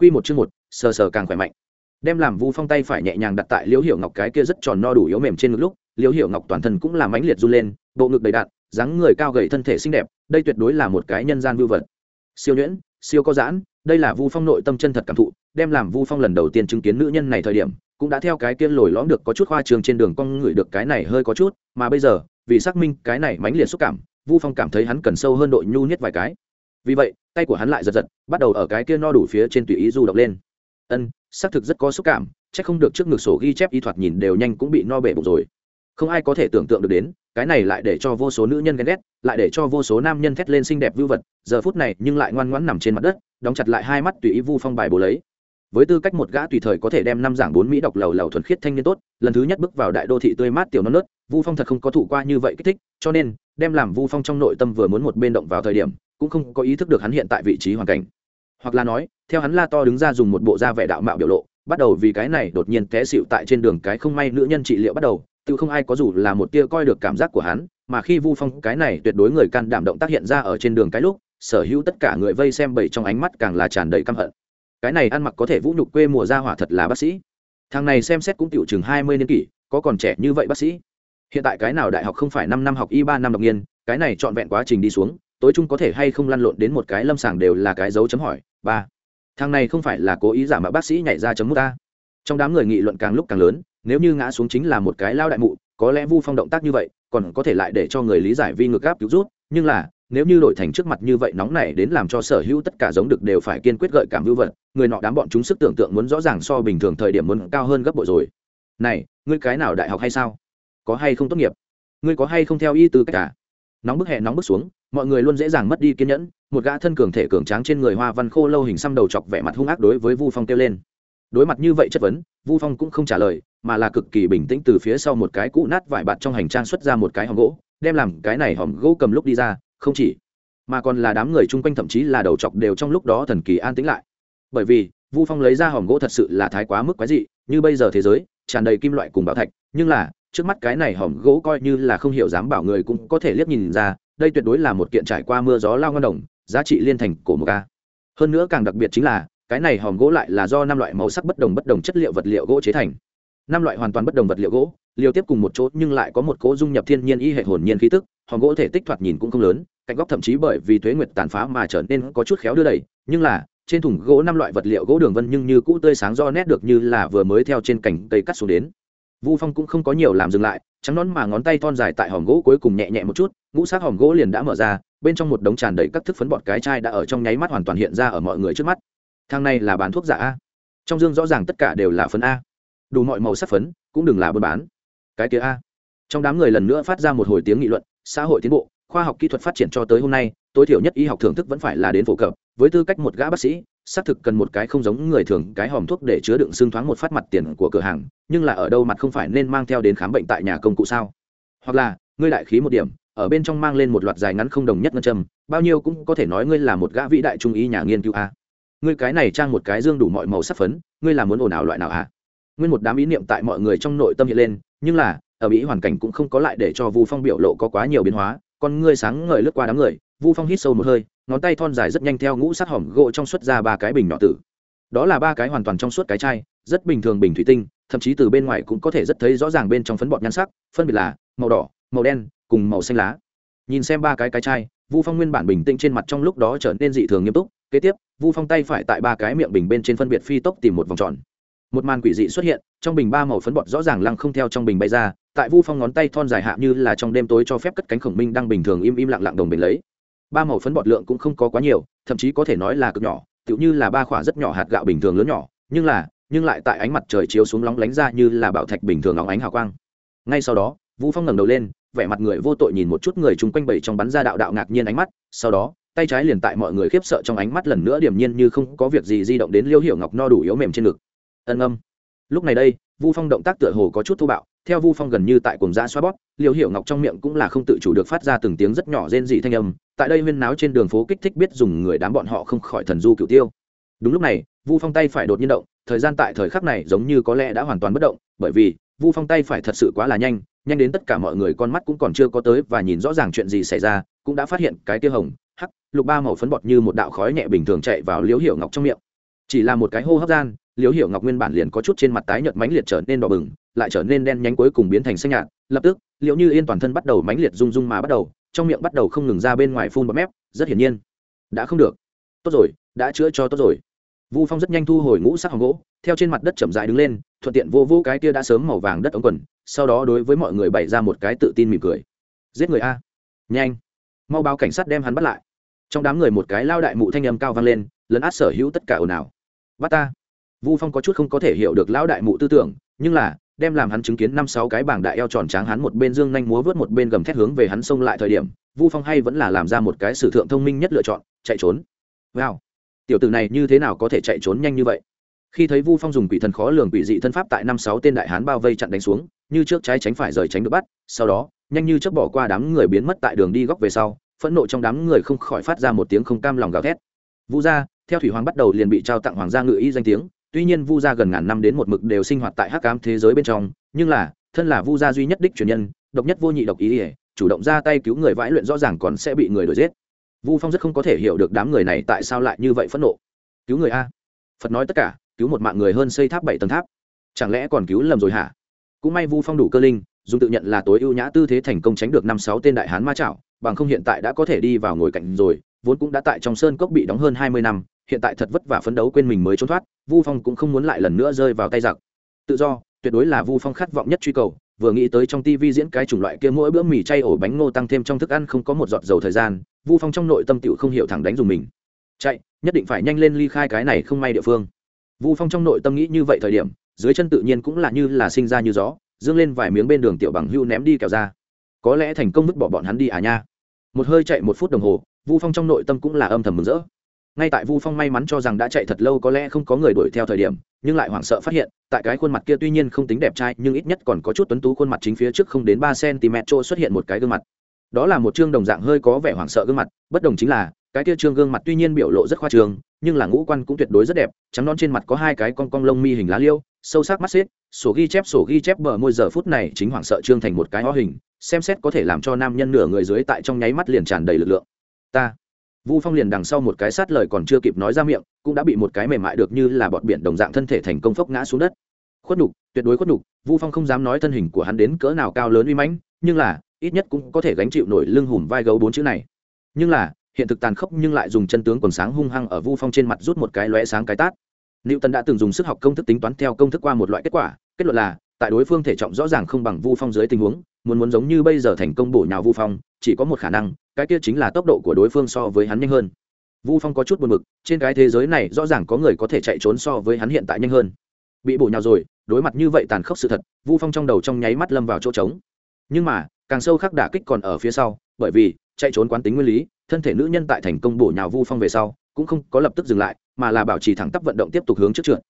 Quy một chương một, sờ sờ càng khỏe mạnh. Đem làm Vu Phong tay phải nhẹ nhàng đặt tại Liễu Hiểu Ngọc cái kia rất tròn no đủ yếu mềm trên ngực lúc, Liễu Hiểu Ngọc toàn thân cũng là mãnh liệt run lên, bộ ngực đầy đặn, dáng người cao gầy thân thể xinh đẹp, đây tuyệt đối là một cái nhân gian vưu vật. Siêu nhuyễn, siêu có giãn, đây là Vu Phong nội tâm chân thật cảm thụ, đem làm Vu Phong lần đầu tiên chứng kiến nữ nhân này thời điểm, cũng đã theo cái kia lồi lõm được có chút khoa trường trên đường con người được cái này hơi có chút, mà bây giờ, vì xác minh cái này mãnh liệt xúc cảm, Vu Phong cảm thấy hắn cần sâu hơn độ nhu nhất vài cái. Vì vậy, tay của hắn lại giật giật, bắt đầu ở cái kia no đủ phía trên tùy ý du động lên. Ân, xác thực rất có xúc cảm, chắc không được trước ngực sổ ghi chép y thuật nhìn đều nhanh cũng bị no bể bụng rồi. Không ai có thể tưởng tượng được đến, cái này lại để cho vô số nữ nhân ghen ghét, lại để cho vô số nam nhân thét lên xinh đẹp vưu vật, giờ phút này nhưng lại ngoan ngoãn nằm trên mặt đất, đóng chặt lại hai mắt tùy ý Vu Phong bài bố lấy với tư cách một gã tùy thời có thể đem năm giảng bốn mỹ đọc lầu lầu thuần khiết thanh niên tốt lần thứ nhất bước vào đại đô thị tươi mát tiểu non nớt vu phong thật không có thủ qua như vậy kích thích cho nên đem làm vu phong trong nội tâm vừa muốn một bên động vào thời điểm cũng không có ý thức được hắn hiện tại vị trí hoàn cảnh. Hoặc là nói, theo hắn la to đứng ra dùng một bộ da vẻ đạo mạo biểu lộ, bắt đầu vì cái này đột nhiên té xịu tại trên đường cái không may nữ nhân trị liệu bắt đầu, tự không ai có dù là một tia coi được cảm giác của hắn, mà khi vu phong cái này tuyệt đối người can đảm động tác hiện ra ở trên đường cái lúc, sở hữu tất cả người vây xem bầy trong ánh mắt càng là tràn đầy căm hận. Cái này ăn mặc có thể vũ nhục quê mùa ra hỏa thật là bác sĩ. Thằng này xem xét cũng tiểu chừng hai mươi niên kỷ, có còn trẻ như vậy bác sĩ? Hiện tại cái nào đại học không phải năm năm học y ba năm độc nghiên cái này trọn vẹn quá trình đi xuống tối trung có thể hay không lăn lộn đến một cái lâm sàng đều là cái dấu chấm hỏi. Ba. Thằng này không phải là cố ý giả mạo bác sĩ nhảy ra chấm mút ta. Trong đám người nghị luận càng lúc càng lớn, nếu như ngã xuống chính là một cái lao đại mụ, có lẽ vu phong động tác như vậy, còn có thể lại để cho người lý giải vi ngược gáp cứu rút, nhưng là, nếu như đổi thành trước mặt như vậy nóng này đến làm cho sở hữu tất cả giống được đều phải kiên quyết gợi cảm hữu vật, người nọ đám bọn chúng sức tưởng tượng muốn rõ ràng so bình thường thời điểm muốn cao hơn gấp bội rồi. Này, ngươi cái nào đại học hay sao? Có hay không tốt nghiệp? Ngươi có hay không theo y tư cách cả nóng bức hẹ nóng bức xuống, mọi người luôn dễ dàng mất đi kiên nhẫn, một gã thân cường thể cường tráng trên người hoa văn khô lâu hình xăm đầu chọc vẻ mặt hung ác đối với vu phong kêu lên. Đối mặt như vậy chất vấn, vu phong cũng không trả lời, mà là cực kỳ bình tĩnh từ phía sau một cái cũ nát vải bạt trong hành trang xuất ra một cái hòm gỗ, đem làm cái này hòm gỗ cầm lúc đi ra, không chỉ, mà còn là đám người chung quanh thậm chí là đầu chọc đều trong lúc đó thần kỳ an tĩnh lại. Bởi vì, vu phong lấy ra hòm gỗ thật sự là thái quá mức quái dị, như bây giờ thế giới, tràn đầy kim loại cùng bảo thạch, nhưng là trước mắt cái này hòm gỗ coi như là không hiểu dám bảo người cũng có thể liếc nhìn ra, đây tuyệt đối là một kiện trải qua mưa gió lao ngân đồng, giá trị liên thành cổ một ca hơn nữa càng đặc biệt chính là, cái này hòm gỗ lại là do năm loại màu sắc bất đồng bất đồng chất liệu vật liệu gỗ chế thành. Năm loại hoàn toàn bất đồng vật liệu gỗ, liều tiếp cùng một chỗ nhưng lại có một cỗ dung nhập thiên nhiên y hệ hồn nhiên khí tức, hòm gỗ thể tích thoạt nhìn cũng không lớn, cạnh góc thậm chí bởi vì thuế nguyệt tàn phá mà trở nên có chút khéo đưa đẩy, nhưng là, trên thùng gỗ năm loại vật liệu gỗ đường vân nhưng như cũ tươi sáng do nét được như là vừa mới theo trên cành cây cắt xuống đến vu phong cũng không có nhiều làm dừng lại, trắng nón mà ngón tay thon dài tại hòm gỗ cuối cùng nhẹ nhẹ một chút, ngũ sắc hòm gỗ liền đã mở ra, bên trong một đống tràn đầy các thức phấn bọt cái chai đã ở trong nháy mắt hoàn toàn hiện ra ở mọi người trước mắt. Thang này là bán thuốc giả a. Trong dương rõ ràng tất cả đều là phấn a. Đủ mọi màu sắc phấn, cũng đừng là buôn bán. Cái kia a. Trong đám người lần nữa phát ra một hồi tiếng nghị luận, xã hội tiến bộ, khoa học kỹ thuật phát triển cho tới hôm nay, tối thiểu nhất y học thưởng thức vẫn phải là đến phổ cập với tư cách một gã bác sĩ, xác thực cần một cái không giống người thường, cái hòm thuốc để chứa đựng xương thoáng một phát mặt tiền của cửa hàng, nhưng là ở đâu mặt không phải nên mang theo đến khám bệnh tại nhà công cụ sao hoặc là, ngươi đại khí một điểm, ở bên trong mang lên một loạt dài ngắn không đồng nhất ngân châm, bao nhiêu cũng có thể nói ngươi là một gã vĩ đại trung ý nhà nghiên cứu a ngươi cái này trang một cái dương đủ mọi màu sắc phấn, ngươi là muốn ồn ào loại nào à? nguyên một đám ý niệm tại mọi người trong nội tâm hiện lên, nhưng là, ở mỹ hoàn cảnh cũng không có lại để cho vu phong biểu lộ có quá nhiều biến hóa, con ngươi sáng ngời lướt qua đám người, vu phong hít sâu một hơi ngón tay thon dài rất nhanh theo ngũ sát hỏng gỗ trong xuất ra ba cái bình nhỏ tử. Đó là ba cái hoàn toàn trong suốt cái chai, rất bình thường bình thủy tinh, thậm chí từ bên ngoài cũng có thể rất thấy rõ ràng bên trong phấn bọt nhan sắc, phân biệt là màu đỏ, màu đen, cùng màu xanh lá. Nhìn xem ba cái cái chai, vu phong nguyên bản bình tĩnh trên mặt trong lúc đó trở nên dị thường nghiêm túc, kế tiếp, vu phong tay phải tại ba cái miệng bình bên trên phân biệt phi tốc tìm một vòng tròn. Một màn quỷ dị xuất hiện, trong bình ba màu phấn bọt rõ ràng lăng không theo trong bình bay ra, tại vu phong ngón tay thon dài hạ như là trong đêm tối cho phép cất cánh khổng minh đang bình thường im im lặng lặng đồng bình lấy ba màu phấn bọt lượng cũng không có quá nhiều, thậm chí có thể nói là cực nhỏ, tựu như là ba khoả rất nhỏ hạt gạo bình thường lớn nhỏ, nhưng là, nhưng lại tại ánh mặt trời chiếu xuống lóng lánh ra như là bảo thạch bình thường óng ánh hào quang. Ngay sau đó, vũ phong ngẩng đầu lên, vẻ mặt người vô tội nhìn một chút người chung quanh bảy trong bắn ra đạo đạo ngạc nhiên ánh mắt, sau đó, tay trái liền tại mọi người khiếp sợ trong ánh mắt lần nữa điểm nhiên như không có việc gì di động đến liêu hiểu ngọc no đủ yếu mềm trên ngực. Ân âm lúc này đây vu phong động tác tựa hồ có chút thô bạo theo vu phong gần như tại cùng giã xoa bót liều hiểu ngọc trong miệng cũng là không tự chủ được phát ra từng tiếng rất nhỏ rên dị thanh âm, tại đây huyên náo trên đường phố kích thích biết dùng người đám bọn họ không khỏi thần du cựu tiêu. Đúng lúc này, vu phong tay phải đột nhiên động, thời gian tại thời khắc này giống như có lẽ đã hoàn toàn bất động, bởi vì, vu phong tay phải thật sự quá là nhanh nhanh đến tất cả mọi người con mắt cũng còn chưa có tới và nhìn rõ ràng chuyện gì xảy ra, cũng đã phát hiện cái tia hồng, hắc, lục ba màu phấn bọt như một đạo khói nhẹ bình thường chạy vào liễu hiểu ngọc trong miệng. Chỉ là một cái hô hấp gian liễu hiểu ngọc nguyên bản liền có chút trên mặt tái nhợt mánh liệt trở nên đỏ bừng, lại trở nên đen nhánh cuối cùng biến thành xanh nhạt. Lập tức, liễu như yên toàn thân bắt đầu mánh liệt rung rung mà bắt đầu, trong miệng bắt đầu không ngừng ra bên ngoài phun bọt mép, rất hiển nhiên. Đã không được. Tốt rồi, đã chữa cho tốt rồi. Vu phong rất nhanh thu hồi ngũ sắc hồng gỗ, theo trên mặt đất chậm dài đứng lên, thuận tiện vô vô cái kia đã sớm màu vàng đất ống quần, sau đó đối với mọi người bày ra một cái tự tin mỉm cười. Giết người a. Nhanh. Mau báo cảnh sát đem hắn bắt lại. Trong đám người một cái lao đại mụ thanh âm cao vang lên, lấn át sở hữu tất cả ồn ào. Bắt ta vu phong có chút không có thể hiểu được lão đại mụ tư tưởng, nhưng là, đem làm hắn chứng kiến năm sáu cái bảng đại eo tròn tráng hắn một bên dương nhanh múa vớt một bên gầm thét hướng về hắn xông lại thời điểm, vu phong hay vẫn là làm ra một cái sử thượng thông minh nhất lựa chọn, chạy trốn. Wow. Tiểu tử này như thế nào có thể chạy trốn nhanh như vậy? Khi thấy vu phong dùng quỷ thần khó lường quỷ dị thân pháp tại năm sáu tên đại hán bao vây chặn đánh xuống, như trước trái tránh phải rời tránh được bắt, sau đó, nhanh như chớp bỏ qua đám người biến mất tại đường đi góc về sau, phẫn nộ trong đám người không khỏi phát ra một tiếng không cam lòng gào thét. Vu gia, theo thủy hoàng bắt đầu liền bị trao tặng hoàng gia ngự y danh tiếng tuy nhiên vu gia gần ngàn năm đến một mực đều sinh hoạt tại hắc ám thế giới bên trong, nhưng là, thân là vu gia duy nhất đích truyền nhân, độc nhất vô nhị độc ý ỉa chủ động ra tay cứu người vãi luyện rõ ràng còn sẽ bị người đuổi giết. Vu phong rất không có thể hiểu được đám người này tại sao lại như vậy phẫn nộ. Cứu người a. Phật nói tất cả, cứu một mạng người hơn xây tháp bảy tầng tháp. Chẳng lẽ còn cứu lầm rồi hả? Cũng may vu phong đủ cơ linh, dùng tự nhận là tối ưu nhã tư thế thành công tránh được năm sáu tên đại hán ma chảo, bằng không hiện tại đã có thể đi vào ngồi cạnh rồi, vốn cũng đã tại trong sơn cốc bị đóng hơn hai mươi năm hiện tại thật vất vả phấn đấu quên mình mới trốn thoát, vu phong cũng không muốn lại lần nữa rơi vào tay giặc. Tự do, tuyệt đối là vu phong khát vọng nhất truy cầu, vừa nghĩ tới trong tv diễn cái chủng loại kia mỗi bữa mì chay ổ bánh ngô tăng thêm trong thức ăn không có một giọt dầu thời gian, vu phong trong nội tâm tựu không hiểu thẳng đánh dùng mình. Chạy, nhất định phải nhanh lên ly khai cái này không may địa phương. Vu phong trong nội tâm nghĩ như vậy thời điểm, dưới chân tự nhiên cũng là như là sinh ra như gió, dương lên vài miếng bên đường tiểu bằng hưu ném đi kẹo ra. Có lẽ thành công vứt bỏ bọn hắn đi à nha. Một hơi chạy một phút đồng hồ, vu phong trong nội tâm cũng là âm thầm mừng rỡ ngay tại vu phong may mắn cho rằng đã chạy thật lâu có lẽ không có người đuổi theo thời điểm, nhưng lại hoảng sợ phát hiện, tại cái khuôn mặt kia tuy nhiên không tính đẹp trai, nhưng ít nhất còn có chút tuấn tú khuôn mặt chính phía trước không đến ba cm chỗ xuất hiện một cái gương mặt. Đó là một chương đồng dạng hơi có vẻ hoảng sợ gương mặt, bất đồng chính là, cái kia trương gương mặt tuy nhiên biểu lộ rất khoa trường nhưng là ngũ quan cũng tuyệt đối rất đẹp, trắng non trên mặt có hai cái con cong lông mi hình lá liêu, sâu sắc mắt xếp, sổ ghi chép, sổ ghi chép bờ môi giờ phút này chính hoảng sợ trương thành một cái ho hình, xem xét có thể làm cho nam nhân nửa người dưới tại trong nháy mắt liền tràn đầy lực lượng. Ta vu phong liền đằng sau một cái sát lời còn chưa kịp nói ra miệng cũng đã bị một cái mềm mại được như là bọt biển đồng dạng thân thể thành công phốc ngã xuống đất. Khuất nhục tuyệt đối khuất nhục vu phong không dám nói thân hình của hắn đến cỡ nào cao lớn uy mãnh nhưng là ít nhất cũng có thể gánh chịu nổi lưng hùm vai gấu bốn chữ này. Nhưng là hiện thực tàn khốc nhưng lại dùng chân tướng quần sáng hung hăng ở vu phong trên mặt rút một cái lóe sáng cái tát. Nữ Tần đã từng dùng sức học công thức tính toán theo công thức qua một loại kết quả, kết luận là, tại đối phương thể trọng rõ ràng không bằng Vu Phong dưới tình huống, muốn muốn giống như bây giờ thành công bổ nhào Vu Phong, chỉ có một khả năng, cái kia chính là tốc độ của đối phương so với hắn nhanh hơn. Vu Phong có chút buồn bực, trên cái thế giới này rõ ràng có người có thể chạy trốn so với hắn hiện tại nhanh hơn. Bị bổ nhào rồi, đối mặt như vậy tàn khốc sự thật, Vu Phong trong đầu trong nháy mắt lâm vào chỗ trống. Nhưng mà, càng sâu khắc đả kích còn ở phía sau, bởi vì chạy trốn quán tính nguyên lý, thân thể nữ nhân tại thành công bổ nhào Vu Phong về sau, cũng không có lập tức dừng lại mà là bảo trì thẳng tắp vận động tiếp tục hướng trước trượt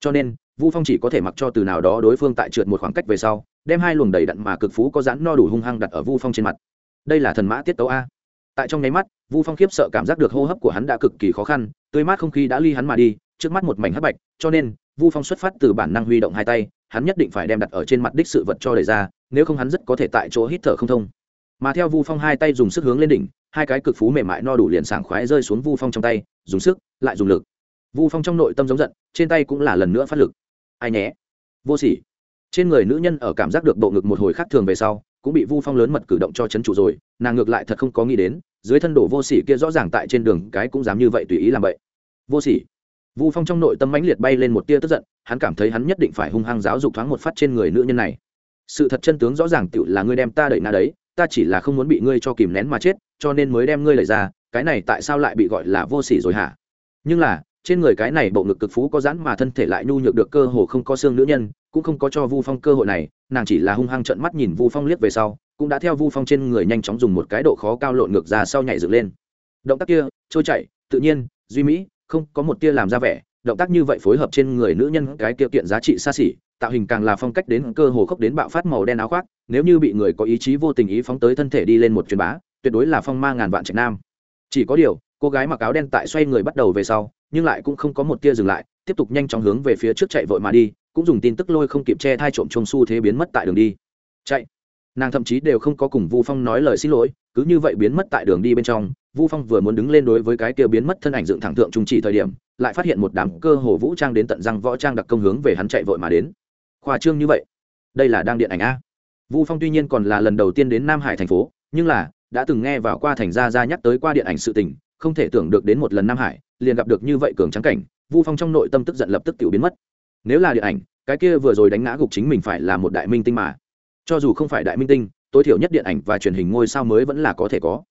cho nên vu phong chỉ có thể mặc cho từ nào đó đối phương tại trượt một khoảng cách về sau đem hai luồng đầy đặn mà cực phú có rãn no đủ hung hăng đặt ở vu phong trên mặt đây là thần mã tiết tấu a. Tại trong nháy mắt, vu phong khiếp sợ cảm giác được hô hấp của hắn đã cực kỳ khó khăn, tươi mát không khí đã ly hắn mà đi, trước mắt một mảnh hấp bạch, cho nên, vu phong xuất phát từ bản năng huy động hai tay, hắn nhất định phải đem đặt ở trên mặt đích sự vật cho đẩy ra, nếu không hắn rất có thể tại chỗ hít thở không thông. Mà theo vu phong hai tay dùng sức hướng lên đỉnh, hai cái cực phú mềm mại no đủ liền sảng khoái rơi xuống vu phong trong tay, dùng sức, lại dùng lực. Vu phong trong nội tâm giống giận, trên tay cũng là lần nữa phát lực. Ai nhé? Vô sỉ. Trên người nữ nhân ở cảm giác được bộ ngực một hồi khác thường về sau cũng bị vu phong lớn mật cử động cho chấn chủ rồi, nàng ngược lại thật không có nghĩ đến, dưới thân đổ vô sỉ kia rõ ràng tại trên đường cái cũng dám như vậy tùy ý làm vậy. Vô sỉ. Vu phong trong nội tâm mãnh liệt bay lên một tia tức giận, hắn cảm thấy hắn nhất định phải hung hăng giáo dục thoáng một phát trên người nữ nhân này. Sự thật chân tướng rõ ràng tựu là ngươi đem ta đẩy na đấy, ta chỉ là không muốn bị ngươi cho kìm nén mà chết, cho nên mới đem ngươi lời ra, cái này tại sao lại bị gọi là vô sỉ rồi hả? Nhưng là, trên người cái này bộ ngực cực phú có giãn mà thân thể lại nhu nhược được cơ hồ không có xương nữ nhân cũng không có cho vu phong cơ hội này, nàng chỉ là hung hăng trợn mắt nhìn vu phong liếc về sau, cũng đã theo vu phong trên người nhanh chóng dùng một cái độ khó cao lộn ngược ra sau nhảy dựng lên. Động tác kia, trôi chảy, tự nhiên, duy mỹ, không có một tia làm ra vẻ, động tác như vậy phối hợp trên người nữ nhân cái kia kiện giá trị xa xỉ, tạo hình càng là phong cách đến cơ hồ khốc đến bạo phát màu đen áo khoác, nếu như bị người có ý chí vô tình ý phóng tới thân thể đi lên một truyền bá, tuyệt đối là phong ma ngàn vạn trạch nam. Chỉ có điều, cô gái mặc áo đen tại xoay người bắt đầu về sau, nhưng lại cũng không có một tia dừng lại, tiếp tục nhanh chóng hướng về phía trước chạy vội mà đi cũng dùng tin tức lôi không kịp che thai trộm trông xu thế biến mất tại đường đi. Chạy. Nàng thậm chí đều không có cùng vu phong nói lời xin lỗi, cứ như vậy biến mất tại đường đi bên trong, vu phong vừa muốn đứng lên đối với cái kia biến mất thân ảnh dựng thẳng tượng trung chỉ thời điểm, lại phát hiện một đám cơ hồ vũ trang đến tận răng võ trang đặc công hướng về hắn chạy vội mà đến. Khoa trương như vậy. Đây là đang điện ảnh a. Vu phong tuy nhiên còn là lần đầu tiên đến nam hải thành phố, nhưng là, đã từng nghe vào qua thành gia gia nhắc tới qua điện ảnh sự tình, không thể tưởng được đến một lần nam hải, liền gặp được như vậy cường trắng cảnh, vu phong trong nội tâm tức giận lập tức tiểu biến mất nếu là điện ảnh cái kia vừa rồi đánh ngã gục chính mình phải là một đại minh tinh mà. Cho dù không phải đại minh tinh tối thiểu nhất điện ảnh và truyền hình ngôi sao mới vẫn là có thể có.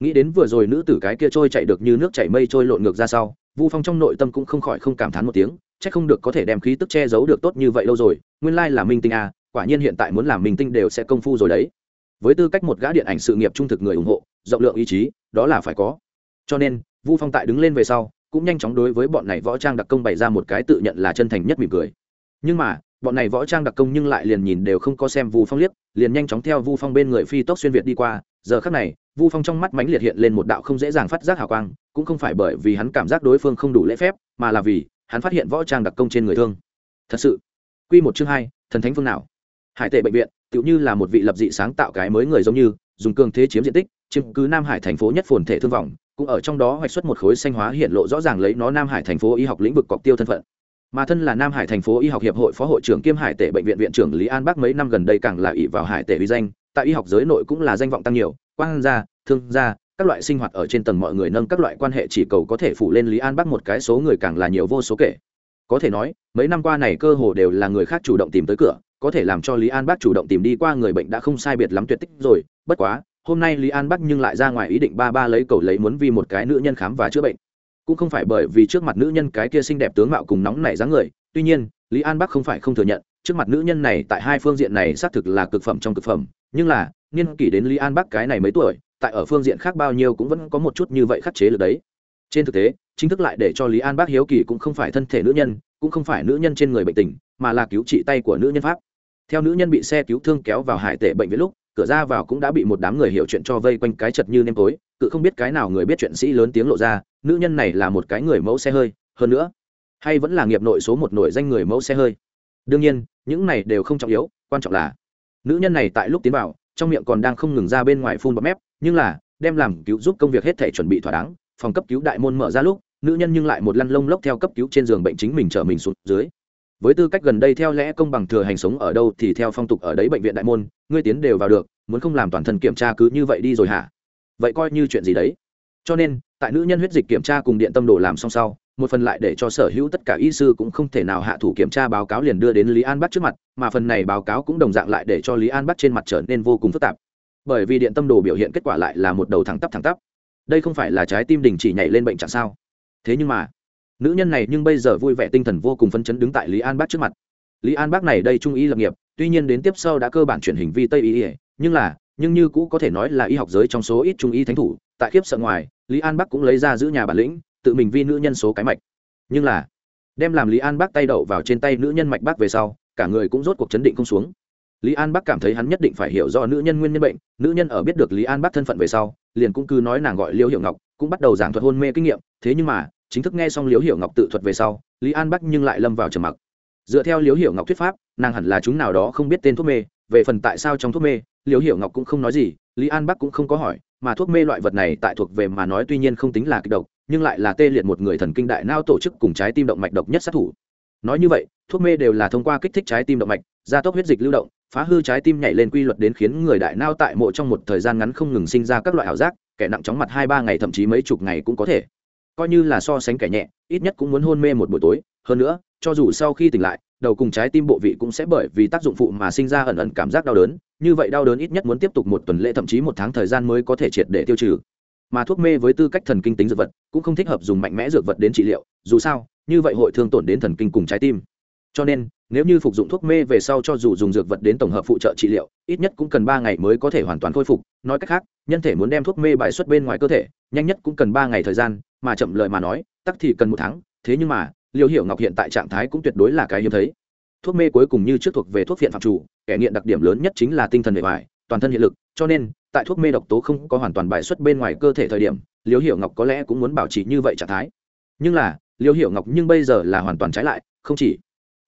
Nghĩ đến vừa rồi nữ tử cái kia trôi chạy được như nước chảy mây trôi lộn ngược ra sau vu phong trong nội tâm cũng không khỏi không cảm thán một tiếng c h ắ c không được có thể đem khí tức che giấu được tốt như vậy lâu rồi nguyên lai là minh tinh à, quả nhiên hiện tại muốn làm minh tinh đều sẽ công phu rồi đấy. Với tư cách một gã điện ảnh sự nghiệp trung thực người ủng hộ rộng lượng ý chí đó là phải có. Cho nên vu phong tại đứng lên về sau cũng nhanh chóng đối với bọn này võ trang đặc công bày ra một cái tự nhận là chân thành nhất mỉm cười. Nhưng mà, bọn này võ trang đặc công nhưng lại liền nhìn đều không có xem vu phong liếc, liền nhanh chóng theo vu phong bên người phi tốc xuyên việt đi qua. Giờ khắc này, vu phong trong mắt mãnh liệt hiện lên một đạo không dễ dàng phát giác hào quang, cũng không phải bởi vì hắn cảm giác đối phương không đủ lễ phép, mà là vì hắn phát hiện võ trang đặc công trên người thương. Thật sự q một chương hai, thần thánh phương nào? Hải tệ bệnh viện, tựu như là một vị lập dị sáng tạo cái mới người giống như, dùng cường thế chiếm diện tích, chiếm cứ nam hải thành phố nhất phồn thể thương vọng cũng ở trong đó hoạch xuất một khối xanh hóa hiện lộ rõ ràng lấy nó nam hải thành phố y học lĩnh vực cọc tiêu thân phận. Mà thân là nam hải thành phố y học hiệp hội phó hội trưởng kiêm hải tể bệnh viện viện trưởng lý an bắc mấy năm gần đây càng là ỷ vào hải tể uy danh, tại y học giới nội cũng là danh vọng tăng nhiều, quan gia, thương gia, các loại sinh hoạt ở trên tầng mọi người nâng các loại quan hệ chỉ cầu có thể phủ lên lý an bắc một cái số người càng là nhiều vô số kể. Có thể nói, mấy năm qua này cơ hồ đều là người khác chủ động tìm tới cửa, có thể làm cho lý an bắc chủ động tìm đi qua người bệnh đã không sai biệt lắm tuyệt tích rồi, bất quá hôm nay lý an bắc nhưng lại ra ngoài ý định ba ba lấy cầu lấy muốn vì một cái nữ nhân khám và chữa bệnh. Cũng không phải bởi vì trước mặt nữ nhân cái kia xinh đẹp tướng mạo cùng nóng nảy dáng người, tuy nhiên, lý an bắc không phải không thừa nhận, trước mặt nữ nhân này tại hai phương diện này xác thực là cực phẩm trong cực phẩm, nhưng là niên kỷ đến lý an bắc cái này mấy tuổi, tại ở phương diện khác bao nhiêu cũng vẫn có một chút như vậy khắc chế được đấy. Trên thực tế, chính thức lại để cho lý an bác hiếu kỳ cũng không phải thân thể nữ nhân, cũng không phải nữ nhân trên người bệnh tình, mà là cứu trị tay của nữ nhân pháp. Theo nữ nhân bị xe cứu thương kéo vào hải tệ bệnh viện lúc cửa ra vào cũng đã bị một đám người hiểu chuyện cho vây quanh cái chật như nêm tối, cự không biết cái nào người biết chuyện sĩ lớn tiếng lộ ra, nữ nhân này là một cái người mẫu xe hơi, hơn nữa, hay vẫn là nghiệp nội số một nổi danh người mẫu xe hơi. Đương nhiên, những này đều không trọng yếu, quan trọng là, nữ nhân này tại lúc tiến vào, trong miệng còn đang không ngừng ra bên ngoài phun bọt mép, nhưng là, đem làm cứu giúp công việc hết thể chuẩn bị thỏa đáng, phòng cấp cứu đại môn mở ra lúc, nữ nhân nhưng lại một lăn lông lốc theo cấp cứu trên giường bệnh chính mình chở mình xuống dưới với tư cách gần đây theo lẽ công bằng thừa hành sống ở đâu thì theo phong tục ở đấy bệnh viện đại môn, ngươi tiến đều vào được, muốn không làm toàn thân kiểm tra cứ như vậy đi rồi hả? Vậy coi như chuyện gì đấy? Cho nên, tại nữ nhân huyết dịch kiểm tra cùng điện tâm đồ làm xong sau, một phần lại để cho sở hữu tất cả y sư cũng không thể nào hạ thủ kiểm tra báo cáo liền đưa đến lý an bắc trước mặt, mà phần này báo cáo cũng đồng dạng lại để cho lý an bắc trên mặt trở nên vô cùng phức tạp. Bởi vì điện tâm đồ biểu hiện kết quả lại là một đầu thẳng tắp thẳng tắp. Đây không phải là trái tim đình chỉ nhảy lên bệnh trạng sao? Thế nhưng mà nữ nhân này nhưng bây giờ vui vẻ tinh thần vô cùng phấn chấn đứng tại lý an Bác trước mặt. Lý an Bác này đây trung y lập nghiệp, tuy nhiên đến tiếp sau đã cơ bản chuyển hình vi tây y nhưng là, nhưng như cũ có thể nói là y học giới trong số ít trung y thánh thủ, tại khiếp sợ ngoài, lý an bắc cũng lấy ra giữ nhà bản lĩnh, tự mình vi nữ nhân số cái mạch. Nhưng là, đem làm lý an bắc tay đậu vào trên tay nữ nhân mạch bác về sau, cả người cũng rốt cuộc chấn định không xuống. Lý an bắc cảm thấy hắn nhất định phải hiểu do nữ nhân nguyên nhân bệnh, nữ nhân ở biết được lý an bắc thân phận về sau, liền cũng cứ nói nàng gọi liêu hiệu ngọc, cũng bắt đầu giảng thuật hôn mê kinh nghiệm, thế nhưng mà chính thức nghe xong liễu hiểu ngọc tự thuật về sau, lý an bắc nhưng lại lâm vào trầm mặc. Dựa theo liễu hiểu ngọc thuyết pháp, nàng hẳn là chúng nào đó không biết tên thuốc mê, về phần tại sao trong thuốc mê, liễu hiểu ngọc cũng không nói gì, lý an bắc cũng không có hỏi, mà thuốc mê loại vật này tại thuộc về mà nói tuy nhiên không tính là kịch độc, nhưng lại là tê liệt một người thần kinh đại nao tổ chức cùng trái tim động mạch độc nhất sát thủ. Nói như vậy, thuốc mê đều là thông qua kích thích trái tim động mạch, gia tốc huyết dịch lưu động, phá hư trái tim nhảy lên quy luật đến khiến người đại nao tại mộ trong một thời gian ngắn không ngừng sinh ra các loại ảo giác, kẻ nặng chóng mặt hai ba ngày thậm chí mấy chục ngày cũng có thể coi như là so sánh kẻ nhẹ, ít nhất cũng muốn hôn mê một buổi tối. Hơn nữa, cho dù sau khi tỉnh lại, đầu cùng trái tim bộ vị cũng sẽ bởi vì tác dụng phụ mà sinh ra ẩn ẩn cảm giác đau đớn. Như vậy đau đớn ít nhất muốn tiếp tục một tuần lễ, thậm chí một tháng thời gian mới có thể triệt để tiêu trừ. Mà thuốc mê với tư cách thần kinh tính dược vật, cũng không thích hợp dùng mạnh mẽ dược vật đến trị liệu. Dù sao, như vậy hội thương tổn đến thần kinh cùng trái tim. Cho nên, nếu như phục dụng thuốc mê về sau cho dù dùng dược vật đến tổng hợp phụ trợ trị liệu, ít nhất cũng cần ba ngày mới có thể hoàn toàn khôi phục. Nói cách khác, nhân thể muốn đem thuốc mê bài xuất bên ngoài cơ thể, nhanh nhất cũng cần ba ngày thời gian mà chậm lời mà nói, tắc thì cần một tháng, thế nhưng mà, liêu hiểu ngọc hiện tại trạng thái cũng tuyệt đối là cái hiếm thấy. Thuốc mê cuối cùng như trước thuộc về thuốc phiện phạm chủ, kẻ nghiện đặc điểm lớn nhất chính là tinh thần bề bài toàn thân hiện lực, cho nên, tại thuốc mê độc tố không có hoàn toàn bài xuất bên ngoài cơ thể thời điểm, liêu hiểu ngọc có lẽ cũng muốn bảo trì như vậy trạng thái. Nhưng là, liêu hiểu ngọc nhưng bây giờ là hoàn toàn trái lại, không chỉ,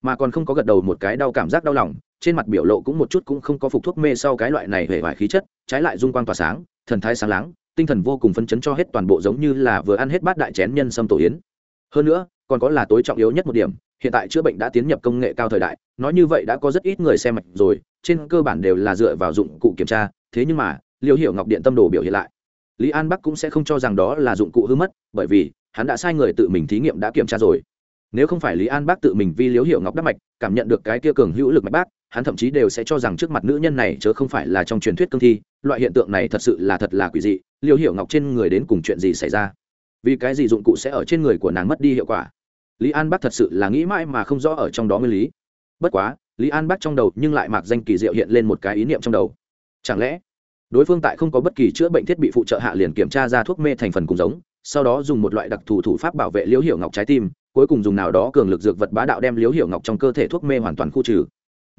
mà còn không có gật đầu một cái đau cảm giác đau lòng, trên mặt biểu lộ cũng một chút cũng không có phục thuốc mê sau cái loại này hề vải khí chất, trái lại dung quang tỏa sáng, thần thái sáng láng tinh thần vô cùng phấn chấn cho hết toàn bộ giống như là vừa ăn hết bát đại chén nhân sâm tổ yến. Hơn nữa, còn có là tối trọng yếu nhất một điểm, hiện tại chữa bệnh đã tiến nhập công nghệ cao thời đại, nói như vậy đã có rất ít người xem mạch rồi, trên cơ bản đều là dựa vào dụng cụ kiểm tra, thế nhưng mà, liêu hiểu ngọc điện tâm đồ biểu hiện lại. Lý an bắc cũng sẽ không cho rằng đó là dụng cụ hư mất, bởi vì, hắn đã sai người tự mình thí nghiệm đã kiểm tra rồi. Nếu không phải lý an bác tự mình vi liếu hiệu ngọc đắc mạch, cảm nhận được cái kia cường hữu lực mạch bác hắn thậm chí đều sẽ cho rằng trước mặt nữ nhân này chớ không phải là trong truyền thuyết cương thi, loại hiện tượng này thật sự là thật là quỷ dị, liêu hiệu ngọc trên người đến cùng chuyện gì xảy ra? Vì cái gì dụng cụ sẽ ở trên người của nàng mất đi hiệu quả? Lý an bắc thật sự là nghĩ mãi mà không rõ ở trong đó nguyên lý. Bất quá, lý an bắc trong đầu nhưng lại mặc danh kỳ diệu hiện lên một cái ý niệm trong đầu. Chẳng lẽ, đối phương tại không có bất kỳ chữa bệnh thiết bị phụ trợ hạ liền kiểm tra ra thuốc mê thành phần cùng giống, sau đó dùng một loại đặc thù thủ pháp bảo vệ liễu hiểu ngọc trái tim, cuối cùng dùng nào đó cường lực dược vật bá đạo đem liễu hiểu ngọc trong cơ thể thuốc mê hoàn toàn khu trừ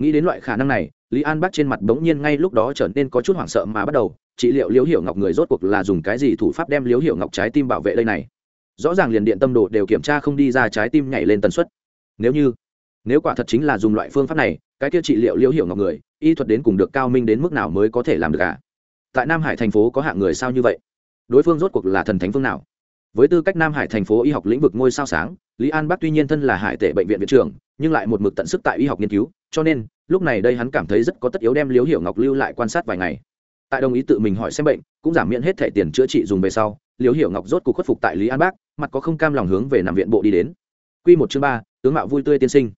nghĩ đến loại khả năng này, lý an bắc trên mặt bỗng nhiên ngay lúc đó trở nên có chút hoảng sợ mà bắt đầu trị liệu liễu hiểu ngọc người rốt cuộc là dùng cái gì thủ pháp đem liễu hiểu ngọc trái tim bảo vệ đây này? Rõ ràng liền điện tâm đồ đều kiểm tra không đi ra trái tim nhảy lên tần suất. Nếu như, nếu quả thật chính là dùng loại phương pháp này, cái kia trị liệu liễu hiểu ngọc người, y thuật đến cùng được cao minh đến mức nào mới có thể làm được cả à? tại nam hải thành phố có hạng người sao như vậy? Đối phương rốt cuộc là thần thánh phương nào? Với tư cách nam hải thành phố y học lĩnh vực ngôi sao sáng, lý an bắc tuy nhiên thân là hải Tệ bệnh viện viện trưởng nhưng lại một mực tận sức tại y học nghiên cứu cho nên lúc này đây hắn cảm thấy rất có tất yếu đem liếu hiểu ngọc lưu lại quan sát vài ngày. Tại đồng ý tự mình hỏi xem bệnh cũng giảm miễn hết thẻ tiền chữa trị dùng về sau liếu hiểu ngọc rốt cuộc khuất phục tại lý an Bác, mặt có không cam lòng hướng về nằm viện bộ đi đến. Q một chương ba tướng mạo vui tươi tiên sinh.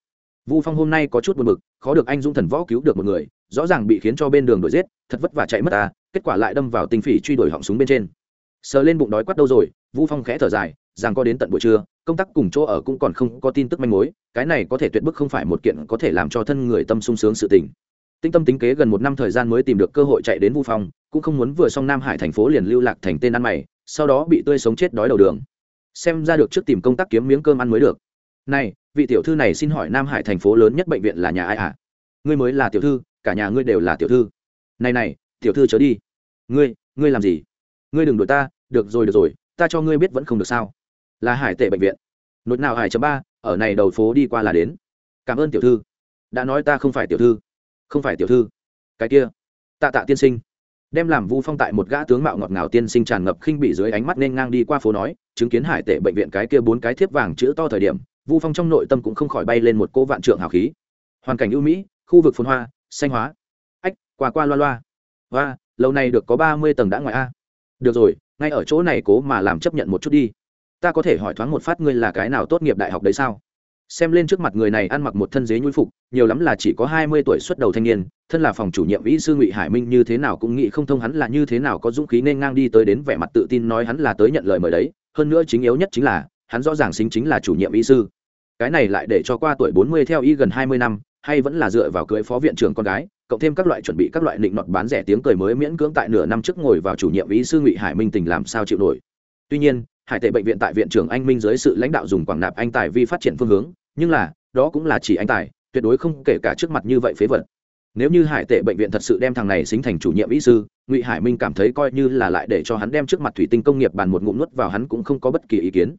Vu phong hôm nay có chút buồn b ự c khó được anh dũng thần võ cứu được một người rõ ràng bị khiến cho bên đường đuổi giết thật vất vả chạy mất ta kết quả lại đâm vào tinh phỉ truy đuổi họng súng bên trên. Sờ lên bụng đói quắt đâu rồi vu phong khẽ thở dài rằng có đến tận buổi trưa công tác cùng chỗ ở cũng còn không có tin tức manh mối, cái này có thể tuyệt bức không phải một kiện có thể làm cho thân người tâm sung sướng sự tình. Tinh tâm tính kế gần một năm thời gian mới tìm được cơ hội chạy đến vu phong, cũng không muốn vừa xong nam hải thành phố liền lưu lạc thành tên ăn mày, sau đó bị tươi sống chết đói đầu đường. Xem ra được trước tìm công tác kiếm miếng cơm ăn mới được. Này, vị tiểu thư này xin hỏi nam hải thành phố lớn nhất bệnh viện là nhà ai ạ? À? ngươi mới là tiểu thư, cả nhà ngươi đều là tiểu thư. Này này, tiểu thư chớ đi. Ngươi ngươi làm gì? Ngươi đừng đuổi ta, được rồi được rồi, ta cho ngươi biết vẫn không được sao là hải tệ bệnh viện. Nốt nào hải chấm ba, ở này đầu phố đi qua là đến. Cảm ơn tiểu thư. Đã nói ta không phải tiểu thư. Không phải tiểu thư. Cái kia. Tạ tạ tiên sinh. Đem làm vu phong tại một gã tướng mạo ngọt ngào tiên sinh tràn ngập khinh bị dưới ánh mắt nên ngang đi qua phố nói, chứng kiến hải tệ bệnh viện cái kia bốn cái thiếp vàng chữ to thời điểm, vu phong trong nội tâm cũng không khỏi bay lên một cô vạn trượng hào khí. Hoàn cảnh ưu mỹ, khu vực phồn hoa, xanh hóa. Ách qua qua loa loa. Và lâu này được có ba mươi tầng đã ngoài a. Được rồi, ngay ở chỗ này cố mà làm chấp nhận một chút đi ta có thể hỏi thoáng một phát ngươi là cái nào tốt nghiệp đại học đấy sao? Xem lên trước mặt người này ăn mặc một thân dế nhui phục, nhiều lắm là chỉ có hai mươi tuổi xuất đầu thanh niên, thân là phòng chủ nhiệm vĩ sư ngụy hải minh như thế nào cũng nghĩ không thông hắn là như thế nào có dũng khí nên ngang đi tới đến vẻ mặt tự tin nói hắn là tới nhận lời mời đấy, hơn nữa chính yếu nhất chính là, hắn rõ ràng xính chính là chủ nhiệm vĩ sư. Cái này lại để cho qua tuổi bốn mươi theo y gần hai mươi năm, hay vẫn là dựa vào cưới phó viện trưởng con gái, cộng thêm các loại chuẩn bị các loại định nọt bán rẻ tiếng cười mới miễn cưỡng tại nửa năm trước ngồi vào chủ nhiệm ý sư ngụy hải minh tình làm sao chịu nổi. Tuy nhiên hải tệ bệnh viện tại viện trưởng anh minh dưới sự lãnh đạo dùng quảng nạp anh tài vi phát triển phương hướng, nhưng là, đó cũng là chỉ anh tài, tuyệt đối không kể cả trước mặt như vậy phế vật. Nếu như hải tệ bệnh viện thật sự đem thằng này xính thành chủ nhiệm ý sư, ngụy hải minh cảm thấy coi như là lại để cho hắn đem trước mặt thủy tinh công nghiệp bàn một ngụm nuốt vào hắn cũng không có bất kỳ ý kiến.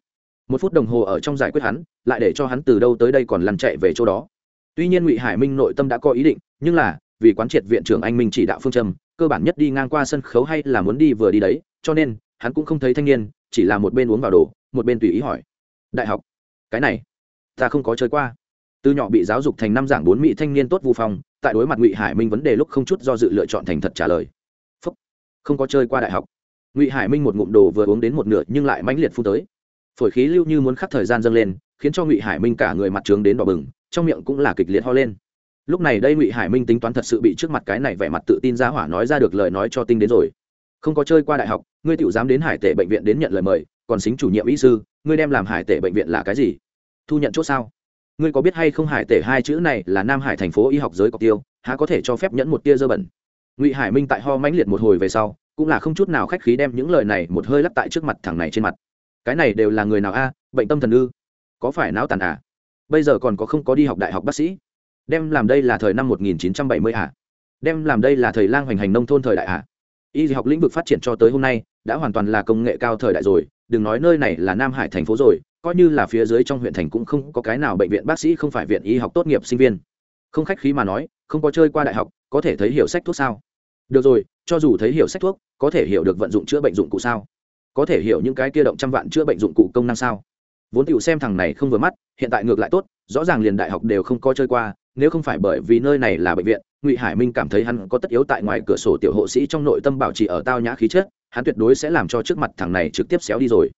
Một phút đồng hồ ở trong giải quyết hắn, lại để cho hắn từ đâu tới đây còn lăn chạy về chỗ đó. Tuy nhiên ngụy hải minh nội tâm đã có ý định, nhưng là, vì quán triệt viện trưởng anh minh chỉ đạo phương châm, cơ bản nhất đi ngang qua sân khấu hay là muốn đi vừa đi đấy, cho nên, hắn cũng không thấy thanh niên chỉ là một bên uống vào đồ, một bên tùy ý hỏi. Đại học, cái này, ta không có chơi qua. Từ nhỏ bị giáo dục thành năm giảng bốn mỹ thanh niên tốt vu phong, tại đối mặt ngụy hải minh vấn đề lúc không chút do dự lựa chọn thành thật trả lời. Phúc. không có chơi qua đại học. Ngụy hải minh một ngụm đồ vừa uống đến một nửa nhưng lại mãnh liệt phun tới. Phổi khí lưu như muốn khắc thời gian dâng lên, khiến cho ngụy hải minh cả người mặt trướng đến đỏ bừng, trong miệng cũng là kịch liệt ho lên. Lúc này đây ngụy hải minh tính toán thật sự bị trước mặt cái này vẻ mặt tự tin ra hỏa nói ra được lời nói cho tinh đến rồi không có chơi qua đại học, ngươi tự dám đến hải Tệ bệnh viện đến nhận lời mời, còn xính chủ nhiệm y sư, ngươi đem làm hải Tệ bệnh viện là cái gì? Thu nhận c h ỗ sao? Ngươi có biết hay không hải tể hai chữ này là nam hải thành phố y học giới cọc tiêu, há có thể cho phép nhẫn một tia dơ bẩn? Ngụy hải minh tại ho mãnh liệt một hồi về sau, cũng là không chút nào khách khí đem những lời này một hơi lắp tại trước mặt thằng này trên mặt. Cái này đều là người nào a? Bệnh tâm thần ư? Có phải não tàn à? Bây giờ còn có không có đi học đại học bác sĩ? Đem làm đây là thời năm 1970 ạ à? đem làm đây là thời lang hoành hành nông thôn thời đại ạ à? Y học lĩnh vực phát triển cho tới hôm nay, đã hoàn toàn là công nghệ cao thời đại rồi, đừng nói nơi này là nam hải thành phố rồi, coi như là phía dưới trong huyện thành cũng không có cái nào bệnh viện bác sĩ không phải viện y học tốt nghiệp sinh viên. Không khách khí mà nói, không có chơi qua đại học, có thể thấy hiểu sách thuốc sao? Được rồi, cho dù thấy hiểu sách thuốc, có thể hiểu được vận dụng chữa bệnh dụng cụ sao? Có thể hiểu những cái kia động trăm vạn chữa bệnh dụng cụ công năng sao? Vốn tựu xem thằng này không vừa mắt, hiện tại ngược lại tốt, rõ ràng liền đại học đều không có chơi qua, nếu không phải bởi vì nơi này là bệnh viện ngụy hải minh cảm thấy hắn có tất yếu tại ngoài cửa sổ tiểu hộ sĩ trong nội tâm bảo trì ở tao nhã khí chất, hắn tuyệt đối sẽ làm cho trước mặt thằng này trực tiếp xéo đi rồi.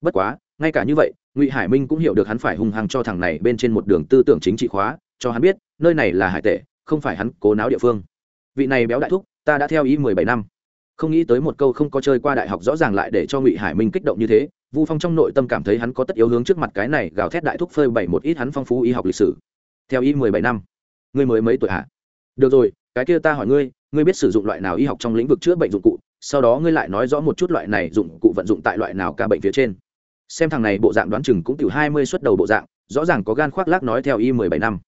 Bất quá, ngay cả như vậy, ngụy hải minh cũng hiểu được hắn phải hung hăng cho thằng này bên trên một đường tư tưởng chính trị khóa, cho hắn biết, nơi này là hải tệ, không phải hắn cố náo địa phương. Vị này béo đại thúc, ta đã theo ý mười bảy năm. Không nghĩ tới một câu không có chơi qua đại học rõ ràng lại để cho ngụy hải minh kích động như thế, vu phong trong nội tâm cảm thấy hắn có tất yếu hướng trước mặt cái này gào thét đại thúc phơi bảy một ít hắn phong phú y học lịch sử. Theo ý mười bảy năm. Người mới mấy tuổi à? Được rồi, cái kia ta hỏi ngươi ngươi biết sử dụng loại nào y học trong lĩnh vực chữa bệnh dụng cụ? Sau đó ngươi lại nói rõ một chút loại này dụng cụ vận dụng tại loại nào ca bệnh phía trên. Xem thằng này bộ dạng đoán chừng cũng từ hai mươi xuất đầu bộ dạng, rõ ràng có gan khoác lác nói theo y mười bảy năm.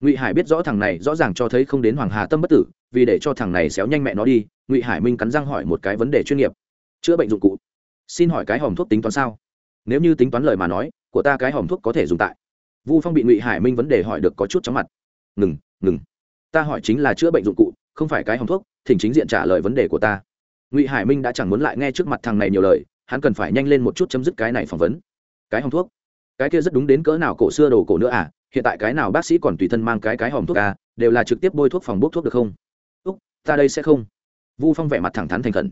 Ngụy hải biết rõ thằng này rõ ràng cho thấy không đến hoàng hà tâm bất tử, vì để cho thằng này xéo nhanh mẹ nó đi, ngụy hải minh cắn răng hỏi một cái vấn đề chuyên nghiệp. Chữa bệnh dụng cụ? Xin hỏi cái hòm thuốc tính toán sao? Nếu như tính toán lời mà nói, của ta cái hòm thuốc có thể dùng tại. Vu phong bị ngụy hải minh vấn đề hỏi được có chút chóng mặt. Ngừng ngừng ta hỏi chính là chữa bệnh dụng cụ, không phải cái hòng thuốc, thỉnh chính diện trả lời vấn đề của ta. Ngụy hải minh đã chẳng muốn lại nghe trước mặt thằng này nhiều lời, hắn cần phải nhanh lên một chút chấm dứt cái này phỏng vấn. Cái hòng thuốc? Cái kia rất đúng đến cỡ nào cổ xưa đồ cổ nữa à? Hiện tại cái nào bác sĩ còn tùy thân mang cái cái hòm thuốc à? Đều là trực tiếp bôi thuốc phòng bốc thuốc được không? Úc, ta đây sẽ không. Vu phong vẻ mặt thẳng thắn thành khẩn.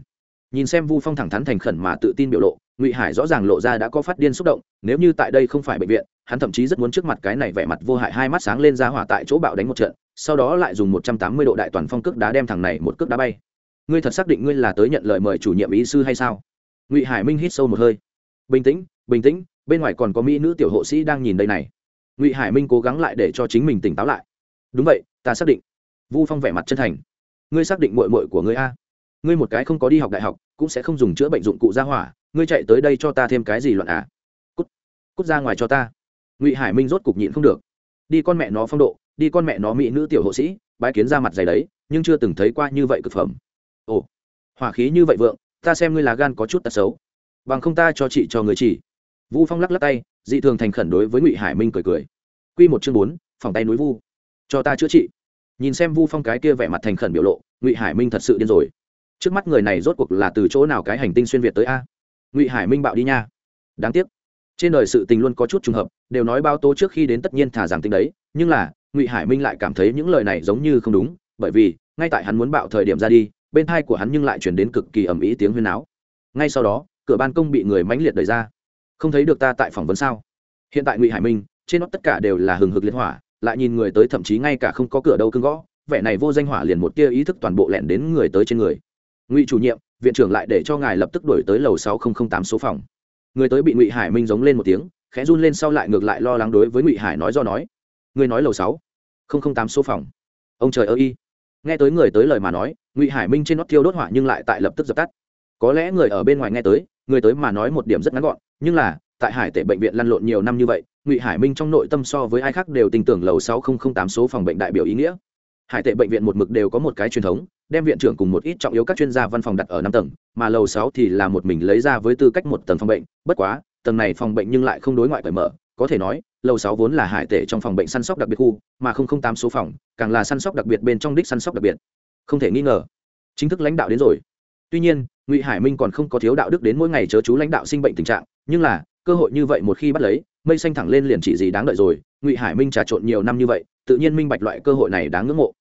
Nhìn xem vu phong thẳng thắn thành khẩn mà tự tin biểu lộ, ngụy hải rõ ràng lộ ra đã có phát điên xúc động, nếu như tại đây không phải bệnh viện hắn thậm chí rất muốn trước mặt cái này vẻ mặt vô hại hai mắt sáng lên ra hỏa tại chỗ bạo đánh một trận, sau đó lại dùng một trăm tám mươi độ đại toàn phong cước đá đem thằng này một cước đá bay. Ngươi thật xác định ngươi là tới nhận lời mời chủ nhiệm ý sư hay sao? Ngụy hải minh hít sâu một hơi. Bình tĩnh bình tĩnh, bên ngoài còn có mỹ nữ tiểu hộ sĩ đang nhìn đây này. Ngụy hải minh cố gắng lại để cho chính mình tỉnh táo lại. Đúng vậy, ta xác định. Vu phong vẻ mặt chân thành. Ngươi xác định mội mội của ngươi a? Ngươi một cái không có đi học đại học, cũng sẽ không dùng chữa bệnh dụng cụ ra hỏa, ngươi chạy tới đây cho ta thêm cái gì loạn à? Cút cút ra ngoài cho ta ngụy hải minh rốt cục nhịn không được đi con mẹ nó phong độ đi con mẹ nó mỹ nữ tiểu hộ sĩ bái kiến ra mặt dày đấy nhưng chưa từng thấy qua như vậy cực phẩm ồ hỏa khí như vậy vượng ta xem ngươi là gan có chút tật xấu bằng không ta cho chị cho người chỉ vu phong lắc lắc tay dị thường thành khẩn đối với ngụy hải minh cười cười q một chương bốn, phòng tay núi vu cho ta chữa trị nhìn xem vu phong cái kia vẻ mặt thành khẩn biểu lộ ngụy hải minh thật sự điên rồi trước mắt người này rốt cuộc là từ chỗ nào cái hành tinh xuyên việt tới a ngụy hải minh bạo đi nha đáng tiếc trên đời sự tình luôn có chút trùng hợp, đều nói bao tố trước khi đến tất nhiên thả rằng tính đấy, nhưng là, ngụy hải minh lại cảm thấy những lời này giống như không đúng, bởi vì, ngay tại hắn muốn bạo thời điểm ra đi, bên thai của hắn nhưng lại chuyển đến cực kỳ ầm ĩ tiếng huyên áo ngay sau đó, cửa ban công bị người mãnh liệt đẩy ra. Không thấy được ta tại phỏng vấn sao? Hiện tại ngụy hải minh, trên nó tất cả đều là hừng hực liên hỏa, lại nhìn người tới thậm chí ngay cả không có cửa đâu cưng gõ, vẻ này vô danh hỏa liền một tia ý thức toàn bộ lẹn đến người tới trên người. Ngụy chủ nhiệm, viện trưởng lại để cho ngài lập tức đổi tới lầu sáu nghìn tám số phòng người tới bị ngụy hải minh giống lên một tiếng khẽ run lên sau lại ngược lại lo lắng đối với ngụy hải nói do nói người nói lầu sáu nghìn tám số phòng ông trời ơ y. nghe tới người tới lời mà nói ngụy hải minh trên nót thiêu đốt hỏa nhưng lại tại lập tức dập tắt có lẽ người ở bên ngoài nghe tới người tới mà nói một điểm rất ngắn gọn nhưng là tại hải tể bệnh viện lăn lộn nhiều năm như vậy ngụy hải minh trong nội tâm so với ai khác đều tin tưởng lầu sáu nghìn tám số phòng bệnh đại biểu ý nghĩa hải tệ bệnh viện một mực đều có một cái truyền thống đem viện trưởng cùng một ít trọng yếu các chuyên gia văn phòng đặt ở năm tầng, mà lầu sáu thì là một mình lấy ra với tư cách một tầng phòng bệnh. Bất quá, tầng này phòng bệnh nhưng lại không đối ngoại cởi mở. Có thể nói, lầu sáu vốn là hải tệ trong phòng bệnh săn sóc đặc biệt khu, mà không không tám số phòng, càng là săn sóc đặc biệt bên trong đích săn sóc đặc biệt. Không thể nghi ngờ, chính thức lãnh đạo đến rồi. Tuy nhiên, ngụy hải minh còn không có thiếu đạo đức đến mỗi ngày chớ chú lãnh đạo sinh bệnh tình trạng, nhưng là, cơ hội như vậy một khi bắt lấy, mây xanh thẳng lên liền chỉ gì đáng đợi rồi. Ngụy hải minh trà trộn nhiều năm như vậy, tự nhiên minh bạch loại cơ hội này đáng ngưỡng mộ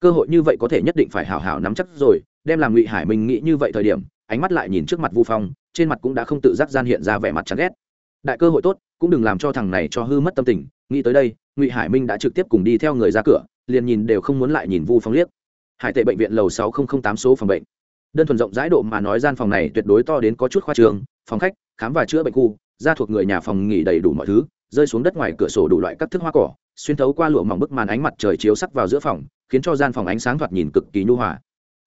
cơ hội như vậy có thể nhất định phải hào hào nắm chắc rồi, đem làm ngụy hải minh nghĩ như vậy thời điểm, ánh mắt lại nhìn trước mặt vu phong, trên mặt cũng đã không tự giác gian hiện ra vẻ mặt chán ghét. Đại cơ hội tốt, cũng đừng làm cho thằng này cho hư mất tâm tình, nghĩ tới đây, ngụy hải minh đã trực tiếp cùng đi theo người ra cửa, liền nhìn đều không muốn lại nhìn vu phong liếc. Hải tệ bệnh viện lầu sáu nghìn tám số phòng bệnh. Đơn thuần rộng rãi độ mà nói gian phòng này tuyệt đối to đến có chút khoa trường, phòng khách, khám và chữa bệnh khu ra thuộc người nhà phòng nghỉ đầy đủ mọi thứ, rơi xuống đất ngoài cửa sổ đủ loại các thức hoa cỏ, xuyên thấu qua lụa mỏng bức màn ánh mặt trời chiếu sắc vào giữa phòng khiến cho gian phòng ánh sáng thoạt nhìn cực kỳ nhu hòa.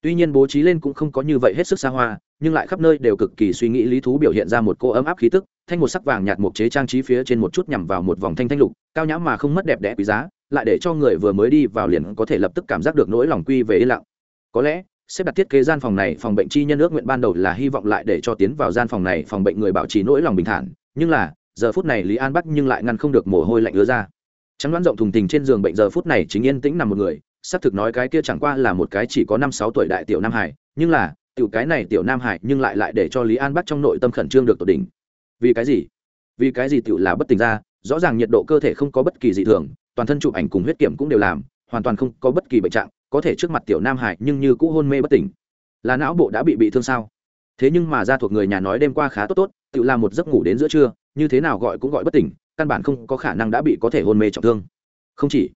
Tuy nhiên bố trí lên cũng không có như vậy hết sức xa hoa, nhưng lại khắp nơi đều cực kỳ suy nghĩ lý thú biểu hiện ra một cô ấm áp khí tức, thanh một sắc vàng nhạt một chế trang trí phía trên một chút nhằm vào một vòng thanh thanh lục, cao nhã mà không mất đẹp đẽ quý giá, lại để cho người vừa mới đi vào liền có thể lập tức cảm giác được nỗi lòng quy về yên lặng. Có lẽ, xếp đặt thiết kế gian phòng này phòng bệnh chi nhân ước nguyện ban đầu là hy vọng lại để cho tiến vào gian phòng này phòng bệnh người bảo trì nỗi lòng bình thản, nhưng là, giờ phút này lý an bắt nhưng lại ngăn không được mồ hôi lạnh ứa ra. Trắng đoán rộng thùng tình trên giường bệnh giờ phút này chính yên tĩnh nằm một người xác thực nói cái kia chẳng qua là một cái chỉ có năm sáu tuổi đại tiểu nam hải, nhưng là, tiểu cái này tiểu nam hải nhưng lại lại để cho lý an bắt trong nội tâm khẩn trương được tột đỉnh. Vì cái gì? Vì cái gì tiểu là bất tỉnh ra, rõ ràng nhiệt độ cơ thể không có bất kỳ dị thường, toàn thân chụp ảnh cùng huyết kiểm cũng đều làm, hoàn toàn không có bất kỳ bệnh trạng, có thể trước mặt tiểu nam hải nhưng như cũ hôn mê bất tỉnh. Là não bộ đã bị bị thương sao? Thế nhưng mà ra thuộc người nhà nói đêm qua khá tốt tốt tự làm một giấc ngủ đến giữa trưa, như thế nào gọi cũng gọi bất tỉnh, căn bản không có khả năng đã bị có thể hôn mê trọng thương. Không chỉ,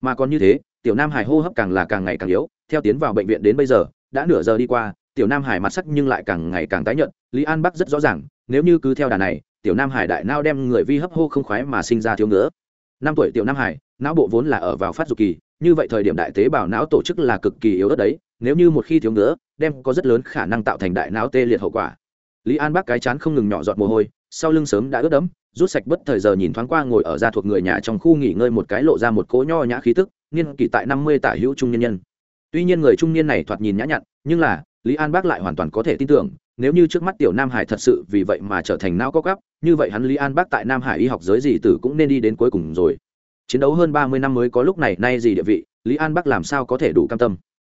mà còn như thế tiểu nam hải hô hấp càng là càng ngày càng yếu, theo tiến vào bệnh viện đến bây giờ, đã nửa giờ đi qua, tiểu nam hải mặt sắc nhưng lại càng ngày càng tái nhợt, lý an bắc rất rõ ràng, nếu như cứ theo đà này, tiểu nam hải đại nao đem người vi hấp hô không khoái mà sinh ra thiếu nữa năm tuổi tiểu nam hải, não bộ vốn là ở vào phát dục kỳ, như vậy thời điểm đại tế bào não tổ chức là cực kỳ yếu ớt đấy, nếu như một khi thiếu nữa đem có rất lớn khả năng tạo thành đại não tê liệt hậu quả. Lý an Bắc cái chán không ngừng nhỏ giọt mồ hôi, sau lưng sớm đã ướt đẫm, rút sạch bất thời giờ nhìn thoáng qua ngồi ở ra thuộc người nhà trong khu nghỉ ngơi một cái lộ ra một cỗ nho nhã khí tức niên kỷ tại năm mươi tả hữu trung nhân nhân. Tuy nhiên người trung niên này thoạt nhìn nhã nhặn, nhưng là, lý an bác lại hoàn toàn có thể tin tưởng, nếu như trước mắt tiểu nam hải thật sự vì vậy mà trở thành não có cắp như vậy hắn lý an bác tại nam hải y học giới gì tử cũng nên đi đến cuối cùng rồi. Chiến đấu hơn ba mươi năm mới có lúc này, nay gì địa vị, lý an Bác làm sao có thể đủ cam tâm?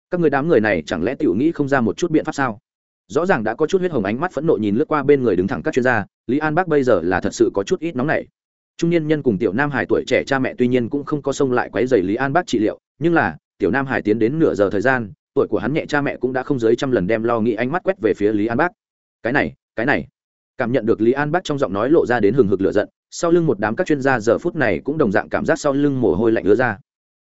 Các người đám người này chẳng lẽ tiểu nghĩ không ra một chút biện pháp sao? Rõ ràng đã có chút huyết hồng ánh mắt phẫn nộ nhìn lướt qua bên người đứng thẳng các chuyên gia, lý an Bác bây giờ là thật sự có chút ít nóng nảy trung niên nhân cùng tiểu nam hải tuổi trẻ cha mẹ tuy nhiên cũng không có xông lại quấy giày lý an Bác trị liệu, nhưng là, tiểu nam hải tiến đến nửa giờ thời gian, tuổi của hắn nhẹ cha mẹ cũng đã không dưới trăm lần đem lo nghĩ ánh mắt quét về phía lý an Bác. Cái này cái này. Cảm nhận được lý an Bác trong giọng nói lộ ra đến hừng hực lửa giận, sau lưng một đám các chuyên gia giờ phút này cũng đồng dạng cảm giác sau lưng mồ hôi lạnh ứa ra.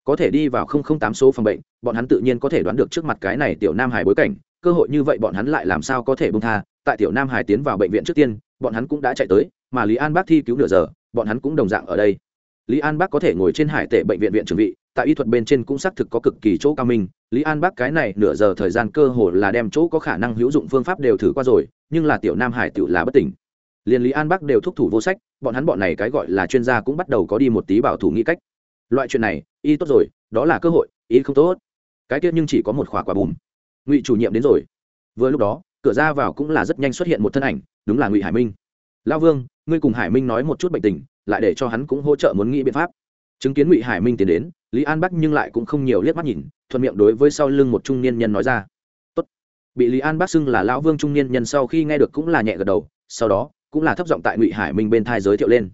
Có thể đi vào không không tám số phòng bệnh, bọn hắn tự nhiên có thể đoán được trước mặt cái này tiểu nam hải bối cảnh, cơ hội như vậy bọn hắn lại làm sao có thể bông tha. Tại tiểu nam hải tiến vào bệnh viện trước tiên, bọn hắn cũng đã chạy tới, mà lý an bác thi cứu nửa giờ bọn hắn cũng đồng dạng ở đây. Lý an bác có thể ngồi trên hải tệ bệnh viện viện trưởng vị, tại y thuật bên trên cũng xác thực có cực kỳ chỗ cao minh. Lý an bác cái này nửa giờ thời gian cơ hồ là đem chỗ có khả năng hữu dụng phương pháp đều thử qua rồi, nhưng là tiểu nam hải tự là bất tỉnh. Liền lý an bác đều thúc thủ vô sách, bọn hắn bọn này cái gọi là chuyên gia cũng bắt đầu có đi một tí bảo thủ nghĩ cách. Loại chuyện này, y tốt rồi, đó là cơ hội, y không tốt. Cái tiết nhưng chỉ có một khỏa quả bùm. Ngụy chủ nhiệm đến rồi. Vừa lúc đó, cửa ra vào cũng là rất nhanh xuất hiện một thân ảnh, đúng là ngụy hải minh lao vương, ngươi cùng hải minh nói một chút bệnh tình, lại để cho hắn cũng hỗ trợ muốn nghĩ biện pháp. Chứng kiến ngụy hải minh tiến đến, lý an bắc nhưng lại cũng không nhiều liếc mắt nhìn, thuận miệng đối với sau lưng một trung niên nhân nói ra. Tốt. bị lý an bắc xưng là lão vương trung niên nhân sau khi nghe được cũng là nhẹ gật đầu, sau đó cũng là thấp giọng tại ngụy hải minh bên thai giới thiệu lên.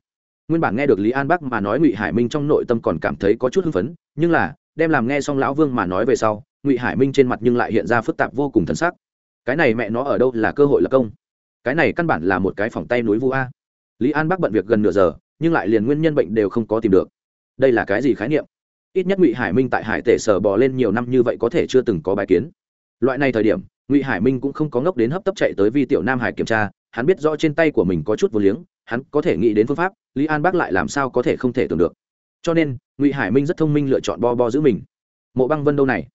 Nguyên bản nghe được lý an bắc mà nói ngụy hải minh trong nội tâm còn cảm thấy có chút hưng phấn, nhưng là, đem làm nghe xong lão vương mà nói về sau, ngụy hải minh trên mặt nhưng lại hiện ra phức tạp vô cùng thân sắc. Cái này mẹ nó ở đâu là cơ hội lập công? Cái này căn bản là một cái phòng tay núi vu a. Lý an bắc bận việc gần nửa giờ, nhưng lại liền nguyên nhân bệnh đều không có tìm được. Đây là cái gì khái niệm? Ít nhất ngụy hải minh tại hải tể sở bò lên nhiều năm như vậy có thể chưa từng có bài kiến. Loại này thời điểm, ngụy hải minh cũng không có ngốc đến hấp tấp chạy tới vi tiểu nam hải kiểm tra, hắn biết rõ trên tay của mình có chút vô liếng, hắn có thể nghĩ đến phương pháp, lý an bác lại làm sao có thể không thể tưởng được. Cho nên, ngụy hải minh rất thông minh lựa chọn bo bo giữ mình. Mộ băng vân đâu này?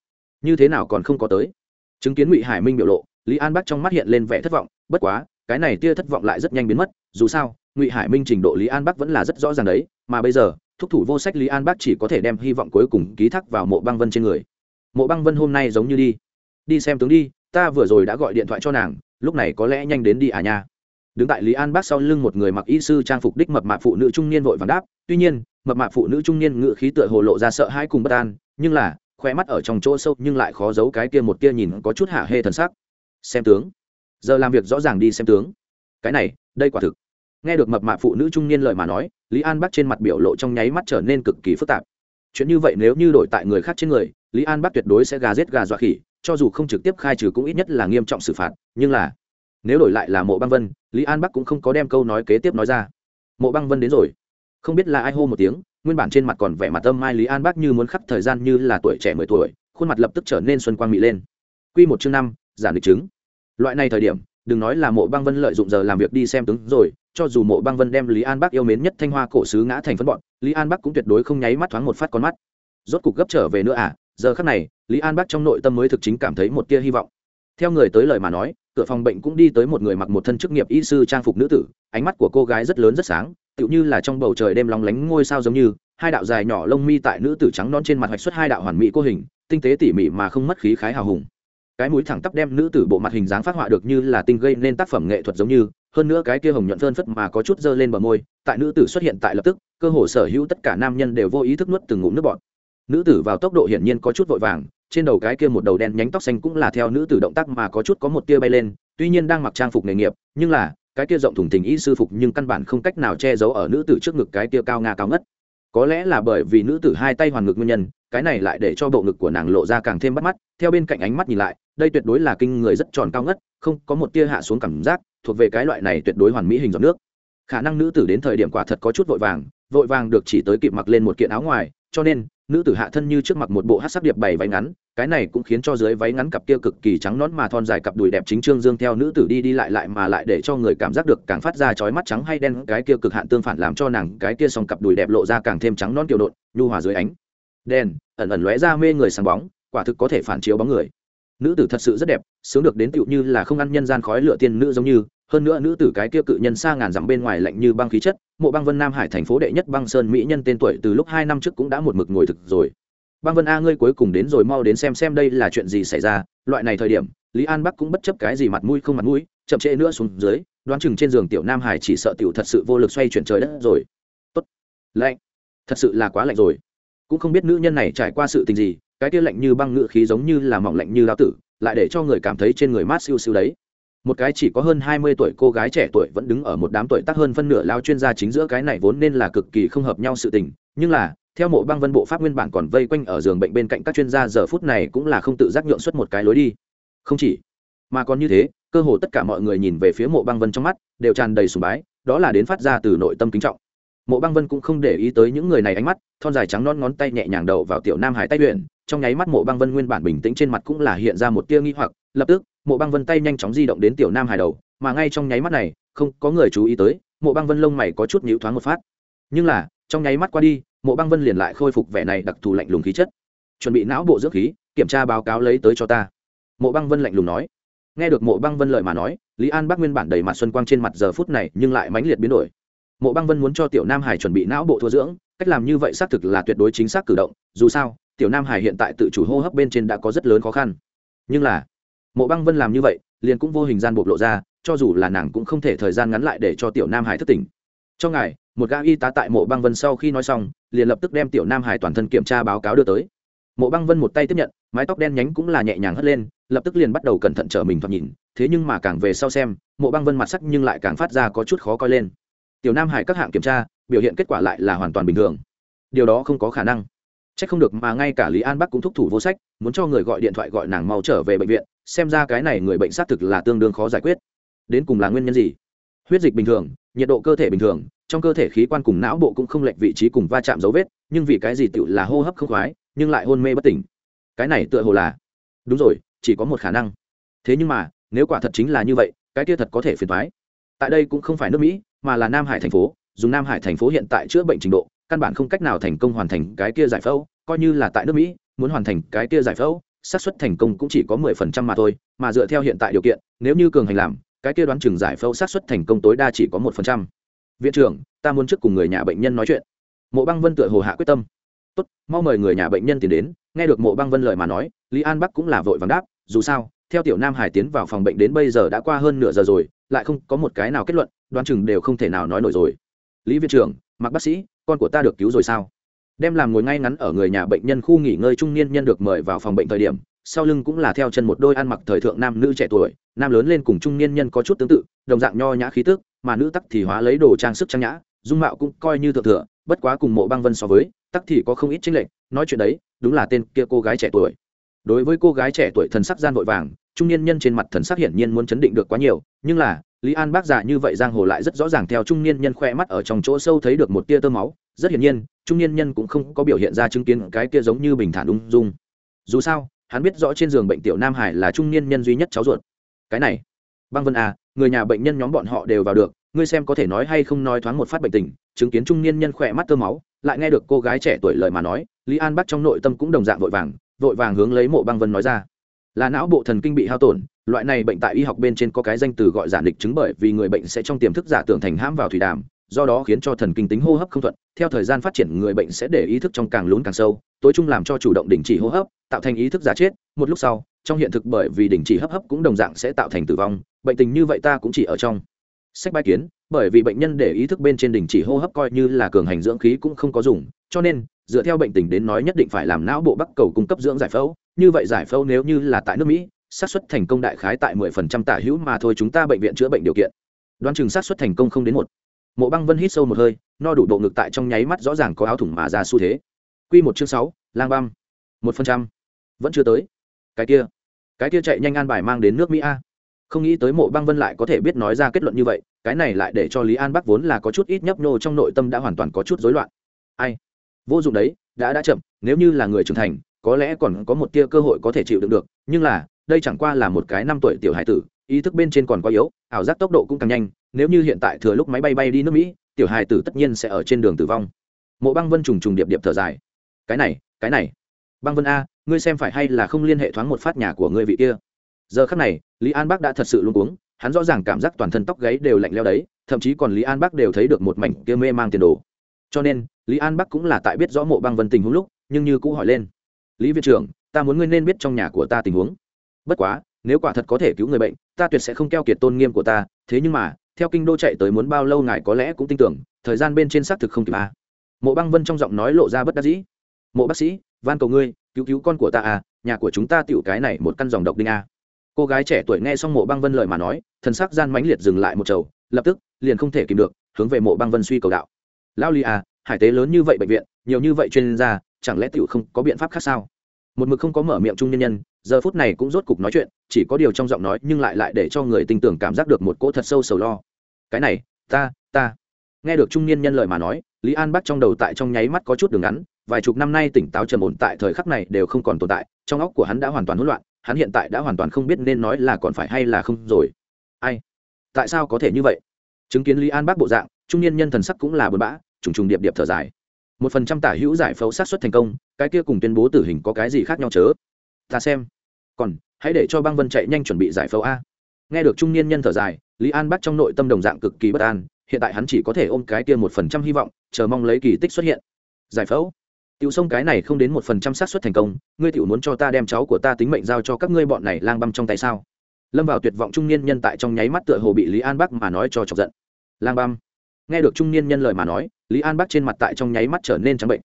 Như thế nào còn không có tới? Chứng kiến ngụy hải minh biểu lộ, lý an bác trong mắt hiện lên vẻ thất vọng, bất quá cái này tia thất vọng lại rất nhanh biến mất, dù sao, ngụy hải minh trình độ lý an bắc vẫn là rất rõ ràng đấy, mà bây giờ, thúc thủ vô sách lý an bắc chỉ có thể đem hy vọng cuối cùng ký thác vào mộ băng vân trên người. Mộ băng vân hôm nay giống như đi. Đi xem tướng đi, ta vừa rồi đã gọi điện thoại cho nàng, lúc này có lẽ nhanh đến đi à nha. Đứng tại lý an bác sau lưng một người mặc y sư trang phục đích mập mạ phụ nữ trung niên vội vàng đáp, tuy nhiên, mập mạ phụ nữ trung niên ngự khí tựa hồ lộ ra sợ hãi cùng bất an, nhưng là khoe mắt ở trong chỗ sâu nhưng lại khó giấu cái kia một kia nhìn có chút hạ hê thần sắc. Xem tướng giờ làm việc rõ ràng đi xem tướng. Cái này, đây quả thực. Nghe được mập mạ phụ nữ trung niên lời mà nói, lý an bắc trên mặt biểu lộ trong nháy mắt trở nên cực kỳ phức tạp. Chuyện như vậy nếu như đổi tại người khác trên người, lý an bắc tuyệt đối sẽ gà rết gà dọa khỉ, cho dù không trực tiếp khai trừ cũng ít nhất là nghiêm trọng xử phạt, nhưng là, nếu đổi lại là mộ băng vân, lý an bắc cũng không có đem câu nói kế tiếp nói ra. Mộ băng vân đến rồi. Không biết là ai hô một tiếng, nguyên bản trên mặt còn vẻ mặt tâm mai lý an bắc như muốn khắp thời gian như là tuổi trẻ mười tuổi, khuôn mặt lập tức trở nên xuân quang mị lên. Q một chương năm giản lịch chứng loại này thời điểm, đừng nói là mộ băng vân lợi dụng giờ làm việc đi xem tướng rồi, cho dù mộ băng vân đem lý an bắc yêu mến nhất thanh hoa cổ sứ ngã thành phân bọn, lý an bắc cũng tuyệt đối không nháy mắt thoáng một phát con mắt. Rốt cục gấp trở về nữa à giờ khắc này, lý an bắc trong nội tâm mới thực chính cảm thấy một tia hy vọng. Theo người tới lời mà nói, cửa phòng bệnh cũng đi tới một người mặc một thân chức nghiệp y sư trang phục nữ tử, ánh mắt của cô gái rất lớn rất sáng, tựu như là trong bầu trời đêm lóng lánh ngôi sao giống như, hai đạo dài nhỏ lông mi tại nữ tử trắng non trên mặt hoạch xuất hai đạo hoàn mỹ cô hình, tinh tế tỉ mỉ mà không mất khí khái hào hùng cái mũi thẳng tắp đem nữ tử bộ mặt hình dáng phát họa được như là tinh gây nên tác phẩm nghệ thuật giống như, hơn nữa cái kia hồng nhuận phơn phất mà có chút dơ lên bờ môi, tại nữ tử xuất hiện tại lập tức, cơ hồ sở hữu tất cả nam nhân đều vô ý thức nuốt từng ngụm nước bọt. Nữ tử vào tốc độ hiển nhiên có chút vội vàng, trên đầu cái kia một đầu đen nhánh tóc xanh cũng là theo nữ tử động tác mà có chút có một tia bay lên, tuy nhiên đang mặc trang phục nghề nghiệp, nhưng là, cái kia rộng thùng tình y sư phục nhưng căn bản không cách nào che giấu ở nữ tử trước ngực cái kia cao nga cao ngất. Có lẽ là bởi vì nữ tử hai tay hoàn ngực nguyên nhân, cái này lại để cho bộ ngực của nàng lộ ra càng thêm bắt mắt, theo bên cạnh ánh mắt nhìn lại đây tuyệt đối là kinh người rất tròn cao ngất, không có một tia hạ xuống cảm giác, thuộc về cái loại này tuyệt đối hoàn mỹ hình giọt nước. Khả năng nữ tử đến thời điểm quả thật có chút vội vàng vội vàng được chỉ tới kịp mặc lên một kiện áo ngoài, cho nên, nữ tử hạ thân như trước mặt một bộ hát sắc điệp bày váy ngắn, cái này cũng khiến cho dưới váy ngắn cặp kia cực kỳ trắng nón mà thon dài cặp đùi đẹp chính trương dương theo nữ tử đi đi lại lại mà lại để cho người cảm giác được càng phát ra chói mắt trắng hay đen, cái kia cực hạn tương phản làm cho nàng cái kia song cặp đùi đẹp lộ ra càng thêm trắng non kiều đột nhu hòa dưới ánh đen ẩn ẩn lóe ra mê người sáng bóng, quả thực có thể phản chiếu bóng người nữ tử thật sự rất đẹp, sướng được đến tựu như là không ăn nhân gian khói lửa tiên nữ giống như, hơn nữa nữ tử cái kia cự nhân xa ngàn dặm bên ngoài lạnh như băng khí chất, mộ băng vân nam hải thành phố đệ nhất băng sơn mỹ nhân tên tuổi từ lúc hai năm trước cũng đã một mực ngồi thực rồi. Băng vân a, ngươi cuối cùng đến rồi, mau đến xem xem đây là chuyện gì xảy ra, loại này thời điểm, lý an bắc cũng bất chấp cái gì mặt mũi không mặt mũi, chậm trễ nữa xuống dưới, đoán chừng trên giường tiểu nam hải chỉ sợ tiểu thật sự vô lực xoay chuyển trời đất rồi. Tốt. Lạnh. Thật sự là quá lạnh rồi. Cũng không biết nữ nhân này trải qua sự tình gì cái kia lạnh như băng ngự khí giống như là mỏng lạnh như lao tử, lại để cho người cảm thấy trên người mát siêu siêu đấy. Một cái chỉ có hơn hai mươi tuổi cô gái trẻ tuổi vẫn đứng ở một đám tuổi tác hơn phân nửa lao chuyên gia chính giữa cái này vốn nên là cực kỳ không hợp nhau sự tình, nhưng là, theo mộ băng vân bộ pháp nguyên bản còn vây quanh ở giường bệnh bên cạnh các chuyên gia giờ phút này cũng là không tự giác nhượng xuất một cái lối đi. Không chỉ, mà còn như thế, cơ hồ tất cả mọi người nhìn về phía mộ băng vân trong mắt, đều tràn đầy sùng bái, đó là đến phát ra từ nội tâm kính trọng. Mộ băng vân cũng không để ý tới những người này ánh mắt, thon dài trắng non ngón tay nhẹ nhàng đầu vào tiểu nam hải tay huyện trong nháy mắt mộ băng vân nguyên bản bình tĩnh trên mặt cũng là hiện ra một tia nghi hoặc, lập tức, mộ băng vân tay nhanh chóng di động đến tiểu nam hải đầu, mà ngay trong nháy mắt này, không có người chú ý tới, mộ băng vân lông mày có chút nhíu thoáng một phát. Nhưng là, trong nháy mắt qua đi, mộ băng vân liền lại khôi phục vẻ này đặc thù lạnh lùng khí chất. Chuẩn bị não bộ dưỡng khí, kiểm tra báo cáo lấy tới cho ta. Mộ băng vân lạnh lùng nói. Nghe được mộ băng vân lời mà nói, lý an bác nguyên bản đầy mặt xuân quang trên mặt giờ phút này nhưng lại mãnh liệt biến đổi. Mộ băng vân muốn cho tiểu nam hải chuẩn bị não bộ thua dưỡng, cách làm như vậy xác thực là tuyệt đối chính xác cử động, dù sao tiểu nam hải hiện tại tự chủ hô hấp bên trên đã có rất lớn khó khăn. Nhưng là, mộ băng vân làm như vậy, liền cũng vô hình gian bộc lộ ra, cho dù là nàng cũng không thể thời gian ngắn lại để cho tiểu nam hải thất tỉnh. Trong ngày một gã y tá tại mộ băng vân sau khi nói xong, liền lập tức đem tiểu nam hải toàn thân kiểm tra báo cáo đưa tới. Mộ băng vân một tay tiếp nhận, mái tóc đen nhánh cũng là nhẹ nhàng hất lên, lập tức liền bắt đầu cẩn thận trở mình thoạt nhìn. Thế nhưng mà càng về sau xem, mộ băng vân mặt sắc nhưng lại càng phát ra có chút khó coi lên. Tiểu nam hải các hạng kiểm tra, biểu hiện kết quả lại là hoàn toàn bình thường. Điều đó không có khả năng chắc không được mà ngay cả lý an bắc cũng thúc thủ vô sách, muốn cho người gọi điện thoại gọi nàng mau trở về bệnh viện, xem ra cái này người bệnh xác thực là tương đương khó giải quyết. Đến cùng là nguyên nhân gì? Huyết dịch bình thường, nhiệt độ cơ thể bình thường, trong cơ thể khí quan cùng não bộ cũng không lệch vị trí cùng va chạm dấu vết, nhưng vì cái gì tựu là hô hấp không khoái, nhưng lại hôn mê bất tỉnh? Cái này tựa hồ là, đúng rồi, chỉ có một khả năng. Thế nhưng mà, nếu quả thật chính là như vậy, cái kia thật có thể phiền thoái tại đây cũng không phải nước mỹ, mà là nam hải thành phố, dùng nam hải thành phố hiện tại chữa bệnh trình độ căn bản không cách nào thành công hoàn thành cái kia giải phẫu, coi như là tại nước mỹ, muốn hoàn thành cái kia giải phẫu, xác suất thành công cũng chỉ có mười phần trăm mà thôi, mà dựa theo hiện tại điều kiện, nếu như cường hành làm, cái kia đoán chừng giải phẫu xác suất thành công tối đa chỉ có một phần trăm. Viện trưởng, ta muốn trước cùng người nhà bệnh nhân nói chuyện. Mộ băng vân tựa hồ hạ quyết tâm. Tốt, mau mời người nhà bệnh nhân tiến đến, nghe được mộ băng vân lời mà nói, lý an bắc cũng là vội vàng đáp, dù sao, theo tiểu nam hải tiến vào phòng bệnh đến bây giờ đã qua hơn nửa giờ rồi, lại không có một cái nào kết luận, đoán chừng đều không thể nào nói nổi rồi. Lý viện trưởng, mặc bác sĩ con của ta được cứu rồi sao? Đem làm ngồi ngay ngắn ở người nhà bệnh nhân khu nghỉ ngơi trung niên nhân được mời vào phòng bệnh thời điểm, sau lưng cũng là theo chân một đôi ăn mặc thời thượng nam nữ trẻ tuổi, nam lớn lên cùng trung niên nhân có chút tương tự, đồng dạng nho nhã khí tức, mà nữ tắc thì hóa lấy đồ trang sức trang nhã, dung mạo cũng coi như thượng thừa, bất quá cùng mộ băng vân so với, tắc thì có không ít tranh lệch, nói chuyện đấy, đúng là tên kia cô gái trẻ tuổi. Đối với cô gái trẻ tuổi thần sắc gian vội vàng, trung niên nhân trên mặt thần sắc hiển nhiên muốn chấn định được quá nhiều, nhưng là lý an bác giả như vậy giang hồ lại rất rõ ràng theo trung niên nhân khoe mắt ở trong chỗ sâu thấy được một tia tơ máu. Rất hiển nhiên, trung niên nhân cũng không có biểu hiện ra chứng kiến cái kia giống như bình thản ung dung. Dù sao, hắn biết rõ trên giường bệnh tiểu nam hải là trung niên nhân duy nhất cháu ruột. Cái này, băng vân à người nhà bệnh nhân nhóm bọn họ đều vào được. Ngươi xem có thể nói hay không nói thoáng một phát bệnh tình, chứng kiến trung niên nhân khỏe mắt tơ máu, lại nghe được cô gái trẻ tuổi lời mà nói, lý an bắc trong nội tâm cũng đồng dạng vội vàng vội vàng hướng lấy mộ băng vân nói ra là não bộ thần kinh bị hao tổn, loại này bệnh tại y học bên trên có cái danh từ gọi giản địch chứng bởi vì người bệnh sẽ trong tiềm thức giả tưởng thành hãm vào thủy đàm, do đó khiến cho thần kinh tính hô hấp không thuận. Theo thời gian phát triển, người bệnh sẽ để ý thức trong càng lún càng sâu, tối trung làm cho chủ động đình chỉ hô hấp, tạo thành ý thức giả chết. Một lúc sau, trong hiện thực bởi vì đình chỉ hấp hấp cũng đồng dạng sẽ tạo thành tử vong, bệnh tình như vậy ta cũng chỉ ở trong. Sách bài kiến, bởi vì bệnh nhân để ý thức bên trên đình chỉ hô hấp coi như là cường hành dưỡng khí cũng không có dùng, cho nên, dựa theo bệnh tình đến nói nhất định phải làm não bộ bắc cầu cung cấp dưỡng giải phẫu như vậy giải phẫu nếu như là tại nước mỹ, xác suất thành công đại khái tại mười phần trăm tả hữu mà thôi, chúng ta bệnh viện chữa bệnh điều kiện. Đoán chừng xác suất thành công không đến một. Mộ băng vân hít sâu một hơi, no đủ độ ngực tại trong nháy mắt rõ ràng có áo thủng mà ra xu thế. Q một chương sáu, lang băm. Một phần trăm. Vẫn chưa tới. Cái kia. Cái kia chạy nhanh an bài mang đến nước mỹ a. Không nghĩ tới mộ băng vân lại có thể biết nói ra kết luận như vậy, cái này lại để cho lý an bắc vốn là có chút ít nhấp nhô trong nội tâm đã hoàn toàn có chút rối loạn. Ai? Vô dụng đấy, đã đã chậm, nếu như là người trưởng thành có lẽ còn có một tia cơ hội có thể chịu đựng được, nhưng là, đây chẳng qua là một cái năm tuổi tiểu hải tử, ý thức bên trên còn quá yếu, ảo giác tốc độ cũng càng nhanh, nếu như hiện tại thừa lúc máy bay bay đi nước mỹ, tiểu hải tử tất nhiên sẽ ở trên đường tử vong. Mộ băng vân trùng trùng điệp điệp thở dài. Cái này cái này. Băng vân a, ngươi xem phải hay là không liên hệ thoáng một phát nhà của ngươi vị kia. Giờ khắc này, lý an bắc đã thật sự luôn cuống, hắn rõ ràng cảm giác toàn thân tóc gáy đều lạnh leo đấy, thậm chí còn lý an bắc đều thấy được một mảnh kia mê mang tiền đồ. Cho nên, lý an bắc cũng là tại biết rõ mộ băng vân tình huống lúc, nhưng như cũng hỏi lên lý viện trưởng, ta muốn ngươi nên biết trong nhà của ta tình huống bất quá, nếu quả thật có thể cứu người bệnh, ta tuyệt sẽ không keo kiệt tôn nghiêm của ta, thế nhưng mà, theo kinh đô chạy tới muốn bao lâu ngài có lẽ cũng tin tưởng, thời gian bên trên xác thực không kịp à. mộ băng vân trong giọng nói lộ ra bất đắc dĩ mộ bác sĩ, van cầu ngươi, cứu cứu con của ta à nhà của chúng ta tựu cái này một căn dòng độc đinh à. cô gái trẻ tuổi nghe xong mộ băng vân lời mà nói, thần sắc gian mãnh liệt dừng lại một chầu, lập tức, liền không thể kìm được, hướng về mộ băng vân suy cầu đạo lao ly à hải tế lớn như vậy bệnh viện, nhiều như vậy chuyên gia chẳng lẽ tiểu không có biện pháp khác sao? Một mực không có mở miệng trung nhân nhân, giờ phút này cũng rốt cục nói chuyện, chỉ có điều trong giọng nói nhưng lại lại để cho người tin tưởng cảm giác được một cỗ thật sâu sầu lo. Cái này, ta ta. Nghe được trung niên nhân lời mà nói, lý an bắc trong đầu tại trong nháy mắt có chút đường ngắn, vài chục năm nay tỉnh táo trầm ổn tại thời khắc này đều không còn tồn tại, trong óc của hắn đã hoàn toàn hỗn loạn, hắn hiện tại đã hoàn toàn không biết nên nói là còn phải hay là không rồi. Ai? Tại sao có thể như vậy? Chứng kiến lý an bắc bộ dạng trung niên nhân thần sắc cũng là bừa bã, trùng trùng điệp điệp thở dài một phần trăm tả hữu giải phẫu sát xuất thành công, cái kia cùng tuyên bố tử hình có cái gì khác nhau chớ? Ta xem. Còn, hãy để cho băng vân chạy nhanh chuẩn bị giải phẫu a. Nghe được trung niên nhân thở dài, lý an bắt trong nội tâm đồng dạng cực kỳ bất an, hiện tại hắn chỉ có thể ôm cái kia một phần trăm hy vọng, chờ mong lấy kỳ tích xuất hiện. Giải phẫu? Tiểu sông cái này không đến một phần trăm xác suất thành công, ngươi tiểu muốn cho ta đem cháu của ta tính mệnh giao cho các ngươi bọn này lang băm trong tay sao? Lâm vào tuyệt vọng trung niên nhân tại trong nháy mắt tựa hồ bị lý an bắc mà nói cho chọc giận. Lang băm nghe được trung niên nhân lời mà nói, lý an Bác trên mặt tại trong nháy mắt trở nên trắng bệnh.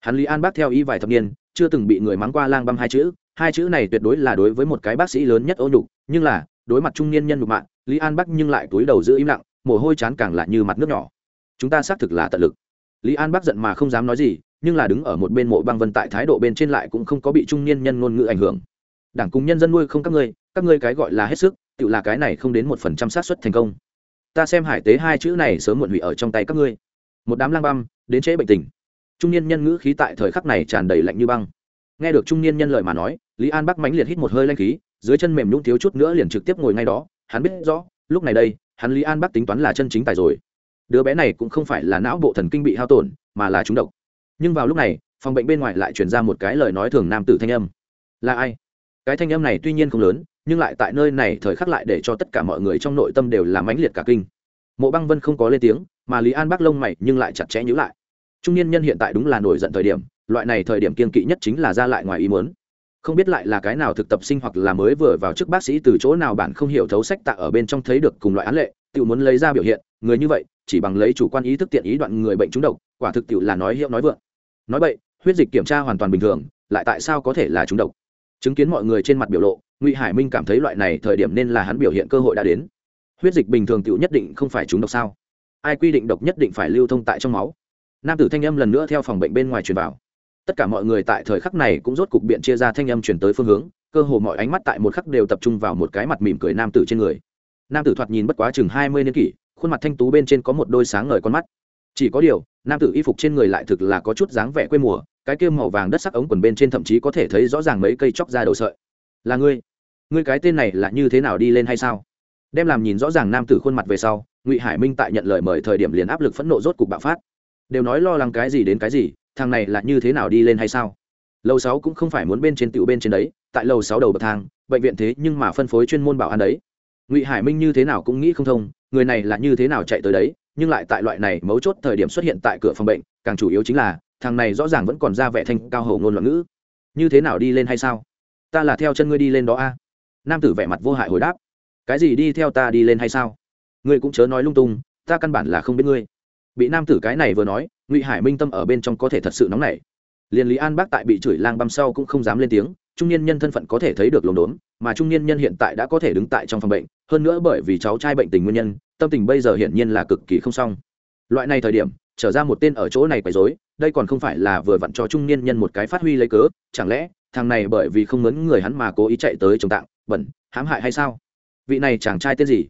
Hắn lý an Bác theo ý vài thập niên, chưa từng bị người mắng qua lang băm hai chữ. Hai chữ này tuyệt đối là đối với một cái bác sĩ lớn nhất ô nhục, nhưng là, đối mặt trung niên nhân nhục mạng lý an bắc nhưng lại túi đầu giữ im lặng, mồ hôi chán càng lại như mặt nước nhỏ. Chúng ta xác thực là tận lực. Lý an bắc giận mà không dám nói gì, nhưng là đứng ở một bên mộ băng vân tại thái độ bên trên lại cũng không có bị trung niên nhân ngôn ngữ ảnh hưởng. Đảng cùng nhân dân nuôi không các ngươi các ngươi cái gọi là hết sức, tự là cái này không đến một phần trăm xác suất thành công ta xem hải tế hai chữ này sớm muộn hủy ở trong tay các ngươi. Một đám lang băm, đến trễ bệnh tình. Trung niên nhân ngữ khí tại thời khắc này tràn đầy lạnh như băng. Nghe được trung niên nhân lời mà nói, lý an bắc mãnh liệt hít một hơi lanh khí, dưới chân mềm nhũng thiếu chút nữa liền trực tiếp ngồi ngay đó, hắn biết rõ, lúc này đây, hắn lý an bắc tính toán là chân chính tài rồi. Đứa bé này cũng không phải là não bộ thần kinh bị hao tổn, mà là trúng độc. Nhưng vào lúc này, phòng bệnh bên ngoài lại truyền ra một cái lời nói thường nam tử thanh âm. Là ai? Cái thanh âm này tuy nhiên không lớn nhưng lại tại nơi này thời khắc lại để cho tất cả mọi người trong nội tâm đều là mãnh liệt cả kinh. Mộ băng vân không có lên tiếng, mà lý an bác lông mày nhưng lại chặt chẽ nhữ lại. Trung niên nhân hiện tại đúng là nổi giận thời điểm, loại này thời điểm kiên kỵ nhất chính là ra lại ngoài ý muốn. Không biết lại là cái nào thực tập sinh hoặc là mới vừa vào trước bác sĩ từ chỗ nào bạn không hiểu thấu sách tạ ở bên trong thấy được cùng loại án lệ, tự muốn lấy ra biểu hiện, người như vậy, chỉ bằng lấy chủ quan ý thức tiện ý đoạn người bệnh trúng độc, quả thực tiểu là nói hiệu nói vượng. Nói vậy huyết dịch kiểm tra hoàn toàn bình thường, lại tại sao có thể là trúng độc? Chứng kiến mọi người trên mặt biểu lộ ngụy hải minh cảm thấy loại này thời điểm nên là hắn biểu hiện cơ hội đã đến. Huyết dịch bình thường tựu nhất định không phải chúng độc sao? Ai quy định độc nhất định phải lưu thông tại trong máu? Nam tử thanh âm lần nữa theo phòng bệnh bên ngoài truyền vào. Tất cả mọi người tại thời khắc này cũng rốt cục biện chia ra thanh âm chuyển tới phương hướng, cơ hồ mọi ánh mắt tại một khắc đều tập trung vào một cái mặt mỉm cười nam tử trên người. Nam tử thoạt nhìn bất quá chừng hai mươi niên kỷ, khuôn mặt thanh tú bên trên có một đôi sáng ngời con mắt. Chỉ có điều, nam tử y phục trên người lại thực là có chút dáng vẻ quê mùa, cái kia màu vàng đất sắc ống quần bên trên thậm chí có thể thấy rõ ràng mấy cây chóc ra đầu sợi. Là ngươi? Ngươi cái tên này là như thế nào đi lên hay sao? Đem làm nhìn rõ ràng nam tử khuôn mặt về sau, ngụy hải minh tại nhận lời mời thời điểm liền áp lực phẫn nộ rốt cục bạo phát. Đều nói lo lắng cái gì đến cái gì, thằng này là như thế nào đi lên hay sao? Lầu sáu cũng không phải muốn bên trên tựu bên trên đấy, tại lầu sáu đầu bậc thang, bệnh viện thế nhưng mà phân phối chuyên môn bảo an đấy. Ngụy hải minh như thế nào cũng nghĩ không thông, người này là như thế nào chạy tới đấy, nhưng lại tại loại này mấu chốt thời điểm xuất hiện tại cửa phòng bệnh, càng chủ yếu chính là, thằng này rõ ràng vẫn còn ra vẻ thanh cao hầu ngôn loạn ngữ. Như thế nào đi lên hay sao? Ta là theo chân ngươi đi lên đó a nam tử vẻ mặt vô hại hồi đáp, cái gì đi theo ta đi lên hay sao? Ngươi cũng chớ nói lung tung, ta căn bản là không biết ngươi. Bị nam tử cái này vừa nói, ngụy hải minh tâm ở bên trong có thể thật sự nóng nảy. Liền lý an bác tại bị chửi lang băm sau cũng không dám lên tiếng, trung niên nhân thân phận có thể thấy được lồn đốn, mà trung niên nhân hiện tại đã có thể đứng tại trong phòng bệnh, hơn nữa bởi vì cháu trai bệnh tình nguyên nhân, tâm tình bây giờ hiển nhiên là cực kỳ không xong. Loại này thời điểm, trở ra một tên ở chỗ này quấy rối, đây còn không phải là vừa vặn cho trung niên nhân một cái phát huy lấy cớ, chẳng lẽ thằng này bởi vì không mướn người hắn mà cố ý chạy tới trồng tạng bẩn, hãm hại hay sao? Vị này chàng trai tên gì?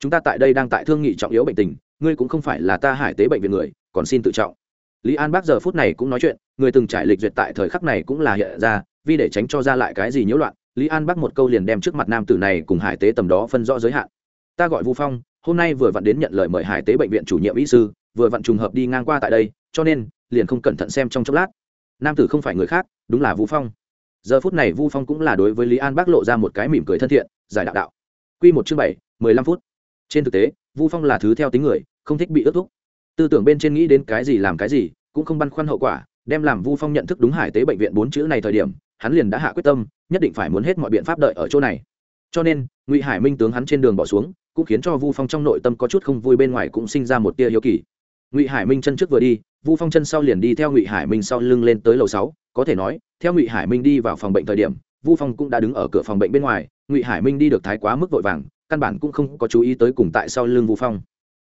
Chúng ta tại đây đang tại thương nghị trọng yếu bệnh tình, ngươi cũng không phải là ta hải tế bệnh viện người, còn xin tự trọng. Lý an bác giờ phút này cũng nói chuyện, người từng trải lịch duyệt tại thời khắc này cũng là hiện ra, vì để tránh cho ra lại cái gì nhiễu loạn, lý an bác một câu liền đem trước mặt nam tử này cùng hải tế tầm đó phân rõ giới hạn. Ta gọi vu phong, hôm nay vừa vặn đến nhận lời mời hải tế bệnh viện chủ nhiệm y sư, vừa vặn trùng hợp đi ngang qua tại đây, cho nên liền không cẩn thận xem trong chốc lát. Nam tử không phải người khác, đúng là vu phong giờ phút này vu phong cũng là đối với lý an bác lộ ra một cái mỉm cười thân thiện, giải đạo đạo. Q một chương bảy, mười lăm phút. Trên thực tế, vu phong là thứ theo tính người, không thích bị ước thúc. Tư tưởng bên trên nghĩ đến cái gì làm cái gì, cũng không băn khoăn hậu quả, đem làm vu phong nhận thức đúng hải tế bệnh viện bốn chữ này thời điểm, hắn liền đã hạ quyết tâm, nhất định phải muốn hết mọi biện pháp đợi ở chỗ này. Cho nên, ngụy hải minh tướng hắn trên đường bỏ xuống, cũng khiến cho vu phong trong nội tâm có chút không vui bên ngoài cũng sinh ra một tia hiếu kỳ. Ngụy hải minh chân trước vừa đi, vu phong chân sau liền đi theo ngụy hải minh sau lưng lên tới lầu sáu, có thể nói theo ngụy hải minh đi vào phòng bệnh thời điểm, vu phong cũng đã đứng ở cửa phòng bệnh bên ngoài. Ngụy hải minh đi được thái quá mức vội vàng, căn bản cũng không có chú ý tới cùng tại sau lưng vu phong.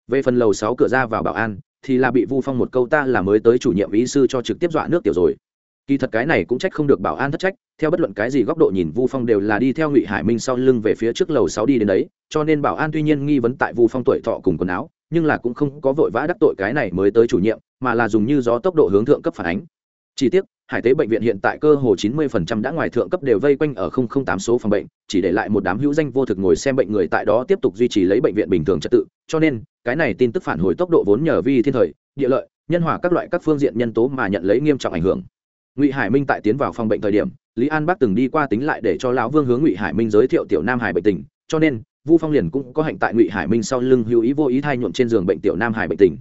Về phần lầu sáu cửa ra vào bảo an, thì là bị vu phong một câu ta là mới tới chủ nhiệm ý sư cho trực tiếp dọa nước tiểu rồi. Kỳ thật cái này cũng trách không được bảo an thất trách, theo bất luận cái gì góc độ nhìn vu phong đều là đi theo ngụy hải minh sau lưng về phía trước lầu sáu đi đến đấy, cho nên bảo an tuy nhiên nghi vấn tại vu phong tuổi thọ cùng quần áo, nhưng là cũng không có vội vã đắc tội cái này mới tới chủ nhiệm, mà là dùng như gió tốc độ hướng thượng cấp phản ánh chi tiết hải tế bệnh viện hiện tại cơ hồ 90% đã ngoài thượng cấp đều vây quanh ở 008 số phòng bệnh, chỉ để lại một đám hữu danh vô thực ngồi xem bệnh người tại đó tiếp tục duy trì lấy bệnh viện bình thường trật tự. Cho nên, cái này tin tức phản hồi tốc độ vốn nhờ vi thiên thời, địa lợi, nhân hòa các loại các phương diện nhân tố mà nhận lấy nghiêm trọng ảnh hưởng. Ngụy hải minh tại tiến vào phòng bệnh thời điểm, lý an bác từng đi qua tính lại để cho lão vương hướng ngụy hải minh giới thiệu tiểu nam hải bệnh tình, cho nên, vu phong liền cũng có hạnh tại ngụy hải minh sau lưng hữu ý vô ý thai nhuộm trên giường bệnh tiểu nam hải bệnh tình.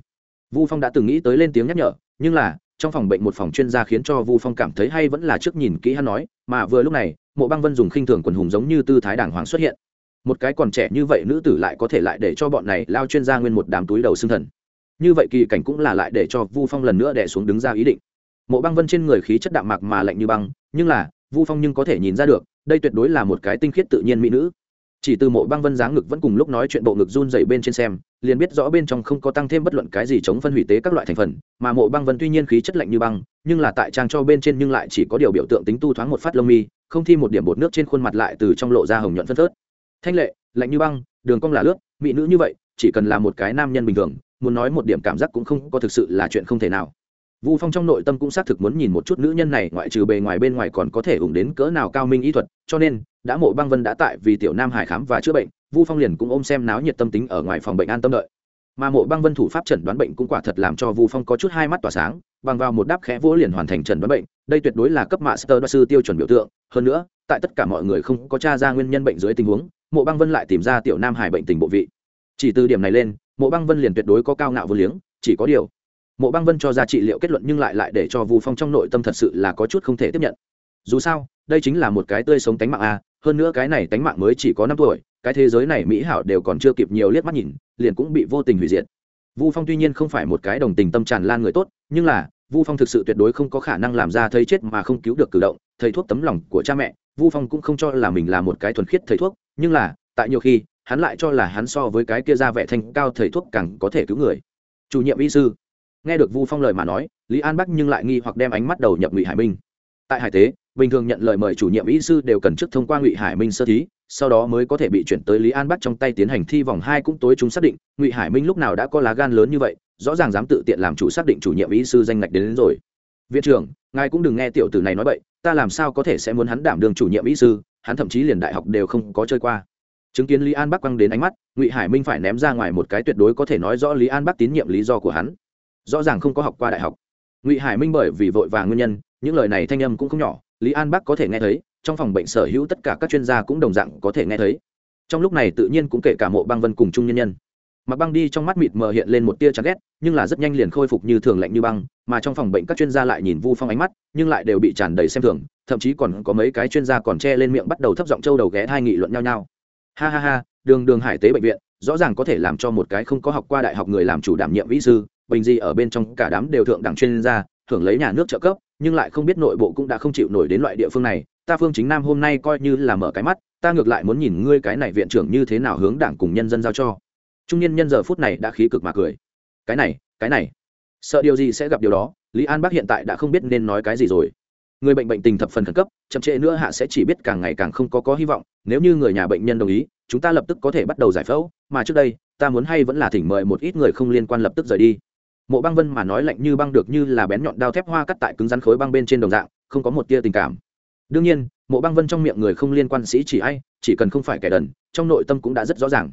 Vu phong đã từng nghĩ tới lên tiếng nhắc nhở, nhưng là trong phòng bệnh một phòng chuyên gia khiến cho vu phong cảm thấy hay vẫn là trước nhìn kỹ hắn nói, mà vừa lúc này, mộ băng vân dùng khinh thường quần hùng giống như tư thái đàng hoàng xuất hiện. Một cái còn trẻ như vậy nữ tử lại có thể lại để cho bọn này lao chuyên gia nguyên một đám túi đầu xương thần. Như vậy kỳ cảnh cũng là lại để cho vu phong lần nữa đẻ xuống đứng ra ý định. Mộ băng vân trên người khí chất đạm mạc mà lạnh như băng, nhưng là, vu phong nhưng có thể nhìn ra được, đây tuyệt đối là một cái tinh khiết tự nhiên mỹ nữ. Chỉ từ mộ băng vân dáng ngực vẫn cùng lúc nói chuyện bộ ngực run dày bên trên xem liền biết rõ bên trong không có tăng thêm bất luận cái gì chống phân hủy tế các loại thành phần, mà mộ băng vân tuy nhiên khí chất lạnh như băng, nhưng là tại trang cho bên trên nhưng lại chỉ có điều biểu tượng tính tu thoáng một phát lông mi, không thi một điểm bột nước trên khuôn mặt lại từ trong lộ ra hồng nhuận phân phớt. Thanh lệ, lạnh như băng, đường cong là lướt, mỹ nữ như vậy, chỉ cần là một cái nam nhân bình thường, muốn nói một điểm cảm giác cũng không có thực sự là chuyện không thể nào. Vu phong trong nội tâm cũng xác thực muốn nhìn một chút nữ nhân này, ngoại trừ bề ngoài bên ngoài còn có thể ủng đến cỡ nào cao minh ý thuật, cho nên, đã mộ băng vân đã tại vì tiểu nam hải khám và chữa bệnh vu phong liền cũng ôm xem náo nhiệt tâm tính ở ngoài phòng bệnh an tâm đợi. Mà mộ băng vân thủ pháp chẩn đoán bệnh cũng quả thật làm cho vu phong có chút hai mắt tỏa sáng, bằng vào một đáp khẽ vỗ liền hoàn thành trần đoán bệnh, đây tuyệt đối là cấp master đoa sư tiêu chuẩn biểu tượng. Hơn nữa, tại tất cả mọi người không có t r a ra nguyên nhân bệnh dưới tình huống, mộ băng vân lại tìm ra tiểu nam hải bệnh tình bộ vị. Chỉ từ điểm này lên, mộ băng vân liền tuyệt đối có cao ngạo vô liếng, chỉ có điều, mộ băng vân cho ra trị liệu kết luận nhưng lại lại để cho vu phong trong nội tâm thật sự là có chút không thể tiếp nhận. Dù sao, đây chính là một cái tươi sống tánh mạng a hơn nữa cái này tánh mạng mới chỉ có năm tuổi, cái thế giới này mỹ hảo đều còn chưa kịp nhiều liếc mắt nhìn, liền cũng bị vô tình hủy diệt. Vu phong tuy nhiên không phải một cái đồng tình tâm tràn lan người tốt, nhưng là, vu phong thực sự tuyệt đối không có khả năng làm ra thấy chết mà không cứu được cử động, thầy thuốc tấm lòng của cha mẹ, vu phong cũng không cho là mình là một cái thuần khiết thầy thuốc, nhưng là, tại nhiều khi, hắn lại cho là hắn so với cái kia ra vẻ thanh cao thầy thuốc càng có thể cứu người. Chủ nhiệm y sư. Nghe được vu phong lời mà nói, lý an bắc nhưng lại nghi hoặc đem ánh mắt đầu nhập ngụy hải minh. Tại hải tế bình thường nhận lời mời chủ nhiệm y sư đều cần trước thông qua ngụy hải minh sơ thí sau đó mới có thể bị chuyển tới lý an bắc trong tay tiến hành thi vòng hai cũng tối chúng xác định ngụy hải minh lúc nào đã có lá gan lớn như vậy rõ ràng dám tự tiện làm chủ xác định chủ nhiệm y sư danh ngạch đến, đến rồi. Viện trưởng ngài cũng đừng nghe tiểu tử này nói vậy ta làm sao có thể sẽ muốn hắn đảm đường chủ nhiệm y sư hắn thậm chí liền đại học đều không có chơi qua. Chứng kiến lý an bắc quăng đến ánh mắt ngụy hải minh phải ném ra ngoài một cái tuyệt đối có thể nói rõ lý an bắc tín nhiệm lý do của hắn. Rõ ràng không có học qua đại học. Ngụy hải minh bởi vì vội vàng nguyên nhân những lời này thanh âm cũng không nhỏ lý an bắc có thể nghe thấy, trong phòng bệnh sở hữu tất cả các chuyên gia cũng đồng dạng có thể nghe thấy. Trong lúc này tự nhiên cũng kể cả mộ băng vân cùng chung nhân nhân. Mặc băng đi trong mắt mịt mờ hiện lên một tia chán ghét, nhưng là rất nhanh liền khôi phục như thường lạnh như băng, mà trong phòng bệnh các chuyên gia lại nhìn vu phong ánh mắt, nhưng lại đều bị tràn đầy xem thường, thậm chí còn có mấy cái chuyên gia còn che lên miệng bắt đầu thấp giọng trâu đầu ghé hai nghị luận nhau nhau. Ha ha ha, đường đường hải tế bệnh viện, rõ ràng có thể làm cho một cái không có học qua đại học người làm chủ đảm nhiệm vĩ sư, bình gì ở bên trong cả đám đều thượng đẳng chuyên gia, thưởng lấy nhà nước trợ cấp nhưng lại không biết nội bộ cũng đã không chịu nổi đến loại địa phương này, ta phương chính nam hôm nay coi như là mở cái mắt, ta ngược lại muốn nhìn ngươi cái này viện trưởng như thế nào hướng đảng cùng nhân dân giao cho. Trung niên nhân giờ phút này đã khí cực mà cười. Cái này cái này. Sợ điều gì sẽ gặp điều đó, lý an bác hiện tại đã không biết nên nói cái gì rồi. Người bệnh bệnh tình thập phần khẩn cấp, chậm trễ nữa hạ sẽ chỉ biết càng ngày càng không có có hy vọng, nếu như người nhà bệnh nhân đồng ý, chúng ta lập tức có thể bắt đầu giải phẫu, mà trước đây, ta muốn hay vẫn là thỉnh mời một ít người không liên quan lập tức rời đi mộ băng vân mà nói lạnh như băng được như là bén nhọn đao thép hoa cắt tại cứng rắn khối băng bên trên đồng dạng, không có một tia tình cảm. Đương nhiên, mộ băng vân trong miệng người không liên quan sĩ chỉ ai, chỉ cần không phải kẻ đần, trong nội tâm cũng đã rất rõ ràng.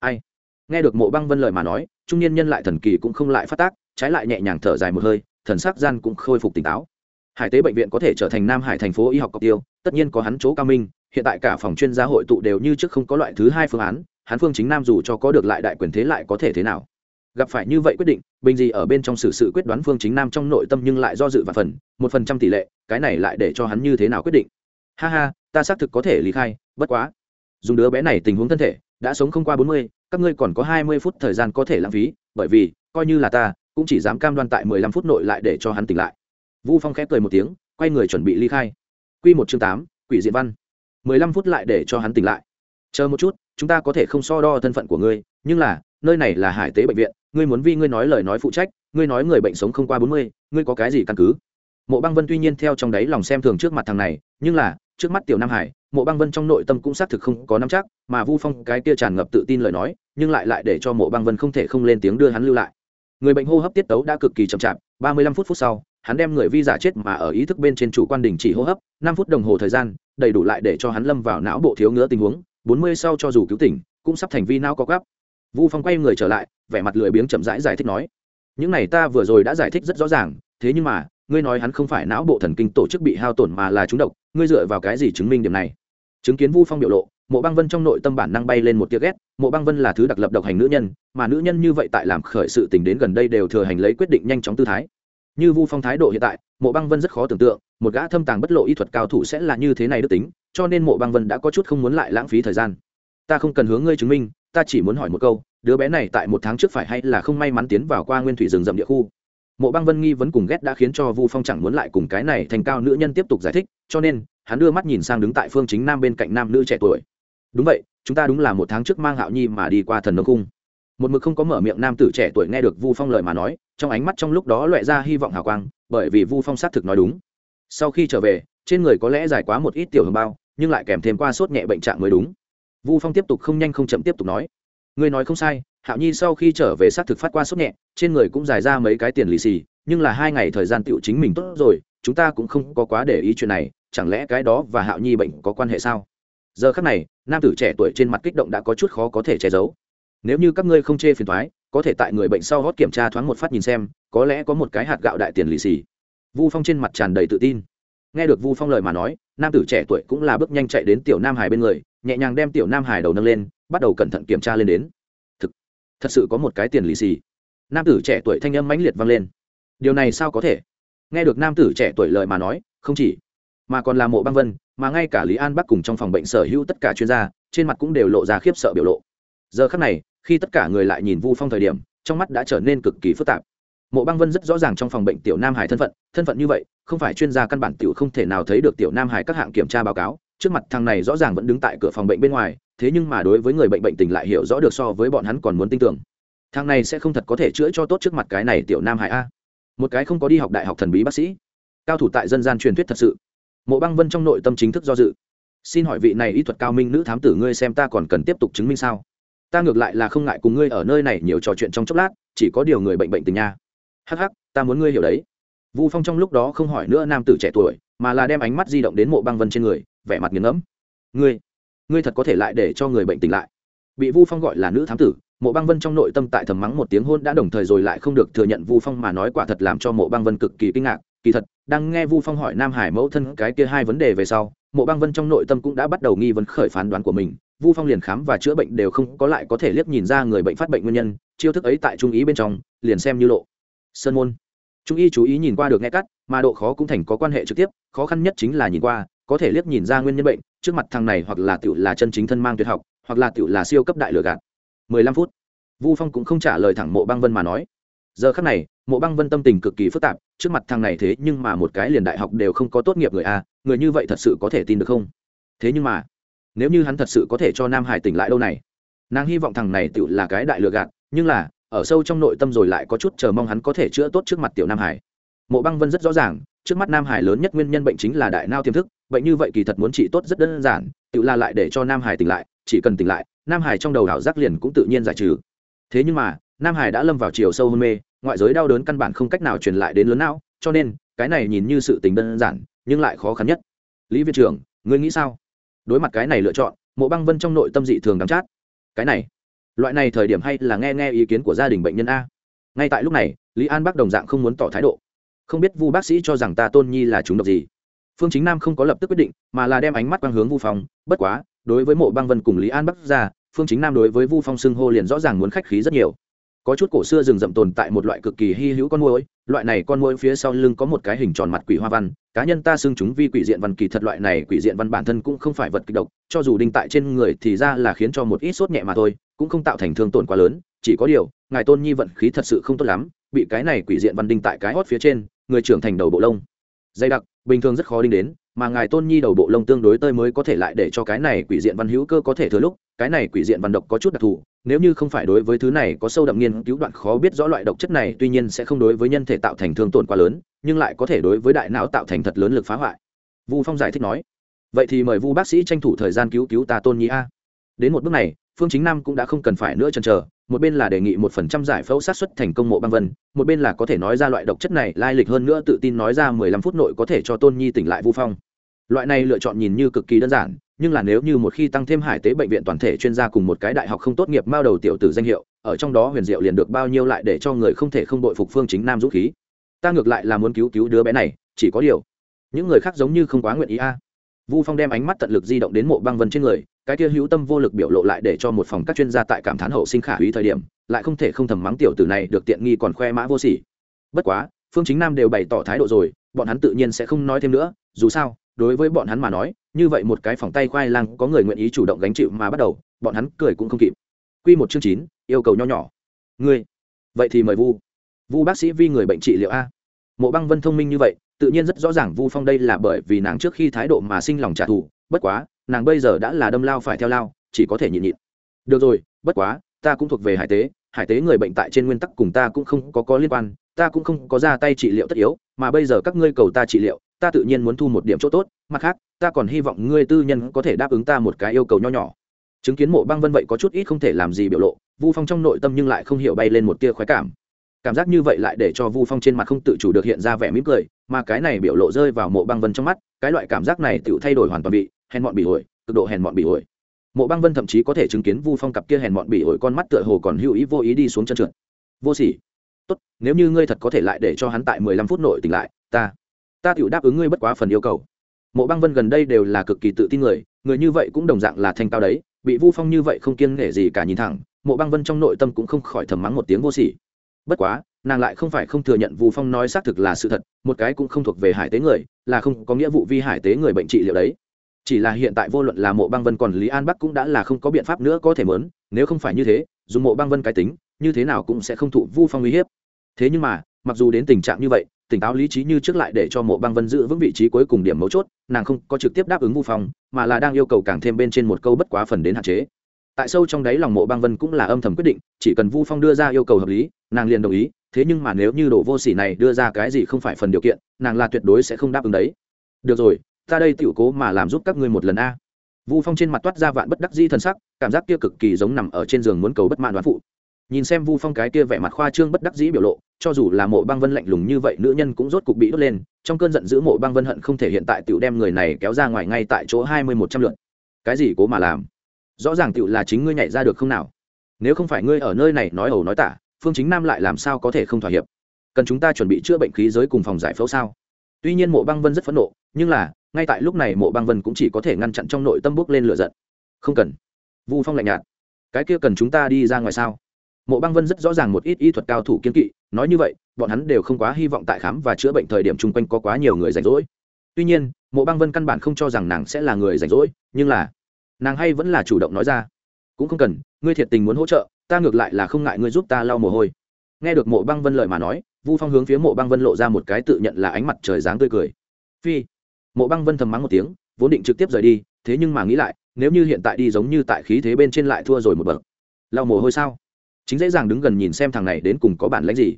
Ai? Nghe được mộ băng vân lời mà nói, trung niên nhân lại thần kỳ cũng không lại phát tác, trái lại nhẹ nhàng thở dài một hơi, thần sắc gian cũng khôi phục tỉnh táo. Hải tế bệnh viện có thể trở thành nam hải thành phố y học cọc tiêu, tất nhiên có hắn chỗ cao minh, hiện tại cả phòng chuyên gia hội tụ đều như trước không có loại thứ hai phương án, hắn phương chính nam dù cho có được lại đại quyền thế lại có thể thế nào? Gặp phải như vậy quyết định, bình gì ở bên trong sự sự quyết đoán phương chính nam trong nội tâm nhưng lại do dự và phần, một phần trăm tỷ lệ, cái này lại để cho hắn như thế nào quyết định? Ha ha, ta xác thực có thể lý khai, bất quá. Dùng đứa bé này tình huống thân thể, đã sống không qua bốn mươi, các ngươi còn có hai mươi phút thời gian có thể lãng phí, bởi vì, coi như là ta, cũng chỉ dám cam đoan tại mười lăm phút nội lại để cho hắn tỉnh lại. Vu phong khép cười một tiếng, quay người chuẩn bị ly khai. Q một chương tám, quỷ diện văn. mười lăm phút lại để cho hắn tỉnh lại. Chờ một chút, chúng ta có thể không so đo thân phận của ngươi, nhưng là, nơi này là hải tế bệnh viện ngươi muốn vì ngươi nói lời nói phụ trách, ngươi nói người bệnh sống không qua bốn mươi, ngươi có cái gì căn cứ? Mộ băng vân tuy nhiên theo trong đáy lòng xem thường trước mặt thằng này, nhưng là, trước mắt tiểu nam hải, mộ băng vân trong nội tâm cũng xác thực không có nắm chắc, mà vu phong cái kia tràn ngập tự tin lời nói, nhưng lại lại để cho mộ băng vân không thể không lên tiếng đưa hắn lưu lại. Người bệnh hô hấp tiết tấu đã cực kỳ chậm chạp, ba mươi lăm phút phút sau, hắn đem người vi giả chết mà ở ý thức bên trên chủ quan đình chỉ hô hấp, năm phút đồng hồ thời gian, đầy đủ lại để cho hắn lâm vào não bộ thiếu ngứa tình huống, bốn mươi sau cho dù cứu tỉnh, cũng sắp thành vi não có gấp vu phong quay người trở lại, vẻ mặt lười biếng chậm rãi giải thích nói, những này ta vừa rồi đã giải thích rất rõ ràng, thế nhưng mà, ngươi nói hắn không phải não bộ thần kinh tổ chức bị hao tổn mà là trúng độc, ngươi dựa vào cái gì chứng minh điểm này? Chứng kiến vu phong biểu lộ, mộ băng vân trong nội tâm bản năng bay lên một tia ghét, mộ băng vân là thứ đặc lập độc hành nữ nhân, mà nữ nhân như vậy tại làm khởi sự tình đến gần đây đều thừa hành lấy quyết định nhanh chóng tư thái. Như vu phong thái độ hiện tại, mộ băng vân rất khó tưởng tượng, một gã thâm tàng bất lộ y thuật cao thủ sẽ là như thế này đức tính, cho nên mộ băng vân đã có chút không muốn lại lãng phí thời gian. Ta không cần hướng ngươi chứng minh ta chỉ muốn hỏi một câu, đứa bé này tại một tháng trước phải hay là không may mắn tiến vào qua nguyên thủy rừng rậm địa khu? Mộ băng vân nghi vấn cùng ghét đã khiến cho vu phong chẳng muốn lại cùng cái này thành cao nữ nhân tiếp tục giải thích, cho nên, hắn đưa mắt nhìn sang đứng tại phương chính nam bên cạnh nam nữ trẻ tuổi. Đúng vậy, chúng ta đúng là một tháng trước mang hạo nhi mà đi qua thần nông cung. Một mực không có mở miệng nam tử trẻ tuổi nghe được vu phong lời mà nói, trong ánh mắt trong lúc đó loẹ ra hy vọng hào quang, bởi vì vu phong xác thực nói đúng. Sau khi trở về, trên người có lẽ dài quá một ít tiểu hương bao, nhưng lại kèm thêm qua sốt nhẹ bệnh trạng mới đúng vu phong tiếp tục không nhanh không chậm tiếp tục nói. Ngươi nói không sai, hạo nhi sau khi trở về xác thực phát qua sốt nhẹ, trên người cũng dài ra mấy cái tiền lì xì, nhưng là hai ngày thời gian tựu chính mình tốt rồi, chúng ta cũng không có quá để ý chuyện này, chẳng lẽ cái đó và hạo nhi bệnh có quan hệ sao? Giờ khắc này, nam tử trẻ tuổi trên mặt kích động đã có chút khó có thể che giấu. Nếu như các ngươi không chê phiền thoái có thể tại người bệnh sau hót kiểm tra thoáng một phát nhìn xem, có lẽ có một cái hạt gạo đại tiền lì xì. Vu phong trên mặt tràn đầy tự tin. Nghe được vu phong lời mà nói, nam tử trẻ tuổi cũng là bước nhanh chạy đến tiểu nam hải bên người nhẹ nhàng đem tiểu nam hải đầu nâng lên, bắt đầu cẩn thận kiểm tra lên đến. Thực, thật sự có một cái tiền lì xì. Nam tử trẻ tuổi thanh âm mãnh liệt vang lên. Điều này sao có thể? Nghe được nam tử trẻ tuổi lời mà nói, không chỉ, mà còn là mộ băng vân, mà ngay cả lý an bắc cùng trong phòng bệnh sở hữu tất cả chuyên gia, trên mặt cũng đều lộ ra khiếp sợ biểu lộ. Giờ khắc này, khi tất cả người lại nhìn vu phong thời điểm, trong mắt đã trở nên cực kỳ phức tạp. Mộ băng vân rất rõ ràng trong phòng bệnh tiểu nam hải thân phận thân phận như vậy, không phải chuyên gia căn bản tiểu không thể nào thấy được tiểu nam hải các hạng kiểm tra báo cáo trước mặt thằng này rõ ràng vẫn đứng tại cửa phòng bệnh bên ngoài, thế nhưng mà đối với người bệnh bệnh tình lại hiểu rõ được so với bọn hắn còn muốn tin tưởng. Thằng này sẽ không thật có thể chữa cho tốt trước mặt cái này tiểu nam hải a. Một cái không có đi học đại học thần bí bác sĩ. Cao thủ tại dân gian truyền thuyết thật sự. Mộ băng vân trong nội tâm chính thức do dự. Xin hỏi vị này y thuật cao minh nữ thám tử ngươi xem ta còn cần tiếp tục chứng minh sao? Ta ngược lại là không ngại cùng ngươi ở nơi này nhiều trò chuyện trong chốc lát, chỉ có điều người bệnh bệnh tình nha. Hắc hắc, ta muốn ngươi hiểu đấy. Vu phong trong lúc đó không hỏi nữa nam tử trẻ tuổi, mà là đem ánh mắt di động đến mộ băng vân trên người vẻ mặt nghiền ngẫm. Ngươi ngươi thật có thể lại để cho người bệnh tỉnh lại. Bị vu phong gọi là nữ thám tử, mộ băng vân trong nội tâm tại thầm mắng một tiếng hôn đã đồng thời rồi lại không được thừa nhận vu phong mà nói quả thật làm cho mộ băng vân cực kỳ kinh ngạc. Kỳ thật, đang nghe vu phong hỏi nam hải mẫu thân cái kia hai vấn đề về sau, mộ băng vân trong nội tâm cũng đã bắt đầu nghi vấn khởi phán đoán của mình. Vu phong liền khám và chữa bệnh đều không có lại có thể liếc nhìn ra người bệnh phát bệnh nguyên nhân, chiêu thức ấy tại trung ý bên trong, liền xem như lộ. Sơn môn. Trung y chú ý nhìn qua được nghe cắt, mà độ khó cũng thành có quan hệ trực tiếp, khó khăn nhất chính là nhìn qua có thể liếc nhìn ra nguyên nhân bệnh, trước mặt thằng này hoặc là tiểu là chân chính thân mang tuyệt học, hoặc là tiểu là siêu cấp đại lừa gạt. 15 phút. Vu phong cũng không trả lời thẳng mộ băng vân mà nói. Giờ khắc này, mộ băng vân tâm tình cực kỳ phức tạp, trước mặt thằng này thế nhưng mà một cái liền đại học đều không có tốt nghiệp người a, người như vậy thật sự có thể tin được không? Thế nhưng mà, nếu như hắn thật sự có thể cho nam hải tỉnh lại đâu này? Nàng hy vọng thằng này tiểu là cái đại lừa gạt, nhưng là, ở sâu trong nội tâm rồi lại có chút chờ mong hắn có thể chữa tốt trước mặt tiểu nam hải. Mộ băng vân rất rõ ràng, trước mắt nam hải lớn nhất nguyên nhân bệnh chính là đại nao tiềm thức bệnh như vậy kỳ thật muốn trị tốt rất đơn giản, tự la lại để cho nam hải tỉnh lại, chỉ cần tỉnh lại, nam hải trong đầu đảo giác liền cũng tự nhiên giải trừ. Thế nhưng mà, nam hải đã lâm vào chiều sâu hôn mê, ngoại giới đau đớn căn bản không cách nào truyền lại đến lớn não, cho nên, cái này nhìn như sự tình đơn giản, nhưng lại khó khăn nhất. Lý viện trưởng ngươi nghĩ sao? Đối mặt cái này lựa chọn, mộ băng vân trong nội tâm dị thường đắm chát. Cái này, loại này thời điểm hay là nghe nghe ý kiến của gia đình bệnh nhân a. Ngay tại lúc này, lý an bác đồng dạng không muốn tỏ thái độ. Không biết vu bác sĩ cho rằng ta tôn nhi là chúng độc gì phương chính nam không có lập tức quyết định, mà là đem ánh mắt quang hướng vu phong. Bất quá, đối với mộ băng vân cùng lý an bắc ra, phương chính nam đối với vu phong xưng hô liền rõ ràng muốn khách khí rất nhiều. Có chút cổ xưa rừng rậm tồn tại một loại cực kỳ hy hữu con môi loại này con môi phía sau lưng có một cái hình tròn mặt quỷ hoa văn, cá nhân ta xưng chúng vi quỷ diện văn kỳ thật loại này quỷ diện văn bản thân cũng không phải vật kịch độc, cho dù đinh tại trên người thì ra là khiến cho một ít sốt nhẹ mà thôi, cũng không tạo thành thương tổn quá lớn, chỉ có điều, ngài tôn nhi vận khí thật sự không tốt lắm, bị cái này quỷ diện văn đinh tại cái hót phía trên, người trưởng thành đầu bộ lông dày đặc, bình thường rất khó đinh đến, mà ngài tôn nhi đầu bộ lông tương đối tơi mới có thể lại để cho cái này quỷ diện văn hữu cơ có thể thừa lúc, cái này quỷ diện văn độc có chút đặc thù, nếu như không phải đối với thứ này có sâu đậm nghiên cứu đoạn khó biết rõ loại độc chất này, tuy nhiên sẽ không đối với nhân thể tạo thành thương tổn quá lớn, nhưng lại có thể đối với đại não tạo thành thật lớn lực phá hoại. Vu phong giải thích nói, vậy thì mời vu bác sĩ tranh thủ thời gian cứu cứu ta tôn nhi a. Đến một bước này phương chính nam cũng đã không cần phải nữa chần chờ, một bên là đề nghị một phần trăm giải phẫu sát xuất thành công mộ băng vân, một bên là có thể nói ra loại độc chất này lai lịch hơn nữa tự tin nói ra mười lăm phút nội có thể cho tôn nhi tỉnh lại vu phong. Loại này lựa chọn nhìn như cực kỳ đơn giản, nhưng là nếu như một khi tăng thêm hải tế bệnh viện toàn thể chuyên gia cùng một cái đại học không tốt nghiệp mao đầu tiểu tử danh hiệu, ở trong đó huyền diệu liền được bao nhiêu lại để cho người không thể không đội phục phương chính nam dũng khí. Ta ngược lại là muốn cứu cứu đứa bé này, chỉ có điều, những người khác giống như không quá nguyện ý a vu phong đem ánh mắt tận lực di động đến mộ băng vân trên người, cái kia hữu tâm vô lực biểu lộ lại để cho một phòng các chuyên gia tại cảm thán hậu sinh khả úy thời điểm, lại không thể không thầm mắng tiểu tử này được tiện nghi còn khoe mã vô sỉ. Bất quá, phương chính nam đều bày tỏ thái độ rồi, bọn hắn tự nhiên sẽ không nói thêm nữa, dù sao, đối với bọn hắn mà nói, như vậy một cái phòng tay khoai lang có người nguyện ý chủ động gánh chịu mà bắt đầu, bọn hắn cười cũng không kịp. Q một chương chín, yêu cầu nho nhỏ. Ngươi, vậy thì mời vu. Vu bác sĩ vi người bệnh trị liệu a. Mộ băng vân thông minh như vậy tự nhiên rất rõ ràng vu phong đây là bởi vì nàng trước khi thái độ mà sinh lòng trả thù, bất quá, nàng bây giờ đã là đâm lao phải theo lao, chỉ có thể nhịn nhịn. Được rồi, bất quá, ta cũng thuộc về hải tế hải tế người bệnh tại trên nguyên tắc cùng ta cũng không có có liên quan, ta cũng không có ra tay trị liệu tất yếu, mà bây giờ các ngươi cầu ta trị liệu, ta tự nhiên muốn thu một điểm chỗ tốt, mặt khác, ta còn hy vọng ngươi tư nhân có thể đáp ứng ta một cái yêu cầu nho nhỏ. Chứng kiến mộ băng vân vậy có chút ít không thể làm gì biểu lộ, vu phong trong nội tâm nhưng lại không hiểu bay lên một tia khoái cảm cảm giác như vậy lại để cho vu phong trên mặt không tự chủ được hiện ra vẻ mỉm cười, mà cái này biểu lộ rơi vào mộ băng vân trong mắt, cái loại cảm giác này tự thay đổi hoàn toàn bị hèn mọn bị ổi, cực độ hèn mọn bị ổi. Mộ băng vân thậm chí có thể chứng kiến vu phong cặp kia hèn mọn bị ổi con mắt tựa hồ còn hữu ý vô ý đi xuống chân trượt. Vô sỉ. Tốt, nếu như ngươi thật có thể lại để cho hắn tại mười lăm phút nội tỉnh lại, ta ta tự đáp ứng ngươi bất quá phần yêu cầu. Mộ băng vân gần đây đều là cực kỳ tự tin người người như vậy cũng đồng dạng là thanh cao đấy, bị vu phong như vậy không kiêng nể gì cả nhìn thẳng, mộ băng vân trong nội tâm cũng không khỏi thầm mắng một tiếng vô sỉ bất quá, nàng lại không phải không thừa nhận vu phong nói xác thực là sự thật, một cái cũng không thuộc về hải tế người, là không có nghĩa vụ vi hải tế người bệnh trị liệu đấy. Chỉ là hiện tại vô luận là mộ băng vân còn lý an bắc cũng đã là không có biện pháp nữa có thể mớn, nếu không phải như thế dùng mộ băng vân cái tính, như thế nào cũng sẽ không thụ vu phong uy hiếp. Thế nhưng mà, mặc dù đến tình trạng như vậy, tỉnh táo lý trí như trước lại để cho mộ băng vân giữ vững vị trí cuối cùng điểm mấu chốt, nàng không có trực tiếp đáp ứng vu phong, mà là đang yêu cầu càng thêm bên trên một câu bất quá phần đến hạn chế. Tại sâu trong đáy lòng mộ băng vân cũng là âm thầm quyết định, chỉ cần vu phong đưa ra yêu cầu hợp lý nàng liền đồng ý, thế nhưng mà nếu như đồ vô sỉ này đưa ra cái gì không phải phần điều kiện, nàng là tuyệt đối sẽ không đáp ứng đấy. Được rồi, ta đây tiểu cố mà làm giúp các ngươi một lần a. Vu phong trên mặt toát ra vạn bất đắc di thân sắc, cảm giác kia cực kỳ giống nằm ở trên giường muốn cầu bất mãn đoán phụ. Nhìn xem vu phong cái kia vẻ mặt khoa trương bất đắc dĩ biểu lộ, cho dù là mộ băng vân lạnh lùng như vậy, nữ nhân cũng rốt cục bị đốt lên, trong cơn giận dữ mộ băng vân hận không thể hiện tại tiểu đem người này kéo ra ngoài ngay tại chỗ hai mươi một trăm lượt. Cái gì cố mà làm? Rõ ràng tiểu là chính ngươi nhảy ra được không nào? Nếu không phải ngươi ở nơi này nói ẩu nói tả phương chính nam lại làm sao có thể không thỏa hiệp? Cần chúng ta chuẩn bị chữa bệnh khí giới cùng phòng giải phẫu sao? Tuy nhiên mộ băng vân rất phẫn nộ, nhưng là, ngay tại lúc này mộ băng vân cũng chỉ có thể ngăn chặn trong nội tâm bước lên lửa giận. Không cần. Vu phong lạnh nhạt. Cái kia cần chúng ta đi ra ngoài sao? Mộ băng vân rất rõ ràng một ít y thuật cao thủ kiên kỵ, nói như vậy, bọn hắn đều không quá hy vọng tại khám và chữa bệnh thời điểm chung quanh có quá nhiều người rảnh rỗi. Tuy nhiên, mộ băng vân căn bản không cho rằng nàng sẽ là người rảnh rỗi, nhưng là, nàng hay vẫn là chủ động nói ra. Cũng không cần, ngươi thiệt tình muốn hỗ trợ ta ngược lại là không ngại ngươi giúp ta lau mồ hôi. Nghe được mộ băng vân lời mà nói, vu phong hướng phía mộ băng vân lộ ra một cái tự nhận là ánh mặt trời dáng tươi cười. Phi. Mộ băng vân thầm mắng một tiếng, vốn định trực tiếp rời đi, thế nhưng mà nghĩ lại, nếu như hiện tại đi giống như tại khí thế bên trên lại thua rồi một bậc. Lau mồ hôi sao? Chính dễ dàng đứng gần nhìn xem thằng này đến cùng có bản lãnh gì.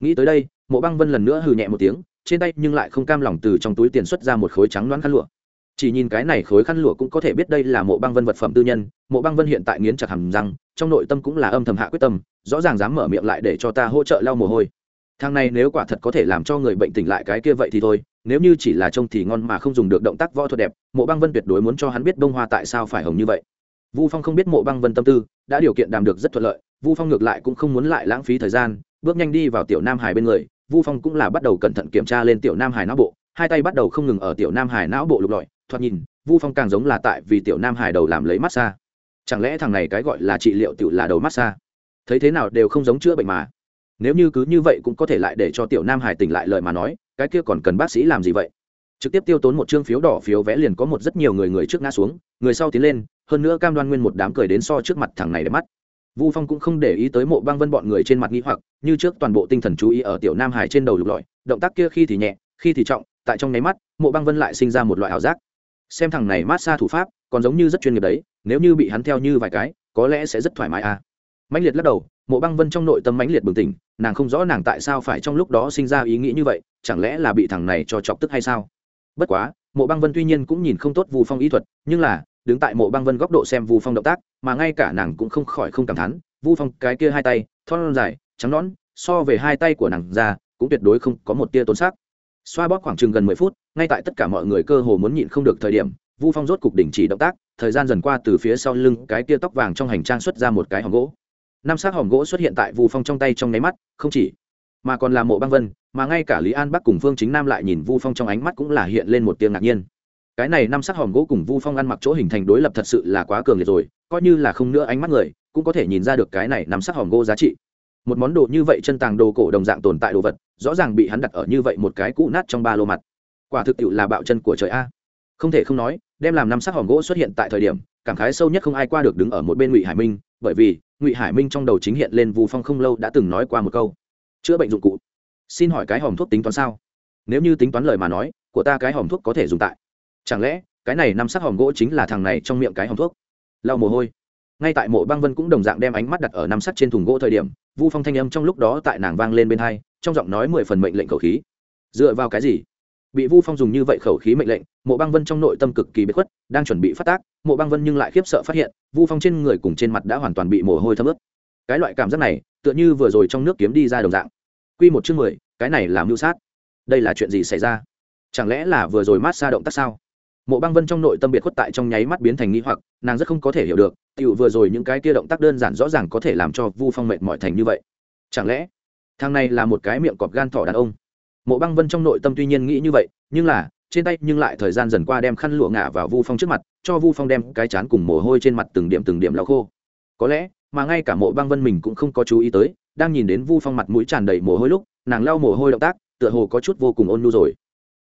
Nghĩ tới đây, mộ băng vân lần nữa hừ nhẹ một tiếng, trên tay nhưng lại không cam lòng từ trong túi tiền xuất ra một khối trắng loãng khăn lụa chỉ nhìn cái này khối khăn lụa cũng có thể biết đây là mộ băng vân vật phẩm tư nhân, mộ băng vân hiện tại nghiến chặt hầm răng, trong nội tâm cũng là âm thầm hạ quyết tâm, rõ ràng dám mở miệng lại để cho ta hỗ trợ lau mồ hôi. Thang này nếu quả thật có thể làm cho người bệnh tỉnh lại cái kia vậy thì thôi, nếu như chỉ là trông thì ngon mà không dùng được động tác võ thuật đẹp, mộ băng vân tuyệt đối muốn cho hắn biết bông hoa tại sao phải hồng như vậy. Vu phong không biết mộ băng vân tâm tư, đã điều kiện đàm được rất thuận lợi, vu phong ngược lại cũng không muốn lại lãng phí thời gian, bước nhanh đi vào tiểu nam hải bên người, vu phong cũng là bắt đầu cẩn thận kiểm tra lên tiểu nam hải não bộ, hai tay bắt đầu không ngừng ở tiểu nam hải não bộ lục lọi thoạt nhìn, vu phong càng giống là tại vì tiểu nam hải đầu làm lấy massage. Chẳng lẽ thằng này cái gọi là trị liệu tiểu là đầu massage? Thấy thế nào đều không giống chữa bệnh mà. Nếu như cứ như vậy cũng có thể lại để cho tiểu nam hải tỉnh lại lời mà nói, cái kia còn cần bác sĩ làm gì vậy? Trực tiếp tiêu tốn một chương phiếu đỏ phiếu vẽ liền có một rất nhiều người người trước ngã xuống, người sau tiến lên, hơn nữa cam đoan nguyên một đám cười đến so trước mặt thằng này để mắt. Vu phong cũng không để ý tới mộ băng vân bọn người trên mặt nghĩ hoặc, như trước toàn bộ tinh thần chú ý ở tiểu nam hải trên đầu lục lọi, động tác kia khi thì nhẹ, khi thì trọng, tại trong nháy mắt, mộ băng vân lại sinh ra một loại ảo giác xem thằng này mát xa thủ pháp, còn giống như rất chuyên nghiệp đấy, nếu như bị hắn theo như vài cái, có lẽ sẽ rất thoải mái à. Mãnh liệt lắc đầu, mộ băng vân trong nội tâm mãnh liệt bừng tỉnh, nàng không rõ nàng tại sao phải trong lúc đó sinh ra ý nghĩ như vậy, chẳng lẽ là bị thằng này cho chọc tức hay sao? Bất quá, mộ băng vân tuy nhiên cũng nhìn không tốt vu phong ý thuật, nhưng là, đứng tại mộ băng vân góc độ xem vu phong động tác, mà ngay cả nàng cũng không khỏi không cảm thán, vu phong cái kia hai tay, thon dài, trắng nõn, so về hai tay của nàng ra, cũng tuyệt đối không có một tia tốn sắc. Xoa bóp khoảng chừng gần mười phút ngay tại tất cả mọi người cơ hồ muốn nhịn không được thời điểm, vu phong rốt cục đình chỉ động tác, thời gian dần qua từ phía sau lưng cái kia tóc vàng trong hành trang xuất ra một cái hòm gỗ. Năm xác hòm gỗ xuất hiện tại vu phong trong tay trong nháy mắt, không chỉ, mà còn là mộ băng vân, mà ngay cả lý an bắc cùng phương chính nam lại nhìn vu phong trong ánh mắt cũng là hiện lên một tiếng ngạc nhiên. Cái này năm sắc hòm gỗ cùng vu phong ăn mặc chỗ hình thành đối lập thật sự là quá cường liệt rồi, coi như là không nữa ánh mắt người, cũng có thể nhìn ra được cái này năm sắc hòm gỗ giá trị. Một món đồ như vậy chân tàng đồ cổ đồng dạng tồn tại đồ vật, rõ ràng bị hắn đặt ở như vậy một cái cũ nát trong ba lô mặt quả thực tiệu là bạo chân của trời a. Không thể không nói, đem làm năm sắc hòm gỗ xuất hiện tại thời điểm, cảm khái sâu nhất không ai qua được đứng ở một bên ngụy hải minh, bởi vì ngụy hải minh trong đầu chính hiện lên vu phong không lâu đã từng nói qua một câu. Chữa bệnh dụng cụ. Xin hỏi cái hòm thuốc tính toán sao? Nếu như tính toán lời mà nói, của ta cái hòm thuốc có thể dùng tại. Chẳng lẽ, cái này năm sắc hòm gỗ chính là thằng này trong miệng cái hòm thuốc? Lau mồ hôi. Ngay tại mộ băng vân cũng đồng dạng đem ánh mắt đặt ở năm sắc trên thùng gỗ thời điểm, vu phong thanh âm trong lúc đó tại nàng vang lên bên hai, trong giọng nói mười phần mệnh lệnh khẩu khí. Dựa vào cái gì? Bị vu phong dùng như vậy khẩu khí mệnh lệnh, mộ băng vân trong nội tâm cực kỳ bất khuất, đang chuẩn bị phát tác, mộ băng vân nhưng lại khiếp sợ phát hiện, vu phong trên người cùng trên mặt đã hoàn toàn bị mồ hôi thấm ướt. Cái loại cảm giác này, tựa như vừa rồi trong nước kiếm đi ra đồng dạng. Q một chương mười, cái này làm mưu sát. Đây là chuyện gì xảy ra? Chẳng lẽ là vừa rồi mát xa động tác sao? Mộ băng vân trong nội tâm biệt khuất tại trong nháy mắt biến thành nghi hoặc, nàng rất không có thể hiểu được tựu vừa rồi những cái kia động tác đơn giản rõ ràng có thể làm cho vu phong mệt mỏi thành như vậy. Chẳng lẽ, thằng này là một cái miệng cọp gan thỏ đàn ông? Mộ băng vân trong nội tâm tuy nhiên nghĩ như vậy, nhưng là, trên tay nhưng lại thời gian dần qua đem khăn lụa ngả vào vu phong trước mặt, cho vu phong đem cái chán cùng mồ hôi trên mặt từng điểm từng điểm lau khô. Có lẽ, mà ngay cả mộ băng vân mình cũng không có chú ý tới, đang nhìn đến vu phong mặt mũi tràn đầy mồ hôi lúc, nàng lau mồ hôi động tác, tựa hồ có chút vô cùng ôn nhu rồi.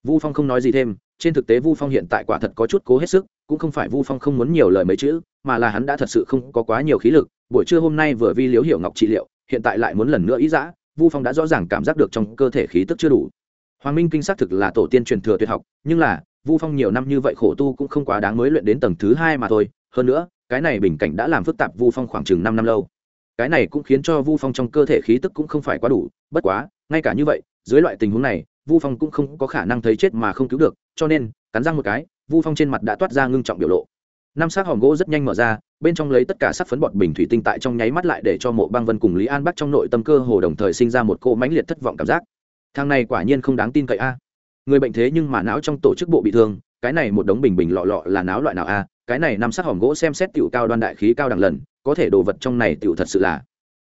Vu phong không nói gì thêm, trên thực tế vu phong hiện tại quả thật có chút cố hết sức, cũng không phải vu phong không muốn nhiều lời mấy chữ, mà là hắn đã thật sự không có quá nhiều khí lực, buổi trưa hôm nay vừa vi liếu hiểu ngọc trị liệu, hiện tại lại muốn lần nữa ý dã vu phong đã rõ ràng cảm giác được trong cơ thể khí tức chưa đủ. Hoàng minh kinh xác thực là tổ tiên truyền thừa tuyệt học, nhưng là, vu phong nhiều năm như vậy khổ tu cũng không quá đáng mới luyện đến tầng thứ hai mà thôi. Hơn nữa, cái này bình cảnh đã làm phức tạp vu phong khoảng chừng năm năm lâu. Cái này cũng khiến cho vu phong trong cơ thể khí tức cũng không phải quá đủ. Bất quá, ngay cả như vậy, dưới loại tình huống này, vu phong cũng không có khả năng thấy chết mà không cứu được. Cho nên, cắn răng một cái, vu phong trên mặt đã toát ra ngưng trọng biểu lộ năm xác hòm gỗ rất nhanh mở ra, bên trong lấy tất cả sắc phấn bọt bình thủy tinh tại trong nháy mắt lại để cho mộ băng vân cùng lý an bắt trong nội tâm cơ hồ đồng thời sinh ra một cô mãnh liệt thất vọng cảm giác. Thằng này quả nhiên không đáng tin cậy a. Người bệnh thế nhưng mà não trong tổ chức bộ bị thương, cái này một đống bình bình lọ lọ là não loại nào a? Cái này năm sắc hòm gỗ xem xét tiểu cao đoan đại khí cao đẳng lần, có thể đồ vật trong này tiểu thật sự là.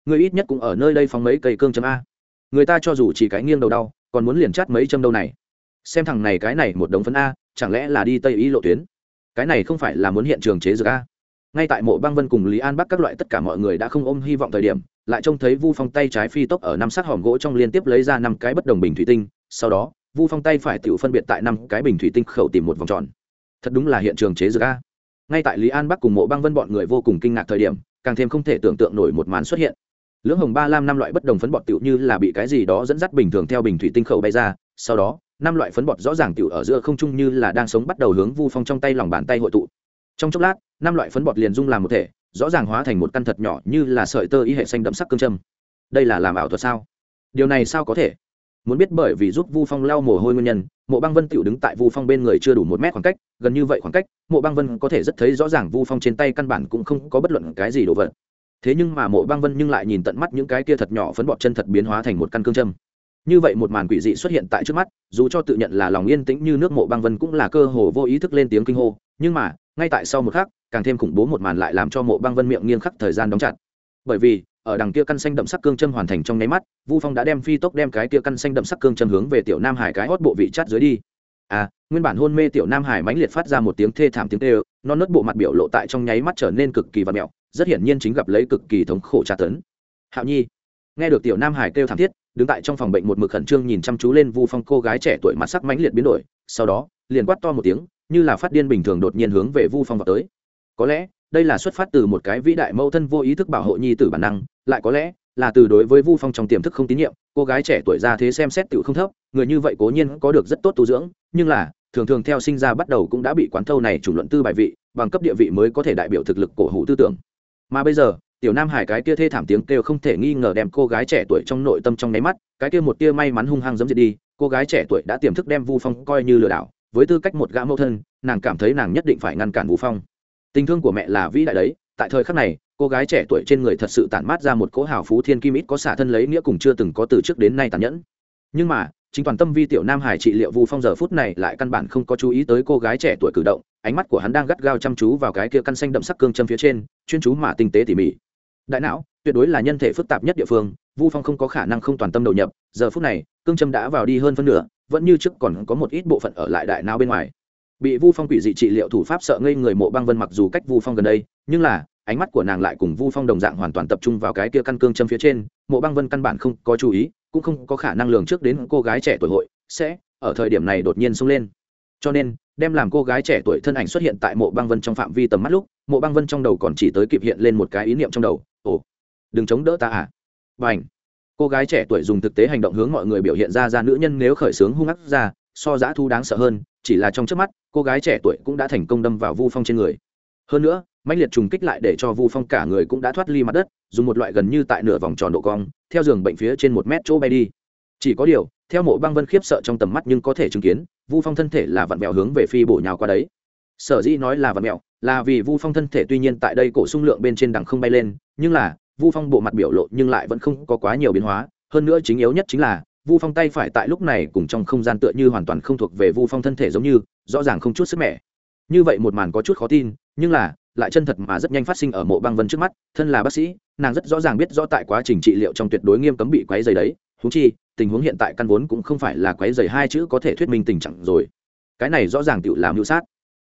Người ít nhất cũng ở nơi đây phóng mấy cây cương chấm a. Người ta cho dù chỉ cái nghiêng đầu đau, còn muốn liền chát mấy châm đâu này. Xem thằng này cái này một đống phấn a, chẳng lẽ là đi tây ý lộ tuyến? Cái này không phải là muốn hiện trường chế dược a? Ngay tại mộ băng vân cùng lý an bắc các loại tất cả mọi người đã không ôm hy vọng thời điểm, lại trông thấy vu phong tay trái phi tốc ở năm sát hòm gỗ trong liên tiếp lấy ra năm cái bất đồng bình thủy tinh, sau đó, vu phong tay phải tự phân biệt tại năm cái bình thủy tinh khẩu tìm một vòng tròn. Thật đúng là hiện trường chế dược a. Ngay tại lý an bắc cùng mộ băng vân bọn người vô cùng kinh ngạc thời điểm, càng thêm không thể tưởng tượng nổi một màn xuất hiện. Lưỡng hồng ba lam năm loại bất đồng phấn bọt tựu như là bị cái gì đó dẫn dắt bình thường theo bình thủy tinh khẩu bay ra, sau đó năm loại phấn bọt rõ ràng tiểu ở giữa không trung như là đang sống bắt đầu hướng vu phong trong tay lòng bàn tay hội tụ. Trong chốc lát, năm loại phấn bọt liền dung làm một thể, rõ ràng hóa thành một căn thật nhỏ như là sợi tơ y hệ xanh đậm sắc cương châm. Đây là làm ảo thuật sao? Điều này sao có thể? Muốn biết bởi vì giúp vu phong lau mồ hôi nguyên nhân, mộ băng vân tiểu đứng tại vu phong bên người chưa đủ một mét khoảng cách, gần như vậy khoảng cách, mộ băng vân có thể rất thấy rõ ràng vu phong trên tay căn bản cũng không có bất luận cái gì đồ vật. Thế nhưng mà mộ băng vân nhưng lại nhìn tận mắt những cái kia thật nhỏ phấn bọt chân thật biến hóa thành một căn cương châm như vậy một màn quỷ dị xuất hiện tại trước mắt, dù cho tự nhận là lòng yên tĩnh như nước mộ băng vân cũng là cơ hồ vô ý thức lên tiếng kinh hô, nhưng mà, ngay tại sau một khắc, càng thêm khủng bố một màn lại làm cho mộ băng vân miệng nghiêng khắc thời gian đóng chặt. Bởi vì, ở đằng kia căn xanh đậm sắc cương châm hoàn thành trong nháy mắt, vu phong đã đem phi tốc đem cái kia căn xanh đậm sắc cương châm hướng về tiểu nam hải cái hót bộ vị chát dưới đi. À nguyên bản hôn mê tiểu nam hải mãnh liệt phát ra một tiếng thê thảm tiếng tê non nớt bộ mặt biểu lộ tại trong nháy mắt trở nên cực kỳ và mẹo, rất hiển nhiên chính gặp lấy cực kỳ thống khổ tra tấn. Hạo nhi, nghe được tiểu nam hải kêu thảm thiết đứng tại trong phòng bệnh một mực khẩn trương nhìn chăm chú lên vu phong cô gái trẻ tuổi mặt sắc mãnh liệt biến đổi, sau đó, liền quát to một tiếng, như là phát điên bình thường đột nhiên hướng về vu phong vào tới. Có lẽ, đây là xuất phát từ một cái vĩ đại mẫu thân vô ý thức bảo hộ nhi tử bản năng, lại có lẽ, là từ đối với vu phong trong tiềm thức không tín nhiệm, cô gái trẻ tuổi ra thế xem xét tự không thấp, người như vậy cố nhiên có được rất tốt tu dưỡng, nhưng là, thường thường theo sinh ra bắt đầu cũng đã bị quán thâu này chủ luận tư bài vị, bằng cấp địa vị mới có thể đại biểu thực lực cổ hủ tư tưởng. Mà bây giờ tiểu nam hải cái kia thê thảm tiếng kêu không thể nghi ngờ đem cô gái trẻ tuổi trong nội tâm trong nháy mắt, cái kia một tia may mắn hung hăng dẫm diệt đi, cô gái trẻ tuổi đã tiềm thức đem vu phong coi như lừa đảo, với tư cách một gã mẫu thân, nàng cảm thấy nàng nhất định phải ngăn cản vu phong. Tình thương của mẹ là vĩ đại đấy, tại thời khắc này, cô gái trẻ tuổi trên người thật sự tản mát ra một cỗ hào phú thiên kim ít có xả thân lấy nghĩa cùng chưa từng có từ trước đến nay tàn nhẫn. Nhưng mà, chính toàn tâm vi tiểu nam hải trị liệu vu phong giờ phút này lại căn bản không có chú ý tới cô gái trẻ tuổi cử động, ánh mắt của hắn đang gắt gao chăm chú vào cái kia căn xanh đậm sắc cương châm phía trên, chuyên chú mà tinh tế tỉ mỉ đại não, tuyệt đối là nhân thể phức tạp nhất địa phương, vu phong không có khả năng không toàn tâm đầu nhập, giờ phút này, cương châm đã vào đi hơn phân nửa, vẫn như trước còn có một ít bộ phận ở lại đại não bên ngoài. Bị vu phong quỷ dị trị liệu thủ pháp sợ ngây người mộ băng vân mặc dù cách vu phong gần đây, nhưng là, ánh mắt của nàng lại cùng vu phong đồng dạng hoàn toàn tập trung vào cái kia căn cương châm phía trên, mộ băng vân căn bản không có chú ý, cũng không có khả năng lường trước đến cô gái trẻ tuổi hội, sẽ, ở thời điểm này đột nhiên sung lên. Cho nên đem làm cô gái trẻ tuổi thân ảnh xuất hiện tại mộ băng vân trong phạm vi tầm mắt lúc, mộ băng vân trong đầu còn chỉ tới kịp hiện lên một cái ý niệm trong đầu, ồ, đừng chống đỡ ta à. B à n h cô gái trẻ tuổi dùng thực tế hành động hướng mọi người biểu hiện ra ra nữ nhân nếu khởi xướng hung ác ra, so giã thu đáng sợ hơn, chỉ là trong trước mắt, cô gái trẻ tuổi cũng đã thành công đâm vào vu phong trên người. Hơn nữa mạnh liệt trùng kích lại để cho vu phong cả người cũng đã thoát ly mặt đất, dùng một loại gần như tại nửa vòng tròn độ cong, theo giường bệnh phía trên một mét chỗ bay đi. Chỉ có điều, theo mộ băng vân khiếp sợ trong tầm mắt nhưng có thể chứng kiến vu phong thân thể là vặn vẹo hướng về phi bổ nhào qua đấy. Sở dĩ nói là vặn vẹo, là vì vu phong thân thể tuy nhiên tại đây cổ sung lượng bên trên đằng không bay lên, nhưng là, vu phong bộ mặt biểu lộ nhưng lại vẫn không có quá nhiều biến hóa. Hơn nữa chính yếu nhất chính là, vu phong tay phải tại lúc này cùng trong không gian tựa như hoàn toàn không thuộc về vu phong thân thể giống như, rõ ràng không chút sức mẻ. Như vậy một màn có chút khó tin, nhưng là, lại chân thật mà rất nhanh phát sinh ở mộ băng vân trước mắt, thân là bác sĩ, nàng rất rõ ràng biết rõ tại quá trình trị liệu trong tuyệt đối nghiêm cấm bị quấy dày đấy. Thú chi tình huống hiện tại căn vốn cũng không phải là quấy rầy hai chữ có thể thuyết minh tình trạng rồi. Cái này rõ ràng tự làm mưu sát.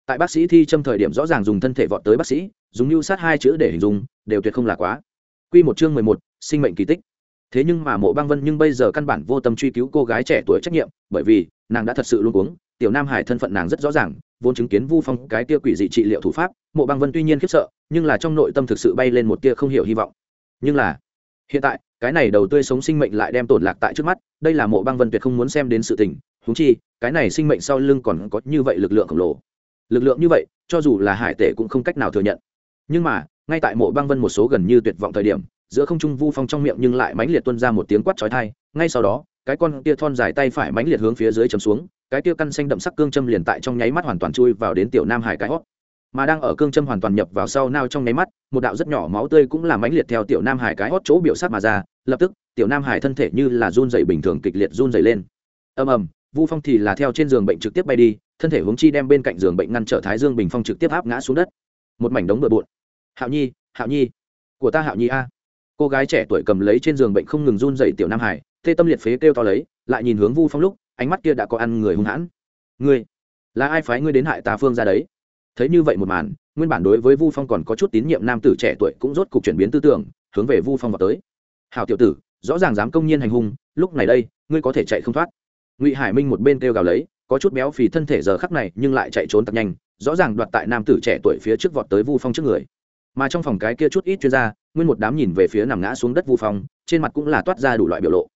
Tại bác sĩ thi châm thời điểm rõ ràng dùng thân thể vọt tới bác sĩ dùng mưu sát hai chữ để hình dung đều tuyệt không là quá. Quy một chương mười một, sinh mệnh kỳ tích. Thế nhưng mà mộ băng vân nhưng bây giờ căn bản vô tâm truy cứu cô gái trẻ tuổi trách nhiệm bởi vì nàng đã thật sự luôn cuống tiểu nam hải thân phận nàng rất rõ ràng vốn chứng kiến vu phong cái tia quỷ dị trị liệu thủ pháp mộ băng vân tuy nhiên khiếp sợ nhưng là trong nội tâm thực sự bay lên một tia không hiểu hy vọng. Nhưng là hiện tại cái này đầu tươi sống sinh mệnh lại đem tổn lạc tại trước mắt, đây là mộ băng vân tuyệt không muốn xem đến sự tình húng chi, cái này sinh mệnh sau lưng còn có như vậy lực lượng khổng lồ. Lực lượng như vậy, cho dù là hải tể cũng không cách nào thừa nhận. Nhưng mà, ngay tại mộ băng vân một số gần như tuyệt vọng thời điểm, giữa không trung vu phong trong miệng nhưng lại mãnh liệt tuôn ra một tiếng quát chói tai, ngay sau đó, cái con tia thon dài tay phải mãnh liệt hướng phía dưới chấm xuống, cái tia căn xanh đậm sắc cương châm liền tại trong nháy mắt hoàn toàn chui vào đến tiểu nam hải cái hót mà đang ở cương châm hoàn toàn nhập vào sau nao trong nháy mắt, một đạo rất nhỏ máu tươi cũng làm mãnh liệt theo tiểu nam hải cái hót chỗ biểu sát mà ra, lập tức, tiểu nam hải thân thể như là run dày bình thường kịch liệt run dày lên. Ầm ầm, vu phong thì là theo trên giường bệnh trực tiếp bay đi, thân thể hướng chi đem bên cạnh giường bệnh ngăn trở thái dương bình phong trực tiếp áp ngã xuống đất. Một mảnh đống bừa bộn. Hạo nhi hạo nhi, của ta hạo nhi a. Cô gái trẻ tuổi cầm lấy trên giường bệnh không ngừng run dày tiểu nam hải tê tâm liệt phế kêu to lấy, lại nhìn hướng vu phong lúc, ánh mắt kia đã có ăn người hung hãn. Ngươi, là ai phái ngươi đến hại tà phương ra đấy? Thấy như vậy một màn, nguyên bản đối với vu phong còn có chút tín nhiệm nam tử trẻ tuổi cũng rốt cục chuyển biến tư tưởng, hướng về vu phong vào tới. Hào tiểu tử, rõ ràng dám công nhiên hành hung, lúc này đây, ngươi có thể chạy không thoát. Ngụy hải minh một bên kêu gào lấy, có chút béo phì thân thể giờ khắc này, nhưng lại chạy trốn thật nhanh, rõ ràng đoạt tại nam tử trẻ tuổi phía trước vọt tới vu phong trước người. Mà trong phòng cái kia chút ít chuyên gia, nguyên một đám nhìn về phía nằm ngã xuống đất vu phong, trên mặt cũng là toát ra đủ loại biểu lộ.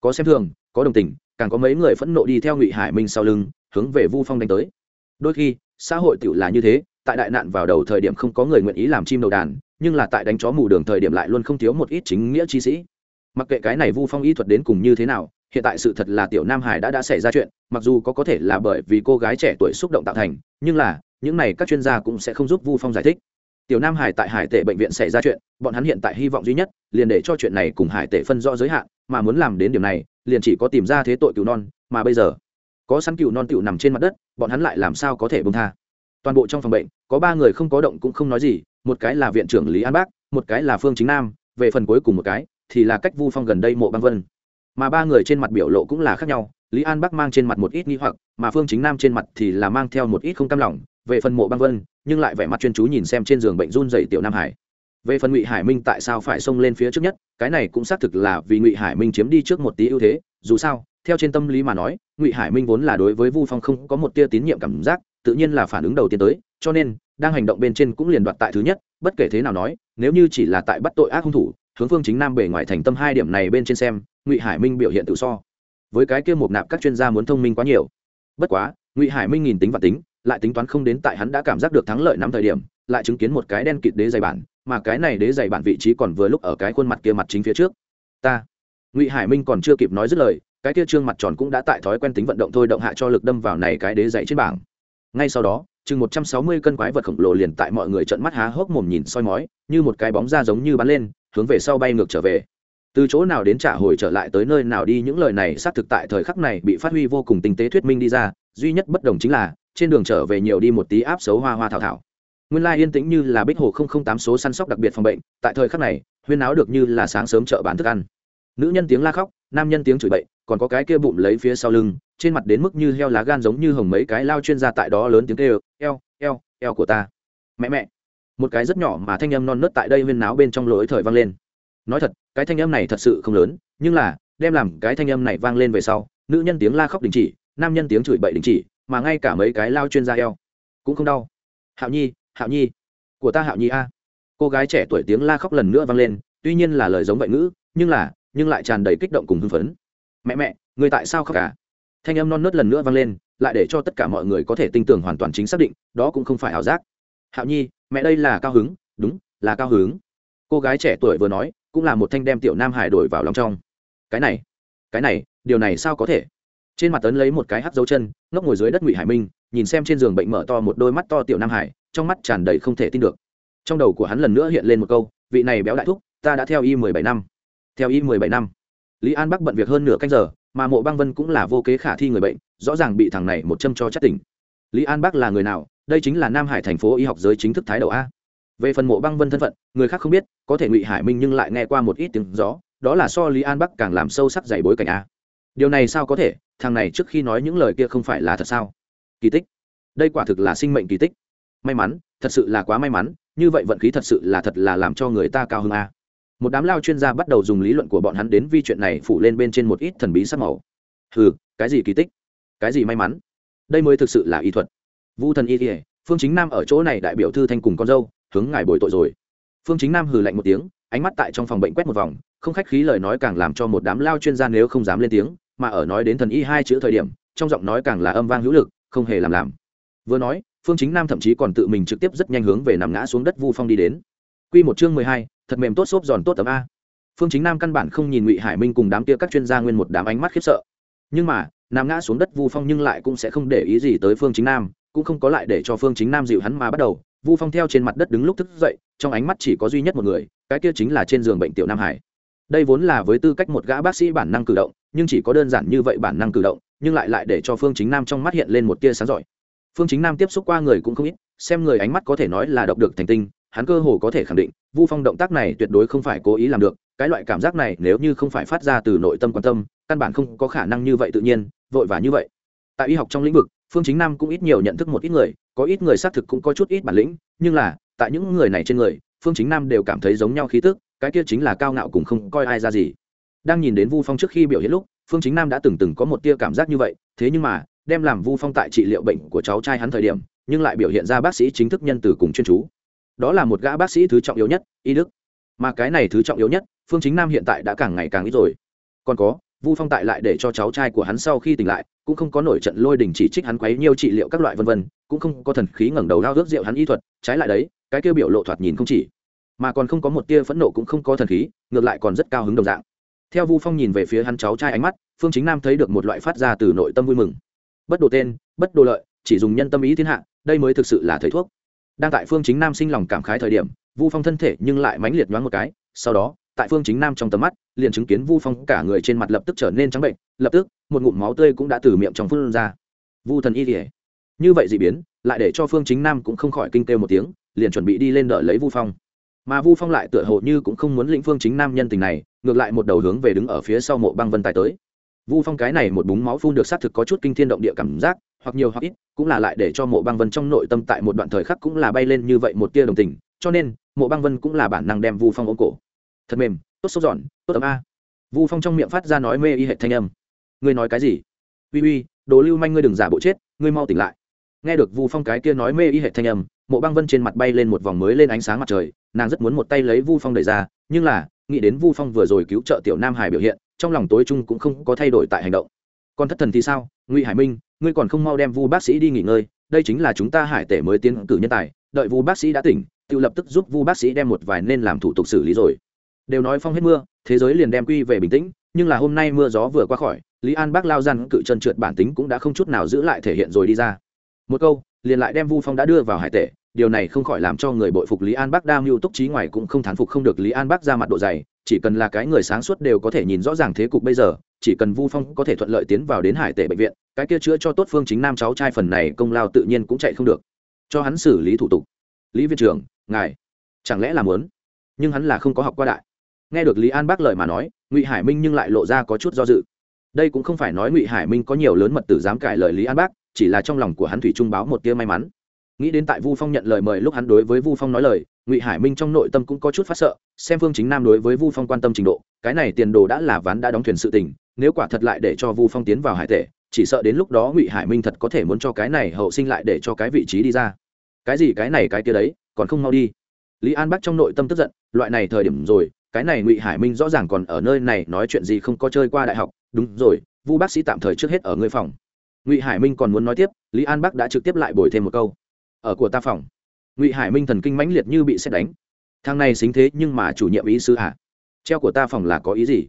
Có xem thường, có đồng tình, càng có mấy người phẫn nộ đi theo ngụy hải minh sau lưng, hướng về vu phong đánh tới. Đôi khi xã hội tựu là như thế, tại đại nạn vào đầu thời điểm không có người nguyện ý làm chim đầu đàn, nhưng là tại đánh chó mù đường thời điểm lại luôn không thiếu một ít chính nghĩa chi sĩ. Mặc kệ cái này vu phong y thuật đến cùng như thế nào, hiện tại sự thật là tiểu nam hải đã đã xảy ra chuyện, mặc dù có có thể là bởi vì cô gái trẻ tuổi xúc động tạo thành, nhưng là, những này các chuyên gia cũng sẽ không giúp vu phong giải thích. Tiểu nam hải tại hải Tệ bệnh viện xảy ra chuyện, bọn hắn hiện tại hy vọng duy nhất, liền để cho chuyện này cùng hải Tệ phân rõ giới hạn, mà muốn làm đến điểm này, liền chỉ có tìm ra thế tội cựu non, mà bây giờ có sẵn cựu non cựu nằm trên mặt đất, bọn hắn lại làm sao có thể bông tha? Toàn bộ trong phòng bệnh, có ba người không có động cũng không nói gì, một cái là viện trưởng lý an bác, một cái là phương chính nam, về phần cuối cùng một cái thì là cách vu phong gần đây mộ băng vân. Mà ba người trên mặt biểu lộ cũng là khác nhau, lý an bắc mang trên mặt một ít nghi hoặc, mà phương chính nam trên mặt thì là mang theo một ít không cam lòng, về phần mộ băng vân, nhưng lại vẻ mặt chuyên chú nhìn xem trên giường bệnh run dày tiểu nam hải. Về phần ngụy hải minh tại sao phải xông lên phía trước nhất, cái này cũng xác thực là vì ngụy hải minh chiếm đi trước một tí ưu thế, dù sao theo trên tâm lý mà nói, ngụy hải minh vốn là đối với vu phong không có một tia tín nhiệm cảm giác, tự nhiên là phản ứng đầu tiên tới, cho nên, đang hành động bên trên cũng liền đoạt tại thứ nhất, bất kể thế nào nói, nếu như chỉ là tại bắt tội ác hung thủ, hướng phương chính nam bể ngoài thành tâm hai điểm này bên trên xem, ngụy hải minh biểu hiện tự so. Với cái kia một nạp các chuyên gia muốn thông minh quá nhiều. Bất quá, ngụy hải minh nhìn tính và tính, lại tính toán không đến tại hắn đã cảm giác được thắng lợi nắm thời điểm, lại chứng kiến một cái đen kịt đế dày bản, mà cái này đế dày bản vị trí còn vừa lúc ở cái khuôn mặt kia mặt chính phía trước. Ta. Ngụy hải minh còn chưa kịp nói dứt lời cái kia trương mặt tròn cũng đã tại thói quen tính vận động thôi động hạ cho lực đâm vào này cái đế dậy trên bảng. Ngay sau đó, chừng một trăm sáu mươi cân quái vật khổng lồ liền tại mọi người trợn mắt há hốc mồm nhìn soi mói, như một cái bóng da giống như bắn lên, hướng về sau bay ngược trở về. Từ chỗ nào đến trả hồi trở lại tới nơi nào đi những lời này xác thực tại thời khắc này bị phát huy vô cùng tinh tế thuyết minh đi ra, duy nhất bất đồng chính là, trên đường trở về nhiều đi một tí áp xấu hoa hoa thảo thảo. Nguyên lai yên tĩnh như là bích hồ không không tám số săn sóc đặc biệt phòng bệnh, tại thời khắc này, huyên áo được như là sáng sớm chợ bán thức ăn. Nữ nhân tiếng la khóc, nam nhân tiếng chửi bậy còn có cái kia bụng lấy phía sau lưng, trên mặt đến mức như heo lá gan giống như hồng mấy cái lao chuyên gia tại đó lớn tiếng kêu, eo eo eo của ta. Mẹ mẹ. Một cái rất nhỏ mà thanh âm non nớt tại đây huyên náo bên trong lối thời vang lên. Nói thật, cái thanh âm này thật sự không lớn, nhưng là, đem làm cái thanh âm này vang lên về sau, nữ nhân tiếng la khóc đình chỉ, nam nhân tiếng chửi bậy đình chỉ, mà ngay cả mấy cái lao chuyên gia eo cũng không đau. Hạo nhi hạo nhi, của ta hạo nhi a. Cô gái trẻ tuổi tiếng la khóc lần nữa vang lên, tuy nhiên là lời giống vậy ngữ, nhưng là, nhưng lại tràn đầy kích động cùng hưng phấn mẹ mẹ, người tại sao khóc cả? Thanh âm non nớt lần nữa vang lên, lại để cho tất cả mọi người có thể tin tưởng hoàn toàn chính xác định, đó cũng không phải ảo giác. Hạo nhi, mẹ đây là cao hứng, đúng, là cao hứng. Cô gái trẻ tuổi vừa nói, cũng là một thanh đem tiểu nam hải đổi vào lòng trong. Cái này cái này, điều này sao có thể? Trên mặt tấn lấy một cái hắt dấu chân, ngốc ngồi dưới đất ngụy hải minh, nhìn xem trên giường bệnh mở to một đôi mắt to tiểu nam hải, trong mắt tràn đầy không thể tin được. Trong đầu của hắn lần nữa hiện lên một câu, vị này béo đại thúc, ta đã theo y mười bảy năm. Theo y mười bảy năm lý an bắc bận việc hơn nửa canh giờ mà mộ băng vân cũng là vô kế khả thi người bệnh rõ ràng bị thằng này một châm cho chắc tỉnh. Lý an bắc là người nào? Đây chính là nam hải thành phố y học giới chính thức thái đầu a. Về phần mộ băng vân thân phận người khác không biết có thể ngụy hải minh nhưng lại nghe qua một ít tiếng rõ, đó là so lý an bắc càng làm sâu sắc dày bối cảnh a. Điều này sao có thể? Thằng này trước khi nói những lời kia không phải là thật sao? Kỳ tích. Đây quả thực là sinh mệnh kỳ tích. May mắn thật sự là quá may mắn như vậy vận khí thật sự là thật là làm cho người ta cao hơn a một đám lao chuyên gia bắt đầu dùng lý luận của bọn hắn đến vi chuyện này phủ lên bên trên một ít thần bí sắc màu. Ừ cái gì kỳ tích? Cái gì may mắn? Đây mới thực sự là y thuật. Vu thần y kỉa phương chính nam ở chỗ này đại biểu thư thanh cùng con dâu, hướng ngài bồi tội rồi. Phương chính nam hừ lạnh một tiếng, ánh mắt tại trong phòng bệnh quét một vòng, không khách khí lời nói càng làm cho một đám lao chuyên gia nếu không dám lên tiếng, mà ở nói đến thần y hai chữ thời điểm, trong giọng nói càng là âm vang hữu lực, không hề làm làm. Vừa nói, phương chính nam thậm chí còn tự mình trực tiếp rất nhanh hướng về nằm ngã xuống đất vu phong đi đến. Quy một chương mười hai thật mềm tốt xốp giòn tốt tấm a. Phương chính nam căn bản không nhìn ngụy hải minh cùng đám kia các chuyên gia nguyên một đám ánh mắt khiếp sợ. Nhưng mà, nam ngã xuống đất vu phong nhưng lại cũng sẽ không để ý gì tới phương chính nam, cũng không có lại để cho phương chính nam dịu hắn mà bắt đầu. Vu phong theo trên mặt đất đứng lúc thức dậy, trong ánh mắt chỉ có duy nhất một người, cái kia chính là trên giường bệnh tiểu nam hải. Đây vốn là với tư cách một gã bác sĩ bản năng cử động, nhưng chỉ có đơn giản như vậy bản năng cử động, nhưng lại lại để cho phương chính nam trong mắt hiện lên một tia sáng giỏi. Phương chính nam tiếp xúc qua người cũng không ít, xem người ánh mắt có thể nói là đọc được thành tinh hắn cơ hồ có thể khẳng định, vu phong động tác này tuyệt đối không phải cố ý làm được, cái loại cảm giác này nếu như không phải phát ra từ nội tâm quan tâm, căn bản không có khả năng như vậy tự nhiên, vội vã như vậy. Tại y học trong lĩnh vực, phương chính nam cũng ít nhiều nhận thức một ít người, có ít người xác thực cũng có chút ít bản lĩnh, nhưng là, tại những người này trên người, phương chính nam đều cảm thấy giống nhau khí tức, cái kia chính là cao ngạo cùng không coi ai ra gì. Đang nhìn đến vu phong trước khi biểu hiện lúc, phương chính nam đã từng từng có một tia cảm giác như vậy, thế nhưng mà, đem làm vu phong tại trị liệu bệnh của cháu trai hắn thời điểm, nhưng lại biểu hiện ra bác sĩ chính thức nhân từ cùng chuyên chú đó là một gã bác sĩ thứ trọng yếu nhất, y đức. Mà cái này thứ trọng yếu nhất, phương chính nam hiện tại đã càng ngày càng ít rồi. Còn có, vu phong tại lại để cho cháu trai của hắn sau khi tỉnh lại, cũng không có nổi trận lôi đình chỉ trích hắn quấy nhiều trị liệu các loại vân vân, cũng không có thần khí ngẩng đầu lao ước rượu hắn y thuật, trái lại đấy, cái kia biểu lộ thoạt nhìn không chỉ. Mà còn không có một tia phẫn nộ cũng không có thần khí, ngược lại còn rất cao hứng đồng dạng. Theo vu phong nhìn về phía hắn cháu trai ánh mắt, phương chính nam thấy được một loại phát ra từ nội tâm vui mừng. Bất đồ tên, bất đồ lợi, chỉ dùng nhân tâm ý thiên hạ, đây mới thực sự là thầy thuốc đang tại phương chính nam sinh lòng cảm khái thời điểm, vu phong thân thể nhưng lại mãnh liệt nhoáng một cái, sau đó, tại phương chính nam trong tầm mắt, liền chứng kiến vu phong cả người trên mặt lập tức trở nên trắng bệnh, lập tức, một ngụm máu tươi cũng đã từ miệng trong phun ra. Vu thần y thể như vậy dị biến, lại để cho phương chính nam cũng không khỏi kinh kêu một tiếng, liền chuẩn bị đi lên đợi lấy vu phong. Mà vu phong lại tựa hồ như cũng không muốn lĩnh phương chính nam nhân tình này, ngược lại một đầu hướng về đứng ở phía sau mộ băng vân tài tới. Vu phong cái này một búng máu phun được xác thực có chút kinh thiên động địa cảm giác hoặc nhiều hoặc ít, cũng là lại để cho mộ băng vân trong nội tâm tại một đoạn thời khắc cũng là bay lên như vậy một tia đồng tình, cho nên, mộ băng vân cũng là bản năng đem vu phong ôm cổ. Thật mềm, tốt sâu giòn, tốt ấm a. Vu phong trong miệng phát ra nói mê y hệ thanh âm. Ngươi nói cái gì? Uy uy, đồ lưu manh ngươi đừng giả bộ chết, ngươi mau tỉnh lại. Nghe được vu phong cái kia nói mê y hệ thanh âm, mộ băng vân trên mặt bay lên một vòng mới lên ánh sáng mặt trời, nàng rất muốn một tay lấy vu phong đẩy ra, nhưng là, nghĩ đến vu phong vừa rồi cứu trợ tiểu nam hải biểu hiện, trong lòng tối trung cũng không có thay đổi tại hành động còn thất thần thì sao? Ngụy hải minh, ngươi còn không mau đem vu bác sĩ đi nghỉ ngơi, đây chính là chúng ta hải tể mới tiến cử nhân tài, đợi vu bác sĩ đã tỉnh, tự lập tức giúp vu bác sĩ đem một vài nên làm thủ tục xử lý rồi. Đều nói phong hết mưa, thế giới liền đem quy về bình tĩnh, nhưng là hôm nay mưa gió vừa qua khỏi, lý an bác lao răn cự chân trượt bản tính cũng đã không chút nào giữ lại thể hiện rồi đi ra. Một câu, liền lại đem vu phong đã đưa vào hải tể, điều này không khỏi làm cho người bội phục lý an bác đa mưu túc trí ngoài cũng không thán phục không được lý an bác ra mặt độ dày chỉ cần là cái người sáng suốt đều có thể nhìn rõ ràng thế cục bây giờ, chỉ cần vu phong có thể thuận lợi tiến vào đến hải Tệ bệnh viện, cái kia chữa cho tốt phương chính nam cháu trai phần này công lao tự nhiên cũng chạy không được. Cho hắn xử lý thủ tục. Lý viện trưởng ngài, chẳng lẽ là muốn? Nhưng hắn là không có học qua đại. Nghe được lý an bác lời mà nói, ngụy hải minh nhưng lại lộ ra có chút do dự. Đây cũng không phải nói ngụy hải minh có nhiều lớn mật tử dám cãi lời lý an bác, chỉ là trong lòng của hắn thủy trung báo một tia may mắn nghĩ đến tại vu phong nhận lời mời lúc hắn đối với vu phong nói lời, ngụy hải minh trong nội tâm cũng có chút phát sợ, xem phương chính nam đối với vu phong quan tâm trình độ, cái này tiền đồ đã là ván đã đóng thuyền sự tình, nếu quả thật lại để cho vu phong tiến vào hải tể chỉ sợ đến lúc đó ngụy hải minh thật có thể muốn cho cái này hậu sinh lại để cho cái vị trí đi ra. Cái gì cái này cái kia đấy, còn không mau đi. Lý an bắc trong nội tâm tức giận, loại này thời điểm rồi, cái này ngụy hải minh rõ ràng còn ở nơi này nói chuyện gì không có chơi qua đại học, đúng rồi, vu bác sĩ tạm thời trước hết ở ngươi phòng. Ngụy hải minh còn muốn nói tiếp, lý an bắc đã trực tiếp lại bồi thêm một câu ở của ta phòng. Ngụy hải minh thần kinh mãnh liệt như bị xét đánh. Thang này xính thế nhưng mà chủ nhiệm ý sư hạ à? treo của ta phòng là có ý gì?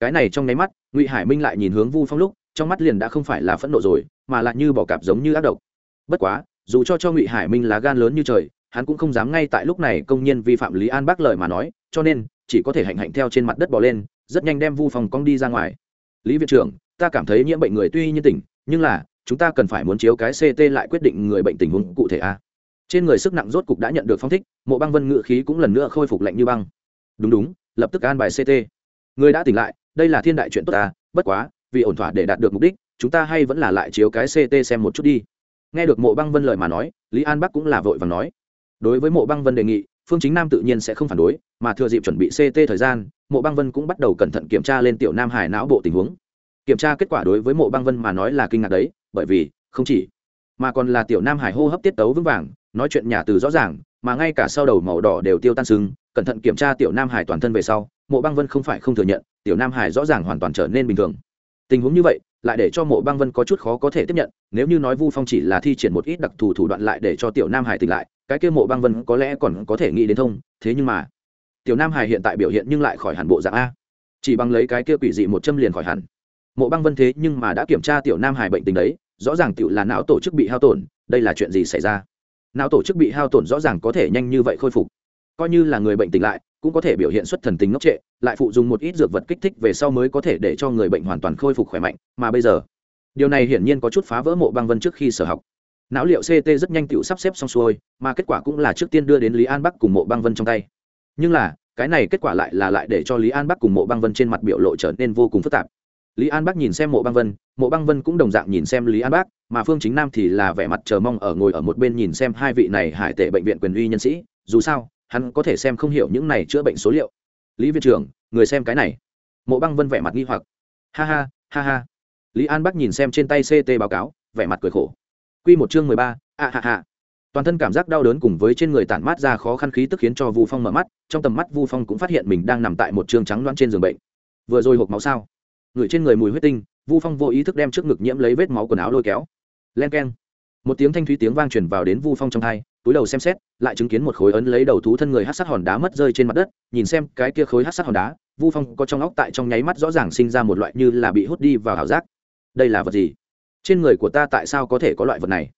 Cái này trong nháy mắt, ngụy hải minh lại nhìn hướng vu phong lúc, trong mắt liền đã không phải là phẫn nộ rồi, mà lại như bỏ cạp giống như ác độc. Bất quá, dù cho cho ngụy hải minh lá gan lớn như trời, hắn cũng không dám ngay tại lúc này công nhân vi phạm lý an bác lời mà nói, cho nên, chỉ có thể hạnh hạnh theo trên mặt đất bỏ lên, rất nhanh đem vu phong cong đi ra ngoài. Lý viện trưởng, ta cảm thấy nhiễm bệnh người tuy nhiên tỉnh, nhưng là chúng ta cần phải muốn chiếu cái ct lại quyết định người bệnh tình huống cụ thể a. Trên người sức nặng rốt cục đã nhận được phong thích, mộ băng vân ngự khí cũng lần nữa khôi phục lạnh như băng. Đúng đúng, lập tức an bài ct người đã tỉnh lại, đây là thiên đại chuyện tốt ta bất quá, vì ổn thỏa để đạt được mục đích, chúng ta hay vẫn là lại chiếu cái ct xem một chút đi. Nghe được mộ băng vân lời mà nói, lý an bắc cũng là vội và nói. Đối với mộ băng vân đề nghị, phương chính nam tự nhiên sẽ không phản đối, mà thừa dịp chuẩn bị ct thời gian, mộ băng vân cũng bắt đầu cẩn thận kiểm tra lên tiểu nam hải não bộ tình huống. Kiểm tra kết quả đối với mộ băng vân mà nói là kinh ngạc đấy bởi vì, không chỉ, mà còn là tiểu nam hải hô hấp tiết tấu vững vàng, nói chuyện nhà từ rõ ràng, mà ngay cả sau đầu màu đỏ đều tiêu tan sưng. Cẩn thận kiểm tra tiểu nam hải toàn thân về sau, mộ băng vân không phải không thừa nhận, tiểu nam hải rõ ràng hoàn toàn trở nên bình thường. Tình huống như vậy, lại để cho mộ băng vân có chút khó có thể tiếp nhận, nếu như nói vu phong chỉ là thi triển một ít đặc thù thủ đoạn lại để cho tiểu nam hải tỉnh lại, cái kia mộ băng vân có lẽ còn có thể nghĩ đến thông, thế nhưng mà, tiểu nam hải hiện tại biểu hiện nhưng lại khỏi hẳn bộ dạng a. Chỉ bằng lấy cái kia quỷ dị một châm liền khỏi hẳn. Mộ băng vân thế nhưng mà đã kiểm tra tiểu nam hải bệnh tình đấy rõ ràng tiểu là não tổ chức bị hao tổn, đây là chuyện gì xảy ra? Não tổ chức bị hao tổn rõ ràng có thể nhanh như vậy khôi phục. Coi như là người bệnh tỉnh lại, cũng có thể biểu hiện xuất thần tình ngốc trệ, lại phụ dùng một ít dược vật kích thích về sau mới có thể để cho người bệnh hoàn toàn khôi phục khỏe mạnh. Mà bây giờ, điều này hiển nhiên có chút phá vỡ mộ băng vân trước khi sở học. Não liệu ct rất nhanh tựu sắp xếp xong xuôi, mà kết quả cũng là trước tiên đưa đến lý an bắc cùng mộ băng vân trong tay. Nhưng là, cái này kết quả lại là lại để cho lý an bắc cùng mộ băng vân trên mặt biểu lộ trở nên vô cùng phức tạp lý an bắc nhìn xem mộ băng vân, mộ băng vân cũng đồng dạng nhìn xem lý an bắc mà phương chính nam thì là vẻ mặt chờ mong ở ngồi ở một bên nhìn xem hai vị này hải tệ bệnh viện quyền uy nhân sĩ, dù sao, hắn có thể xem không hiểu những này chữa bệnh số liệu. Lý viện trưởng, người xem cái này. Mộ băng vân vẻ mặt nghi hoặc. Ha ha ha ha. Lý an bắc nhìn xem trên tay ct báo cáo, vẻ mặt cười khổ. Q một chương mười ba, a ha ha. Toàn thân cảm giác đau đớn cùng với trên người tản mát ra khó khăn khí tức khiến cho vu phong mở mắt, trong tầm mắt vu phong cũng phát hiện mình đang nằm tại một trường trắng loãng trên giường bệnh. Vừa rồi hộp máu sao? Người trên người mùi huyết tinh, vu phong vô ý thức đem trước ngực nhiễm lấy vết máu quần áo lôi kéo. Len keng. Một tiếng thanh thúy tiếng vang truyền vào đến vu phong trong thai túi đầu xem xét, lại chứng kiến một khối ấn lấy đầu thú thân người hát sát hòn đá mất rơi trên mặt đất, nhìn xem cái kia khối hát sát hòn đá, vu phong có trong óc tại trong nháy mắt rõ ràng sinh ra một loại như là bị hút đi vào ảo giác. Đây là vật gì? Trên người của ta tại sao có thể có loại vật này?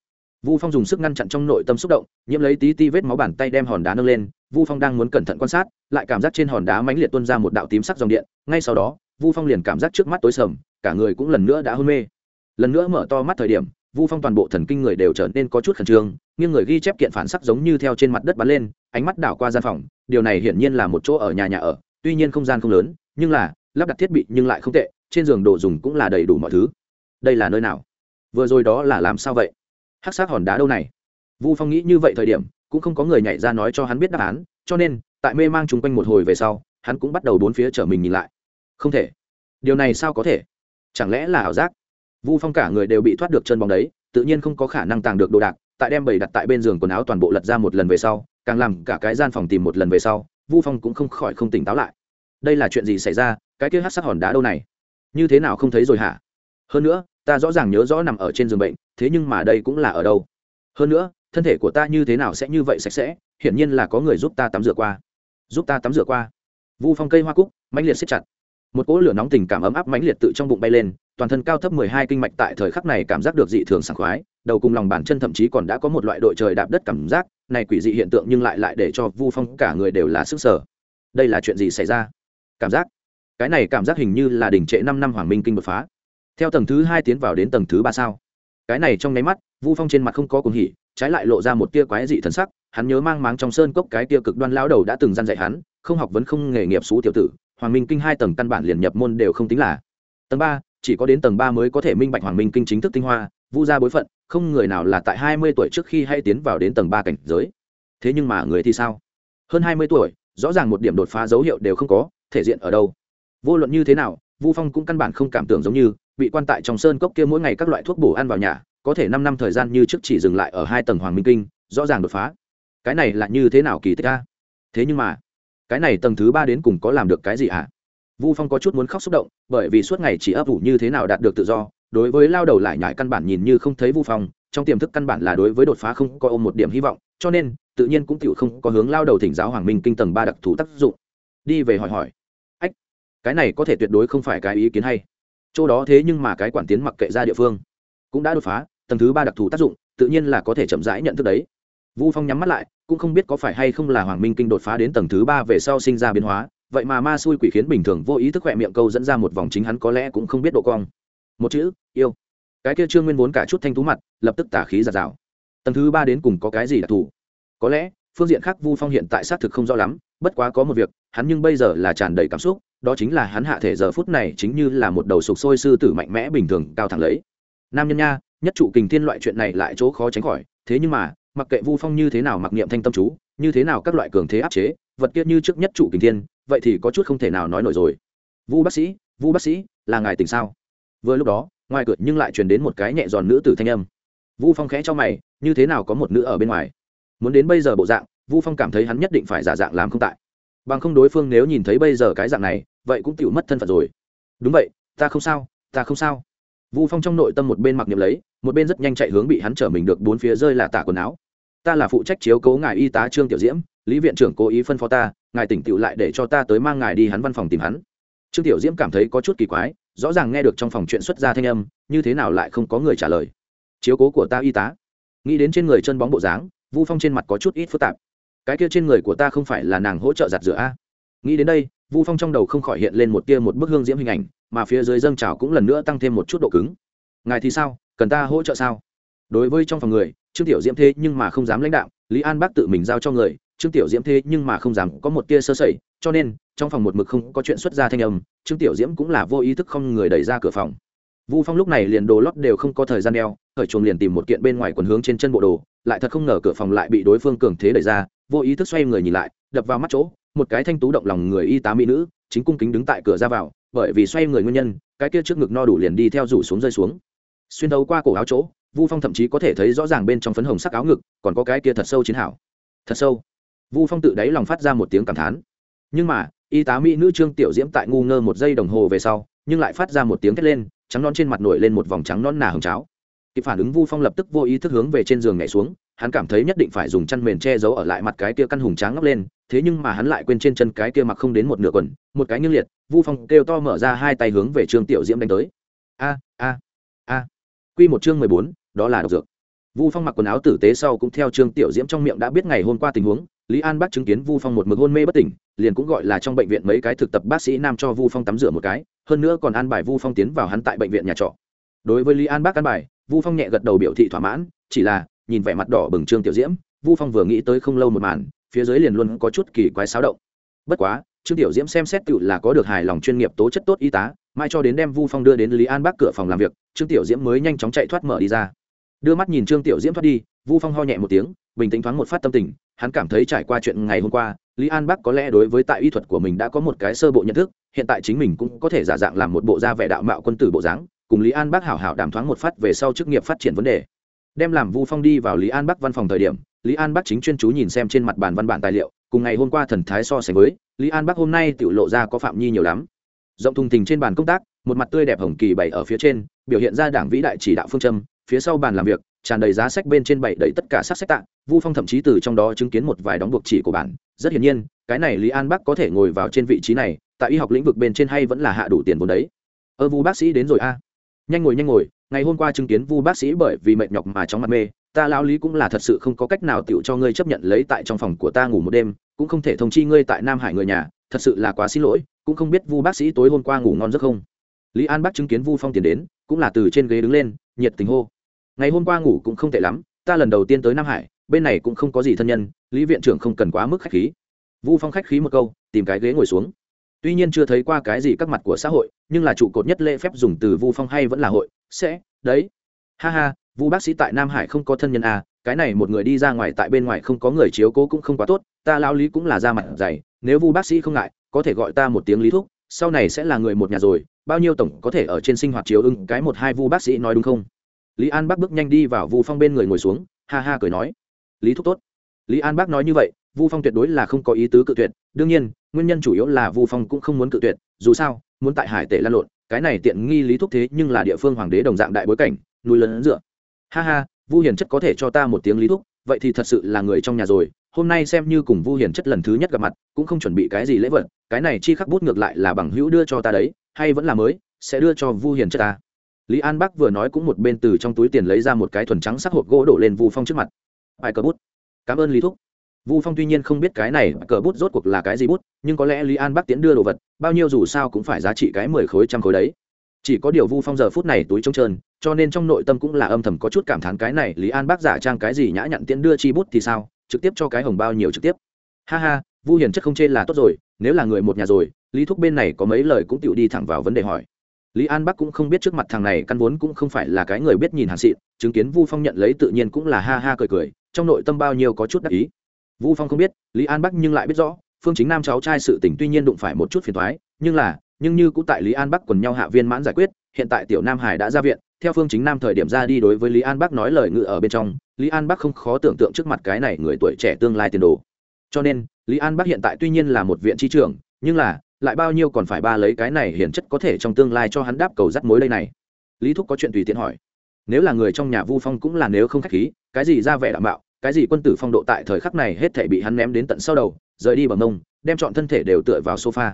Vu phong dùng sức ngăn chặn trong nội tâm xúc động, nhiễm lấy tí ti vết máu bàn tay đem hòn đá nâng lên. Vu phong đang muốn cẩn thận quan sát, lại cảm giác trên hòn đá mãnh liệt tuôn ra một đạo tím sắc dòng điện, ngay sau đó vu phong liền cảm giác trước mắt tối sầm, cả người cũng lần nữa đã hôn mê. Lần nữa mở to mắt thời điểm, vu phong toàn bộ thần kinh người đều trở nên có chút khẩn trương nhưng người ghi chép kiện phản sắc giống như theo trên mặt đất bắn lên, ánh mắt đảo qua gian phòng, điều này hiển nhiên là một chỗ ở nhà nhà ở, tuy nhiên không gian không lớn, nhưng là, lắp đặt thiết bị nhưng lại không tệ, trên giường đồ dùng cũng là đầy đủ mọi thứ. Đây là nơi nào? Vừa rồi đó là làm sao vậy? Hắc sát hòn đá đâu này? Vu phong nghĩ như vậy thời điểm, cũng không có người nhảy ra nói cho hắn biết đáp án, cho nên, tại mê mang chung quanh một hồi về sau, hắn cũng bắt đầu bốn phía chở mình nhìn lại không thể. Điều này sao có thể? Chẳng lẽ là ảo giác? Vu phong cả người đều bị thoát được chân bóng đấy, tự nhiên không có khả năng tàng được đồ đạc, tại đem bầy đặt tại bên giường quần áo toàn bộ lật ra một lần về sau, càng làm cả cái gian phòng tìm một lần về sau, vu phong cũng không khỏi không tỉnh táo lại. Đây là chuyện gì xảy ra? Cái kia hát sắc hòn đá đâu này? Như thế nào không thấy rồi hả? Hơn nữa, ta rõ ràng nhớ rõ nằm ở trên giường bệnh, thế nhưng mà đây cũng là ở đâu? Hơn nữa, thân thể của ta như thế nào sẽ như vậy sạch sẽ? Hiển nhiên là có người giúp ta tắm rửa qua. Giúp ta tắm rửa qua. Vu phong cây hoa cúc, mãnh liệt siết chặt một cỗ lửa nóng tình cảm ấm áp mãnh liệt tự trong bụng bay lên, toàn thân cao thấp mười hai kinh mạch tại thời khắc này cảm giác được dị thường sảng khoái, đầu cùng lòng bàn chân thậm chí còn đã có một loại đội trời đạp đất cảm giác, này quỷ dị hiện tượng nhưng lại lại để cho vu phong cả người đều là sức sở. Đây là chuyện gì xảy ra? Cảm giác. Cái này cảm giác hình như là đỉnh trệ năm năm hoàng minh kinh đột phá. Theo tầng thứ hai tiến vào đến tầng thứ ba sao? Cái này trong nháy mắt, vu phong trên mặt không có cuồng hỉ, trái lại lộ ra một tia quái dị thần sắc, hắn nhớ mang máng trong sơn cốc cái tia cực đoan lão đầu đã từng gian dạy hắn, không học vấn không nghề nghiệp xú tiểu tử hoàng minh kinh hai tầng căn bản liền nhập môn đều không tính là. Tầng ba, chỉ có đến tầng ba mới có thể minh bạch hoàng minh kinh chính thức tinh hoa, vu gia bối phận, không người nào là tại hai mươi tuổi trước khi hay tiến vào đến tầng ba cảnh giới. Thế nhưng mà người thì sao? Hơn hai mươi tuổi, rõ ràng một điểm đột phá dấu hiệu đều không có, thể diện ở đâu? Vô luận như thế nào, vu phong cũng căn bản không cảm tưởng giống như, bị quan tại trong sơn cốc kia mỗi ngày các loại thuốc bổ ăn vào nhà, có thể năm năm thời gian như trước chỉ dừng lại ở hai tầng hoàng minh kinh, rõ ràng đột phá. Cái này là như thế nào kỳ tích a? Thế nhưng mà cái này tầng thứ ba đến cùng có làm được cái gì hả? Vu phong có chút muốn khóc xúc động, bởi vì suốt ngày chỉ ấp ủ như thế nào đạt được tự do, đối với lao đầu lại nhải căn bản nhìn như không thấy vu phong, trong tiềm thức căn bản là đối với đột phá không có ôm một điểm hy vọng, cho nên, tự nhiên cũng tựu không có hướng lao đầu thỉnh giáo hoàng minh kinh tầng ba đặc thù tác dụng. Đi về hỏi hỏi. Ách, cái này có thể tuyệt đối không phải cái ý kiến hay. Chỗ đó thế nhưng mà cái quản tiến mặc kệ ra địa phương. Cũng đã đột phá, tầng thứ ba đặc thù tác dụng, tự nhiên là có thể chậm rãi nhận thức đấy vu phong nhắm mắt lại, cũng không biết có phải hay không là hoàng minh kinh đột phá đến tầng thứ ba về sau sinh ra biến hóa, vậy mà ma xui quỷ khiến bình thường vô ý thức khỏe miệng câu dẫn ra một vòng chính hắn có lẽ cũng không biết độ cong. Một chữ, yêu. Cái kia trương nguyên vốn cả chút thanh tú mặt, lập tức tả khí giạt rào tầng thứ ba đến cùng có cái gì đặc thù? Có lẽ, phương diện khác vu phong hiện tại xác thực không rõ lắm, bất quá có một việc, hắn nhưng bây giờ là tràn đầy cảm xúc, đó chính là hắn hạ thể giờ phút này chính như là một đầu sục sôi sư tử mạnh mẽ bình thường cao thẳng lấy. Nam nhân nha, nhất trụ kình thiên loại chuyện này lại chỗ khó tránh khỏi, thế nhưng mà mặc kệ vu phong như thế nào mặc niệm thanh tâm chú, như thế nào các loại cường thế áp chế, vật kia như trước nhất trụ kình thiên, vậy thì có chút không thể nào nói nổi rồi. Vu bác sĩ, vu bác sĩ, là ngài tỉnh sao? Vừa lúc đó, ngoài cửa nhưng lại truyền đến một cái nhẹ giòn nữ tử thanh âm. Vu phong khẽ cho mày, như thế nào có một nữ ở bên ngoài? Muốn đến bây giờ bộ dạng, vu phong cảm thấy hắn nhất định phải giả dạng làm không tại. Bằng không đối phương nếu nhìn thấy bây giờ cái dạng này, vậy cũng tựu mất thân phận rồi. Đúng vậy, ta không sao, ta không sao. Vu phong trong nội tâm một bên mặc niệm lấy, một bên rất nhanh chạy hướng bị hắn trở mình được bốn phía rơi là tả quần áo ta là phụ trách chiếu cố ngài y tá trương tiểu diễm, lý viện trưởng cố ý phân phó ta, ngài tỉnh tựu lại để cho ta tới mang ngài đi hắn văn phòng tìm hắn. Trương tiểu diễm cảm thấy có chút kỳ quái, rõ ràng nghe được trong phòng chuyện xuất ra thanh âm, như thế nào lại không có người trả lời. Chiếu cố của ta y tá. Nghĩ đến trên người chân bóng bộ dáng, vu phong trên mặt có chút ít phức tạp. Cái kia trên người của ta không phải là nàng hỗ trợ giặt rửa a? Nghĩ đến đây, vu phong trong đầu không khỏi hiện lên một tia một bức hương diễm hình ảnh, mà phía dưới dâng trào cũng lần nữa tăng thêm một chút độ cứng. Ngài thì sao? Cần ta hỗ trợ sao? Đối với trong phòng người, trương tiểu diễm thế nhưng mà không dám lãnh đạo, lý an bác tự mình giao cho người, trương tiểu diễm thế nhưng mà không dám có một tia sơ sẩy, cho nên, trong phòng một mực không có chuyện xuất ra thanh âm, trương tiểu diễm cũng là vô ý thức không người đẩy ra cửa phòng. Vu phong lúc này liền đồ lót đều không có thời gian đeo khởi chuồng liền tìm một kiện bên ngoài quần hướng trên chân bộ đồ, lại thật không ngờ cửa phòng lại bị đối phương cường thế đẩy ra, vô ý thức xoay người nhìn lại, đập vào mắt chỗ, một cái thanh tú động lòng người y tá mỹ nữ, chính cung kính đứng tại cửa ra vào, bởi vì xoay người nguyên nhân, cái kia trước ngực no đủ liền đi theo rủ xuống rơi xuống xuyên thấu qua cổ áo chỗ, vu phong thậm chí có thể thấy rõ ràng bên trong phấn hồng sắc áo ngực, còn có cái kia thật sâu chiến hảo. Thật sâu. Vu phong tự đáy lòng phát ra một tiếng cảm thán. Nhưng mà, y tá mỹ nữ trương tiểu diễm tại ngu ngơ một giây đồng hồ về sau, nhưng lại phát ra một tiếng thét lên, trắng non trên mặt nổi lên một vòng trắng non nà hồng cháo. Kịp phản ứng, vu phong lập tức vô ý thức hướng về trên giường nhảy xuống, hắn cảm thấy nhất định phải dùng chăn mền che giấu ở lại mặt cái kia căn hùng tráng ngóc lên, thế nhưng mà hắn lại quên trên chân cái kia mặc không đến một nửa quần, một cái nghiêng liệt, vu phong kêu to mở ra hai tay hướng về trương tiểu diễm đánh tới. A a a. Quy một chương mười bốn, đó là độc dược. Vu phong mặc quần áo tử tế sau cũng theo trương tiểu diễm trong miệng đã biết ngày hôm qua tình huống, lý an bác chứng kiến vu phong một mực hôn mê bất tỉnh, liền cũng gọi là trong bệnh viện mấy cái thực tập bác sĩ nam cho vu phong tắm rửa một cái, hơn nữa còn an bài vu phong tiến vào hắn tại bệnh viện nhà trọ. Đối với lý an bác an bài, vu phong nhẹ gật đầu biểu thị thỏa mãn, chỉ là, nhìn vẻ mặt đỏ bừng trương tiểu diễm, vu phong vừa nghĩ tới không lâu một màn, phía dưới liền luôn có chút kỳ quái xáo động. Bất quá, trương tiểu diễm xem xét tựu là có được hài lòng chuyên nghiệp tố chất tốt y tá mai cho đến đem vu phong đưa đến lý an bác cửa phòng làm việc trương tiểu diễm mới nhanh chóng chạy thoát mở đi ra đưa mắt nhìn trương tiểu diễm thoát đi vu phong ho nhẹ một tiếng bình tĩnh thoáng một phát tâm tình hắn cảm thấy trải qua chuyện ngày hôm qua lý an bắc có lẽ đối với tại y thuật của mình đã có một cái sơ bộ nhận thức hiện tại chính mình cũng có thể giả dạng làm một bộ gia vẻ đạo mạo quân tử bộ dáng cùng lý an bắc hảo hảo đàm thoáng một phát về sau chức nghiệp phát triển vấn đề đem làm vu phong đi vào lý an bắc văn phòng thời điểm lý an bắc chính chuyên chú nhìn xem trên mặt bàn văn bản tài liệu cùng ngày hôm qua thần thái so sánh với lý an bắc hôm nay tự lộ ra có phạm nhi nhiều lắm rộng thùng thình trên bàn công tác, một mặt tươi đẹp hồng kỳ bày ở phía trên, biểu hiện ra đảng vĩ đại chỉ đạo phương châm, phía sau bàn làm việc, tràn đầy giá sách bên trên bảy đầy tất cả sắc sách tạng vu phong thậm chí từ trong đó chứng kiến một vài đóng buộc chỉ của bản rất hiển nhiên, cái này lý an bắc có thể ngồi vào trên vị trí này, tại y học lĩnh vực bên trên hay vẫn là hạ đủ tiền vốn đấy. Ơ, vu bác sĩ đến rồi a. Nhanh ngồi nhanh ngồi, ngày hôm qua chứng kiến vu bác sĩ bởi vì mệt nhọc mà chóng mặt mê, ta lao lý cũng là thật sự không có cách nào tựu cho ngươi chấp nhận lấy tại trong phòng của ta ngủ một đêm, cũng không thể thông chi ngươi tại nam hải người nhà thật sự là quá xin lỗi cũng không biết vu bác sĩ tối hôm qua ngủ ngon giấc không. Lý an bác chứng kiến vu phong tiền đến cũng là từ trên ghế đứng lên nhiệt tình hô. Ngày hôm qua ngủ cũng không tệ lắm ta lần đầu tiên tới nam hải bên này cũng không có gì thân nhân lý viện trưởng không cần quá mức khách khí. Vu phong khách khí một câu tìm cái ghế ngồi xuống. Tuy nhiên chưa thấy qua cái gì các mặt của xã hội nhưng là trụ cột nhất lễ phép dùng từ vu phong hay vẫn là hội sẽ đấy. Ha ha vu bác sĩ tại nam hải không có thân nhân à, cái này một người đi ra ngoài tại bên ngoài không có người chiếu cố cũng không quá tốt ta lao lý cũng là ra mặt dày nếu vu bác sĩ không ngại, có thể gọi ta một tiếng lý thúc, sau này sẽ là người một nhà rồi, bao nhiêu tổng có thể ở trên sinh hoạt chiếu ưng cái một hai vu bác sĩ nói đúng không? Lý an bác bước nhanh đi vào vu phong bên người ngồi xuống, ha ha cười nói. Lý thúc tốt. Lý an bác nói như vậy, vu phong tuyệt đối là không có ý tứ cự tuyệt, đương nhiên, nguyên nhân chủ yếu là vu phong cũng không muốn cự tuyệt, dù sao, muốn tại hải tể lan lộn, cái này tiện nghi lý thúc thế nhưng là địa phương hoàng đế đồng dạng đại bối cảnh, núi lớn dựa. Ha ha, vu hiền chất có thể cho ta một tiếng lý thúc, vậy thì thật sự là người trong nhà rồi hôm nay xem như cùng vu hiền chất lần thứ nhất gặp mặt, cũng không chuẩn bị cái gì lễ vật, cái này chi khắc bút ngược lại là bằng hữu đưa cho ta đấy, hay vẫn là mới, sẽ đưa cho vu hiền chất ta. Lý an bắc vừa nói cũng một bên từ trong túi tiền lấy ra một cái thuần trắng sắc hộp gỗ đổ lên vu phong trước mặt. Bài cờ bút. Cảm ơn lý thúc. Vu phong tuy nhiên không biết cái này cờ bút rốt cuộc là cái gì bút, nhưng có lẽ lý an bắc tiến đưa đồ vật, bao nhiêu dù sao cũng phải giá trị cái mười khối trăm khối đấy. Chỉ có điều vu phong giờ phút này túi trống trơn, cho nên trong nội tâm cũng là âm thầm có chút cảm thán cái này lý an bác giả trang cái gì nhã nhặn tiễn đưa chi bút thì sao? Trực tiếp cho cái hồng bao nhiêu trực tiếp. Ha ha, vu hiền chất không chê là tốt rồi, nếu là người một nhà rồi, lý thúc bên này có mấy lời cũng tựu đi thẳng vào vấn đề hỏi. Lý an bắc cũng không biết trước mặt thằng này căn vốn cũng không phải là cái người biết nhìn hàn xịn chứng kiến vu phong nhận lấy tự nhiên cũng là ha ha cười cười, trong nội tâm bao nhiêu có chút đắc ý. Vu phong không biết, lý an bắc nhưng lại biết rõ, phương chính nam cháu trai sự tình tuy nhiên đụng phải một chút phiền thoái nhưng là, nhưng như cũng tại lý an bắc quần nhau hạ viên mãn giải quyết, hiện tại tiểu nam hải đã ra viện, theo phương chính nam thời điểm ra đi đối với lý an bắc nói lời ngự ở bên trong lý an bắc không khó tưởng tượng trước mặt cái này người tuổi trẻ tương lai tiền đồ. Cho nên, lý an bắc hiện tại tuy nhiên là một viện tri trưởng, nhưng là, lại bao nhiêu còn phải ba lấy cái này hiển chất có thể trong tương lai cho hắn đáp cầu dắt mối đây này. Lý thúc có chuyện tùy tiện hỏi. Nếu là người trong nhà vu phong cũng là nếu không khách khí, cái gì ra vẻ đảm bảo, cái gì quân tử phong độ tại thời khắc này hết thể bị hắn ném đến tận sau đầu, rời đi bằng mông, đem chọn thân thể đều tựa vào sofa.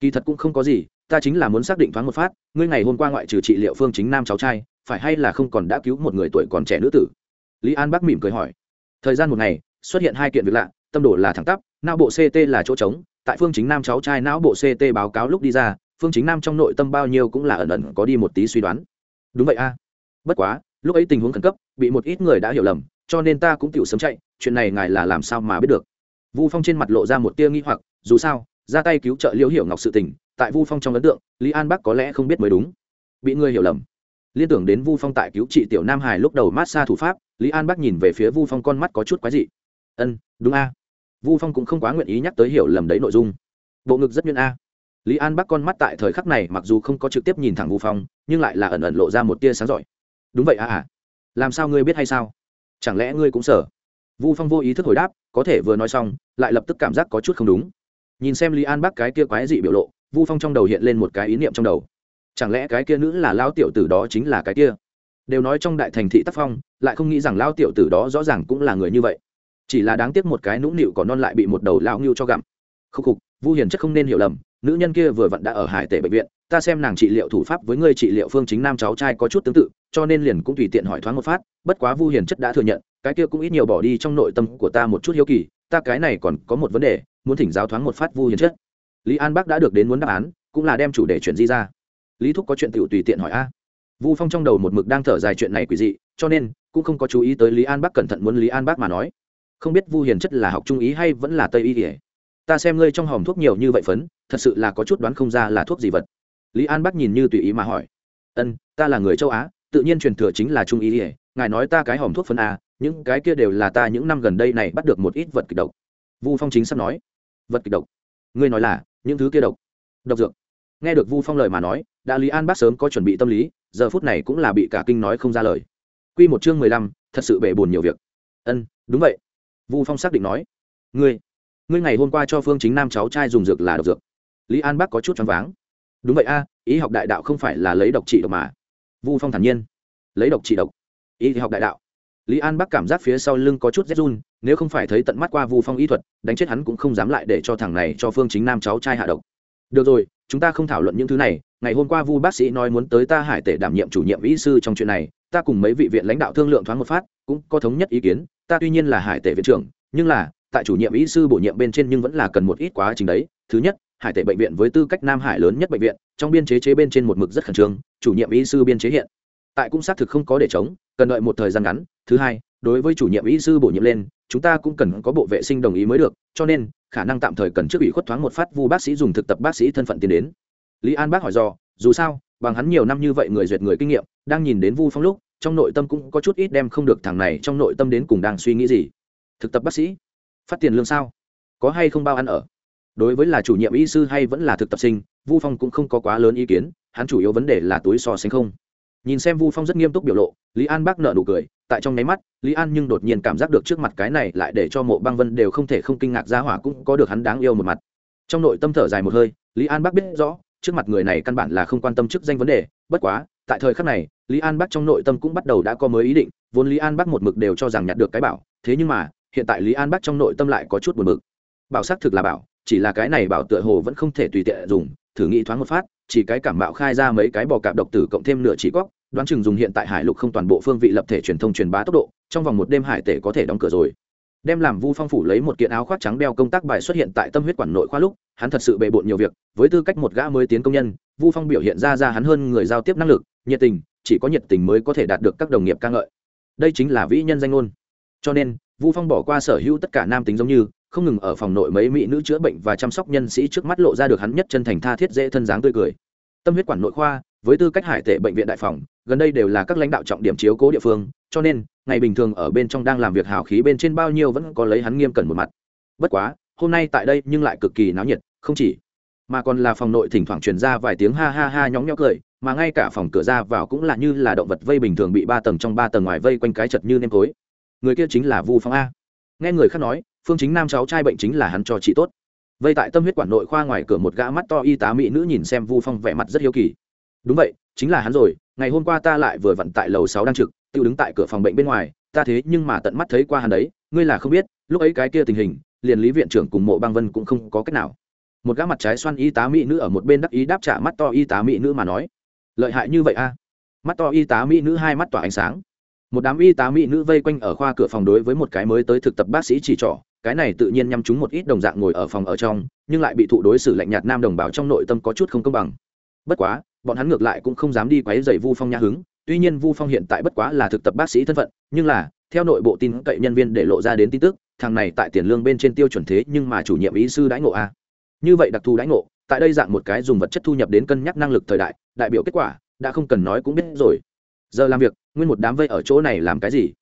Kỳ thật cũng không có gì, ta chính là muốn xác định thoáng một phát, ngươi ngày hôm qua ngoại trừ trị liệu phương chính nam cháu trai, phải hay là không còn đã cứu một người tuổi còn trẻ nữ tử lý an bác mỉm cười hỏi. Thời gian một ngày, xuất hiện hai kiện việc lạ, tâm đồ là thẳng tắp, não bộ ct là chỗ trống, tại phương chính nam cháu trai não bộ ct báo cáo lúc đi ra, phương chính nam trong nội tâm bao nhiêu cũng là ẩn ẩn có đi một tí suy đoán. Đúng vậy a. Bất quá, lúc ấy tình huống khẩn cấp, bị một ít người đã hiểu lầm, cho nên ta cũng tự sớm chạy, chuyện này ngài là làm sao mà biết được. Vu phong trên mặt lộ ra một tia nghi hoặc, dù sao, ra tay cứu trợ liễu hiểu ngọc sự tình, tại vu phong trong ấn tượng, lý an bắc có lẽ không biết mới đúng. Bị người hiểu lầm liên tưởng đến vu phong tại cứu trị tiểu nam hải lúc đầu mát xa thủ pháp, lý an bắc nhìn về phía vu phong con mắt có chút quái dị. Ân, đúng a. Vu phong cũng không quá nguyện ý nhắc tới hiểu lầm đấy nội dung. Bộ ngực rất nguyên a. Lý an bắc con mắt tại thời khắc này mặc dù không có trực tiếp nhìn thẳng vu phong, nhưng lại là ẩn ẩn lộ ra một tia sáng giỏi. Đúng vậy à à. Làm sao ngươi biết hay sao? Chẳng lẽ ngươi cũng sợ? Vu phong vô ý thức hồi đáp, có thể vừa nói xong, lại lập tức cảm giác có chút không đúng. Nhìn xem lý an bác cái kia quái dị biểu lộ, vu phong trong đầu hiện lên một cái ý niệm trong đầu chẳng lẽ cái kia nữ là lao tiểu tử đó chính là cái kia? Đều nói trong đại thành thị tác phong, lại không nghĩ rằng lao tiểu tử đó rõ ràng cũng là người như vậy. Chỉ là đáng tiếc một cái nũng nịu còn non lại bị một đầu lao ngưu cho gặm. Khúc khục, vu hiền chất không nên hiểu lầm, nữ nhân kia vừa vặn đã ở hải tệ bệnh viện, ta xem nàng trị liệu thủ pháp với ngươi trị liệu phương chính nam cháu trai có chút tương tự, cho nên liền cũng tùy tiện hỏi thoáng một phát, bất quá vu hiền chất đã thừa nhận, cái kia cũng ít nhiều bỏ đi trong nội tâm của ta một chút hiếu kỳ, ta cái này còn có một vấn đề, muốn thỉnh giáo thoáng một phát vu hiền chất. Lý an bắc đã được đến muốn đáp án, cũng là đem chủ đề chuyển di ra lý thúc có chuyện tiểu tùy tiện hỏi a. Vu phong trong đầu một mực đang thở dài chuyện này quỷ dị, cho nên cũng không có chú ý tới lý an bắc cẩn thận muốn lý an bắc mà nói. Không biết vu hiền chất là học trung ý hay vẫn là tây y kể ta xem ngươi trong hòm thuốc nhiều như vậy phấn, thật sự là có chút đoán không ra là thuốc gì vật. Lý an bắc nhìn như tùy ý mà hỏi. Ân, ta là người châu á, tự nhiên truyền thừa chính là trung ý ỉa ngài nói ta cái hòm thuốc phấn a, những cái kia đều là ta những năm gần đây này bắt được một ít vật kịch độc. Vu phong chính sắp nói. Vật kịch độc. Ngươi nói là, những thứ kia độc. Độc dược. Nghe được vu phong lời mà nói đã lý an bác sớm có chuẩn bị tâm lý, giờ phút này cũng là bị cả kinh nói không ra lời. Q một chương mười lăm, thật sự bể bồn nhiều việc. Ân, đúng vậy. Vu phong xác định nói. Ngươi ngươi ngày hôm qua cho phương chính nam cháu trai dùng dược là độc dược. Lý an bác có chút choáng váng. Đúng vậy a, ý học đại đạo không phải là lấy độc trị độc mà. Vu phong thản nhiên. Lấy độc trị độc. Ý học đại đạo. Lý an bắc cảm giác phía sau lưng có chút rét run, nếu không phải thấy tận mắt qua vu phong y thuật, đánh chết hắn cũng không dám lại để cho thằng này cho phương chính nam cháu trai hạ độc. Được rồi, chúng ta không thảo luận những thứ này ngày hôm qua vu bác sĩ nói muốn tới ta hải tể đảm nhiệm chủ nhiệm y sư trong chuyện này, ta cùng mấy vị viện lãnh đạo thương lượng thoáng một phát, cũng có thống nhất ý kiến, ta tuy nhiên là hải tể viện trưởng, nhưng là, tại chủ nhiệm y sư bổ nhiệm bên trên nhưng vẫn là cần một ít quá trình đấy. Thứ nhất, hải tể bệnh viện với tư cách nam hải lớn nhất bệnh viện, trong biên chế chế bên trên một mực rất khẩn trương, chủ nhiệm y sư biên chế hiện. Tại cũng xác thực không có để chống, cần đợi một thời gian ngắn. Thứ hai, đối với chủ nhiệm y sư bổ nhiệm lên, chúng ta cũng cần có bộ vệ sinh đồng ý mới được, cho nên, khả năng tạm thời cần trước ủy khuất thoáng một phát vu bác sĩ dùng thực tập bác sĩ thân phận tiến đến lý an bác hỏi dò, dù sao bằng hắn nhiều năm như vậy người duyệt người kinh nghiệm đang nhìn đến vu phong lúc trong nội tâm cũng có chút ít đem không được thằng này trong nội tâm đến cùng đang suy nghĩ gì. Thực tập bác sĩ phát tiền lương sao? Có hay không bao ăn ở? Đối với là chủ nhiệm y sư hay vẫn là thực tập sinh vu phong cũng không có quá lớn ý kiến hắn chủ yếu vấn đề là túi so sánh không. Nhìn xem vu phong rất nghiêm túc biểu lộ lý an bác nợ nụ cười tại trong nháy mắt lý an nhưng đột nhiên cảm giác được trước mặt cái này lại để cho mộ băng vân đều không thể không kinh ngạc ra hỏa cũng có được hắn đáng yêu một mặt. Trong nội tâm thở dài một hơi lý an bác biết rõ trước mặt người này căn bản là không quan tâm chức danh vấn đề, bất quá, tại thời khắc này, lý an bắc trong nội tâm cũng bắt đầu đã có mới ý định, vốn lý an bắc một mực đều cho rằng nhặt được cái bảo, thế nhưng mà, hiện tại lý an bắc trong nội tâm lại có chút buồn mực bảo xác thực là bảo, chỉ là cái này bảo tựa hồ vẫn không thể tùy tiện dùng, thử nghĩ thoáng một phát, chỉ cái cảm bạo khai ra mấy cái bò cạp độc tử cộng thêm nửa chỉ góc, đoán chừng dùng hiện tại hải lục không toàn bộ phương vị lập thể truyền thông truyền bá tốc độ, trong vòng một đêm hải tể có thể đóng cửa rồi đem làm vu phong phủ lấy một kiện áo khoác trắng đeo công tác bài xuất hiện tại tâm huyết quản nội khoa lúc, hắn thật sự bề bộn nhiều việc, với tư cách một gã mới tiến công nhân, vu phong biểu hiện ra ra hắn hơn người giao tiếp năng lực, nhiệt tình, chỉ có nhiệt tình mới có thể đạt được các đồng nghiệp ca ngợi. Đây chính là vĩ nhân danh ngôn. Cho nên, vu phong bỏ qua sở hữu tất cả nam tính giống như, không ngừng ở phòng nội mấy mỹ nữ chữa bệnh và chăm sóc nhân sĩ trước mắt lộ ra được hắn nhất chân thành tha thiết dễ thân dáng tươi cười. Tâm huyết quản nội khoa với tư cách hải tệ bệnh viện đại phòng, gần đây đều là các lãnh đạo trọng điểm chiếu cố địa phương, cho nên, ngày bình thường ở bên trong đang làm việc hào khí bên trên bao nhiêu vẫn có lấy hắn nghiêm cẩn một mặt. Bất quá, hôm nay tại đây nhưng lại cực kỳ náo nhiệt, không chỉ, mà còn là phòng nội thỉnh thoảng truyền ra vài tiếng ha ha ha nhóng nhó cười, mà ngay cả phòng cửa ra vào cũng là như là động vật vây bình thường bị ba tầng trong ba tầng ngoài vây quanh cái chật như nêm tối. Người kia chính là vu phong a. Nghe người khác nói, phương chính nam cháu trai bệnh chính là hắn cho chị tốt. Vây tại tâm huyết quản nội khoa ngoài cửa một gã mắt to y tá mỹ nữ nhìn xem vu phong vẻ mặt rất hiếu kỳ đúng vậy, chính là hắn rồi, ngày hôm qua ta lại vừa vặn tại lầu sáu đang trực tự đứng tại cửa phòng bệnh bên ngoài, ta thế nhưng mà tận mắt thấy qua hắn đấy, ngươi là không biết, lúc ấy cái kia tình hình, liền lý viện trưởng cùng mộ băng vân cũng không có cách nào. Một gã mặt trái xoan y tá mỹ nữ ở một bên đắc ý đáp trả mắt to y tá mỹ nữ mà nói. Lợi hại như vậy a? Mắt to y tá mỹ nữ hai mắt tỏa ánh sáng. Một đám y tá mỹ nữ vây quanh ở khoa cửa phòng đối với một cái mới tới thực tập bác sĩ chỉ trỏ, cái này tự nhiên nhắm chúng một ít đồng dạng ngồi ở phòng ở trong, nhưng lại bị thụ đối xử lạnh nhạt nam đồng bào trong nội tâm có chút không công bằng. Bất quá bọn hắn ngược lại cũng không dám đi quấy rầy vu phong nha hứng. Tuy nhiên vu phong hiện tại bất quá là thực tập bác sĩ thân phận, nhưng là, theo nội bộ tin cậy nhân viên để lộ ra đến tin tức, thằng này tại tiền lương bên trên tiêu chuẩn thế nhưng mà chủ nhiệm ý sư đãi ngộ a. Như vậy đặc thù đãi ngộ, tại đây dạng một cái dùng vật chất thu nhập đến cân nhắc năng lực thời đại đại biểu kết quả đã không cần nói cũng biết rồi. Giờ làm việc, nguyên một đám vây ở chỗ này làm cái gì?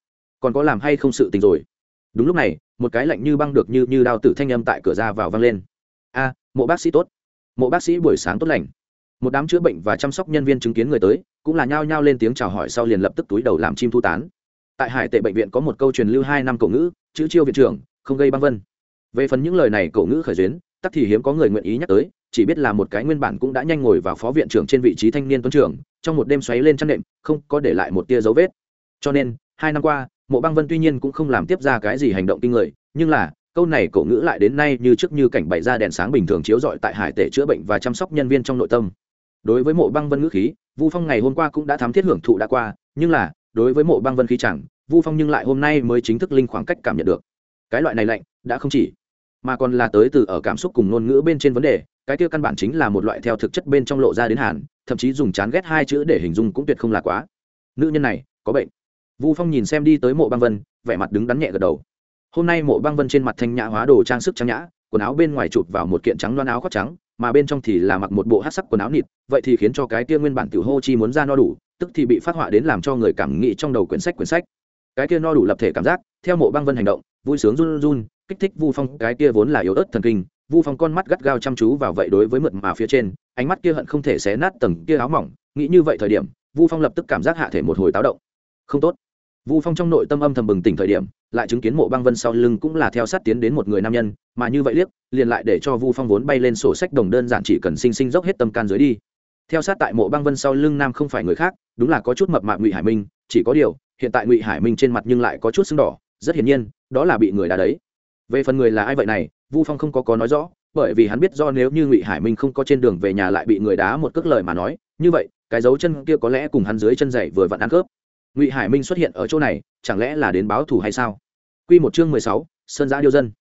Còn có làm hay không sự tình rồi? Đúng lúc này, một cái lạnh như băng được như như đao tử thanh âm tại cửa ra vào vang lên. A, mộ bác sĩ tốt. Mộ bác sĩ buổi sáng tốt lành một đám chữa bệnh và chăm sóc nhân viên chứng kiến người tới, cũng là nhao nhao lên tiếng chào hỏi sau liền lập tức túi đầu làm chim thu tán. Tại hải tệ bệnh viện có một câu truyền lưu hai năm cổ ngữ, chữ chiêu viện trưởng, không gây băng vân. Về phần những lời này cổ ngữ khởi duyến tắc thì hiếm có người nguyện ý nhắc tới, chỉ biết là một cái nguyên bản cũng đã nhanh ngồi vào phó viện trưởng trên vị trí thanh niên tuấn trưởng, trong một đêm xoáy lên chăn nệm, không có để lại một tia dấu vết. Cho nên, hai năm qua, mộ băng vân tuy nhiên cũng không làm tiếp ra cái gì hành động kinh người, nhưng là, câu này cổ ngữ lại đến nay như trước như cảnh bày ra đèn sáng bình thường chiếu rọi tại hải tể chữa bệnh và chăm sóc nhân viên trong nội tâm đối với mộ băng vân ngữ khí, vu phong ngày hôm qua cũng đã thám thiết hưởng thụ đã qua, nhưng là, đối với mộ băng vân khí chẳng, vu phong nhưng lại hôm nay mới chính thức linh khoảng cách cảm nhận được. Cái loại này lạnh, đã không chỉ, mà còn là tới từ ở cảm xúc cùng ngôn ngữ bên trên vấn đề, cái kia căn bản chính là một loại theo thực chất bên trong lộ ra đến hàn, thậm chí dùng chán ghét hai chữ để hình dung cũng tuyệt không là quá. Nữ nhân này, có bệnh. Vu phong nhìn xem đi tới mộ băng vân, vẻ mặt đứng đắn nhẹ gật đầu. Hôm nay mộ băng vân trên mặt thanh nhã hóa đồ trang sức trang nhã, quần áo bên ngoài chụp vào một kiện trắng loan áo khoác trắng mà bên trong thì là mặc một bộ hát sắc quần áo nịt, vậy thì khiến cho cái kia nguyên bản tiểu hô chi muốn ra no đủ, tức thì bị phát họa đến làm cho người cảm nghĩ trong đầu quyển sách quyển sách. Cái kia no đủ lập thể cảm giác, theo mộ băng vân hành động, vui sướng run run, kích thích vu phong, cái kia vốn là yếu ớt thần kinh, vu phong con mắt gắt gao chăm chú vào vậy đối với mượt mà phía trên, ánh mắt kia hận không thể xé nát tầng kia áo mỏng, nghĩ như vậy thời điểm, vu phong lập tức cảm giác hạ thể một hồi táo động. Không tốt vu phong trong nội tâm âm thầm bừng tỉnh thời điểm, lại chứng kiến mộ băng vân sau lưng cũng là theo sát tiến đến một người nam nhân, mà như vậy liếc, liền lại để cho vu phong vốn bay lên sổ sách đồng đơn giản chỉ cần sinh sinh dốc hết tâm can dưới đi. Theo sát tại mộ băng vân sau lưng nam không phải người khác, đúng là có chút mập mạp ngụy hải minh, chỉ có điều, hiện tại ngụy hải minh trên mặt nhưng lại có chút sưng đỏ, rất hiển nhiên, đó là bị người đá đấy. Về phần người là ai vậy này, vu phong không có có nói rõ, bởi vì hắn biết do nếu như ngụy hải minh không có trên đường về nhà lại bị người đá một cước lời mà nói, như vậy, cái dấu chân kia có lẽ cùng hắn dưới chân dày vừa vặn ăn khớp ngụy hải minh xuất hiện ở chỗ này chẳng lẽ là đến báo thù hay sao q một chương mười sáu, sơn giã điêu dân.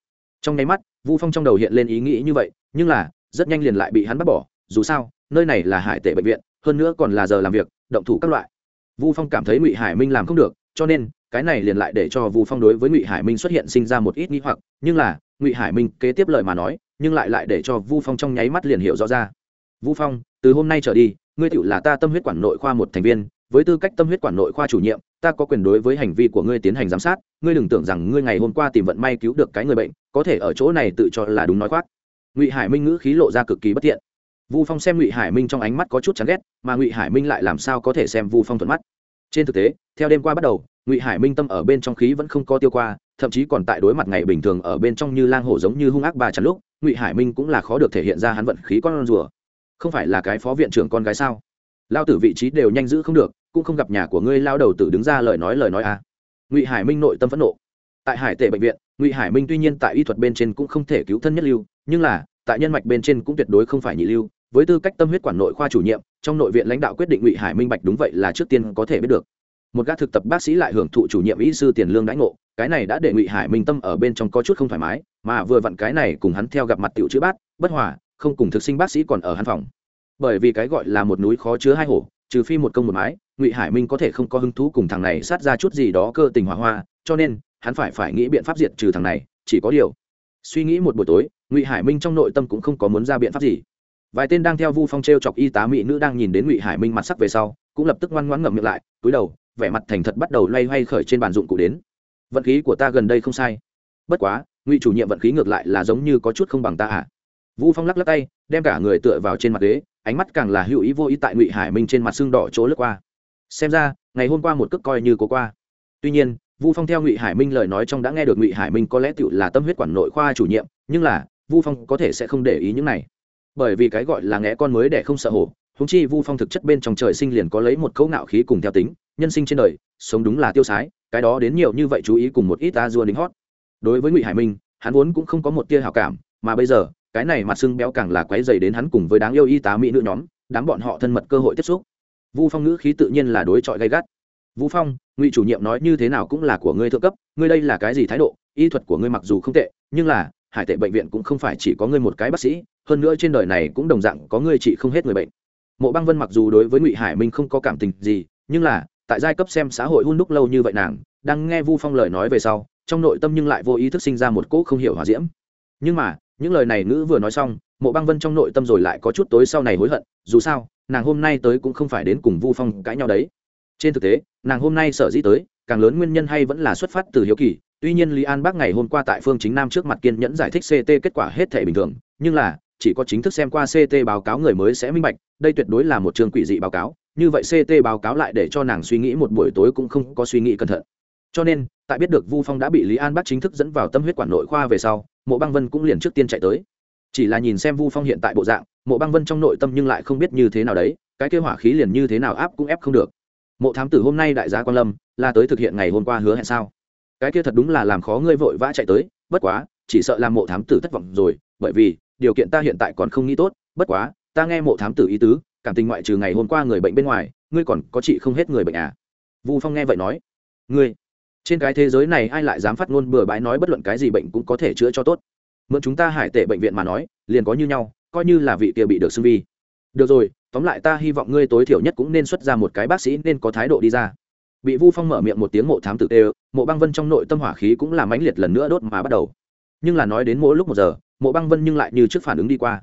Trong nháy mắt, vu phong trong đầu hiện lên ý nghĩ như vậy, nhưng là, rất nhanh liền lại bị hắn bắt bỏ, dù sao, nơi này là hải tệ bệnh viện, hơn nữa còn là giờ làm việc, động thủ các loại. Vu phong cảm thấy ngụy hải minh làm không được, cho nên, cái này liền lại để cho vu phong đối với ngụy hải minh xuất hiện sinh ra một ít nghĩ hoặc, nhưng là, ngụy hải minh kế tiếp lời mà nói, nhưng lại lại để cho vu phong trong nháy mắt liền hiểu rõ ra. Vu phong, từ hôm nay trở đi, ngươi tựu là ta tâm huyết quản nội khoa một thành viên với tư cách tâm huyết quản nội khoa chủ nhiệm, ta có quyền đối với hành vi của ngươi tiến hành giám sát. Ngươi đừng tưởng rằng ngươi ngày hôm qua tìm vận may cứu được cái người bệnh, có thể ở chỗ này tự cho là đúng nói khoác. Ngụy hải minh ngữ khí lộ ra cực kỳ bất thiện vu phong xem ngụy hải minh trong ánh mắt có chút chán ghét, mà ngụy hải minh lại làm sao có thể xem vu phong thuận mắt? Trên thực tế, theo đêm qua bắt đầu, ngụy hải minh tâm ở bên trong khí vẫn không có tiêu qua, thậm chí còn tại đối mặt ngày bình thường ở bên trong như lang hổ giống như hung ác bà chắn lúc, ngụy hải minh cũng là khó được thể hiện ra hắn vận khí con rùa. Không phải là cái phó viện trưởng con gái sao? Lao tử vị trí đều nhanh giữ không được cũng không gặp nhà của ngươi lao đầu tử đứng ra lời nói lời nói à. Ngụy hải minh nội tâm phẫn nộ. Tại hải tệ bệnh viện, ngụy hải minh tuy nhiên tại y thuật bên trên cũng không thể cứu thân nhất lưu, nhưng là, tại nhân mạch bên trên cũng tuyệt đối không phải nhị lưu. Với tư cách tâm huyết quản nội khoa chủ nhiệm, trong nội viện lãnh đạo quyết định ngụy hải minh bạch đúng vậy là trước tiên có thể biết được. Một gã thực tập bác sĩ lại hưởng thụ chủ nhiệm y sư tiền lương đãi ngộ, cái này đã để ngụy hải minh tâm ở bên trong có chút không thoải mái, mà vừa vặn cái này cùng hắn theo gặp mặt tiểu chữ bát, bất hòa, không cùng thực sinh bác sĩ còn ở hắn phòng. Bởi vì cái gọi là một núi khó chứa hai hổ trừ phi một công một mái, ngụy hải minh có thể không có hứng thú cùng thằng này sát ra chút gì đó cơ tình hỏa hoa, cho nên, hắn phải phải nghĩ biện pháp diệt trừ thằng này, chỉ có điều. Suy nghĩ một buổi tối, ngụy hải minh trong nội tâm cũng không có muốn ra biện pháp gì. Vài tên đang theo vu phong t r e o chọc y tá mỹ nữ đang nhìn đến ngụy hải minh mặt sắc về sau, cũng lập tức ngoan ngoãn ngậm miệng lại, túi đầu, vẻ mặt thành thật bắt đầu loay hoay khởi trên bàn dụng cụ đến. Vận khí của ta gần đây không sai. Bất quá, ngụy chủ nhiệm vận khí ngược lại là giống như có chút không bằng ta à. Vu phong lắc lắc tay, đem cả người tựa vào trên mặt ghế ánh mắt càng là hữu ý vô ý tại ngụy hải minh trên mặt xương đỏ chỗ lướt qua xem ra ngày hôm qua một cước coi như cố qua tuy nhiên vu phong theo ngụy hải minh lời nói trong đã nghe được ngụy hải minh có lẽ tự là tâm huyết quản nội khoa chủ nhiệm nhưng là vu phong có thể sẽ không để ý những này bởi vì cái gọi là ngẽ con mới để không sợ hổ húng chi vu phong thực chất bên trong trời sinh liền có lấy một cấu ngạo khí cùng theo tính nhân sinh trên đời sống đúng là tiêu sái cái đó đến nhiều như vậy chú ý cùng một ít ta dua đính hót đối với ngụy hải minh hắn vốn cũng không có một tia hảo cảm mà bây giờ cái này mặt sưng béo càng là quấy dày đến hắn cùng với đáng yêu y tá mỹ nữ nhóm, đám bọn họ thân mật cơ hội tiếp xúc. Vu phong ngữ khí tự nhiên là đối chọi gay gắt. Vũ phong, ngụy chủ nhiệm nói như thế nào cũng là của ngươi thượng cấp, ngươi đây là cái gì thái độ? Y thuật của ngươi mặc dù không tệ, nhưng là, hải tệ bệnh viện cũng không phải chỉ có ngươi một cái bác sĩ, hơn nữa trên đời này cũng đồng dạng có ngươi trị không hết người bệnh. Mộ băng vân mặc dù đối với ngụy hải minh không có cảm tình gì, nhưng là, tại giai cấp xem xã hội hun đúc lâu như vậy nàng, đang nghe vu phong lời nói về sau, trong nội tâm nhưng lại vô ý thức sinh ra một cỗ không hiểu hòa diễm. Nhưng mà những lời này ngữ vừa nói xong, mộ băng vân trong nội tâm rồi lại có chút tối sau này hối hận, dù sao, nàng hôm nay tới cũng không phải đến cùng vu phong cãi nhau đấy. Trên thực tế, nàng hôm nay sở dĩ tới, càng lớn nguyên nhân hay vẫn là xuất phát từ hiếu kỳ, tuy nhiên lý an bác ngày hôm qua tại phương chính nam trước mặt kiên nhẫn giải thích ct kết quả hết thể bình thường, nhưng là, chỉ có chính thức xem qua ct báo cáo người mới sẽ minh bạch, đây tuyệt đối là một trường quỷ dị báo cáo, như vậy ct báo cáo lại để cho nàng suy nghĩ một buổi tối cũng không có suy nghĩ cẩn thận. Cho nên, tại biết được vu phong đã bị lý an bắt chính thức dẫn vào tâm huyết quản nội khoa về sau mộ băng vân cũng liền trước tiên chạy tới. Chỉ là nhìn xem vu phong hiện tại bộ dạng, mộ băng vân trong nội tâm nhưng lại không biết như thế nào đấy, cái kêu hỏa khí liền như thế nào áp cũng ép không được. Mộ thám tử hôm nay đại gia quan lâm, là tới thực hiện ngày hôm qua hứa hẹn sao? Cái kia thật đúng là làm khó ngươi vội vã chạy tới, bất quá, chỉ sợ làm mộ thám tử thất vọng rồi, bởi vì, điều kiện ta hiện tại còn không nghĩ tốt, bất quá, ta nghe mộ thám tử ý tứ, cảm tình ngoại trừ ngày hôm qua người bệnh bên ngoài, ngươi còn có chị không hết người bệnh à? Vu phong nghe vậy nói, ngươi trên cái thế giới này ai lại dám phát ngôn bừa bãi nói bất luận cái gì bệnh cũng có thể chữa cho tốt? Mượn chúng ta hải tệ bệnh viện mà nói, liền có như nhau, coi như là vị kia bị được xưng vi. Được rồi, tóm lại ta hy vọng ngươi tối thiểu nhất cũng nên xuất ra một cái bác sĩ nên có thái độ đi ra. Bị vu phong mở miệng một tiếng mộ thám tử tê, mộ băng vân trong nội tâm hỏa khí cũng làm mãnh liệt lần nữa đốt mà bắt đầu. Nhưng là nói đến mỗi lúc một giờ, mộ băng vân nhưng lại như trước phản ứng đi qua.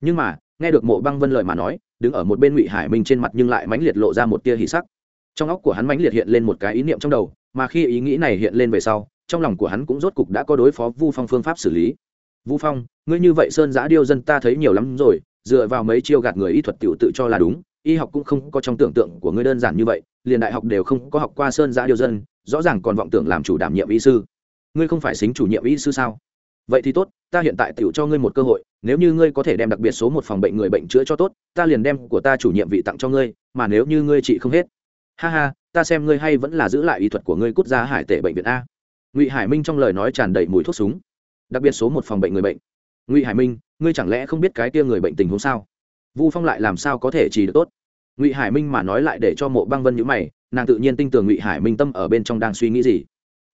Nhưng mà, nghe được mộ băng vân lời mà nói, đứng ở một bên ngụy hải minh trên mặt nhưng lại mãnh liệt lộ ra một tia hỉ sắc. Trong óc của hắn mãnh liệt hiện lên một cái ý niệm trong đầu mà khi ý nghĩ này hiện lên về sau, trong lòng của hắn cũng rốt cục đã có đối phó vu phong phương pháp xử lý. Vu phong, ngươi như vậy sơn giã điêu dân ta thấy nhiều lắm rồi, dựa vào mấy chiêu gạt người y thuật tiểu tự cho là đúng, y học cũng không có trong tưởng tượng của ngươi đơn giản như vậy, liền đại học đều không có học qua sơn giã điêu dân, rõ ràng còn vọng tưởng làm chủ đảm nhiệm y sư. Ngươi không phải xính chủ nhiệm y sư sao? Vậy thì tốt, ta hiện tại tiểu cho ngươi một cơ hội, nếu như ngươi có thể đem đặc biệt số một phòng bệnh người bệnh chữa cho tốt, ta liền đem của ta chủ nhiệm vị tặng cho ngươi, mà nếu như ngươi trị không hết ha ha, ta xem ngươi hay vẫn là giữ lại y thuật của ngươi cút ra hải Tệ bệnh viện a. Ngụy hải minh trong lời nói tràn đầy mùi thuốc súng. Đặc biệt số một phòng bệnh người bệnh. Ngụy hải minh, ngươi chẳng lẽ không biết cái tia người bệnh tình huống sao? Vu phong lại làm sao có thể chỉ được tốt? Ngụy hải minh mà nói lại để cho mộ băng vân nhữ mày, nàng tự nhiên tin tưởng ngụy hải minh tâm ở bên trong đang suy nghĩ gì.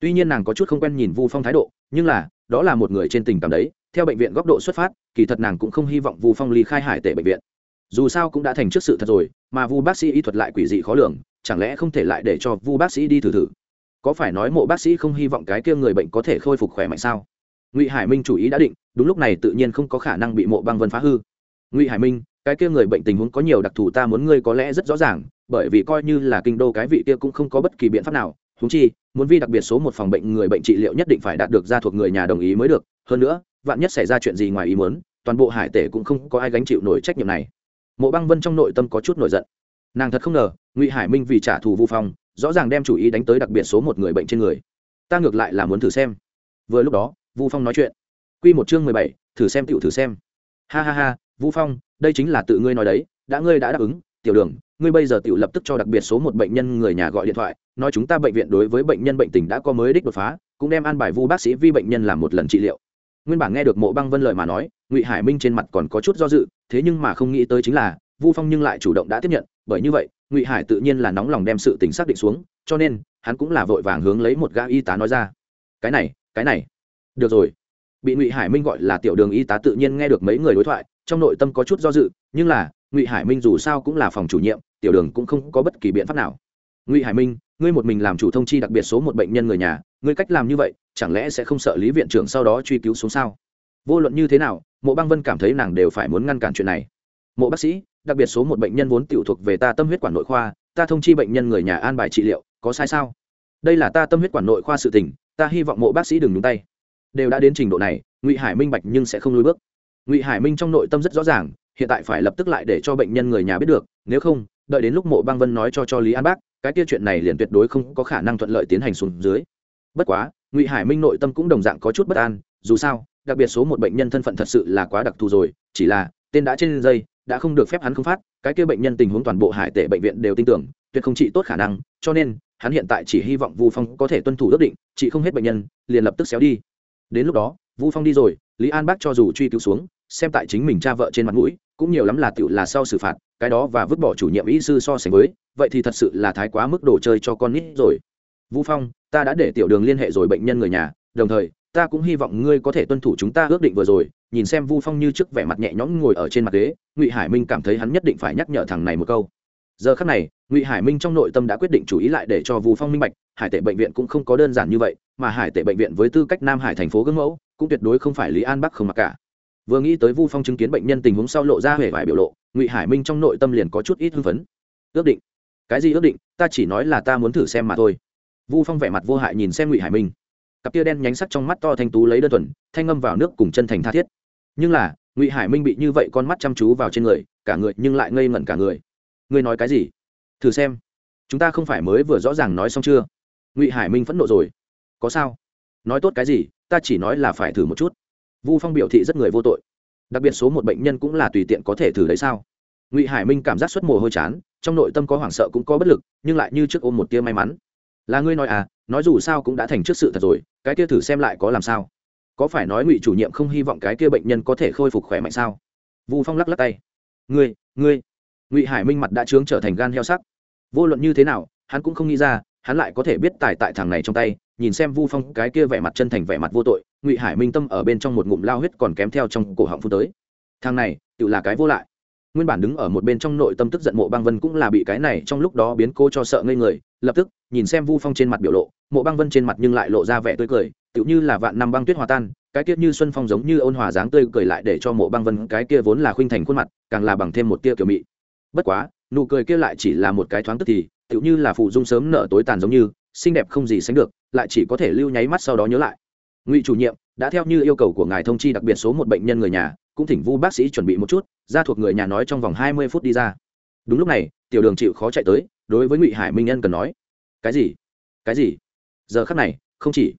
Tuy nhiên nàng có chút không quen nhìn vu phong thái độ, nhưng là, đó là một người trên tình cảm đấy, theo bệnh viện góc độ xuất phát, kỳ thật nàng cũng không hy vọng vu phong ly khai hải tệ bệnh viện. Dù sao cũng đã thành trước sự thật rồi, mà vu bác sĩ y thuật lại quỷ dị khó lường chẳng lẽ không thể lại để cho vu bác sĩ đi thử thử? Có phải nói mộ bác sĩ không hy vọng cái kia người bệnh có thể khôi phục khỏe mạnh sao? Ngụy hải minh chủ ý đã định, đúng lúc này tự nhiên không có khả năng bị mộ băng vân phá hư. Ngụy hải minh, cái kia người bệnh tình huống có nhiều đặc thù ta muốn ngươi có lẽ rất rõ ràng, bởi vì coi như là kinh đô cái vị kia cũng không có bất kỳ biện pháp nào. Húng chi, muốn vi đặc biệt số một phòng bệnh người bệnh trị liệu nhất định phải đạt được ra thuộc người nhà đồng ý mới được. Hơn nữa, vạn nhất xảy ra chuyện gì ngoài ý muốn, toàn bộ hải tể cũng không có ai gánh chịu nổi trách nhiệm này. Mộ băng vân trong nội tâm có chút nổi giận nàng thật không ngờ, ngụy hải minh vì trả thù vu phong, rõ ràng đem chủ ý đánh tới đặc biệt số một người bệnh trên người. Ta ngược lại là muốn thử xem. Vừa lúc đó, vu phong nói chuyện. Q một chương mười bảy, thử xem tựu thử xem. Ha ha ha, vu phong, đây chính là tự ngươi nói đấy, đã ngươi đã đáp ứng, tiểu đường, ngươi bây giờ tựu lập tức cho đặc biệt số một bệnh nhân người nhà gọi điện thoại, nói chúng ta bệnh viện đối với bệnh nhân bệnh tình đã có mới đích đột phá, cũng đem an bài vu bác sĩ vi bệnh nhân làm một lần trị liệu. Nguyên bản nghe được mộ băng vân lời mà nói, ngụy hải minh trên mặt còn có chút do dự, thế nhưng mà không nghĩ tới chính là vu phong nhưng lại chủ động đã tiếp nhận, bởi như vậy, ngụy hải tự nhiên là nóng lòng đem sự tình xác định xuống, cho nên, hắn cũng là vội vàng hướng lấy một gã y tá nói ra. Cái này cái này. Được rồi. Bị ngụy hải minh gọi là tiểu đường y tá tự nhiên nghe được mấy người đối thoại, trong nội tâm có chút do dự, nhưng là, ngụy hải minh dù sao cũng là phòng chủ nhiệm, tiểu đường cũng không có bất kỳ biện pháp nào. Ngụy hải minh, ngươi một mình làm chủ thông chi đặc biệt số một bệnh nhân người nhà, ngươi cách làm như vậy, chẳng lẽ sẽ không sợ lý viện trưởng sau đó truy cứu xuống sao? Vô luận như thế nào, mộ băng vân cảm thấy nàng đều phải muốn ngăn cản chuyện này mộ bác sĩ, đặc biệt số một bệnh nhân vốn tiểu thuộc về ta tâm huyết quản nội khoa, ta thông chi bệnh nhân người nhà an bài trị liệu, có sai sao? Đây là ta tâm huyết quản nội khoa sự tình, ta hy vọng mộ bác sĩ đừng nhúng tay. Đều đã đến trình độ này, ngụy hải minh bạch nhưng sẽ không lùi bước. Ngụy hải minh trong nội tâm rất rõ ràng, hiện tại phải lập tức lại để cho bệnh nhân người nhà biết được, nếu không, đợi đến lúc mộ băng vân nói cho cho lý an bác, cái kia chuyện này liền tuyệt đối không có khả năng thuận lợi tiến hành xuống dưới. Bất quá, ngụy hải minh nội tâm cũng đồng dạng có chút bất an, dù sao, đặc biệt số một bệnh nhân thân phận thật sự là quá đặc thù rồi, chỉ là, tên đã trên dây đã không được phép hắn không phát, cái kia bệnh nhân tình huống toàn bộ hải tệ bệnh viện đều tin tưởng, tuyệt không trị tốt khả năng, cho nên, hắn hiện tại chỉ hy vọng vu phong có thể tuân thủ ước định chị không hết bệnh nhân, liền lập tức xéo đi. Đến lúc đó, vu phong đi rồi, lý an bác cho dù truy cứu xuống, xem tại chính mình cha vợ trên mặt mũi, cũng nhiều lắm là tựu là sau xử phạt, cái đó và vứt bỏ chủ nhiệm y sư so sánh với, vậy thì thật sự là thái quá mức đồ chơi cho con nít rồi. Vũ phong, ta đã để tiểu đường liên hệ rồi bệnh nhân người nhà, đồng thời, ta cũng hy vọng ngươi có thể tuân thủ chúng ta ước định vừa rồi nhìn xem vu phong như trước vẻ mặt nhẹ nhõm ngồi ở trên mặt ghế, ngụy hải minh cảm thấy hắn nhất định phải nhắc nhở thằng này một câu. Giờ khắc này, ngụy hải minh trong nội tâm đã quyết định chú ý lại để cho vu phong minh bạch, hải tệ bệnh viện cũng không có đơn giản như vậy, mà hải tệ bệnh viện với tư cách nam hải thành phố gương mẫu, cũng tuyệt đối không phải lý an bắc không mặc cả. Vừa nghĩ tới vu phong chứng kiến bệnh nhân tình huống sau lộ ra hề vải biểu lộ, ngụy hải minh trong nội tâm liền có chút ít hưng phấn. Ước định? Cái gì ước định? Ta chỉ nói là ta muốn thử xem mà thôi. Vu phong vẻ mặt vô hại nhìn xem ngụy hải minh. Cặp tia đen nhánh sắc trong mắt to thanh tú lấy đơn thuần, thanh ngâm vào nước cùng chân thành tha thiết nhưng là, ngụy hải minh bị như vậy con mắt chăm chú vào trên người, cả người nhưng lại ngây ngẩn cả người. Ngươi nói cái gì? Thử xem. Chúng ta không phải mới vừa rõ ràng nói xong chưa? Ngụy hải minh phẫn nộ rồi. Có sao? Nói tốt cái gì, ta chỉ nói là phải thử một chút. Vu phong biểu thị rất người vô tội. Đặc biệt số một bệnh nhân cũng là tùy tiện có thể thử đấy sao? Ngụy hải minh cảm giác xuất mồ hôi chán, trong nội tâm có hoảng sợ cũng có bất lực, nhưng lại như trước ôm một tia may mắn. Là ngươi nói à nói dù sao cũng đã thành trước sự thật rồi, cái kia thử xem lại có làm sao? Có phải nói ngụy chủ nhiệm không hy vọng cái kia bệnh nhân có thể khôi phục khỏe mạnh sao? Vu phong lắc lắc tay. Ngươi ngươi. Ngụy hải minh mặt đã trướng trở thành gan heo sắc. Vô luận như thế nào, hắn cũng không nghĩ ra, hắn lại có thể biết tài tại thằng này trong tay, nhìn xem vu phong cái kia vẻ mặt chân thành vẻ mặt vô tội, ngụy hải minh tâm ở bên trong một ngụm lao huyết còn kém theo trong cổ họng phu tới. Thằng này, tự là cái vô lại. Nguyên bản đứng ở một bên trong nội tâm tức giận mộ băng vân cũng là bị cái này trong lúc đó biến cô cho sợ ngây người, lập tức, nhìn xem vu phong trên mặt biểu lộ, mộ băng vân trên mặt nhưng lại lộ ra vẻ tươi cười tựu như là vạn năm băng tuyết hòa tan, cái kia như xuân phong giống như ôn hòa dáng tươi cười lại để cho mộ băng vân, cái kia vốn là khuynh thành khuôn mặt, càng là bằng thêm một tia kiểu mị. Bất quá, nụ cười kia lại chỉ là một cái thoáng tức thì, tựu như là phụ dung sớm nợ tối tàn giống như, xinh đẹp không gì sánh được, lại chỉ có thể lưu nháy mắt sau đó nhớ lại. Ngụy chủ nhiệm, đã theo như yêu cầu của ngài thông chi đặc biệt số một bệnh nhân người nhà, cũng thỉnh vu bác sĩ chuẩn bị một chút ra thuộc người nhà nói trong vòng hai mươi phút đi ra. Đúng lúc này, tiểu đường chịu khó chạy tới, đối với ngụy hải minh nhân cần nói, cái gì? Cái gì? Giờ khắc này, không chỉ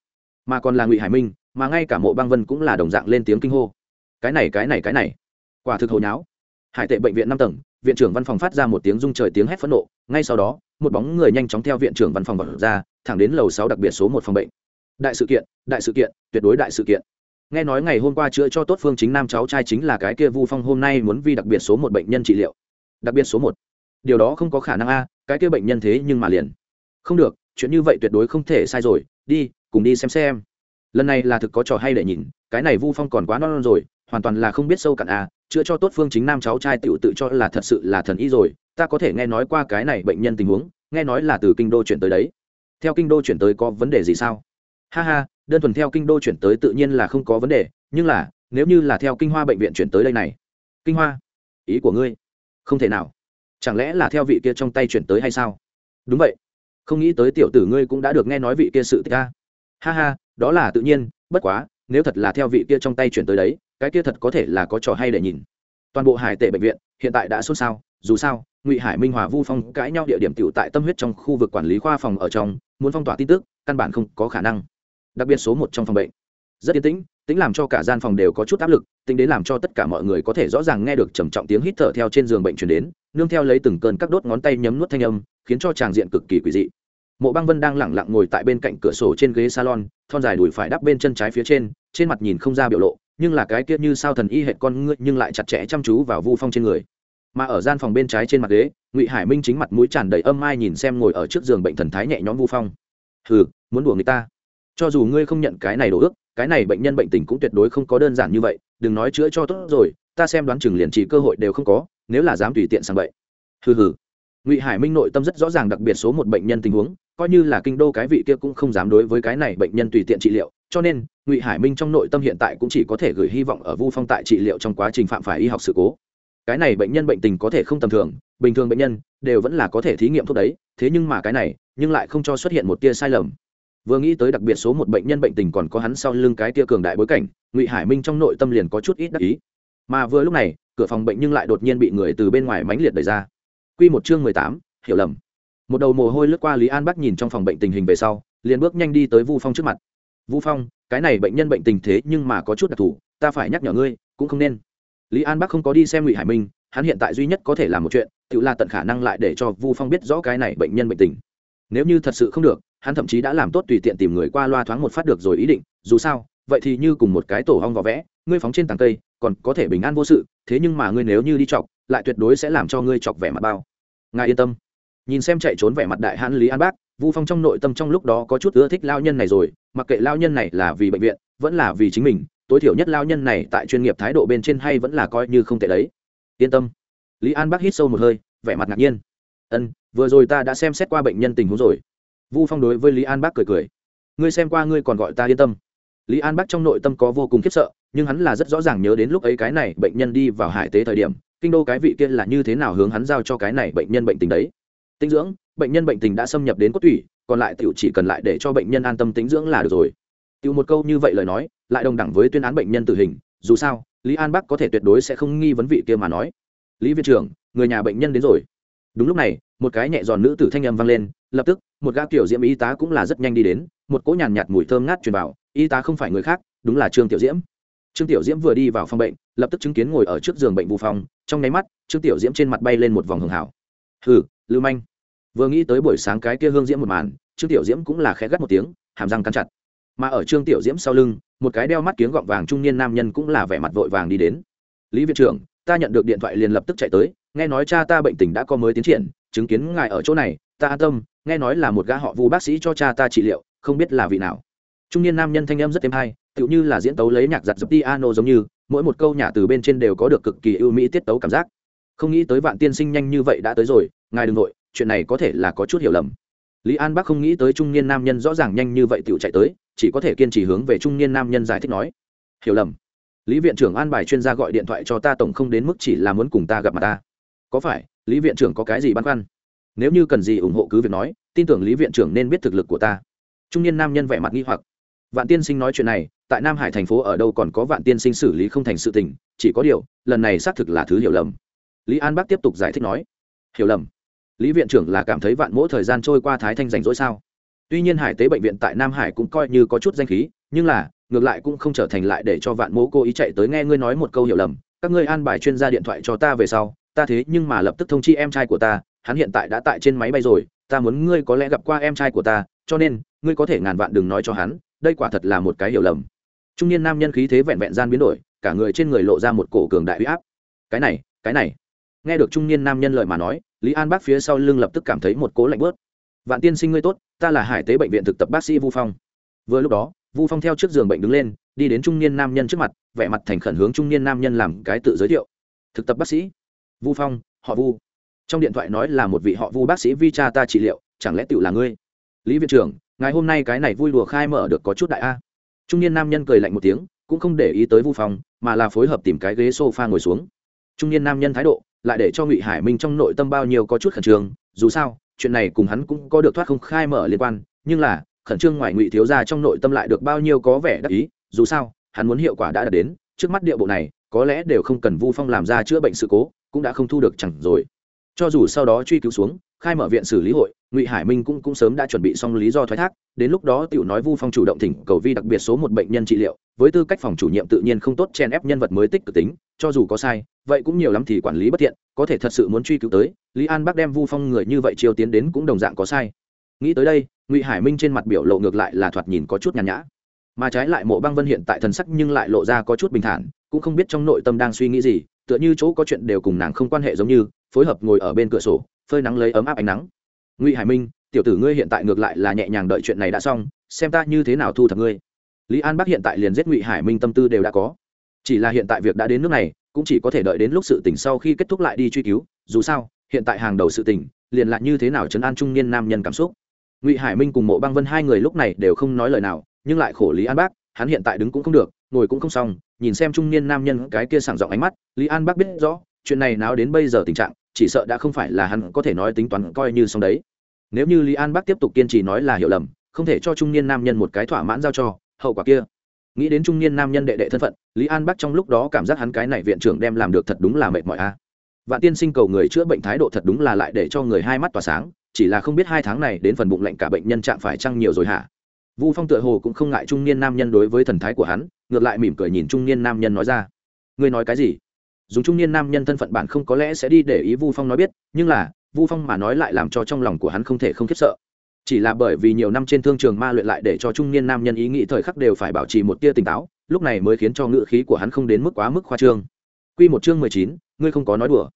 mà còn là ngụy hải minh mà ngay cả mộ băng vân cũng là đồng dạng lên tiếng kinh hô cái này cái này cái này. quả thực hồi nháo. hải tệ bệnh viện năm tầng, viện trưởng văn phòng phát ra một tiếng rung trời tiếng hét phẫn nộ, ngay sau đó, một bóng người nhanh chóng theo viện trưởng văn phòng vật ra, thẳng đến lầu sáu đặc biệt số một phòng bệnh. đại sự kiện, đại sự kiện, tuyệt đối đại sự kiện. nghe nói ngày hôm qua chữa cho tốt phương chính nam cháu trai chính là cái kia vu phong hôm nay muốn vi đặc biệt số một bệnh nhân trị liệu. đặc biệt số một. điều đó không có khả năng a, cái kia bệnh nhân thế nhưng mà liền. không được, chuyện như vậy tuyệt đối không thể sai rồi, đi cùng đi xem xem. Lần này là thực có trò hay để nhìn cái này vu phong còn quá non, non rồi hoàn toàn là không biết sâu cạn à. chữa cho tốt phương chính nam cháu trai tựu tự cho là thật sự là thần y rồi ta có thể nghe nói qua cái này bệnh nhân tình huống nghe nói là từ kinh đô chuyển tới đấy. Theo kinh đô chuyển tới có vấn đề gì sao? Ha ha đơn thuần theo kinh đô chuyển tới tự nhiên là không có vấn đề nhưng là nếu như là theo kinh hoa bệnh viện chuyển tới đây này. Kinh hoa ý của ngươi không thể nào. Chẳng lẽ là theo vị kia trong tay chuyển tới hay sao? Đúng vậy. Không nghĩ tới tiểu tử ngươi cũng đã được nghe nói vị kia sự tích ca ha ha, đó là tự nhiên, bất quá, nếu thật là theo vị kia trong tay chuyển tới đấy, cái kia thật có thể là có trò hay để nhìn. Toàn bộ hải tệ bệnh viện hiện tại đã xôn xao, dù sao, ngụy hải minh hòa vu phong cãi nhau địa điểm t tại tâm huyết trong khu vực quản lý khoa phòng ở trong, muốn phong tỏa tin tức, căn bản không có khả năng. Đặc biệt số một trong phòng bệnh. Rất yên tĩnh, tính làm cho cả gian phòng đều có chút áp lực, tính đến làm cho tất cả mọi người có thể rõ ràng nghe được trầm trọng tiếng hít thở theo trên giường bệnh chuyển đến, nương theo lấy từng cơn các đốt ngón tay nhấm nuốt thanh âm, khiến cho tràng diện cực kỳ quỷ dị mộ băng vân đang lẳng lặng ngồi tại bên cạnh cửa sổ trên ghế salon, thon dài đùi phải đắp bên chân trái phía trên trên mặt nhìn không ra biểu lộ, nhưng là cái kia như sao thần y hệt con ngươi nhưng lại chặt chẽ chăm chú vào vu phong trên người. Mà ở gian phòng bên trái trên mặt ghế, ngụy hải minh chính mặt mũi tràn đầy âm ai nhìn xem ngồi ở trước giường bệnh thần thái nhẹ nhõm vu phong. Hừ, muốn đùa người ta. Cho dù ngươi không nhận cái này đồ ước, cái này bệnh nhân bệnh tình cũng tuyệt đối không có đơn giản như vậy, đừng nói chữa cho tốt rồi, ta xem đoán chừng liền chỉ cơ hội đều không có, nếu là dám tùy tiện sang bệnh hừ hừ. Ngụy hải minh nội tâm rất rõ ràng đặc biệt số một bệnh nhân tình huống coi như là kinh đô cái vị kia cũng không dám đối với cái này bệnh nhân tùy tiện trị liệu, cho nên, ngụy hải minh trong nội tâm hiện tại cũng chỉ có thể gửi hy vọng ở vu phong tại trị liệu trong quá trình phạm phải y học sự cố. Cái này bệnh nhân bệnh tình có thể không tầm thường, bình thường bệnh nhân đều vẫn là có thể thí nghiệm thuốc đấy, thế nhưng mà cái này, nhưng lại không cho xuất hiện một tia sai lầm. Vừa nghĩ tới đặc biệt số một bệnh nhân bệnh tình còn có hắn sau lưng cái tia cường đại bối cảnh, ngụy hải minh trong nội tâm liền có chút ít đắc ý. Mà vừa lúc này, cửa phòng bệnh nhưng lại đột nhiên bị người từ bên ngoài mánh liệt đẩy ra. Q một chương mười tám, hiểu lầm một đầu mồ hôi lướt qua lý an bắc nhìn trong phòng bệnh tình hình về sau, liền bước nhanh đi tới vu phong trước mặt. Vu phong, cái này bệnh nhân bệnh tình thế nhưng mà có chút đặc thù, ta phải nhắc nhở ngươi, cũng không nên. Lý an bắc không có đi xem ngụy hải minh, hắn hiện tại duy nhất có thể làm một chuyện, tự là tận khả năng lại để cho vu phong biết rõ cái này bệnh nhân bệnh tình. Nếu như thật sự không được, hắn thậm chí đã làm tốt tùy tiện tìm người qua loa thoáng một phát được rồi ý định, dù sao, vậy thì như cùng một cái tổ hong vỏ vẽ, ngươi phóng trên tàng cây, còn có thể bình an vô sự, thế nhưng mà ngươi nếu như đi chọc, lại tuyệt đối sẽ làm cho ngươi chọc vẻ mặt bao. Ngài yên tâm nhìn xem chạy trốn vẻ mặt đại hãn lý an bác, vu phong trong nội tâm trong lúc đó có chút ưa thích lao nhân này rồi, mặc kệ lao nhân này là vì bệnh viện, vẫn là vì chính mình, tối thiểu nhất lao nhân này tại chuyên nghiệp thái độ bên trên hay vẫn là coi như không tệ đấy. Yên tâm. Lý an bác hít sâu một hơi, vẻ mặt ngạc nhiên. Ân, vừa rồi ta đã xem xét qua bệnh nhân tình huống rồi. Vu phong đối với lý an bác cười cười. Ngươi xem qua ngươi còn gọi ta yên tâm. Lý an bác trong nội tâm có vô cùng khiếp sợ, nhưng hắn là rất rõ ràng nhớ đến lúc ấy cái này bệnh nhân đi vào hải tế thời điểm, kinh đô cái vị kia là như thế nào hướng hắn giao cho cái này bệnh nhân bệnh tình đấy tinh dưỡng bệnh nhân bệnh tình đã xâm nhập đến cốt tủy còn lại tiểu chỉ cần lại để cho bệnh nhân an tâm tính dưỡng là được rồi. Tiểu một câu như vậy lời nói lại đồng đẳng với tuyên án bệnh nhân tử hình dù sao lý an bắc có thể tuyệt đối sẽ không nghi vấn vị kia mà nói. Lý viện trưởng người nhà bệnh nhân đến rồi. Đúng lúc này một cái nhẹ giòn nữ tử thanh âm vang lên lập tức một gã kiểu diễm y tá cũng là rất nhanh đi đến một cỗ nhàn nhạt, mùi thơm ngát truyền vào y tá không phải người khác đúng là trương tiểu diễm. Trương tiểu diễm vừa đi vào phòng bệnh lập tức chứng kiến ngồi ở trước giường bệnh vụ phòng trong nháy mắt trương tiểu diễm trên mặt bay lên một vòng hường hảo. Hừ lưu manh. Vừa nghĩ tới buổi sáng cái kia hương diễm một màn, trương tiểu diễm cũng là khẽ gắt một tiếng, hàm răng cắn chặt. Mà ở trương tiểu diễm sau lưng, một cái đeo mắt kiếng gọng vàng trung niên nam nhân cũng là vẻ mặt vội vàng đi đến. Lý viện trưởng, ta nhận được điện thoại liền lập tức chạy tới, nghe nói cha ta bệnh tình đã có mới tiến triển, chứng kiến ngài ở chỗ này, ta an tâm, nghe nói là một gã họ vu bác sĩ cho cha ta trị liệu, không biết là vị nào. Trung niên nam nhân thanh âm rất êm hay, tựu như là diễn tấu lấy nhạc giặt dập piano giống như, mỗi một câu nhả từ bên trên đều có được cực kỳ ưu mỹ tiết tấu cảm giác không nghĩ tới vạn tiên sinh nhanh như vậy đã tới rồi, ngài đừng nội, chuyện này có thể là có chút hiểu lầm. Lý an Bắc không nghĩ tới trung niên nam nhân rõ ràng nhanh như vậy tựu chạy tới, chỉ có thể kiên trì hướng về trung niên nam nhân giải thích nói. Hiểu lầm. Lý viện trưởng an bài chuyên gia gọi điện thoại cho ta tổng không đến mức chỉ là muốn cùng ta gặp mặt ta. Có phải, lý viện trưởng có cái gì băn khoăn? Nếu như cần gì ủng hộ cứ việc nói, tin tưởng lý viện trưởng nên biết thực lực của ta. Trung niên nam nhân vẻ mặt nghi hoặc. Vạn tiên sinh nói chuyện này, tại nam hải thành phố ở đâu còn có vạn tiên sinh xử lý không thành sự tình, chỉ có điều, lần này xác thực là thứ hiểu lầm lý an bác tiếp tục giải thích nói, hiểu lầm. Lý viện trưởng là cảm thấy vạn mỗi thời gian trôi qua thái thanh rảnh rỗi sao? Tuy nhiên hải tế bệnh viện tại nam hải cũng coi như có chút danh khí, nhưng là, ngược lại cũng không trở thành lại để cho vạn mỗ cô ý chạy tới nghe ngươi nói một câu hiểu lầm. Các ngươi an bài chuyên gia điện thoại cho ta về sau, ta thế nhưng mà lập tức thông chi em trai của ta, hắn hiện tại đã tại trên máy bay rồi, ta muốn ngươi có lẽ gặp qua em trai của ta, cho nên, ngươi có thể ngàn vạn đừng nói cho hắn, đây quả thật là một cái hiểu lầm. Trung niên nam nhân khí thế vẹn vẹn gian biến đổi, cả người trên người lộ ra một cổ cường đại huy áp. Cái này cái này nghe được trung niên nam nhân lời mà nói, lý an bác phía sau lưng lập tức cảm thấy một cố lạnh bớt vạn tiên sinh ngươi tốt, ta là hải tế bệnh viện thực tập bác sĩ vu phong. Vừa lúc đó, vu phong theo trước giường bệnh đứng lên, đi đến trung niên nam nhân trước mặt, vẻ mặt thành khẩn hướng trung niên nam nhân làm cái tự giới thiệu. Thực tập bác sĩ? Vu phong, họ vu. Trong điện thoại nói là một vị họ vu bác sĩ vi cha ta trị liệu, chẳng lẽ tựu là ngươi? Lý viện trưởng, ngày hôm nay cái này vui đùa khai mở được có chút đại a. Trung niên nam nhân cười lạnh một tiếng, cũng không để ý tới vu phong, mà là phối hợp tìm cái ghế s o f a ngồi xuống. Trung niên nam nhân thái độ lại để cho ngụy hải minh trong nội tâm bao nhiêu có chút khẩn trương dù sao chuyện này cùng hắn cũng có được thoát không khai mở liên quan nhưng là khẩn trương ngoài ngụy thiếu ra trong nội tâm lại được bao nhiêu có vẻ đắc ý dù sao hắn muốn hiệu quả đã đạt đến trước mắt địa bộ này có lẽ đều không cần vu phong làm ra chữa bệnh sự cố cũng đã không thu được chẳng rồi cho dù sau đó truy cứu xuống khai mở viện xử lý hội ngụy hải minh cũng cũng sớm đã chuẩn bị xong lý do thoái thác đến lúc đó tiểu nói vu phong chủ động thỉnh cầu vi đặc biệt số một bệnh nhân trị liệu với tư cách phòng chủ nhiệm tự nhiên không tốt chen ép nhân vật mới tích cực tính cho dù có sai vậy cũng nhiều lắm thì quản lý bất thiện có thể thật sự muốn truy cứu tới lý an bác đem vu phong người như vậy chiêu tiến đến cũng đồng dạng có sai nghĩ tới đây ngụy hải minh trên mặt biểu lộ ngược lại là thoạt nhìn có chút nhàn nhã mà trái lại mộ băng vân hiện tại thần sắc nhưng lại lộ ra có chút bình thản cũng không biết trong nội tâm đang suy nghĩ gì tựa như chỗ có chuyện đều cùng nàng không quan hệ giống như phối hợp ngồi ở bên cửa sổ phơi nắng lấy ấm áp ánh nắng ngụy hải minh tiểu tử ngươi hiện tại ngược lại là nhẹ nhàng đợi chuyện này đã xong xem ta như thế nào thu thập ngươi lý an bắc hiện tại liền giết ngụy hải minh tâm tư đều đã có chỉ là hiện tại việc đã đến nước này cũng chỉ có thể đợi đến lúc sự tình sau khi kết thúc lại đi truy cứu dù sao hiện tại hàng đầu sự tình liền lại như thế nào chấn an trung niên nam nhân cảm xúc ngụy hải minh cùng mộ băng vân hai người lúc này đều không nói lời nào nhưng lại khổ lý an bác hắn hiện tại đứng cũng không được ngồi cũng không xong nhìn xem trung niên nam nhân cái kia sảng giọng ánh mắt lý an bác biết rõ chuyện này nào đến bây giờ tình trạng chỉ sợ đã không phải là hắn có thể nói tính toán coi như xong đấy. Nếu như lý an bác tiếp tục kiên trì nói là hiểu lầm, không thể cho trung niên nam nhân một cái thỏa mãn giao cho, hậu quả kia. Nghĩ đến trung niên nam nhân đệ đệ thân phận, lý an bắc trong lúc đó cảm giác hắn cái này viện trưởng đem làm được thật đúng là mệt mỏi a. Vạn tiên sinh cầu người chữa bệnh thái độ thật đúng là lại để cho người hai mắt tỏa sáng, chỉ là không biết hai tháng này đến phần bụng lạnh cả bệnh nhân trạng phải chăng nhiều rồi hả? Vu phong tựa hồ cũng không ngại trung niên nam nhân đối với thần thái của hắn, ngược lại mỉm cười nhìn trung niên nam nhân nói ra. Ngươi nói cái gì? Dùng trung niên nam nhân thân phận bản không có lẽ sẽ đi để ý vu phong nói biết, nhưng là, vu phong mà nói lại làm cho trong lòng của hắn không thể không khiếp sợ. Chỉ là bởi vì nhiều năm trên thương trường ma luyện lại để cho trung niên nam nhân ý nghĩ thời khắc đều phải bảo trì một tia tỉnh táo, lúc này mới khiến cho ngữ khí của hắn không đến mức quá mức khoa trương. Q một chương mười chín, ngươi không có nói đùa.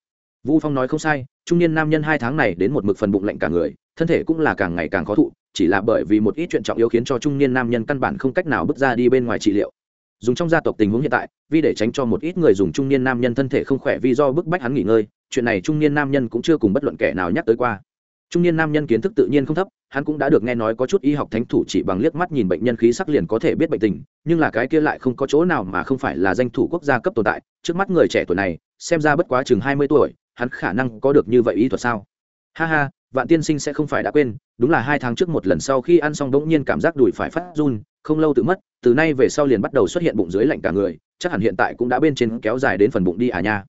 Vu phong nói không sai, trung niên nam nhân hai tháng này đến một mực phần bụng lạnh cả người, thân thể cũng là càng ngày càng khó thụ, chỉ là bởi vì một ít chuyện trọng yếu khiến cho trung niên nam nhân căn bản không cách nào bước ra đi bên ngoài trị liệu dùng trong gia tộc tình huống hiện tại, vì để tránh cho một ít người dùng trung niên nam nhân thân thể không khỏe vì do bức bách hắn nghỉ ngơi, chuyện này trung niên nam nhân cũng chưa cùng bất luận kẻ nào nhắc tới qua. Trung niên nam nhân kiến thức tự nhiên không thấp, hắn cũng đã được nghe nói có chút y học thánh thủ chỉ bằng liếc mắt nhìn bệnh nhân khí sắc liền có thể biết bệnh tình, nhưng là cái kia lại không có chỗ nào mà không phải là danh thủ quốc gia cấp tồn tại, trước mắt người trẻ tuổi này, xem ra bất quá chừng hai mươi tuổi, hắn khả năng có được như vậy y thuật sao? Ha ha, vạn tiên sinh sẽ không phải đã quên, đúng là hai tháng trước một lần sau khi ăn xong đống nhiên cảm giác đùi phải phát run không lâu tự mất, từ nay về sau liền bắt đầu xuất hiện bụng dưới lạnh cả người, chắc hẳn hiện tại cũng đã bên trên kéo dài đến phần bụng đi à nha.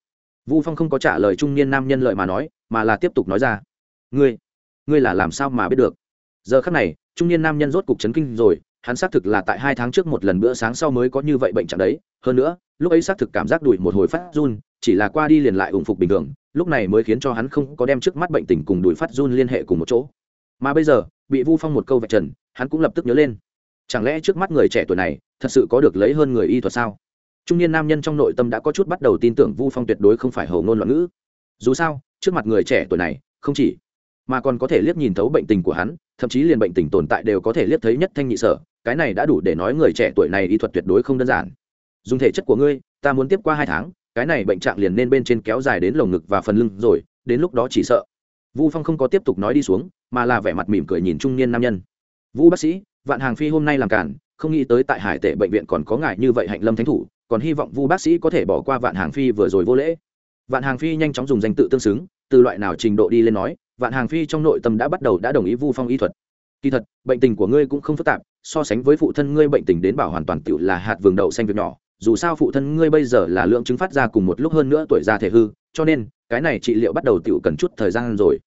Vu phong không có trả lời trung niên nam nhân lợi mà nói, mà là tiếp tục nói ra. Ngươi ngươi là làm sao mà biết được? Giờ khắc này, trung niên nam nhân rốt cục chấn kinh rồi, hắn xác thực là tại hai tháng trước một lần bữa sáng sau mới có như vậy bệnh trạng đấy. Hơn nữa, lúc ấy xác thực cảm giác đuổi một hồi phát run, chỉ là qua đi liền lại ủng phục bình thường, lúc này mới khiến cho hắn không có đem trước mắt bệnh tình cùng đuổi phát run liên hệ cùng một chỗ. Mà bây giờ, bị vu phong một câu vạch trần, hắn cũng lập tức nhớ lên chẳng lẽ trước mắt người trẻ tuổi này thật sự có được lấy hơn người y thuật sao? Trung niên nam nhân trong nội tâm đã có chút bắt đầu tin tưởng vu phong tuyệt đối không phải hầu ngôn loạn ngữ. Dù sao, trước mặt người trẻ tuổi này, không chỉ mà còn có thể liếc nhìn thấu bệnh tình của hắn, thậm chí liền bệnh tình tồn tại đều có thể liếc thấy nhất thanh nhị sở, cái này đã đủ để nói người trẻ tuổi này y thuật tuyệt đối không đơn giản. Dùng thể chất của ngươi, ta muốn tiếp qua hai tháng, cái này bệnh trạng liền nên bên trên kéo dài đến lồng ngực và phần lưng rồi, đến lúc đó chỉ sợ. Vu phong không có tiếp tục nói đi xuống, mà là vẻ mặt mỉm cười nhìn trung niên nam nhân. Vu bác sĩ vạn hàng phi hôm nay làm cản, không nghĩ tới tại hải tệ bệnh viện còn có ngài như vậy hạnh lâm thánh thủ, còn hy vọng vu bác sĩ có thể bỏ qua vạn hàng phi vừa rồi vô lễ. Vạn hàng phi nhanh chóng dùng danh tự tương xứng, từ loại nào trình độ đi lên nói, vạn hàng phi trong nội tâm đã bắt đầu đã đồng ý vu phong y thuật. Kỳ thật, bệnh tình của ngươi cũng không phức tạp, so sánh với phụ thân ngươi bệnh tình đến bảo hoàn toàn tựu là hạt vườn đậu xanh việc nhỏ, dù sao phụ thân ngươi bây giờ là lượng chứng phát ra cùng một lúc hơn nữa tuổi già thể hư, cho nên, cái này trị liệu bắt đầu tựu cần chút thời gian rồi.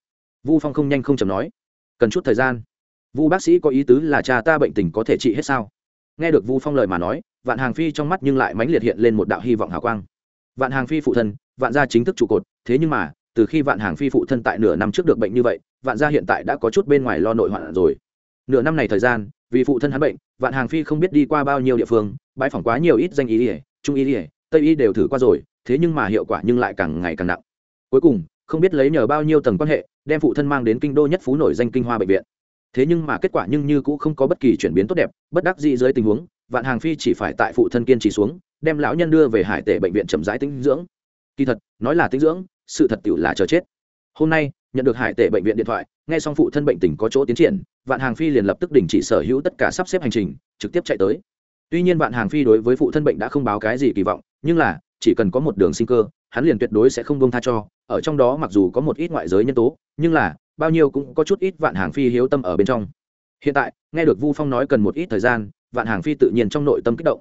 Vu phong không nhanh không chầm nói, cần chút thời gian vu bác sĩ có ý tứ là cha ta bệnh tình có thể trị hết sao? Nghe được vu phong lời mà nói, vạn hàng phi trong mắt nhưng lại mãnh liệt hiện lên một đạo hy vọng hào quang. Vạn hàng phi phụ thân, vạn gia chính thức trụ cột, thế nhưng mà, từ khi vạn hàng phi phụ thân tại nửa năm trước được bệnh như vậy, vạn gia hiện tại đã có chút bên ngoài lo nội hoạn rồi. Nửa năm này thời gian, vì phụ thân hắn bệnh, vạn hàng phi không biết đi qua bao nhiêu địa phương, bãi phỏng quá nhiều ít danh ý ỉa trung ý ỉa tây y đều thử qua rồi, thế nhưng mà hiệu quả nhưng lại càng ngày càng nặng. Cuối cùng, không biết lấy nhờ bao nhiêu tầng quan hệ, đem phụ thân mang đến kinh đô nhất phú nổi danh kinh hoa bệnh viện thế nhưng mà kết quả nhưng như cũng không có bất kỳ chuyển biến tốt đẹp, bất đắc dĩ dưới tình huống, vạn hàng phi chỉ phải tại phụ thân kiên trì xuống, đem lão nhân đưa về hải tể bệnh viện chậm rãi tinh dưỡng. Kỳ thật, nói là tinh dưỡng, sự thật tiểu là chờ chết. Hôm nay, nhận được hải tể bệnh viện điện thoại, nghe xong phụ thân bệnh tình có chỗ tiến triển, vạn hàng phi liền lập tức đình chỉ sở hữu tất cả sắp xếp hành trình, trực tiếp chạy tới. Tuy nhiên vạn hàng phi đối với phụ thân bệnh đã không báo cái gì kỳ vọng, nhưng là, chỉ cần có một đường sinh cơ, hắn liền tuyệt đối sẽ không bông tha cho, ở trong đó mặc dù có một ít ngoại giới nhân tố, nhưng là bao nhiêu cũng có chút ít vạn hàng phi hiếu tâm ở bên trong. Hiện tại, nghe được vu phong nói cần một ít thời gian, vạn hàng phi tự nhiên trong nội tâm kích động.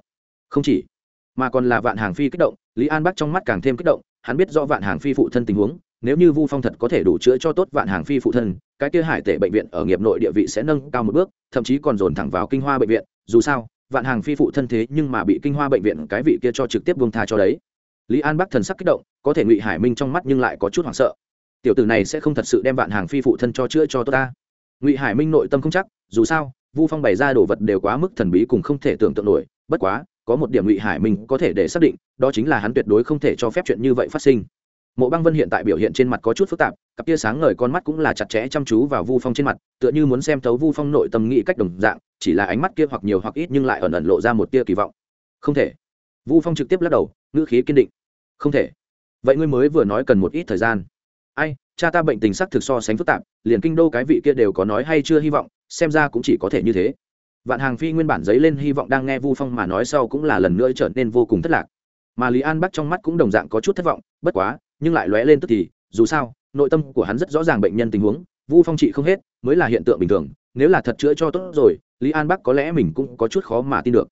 Không chỉ, mà còn là vạn hàng phi kích động, lý an bắc trong mắt càng thêm kích động, hắn biết rõ vạn hàng phi phụ thân tình huống, nếu như vu phong thật có thể đủ chữa cho tốt vạn hàng phi phụ thân, cái kia hải tệ bệnh viện ở nghiệp nội địa vị sẽ nâng cao một bước, thậm chí còn dồn thẳng vào kinh hoa bệnh viện, dù sao, vạn hàng phi phụ thân thế nhưng mà bị kinh hoa bệnh viện cái vị kia cho trực tiếp buông tha cho đấy. Lý an bắc thần sắc kích động, có thể ngụy hải minh trong mắt nhưng lại có chút hoảng sợ tiểu tử này sẽ không thật sự đem vạn hàng phi phụ thân cho chữa cho tốt ta. Ngụy hải minh nội tâm không chắc, dù sao, vu phong bày ra đồ vật đều quá mức thần bí cùng không thể tưởng tượng nổi, bất quá, có một điểm ngụy hải minh có thể để xác định, đó chính là hắn tuyệt đối không thể cho phép chuyện như vậy phát sinh. Mộ băng vân hiện tại biểu hiện trên mặt có chút phức tạp, cặp tia sáng ngời con mắt cũng là chặt chẽ chăm chú vào vu phong trên mặt, tựa như muốn xem thấu vu phong nội tâm nghĩ cách đồng dạng, chỉ là ánh mắt kia hoặc nhiều hoặc ít nhưng lại ẩn ẩn lộ ra một tia kỳ vọng. Không thể. Vu phong trực tiếp lắc đầu, ngữ khí kiên định. Không thể. Vậy ngươi mới vừa nói cần một ít thời gian ai, cha ta bệnh tình sắc thực so sánh phức tạp, liền kinh đô cái vị kia đều có nói hay chưa hy vọng, xem ra cũng chỉ có thể như thế. Vạn hàng phi nguyên bản giấy lên hy vọng đang nghe vu phong mà nói sau cũng là lần nữa trở nên vô cùng thất lạc. Mà lý an bắc trong mắt cũng đồng dạng có chút thất vọng, bất quá, nhưng lại lóe lên tức thì, dù sao, nội tâm của hắn rất rõ ràng bệnh nhân tình huống, vu phong trị không hết, mới là hiện tượng bình thường, nếu là thật chữa cho tốt rồi, lý an bắc có lẽ mình cũng có chút khó mà tin được.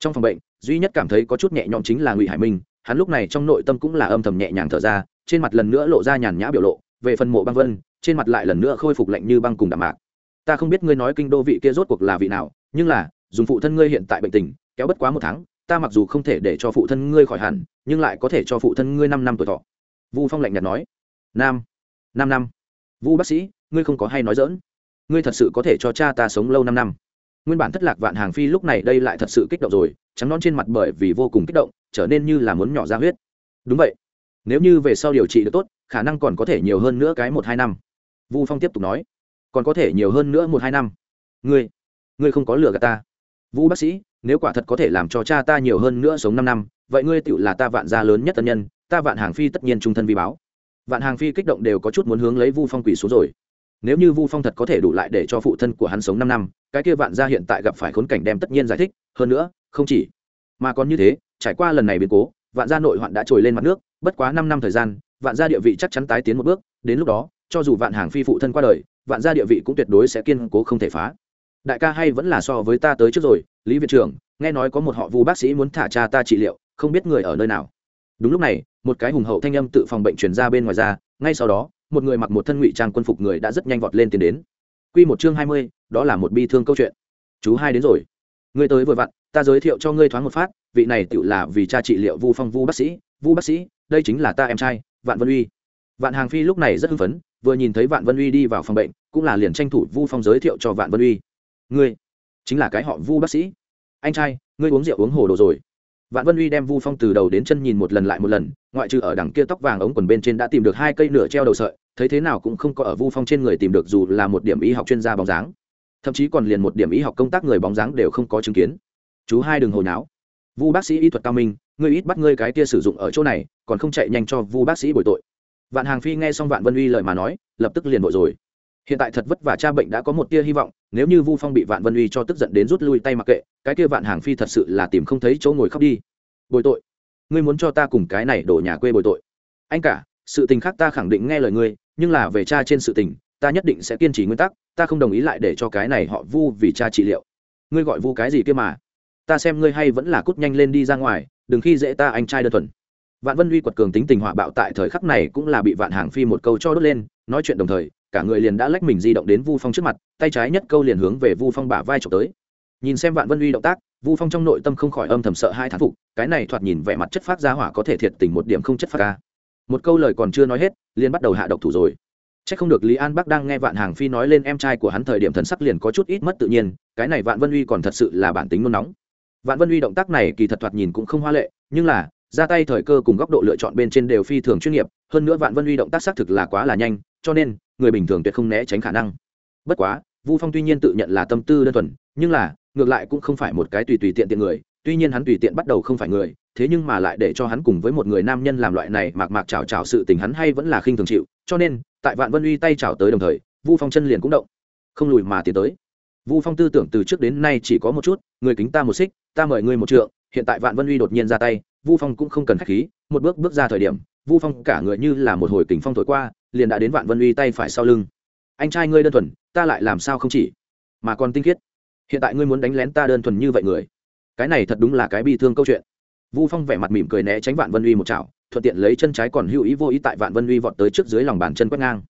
Trong phòng bệnh, duy nhất cảm thấy có chút nhẹ nhõm chính là ngụy hải minh, hắn lúc này trong nội tâm cũng là âm thầm nhẹ nhàng thở ra trên mặt lần nữa lộ ra nhàn nhã biểu lộ, về phần mộ băng vân, trên mặt lại lần nữa khôi phục lạnh như băng cùng đạm mạc. Ta không biết ngươi nói kinh đô vị kia rốt cuộc là vị nào, nhưng là, dùng phụ thân ngươi hiện tại bệnh tình, kéo bất quá một tháng, ta mặc dù không thể để cho phụ thân ngươi khỏi hẳn, nhưng lại có thể cho phụ thân ngươi năm năm tuổi thọ. Vu phong lạnh nhạt nói. Nam, năm năm. Vu bác sĩ, ngươi không có hay nói dỡn ngươi thật sự có thể cho cha ta sống lâu năm năm. Nguyên bản thất lạc vạn hàng phi lúc này đây lại thật sự kích động rồi, trắng non trên mặt bởi vì vô cùng kích động, trở nên như là muốn nhỏ ra huyết. Đúng vậy nếu như về sau điều trị được tốt, khả năng còn có thể nhiều hơn nữa cái một hai năm. Vu phong tiếp tục nói, còn có thể nhiều hơn nữa một hai năm. Ngươi ngươi không có lừa gạt ta. Vũ bác sĩ, nếu quả thật có thể làm cho cha ta nhiều hơn nữa sống năm năm, vậy ngươi tựu là ta vạn gia lớn nhất tân nhân, ta vạn hàng phi tất nhiên trung thân vi báo. Vạn hàng phi kích động đều có chút muốn hướng lấy vu phong quỷ xuống rồi. Nếu như vu phong thật có thể đủ lại để cho phụ thân của hắn sống năm năm, cái kia vạn gia hiện tại gặp phải khốn cảnh đem tất nhiên giải thích, hơn nữa, không chỉ, mà còn như thế, trải qua lần này biến cố, vạn gia nội hoạn đã trồi lên mặt nước bất quá năm năm thời gian, vạn gia địa vị chắc chắn tái tiến một bước, đến lúc đó, cho dù vạn hàng phi phụ thân qua đời, vạn gia địa vị cũng tuyệt đối sẽ kiên cố không thể phá. Đại ca hay vẫn là so với ta tới trước rồi, lý viện trưởng, nghe nói có một họ vu bác sĩ muốn thả cha ta trị liệu, không biết người ở nơi nào. Đúng lúc này, một cái hùng hậu thanh âm tự phòng bệnh truyền ra bên ngoài ra, ngay sau đó, một người mặc một thân ngụy trang quân phục người đã rất nhanh vọt lên tiến đến. Quy một chương hai mươi, đó là một bi thương câu chuyện. Chú hai đến rồi. Ngươi tới vừa vặn, ta giới thiệu cho ngươi thoáng một phát, vị này tự là vì cha trị liệu vu phong vu bác sĩ, vu bác sĩ đây chính là ta em trai, vạn vân uy. Vạn hàng phi lúc này rất hưng phấn, vừa nhìn thấy vạn vân uy đi vào phòng bệnh, cũng là liền tranh thủ vu phong giới thiệu cho vạn vân uy. Ngươi, chính là cái họ vu bác sĩ. Anh trai, ngươi uống rượu uống hồ đồ rồi. Vạn vân uy đem vu phong từ đầu đến chân nhìn một lần lại một lần, ngoại trừ ở đằng kia tóc vàng ống quần bên trên đã tìm được hai cây nửa treo đầu sợi, thấy thế nào cũng không có ở vu phong trên người tìm được dù là một điểm y học chuyên gia bóng dáng. Thậm chí còn liền một điểm y học công tác người bóng dáng đều không có chứng kiến. Chú hai đừng hồi náo vu bác sĩ y thuật cao minh, ngươi ít bắt ngươi cái kia sử dụng ở chỗ này còn không chạy nhanh cho vu bác sĩ bồi tội. Vạn hàng phi nghe xong vạn vân uy lời mà nói, lập tức liền bội rồi. Hiện tại thật vất vả cha bệnh đã có một tia hy vọng, nếu như vu phong bị vạn vân uy cho tức giận đến rút lui tay mặc kệ, cái kia vạn hàng phi thật sự là tìm không thấy chỗ ngồi khóc đi. Bồi tội. Ngươi muốn cho ta cùng cái này đổ nhà quê bồi tội. Anh cả, sự tình khác ta khẳng định nghe lời ngươi, nhưng là về cha trên sự tình, ta nhất định sẽ kiên trì nguyên tắc, ta không đồng ý lại để cho cái này họ vu vì cha trị liệu. Ngươi gọi vu cái gì kia mà? Ta xem ngươi hay vẫn là cút nhanh lên đi ra ngoài, đừng khi dễ ta anh trai đơn thuần vạn vân uy quật cường tính tình họa bạo tại thời khắc này cũng là bị vạn hàng phi một câu cho đốt lên, nói chuyện đồng thời, cả người liền đã lách mình di động đến vu phong trước mặt, tay trái nhất câu liền hướng về vu phong bả vai trộm tới. Nhìn xem vạn vân uy động tác, vu phong trong nội tâm không khỏi âm thầm sợ hai thán phục, cái này thoạt nhìn vẻ mặt chất phát ra hỏa có thể thiệt tình một điểm không chất phát ca. Một câu lời còn chưa nói hết, liền bắt đầu hạ độc thủ rồi. C h ắ c không được lý an bắc đang nghe vạn hàng phi nói lên em trai của hắn thời điểm thần sắc liền có chút ít mất tự nhiên, cái này vạn vân uy còn thật sự là bản tính nôn nóng. Vạn vân uy động tác này kỳ thật thoạt nhìn cũng không hoa lệ, nhưng là ra tay thời cơ cùng góc độ lựa chọn bên trên đều phi thường chuyên nghiệp, hơn nữa vạn vân uy động tác xác thực là quá là nhanh, cho nên, người bình thường tuyệt không né tránh khả năng. Bất quá, vu phong tuy nhiên tự nhận là tâm tư đơn thuần, nhưng là, ngược lại cũng không phải một cái tùy tùy tiện tiện người, tuy nhiên hắn tùy tiện bắt đầu không phải người, thế nhưng mà lại để cho hắn cùng với một người nam nhân làm loại này mạc mạc chào chào sự tình hắn hay vẫn là khinh thường chịu, cho nên, tại vạn vân uy tay chào tới đồng thời, vu phong chân liền cũng động, không lùi mà tiến tới. Vu phong tư tưởng từ trước đến nay chỉ có một chút, người kính ta một xích, ta mời ngươi một trượng, hiện tại vạn vân uy đột nhiên ra tay vu phong cũng không cần khách khí, một bước bước ra thời điểm, vu phong cả người như là một hồi kính phong thổi qua, liền đã đến vạn vân uy tay phải sau lưng. Anh trai ngươi đơn thuần, ta lại làm sao không chỉ? Mà còn tinh khiết. Hiện tại ngươi muốn đánh lén ta đơn thuần như vậy người. Cái này thật đúng là cái bi thương câu chuyện. Vu phong vẻ mặt mỉm cười né tránh vạn vân uy một chảo, thuận tiện lấy chân trái còn hữu ý vô ý tại vạn vân uy vọt tới trước dưới lòng bàn chân quét ngang.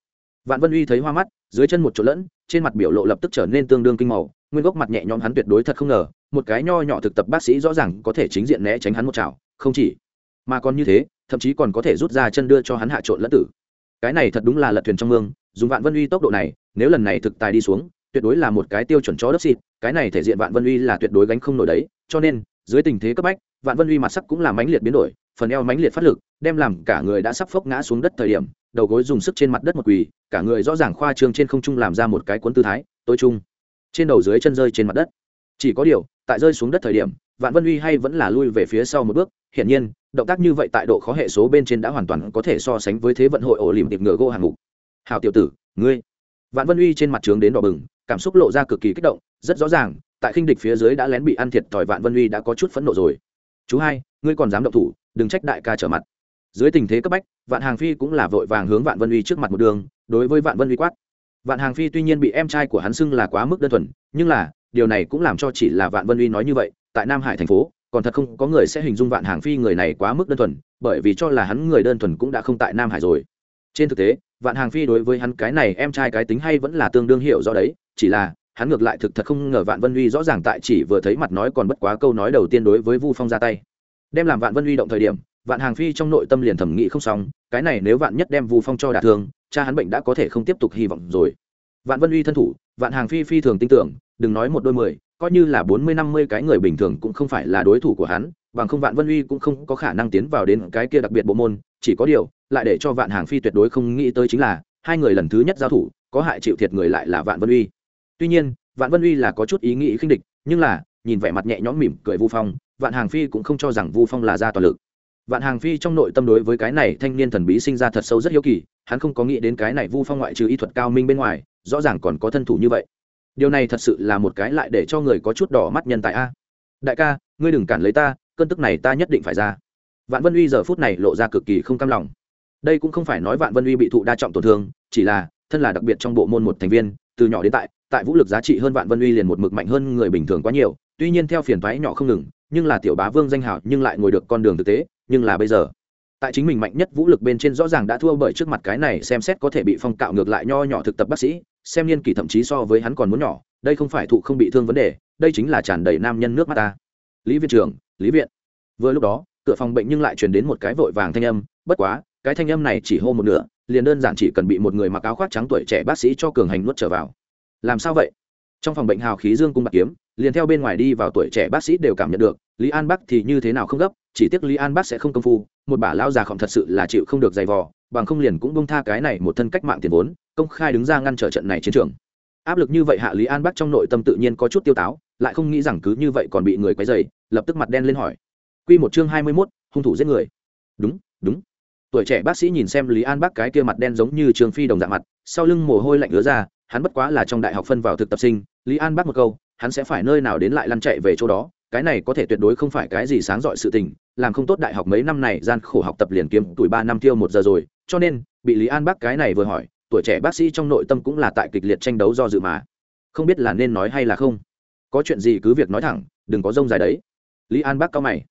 Vạn vân uy thấy hoa mắt, dưới chân một chỗ lẫn, trên mặt biểu lộ lập tức trở nên tương đương kinh màu, nguyên gốc mặt nhẹ nhõm hắn tuyệt đối thật không ngờ, một cái nho nhỏ thực tập bác sĩ rõ ràng có thể chính diện né tránh hắn một chảo không chỉ, mà còn như thế, thậm chí còn có thể rút ra chân đưa cho hắn hạ trộn lẫn tử. Cái này thật đúng là lật thuyền trong mương, dùng vạn vân uy tốc độ này, nếu lần này thực tài đi xuống, tuyệt đối là một cái tiêu chuẩn chó đất xịt, cái này thể diện vạn vân uy là tuyệt đối gánh không nổi đấy, cho nên, dưới tình thế cấp bách, vạn vân uy mặt sắc cũng là mãnh liệt biến đổi, phần eo mãnh liệt phát lực, đem làm cả người đã sắp phốc ngã xuống đất thời điểm, đầu gối dùng sức trên mặt đất một quỳ, cả người rõ ràng khoa trương trên không trung làm ra một cái cuốn tư thái tối trung trên đầu dưới chân rơi trên mặt đất. Chỉ có điều tại rơi xuống đất thời điểm, vạn vân uy hay vẫn là lui về phía sau một bước. Hiển nhiên, động tác như vậy tại độ khó hệ số bên trên đã hoàn toàn có thể so sánh với thế vận hội ổ lìm tiệp ngựa gỗ hàng mục. Hào tiểu tử, ngươi. Vạn vân uy trên mặt trướng đến đỏ bừng, cảm xúc lộ ra cực kỳ kích động. Rất rõ ràng, tại khinh địch phía dưới đã lén bị ăn thiệt thòi vạn vân uy đã có chút phẫn nộ rồi. Chú hai, ngươi còn dám động thủ, đừng trách đại ca trở mặt. Dưới tình thế cấp bách, vạn hàng phi cũng là vội vàng hướng vạn vân uy trước mặt một đường, đối với vạn vân uy quát. Vạn hàng phi tuy nhiên bị em trai của hắn xưng là quá mức đơn thuần, nhưng là điều này cũng làm cho chỉ là vạn vân uy nói như vậy tại nam hải thành phố còn thật không có người sẽ hình dung vạn hàng phi người này quá mức đơn thuần bởi vì cho là hắn người đơn thuần cũng đã không tại nam hải rồi trên thực tế vạn hàng phi đối với hắn cái này em trai cái tính hay vẫn là tương đương hiểu do đấy chỉ là hắn ngược lại thực thật không ngờ vạn vân uy rõ ràng tại chỉ vừa thấy mặt nói còn bất quá câu nói đầu tiên đối với vu phong ra tay đem làm vạn vân uy động thời điểm vạn hàng phi trong nội tâm liền thẩm nghĩ không xong cái này nếu vạn nhất đem vu phong cho đả thương cha hắn bệnh đã có thể không tiếp tục hy vọng rồi vạn vân uy thân thủ, vạn hàng phi phi thường tin tưởng, đừng nói một đôi mười, coi như là bốn mươi, năm mươi cái người bình thường cũng không phải là đối thủ của hắn, bằng không vạn vân uy cũng không có khả năng tiến vào đến cái kia đặc biệt bộ môn, chỉ có điều, lại để cho vạn hàng phi tuyệt đối không nghĩ tới chính là, hai người lần thứ nhất giao thủ, có hại chịu thiệt người lại là vạn vân uy. Tuy nhiên, vạn vân uy là có chút ý nghĩ khinh địch, nhưng là, nhìn vẻ mặt nhẹ nhõm mỉm cười vu phong, vạn hàng phi cũng không cho rằng vu phong là ra toàn lực. Vạn hàng phi trong nội tâm đối với cái này thanh niên thần bí sinh ra thật sâu rất hiếu kỳ, hắn không có nghĩ đến cái này vu phong ngoại trừ y thuật cao minh bên ngoài rõ ràng còn có thân thủ như vậy. Điều này thật sự là một cái lại để cho người có chút đỏ mắt nhân tại a. Đại ca, ngươi đừng cản lấy ta, cơn tức này ta nhất định phải ra. Vạn vân uy giờ phút này lộ ra cực kỳ không cam lòng. Đây cũng không phải nói vạn vân uy bị thụ đa trọng tổn thương, chỉ là, thân là đặc biệt trong bộ môn một thành viên, từ nhỏ đến tại tại vũ lực giá trị hơn vạn vân uy liền một mực mạnh hơn người bình thường quá nhiều, tuy nhiên theo phiền thoái nhỏ không ngừng, nhưng là tiểu bá vương danh hào nhưng lại ngồi được con đường thực tế, nhưng là bây giờ, tại chính mình mạnh nhất vũ lực bên trên rõ ràng đã thua bởi trước mặt cái này xem xét có thể bị phong cạo ngược lại nho nhỏ thực tập bác sĩ xem niên kỷ thậm chí so với hắn còn muốn nhỏ, đây không phải thụ không bị thương vấn đề, đây chính là tràn đầy nam nhân nước mắt ta. Lý viện trưởng, lý viện. Vừa lúc đó, cửa phòng bệnh nhưng lại truyền đến một cái vội vàng thanh âm, bất quá, cái thanh âm này chỉ hô một nửa, liền đơn giản chỉ cần bị một người mặc áo khoác trắng tuổi trẻ bác sĩ cho cường hành nuốt trở vào. Làm sao vậy? Trong phòng bệnh hào khí dương cung bạc kiếm, liền theo bên ngoài đi vào tuổi trẻ bác sĩ đều cảm nhận được, lý an bắc thì như thế nào không gấp, chỉ tiếc lý an bắc sẽ không công phu, một bà lao già khổng thật sự là chịu không được dày vò bằng không liền cũng bông tha cái này một thân cách mạng tiền vốn, công khai đứng ra ngăn trở trận này chiến trường. Áp lực như vậy hạ lý an bắc trong nội tâm tự nhiên có chút tiêu táo, lại không nghĩ rằng cứ như vậy còn bị người quấy dày lập tức mặt đen lên hỏi. Q một chương hai mươi mốt, hung thủ giết người. Đúng đúng. Tuổi trẻ bác sĩ nhìn xem lý an bắc cái kia mặt đen giống như trường phi đồng dạng mặt, sau lưng mồ hôi lạnh ứa ra, hắn bất quá là trong đại học phân vào thực tập sinh, lý an bắc một câu, hắn sẽ phải nơi nào đến lại lăn chạy về chỗ đó cái này có thể tuyệt đối không phải cái gì sáng dọi sự tình, làm không tốt đại học mấy năm này gian khổ học tập liền kiếm tuổi ba năm tiêu một giờ rồi, cho nên, bị lý an bắc cái này vừa hỏi, tuổi trẻ bác sĩ trong nội tâm cũng là tại kịch liệt tranh đấu do dự mà. Không biết là nên nói hay là không. Có chuyện gì cứ việc nói thẳng, đừng có rông dài đấy. Lý an bác cao mày.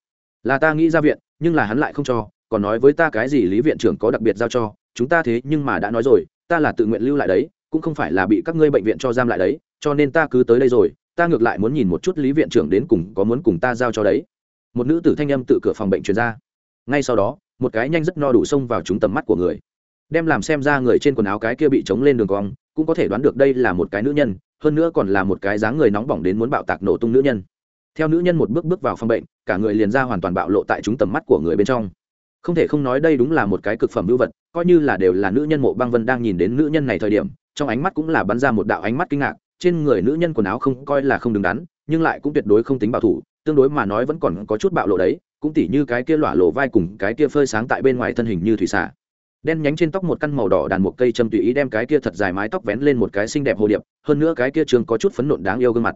Là ta nghĩ ra viện, nhưng là hắn lại không cho, còn nói với ta cái gì lý viện trưởng có đặc biệt giao cho, chúng ta thế nhưng mà đã nói rồi, ta là tự nguyện lưu lại đấy, cũng không phải là bị các ngươi bệnh viện cho giam lại đấy, cho nên ta cứ tới đây rồi ta ngược lại muốn nhìn một chút lý viện trưởng đến cùng có muốn cùng ta giao cho đấy. Một nữ tử thanh âm tự cửa phòng bệnh truyền ra. Ngay sau đó, một cái nhanh rất no đủ xông vào chúng tầm mắt của người. Đem làm xem ra người trên quần áo cái kia bị trống lên đường cong, cũng có thể đoán được đây là một cái nữ nhân, hơn nữa còn là một cái dáng người nóng bỏng đến muốn bạo tạc nổ tung nữ nhân. Theo nữ nhân một bước bước vào phòng bệnh, cả người liền ra hoàn toàn bạo lộ tại chúng tầm mắt của người bên trong. Không thể không nói đây đúng là một cái cực phẩm hữu vật, coi như là đều là nữ nhân mộ băng vân đang nhìn đến nữ nhân này thời điểm, trong ánh mắt cũng là bắn ra một đạo ánh mắt kinh ngạc trên người nữ nhân quần áo không coi là không đứng đắn, nhưng lại cũng tuyệt đối không tính bảo thủ, tương đối mà nói vẫn còn có chút bạo lộ đấy, cũng tỉ như cái kia lỏa lộ vai cùng cái kia phơi sáng tại bên ngoài thân hình như thủy xả đen nhánh trên tóc một căn màu đỏ đàn một cây châm tùy ý đem cái kia thật dài mái tóc vén lên một cái xinh đẹp hồ điệp, hơn nữa cái kia trường có chút phấn nộn đáng yêu gương mặt.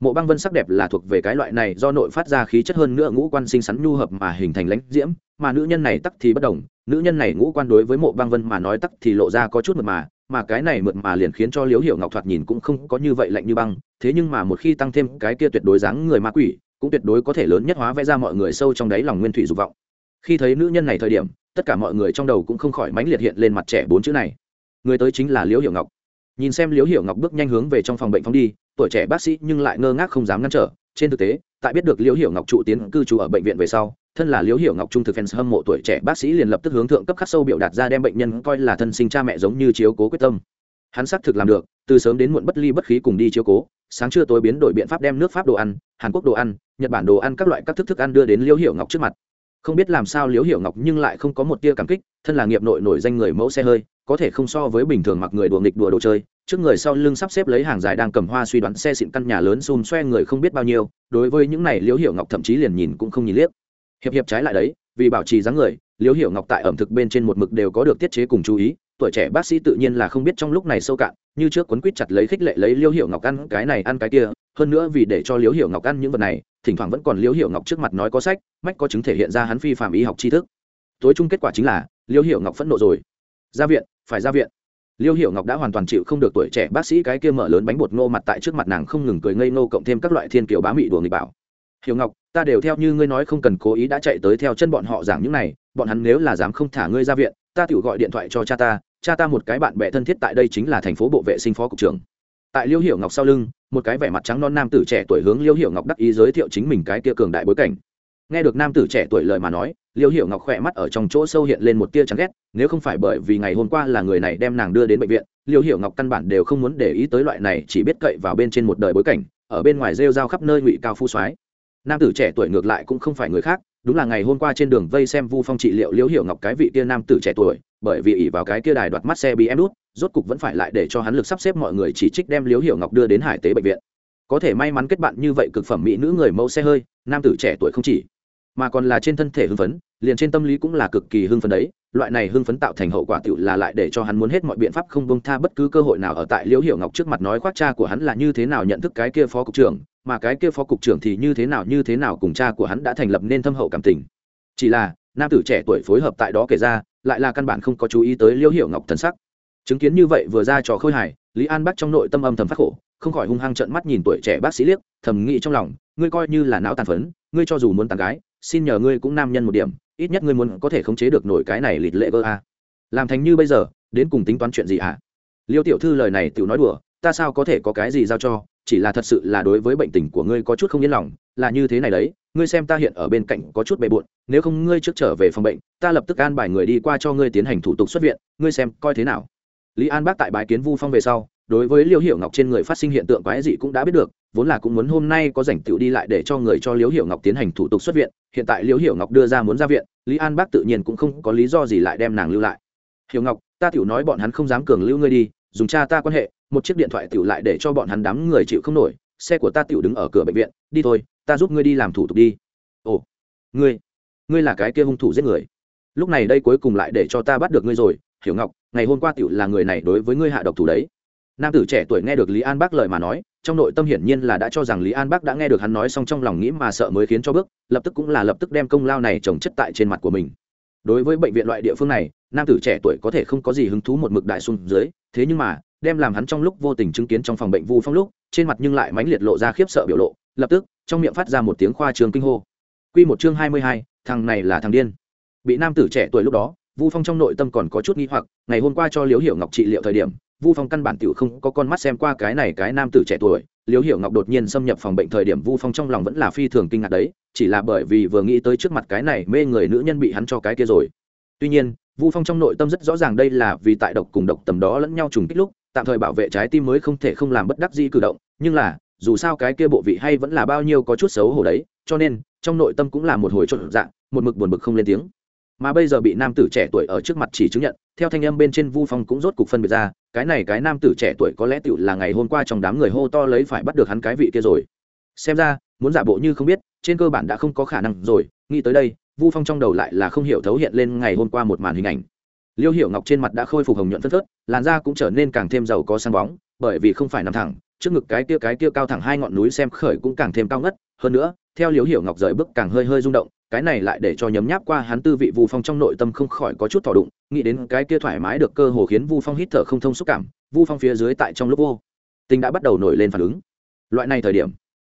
Mộ băng vân sắc đẹp là thuộc về cái loại này do nội phát ra khí chất hơn nữa ngũ quan sinh sắn nhu hợp mà hình thành lãnh diễm, mà nữ nhân này tắc thì bất đồng, nữ nhân này ngũ quan đối với mộ băng vân mà nói tắc thì lộ ra có chút mật mà mà cái này mượt mà liền khiến cho liễu hiểu ngọc thoạt nhìn cũng không có như vậy lạnh như băng, thế nhưng mà một khi tăng thêm cái kia tuyệt đối dáng người ma quỷ, cũng tuyệt đối có thể lớn nhất hóa vẽ ra mọi người sâu trong đáy lòng nguyên thủy dục vọng. Khi thấy nữ nhân này thời điểm, tất cả mọi người trong đầu cũng không khỏi mãnh liệt hiện lên mặt trẻ bốn chữ này. Người tới chính là liễu hiểu ngọc. Nhìn xem liễu hiểu ngọc bước nhanh hướng về trong phòng bệnh phóng đi, tuổi trẻ bác sĩ nhưng lại ngơ ngác không dám ngăn trở. Trên thực tế, tại biết được liễu hiểu ngọc trụ tiến cư trú ở bệnh viện về sau thân là liễu hiểu ngọc trung thực fans hâm mộ tuổi trẻ, bác sĩ liền lập tức hướng thượng cấp khắc sâu biểu đạt ra đem bệnh nhân coi là thân sinh cha mẹ giống như chiếu cố quyết tâm. Hắn xác thực làm được, từ sớm đến muộn bất ly bất khí cùng đi chiếu cố, sáng trưa tối biến đổi biện pháp đem nước pháp đồ ăn, hàn quốc đồ ăn, nhật bản đồ ăn các loại các thức thức ăn đưa đến liễu hiểu ngọc trước mặt. Không biết làm sao liễu hiểu ngọc nhưng lại không có một tia cảm kích, thân là nghiệp nội nổi danh người mẫu xe hơi, có thể không so với bình thường mặc người đùa nghịch đùa đồ chơi, trước người sau lưng sắp xếp lấy hàng dài đang cầm hoa suy đoán xe xịn căn nhà lớn xùm xoe người không biết bao nhiêu, đối với những này liễu hiểu ngọc thậm chí liền nhìn cũng không nhìn liếc hiệp hiệp trái lại đấy, vì bảo trì dáng người, liễu hiểu ngọc tại ẩm thực bên trên một mực đều có được tiết chế cùng chú ý, tuổi trẻ bác sĩ tự nhiên là không biết trong lúc này sâu cạn, như trước quấn quýt chặt lấy khích lệ lấy liễu hiểu ngọc ăn cái này ăn cái kia, hơn nữa vì để cho liễu hiểu ngọc ăn những vật này, thỉnh thoảng vẫn còn liễu hiểu ngọc trước mặt nói có sách, mách có chứng thể hiện ra hắn phi phạm y học tri thức. Tối chung kết quả chính là, liễu hiểu ngọc phẫn nộ rồi. Ra viện, phải ra viện. Liêu hiểu ngọc đã hoàn toàn chịu không được tuổi trẻ bác sĩ cái kia mở lớn bánh bột ngô mặt tại trước mặt nàng không ngừng cười ngây ngô cộng thêm các loại thiên kiều bá mị đùa người bảo. Hiểu ngọc ta đều theo như ngươi nói không cần cố ý đã chạy tới theo chân bọn họ giảng những này, bọn hắn nếu là dám không thả ngươi ra viện, ta tự gọi điện thoại cho cha ta cha ta một cái bạn bè thân thiết tại đây chính là thành phố bộ vệ sinh phó cục trưởng. Tại liêu hiểu ngọc sau lưng, một cái vẻ mặt trắng non nam tử trẻ tuổi hướng liêu hiểu ngọc đắc ý giới thiệu chính mình cái kia cường đại bối cảnh. Nghe được nam tử trẻ tuổi lời mà nói, liêu hiểu ngọc khỏe mắt ở trong chỗ sâu hiện lên một tia chán ghét, nếu không phải bởi vì ngày hôm qua là người này đem nàng đưa đến bệnh viện, liêu hiểu ngọc căn bản đều không muốn để ý tới loại này, chỉ biết cậy vào bên trên một đời bối cảnh, ở bên ngoài rêu rao khắp nơi ngụy cao phu soái nam tử trẻ tuổi ngược lại cũng không phải người khác, đúng là ngày hôm qua trên đường vây xem vu phong trị liệu liễu hiểu ngọc cái vị kia nam tử trẻ tuổi, bởi vì ỉ vào cái kia đài đoạt mắt xe bị em đút, rốt cục vẫn phải lại để cho hắn lực sắp xếp mọi người chỉ trích đem liễu hiểu ngọc đưa đến hải tế bệnh viện. Có thể may mắn kết bạn như vậy cực phẩm mỹ nữ người mẫu xe hơi, nam tử trẻ tuổi không chỉ, mà còn là trên thân thể hưng phấn, liền trên tâm lý cũng là cực kỳ hưng phấn đấy loại này hưng phấn tạo thành hậu quả tựu là lại để cho hắn muốn hết mọi biện pháp không bông tha bất cứ cơ hội nào ở tại liễu hiểu ngọc trước mặt nói khoác cha của hắn là như thế nào nhận thức cái kia phó cục trưởng, mà cái kia phó cục trưởng thì như thế nào như thế nào cùng cha của hắn đã thành lập nên thâm hậu cảm tình. Chỉ là, nam tử trẻ tuổi phối hợp tại đó kể ra, lại là căn bản không có chú ý tới liễu hiểu ngọc thần sắc. Chứng kiến như vậy vừa ra trò khôi hài, lý an bắc trong nội tâm âm thầm phát khổ, không khỏi hung hăng trợn mắt nhìn tuổi trẻ bác sĩ liếc, thầm nghĩ trong lòng, ngươi coi như là não tàn phấn, ngươi cho dù muốn tàn gái xin nhờ ngươi cũng nam nhân một điểm, ít nhất ngươi muốn có thể khống chế được nổi cái này lịt lệ vơ a. Làm thành như bây giờ, đến cùng tính toán chuyện gì hả? Liêu tiểu thư lời này tự nói đùa, ta sao có thể có cái gì giao cho, chỉ là thật sự là đối với bệnh tình của ngươi có chút không yên lòng, là như thế này đấy, ngươi xem ta hiện ở bên cạnh có chút bề bộn, nếu không ngươi trước trở về phòng bệnh, ta lập tức an bài người đi qua cho ngươi tiến hành thủ tục xuất viện, ngươi xem coi thế nào. Lý an bác tại bãi kiến vu phong về sau, đối với liêu hiểu ngọc trên người phát sinh hiện tượng quái dị cũng đã biết được vốn là cũng muốn hôm nay có rảnh tựu đi lại để cho người cho Liễu hiểu ngọc tiến hành thủ tục xuất viện, hiện tại Liễu hiểu ngọc đưa ra muốn ra viện, lý an bác tự nhiên cũng không có lý do gì lại đem nàng lưu lại. Hiểu ngọc, ta tiểu nói bọn hắn không dám cường lưu ngươi đi, dùng cha ta quan hệ, một chiếc điện thoại tiểu lại để cho bọn hắn đám người chịu không nổi, xe của ta tiểu đứng ở cửa bệnh viện, đi thôi, ta giúp ngươi đi làm thủ tục đi. Ồ, ngươi ngươi là cái kia hung thủ giết người. Lúc này đây cuối cùng lại để cho ta bắt được ngươi rồi, hiểu ngọc, ngày hôm qua tiểu là người này đối với ngươi hạ độc thủ đấy. Nam tử trẻ tuổi nghe được lý an bác lời mà nói trong nội tâm hiển nhiên là đã cho rằng lý an bác đã nghe được hắn nói xong trong lòng nghĩ mà sợ mới khiến cho bước lập tức cũng là lập tức đem công lao này trồng chất tại trên mặt của mình. Đối với bệnh viện loại địa phương này nam tử trẻ tuổi có thể không có gì hứng thú một mực đại xuống dưới thế nhưng mà đem làm hắn trong lúc vô tình chứng kiến trong phòng bệnh vu phong lúc trên mặt nhưng lại mãnh liệt lộ ra khiếp sợ biểu lộ lập tức trong miệng phát ra một tiếng khoa trường kinh hô. Quy một chương hai mươi hai, thằng này là thằng điên. Bị nam tử trẻ tuổi lúc đó vu phong trong nội tâm còn có chút nghi hoặc ngày hôm qua cho liễu hiểu ngọc trị liệu thời điểm vu phong căn bản tiểu không có con mắt xem qua cái này cái nam tử trẻ tuổi, liễu hiểu ngọc đột nhiên xâm nhập phòng bệnh thời điểm vu phong trong lòng vẫn là phi thường kinh ngạc đấy, chỉ là bởi vì vừa nghĩ tới trước mặt cái này mê người nữ nhân bị hắn cho cái kia rồi. Tuy nhiên, vu phong trong nội tâm rất rõ ràng đây là vì tại độc cùng độc tầm đó lẫn nhau trùng kích lúc, tạm thời bảo vệ trái tim mới không thể không làm bất đắc di cử động, nhưng là, dù sao cái kia bộ vị hay vẫn là bao nhiêu có chút xấu hổ đấy, cho nên, trong nội tâm cũng là một hồi trộn dạng, một mực buồn bực không lên tiếng mà bây giờ bị nam tử trẻ tuổi ở trước mặt chỉ chứng nhận, theo thanh âm bên trên vu phong cũng rốt cục phân biệt ra, cái này cái nam tử trẻ tuổi có lẽ tựu là ngày hôm qua trong đám người hô to lấy phải bắt được hắn cái vị kia rồi. Xem ra, muốn giả bộ như không biết, trên cơ bản đã không có khả năng rồi, nghĩ tới đây, vu phong trong đầu lại là không hiểu thấu hiện lên ngày hôm qua một màn hình ảnh. Liêu hiểu ngọc trên mặt đã khôi phục hồng nhuận phất phớt, làn da cũng trở nên càng thêm giàu có sáng bóng, bởi vì không phải nằm thẳng, trước ngực cái kia cái kia cao thẳng hai ngọn núi xem khởi cũng càng thêm cao ngất. Hơn nữa, theo liêu hiểu ngọc rời bước càng hơi hơi rung động cái này lại để cho nhấm nháp qua hắn tư vị vu phong trong nội tâm không khỏi có chút thỏ đụng, nghĩ đến cái kia thoải mái được cơ hồ khiến vu phong hít thở không thông xúc cảm, vu phong phía dưới tại trong lúc vô tình đã bắt đầu nổi lên phản ứng. Loại này thời điểm,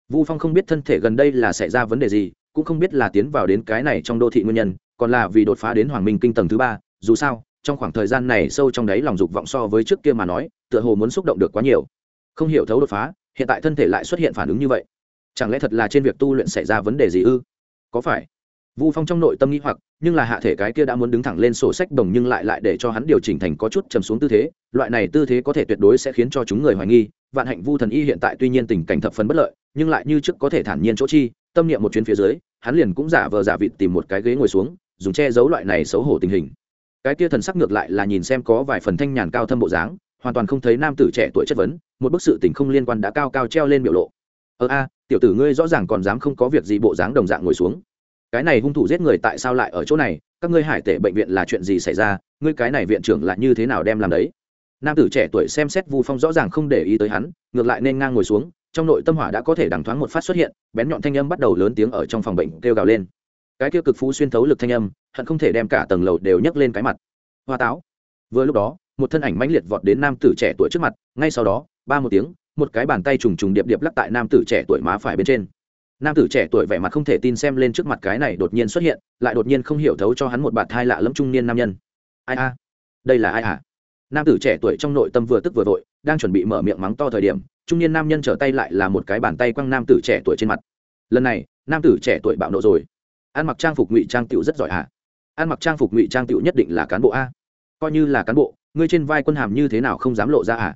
vu phong không biết thân thể gần đây là xảy ra vấn đề gì, cũng không biết là tiến vào đến cái này trong đô thị nguyên nhân, còn là vì đột phá đến hoàng minh kinh tầng thứ ba, dù sao, trong khoảng thời gian này sâu trong đáy lòng dục vọng so với trước kia mà nói, tựa hồ muốn xúc động được quá nhiều. Không hiểu thấu đột phá, hiện tại thân thể lại xuất hiện phản ứng như vậy. Chẳng lẽ thật là trên việc tu luyện xảy ra vấn đề gì ư? Có phải vu phong trong nội tâm nghĩ hoặc, nhưng là hạ thể cái kia đã muốn đứng thẳng lên sổ sách đồng nhưng lại lại để cho hắn điều chỉnh thành có chút chầm xuống tư thế, loại này tư thế có thể tuyệt đối sẽ khiến cho chúng người hoài nghi, vạn hạnh vu thần y hiện tại tuy nhiên tình cảnh thập phần bất lợi, nhưng lại như trước có thể thản nhiên chỗ chi, tâm niệm một chuyến phía dưới, hắn liền cũng giả vờ giả vịt tìm một cái ghế ngồi xuống, dùng che giấu loại này xấu hổ tình hình. Cái kia thần sắc ngược lại là nhìn xem có vài phần thanh nhàn cao thâm bộ dáng, hoàn toàn không thấy nam tử trẻ tuổi chất vấn, một bức sự tình không liên quan đã cao cao treo lên biểu lộ. Ơ a, tiểu tử ngươi rõ ràng còn dám không có việc gì bộ dáng đồng dạng ngồi xuống cái này hung thủ giết người tại sao lại ở chỗ này? Các ngươi hải tể bệnh viện là chuyện gì xảy ra? Ngươi cái này viện trưởng là như thế nào đem làm đấy? Nam tử trẻ tuổi xem xét vu phong rõ ràng không để ý tới hắn, ngược lại nên ngang ngồi xuống, trong nội tâm hỏa đã có thể đằng thoáng một phát xuất hiện, bén nhọn thanh âm bắt đầu lớn tiếng ở trong phòng bệnh kêu gào lên. Cái tiêu cực phú xuyên thấu lực thanh âm, hận không thể đem cả tầng lầu đều nhấc lên cái mặt. Hoa táo. Vừa lúc đó, một thân ảnh mãnh liệt vọt đến nam tử trẻ tuổi trước mặt, ngay sau đó, ba một tiếng, một cái bàn tay trùng trùng điệp điệp lắc tại nam tử trẻ tuổi má phải bên trên nam tử trẻ tuổi vẻ mặt không thể tin xem lên trước mặt cái này đột nhiên xuất hiện, lại đột nhiên không hiểu thấu cho hắn một bạt thai lạ lẫm trung niên nam nhân. Ai a? Đây là ai à nam tử trẻ tuổi trong nội tâm vừa tức vừa vội, đang chuẩn bị mở miệng mắng to thời điểm, trung niên nam nhân trở tay lại là một cái bàn tay quăng nam tử trẻ tuổi trên mặt. Lần này, nam tử trẻ tuổi bạo nộ rồi. Ăn mặc trang phục ngụy trang tựu rất giỏi à ăn mặc trang phục ngụy trang tựu nhất định là cán bộ a. Coi như là cán bộ, ngươi trên vai quân hàm như thế nào không dám lộ ra à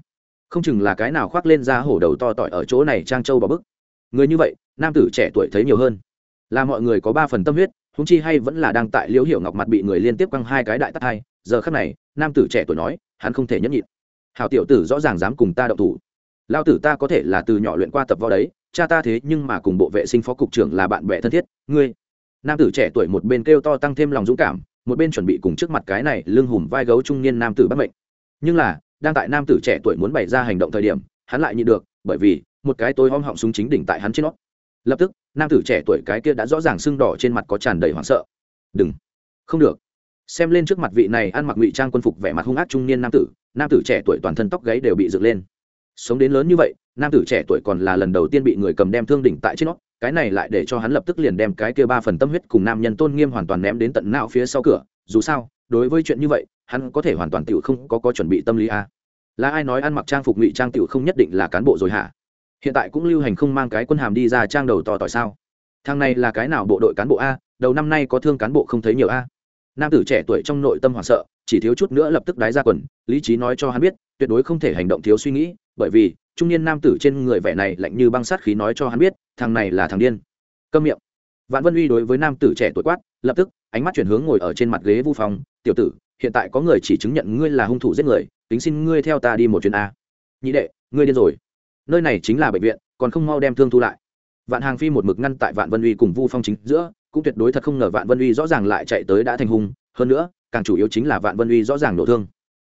không chừng là cái nào khoác lên ra hổ đầu to tỏi ở chỗ này trang châu vào bức người như vậy, nam tử trẻ tuổi thấy nhiều hơn. Là mọi người có ba phần tâm huyết húng chi hay vẫn là đang tại liễu hiểu ngọc mặt bị người liên tiếp quăng hai cái đại tắc hai. Giờ khắc này, nam tử trẻ tuổi nói, hắn không thể nhẫn nhịn. Hào tiểu tử rõ ràng dám cùng ta động thủ. Lao tử ta có thể là từ nhỏ luyện qua tập vào đấy, cha ta thế nhưng mà cùng bộ vệ sinh phó cục trưởng là bạn bè thân thiết, ngươi. Nam tử trẻ tuổi một bên kêu to tăng thêm lòng dũng cảm, một bên chuẩn bị cùng trước mặt cái này lưng hùm vai gấu trung niên nam tử bắt mệnh. Nhưng là, đang tại nam tử trẻ tuổi muốn bày ra hành động thời điểm, hắn lại nhịn được, bởi vì một cái tối om họng súng chính đỉnh tại hắn trên nó. Lập tức, nam tử trẻ tuổi cái kia đã rõ ràng sưng đỏ trên mặt có tràn đầy hoảng sợ. Đừng. Không được. Xem lên trước mặt vị này ăn mặc ngụy trang quân phục vẻ mặt hung ác trung niên nam tử nam tử trẻ tuổi toàn thân tóc gáy đều bị dựng lên. Sống đến lớn như vậy, nam tử trẻ tuổi còn là lần đầu tiên bị người cầm đem thương đỉnh tại trên nó, cái này lại để cho hắn lập tức liền đem cái kia ba phần tâm huyết cùng nam nhân tôn nghiêm hoàn toàn ném đến tận não phía sau cửa. Dù sao, đối với chuyện như vậy, hắn có thể hoàn toàn tiểu không có có chuẩn bị tâm lý a. Là ai nói ăn mặc trang phục ngụy trang tiểu không nhất định là cán bộ rồi hả? Hiện tại cũng lưu hành không mang cái quân hàm đi ra trang đầu to tỏi sao? Thằng này là cái nào bộ đội cán bộ a, đầu năm nay có thương cán bộ không thấy nhiều a. Nam tử trẻ tuổi trong nội tâm hoảng sợ, chỉ thiếu chút nữa lập tức đái ra quần, lý trí nói cho hắn biết, tuyệt đối không thể hành động thiếu suy nghĩ, bởi vì, trung niên nam tử trên người vẻ này lạnh như băng sát khí nói cho hắn biết, thằng này là thằng điên. Câm miệng. Vạn vân uy đối với nam tử trẻ tuổi quát, lập tức, ánh mắt chuyển hướng ngồi ở trên mặt ghế vu phòng, tiểu tử, hiện tại có người chỉ chứng nhận ngươi là hung thủ giết người, tính xin ngươi theo ta đi một chuyến a. Nhị đệ, ngươi điên rồi nơi này chính là bệnh viện, còn không mau đem thương thu lại. Vạn hàng phi một mực ngăn tại vạn vân uy cùng vu phong chính giữa, cũng tuyệt đối thật không ngờ vạn vân uy rõ ràng lại chạy tới đã thành hung, hơn nữa, càng chủ yếu chính là vạn vân uy rõ ràng nổ thương.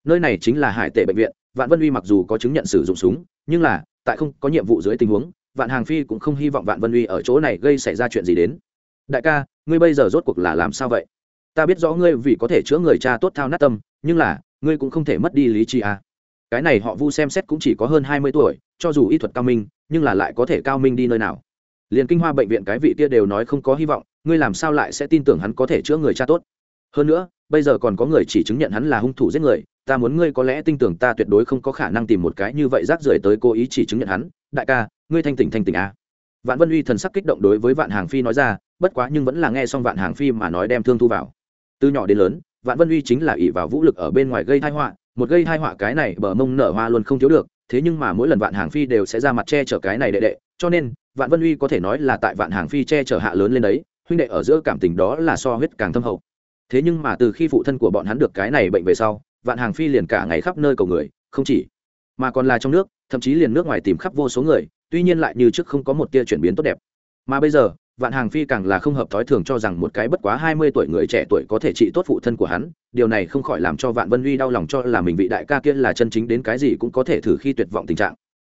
Nơi này chính là hải tệ bệnh viện, vạn vân uy mặc dù có chứng nhận sử dụng súng, nhưng là, tại không có nhiệm vụ dưới tình huống, vạn hàng phi cũng không hy vọng vạn vân uy ở chỗ này gây xảy ra chuyện gì đến. Đại ca, ngươi bây giờ rốt cuộc là làm sao vậy? Ta biết rõ ngươi vì có thể chữa người cha tốt thao nát tâm, nhưng là, ngươi cũng không thể mất đi lý trí à cái này họ vu xem xét cũng chỉ có hơn hai mươi tuổi, cho dù y thuật cao minh, nhưng là lại có thể cao minh đi nơi nào. Liền kinh hoa bệnh viện cái vị kia đều nói không có hy vọng, ngươi làm sao lại sẽ tin tưởng hắn có thể chữa người cha tốt? Hơn nữa, bây giờ còn có người chỉ chứng nhận hắn là hung thủ giết người, ta muốn ngươi có lẽ tin tưởng ta tuyệt đối không có khả năng tìm một cái như vậy rác rưởi tới cố ý chỉ chứng nhận hắn. Đại ca, ngươi thanh tỉnh thanh tỉnh a. À. vạn vân uy thần sắc kích động đối với vạn hàng phi nói ra, bất quá nhưng vẫn là nghe xong vạn hàng phi mà nói đem thương thu vào. Từ nhỏ đến lớn, vạn vân uy chính là ỷ vào vũ lực ở bên ngoài gây thai họa một gây hai họa cái này bờ mông nở hoa luôn không thiếu được, thế nhưng mà mỗi lần vạn hàng phi đều sẽ ra mặt che chở cái này đệ đệ, cho nên, vạn vân uy có thể nói là tại vạn hàng phi che chở hạ lớn lên đấy, huynh đệ ở giữa cảm tình đó là so huyết càng thâm hậu. Thế nhưng mà từ khi phụ thân của bọn hắn được cái này bệnh về sau, vạn hàng phi liền cả ngày khắp nơi cầu người, không chỉ, mà còn là trong nước, thậm chí liền nước ngoài tìm khắp vô số người, tuy nhiên lại như trước không có một tia chuyển biến tốt đẹp. Mà bây giờ vạn hàng phi càng là không hợp thói thường cho rằng một cái bất quá hai mươi tuổi người trẻ tuổi có thể trị tốt phụ thân của hắn, điều này không khỏi làm cho vạn vân uy đau lòng cho là mình vị đại ca kia là chân chính đến cái gì cũng có thể thử khi tuyệt vọng tình trạng.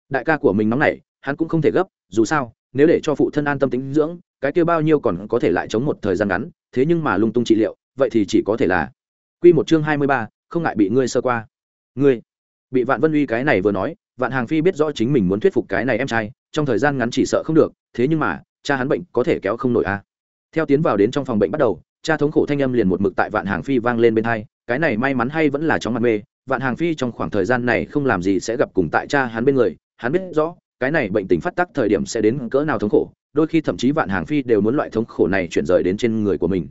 Đại ca của mình nóng này hắn cũng không thể gấp, dù sao, nếu để cho phụ thân an tâm tính dưỡng, cái kia bao nhiêu còn có thể lại chống một thời gian ngắn, thế nhưng mà lung tung trị liệu, vậy thì chỉ có thể là quy một chương hai mươi ba, không ngại bị ngươi sơ qua. Ngươi, bị vạn vân uy cái này vừa nói, vạn hàng phi biết rõ chính mình muốn thuyết phục cái này em trai, trong thời gian ngắn chỉ sợ không được, thế nhưng mà cha hắn bệnh có thể kéo không nổi a. À. theo tiến vào đến trong phòng bệnh bắt đầu, cha thống khổ thanh âm liền một mực tại vạn hàng phi vang lên bên hai, cái này may mắn hay vẫn là chóng mặt mê, vạn hàng phi trong khoảng thời gian này không làm gì sẽ gặp cùng tại cha hắn bên người, hắn biết rõ, cái này bệnh tình phát tác thời điểm sẽ đến cỡ nào thống khổ, đôi khi thậm chí vạn hàng phi đều muốn loại thống khổ này chuyển rời đến trên người của mình.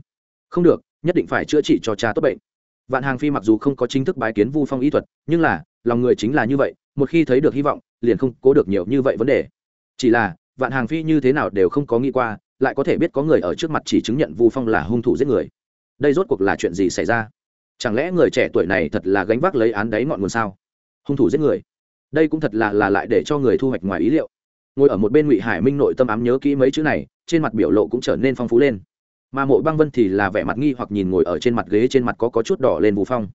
Không được, nhất định phải chữa trị cho cha tốt bệnh. Vạn hàng phi mặc dù không có chính thức bái kiến vu phong y thuật, nhưng là, lòng người chính là như vậy, một khi thấy được hy vọng, liền không cố được nhiều như vậy vấn đề. Chỉ là vạn hàng phi như thế nào đều không có nghĩ qua, lại có thể biết có người ở trước mặt chỉ chứng nhận vu phong là hung thủ giết người. Đây rốt cuộc là chuyện gì xảy ra? Chẳng lẽ người trẻ tuổi này thật là gánh vác lấy án đáy ngọn nguồn sao? Hung thủ giết người? Đây cũng thật là là lại để cho người thu hoạch ngoài ý liệu. Ngồi ở một bên ngụy hải minh nội tâm ám nhớ kỹ mấy chữ này, trên mặt biểu lộ cũng trở nên phong phú lên. Mà mộ băng vân thì là vẻ mặt nghi hoặc nhìn ngồi ở trên mặt ghế trên mặt có có chút đỏ lên vũ phong.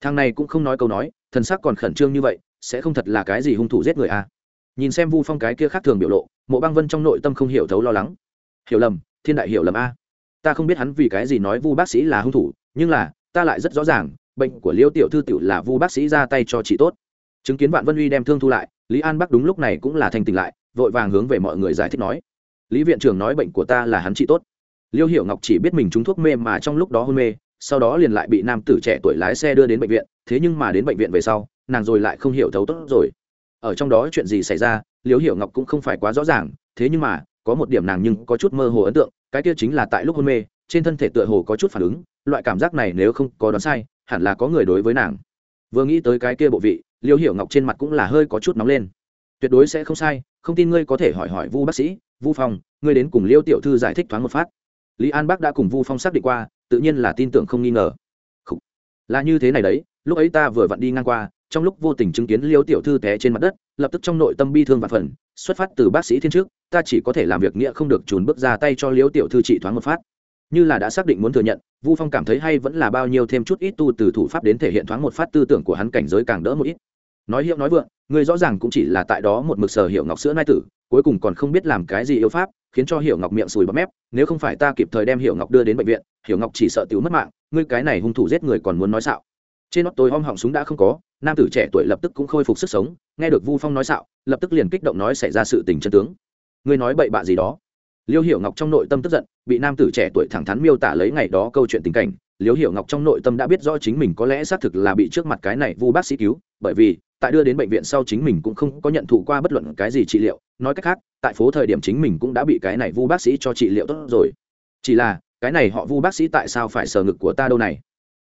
Thằng này cũng không nói câu nói, thần sắc còn khẩn trương như vậy, sẽ không thật là cái gì hung thủ giết người à? Nhìn xem vu phong cái kia khác thường biểu lộ, mộ băng vân trong nội tâm không hiểu thấu lo lắng. Hiểu lầm, thiên đại hiểu lầm a. Ta không biết hắn vì cái gì nói vu bác sĩ là hung thủ, nhưng là, ta lại rất rõ ràng, bệnh của liêu tiểu thư tiểu là vu bác sĩ ra tay cho chị tốt. Chứng kiến vạn vân uy đem thương thu lại, lý an bắc đúng lúc này cũng là thành tỉnh lại, vội vàng hướng về mọi người giải thích nói. Lý viện trưởng nói bệnh của ta là hắn trị tốt. Liêu hiểu ngọc chỉ biết mình trúng thuốc mê mà trong lúc đó hôn mê, sau đó liền lại bị nam tử trẻ tuổi lái xe đưa đến bệnh viện, thế nhưng mà đến bệnh viện về sau, nàng rồi lại không hiểu thấu tốt rồi ở trong đó chuyện gì xảy ra liêu hiểu ngọc cũng không phải quá rõ ràng, thế nhưng mà, có một điểm nàng nhưng có chút mơ hồ ấn tượng, cái kia chính là tại lúc hôn mê, trên thân thể tựa hồ có chút phản ứng, loại cảm giác này nếu không có đoán sai, hẳn là có người đối với nàng. Vừa nghĩ tới cái kia bộ vị liêu hiểu ngọc trên mặt cũng là hơi có chút nóng lên. Tuyệt đối sẽ không sai, không tin ngươi có thể hỏi hỏi vu bác sĩ, vu phong, ngươi đến cùng liêu tiểu thư giải thích thoáng một phát. Lý an bắc đã cùng vu phong xác định qua, tự nhiên là tin tưởng không nghi ngờ. Khủ. là như thế này đấy, lúc ấy ta vừa vặn đi ngang qua trong lúc vô tình chứng kiến liêu tiểu thư té trên mặt đất, lập tức trong nội tâm bi thương và phần xuất phát từ bác sĩ thiên trước, ta chỉ có thể làm việc nghĩa không được trùn bước ra tay cho liêu tiểu thư trị thoáng một phát. Như là đã xác định muốn thừa nhận, vu phong cảm thấy hay vẫn là bao nhiêu thêm chút ít tu từ thủ pháp đến thể hiện thoáng một phát tư tưởng của hắn cảnh giới càng đỡ một ít. Nói hiệu nói vượng, người rõ ràng cũng chỉ là tại đó một mực sở hiệu ngọc sữa nai tử, cuối cùng còn không biết làm cái gì yêu pháp, khiến cho hiểu ngọc miệng sùi bọt mép, nếu không phải ta kịp thời đem hiểu ngọc đưa đến bệnh viện, hiểu ngọc chỉ sợ tiểu mất mạng, ngươi cái này hung thủ giết người còn muốn nói xạo trên nót tôi om họng súng đã không có, nam tử trẻ tuổi lập tức cũng khôi phục sức sống, nghe được vu phong nói xạo, lập tức liền kích động nói xảy ra sự tình chân tướng. Ngươi nói bậy bạ gì đó? Liêu hiểu ngọc trong nội tâm tức giận, bị nam tử trẻ tuổi thẳng thắn miêu tả lấy ngày đó câu chuyện tình cảnh. Liêu hiểu ngọc trong nội tâm đã biết rõ chính mình có lẽ xác thực là bị trước mặt cái này vu bác sĩ cứu, bởi vì, tại đưa đến bệnh viện sau chính mình cũng không có nhận thụ qua bất luận cái gì trị liệu. Nói cách khác, tại phố thời điểm chính mình cũng đã bị cái này vu bác sĩ cho trị liệu tốt rồi. Chỉ là, cái này họ vu bác sĩ tại sao phải sờ ngực của ta đâu này?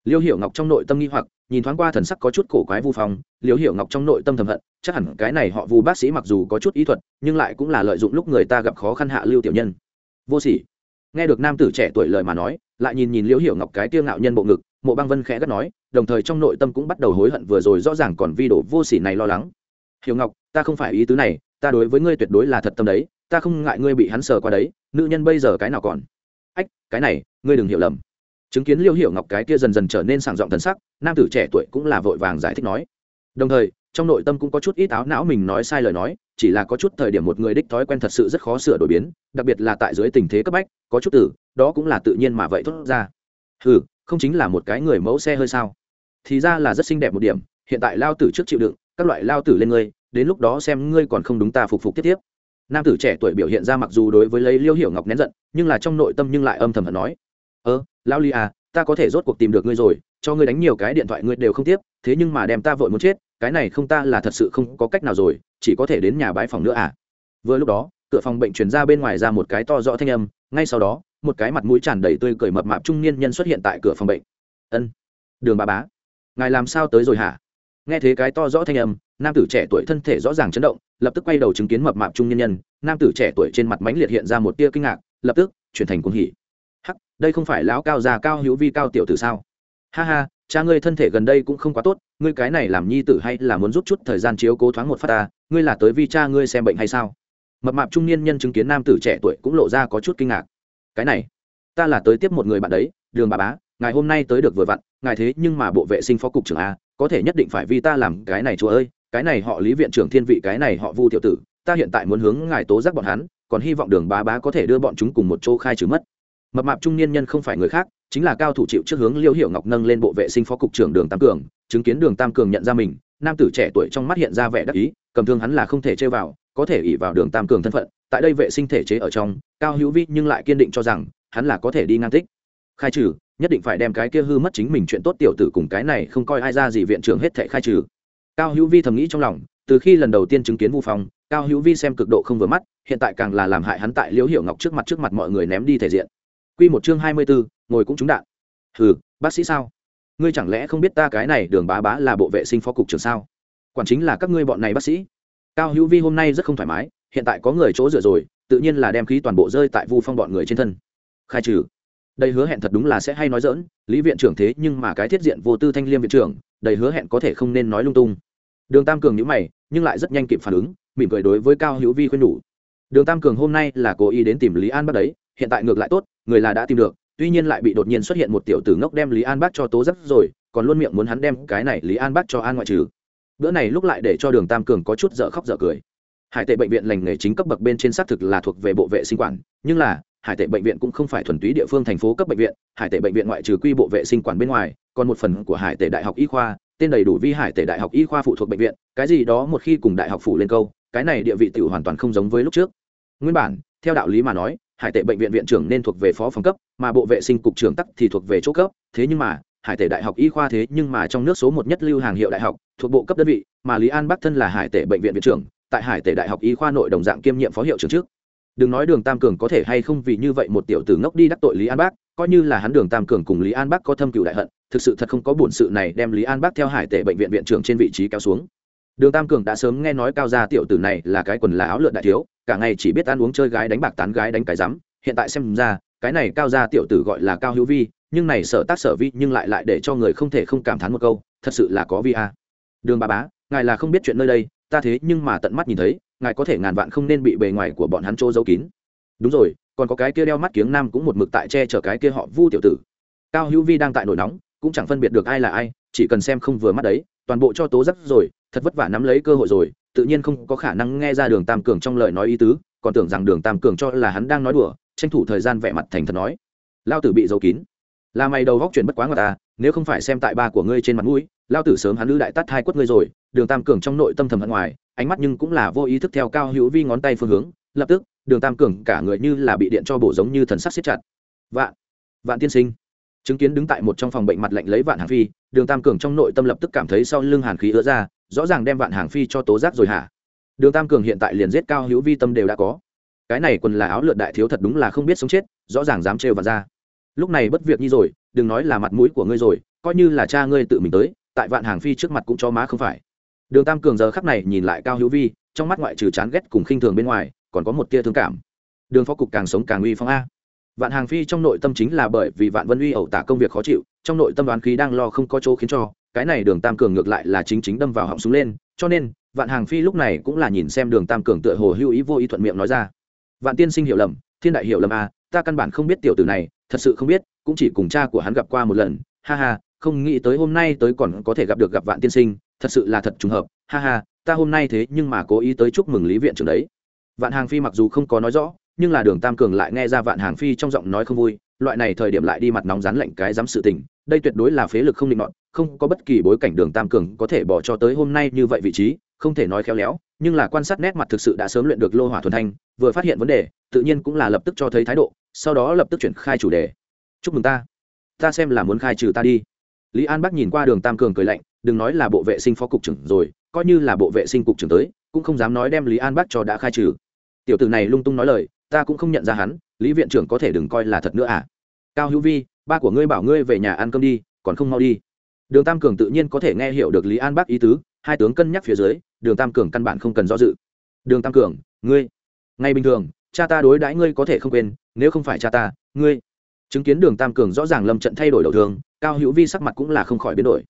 Liêu hiểu ngọc trong nội tâm nghi hoặc, nhìn thoáng qua thần sắc có chút cổ quái vu phong, liêu hiểu ngọc trong nội tâm thầm hận, chắc hẳn cái này họ vu bác sĩ mặc dù có chút ý thuật, nhưng lại cũng là lợi dụng lúc người ta gặp khó khăn hạ lưu tiểu nhân. Vô sỉ. Nghe được nam tử trẻ tuổi lời mà nói, lại nhìn nhìn liêu hiểu ngọc cái tiêu ngạo nhân bộ ngực, mộ băng vân khẽ gắt nói, đồng thời trong nội tâm cũng bắt đầu hối hận vừa rồi rõ ràng còn vi đồ vô sỉ này lo lắng. Hiểu ngọc, ta không phải ý tứ này, ta đối với ngươi tuyệt đối là thật tâm đấy, ta không ngại ngươi bị hắn sờ qua đấy, nữ nhân bây giờ cái nào còn? Ách, cái này, ngươi đừng hiểu lầm chứng kiến liêu hiểu ngọc cái kia dần dần trở nên sảng giọng thần sắc, nam tử trẻ tuổi cũng là vội vàng giải thích nói. Đồng thời, trong nội tâm cũng có chút ít áo não mình nói sai lời nói, chỉ là có chút thời điểm một người đích thói quen thật sự rất khó sửa đổi biến, đặc biệt là tại dưới tình thế cấp bách, có chút tử đó cũng là tự nhiên mà vậy thốt ra. Ừ không chính là một cái người mẫu xe hơi sao? Thì ra là rất xinh đẹp một điểm, hiện tại lao tử trước chịu đựng, các loại lao tử lên ngươi, đến lúc đó xem ngươi còn không đúng ta phục phục tiếp tiếp. Nam tử trẻ tuổi biểu hiện ra mặc dù đối với lấy liêu hiểu ngọc nén giận, nhưng là trong nội tâm nhưng lại âm thầm hận nói ơ lao ly à ta có thể rốt cuộc tìm được ngươi rồi, cho ngươi đánh nhiều cái điện thoại ngươi đều không tiếp, thế nhưng mà đem ta vội muốn chết, cái này không ta là thật sự không có cách nào rồi, chỉ có thể đến nhà bái phòng nữa à. Vừa lúc đó, cửa phòng bệnh chuyển ra bên ngoài ra một cái to rõ thanh âm, ngay sau đó, một cái mặt mũi tràn đầy tươi cười mập mạp trung niên nhân xuất hiện tại cửa phòng bệnh. Ân, đường bà bá, ngài làm sao tới rồi hả? Nghe thấy cái to rõ thanh âm, nam tử trẻ tuổi thân thể rõ ràng chấn động, lập tức quay đầu chứng kiến mập mạp trung nhân nhân, nam tử trẻ tuổi trên mặt mánh liệt hiện ra một tia kinh ngạc, lập tức chuyển thành cuồng hỉ đây không phải lão cao già cao hữu vi cao tiểu tử sao? Ha ha, cha ngươi thân thể gần đây cũng không quá tốt, ngươi cái này làm nhi tử hay là muốn rút chút thời gian chiếu cố thoáng một phát ta, ngươi là tới vi cha ngươi xem bệnh hay sao? Mập mạp trung niên nhân chứng kiến nam tử trẻ tuổi cũng lộ ra có chút kinh ngạc. Cái này, ta là tới tiếp một người bạn đấy, đường bà bá, ngài hôm nay tới được vừa vặn, ngài thế nhưng mà bộ vệ sinh phó cục trưởng a, có thể nhất định phải vi ta làm cái này chúa ơi, cái này họ lý viện trưởng thiên vị, cái này họ vu tiểu tử, ta hiện tại muốn hướng ngài tố giác bọn hắn, còn hy vọng đường bá bá có thể đưa bọn chúng cùng một chỗ khai trừ mất mập mạp trung niên nhân không phải người khác, chính là cao thủ chịu trước hướng liêu hiểu ngọc nâng lên bộ vệ sinh phó cục trưởng đường tam cường, chứng kiến đường tam cường nhận ra mình, nam tử trẻ tuổi trong mắt hiện ra vẻ đắc ý, cầm thương hắn là không thể chơi vào, có thể ỉ vào đường tam cường thân phận, tại đây vệ sinh thể chế ở trong, cao hữu vi nhưng lại kiên định cho rằng, hắn là có thể đi ngang tích. Khai trừ, nhất định phải đem cái kia hư mất chính mình chuyện tốt tiểu tử cùng cái này không coi ai ra gì viện trưởng hết thể khai trừ. Cao hữu vi thầm nghĩ trong lòng, từ khi lần đầu tiên chứng kiến vu phong, cao hữu vi xem cực độ không vừa mắt, hiện tại càng là làm hại hắn tại liễu hiểu ngọc trước mặt trước mặt mọi người ném đi thể diện. Quy một chương hai mươi 24, ngồi cũng trúng đạn. Hừ, bác sĩ sao? Ngươi chẳng lẽ không biết ta cái này Đường Bá Bá là bộ vệ sinh phó cục trưởng sao? Quản chính là các ngươi bọn này bác sĩ. Cao Hữu Vi hôm nay rất không thoải mái, hiện tại có người chỗ dựa rồi, tự nhiên là đem khí toàn bộ rơi tại Vu Phong bọn người trên thân. Khai trừ. Đây hứa hẹn thật đúng là sẽ hay nói dỡn, Lý viện trưởng thế nhưng mà cái thiết diện vô tư thanh liêm viện trưởng, đầy hứa hẹn có thể không nên nói lung tung. Đường Tam Cường nhíu mày, nhưng lại rất nhanh kịp phản ứng, mỉm cười đối với Cao Hữu Vi khuyên nhủ. Đường Tam Cường hôm nay là cố ý đến tìm Lý An bắt đấy, hiện tại ngược lại tốt, người là đã tìm được, tuy nhiên lại bị đột nhiên xuất hiện một tiểu tử ngốc đem lý an bác cho tố rất rồi, còn luôn miệng muốn hắn đem cái này lý an bác cho an ngoại trừ. Bữa này lúc lại để cho đường tam cường có chút dở khóc dở cười. Hải tệ bệnh viện lành nghề chính cấp bậc bên trên xác thực là thuộc về bộ vệ sinh quản, nhưng là, hải tệ bệnh viện cũng không phải thuần túy địa phương thành phố cấp bệnh viện, hải tệ bệnh viện ngoại trừ quy bộ vệ sinh quản bên ngoài, còn một phần của hải tệ đại học y khoa, tên đầy đủ vi hải tệ đại học y khoa phụ thuộc bệnh viện, cái gì đó một khi cùng đại học phủ lên câu, cái này địa vị tiểu hoàn toàn không giống với lúc trước. Nguyên bản, theo đạo lý mà nói hải tệ bệnh viện viện trưởng nên thuộc về phó phòng cấp, mà bộ vệ sinh cục trưởng tắc thì thuộc về chỗ cấp. Thế nhưng mà, hải tệ đại học y khoa thế nhưng mà trong nước số một nhất lưu hàng hiệu đại học, thuộc bộ cấp đơn vị, mà lý an bắc thân là hải tệ bệnh viện viện trưởng, tại hải tệ đại học y khoa nội đồng dạng kiêm nhiệm phó hiệu trưởng trước. Đừng nói đường tam cường có thể hay không vì như vậy một tiểu tử ngốc đi đắc tội lý an bắc, coi như là hắn đường tam cường cùng lý an bắc có thâm cựu đại hận, thực sự thật không có bổn sự này đem lý an bắc theo hải tệ bệnh viện viện trưởng trên vị trí kéo xuống. Đường tam cường đã sớm nghe nói cao gia tiểu tử này là cái quần là áo lượn đại thiếu cả ngày chỉ biết ăn uống chơi gái đánh bạc tán gái đánh cái rắm. Hiện tại xem ra, cái này cao gia tiểu tử gọi là cao hữu vi, nhưng này sở tác sở vi nhưng lại lại để cho người không thể không cảm thán một câu, thật sự là có vi a. Đường bà bá, ngài là không biết chuyện nơi đây, ta thế nhưng mà tận mắt nhìn thấy, ngài có thể ngàn vạn không nên bị bề ngoài của bọn hắn chỗ giấu kín. Đúng rồi, còn có cái kia đeo mắt kiếng nam cũng một mực tại che chở cái kia họ vu tiểu tử. Cao hữu vi đang tại nổi nóng, cũng chẳng phân biệt được ai là ai, chỉ cần xem không vừa mắt đấy, toàn bộ cho tố giắc rồi, thật vất vả nắm lấy cơ hội rồi tự nhiên không có khả năng nghe ra đường tam cường trong lời nói ý tứ, còn tưởng rằng đường tam cường cho là hắn đang nói đùa, tranh thủ thời gian vẻ mặt thành thật nói. Lao tử bị giấu kín. Là mày đầu góc chuyển bất quá ngọt ta nếu không phải xem tại ba của ngươi trên mặt mũi, lao tử sớm hắn lữ đại tắt hai quất ngươi rồi, đường tam cường trong nội tâm thầm hận ngoài, ánh mắt nhưng cũng là vô ý thức theo cao hữu vi ngón tay phương hướng, lập tức, đường tam cường cả người như là bị điện cho bổ giống như thần sắc siết chặt. Vạn vạn tiên sinh. Chứng kiến đứng tại một trong phòng bệnh mặt lạnh lấy vạn hàng phi, đường tam cường trong nội tâm lập tức cảm thấy sau lưng hàn khí ứa ra rõ ràng đem vạn hàng phi cho tố giác rồi hả? Đường tam cường hiện tại liền giết cao hữu vi tâm đều đã có. Cái này quần là áo lượn đại thiếu thật đúng là không biết sống chết, rõ ràng dám trêu và ra. Lúc này bất việc như rồi, đừng nói là mặt mũi của ngươi rồi, coi như là cha ngươi tự mình tới, tại vạn hàng phi trước mặt cũng cho má không phải. Đường tam cường giờ khắc này nhìn lại cao hữu vi, trong mắt ngoại trừ chán ghét cùng khinh thường bên ngoài, còn có một tia thương cảm. Đường phó cục càng sống càng uy phong a. Vạn hàng phi trong nội tâm chính là bởi vì vạn vân uy ẩu tả công việc khó chịu, trong nội tâm đoán khí đang lo không có chỗ khiến cho cái này đường tam cường ngược lại là chính chính đâm vào họng súng lên, cho nên, vạn hàng phi lúc này cũng là nhìn xem đường tam cường tựa hồ hưu ý vô ý thuận miệng nói ra. Vạn tiên sinh hiểu lầm, thiên đại hiểu lầm à? ta căn bản không biết tiểu tử này, thật sự không biết, cũng chỉ cùng cha của hắn gặp qua một lần. Ha ha, không nghĩ tới hôm nay tới còn có thể gặp được gặp vạn tiên sinh, thật sự là thật trùng hợp. Ha ha, ta hôm nay thế nhưng mà cố ý tới chúc mừng lý viện trưởng đấy. Vạn hàng phi mặc dù không có nói rõ, nhưng là đường tam cường lại nghe ra vạn hàng phi trong giọng nói không vui loại này thời điểm lại đi mặt nóng rán lạnh cái dám sự tình, đây tuyệt đối là phế lực không định nọt, không có bất kỳ bối cảnh đường tam cường có thể bỏ cho tới hôm nay như vậy vị trí, không thể nói khéo léo, nhưng là quan sát nét mặt thực sự đã sớm luyện được lô hỏa thuần thanh, vừa phát hiện vấn đề, tự nhiên cũng là lập tức cho thấy thái độ, sau đó lập tức chuyển khai chủ đề. Chúc mừng ta. Ta xem là muốn khai trừ ta đi. Lý an bắc nhìn qua đường tam cường cười lạnh, đừng nói là bộ vệ sinh phó cục trưởng rồi, coi như là bộ vệ sinh cục trưởng tới, cũng không dám nói đem lý an bắc cho đã khai trừ. Tiểu tử này lung tung nói lời, ta cũng không nhận ra hắn, lý viện trưởng có thể đừng coi là thật nữa à? Cao hữu vi, ba của ngươi bảo ngươi về nhà ăn cơm đi, còn không mau đi. Đường tam cường tự nhiên có thể nghe hiểu được lý an bác ý tứ, hai tướng cân nhắc phía dưới, đường tam cường căn bản không cần do dự. Đường tam cường, ngươi, ngay bình thường, cha ta đối đãi ngươi có thể không quên, nếu không phải cha ta, ngươi. Chứng kiến đường tam cường rõ ràng lâm trận thay đổi đầu thường, cao hữu vi sắc mặt cũng là không khỏi biến đổi.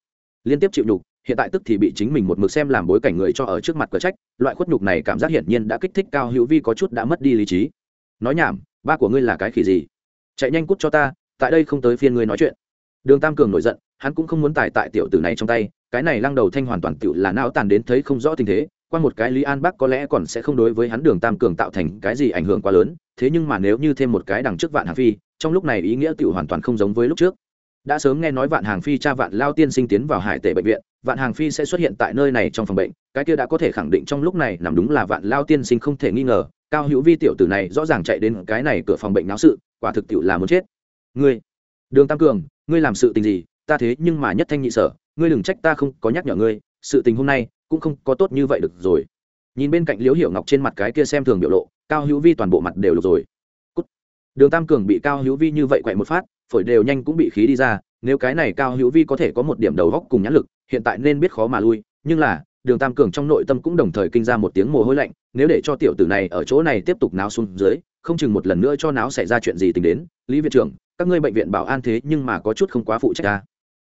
Liên tiếp chịu nhục, hiện tại tức thì bị chính mình một mực xem làm bối cảnh người cho ở trước mặt cờ trách, loại khuất nhục này cảm giác hiển nhiên đã kích thích cao hữu vi có chút đã mất đi lý trí. Nói nhảm, ba của ngươi là cái khỉ gì? Chạy nhanh cút cho ta, tại đây không tới phiên ngươi nói chuyện. Đường tam cường nổi giận, hắn cũng không muốn tài tại tiểu tử này trong tay, cái này lăng đầu thanh hoàn toàn tiểu là não tàn đến thấy không rõ tình thế, qua một cái lý an bắc có lẽ còn sẽ không đối với hắn đường tam cường tạo thành cái gì ảnh hưởng quá lớn, thế nhưng mà nếu như thêm một cái đằng trước vạn hàng phi, trong lúc này ý nghĩa tiểu hoàn toàn không giống với lúc trước. Đã sớm nghe nói vạn hàng phi cha vạn lao tiên sinh tiến vào hải tể bệnh viện, vạn hàng phi sẽ xuất hiện tại nơi này trong phòng bệnh, cái kia đã có thể khẳng định trong lúc này nằm đúng là vạn lao tiên sinh không thể nghi ngờ cao hữu vi tiểu tử này rõ ràng chạy đến cái này cửa phòng bệnh náo sự, quả thực tiểu là muốn chết. Ngươi, đường tam cường, ngươi làm sự tình gì? Ta thế nhưng mà nhất thanh nhị sở, ngươi đừng trách ta không có nhắc nhở ngươi, sự tình hôm nay cũng không có tốt như vậy được rồi. Nhìn bên cạnh liễu hiểu ngọc trên mặt cái kia xem thường biểu lộ, cao hữu vi toàn bộ mặt đều được rồi. Cút. đường tam cường bị cao hữu vi như vậy quậy một phát, phổi đều nhanh cũng bị khí đi ra, nếu cái này cao hữu vi có thể có một điểm đầu góc cùng nhãn lực, hiện tại nên biết khó mà lui, nhưng là đường tam cường trong nội tâm cũng đồng thời kinh ra một tiếng mồ hôi lạnh, nếu để cho tiểu tử này ở chỗ này tiếp tục náo xuống dưới, không chừng một lần nữa cho náo xảy ra chuyện gì tính đến. Lý viện trưởng, các ngươi bệnh viện bảo an thế nhưng mà có chút không quá phụ trách ta.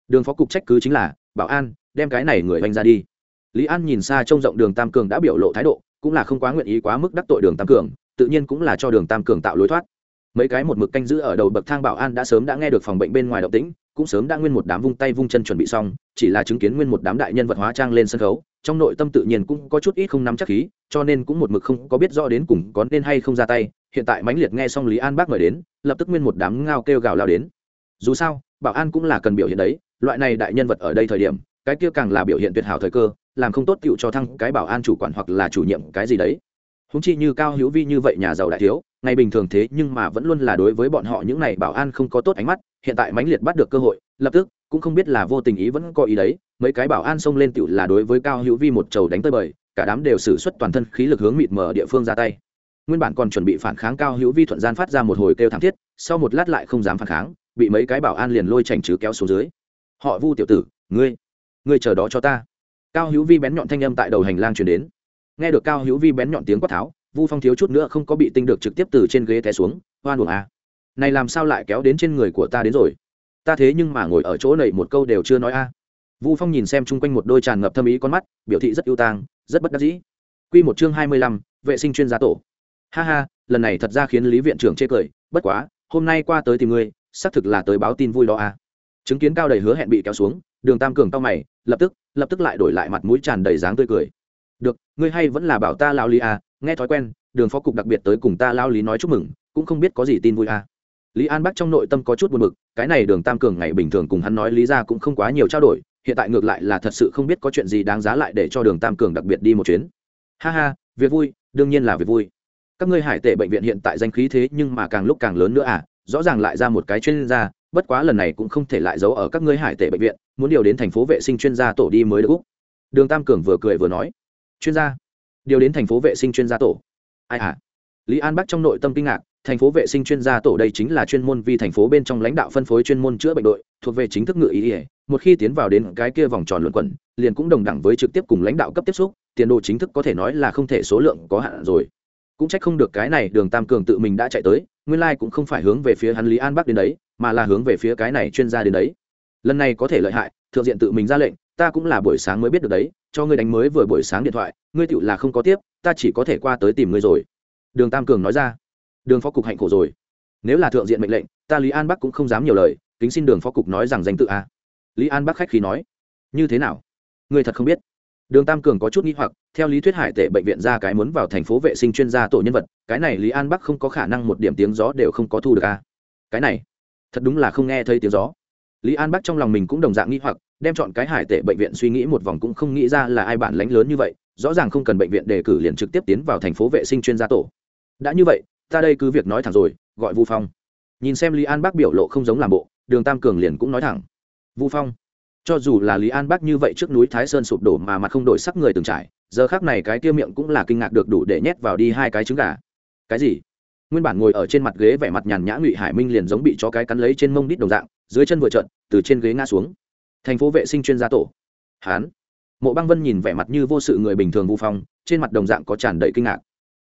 Đường phó cục trách cứ chính là, bảo an, đem cái này người oanh ra đi. Lý an nhìn xa trông rộng đường tam cường đã biểu lộ thái độ, cũng là không quá nguyện ý quá mức đắc tội đường tam cường, tự nhiên cũng là cho đường tam cường tạo lối thoát. Mấy cái một mực canh giữ ở đầu bậc thang bảo an đã sớm đã nghe được phòng bệnh bên ngoài động tĩnh, cũng sớm đã nguyên một đám vung tay vung chân chuẩn bị xong, chỉ là chứng kiến nguyên một đám đại nhân vật hóa trang lên sân khấu trong nội tâm tự nhiên cũng có chút ít không nắm chắc khí, cho nên cũng một mực không có biết rõ đến cùng có nên hay không ra tay. Hiện tại mãnh liệt nghe xong lý an bác mời đến, lập tức nguyên một đám ngao kêu gào lao đến. Dù sao, bảo an cũng là cần biểu hiện đấy, loại này đại nhân vật ở đây thời điểm, cái kia càng là biểu hiện tuyệt hảo thời cơ, làm không tốt tựu cho thăng cái bảo an chủ quản hoặc là chủ nhiệm cái gì đấy. Húng chi như cao hữu vi như vậy nhà giàu đại thiếu, ngày bình thường thế nhưng mà vẫn luôn là đối với bọn họ những này bảo an không có tốt ánh mắt, hiện tại mãnh liệt bắt được cơ hội, lập tức cũng không biết là vô tình ý vẫn có ý đấy, mấy cái bảo an xông lên tựu là đối với cao hữu vi một trầu đánh tới bời, cả đám đều xử suất toàn thân khí lực hướng mịt mờ địa phương ra tay. Nguyên bản còn chuẩn bị phản kháng cao hữu vi thuận gian phát ra một hồi kêu thảm thiết, sau một lát lại không dám phản kháng, bị mấy cái bảo an liền lôi chành chứ kéo xuống dưới. Họ vu tiểu tử, ngươi ngươi chờ đó cho ta. Cao hữu vi bén nhọn thanh âm tại đầu hành lang truyền đến. Nghe được cao hữu vi bén nhọn tiếng quát tháo, vu phong thiếu chút nữa không có bị tinh được trực tiếp từ trên ghế té xuống hoan buồng a à. này làm sao lại kéo đến trên người của ta đến rồi? Ta thế nhưng mà ngồi ở chỗ này một câu đều chưa nói a. Vu phong nhìn xem chung quanh một đôi tràn ngập thâm ý con mắt, biểu thị rất ưu tang, rất bất đắc dĩ. Q một chương hai mươi lăm, vệ sinh chuyên gia tổ. Ha ha, lần này thật ra khiến lý viện trưởng chê cười, bất quá, hôm nay qua tới tìm ngươi, xác thực là tới báo tin vui đó a. Chứng kiến cao đầy hứa hẹn bị kéo xuống, đường tam cường tao mày, lập tức lập tức lại đổi lại mặt mũi tràn đầy dáng tươi cười. Được, ngươi hay vẫn là bảo ta lao lý à nghe thói quen, đường phó cục đặc biệt tới cùng ta lao lý nói chúc mừng, cũng không biết có gì tin vui à lý an bắc trong nội tâm có chút buồn b ự c cái này đường tam cường ngày bình thường cùng hắn nói lý ra cũng không quá nhiều trao đổi, hiện tại ngược lại là thật sự không biết có chuyện gì đáng giá lại để cho đường tam cường đặc biệt đi một chuyến. Ha ha, việc vui, đương nhiên là việc vui. Các ngươi hải tệ bệnh viện hiện tại danh khí thế nhưng mà càng lúc càng lớn nữa à rõ ràng lại ra một cái chuyên gia, bất quá lần này cũng không thể lại giấu ở các ngươi hải tệ bệnh viện, muốn điều đến thành phố vệ sinh chuyên gia tổ đi mới được. Úc đường tam cường vừa cười vừa nói. Chuyên gia? Điều đến thành phố vệ sinh chuyên gia tổ. Ai à? Lý an bắc trong nội tâm kinh ngạc, thành phố vệ sinh chuyên gia tổ đây chính là chuyên môn vì thành phố bên trong lãnh đạo phân phối chuyên môn chữa bệnh đội, thuộc về chính thức ngự ý ỉa một khi tiến vào đến cái kia vòng tròn luận quẩn, liền cũng đồng đẳng với trực tiếp cùng lãnh đạo cấp tiếp xúc, tiền đồ chính thức có thể nói là không thể số lượng có hạn rồi. Cũng trách không được cái này đường tam cường tự mình đã chạy tới, nguyên lai、like、cũng không phải hướng về phía hắn lý an bắc đến đấy, mà là hướng về phía cái này chuyên gia đến đấy. Lần này có thể lợi hại, thượng diện tự mình ra lệnh, ta cũng là buổi sáng mới biết được đấy, cho ngươi đánh mới vừa buổi sáng điện thoại, ngươi tựu là không có tiếp, ta chỉ có thể qua tới tìm ngươi rồi đường tam cường nói ra. Đường phó cục hạnh khổ rồi. Nếu là thượng diện mệnh lệnh, ta lý an bắc cũng không dám nhiều lời, kính xin đường phó cục nói rằng danh tự a. Lý an bắc khách khí nói. Như thế nào? Ngươi thật không biết. Đường tam cường có chút n g h i hoặc, theo lý thuyết hải tệ bệnh viện ra cái muốn vào thành phố vệ sinh chuyên gia tổ nhân vật, cái này lý an bắc không có khả năng một điểm tiếng gió đều không có thu được a. Cái này, thật đúng là không nghe thấy tiếng gió. Lý an bắc trong lòng mình cũng đồng dạng nghĩ hoặc, đem chọn cái hải tệ bệnh viện suy nghĩ một vòng cũng không nghĩ ra là ai bản lánh lớn như vậy, rõ ràng không cần bệnh viện đề cử liền trực tiếp tiến vào thành phố vệ sinh chuyên gia tổ đã như vậy, ta đây cứ việc nói thẳng rồi, gọi vu phong. Nhìn xem lý an bắc biểu lộ không giống làm bộ, đường tam cường liền cũng nói thẳng. Vu phong, cho dù là lý an bắc như vậy trước núi thái sơn sụp đổ mà mặt không đổi sắc người từng trải, giờ khác này cái kia miệng cũng là kinh ngạc được đủ để nhét vào đi hai cái trứng gà. Cái gì? Nguyên bản ngồi ở trên mặt ghế vẻ mặt nhàn nhã ngụy hải minh liền giống bị chó cái cắn lấy trên mông đít đồng dạng, dưới chân vừa trận từ trên ghế ngã xuống. Thành phố vệ sinh chuyên gia tổ. Hán. Mộ băng vân nhìn vẻ mặt như vô sự người bình thường vu phong, trên mặt đồng dạng có tràn đầy kinh ngạc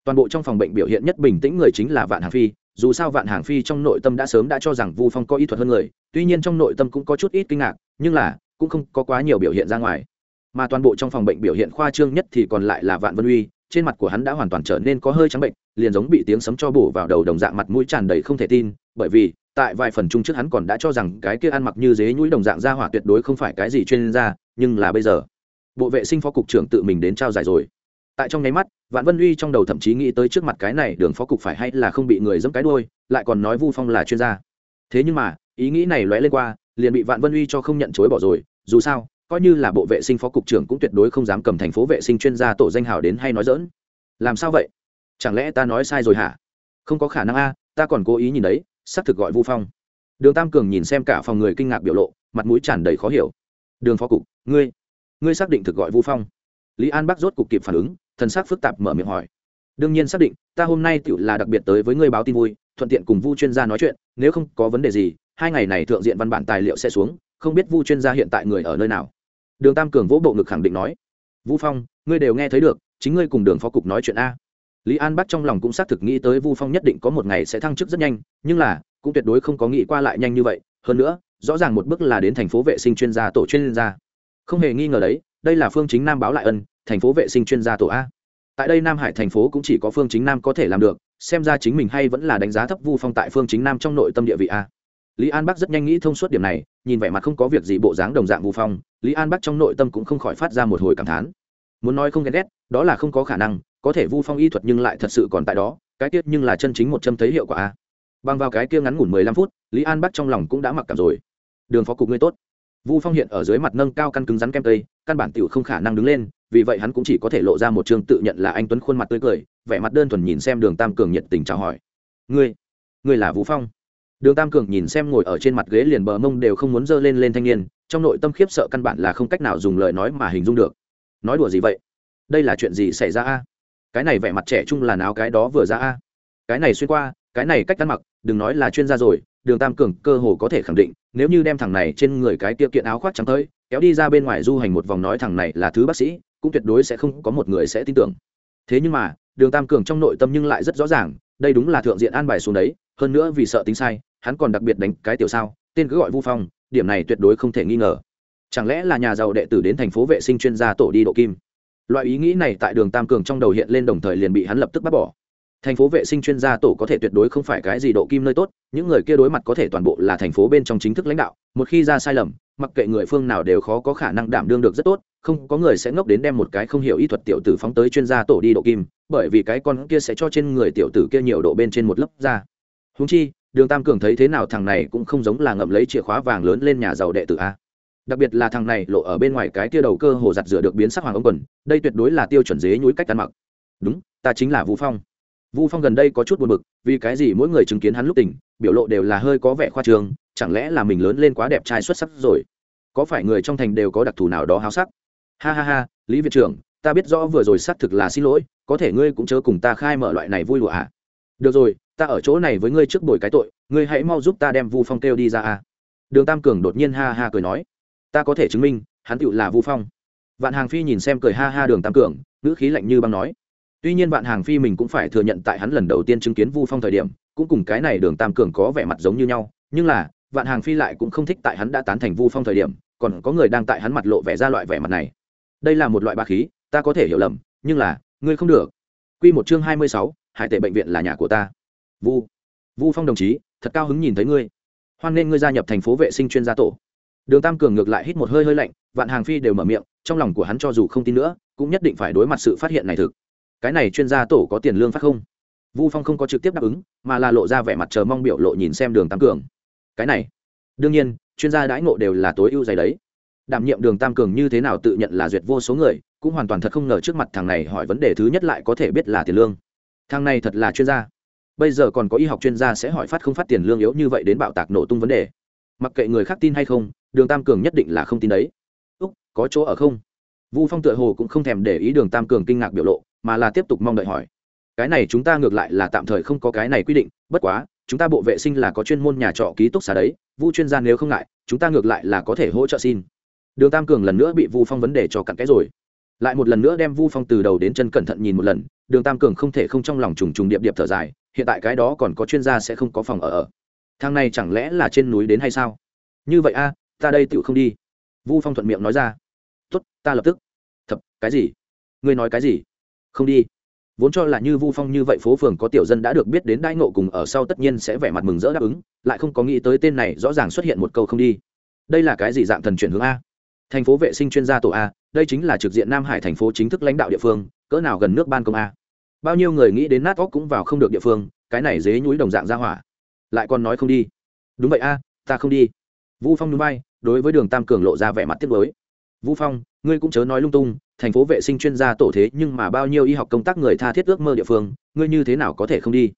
toàn bộ trong phòng bệnh biểu hiện nhất bình tĩnh người chính là vạn hàng phi, dù sao vạn hàng phi trong nội tâm đã sớm đã cho rằng vu phong có ý thuật hơn người, tuy nhiên trong nội tâm cũng có chút ít kinh ngạc, nhưng là, cũng không có quá nhiều biểu hiện ra ngoài. Mà toàn bộ trong phòng bệnh biểu hiện khoa trương nhất thì còn lại là vạn vân uy, trên mặt của hắn đã hoàn toàn trở nên có hơi trắng bệnh, liền giống bị tiếng sấm cho bổ vào đầu đồng dạng mặt mũi tràn đầy không thể tin, bởi vì, tại vài phần chung trước hắn còn đã cho rằng cái kia ăn mặc như dế nhũi đồng dạng ra hỏa tuyệt đối không phải cái gì chuyên gia, nhưng là bây giờ, bộ vệ sinh phó cục trưởng tự mình đến trao giải rồi tại trong nháy mắt, vạn vân uy trong đầu thậm chí nghĩ tới trước mặt cái này đường phó cục phải hay là không bị người dẫm cái đôi lại còn nói vu phong là chuyên gia. Thế nhưng mà, ý nghĩ này lóe lên qua, liền bị vạn vân uy cho không nhận chối bỏ rồi. Dù sao, coi như là bộ vệ sinh phó cục trưởng cũng tuyệt đối không dám cầm thành phố vệ sinh chuyên gia tổ danh hào đến hay nói dỡn làm sao vậy? Chẳng lẽ ta nói sai rồi hả? Không có khả năng a, ta còn cố ý nhìn đấy, xác thực gọi vu phong. Đường tam cường nhìn xem cả phòng người kinh ngạc biểu lộ, mặt mũi tràn đầy khó hiểu. Đường phó cục, ngươi ngươi xác định thực gọi vu phong. Lý an bắc rốt cục kịp phản ứng thần sắc phức tạp mở miệng hỏi. Đương nhiên xác định, ta hôm nay tựu là đặc biệt tới với ngươi báo tin vui, thuận tiện cùng vu chuyên gia nói chuyện, nếu không có vấn đề gì, hai ngày này thượng diện văn bản tài liệu sẽ xuống, không biết vu chuyên gia hiện tại người ở nơi nào. Đường tam cường vỗ bộ ngực khẳng định nói. Vu phong, ngươi đều nghe thấy được, chính ngươi cùng đường phó cục nói chuyện a. Lý an bắc trong lòng cũng xác thực nghĩ tới vu phong nhất định có một ngày sẽ thăng chức rất nhanh, nhưng là, cũng tuyệt đối không có nghĩ qua lại nhanh như vậy. Hơn nữa, rõ ràng một bước là đến thành phố vệ sinh chuyên gia, tổ chuyên gia. Không hề nghi ngờ đấy, đây là phương chính nam báo lại ân thành phố vệ sinh chuyên gia tổ a. Tại đây nam hải thành phố cũng chỉ có phương chính nam có thể làm được, xem ra chính mình hay vẫn là đánh giá thấp vu phong tại phương chính nam trong nội tâm địa vị a. Lý an bắc rất nhanh nghĩ thông suốt điểm này, nhìn vẻ mặt không có việc gì bộ dáng đồng dạng vu phong, lý an bắc trong nội tâm cũng không khỏi phát ra một hồi cảm thán. Muốn nói không ghen ghét, đó là không có khả năng, có thể vu phong y thuật nhưng lại thật sự còn tại đó, cái tiết nhưng là chân chính một châm thấy hiệu quả a. Bằng vào cái kia ngắn ngủn mười lăm phút, lý an bắc trong lòng cũng đã mặc cảm rồi. Đường phó cục ngươi tốt. Vu phong hiện ở dưới mặt nâng cao căn cứng rắn kem tây căn bản tiểu không khả năng đứng lên vì vậy hắn cũng chỉ có thể lộ ra một chương tự nhận là anh tuấn khuôn mặt tươi cười, vẻ mặt đơn thuần nhìn xem đường tam cường nhiệt tình chào hỏi. Ngươi ngươi là vũ phong? Đường tam cường nhìn xem ngồi ở trên mặt ghế liền bờ mông đều không muốn dơ lên lên thanh niên, trong nội tâm khiếp sợ căn bản là không cách nào dùng lời nói mà hình dung được. Nói đùa gì vậy? Đây là chuyện gì xảy ra a? Cái này vẻ mặt trẻ trung là áo cái đó vừa ra a? Cái này xuyên qua, cái này cách ăn mặc, đừng nói là chuyên gia rồi, đường tam cường cơ hồ có thể khẳng định, nếu như đem thằng này trên người cái tiêu kiện áo khoác trắng tới, kéo đi ra bên ngoài du hành một vòng nói thằng này là thứ bác sĩ cũng tuyệt đối sẽ không có một người sẽ tin tưởng. Thế nhưng mà, đường tam cường trong nội tâm nhưng lại rất rõ ràng, đây đúng là thượng diện an bài xuống đấy, hơn nữa vì sợ tính sai, hắn còn đặc biệt đánh cái tiểu sao, tên cứ gọi vu phong, điểm này tuyệt đối không thể nghi ngờ. Chẳng lẽ là nhà giàu đệ tử đến thành phố vệ sinh chuyên gia tổ đi độ kim? Loại ý nghĩ này tại đường tam cường trong đầu hiện lên đồng thời liền bị hắn lập tức bắt bỏ thành phố vệ sinh chuyên gia tổ có thể tuyệt đối không phải cái gì độ kim nơi tốt, những người kia đối mặt có thể toàn bộ là thành phố bên trong chính thức lãnh đạo, một khi ra sai lầm, mặc kệ người phương nào đều khó có khả năng đảm đương được rất tốt, không có người sẽ ngốc đến đem một cái không hiểu y thuật tiểu tử phóng tới chuyên gia tổ đi độ kim, bởi vì cái con kia sẽ cho trên người tiểu tử kia nhiều độ bên trên một lớp ra. húng chi, đường tam cường thấy thế nào thằng này cũng không giống là ngậm lấy chìa khóa vàng lớn lên nhà giàu đệ tử a. Đặc biệt là thằng này lộ ở bên ngoài cái kia đầu cơ hồ giặt rửa được biến sắc hoàng ông quần, đây tuyệt đối là tiêu chuẩn dế nhúi cách ăn mặc. Đúng, ta chính là vũ phong vu phong gần đây có chút buồn bực, vì cái gì mỗi người chứng kiến hắn lúc tỉnh, biểu lộ đều là hơi có vẻ khoa trương, chẳng lẽ là mình lớn lên quá đẹp trai xuất sắc rồi? Có phải người trong thành đều có đặc thù nào đó háo sắc? Ha ha ha, lý viện trưởng, ta biết rõ vừa rồi xác thực là xin lỗi, có thể ngươi cũng chớ cùng ta khai mở loại này vui lụa à? Được rồi, ta ở chỗ này với ngươi trước bồi cái tội, ngươi hãy mau giúp ta đem vu phong kêu đi ra à? Đường tam cường đột nhiên ha ha cười nói. Ta có thể chứng minh, hắn tựu là vu phong. Vạn hàng phi nhìn xem cười ha ha đường tam cường, ngữ khí lạnh như băng nói tuy nhiên bạn hàng phi mình cũng phải thừa nhận tại hắn lần đầu tiên chứng kiến vu phong thời điểm, cũng cùng cái này đường tam cường có vẻ mặt giống như nhau. Nhưng là vạn hàng phi lại cũng không thích tại hắn đã tán thành vu phong thời điểm, còn có người đang tại hắn mặt lộ vẻ ra loại vẻ mặt này. Đây là một loại ba khí, ta có thể hiểu lầm, nhưng là, ngươi không được. Q một chương hai mươi sáu, hải tệ bệnh viện là nhà của ta. Vu vu phong đồng chí, thật cao hứng nhìn thấy ngươi. Hoan nên ngươi gia nhập thành phố vệ sinh chuyên gia tổ. Đường tam cường ngược lại hít một hơi hơi lạnh vạn hàng phi đều mở miệng, trong lòng của hắn cho dù không tin nữa, cũng nhất định phải đối mặt sự phát hiện này thực cái này chuyên gia tổ có tiền lương phát không? Vu phong không có trực tiếp đáp ứng, mà là lộ ra vẻ mặt chờ mong biểu lộ nhìn xem đường tam cường. Cái này, đương nhiên, chuyên gia đãi ngộ đều là tối ưu dày đấy. Đảm nhiệm đường tam cường như thế nào tự nhận là duyệt vô số người, cũng hoàn toàn thật không ngờ trước mặt thằng này hỏi vấn đề thứ nhất lại có thể biết là tiền lương. Thằng này thật là chuyên gia. Bây giờ còn có y học chuyên gia sẽ hỏi phát không phát tiền lương yếu như vậy đến bạo tạc nổ tung vấn đề. Mặc kệ người khác tin hay không, đường tam cường nhất định là không tin đấy. Úc, có chỗ ở không? Vu phong tựa hồ cũng không thèm để ý đường tam cường kinh ngạc biểu lộ mà là tiếp tục mong đợi hỏi. Cái này chúng ta ngược lại là tạm thời không có cái này quy định, bất quá, chúng ta bộ vệ sinh là có chuyên môn nhà trọ ký túc xá đấy, vu chuyên gia nếu không ngại, chúng ta ngược lại là có thể hỗ trợ xin. Đường tam cường lần nữa bị vu phong vấn đề cho cặn cái rồi. Lại một lần nữa đem vu phong từ đầu đến chân cẩn thận nhìn một lần, đường tam cường không thể không trong lòng trùng trùng điệp điệp thở dài, hiện tại cái đó còn có chuyên gia sẽ không có phòng ở ở. Thang này chẳng lẽ là trên núi đến hay sao? Như vậy a, ta đây tựu không đi. Vu phong thuận miệng nói ra. Tốt, ta lập tức. Thập, cái gì? Ngươi nói cái gì? Không đi. Vốn cho là như vu phong như vậy phố phường có tiểu dân đã được biết đến đãi ngộ cùng ở sau tất nhiên sẽ vẻ mặt mừng rỡ đáp ứng, lại không có nghĩ tới tên này rõ ràng xuất hiện một câu không đi. Đây là cái gì dạng thần chuyển hướng a? Thành phố vệ sinh chuyên gia tổ a, đây chính là trực diện nam hải thành phố chính thức lãnh đạo địa phương, cỡ nào gần nước ban công a? Bao nhiêu người nghĩ đến nát óc cũng vào không được địa phương, cái này dế nhúi đồng dạng ra hỏa. Lại còn nói không đi. Đúng vậy a, ta không đi. Vu phong núi bay, đối với đường tam cường lộ ra vẻ mặt tiếc mới vũ phong, ngươi cũng chớ nói lung tung, thành phố vệ sinh chuyên gia tổ thế nhưng mà bao nhiêu y học công tác người tha thiết ước mơ địa phương, ngươi như thế nào có thể không đi?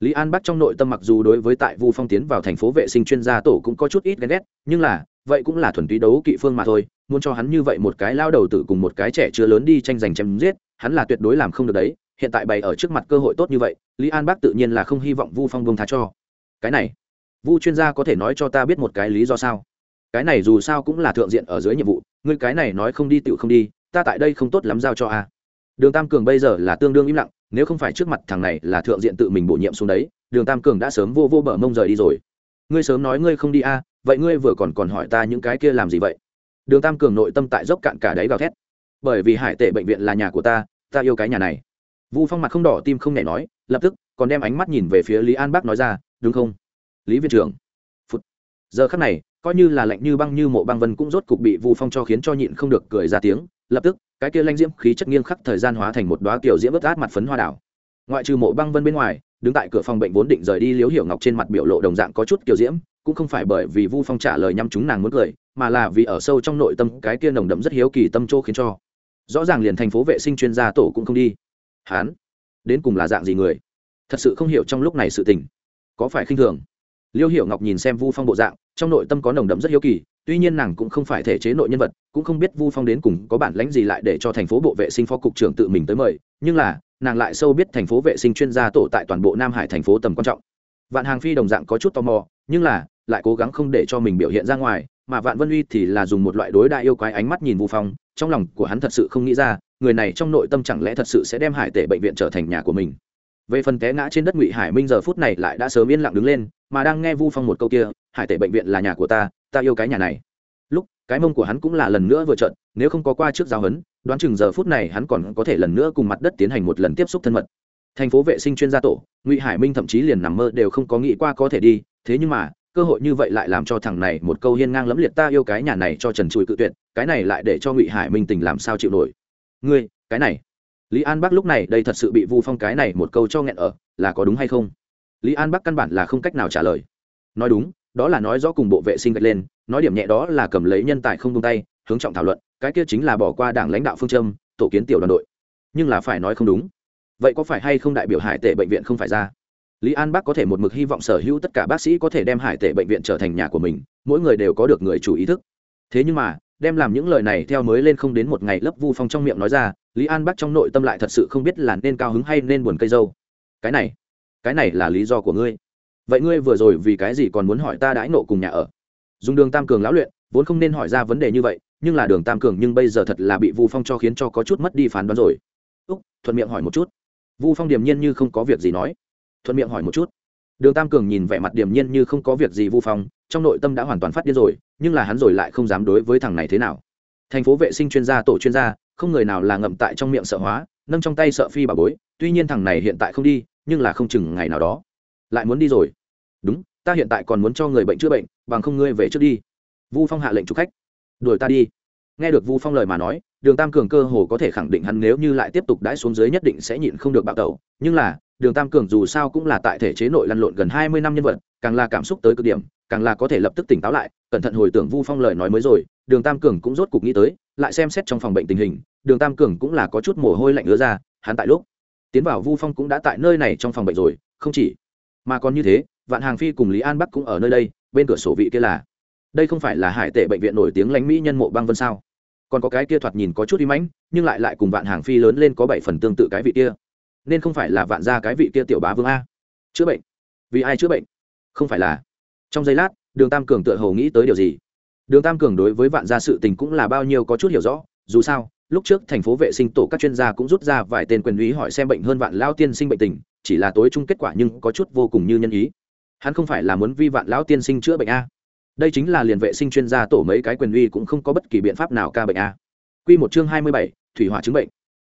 Lý an bắc trong nội tâm mặc dù đối với tại vu phong tiến vào thành phố vệ sinh chuyên gia tổ cũng có chút ít ghen ghét, nhưng là, vậy cũng là thuần túy đấu kỵ phương mà thôi, muốn cho hắn như vậy một cái lao đầu tử cùng một cái trẻ chưa lớn đi tranh giành chém giết, hắn là tuyệt đối làm không được đấy, hiện tại bày ở trước mặt cơ hội tốt như vậy, lý an bắc tự nhiên là không hy vọng vu phong bông tha cho. Cái này vu chuyên gia có thể nói cho ta biết một cái lý do sao? Cái này dù sao cũng là thượng diện ở dưới nhiệm vụ ngươi cái này nói không đi tựu không đi, ta tại đây không tốt lắm giao cho a. Đường tam cường bây giờ là tương đương im lặng, nếu không phải trước mặt thằng này là thượng diện tự mình bổ nhiệm xuống đấy, đường tam cường đã sớm vô vô bờ mông rời đi rồi. Ngươi sớm nói ngươi không đi a, vậy ngươi vừa còn còn hỏi ta những cái kia làm gì vậy? Đường tam cường nội tâm tại dốc cạn cả đáy gào thét. Bởi vì hải tệ bệnh viện là nhà của ta ta yêu cái nhà này. Vu phong mặt không đỏ tim không nhảy nói, lập tức còn đem ánh mắt nhìn về phía lý an bác nói ra, đúng không? Lý viện trưởng. Phụt. giờ khắc này coi như là lạnh như băng như mộ băng vân cũng rốt cục bị vu phong cho khiến cho nhịn không được cười ra tiếng, lập tức, cái kia lanh diễm khí chất nghiêng khắc thời gian hóa thành một đoá kiểu diễm ướt át mặt phấn hoa đảo. Ngoại trừ mộ băng vân bên ngoài, đứng tại cửa phòng bệnh vốn định rời đi liếu hiểu ngọc trên mặt biểu lộ đồng dạng có chút kiểu diễm, cũng không phải bởi vì vu phong trả lời nhăm chúng nàng muốn cười, mà là vì ở sâu trong nội tâm cái kia nồng đậm rất hiếu kỳ tâm chỗ khiến cho. Rõ ràng liền thành phố vệ sinh chuyên gia tổ cũng không đi. Hán, đến cùng là dạng gì người? Thật sự không hiểu trong lúc này sự tình. Có phải khinh thường? Liêu hiểu ngọc nhìn xem vu phong bộ dạng trong nội tâm có nồng đậm rất hiếu kỳ, tuy nhiên nàng cũng không phải thể chế nội nhân vật, cũng không biết vu phong đến cùng có bản lãnh gì lại để cho thành phố bộ vệ sinh phó cục trưởng tự mình tới mời, nhưng là, nàng lại sâu biết thành phố vệ sinh chuyên gia tổ tại toàn bộ nam hải thành phố tầm quan trọng. Vạn hàng phi đồng dạng có chút tò mò, nhưng là, lại cố gắng không để cho mình biểu hiện ra ngoài, mà vạn vân uy thì là dùng một loại đối đại yêu quái ánh mắt nhìn vu phong, trong lòng của hắn thật sự không nghĩ ra, người này trong nội tâm chẳng lẽ thật sự sẽ đem hải tể bệnh viện trở thành nhà của mình. Về phần té ngã trên đất ngụy hải minh giờ phút này lại đã sớm yên lặng đứng lên, mà đang nghe vu phong một câu kia hải tể bệnh viện là nhà của ta ta yêu cái nhà này. Lúc cái mông của hắn cũng là lần nữa vừa trận nếu không có qua trước giao hấn, đoán chừng giờ phút này hắn còn có thể lần nữa cùng mặt đất tiến hành một lần tiếp xúc thân mật. Thành phố vệ sinh chuyên gia tổ ngụy hải minh thậm chí liền nằm mơ đều không có nghĩ qua có thể đi thế nhưng mà cơ hội như vậy lại làm cho thằng này một câu hiên ngang lẫm liệt ta yêu cái nhà này cho trần trùi cự tuyệt cái này lại để cho ngụy hải minh tình làm sao chịu nổi? Ngươi cái này. Lý an bắc lúc này đây thật sự bị vu phong cái này một câu cho nghẹn ở là có đúng hay không? Lý an bắc căn bản là không cách nào trả lời. Nói đúng đó là nói rõ cùng bộ vệ sinh gạch lên, nói điểm nhẹ đó là cầm lấy nhân tài không tung tay, hướng trọng thảo luận, cái kia chính là bỏ qua đảng lãnh đạo phương châm, tổ kiến tiểu đoàn đội. Nhưng là phải nói không đúng. Vậy có phải hay không đại biểu hải tệ bệnh viện không phải ra? Lý an bác có thể một mực hy vọng sở hữu tất cả bác sĩ có thể đem hải tệ bệnh viện trở thành nhà của mình, mỗi người đều có được người chủ ý thức. Thế nhưng mà, đem làm những lời này theo mới lên không đến một ngày lấp vu phong trong miệng nói ra, lý an bắc trong nội tâm lại thật sự không biết là nên cao hứng hay nên buồn cây dâu. Cái này cái này là lý do của ngươi vậy ngươi vừa rồi vì cái gì còn muốn hỏi ta đãi nộ cùng nhà ở? Dùng đường tam cường lão luyện, vốn không nên hỏi ra vấn đề như vậy, nhưng là đường tam cường nhưng bây giờ thật là bị vu phong cho khiến cho có chút mất đi phán đoán rồi. Úc, thuận miệng hỏi một chút. Vu phong điềm nhiên như không có việc gì nói. Thuận miệng hỏi một chút. Đường tam cường nhìn vẻ mặt điềm nhiên như không có việc gì vu phong, trong nội tâm đã hoàn toàn phát điên rồi, nhưng là hắn rồi lại không dám đối với thằng này thế nào. Thành phố vệ sinh chuyên gia, tổ chuyên gia, không người nào là ngậm tại trong miệng sợ hóa, nâng trong tay sợ phi bà bối, tuy nhiên thằng này hiện tại không đi, nhưng là không chừng ngày nào đó lại muốn đi rồi. Đúng, ta hiện tại còn muốn cho người bệnh chữa bệnh, bằng không ngươi về trước đi. Vu phong hạ lệnh chụp khách. Đuổi ta đi. Nghe được vu phong lời mà nói, đường tam cường cơ hồ có thể khẳng định hắn nếu như lại tiếp tục đãi xuống dưới nhất định sẽ nhịn không được bạo tẩu. Nhưng là, đường tam cường dù sao cũng là tại thể chế nội lăn lộn gần hai mươi năm nhân vật, càng là cảm xúc tới cực điểm, càng là có thể lập tức tỉnh táo lại, cẩn thận hồi tưởng vu phong lời nói mới rồi, đường tam cường cũng rốt cục nghĩ tới, lại xem xét trong phòng bệnh tình hình, đường tam cường cũng là có chút mồ hôi lạnh ứa ra, hắn tại lúc tiến vào vu phong cũng đã tại nơi này trong phòng bệnh rồi, không chỉ mà còn như thế, vạn hàng phi cùng lý an bắc cũng ở nơi đây, bên cửa sổ vị kia là. Đây không phải là hải tệ bệnh viện nổi tiếng lãnh mỹ nhân mộ băng vân sao? Còn có cái kia thoạt nhìn có chút y mãnh, nhưng lại lại cùng vạn hàng phi lớn lên có bảy phần tương tự cái vị kia. Nên không phải là vạn gia cái vị kia tiểu bá vương a? Chữa bệnh. Vì ai chữa bệnh? Không phải là. Trong giây lát, đường tam cường tựa hồ nghĩ tới điều gì? Đường tam cường đối với vạn gia sự tình cũng là bao nhiêu có chút hiểu rõ, dù sao, lúc trước thành phố vệ sinh tổ các chuyên gia cũng rút ra vài tên quyền lý hỏi xem bệnh hơn vạn lao tiên sinh bệnh tình chỉ là tối chung kết quả nhưng có chút vô cùng như nhân ý. Hắn không phải là muốn vi vạn lão tiên sinh chữa bệnh a. Đây chính là liền vệ sinh chuyên gia tổ mấy cái quyền uy cũng không có bất kỳ biện pháp nào ca bệnh a. Quy một chương hai mươi bảy, thủy hỏa chứng bệnh.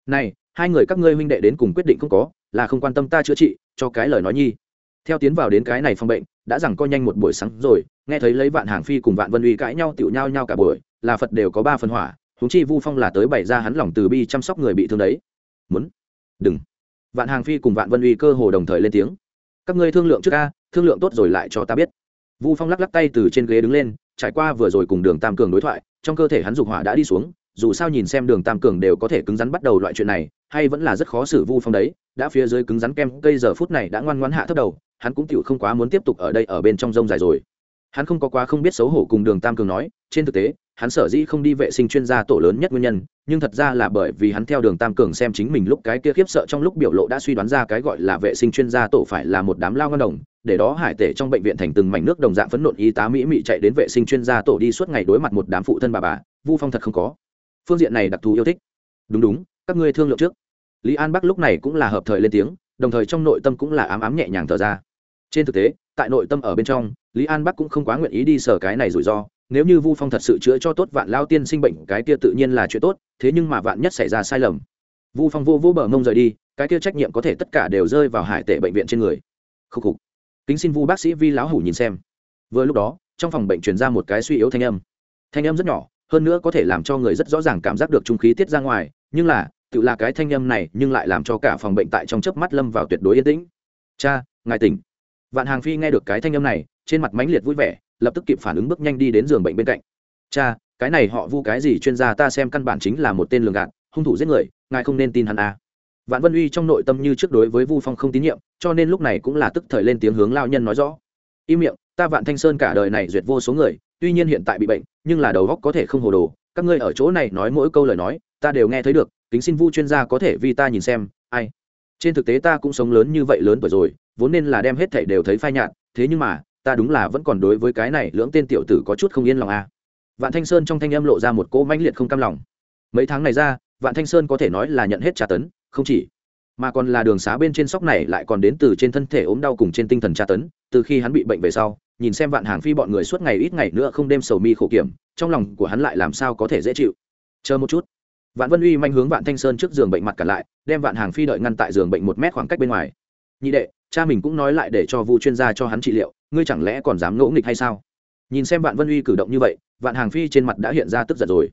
Này, hai người các ngươi huynh đệ đến cùng quyết định không có, là không quan tâm ta chữa trị, cho cái lời nói nhi. Theo tiến vào đến cái này phòng bệnh, đã rằng coi nhanh một buổi sáng rồi, nghe thấy lấy vạn hàng phi cùng vạn vân uy cãi nhau tựu nhau nhau cả buổi, là phật đều có ba phần hỏa, huống chi vu phong là tới bày ra hắn lòng từ bi chăm sóc người bị thương đấy. Muốn. Đừng vạn hàng phi cùng vạn vân uy cơ hồ đồng thời lên tiếng. Các ngươi thương lượng trước a, thương lượng tốt rồi lại cho ta biết. Vu phong lắc lắc tay từ trên ghế đứng lên, trải qua vừa rồi cùng đường tam cường đối thoại, trong cơ thể hắn dục hỏa đã đi xuống, dù sao nhìn xem đường tam cường đều có thể cứng rắn bắt đầu loại chuyện này, hay vẫn là rất khó xử vu phong đấy, đã phía dưới cứng rắn kem, cây giờ phút này đã ngoan ngoãn hạ thấp đầu, hắn cũng chịu không quá muốn tiếp tục ở đây ở bên trong rông dài rồi. Hắn không có quá không biết xấu hổ cùng đường tam cường nói trên thực tế, hắn sở dĩ không đi vệ sinh chuyên gia tổ lớn nhất nguyên nhân, nhưng thật ra là bởi vì hắn theo đường tam cường xem chính mình lúc cái kia khiếp sợ trong lúc biểu lộ đã suy đoán ra cái gọi là vệ sinh chuyên gia tổ phải là một đám lao ngân đồng, để đó hải tể trong bệnh viện thành từng mảnh nước đồng dạng phấn nộn y tá mỹ mị chạy đến vệ sinh chuyên gia tổ đi suốt ngày đối mặt một đám phụ thân bà bà, vu phong thật không có. Phương diện này đặc thù yêu thích. Đúng đúng, các ngươi thương lượng trước. Lý an bắc lúc này cũng là hợp thời lên tiếng, đồng thời trong nội tâm cũng là ám ám nhẹ nhàng thở ra. Trên thực tế, tại nội tâm ở bên trong, lý an bắc cũng không quá nguyện ý đi sở cái này rủi ro nếu như vu phong thật sự chữa cho tốt vạn lao tiên sinh bệnh, cái kia tự nhiên là chuyện tốt, thế nhưng mà vạn nhất xảy ra sai lầm. Vu phong vô vô bờ mông rời đi, cái kia trách nhiệm có thể tất cả đều rơi vào hải tệ bệnh viện trên người. Khúc khục. Kính xin vu bác sĩ vi lão hủ nhìn xem. Vừa lúc đó, trong phòng bệnh truyền ra một cái suy yếu thanh âm. Thanh âm rất nhỏ, hơn nữa có thể làm cho người rất rõ ràng cảm giác được trung khí tiết ra ngoài, nhưng là, tự là cái thanh âm này nhưng lại làm cho cả phòng bệnh tại trong chớp mắt lâm vào tuyệt đối yên tĩnh. Cha, ngài tỉnh. Vạn hàng phi nghe được cái thanh âm này, trên mặt mãnh liệt vui vẻ lập tức kịp phản ứng bước nhanh đi đến giường bệnh bên cạnh. Cha, cái này họ vu cái gì chuyên gia ta xem căn bản chính là một tên lường gạt, hung thủ giết người, ngài không nên tin hắn à. vạn vân uy trong nội tâm như trước đối với vu phong không tín nhiệm, cho nên lúc này cũng là tức thời lên tiếng hướng lao nhân nói rõ. Im miệng, ta vạn thanh sơn cả đời này duyệt vô số người, tuy nhiên hiện tại bị bệnh, nhưng là đầu góc có thể không hồ đồ. Các ngươi ở chỗ này nói mỗi câu lời nói, ta đều nghe thấy được, kính xin vu chuyên gia có thể vì ta nhìn xem, ai? Trên thực tế ta cũng sống lớn như vậy lớn tuổi rồi, vốn nên là đem hết thảy đều thấy phai nhạt, thế nhưng mà ta đúng là vẫn còn đối với cái này lưỡng tên tiểu tử có chút không yên lòng à. vạn thanh sơn trong thanh âm lộ ra một cỗ mãnh liệt không cam lòng. Mấy tháng này ra, vạn thanh sơn có thể nói là nhận hết trả tấn, không chỉ, mà còn là đường xá bên trên sóc này lại còn đến từ trên thân thể ốm đau cùng trên tinh thần tra tấn, từ khi hắn bị bệnh về sau, nhìn xem vạn hàng phi bọn người suốt ngày ít ngày nữa không đêm sầu mi khổ kiểm, trong lòng của hắn lại làm sao có thể dễ chịu. Chờ một chút. Vạn vân uy manh hướng vạn thanh sơn trước giường bệnh mặt cả lại, đem vạn hàng phi đợi ngăn tại giường bệnh một mét khoảng cách bên ngoài. Nhị đệ cha mình cũng nói lại để cho vu chuyên gia cho hắn trị liệu, ngươi chẳng lẽ còn dám ngỗ nghịch hay sao? Nhìn xem vạn vân uy cử động như vậy, vạn hàng phi trên mặt đã hiện ra tức giận rồi.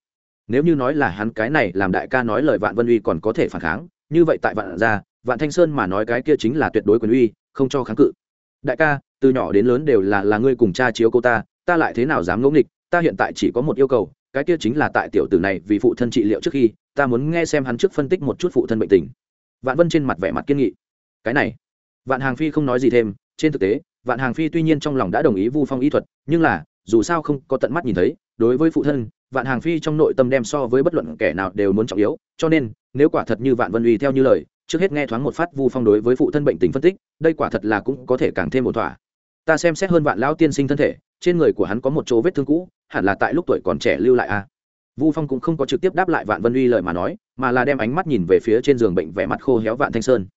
Nếu như nói là hắn cái này làm đại ca nói lời vạn vân uy còn có thể phản kháng, như vậy tại vạn gia, vạn thanh sơn mà nói cái kia chính là tuyệt đối quyền uy, không cho kháng cự. Đại ca, từ nhỏ đến lớn đều là là ngươi cùng cha chiếu cô ta ta lại thế nào dám ngỗ nghịch, ta hiện tại chỉ có một yêu cầu, cái kia chính là tại tiểu tử này vì phụ thân trị liệu trước khi, ta muốn nghe xem hắn trước phân tích một chút phụ thân bệnh tình. Vạn vân trên mặt vẻ mặt kiên nghị. Cái này vạn hàng phi không nói gì thêm, trên thực tế, vạn hàng phi tuy nhiên trong lòng đã đồng ý vu phong y thuật, nhưng là, dù sao không có tận mắt nhìn thấy, đối với phụ thân, vạn hàng phi trong nội tâm đem so với bất luận kẻ nào đều muốn trọng yếu, cho nên, nếu quả thật như vạn vân uy theo như lời, trước hết nghe thoáng một phát vu phong đối với phụ thân bệnh tình phân tích, đây quả thật là cũng có thể càng thêm một thỏa. Ta xem xét hơn vạn lão tiên sinh thân thể, trên người của hắn có một chỗ vết thương cũ, hẳn là tại lúc tuổi còn trẻ lưu lại a vu phong cũng không có trực tiếp đáp lại vạn vân uy lời mà nói, mà là đem ánh mắt nhìn về phía trên giường bệnh vẻ mặt khô héo vạn thanh sơn.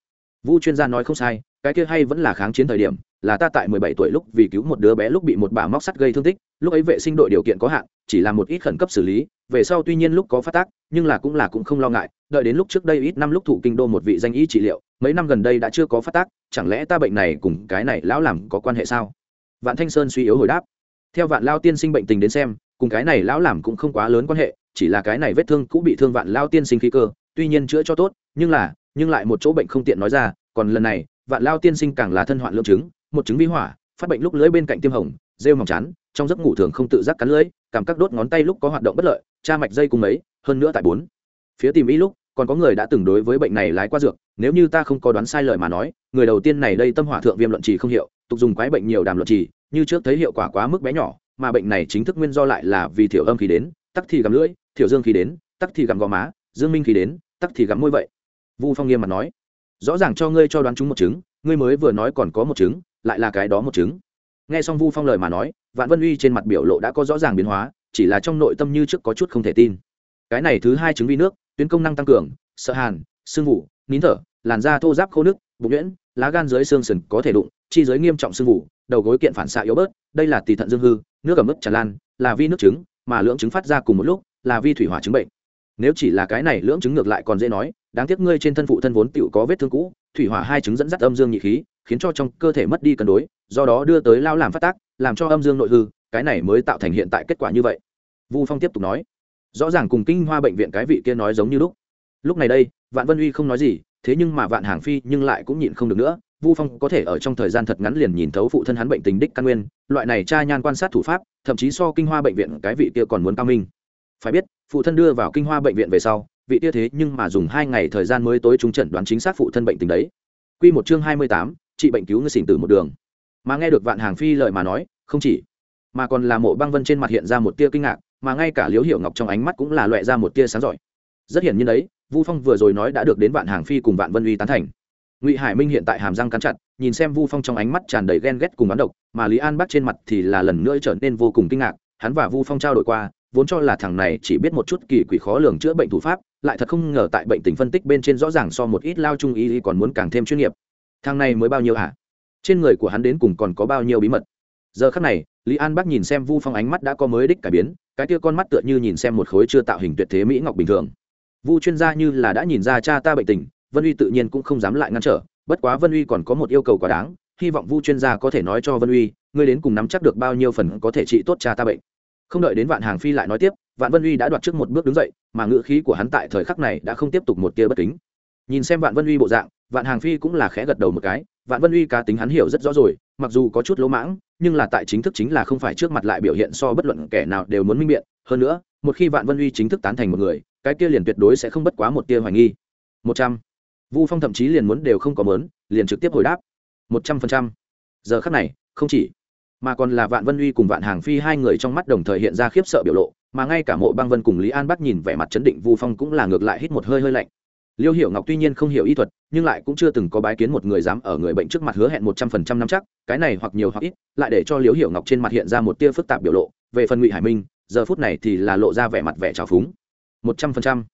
Vu chuyên gia nói không sai cái kia hay vẫn là kháng chiến thời điểm, là ta tại mười bảy tuổi lúc vì cứu một đứa bé lúc bị một bà móc sắt gây thương tích, lúc ấy vệ sinh đội điều kiện có hạn, chỉ là một ít khẩn cấp xử lý, về sau tuy nhiên lúc có phát tác, nhưng là cũng là cũng không lo ngại, đợi đến lúc trước đây ít năm lúc thủ kinh đô một vị danh y trị liệu, mấy năm gần đây đã chưa có phát tác, chẳng lẽ ta bệnh này cùng cái này lão làm có quan hệ sao? Vạn thanh sơn suy yếu hồi đáp. Theo vạn lao tiên sinh bệnh tình đến xem, cùng cái này lão làm cũng không quá lớn quan hệ, chỉ là cái này vết thương cũng bị thương vạn lao tiên sinh khí cơ, tuy nhiên chữa cho tốt, nhưng là, nhưng lại một chỗ bệnh không tiện nói ra, còn lần này vạn lao tiên sinh càng là thân hoạn lượng chứng, một chứng vi hỏa, phát bệnh lúc lưỡi bên cạnh tiêm hồng, rêu mỏng chán, trong giấc ngủ thường không tự giác cắn lưỡi, cảm các đốt ngón tay lúc có hoạt động bất lợi, cha mạch dây cùng ấy hơn nữa tại bốn. Phía tìm ý lúc, còn có người đã từng đối với bệnh này lái qua dược, nếu như ta không có đoán sai lời mà nói, người đầu tiên này đây tâm hỏa thượng viêm luận trì không hiệu, tục dùng quái bệnh nhiều đàm luận trì, như trước thấy hiệu quả quá mức bé nhỏ, mà bệnh này chính thức nguyên do lại là vì thiểu âm khí đến, tắc thì gặm lưỡi, thiểu dương khí đến, tắc thì gặm gò má, dương minh khí đến, tắc thì gặm môi vậy. Vu phong nghiêm mặt nói rõ ràng cho ngươi cho đoán chúng một chứng, ngươi mới vừa nói còn có một chứng, lại là cái đó một chứng. Nghe xong vu phong lời mà nói, vạn vân uy trên mặt biểu lộ đã có rõ ràng biến hóa, chỉ là trong nội tâm như trước có chút không thể tin. Cái này thứ hai chứng vi nước, tuyến công năng tăng cường, sợ hàn, sương vụ nín thở, làn da thô giáp khô nước, bụng nhuyễn, lá gan dưới xương sườn có thể đụng, chi dưới nghiêm trọng sương vụ đầu gối kiện phản xạ yếu bớt, đây là tỷ thận dương hư, nước ở mức tràn lan, là vi nước trứng mà lưỡng trứng phát ra cùng một lúc, là vi thủy hỏa chứng bệnh. Nếu chỉ là cái này lưỡng trứng ngược lại còn dễ nói đáng tiếc ngươi trên thân phụ thân vốn tựu có vết thương cũ, thủy hỏa hai chứng dẫn dắt âm dương nhị khí, khiến cho trong cơ thể mất đi cân đối, do đó đưa tới lao làm phát tác, làm cho âm dương nội hư, cái này mới tạo thành hiện tại kết quả như vậy. Vu phong tiếp tục nói. Rõ ràng cùng kinh hoa bệnh viện cái vị kia nói giống như lúc. Lúc này đây, vạn vân uy không nói gì, thế nhưng mà vạn hàng phi nhưng lại cũng nhịn không được nữa. Vu phong có thể ở trong thời gian thật ngắn liền nhìn thấu phụ thân hắn bệnh tình đích căn nguyên, loại này tra nhan quan sát thủ pháp, thậm chí so kinh hoa bệnh viện cái vị kia còn muốn cao minh. Phải biết, phụ thân đưa vào kinh hoa bệnh viện về sau vị kia thế nhưng mà dùng hai ngày thời gian mới tối chúng chẩn đoán chính xác phụ thân bệnh tình đấy Quy một chương hai mươi tám, trị bệnh cứu người xỉn từ một đường. Mà nghe được Vạn Hàng Phi lời mà nói, không chỉ, mà còn là Mộ Băng Vân trên mặt hiện ra một tia kinh ngạc, mà ngay cả Liễu Hiểu Ngọc trong ánh mắt cũng là loẹ ra một tia sáng giỏi. Rất hiển nhiên đấy, Vu Phong vừa rồi nói đã được đến Vạn Hàng Phi cùng Vạn Vân Uy tán thành. Ngụy Hải Minh hiện tại hàm răng cắn chặt, nhìn xem Vu Phong trong ánh mắt tràn đầy ghen ghét cùng bán độc, mà Lý An bắt trên mặt thì là lần nữa trở nên vô cùng kinh ngạc, hắn và Vu Phong trao đổi qua, vốn cho là thằng này chỉ biết một chút kỳ quỷ khó lường chữa bệnh thủ pháp lại thật không ngờ tại bệnh tình phân tích bên trên rõ ràng so một ít lao trung y còn muốn càng thêm chuyên nghiệp. Thằng này mới bao nhiêu hả? Trên người của hắn đến cùng còn có bao nhiêu bí mật? Giờ khắc này, lý an bác nhìn xem vu phong ánh mắt đã có mới đích cải biến, cái kia con mắt tựa như nhìn xem một khối chưa tạo hình tuyệt thế mỹ ngọc bình thường. Vu chuyên gia như là đã nhìn ra cha ta bệnh tình, vân uy tự nhiên cũng không dám lại ngăn trở, bất quá vân uy còn có một yêu cầu quá đáng, hy vọng vu chuyên gia có thể nói cho vân uy, ngươi đến cùng nắm chắc được bao nhiêu phần có thể trị tốt cha ta bệnh không đợi đến vạn hàng phi lại nói tiếp, vạn vân uy đã đoạt trước một bước đứng dậy, mà ngữ khí của hắn tại thời khắc này đã không tiếp tục một tia bất kính. Nhìn xem vạn vân uy bộ dạng, vạn hàng phi cũng là khẽ gật đầu một cái, vạn vân uy cá tính hắn hiểu rất rõ rồi, mặc dù có chút lỗ mãng, nhưng là tại chính thức chính là không phải trước mặt lại biểu hiện so bất luận kẻ nào đều muốn minh biện. Hơn nữa, một khi vạn vân uy chính thức tán thành một người, cái kia liền tuyệt đối sẽ không bất quá một tia hoài nghi. Một trăm. Vu phong thậm chí liền muốn đều không có mớn liền trực tiếp hồi đáp. Một trăm phần trăm. Giờ khắc này, không chỉ mà còn là vạn vân uy cùng vạn hàng phi hai người trong mắt đồng thời hiện ra khiếp sợ biểu lộ, mà ngay cả mộ băng vân cùng lý an bắt nhìn vẻ mặt chấn định vu phong cũng là ngược lại hít một hơi hơi lạnh. Liêu hiểu ngọc tuy nhiên không hiểu y thuật, nhưng lại cũng chưa từng có bái kiến một người dám ở người bệnh trước mặt hứa hẹn một trăm phần trăm năm chắc, cái này hoặc nhiều hoặc ít, lại để cho liêu hiểu ngọc trên mặt hiện ra một tia phức tạp biểu lộ. Về phần ngụy hải minh, giờ phút này thì là lộ ra vẻ mặt vẻ trào phúng. Một trăm phần trăm.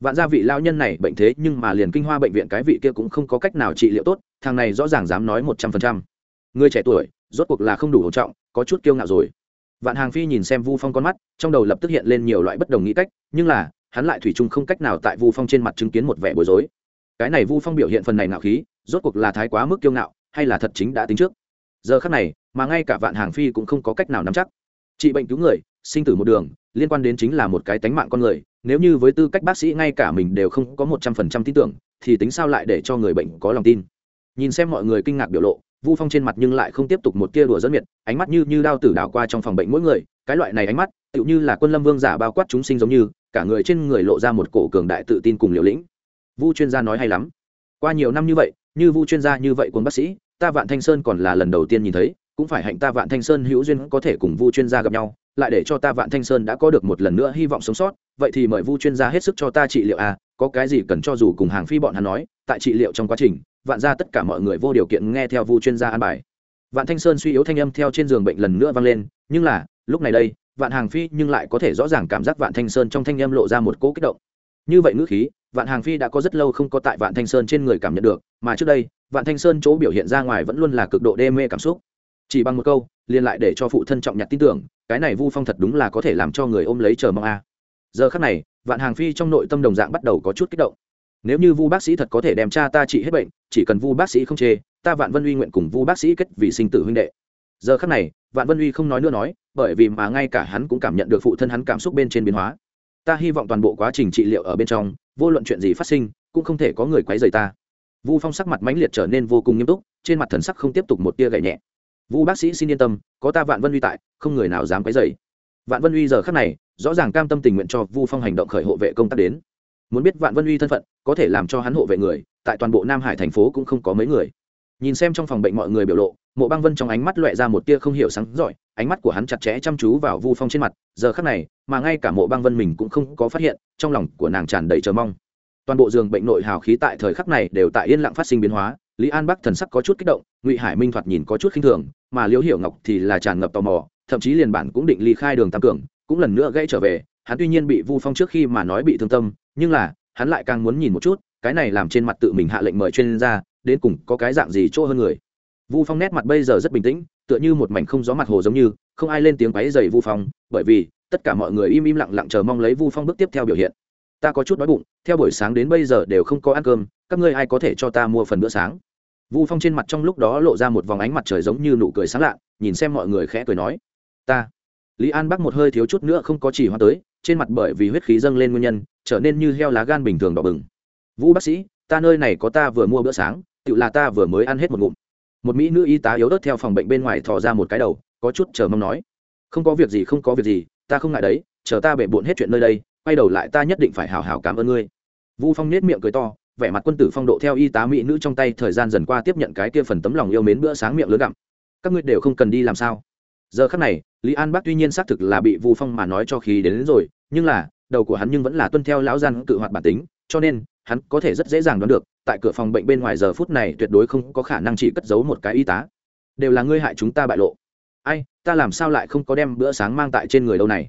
Vạn gia vị lao nhân này bệnh thế nhưng mà liền kinh hoa bệnh viện cái vị kia cũng không có cách nào trị liệu tốt, thằng này rõ ràng dám nói một trăm phần trăm. Người trẻ tuổi rốt cuộc là không đủ hỗ trọng, có chút kiêu ngạo rồi. Vạn hàng phi nhìn xem vu phong con mắt, trong đầu lập tức hiện lên nhiều loại bất đồng nghĩ cách, nhưng là, hắn lại thủy chung không cách nào tại vu phong trên mặt chứng kiến một vẻ bối rối. Cái này vu phong biểu hiện phần này ngạo khí, rốt cuộc là thái quá mức kiêu ngạo, hay là thật chính đã tính trước? Giờ khắc này, mà ngay cả vạn hàng phi cũng không có cách nào nắm chắc. Trị bệnh cứu người, sinh tử một đường, liên quan đến chính là một cái tánh mạng con người, nếu như với tư cách bác sĩ ngay cả mình đều không có một trăm phần trăm tin tưởng, thì tính sao lại để cho người bệnh có lòng tin? Nhìn xem mọi người kinh ngạc biểu lộ vu phong trên mặt nhưng lại không tiếp tục một tia đùa dẫn miệt, ánh mắt như như đao tử đảo qua trong phòng bệnh mỗi người, cái loại này ánh mắt, tựu như là quân lâm vương giả bao quát chúng sinh giống như, cả người trên người lộ ra một cổ cường đại tự tin cùng liều lĩnh. Vu chuyên gia nói hay lắm. Qua nhiều năm như vậy, như vu chuyên gia như vậy quân bác sĩ, ta vạn thanh sơn còn là lần đầu tiên nhìn thấy, cũng phải hạnh ta vạn thanh sơn hữu duyên có thể cùng vu chuyên gia gặp nhau, lại để cho ta vạn thanh sơn đã có được một lần nữa hy vọng sống sót, vậy thì mời vu chuyên gia hết sức cho ta trị liệu à có cái gì cần cho dù cùng hàng phi bọn hắn nói, tại trị liệu trong quá trình, vạn ra tất cả mọi người vô điều kiện nghe theo vu chuyên gia an bài. Vạn thanh sơn suy yếu thanh âm theo trên giường bệnh lần nữa vang lên, nhưng là, lúc này đây, vạn hàng phi nhưng lại có thể rõ ràng cảm giác vạn thanh sơn trong thanh âm lộ ra một cỗ kích động. Như vậy ngữ khí, vạn hàng phi đã có rất lâu không có tại vạn thanh sơn trên người cảm nhận được, mà trước đây, vạn thanh sơn chỗ biểu hiện ra ngoài vẫn luôn là cực độ đê mê cảm xúc. Chỉ bằng một câu, liền lại để cho phụ thân trọng nhặt tin tưởng, cái này vu phong thật đúng là có thể làm cho người ôm lấy chờ mong a. Giờ khắc này vạn hàng phi trong nội tâm đồng dạng bắt đầu có chút kích động. Nếu như vu bác sĩ thật có thể đem cha ta trị hết bệnh, chỉ cần vu bác sĩ không chê, ta vạn vân uy nguyện cùng vu bác sĩ kết vì sinh tử huynh đệ. Giờ khắc này, vạn vân uy không nói nữa nói, bởi vì mà ngay cả hắn cũng cảm nhận được phụ thân hắn cảm xúc bên trên biến hóa. Ta hy vọng toàn bộ quá trình trị liệu ở bên trong, vô luận chuyện gì phát sinh, cũng không thể có người quấy rầy ta. Vu phong sắc mặt mãnh liệt trở nên vô cùng nghiêm túc, trên mặt thần sắc không tiếp tục một tia gậy nhẹ. Vu bác sĩ xin yên tâm, có ta vạn vân uy tại, không người nào dám quấy rầy. Vạn vân uy giờ khắc này rõ ràng cam tâm tình nguyện cho vu phong hành động khởi hộ vệ công tác đến. Muốn biết vạn vân uy thân phận, có thể làm cho hắn hộ vệ người, tại toàn bộ nam hải thành phố cũng không có mấy người. Nhìn xem trong phòng bệnh mọi người biểu lộ, mộ băng vân trong ánh mắt loẹ ra một tia không hiểu sáng rọi ánh mắt của hắn chặt chẽ chăm chú vào vu phong trên mặt, giờ khắc này, mà ngay cả mộ băng vân mình cũng không có phát hiện, trong lòng của nàng tràn đầy chờ mong. Toàn bộ giường bệnh nội hào khí tại thời khắc này đều tại yên lặng phát sinh biến hóa, lý an bắc thần sắc có chút kích động, ngụy hải minh thoạt nhìn có chút khinh thường, mà liễu hiểu ngọc thì là tràn ngập tò mò, thậm chí liền bản cũng định ly khai đường tam cường cũng lần nữa gây trở về, hắn tuy nhiên bị vu phong trước khi mà nói bị thương tâm, nhưng là, hắn lại càng muốn nhìn một chút, cái này làm trên mặt tự mình hạ lệnh mời chuyên gia, đến cùng có cái dạng gì chỗ hơn người. Vu phong nét mặt bây giờ rất bình tĩnh, tựa như một mảnh không gió mặt hồ giống như, không ai lên tiếng quáy dày vu phong, bởi vì, tất cả mọi người im im lặng lặng chờ mong lấy vu phong bước tiếp theo biểu hiện. Ta có chút đói bụng, theo buổi sáng đến bây giờ đều không có ăn cơm, các ngươi ai có thể cho ta mua phần bữa sáng? Vu phong trên mặt trong lúc đó lộ ra một vòng ánh mặt trời giống như nụ cười sáng lạ, nhìn xem mọi người khẽ cười nói. Ta lý an bắc một hơi thiếu chút nữa không có chỉ hoa tới, trên mặt bởi vì huyết khí dâng lên nguyên nhân, trở nên như heo lá gan bình thường đỏ bừng. Vũ bác sĩ, ta nơi này có ta vừa mua bữa sáng, tự là ta vừa mới ăn hết một ngụm. Một mỹ nữ y tá yếu ớt theo phòng bệnh bên ngoài thò ra một cái đầu, có chút chờ mong nói. Không có việc gì, không có việc gì, ta không ngại đấy, chờ ta bể bộn hết chuyện nơi đây, quay đầu lại ta nhất định phải hào hào cảm ơn ngươi. Vu phong nết miệng cười to, vẻ mặt quân tử phong độ theo y tá mỹ nữ trong tay thời gian dần qua tiếp nhận cái kia phần tấm lòng yêu mến bữa sáng miệng lớn gặm. Các ngươi đều không cần đi làm sao. Giờ khắc này lý an bắc tuy nhiên xác thực là bị vu phong mà nói cho khí đến, đến rồi nhưng là đầu của hắn nhưng vẫn là tuân theo lão gian cự hoạt bản tính cho nên hắn có thể rất dễ dàng đoán được tại cửa phòng bệnh bên ngoài giờ phút này tuyệt đối không có khả năng chỉ cất giấu một cái y tá. Đều là ngươi hại chúng ta bại lộ. Ai ta làm sao lại không có đem bữa sáng mang tại trên người đâu này?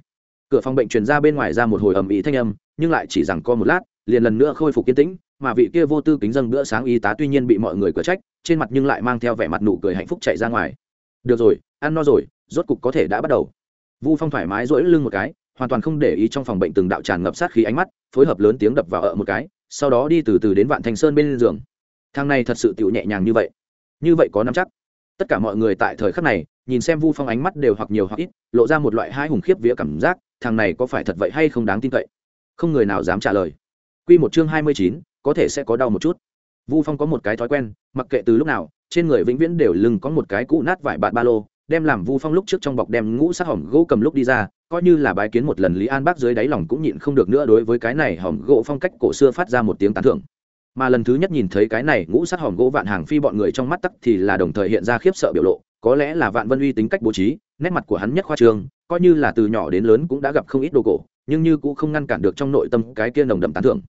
Cửa phòng bệnh truyền ra bên ngoài ra một hồi ầm ĩ thanh âm nhưng lại chỉ rằng co một lát liền lần nữa khôi phục kiên tĩnh mà vị kia vô tư kính dâng bữa sáng y tá tuy nhiên bị mọi người cửa trách trên mặt nhưng lại mang theo vẻ mặt nụ cười hạnh phúc chạy ra ngoài. Được rồi ăn no rồi rốt cục có thể đã bắt đầu. Vu phong thoải mái rỗi lưng một cái, hoàn toàn không để ý trong phòng bệnh từng đạo tràn ngập sát khí ánh mắt, phối hợp lớn tiếng đập vào ở một cái, sau đó đi từ từ đến vạn Thanh sơn bên giường. Thang này thật sự tựu nhẹ nhàng như vậy. Như vậy có nắm chắc. Tất cả mọi người tại thời khắc này, nhìn xem vu phong ánh mắt đều hoặc nhiều hoặc ít, lộ ra một loại hai hùng khiếp vía cảm giác, thằng này có phải thật vậy hay không đáng tin cậy? Không người nào dám trả lời. Q một chương hai mươi chín, có thể sẽ có đau một chút. Vu phong có một cái thói quen, mặc kệ từ lúc nào, trên người vĩnh viễn đều lưng có một cái cũ nát vải bạt ba lô đem làm vu phong lúc trước trong bọc đem ngũ sát hỏng gỗ cầm lúc đi ra, coi như là bái kiến một lần lý an bác dưới đáy lòng cũng nhịn không được nữa đối với cái này hỏng gỗ phong cách cổ xưa phát ra một tiếng tán thưởng. Mà lần thứ nhất nhìn thấy cái này ngũ sát hỏng gỗ vạn hàng phi bọn người trong mắt tắc thì là đồng thời hiện ra khiếp sợ biểu lộ, có lẽ là vạn vân uy tính cách bố trí, nét mặt của hắn nhất khoa trương, coi như là từ nhỏ đến lớn cũng đã gặp không ít đồ cổ, nhưng như cũng không ngăn cản được trong nội tâm cái kia nồng đậm tán thưởng.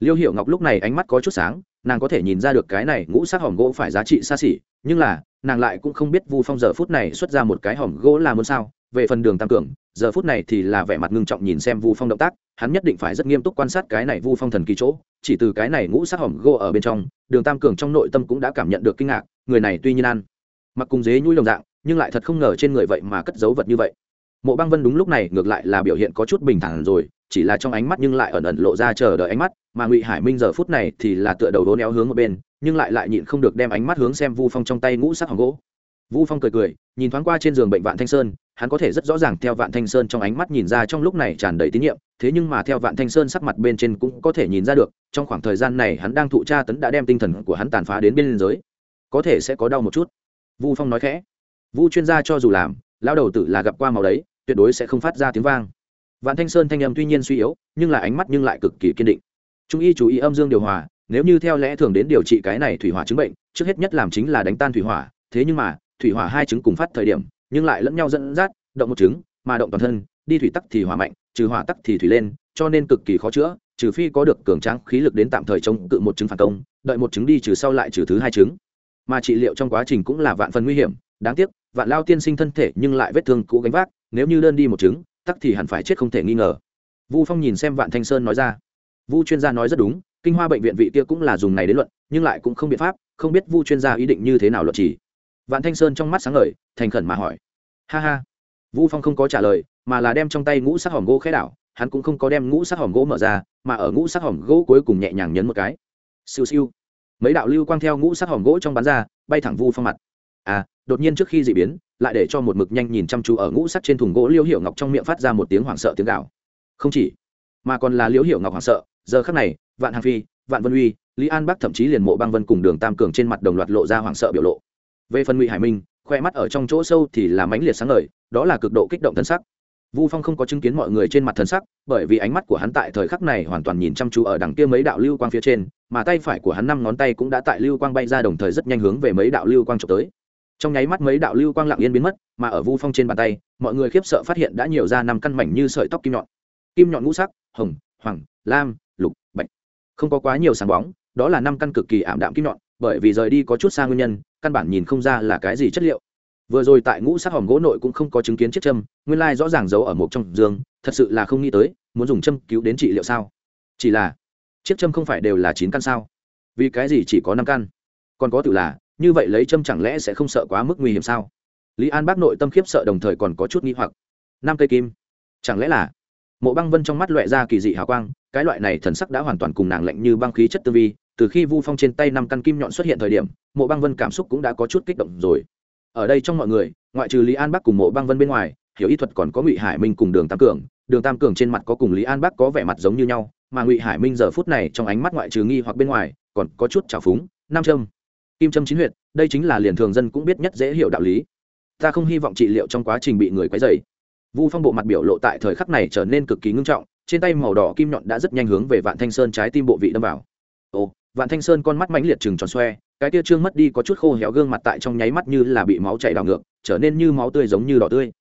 Liêu hiểu ngọc lúc này ánh mắt có chút sáng, nàng có thể nhìn ra được cái này ngũ sắc hòm gỗ phải giá trị xa xỉ, nhưng là nàng lại cũng không biết vu phong giờ phút này xuất ra một cái hòm gỗ là muốn sao. Về phần đường tam cường, giờ phút này thì là vẻ mặt ngưng trọng nhìn xem vu phong động tác, hắn nhất định phải rất nghiêm túc quan sát cái này vu phong thần kỳ chỗ. Chỉ từ cái này ngũ sắc hòm gỗ ở bên trong, đường tam cường trong nội tâm cũng đã cảm nhận được kinh ngạc, người này tuy nhiên ăn, mặc cùng dế nhũi lồng dạng, nhưng lại thật không ngờ trên người vậy mà cất giấu vật như vậy. Mộ băng vân đúng lúc này ngược lại là biểu hiện có chút bình thản rồi, chỉ là trong ánh mắt nhưng lại ẩn ẩn lộ ra chờ đợi ánh mắt, mà ngụy hải minh giờ phút này thì là tựa đầu đố néo hướng một bên nhưng lại lại nhịn không được đem ánh mắt hướng xem vu phong trong tay ngũ sắc hòm gỗ. Vu phong cười cười, nhìn thoáng qua trên giường bệnh vạn thanh sơn, hắn có thể rất rõ ràng theo vạn thanh sơn trong ánh mắt nhìn ra trong lúc này tràn đầy tín nhiệm, thế nhưng mà theo vạn thanh sơn sắc mặt bên trên cũng có thể nhìn ra được, trong khoảng thời gian này hắn đang thụ tra tấn đã đem tinh thần của hắn tàn phá đến biên giới. Có thể sẽ có đau một chút. Vu phong nói khẽ. Vu chuyên gia cho dù làm, lão đầu tử là gặp qua màu đấy, tuyệt đối sẽ không phát ra tiếng vang. Vạn thanh sơn thanh âm tuy nhiên suy yếu, nhưng là ánh mắt nhưng lại cực kỳ kiên định. Trung y chú ý âm dương điều hòa nếu như theo lẽ thường đến điều trị cái này thủy hỏa chứng bệnh, trước hết nhất làm chính là đánh tan thủy hỏa. Thế nhưng mà, thủy hỏa hai chứng cùng phát thời điểm, nhưng lại lẫn nhau dẫn dắt, động một chứng, mà động toàn thân, đi thủy tắc thì hỏa mạnh, trừ hỏa tắc thì thủy lên, cho nên cực kỳ khó chữa, trừ phi có được cường tráng khí lực đến tạm thời chống cự một chứng phản công, đợi một chứng đi trừ sau lại trừ thứ hai chứng. Mà trị liệu trong quá trình cũng là vạn phần nguy hiểm, đáng tiếc, vạn lao tiên sinh thân thể nhưng lại vết thương cũ gánh vác, nếu như đơn đi một chứng, tắc thì hẳn phải chết không thể nghi ngờ. Vu phong nhìn xem vạn thanh sơn nói ra. Vu chuyên gia nói rất đúng kinh hoa bệnh viện vị kia cũng là dùng này đến luận, nhưng lại cũng không biện pháp, không biết vu chuyên gia ý định như thế nào luận chỉ. Vạn thanh sơn trong mắt sáng ngời, thành khẩn mà hỏi. Ha ha. Vu phong không có trả lời, mà là đem trong tay ngũ sắc hòm gỗ khẽ đảo, hắn cũng không có đem ngũ sắc hòm gỗ mở ra, mà ở ngũ sắc hòm gỗ cuối cùng nhẹ nhàng nhấn một cái. Siêu siêu. Mấy đạo lưu quang theo ngũ sắc hòm gỗ trong bán ra, bay thẳng vu phong mặt. À đột nhiên trước khi dị biến, lại để cho một mực nhanh nhìn chăm chú ở ngũ sắc trên thùng gỗ liêu hiệu ngọc trong miệng phát ra một tiếng hoảng sợ tiếng gạo không chỉ, mà còn là liêu hiệu ngọc hoảng sợ giờ khắc này, vạn hàng phi, vạn vân uy, lý an bắc thậm chí liền mộ băng vân cùng đường tam cường trên mặt đồng loạt lộ ra hoảng sợ biểu lộ. Về phần ngụy hải minh, khoe mắt ở trong chỗ sâu thì là mãnh liệt sáng ngời, đó là cực độ kích động thân sắc. Vu phong không có chứng kiến mọi người trên mặt thân sắc, bởi vì ánh mắt của hắn tại thời khắc này hoàn toàn nhìn chăm chú ở đằng kia mấy đạo lưu quang phía trên, mà tay phải của hắn năm ngón tay cũng đã tại lưu quang bay ra đồng thời rất nhanh hướng về mấy đạo lưu quang trộm tới. Trong nháy mắt mấy đạo lưu quang lặng yên biến mất, mà ở vu phong trên bàn tay, mọi người khiếp sợ phát hiện đã nhiều ra năm căn mảnh như sợi tóc kim nhọn. Kim nhọn ngũ sắc, hồng, hoàng, lam không có quá nhiều sáng bóng, đó là năm căn cực kỳ ảm đạm kim nhọn, bởi vì rời đi có chút xa nguyên nhân, căn bản nhìn không ra là cái gì chất liệu. Vừa rồi tại ngũ sắc hòm gỗ nội cũng không có chứng kiến chiếc châm, nguyên lai rõ ràng giấu ở một trong giường, thật sự là không nghĩ tới, muốn dùng châm cứu đến trị liệu sao? Chỉ là, chiếc châm không phải đều là chín căn sao? Vì cái gì chỉ có năm căn? Còn có tự là, như vậy lấy châm chẳng lẽ sẽ không sợ quá mức nguy hiểm sao? Lý an bác nội tâm khiếp sợ đồng thời còn có chút nghi hoặc. Năm cây kim? Chẳng lẽ là, mộ băng vân trong mắt loẹ ra kỳ dị hào quang cái loại này thần sắc đã hoàn toàn cùng nàng lạnh như băng khí chất tư vi, từ khi vu phong trên tay năm căn kim nhọn xuất hiện thời điểm, mộ băng vân cảm xúc cũng đã có chút kích động rồi. Ở đây trong mọi người, ngoại trừ lý an bắc cùng mộ băng vân bên ngoài, hiểu y thuật còn có ngụy hải minh cùng đường tam cường. Đường tam cường trên mặt có cùng lý an bắc có vẻ mặt giống như nhau, mà ngụy hải minh giờ phút này trong ánh mắt ngoại trừ nghi hoặc bên ngoài, còn có chút trào phúng. Nam châm, kim châm chín huyệt, đây chính là liền thường dân cũng biết nhất dễ hiểu đạo lý. Ta không hy vọng trị liệu trong quá trình bị người quấy dày vu phong bộ mặt biểu lộ tại thời khắc này trở nên cực kỳ ngưng trọng trên tay màu đỏ kim nhọn đã rất nhanh hướng về vạn thanh sơn trái tim bộ vị đâm vào. Ồ, vạn thanh sơn con mắt mãnh liệt chừng tròn xoe, cái tia trương mất đi có chút khô héo gương mặt tại trong nháy mắt như là bị máu chảy đảo ngược, trở nên như máu tươi giống như đỏ tươi.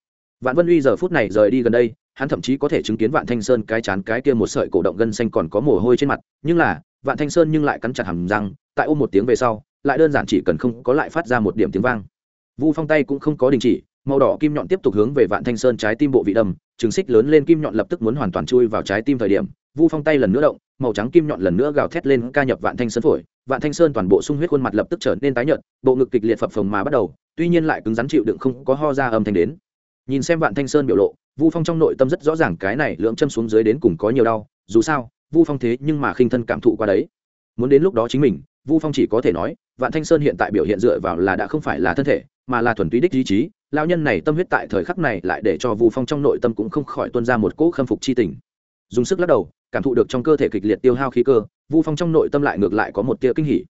Vạn vân uy giờ phút này rời đi gần đây, hắn thậm chí có thể chứng kiến vạn thanh sơn cái chán cái kia một sợi cổ động gân xanh còn có mồ hôi trên mặt, nhưng là, vạn thanh sơn nhưng lại cắn chặt hầm răng, tại ôm một tiếng về sau, lại đơn giản chỉ cần không có lại phát ra một điểm tiếng vang. Vu phong tay cũng không có đình chỉ, màu đỏ kim nhọn tiếp tục hướng về vạn thanh sơn trái tim bộ vị đâm trứng xích lớn lên kim nhọn lập tức muốn hoàn toàn chui vào trái tim thời điểm, vu phong tay lần nữa động, màu trắng kim nhọn lần nữa gào thét lên ca nhập vạn thanh sơn phổi. Vạn thanh sơn toàn bộ sung huyết khuôn mặt lập tức trở nên tái nhợt, bộ ngực kịch liệt phập phồng mà bắt đầu, tuy nhiên lại cứng rắn chịu đựng không có ho ra âm thanh đến. Nhìn xem vạn thanh sơn biểu lộ, vu phong trong nội tâm rất rõ ràng cái này lưỡng châm xuống dưới đến cùng có nhiều đau, dù sao, vu phong thế nhưng mà khinh thân cảm thụ qua đấy. Muốn đến lúc đó chính mình, vu phong chỉ có thể nói, vạn thanh sơn hiện tại biểu hiện dựa vào là đã không phải là thân thể mà là thuần túy đích ý chí lao nhân này tâm huyết tại thời khắc này lại để cho vu phong trong nội tâm cũng không khỏi tuân ra một cỗ khâm phục c h i tình. Dùng sức lắc đầu, cảm thụ được trong cơ thể kịch liệt tiêu hao khí cơ, vu phong trong nội tâm lại ngược lại có một tia kinh hỉ.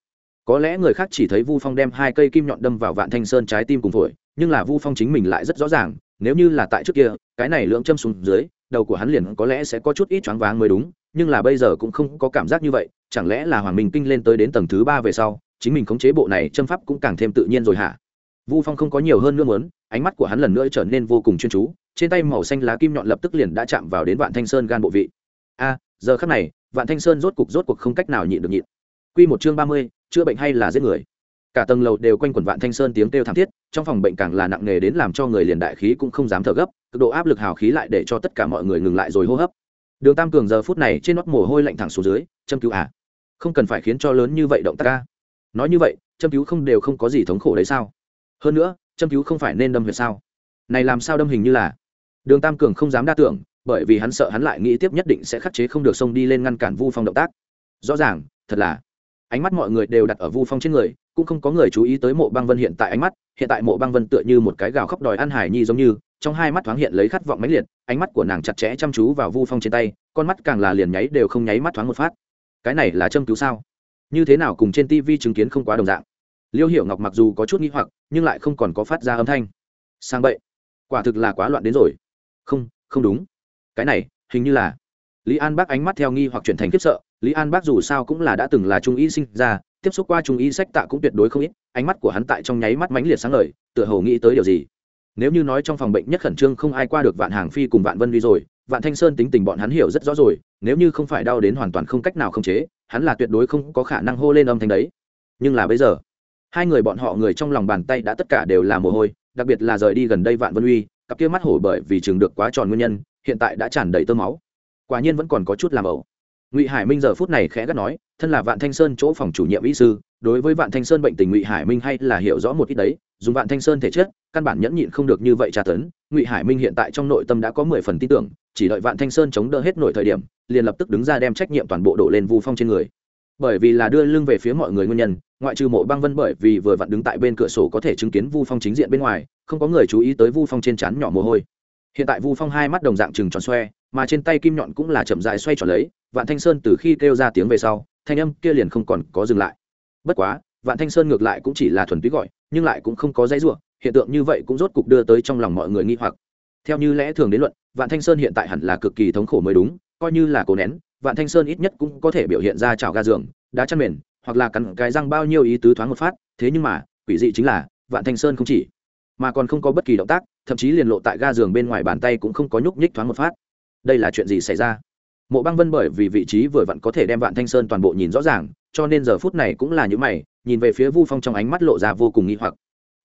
Có lẽ người khác chỉ thấy vu phong đem hai cây kim nhọn đâm vào vạn thanh sơn trái tim cùng phổi, nhưng là vu phong chính mình lại rất rõ ràng, nếu như là tại trước kia, cái này lượng châm xuống dưới, đầu của hắn liền có lẽ sẽ có chút ít choáng váng mới đúng, nhưng là bây giờ cũng không có cảm giác như vậy, chẳng lẽ là hoàng minh kinh lên tới đến tầng thứ ba về sau, chính mình khống chế bộ này châm pháp cũng càng thêm tự nhiên rồi hả? Vu phong không có nhiều hơn nữa muốn, ánh mắt của hắn lần nữa trở nên vô cùng chuyên chú, trên tay màu xanh lá kim nhọn lập tức liền đã chạm vào đến vạn thanh sơn gan bộ vị. A, giờ khắc này, vạn thanh sơn rốt cục, rốt cuộc không cách nào nhịn được nhịn. Q một chương ba mươi, chữa bệnh hay là giết người? Cả tầng lầu đều quanh quẩn vạn thanh sơn tiếng kêu thảm thiết, trong phòng bệnh càng là nặng nề đến làm cho người liền đại khí cũng không dám thở gấp, cực độ áp lực hào khí lại để cho tất cả mọi người ngừng lại rồi hô hấp. Đường tam cường giờ phút này trên nót mồ hôi lạnh thẳng xuống dưới, châm cứu à? Không cần phải khiến cho lớn như vậy động tác ca nói như vậy, châm cứu không đều không có gì thống khổ đấy sao? Hơn nữa, châm cứu không phải nên đâm huyệt sao? Này làm sao đâm hình như là? Đường tam cường không dám đa tưởng, bởi vì hắn sợ hắn lại nghĩ tiếp nhất định sẽ khắc chế không được xông đi lên ngăn cản vu phong động tác. Rõ ràng, thật là. Ánh mắt mọi người đều đặt ở vu phong trên người, cũng không có người chú ý tới mộ băng vân hiện tại ánh mắt, hiện tại mộ băng vân tựa như một cái gào khóc đòi ăn hải nhi giống như, trong hai mắt thoáng hiện lấy khát vọng mãnh liệt, ánh mắt của nàng chặt chẽ chăm chú vào vu phong trên tay, con mắt càng là liền nháy đều không nháy mắt thoáng một phát. Cái này là châm cứu sao? Như thế nào cùng trên tv chứng kiến không quá đồng dạng? Liêu hiểu ngọc mặc dù có chút nghi hoặc, nhưng lại không còn có phát ra âm thanh. Sang vậy quả thực là quá loạn đến rồi. Không không đúng. Cái này, hình như là lý an bác ánh mắt theo nghi hoặc chuyển thành khiếp sợ. Lý an bác dù sao cũng là đã từng là trung y sinh ra, tiếp xúc qua trung y sách tạ cũng tuyệt đối không ít, ánh mắt của hắn tại trong nháy mắt mãnh liệt sáng lời tựa hồ nghĩ tới điều gì. Nếu như nói trong phòng bệnh nhất khẩn trương không ai qua được vạn hàng phi cùng vạn vân vi rồi, vạn thanh sơn tính tình bọn hắn hiểu rất rõ rồi, nếu như không phải đau đến hoàn toàn không cách nào khống chế, hắn là tuyệt đối không có khả năng hô lên âm thanh đấy. Nhưng là bây giờ hai người bọn họ người trong lòng bàn tay đã tất cả đều là mồ hôi, đặc biệt là rời đi gần đây vạn vân uy, cặp kia mắt hổ bởi vì chừng được quá tròn nguyên nhân, hiện tại đã tràn đầy tơ máu. Quả nhiên vẫn còn có chút làm ẩu. Ngụy hải minh giờ phút này khẽ gắt nói, thân là vạn thanh sơn chỗ phòng chủ nhiệm y sư, đối với vạn thanh sơn bệnh tình ngụy hải minh hay là hiểu rõ một ít đấy, dùng vạn thanh sơn thể chất, căn bản nhẫn nhịn không được như vậy tra tấn. Ngụy hải minh hiện tại trong nội tâm đã có mười phần tin tưởng, chỉ đợi vạn thanh sơn chống đỡ hết nội thời điểm, liền lập tức đứng ra đem trách nhiệm toàn bộ đổ lên vu phong trên người. Bởi vì là đưa lưng về phía mọi người nguyên nhân ngoại trừ mộ băng vân bởi vì vừa vặn đứng tại bên cửa sổ có thể chứng kiến vu phong chính diện bên ngoài, không có người chú ý tới vu phong trên trán nhỏ mồ hôi. Hiện tại vu phong hai mắt đồng dạng chừng tròn xoe, mà trên tay kim nhọn cũng là chậm dại xoay tròn lấy, vạn thanh sơn từ khi kêu ra tiếng về sau, thanh âm kia liền không còn có dừng lại. Bất quá, vạn thanh sơn ngược lại cũng chỉ là thuần túy gọi, nhưng lại cũng không có dãy ruộng hiện tượng như vậy cũng rốt cục đưa tới trong lòng mọi người nghi hoặc. Theo như lẽ thường đến luận, vạn thanh sơn hiện tại hẳn là cực kỳ thống khổ mới đúng, coi như là cố nén, vạn thanh sơn ít nhất cũng có thể biểu hiện ra trào ga giường, đá chăn mền hoặc là cắn cái răng bao nhiêu ý tứ thoáng một phát, thế nhưng mà, quỷ dị chính là, vạn thanh sơn không chỉ, mà còn không có bất kỳ động tác, thậm chí liền lộ tại ga giường bên ngoài bàn tay cũng không có nhúc nhích thoáng một phát. Đây là chuyện gì xảy ra? Mộ băng vân bởi vì vị trí vừa vặn có thể đem vạn thanh sơn toàn bộ nhìn rõ ràng, cho nên giờ phút này cũng là những mày, nhìn về phía vu phong trong ánh mắt lộ ra vô cùng nghi hoặc.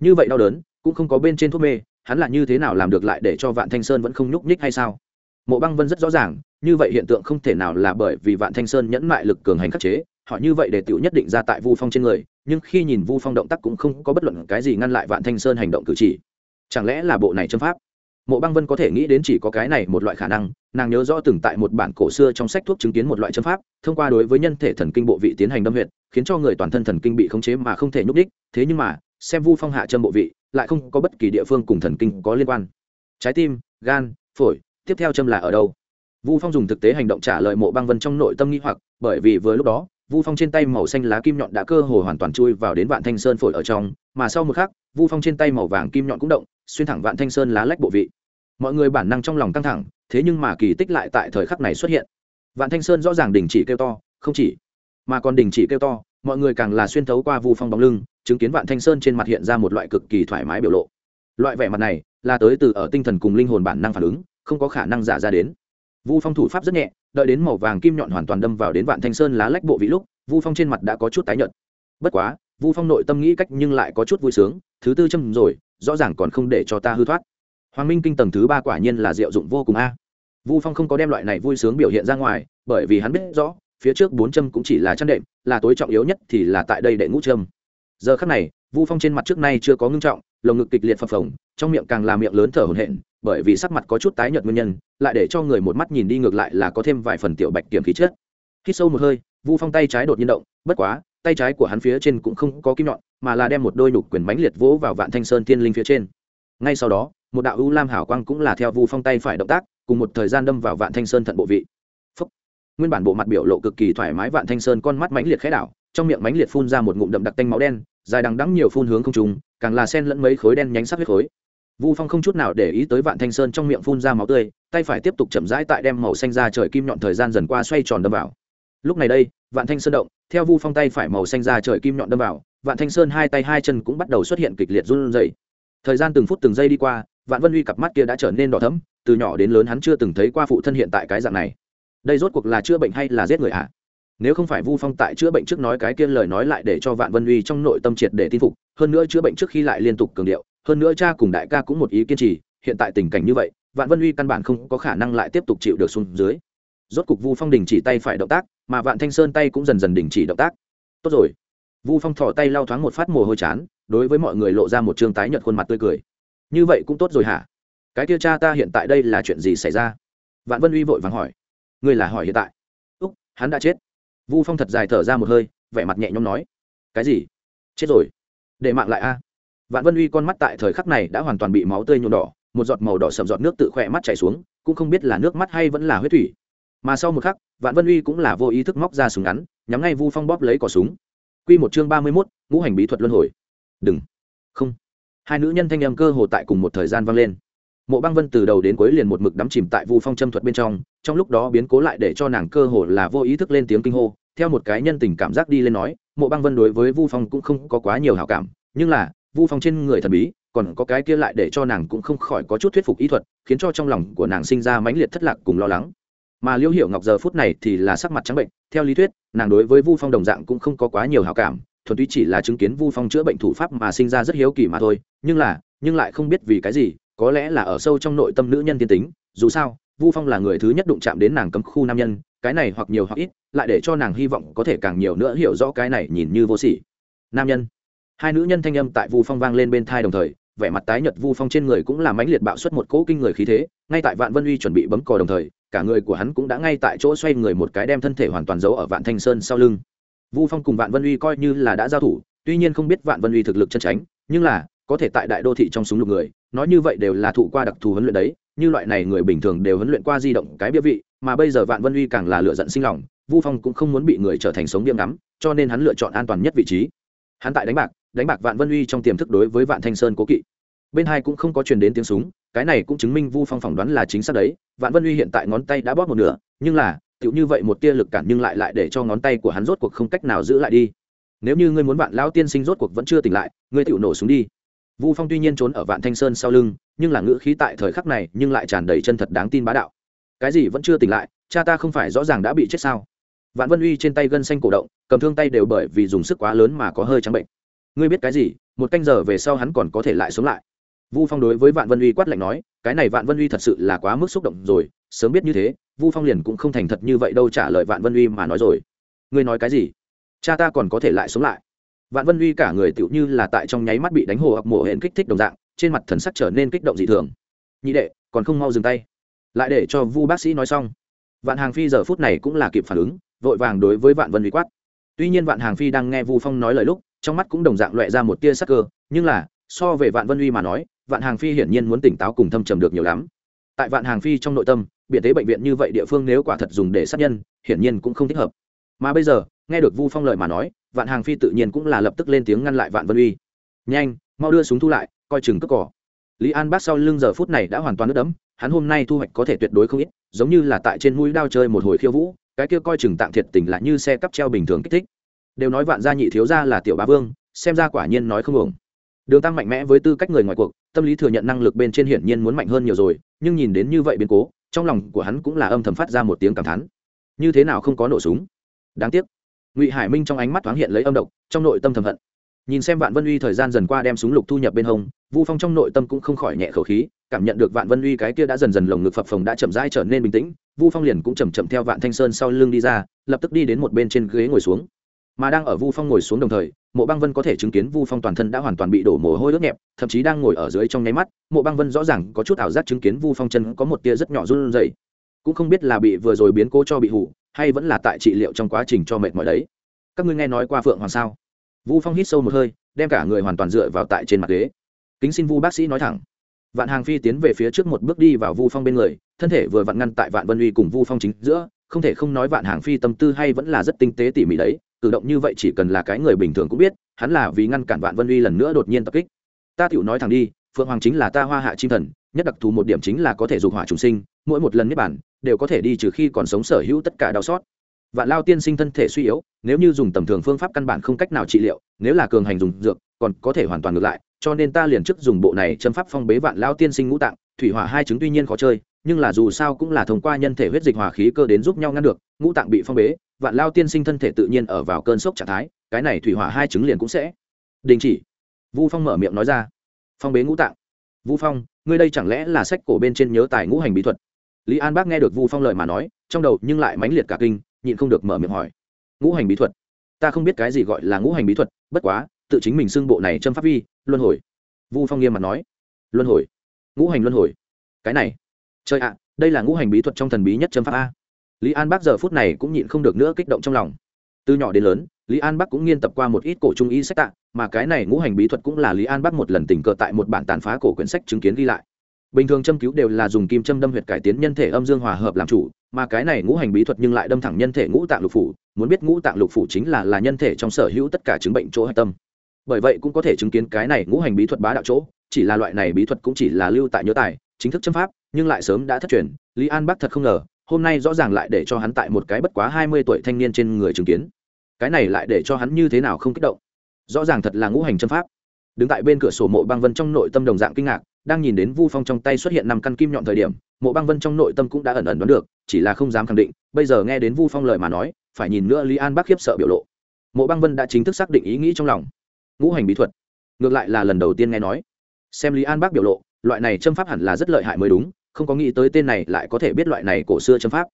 Như vậy đau đớn, cũng không có bên trên thuốc mê, hắn là như thế nào làm được lại để cho vạn thanh sơn vẫn không nhúc nhích hay sao? Mộ băng vân rất rõ ràng, như vậy hiện tượng không thể nào là bởi vì vạn thanh sơn nhẫn mại lực cường hành khắc chế họ như vậy để tiểu nhất định ra tại vu phong trên người, nhưng khi nhìn vu phong động tác cũng không có bất luận cái gì ngăn lại vạn thanh sơn hành động cử chỉ. Chẳng lẽ là bộ này châm pháp? Mộ băng vân có thể nghĩ đến chỉ có cái này một loại khả năng, nàng nhớ rõ từng tại một bản cổ xưa trong sách thuốc chứng kiến một loại châm pháp, thông qua đối với nhân thể thần kinh bộ vị tiến hành đâm huyệt, khiến cho người toàn thân thần kinh bị khống chế mà không thể nhúc đích thế nhưng mà, xem vu phong hạ châm bộ vị, lại không có bất kỳ địa phương cùng thần kinh có liên quan. Trái tim, gan, phổi, tiếp theo châm là ở đâu? Vu phong dùng thực tế hành động trả lời mộ băng vân trong nội tâm nghi hoặc, bởi vì vừa lúc đó vu phong trên tay màu xanh lá kim nhọn đã cơ hồ hoàn toàn chui vào đến vạn thanh sơn phổi ở trong, mà sau một khắc, vu phong trên tay màu vàng kim nhọn cũng động, xuyên thẳng vạn thanh sơn lá lách bộ vị. Mọi người bản năng trong lòng căng thẳng, thế nhưng mà kỳ tích lại tại thời khắc này xuất hiện. Vạn thanh sơn rõ ràng đình chỉ kêu to, không chỉ, mà còn đình chỉ kêu to, mọi người càng là xuyên thấu qua vu phong bóng lưng, chứng kiến vạn thanh sơn trên mặt hiện ra một loại cực kỳ thoải mái biểu lộ. Loại vẻ mặt này là tới từ ở tinh thần cùng linh hồn bản năng phản ứng, không có khả năng giả ra đến. Vu phong thủ pháp rất nhẹ đợi đến màu vàng kim nhọn hoàn toàn đâm vào đến vạn thanh sơn lá lách bộ vị lúc, vu phong trên mặt đã có chút tái nhợt. Bất quá, vu phong nội tâm nghĩ cách nhưng lại có chút vui sướng, thứ tư châm rồi, rõ ràng còn không để cho ta hư thoát. Hoàng minh kinh tầng thứ ba quả nhiên là diệu dụng vô cùng a. Vu phong không có đem loại này vui sướng biểu hiện ra ngoài, bởi vì hắn biết rõ, phía trước bốn châm cũng chỉ là chăn đệm, là tối trọng yếu nhất thì là tại đây đệ ngũ châm. Giờ khắc này, vu phong trên mặt trước nay chưa có ngưng trọng, lồng ngực kịch liệt phập phồng, trong miệng càng là miệng lớn thở hổn hển bởi vì sắc mặt có chút tái nhợt nguyên nhân, lại để cho người một mắt nhìn đi ngược lại là có thêm vài phần tiểu bạch kiểm khí chết khi sâu một hơi, vu phong tay trái đột nhiên động, bất quá, tay trái của hắn phía trên cũng không có kim nhọn, mà là đem một đôi nhục quyền bánh liệt vỗ vào vạn thanh sơn thiên linh phía trên. Ngay sau đó, một đạo ưu lam hảo quang cũng là theo vu phong tay phải động tác, cùng một thời gian đâm vào vạn thanh sơn thận bộ vị. Phúc. nguyên bản bộ mặt biểu lộ cực kỳ thoải mái, vạn thanh sơn con mắt mãnh liệt khẽ đảo, trong miệng mãnh liệt phun ra một ngụm đậm đặc tanh máu đen, dài đằng đắng nhiều phun hướng không trùng càng là sen lẫn mấy khối đen nhánh sắc huyết khối vu phong không chút nào để ý tới vạn thanh sơn trong miệng phun ra máu tươi, tay phải tiếp tục chậm rãi tại đem màu xanh ra trời kim nhọn thời gian dần qua xoay tròn đâm vào. Lúc này đây, vạn thanh sơn động, theo vu phong tay phải màu xanh ra trời kim nhọn đâm vào, vạn thanh sơn hai tay hai chân cũng bắt đầu xuất hiện kịch liệt run rẩy. Thời gian từng phút từng giây đi qua, vạn vân uy cặp mắt kia đã trở nên đỏ thẫm, từ nhỏ đến lớn hắn chưa từng thấy qua phụ thân hiện tại cái dạng này. Đây rốt cuộc là chữa bệnh hay là giết người ạ? À? nếu không phải vu phong tại chữa bệnh trước nói cái kia lời nói lại để cho vạn vân uy trong nội tâm triệt để tin phục, hơn nữa chữa bệnh trước khi lại liên tục cường điệu hơn nữa cha cùng đại ca cũng một ý kiên trì, hiện tại tình cảnh như vậy, vạn vân uy căn bản không có khả năng lại tiếp tục chịu được xuống dưới. Rốt cục vu phong đình chỉ tay phải động tác, mà vạn thanh sơn tay cũng dần dần đình chỉ động tác. Tốt rồi. Vu phong thỏ tay lau thoáng một phát mồ hôi chán, đối với mọi người lộ ra một trương tái nhợt khuôn mặt tươi cười. Như vậy cũng tốt rồi hả? Cái kia cha ta hiện tại đây là chuyện gì xảy ra? Vạn vân uy vội vàng hỏi. Ngươi là hỏi hiện tại? Úc, hắn đã chết. Vu phong thật dài thở ra một hơi, vẻ mặt nhẹ nhõm nói. Cái gì? Chết rồi. Để mạng lại a vạn vân uy con mắt tại thời khắc này đã hoàn toàn bị máu tươi nhuộm đỏ, một giọt màu đỏ sầm giọt nước tự khỏe mắt chảy xuống, cũng không biết là nước mắt hay vẫn là huyết thủy. Mà sau một khắc, vạn vân uy cũng là vô ý thức móc ra súng ngắn, nhắm ngay vu phong bóp lấy cỏ súng. Q một chương ba mươi mốt, ngũ hành bí thuật luân hồi. Đừng. Không. Hai nữ nhân thanh em cơ hồ tại cùng một thời gian vang lên. Mộ băng vân từ đầu đến cuối liền một mực đắm chìm tại vu phong châm thuật bên trong trong lúc đó biến cố lại để cho nàng cơ hồ là vô ý thức lên tiếng kinh hô. Theo một cái nhân tình cảm giác đi lên nói, mộ băng vân đối với vu phong cũng không có quá nhiều hảo cảm, nhưng là vu phong trên người thần bí, còn có cái kia lại để cho nàng cũng không khỏi có chút thuyết phục ý thuật, khiến cho trong lòng của nàng sinh ra mãnh liệt thất lạc cùng lo lắng. Mà liêu hiểu ngọc giờ phút này thì là sắc mặt trắng bệnh, theo lý thuyết, nàng đối với vu phong đồng dạng cũng không có quá nhiều hảo cảm, thuần túy chỉ là chứng kiến vu phong chữa bệnh thủ pháp mà sinh ra rất hiếu kỳ mà thôi, nhưng là, nhưng lại không biết vì cái gì, có lẽ là ở sâu trong nội tâm nữ nhân tiên tính, dù sao, vu phong là người thứ nhất đụng chạm đến nàng cấm khu nam nhân, cái này hoặc nhiều hoặc ít, lại để cho nàng hy vọng có thể càng nhiều nữa hiểu rõ cái này nhìn như vô sỉ. Nam nhân hai nữ nhân thanh âm tại vu phong vang lên bên thai đồng thời, vẻ mặt tái nhợt vu phong trên người cũng làm mãnh liệt bạo xuất một cỗ kinh người khí thế, ngay tại vạn vân uy chuẩn bị bấm cò đồng thời, cả người của hắn cũng đã ngay tại chỗ xoay người một cái đem thân thể hoàn toàn giấu ở vạn thanh sơn sau lưng. Vu phong cùng vạn vân uy coi như là đã giao thủ, tuy nhiên không biết vạn vân uy thực lực chân tránh nhưng là, có thể tại đại đô thị trong súng lục người, nói như vậy đều là thụ qua đặc thù huấn luyện đấy, như loại này người bình thường đều huấn luyện qua di động cái bia vị, mà bây giờ vạn vân uy càng là lựa giận sinh lòng, vu phong cũng không muốn bị người trở thành sống điểm ngắm cho nên hắn lựa chọn an toàn nhất vị trí. Hắn tại đánh bạc đánh bạc vạn vân uy trong tiềm thức đối với vạn thanh sơn cố kỵ. Bên hai cũng không có truyền đến tiếng súng, cái này cũng chứng minh vu phong phỏng đoán là chính xác đấy. Vạn vân uy hiện tại ngón tay đã bóp một nửa, nhưng là tựu như vậy một tia lực cản nhưng lại lại để cho ngón tay của hắn rốt cuộc không cách nào giữ lại đi. Nếu như ngươi muốn vạn lão tiên sinh rốt cuộc vẫn chưa tỉnh lại, ngươi tựu nổ súng đi. Vu phong tuy nhiên trốn ở vạn thanh sơn sau lưng, nhưng là ngữ khí tại thời khắc này nhưng lại tràn đầy chân thật đáng tin bá đạo. Cái gì vẫn chưa tỉnh lại, cha ta không phải rõ ràng đã bị chết sao? Vạn vân uy trên tay gân xanh cổ động, cầm thương tay đều bởi vì dùng sức quá lớn mà có hơi trắng bệnh ngươi biết cái gì, một canh giờ về sau hắn còn có thể lại sống lại. Vu phong đối với vạn vân uy quát lạnh nói, cái này vạn vân uy thật sự là quá mức xúc động rồi, sớm biết như thế, vu phong liền cũng không thành thật như vậy đâu trả lời vạn vân uy mà nói rồi. Ngươi nói cái gì? Cha ta còn có thể lại sống lại. Vạn vân uy cả người tựu như là tại trong nháy mắt bị đánh hồ hoặc mổ hển kích thích đồng dạng, trên mặt thần sắc trở nên kích động dị thường. Nhị đệ, còn không mau dừng tay. Lại để cho vu bác sĩ nói xong. Vạn hàng phi giờ phút này cũng là kịp phản ứng, vội vàng đối với vạn vân uy quát. Tuy nhiên vạn hàng phi đang nghe vu phong nói lời lúc trong mắt cũng đồng dạng loẹ ra một tia sắc cơ, nhưng là, so về vạn vân uy mà nói, vạn hàng phi hiển nhiên muốn tỉnh táo cùng thâm trầm được nhiều lắm. Tại vạn hàng phi trong nội tâm biện tế bệnh viện như vậy địa phương nếu quả thật dùng để sát nhân, hiển nhiên cũng không thích hợp. Mà bây giờ, nghe được vu phong lợi mà nói, vạn hàng phi tự nhiên cũng là lập tức lên tiếng ngăn lại vạn vân uy. Nhanh, mau đưa súng thu lại, coi chừng cướp cỏ lý an bác sau lưng giờ phút này đã hoàn toàn nước đẫm, hắn hôm nay thu hoạch có thể tuyệt đối không ít, giống như là tại trên mũi đao chơi một hồi khiêu vũ, cái kia coi chừng tạm thiệt tình là như xe cắp treo bình thường kích thích đều nói vạn gia nhị thiếu gia là tiểu bá vương, xem ra quả nhiên nói không ổng đường tăng mạnh mẽ với tư cách người ngoài cuộc, tâm lý thừa nhận năng lực bên trên hiển nhiên muốn mạnh hơn nhiều rồi, nhưng nhìn đến như vậy biến cố, trong lòng của hắn cũng là âm thầm phát ra một tiếng cảm thán. Như thế nào không có nổ súng? Đáng tiếc. Ngụy hải minh trong ánh mắt thoáng hiện lấy âm độc, trong nội tâm thầm hận. Nhìn xem vạn vân uy thời gian dần qua đem súng lục thu nhập bên hông, vu phong trong nội tâm cũng không khỏi nhẹ khẩu khí, cảm nhận được vạn vân uy cái kia đã dần dần lồng ngực phập phồng đã chậm rãi trở nên bình tĩnh, vu phong liền cũng chầm chậm theo vạn thanh sơn sau lưng đi ra, lập tức đi đến một bên trên ghế ngồi xuống mà đang ở vu phong ngồi xuống đồng thời, mộ băng vân có thể chứng kiến vu phong toàn thân đã hoàn toàn bị đổ mồ hôi ướt nhẹp, thậm chí đang ngồi ở dưới trong nháy mắt, mộ băng vân rõ ràng có chút ảo giác chứng kiến vu phong chân có một tia rất nhỏ run rẩy. Cũng không biết là bị vừa rồi biến cố cho bị hủ, hay vẫn là tại trị liệu trong quá trình cho mệt mỏi đấy. Các ngươi nghe nói qua phượng hoàng sao? Vu phong hít sâu một hơi, đem cả người hoàn toàn dựa vào tại trên mặt ghế. Kính xin vu bác sĩ nói thẳng. Vạn hàng phi tiến về phía trước một bước đi vào vu phong bên người, thân thể vừa vặn ngăn tại vạn vân uy cùng vu phong chính giữa, không thể không nói vạn hàng phi tâm tư hay vẫn là rất tinh tế tỉ mỉ đấy cử động như vậy chỉ cần là cái người bình thường cũng biết, hắn là vì ngăn cản vạn vân uy lần nữa đột nhiên tập kích. Ta tựu nói thẳng đi, phượng hoàng chính là ta hoa hạ chim thần, nhất đặc thù một điểm chính là có thể dục hỏa trùng sinh, mỗi một lần niết bản đều có thể đi trừ khi còn sống sở hữu tất cả đau xót. Vạn lao tiên sinh thân thể suy yếu, nếu như dùng tầm thường phương pháp căn bản không cách nào trị liệu, nếu là cường hành dùng dược, còn có thể hoàn toàn ngược lại, cho nên ta liền trước dùng bộ này châm pháp phong bế vạn lao tiên sinh ngũ tạng, thủy hỏa hai chứng tuy nhiên khó chơi, nhưng là dù sao cũng là thông qua nhân thể huyết dịch hòa khí cơ đến giúp nhau ngăn được, ngũ tạng bị phong bế vạn lao tiên sinh thân thể tự nhiên ở vào cơn sốc trạng thái, cái này thủy hỏa hai chứng liền cũng sẽ. Đình chỉ. Vu phong mở miệng nói ra. Phong bế ngũ tạng. Vu phong, ngươi đây chẳng lẽ là sách cổ bên trên nhớ tài ngũ hành bí thuật? Lý an bác nghe được vu phong lời mà nói, trong đầu nhưng lại mãnh liệt cả kinh, nhịn không được mở miệng hỏi. Ngũ hành bí thuật? Ta không biết cái gì gọi là ngũ hành bí thuật, bất quá, tự chính mình xưng bộ này châm pháp vi, luân hồi. Vu phong nghiêm mặt nói. Luân hồi. Ngũ hành luân hồi. Cái này. Trời ạ, đây là ngũ hành bí thuật trong thần bí nhất châm pháp a lý an bắc giờ phút này cũng nhịn không được nữa kích động trong lòng. Từ nhỏ đến lớn, lý an bắc cũng nghiên tập qua một ít cổ trung y sách tạ, mà cái này ngũ hành bí thuật cũng là lý an bắc một lần tình cờ tại một bản tàn phá cổ quyển sách chứng kiến ghi lại. Bình thường châm cứu đều là dùng kim châm đâm huyệt cải tiến nhân thể âm dương hòa hợp làm chủ, mà cái này ngũ hành bí thuật nhưng lại đâm thẳng nhân thể ngũ tạng lục phủ, muốn biết ngũ tạng lục phủ chính là là nhân thể trong sở hữu tất cả chứng bệnh chỗ hạch tâm. Bởi vậy cũng có thể chứng kiến cái này ngũ hành bí thuật bá đạo chỗ, chỉ là loại này bí thuật cũng chỉ là lưu tại nhớ tài, chính thức châm pháp, nhưng lại sớm đã thất truyền, lý an bắc thật không ngờ hôm nay rõ ràng lại để cho hắn tại một cái bất quá hai mươi tuổi thanh niên trên người chứng kiến. Cái này lại để cho hắn như thế nào không kích động. Rõ ràng thật là ngũ hành châm pháp. Đứng tại bên cửa sổ mộ băng vân trong nội tâm đồng dạng kinh ngạc, đang nhìn đến vu phong trong tay xuất hiện năm căn kim nhọn thời điểm, mộ băng vân trong nội tâm cũng đã ẩn ẩn đoán được, chỉ là không dám khẳng định, bây giờ nghe đến vu phong lời mà nói, phải nhìn nữa lý an bác khiếp sợ biểu lộ. Mộ băng vân đã chính thức xác định ý nghĩ trong lòng. Ngũ hành bí thuật. Ngược lại là lần đầu tiên nghe nói. Xem lý an bác biểu lộ, loại này châm pháp hẳn là rất lợi hại mới đúng không có nghĩ tới tên này lại có thể biết loại này cổ xưa châm pháp.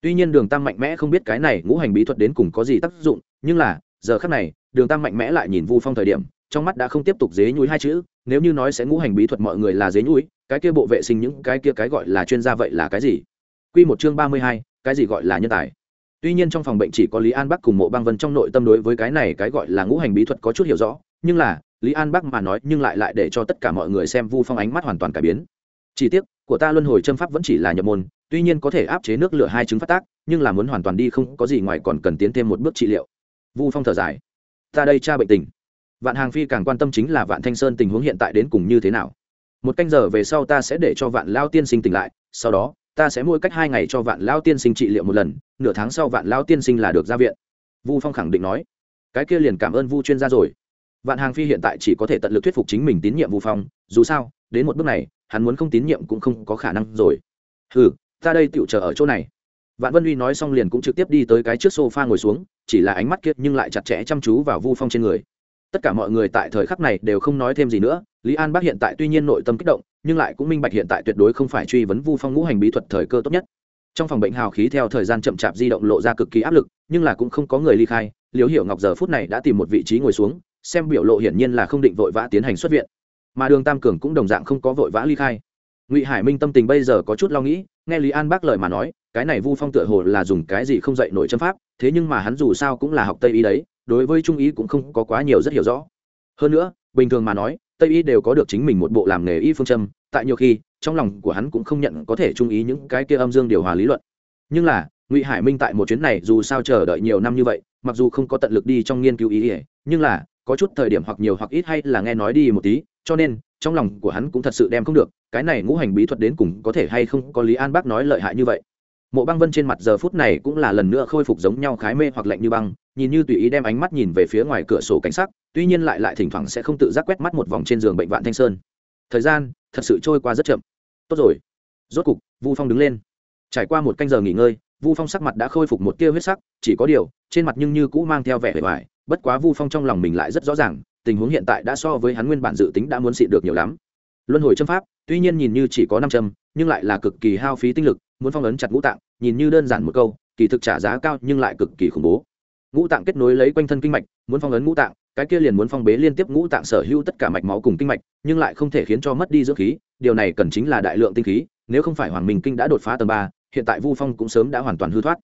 Tuy nhiên đường tam mạnh mẽ không biết cái này ngũ hành bí thuật đến cùng có gì tác dụng, nhưng là, giờ khác này, đường tam mạnh mẽ lại nhìn vu phong thời điểm, trong mắt đã không tiếp tục dế nhúi hai chữ, nếu như nói sẽ ngũ hành bí thuật mọi người là dế nhúi, cái kia bộ vệ sinh những cái kia cái gọi là chuyên gia vậy là cái gì? Q một chương ba mươi hai, cái gì gọi là nhân tài? Tuy nhiên trong phòng bệnh chỉ có lý an bắc cùng mộ băng vân trong nội tâm đối với cái này cái gọi là ngũ hành bí thuật có chút hiểu rõ, nhưng là, lý an bắc mà nói nhưng lại lại để cho tất cả mọi người xem vu phong ánh mắt hoàn toàn cải biến chỉ tiếc, của ta luân hồi châm pháp vẫn chỉ là nhập môn, tuy nhiên có thể áp chế nước lửa hai chứng phát tác, nhưng là muốn hoàn toàn đi không có gì ngoài còn cần tiến thêm một bước trị liệu. Vu phong thở dài. Ta đây cha bệnh tình. Vạn hàng phi càng quan tâm chính là vạn thanh sơn tình huống hiện tại đến cùng như thế nào. Một canh giờ về sau ta sẽ để cho vạn lao tiên sinh tỉnh lại, sau đó, ta sẽ mỗi cách hai ngày cho vạn lao tiên sinh trị liệu một lần, nửa tháng sau vạn lao tiên sinh là được ra viện. Vu phong khẳng định nói. Cái kia liền cảm ơn vu chuyên gia rồi. Vạn hàng phi hiện tại chỉ có thể tận lực thuyết phục chính mình tín nhiệm vu phong, dù sao, đến một bước này hắn muốn không tín nhiệm cũng không có khả năng rồi. Ừ ta đây tựu chờ ở chỗ này. Vạn vân uy nói xong liền cũng trực tiếp đi tới cái trước sofa ngồi xuống, chỉ là ánh mắt kiệt nhưng lại chặt chẽ chăm chú vào vu phong trên người. Tất cả mọi người tại thời khắc này đều không nói thêm gì nữa, lý an bác hiện tại tuy nhiên nội tâm kích động, nhưng lại cũng minh bạch hiện tại tuyệt đối không phải truy vấn vu phong ngũ hành bí thuật thời cơ tốt nhất. Trong phòng bệnh hào khí theo thời gian chậm chạp di động lộ ra cực kỳ áp lực, nhưng là cũng không có người ly khai, liễu hiểu ngọc giờ phút này đã tìm một vị trí ngồi xuống, xem biểu lộ hiển nhiên là không định vội vã tiến hành xuất viện mà đường tam cường cũng đồng dạng không có vội vã ly khai. Ngụy hải minh tâm tình bây giờ có chút lo nghĩ, nghe lý an bác lời mà nói, cái này vu phong tựa hồ là dùng cái gì không dạy nổi châm pháp, thế nhưng mà hắn dù sao cũng là học tây y đấy, đối với trung Y cũng không có quá nhiều rất hiểu rõ. Hơn nữa, bình thường mà nói, tây y đều có được chính mình một bộ làm nghề y phương châm, tại nhiều khi, trong lòng của hắn cũng không nhận có thể trung ý những cái kia âm dương điều hòa lý luận. Nhưng là, ngụy hải minh tại một chuyến này dù sao chờ đợi nhiều năm như vậy, mặc dù không có tận lực đi trong nghiên cứu ý ỉa nhưng là, có chút thời điểm hoặc nhiều hoặc ít hay là nghe nói đi một tí cho nên, trong lòng của hắn cũng thật sự đem không được, cái này ngũ hành bí thuật đến cùng có thể hay không có lý an bác nói lợi hại như vậy. Mộ băng vân trên mặt giờ phút này cũng là lần nữa khôi phục giống nhau khái mê hoặc lạnh như băng, nhìn như tùy ý đem ánh mắt nhìn về phía ngoài cửa sổ cảnh sắc, tuy nhiên lại lại thỉnh thoảng sẽ không tự giác quét mắt một vòng trên giường bệnh vạn thanh sơn. Thời gian, thật sự trôi qua rất chậm. Tốt rồi. Rốt cục, vu phong đứng lên. Trải qua một canh giờ nghỉ ngơi, vu phong sắc mặt đã khôi phục một tia huyết sắc, chỉ có điều, trên mặt nhưng như cũ mang theo vẻ vẻ vải bất quá vu phong trong lòng mình lại rất rõ ràng tình huống hiện tại đã so với hắn nguyên bản dự tính đã muốn xịn được nhiều lắm. Luân hồi châm pháp, tuy nhiên nhìn như chỉ có năm châm, nhưng lại là cực kỳ hao phí tinh lực, muốn phong ấn chặt ngũ tạng, nhìn như đơn giản một câu, kỳ thực trả giá cao nhưng lại cực kỳ khủng bố. Ngũ tạng kết nối lấy quanh thân kinh mạch, muốn phong ấn ngũ tạng, cái kia liền muốn phong bế liên tiếp ngũ tạng sở hữu tất cả mạch máu cùng kinh mạch, nhưng lại không thể khiến cho mất đi dưỡng khí, điều này cần chính là đại lượng tinh khí, nếu không phải hoàng minh kinh đã đột phá tầng ba, hiện tại vu phong cũng sớm đã hoàn toàn hư thoát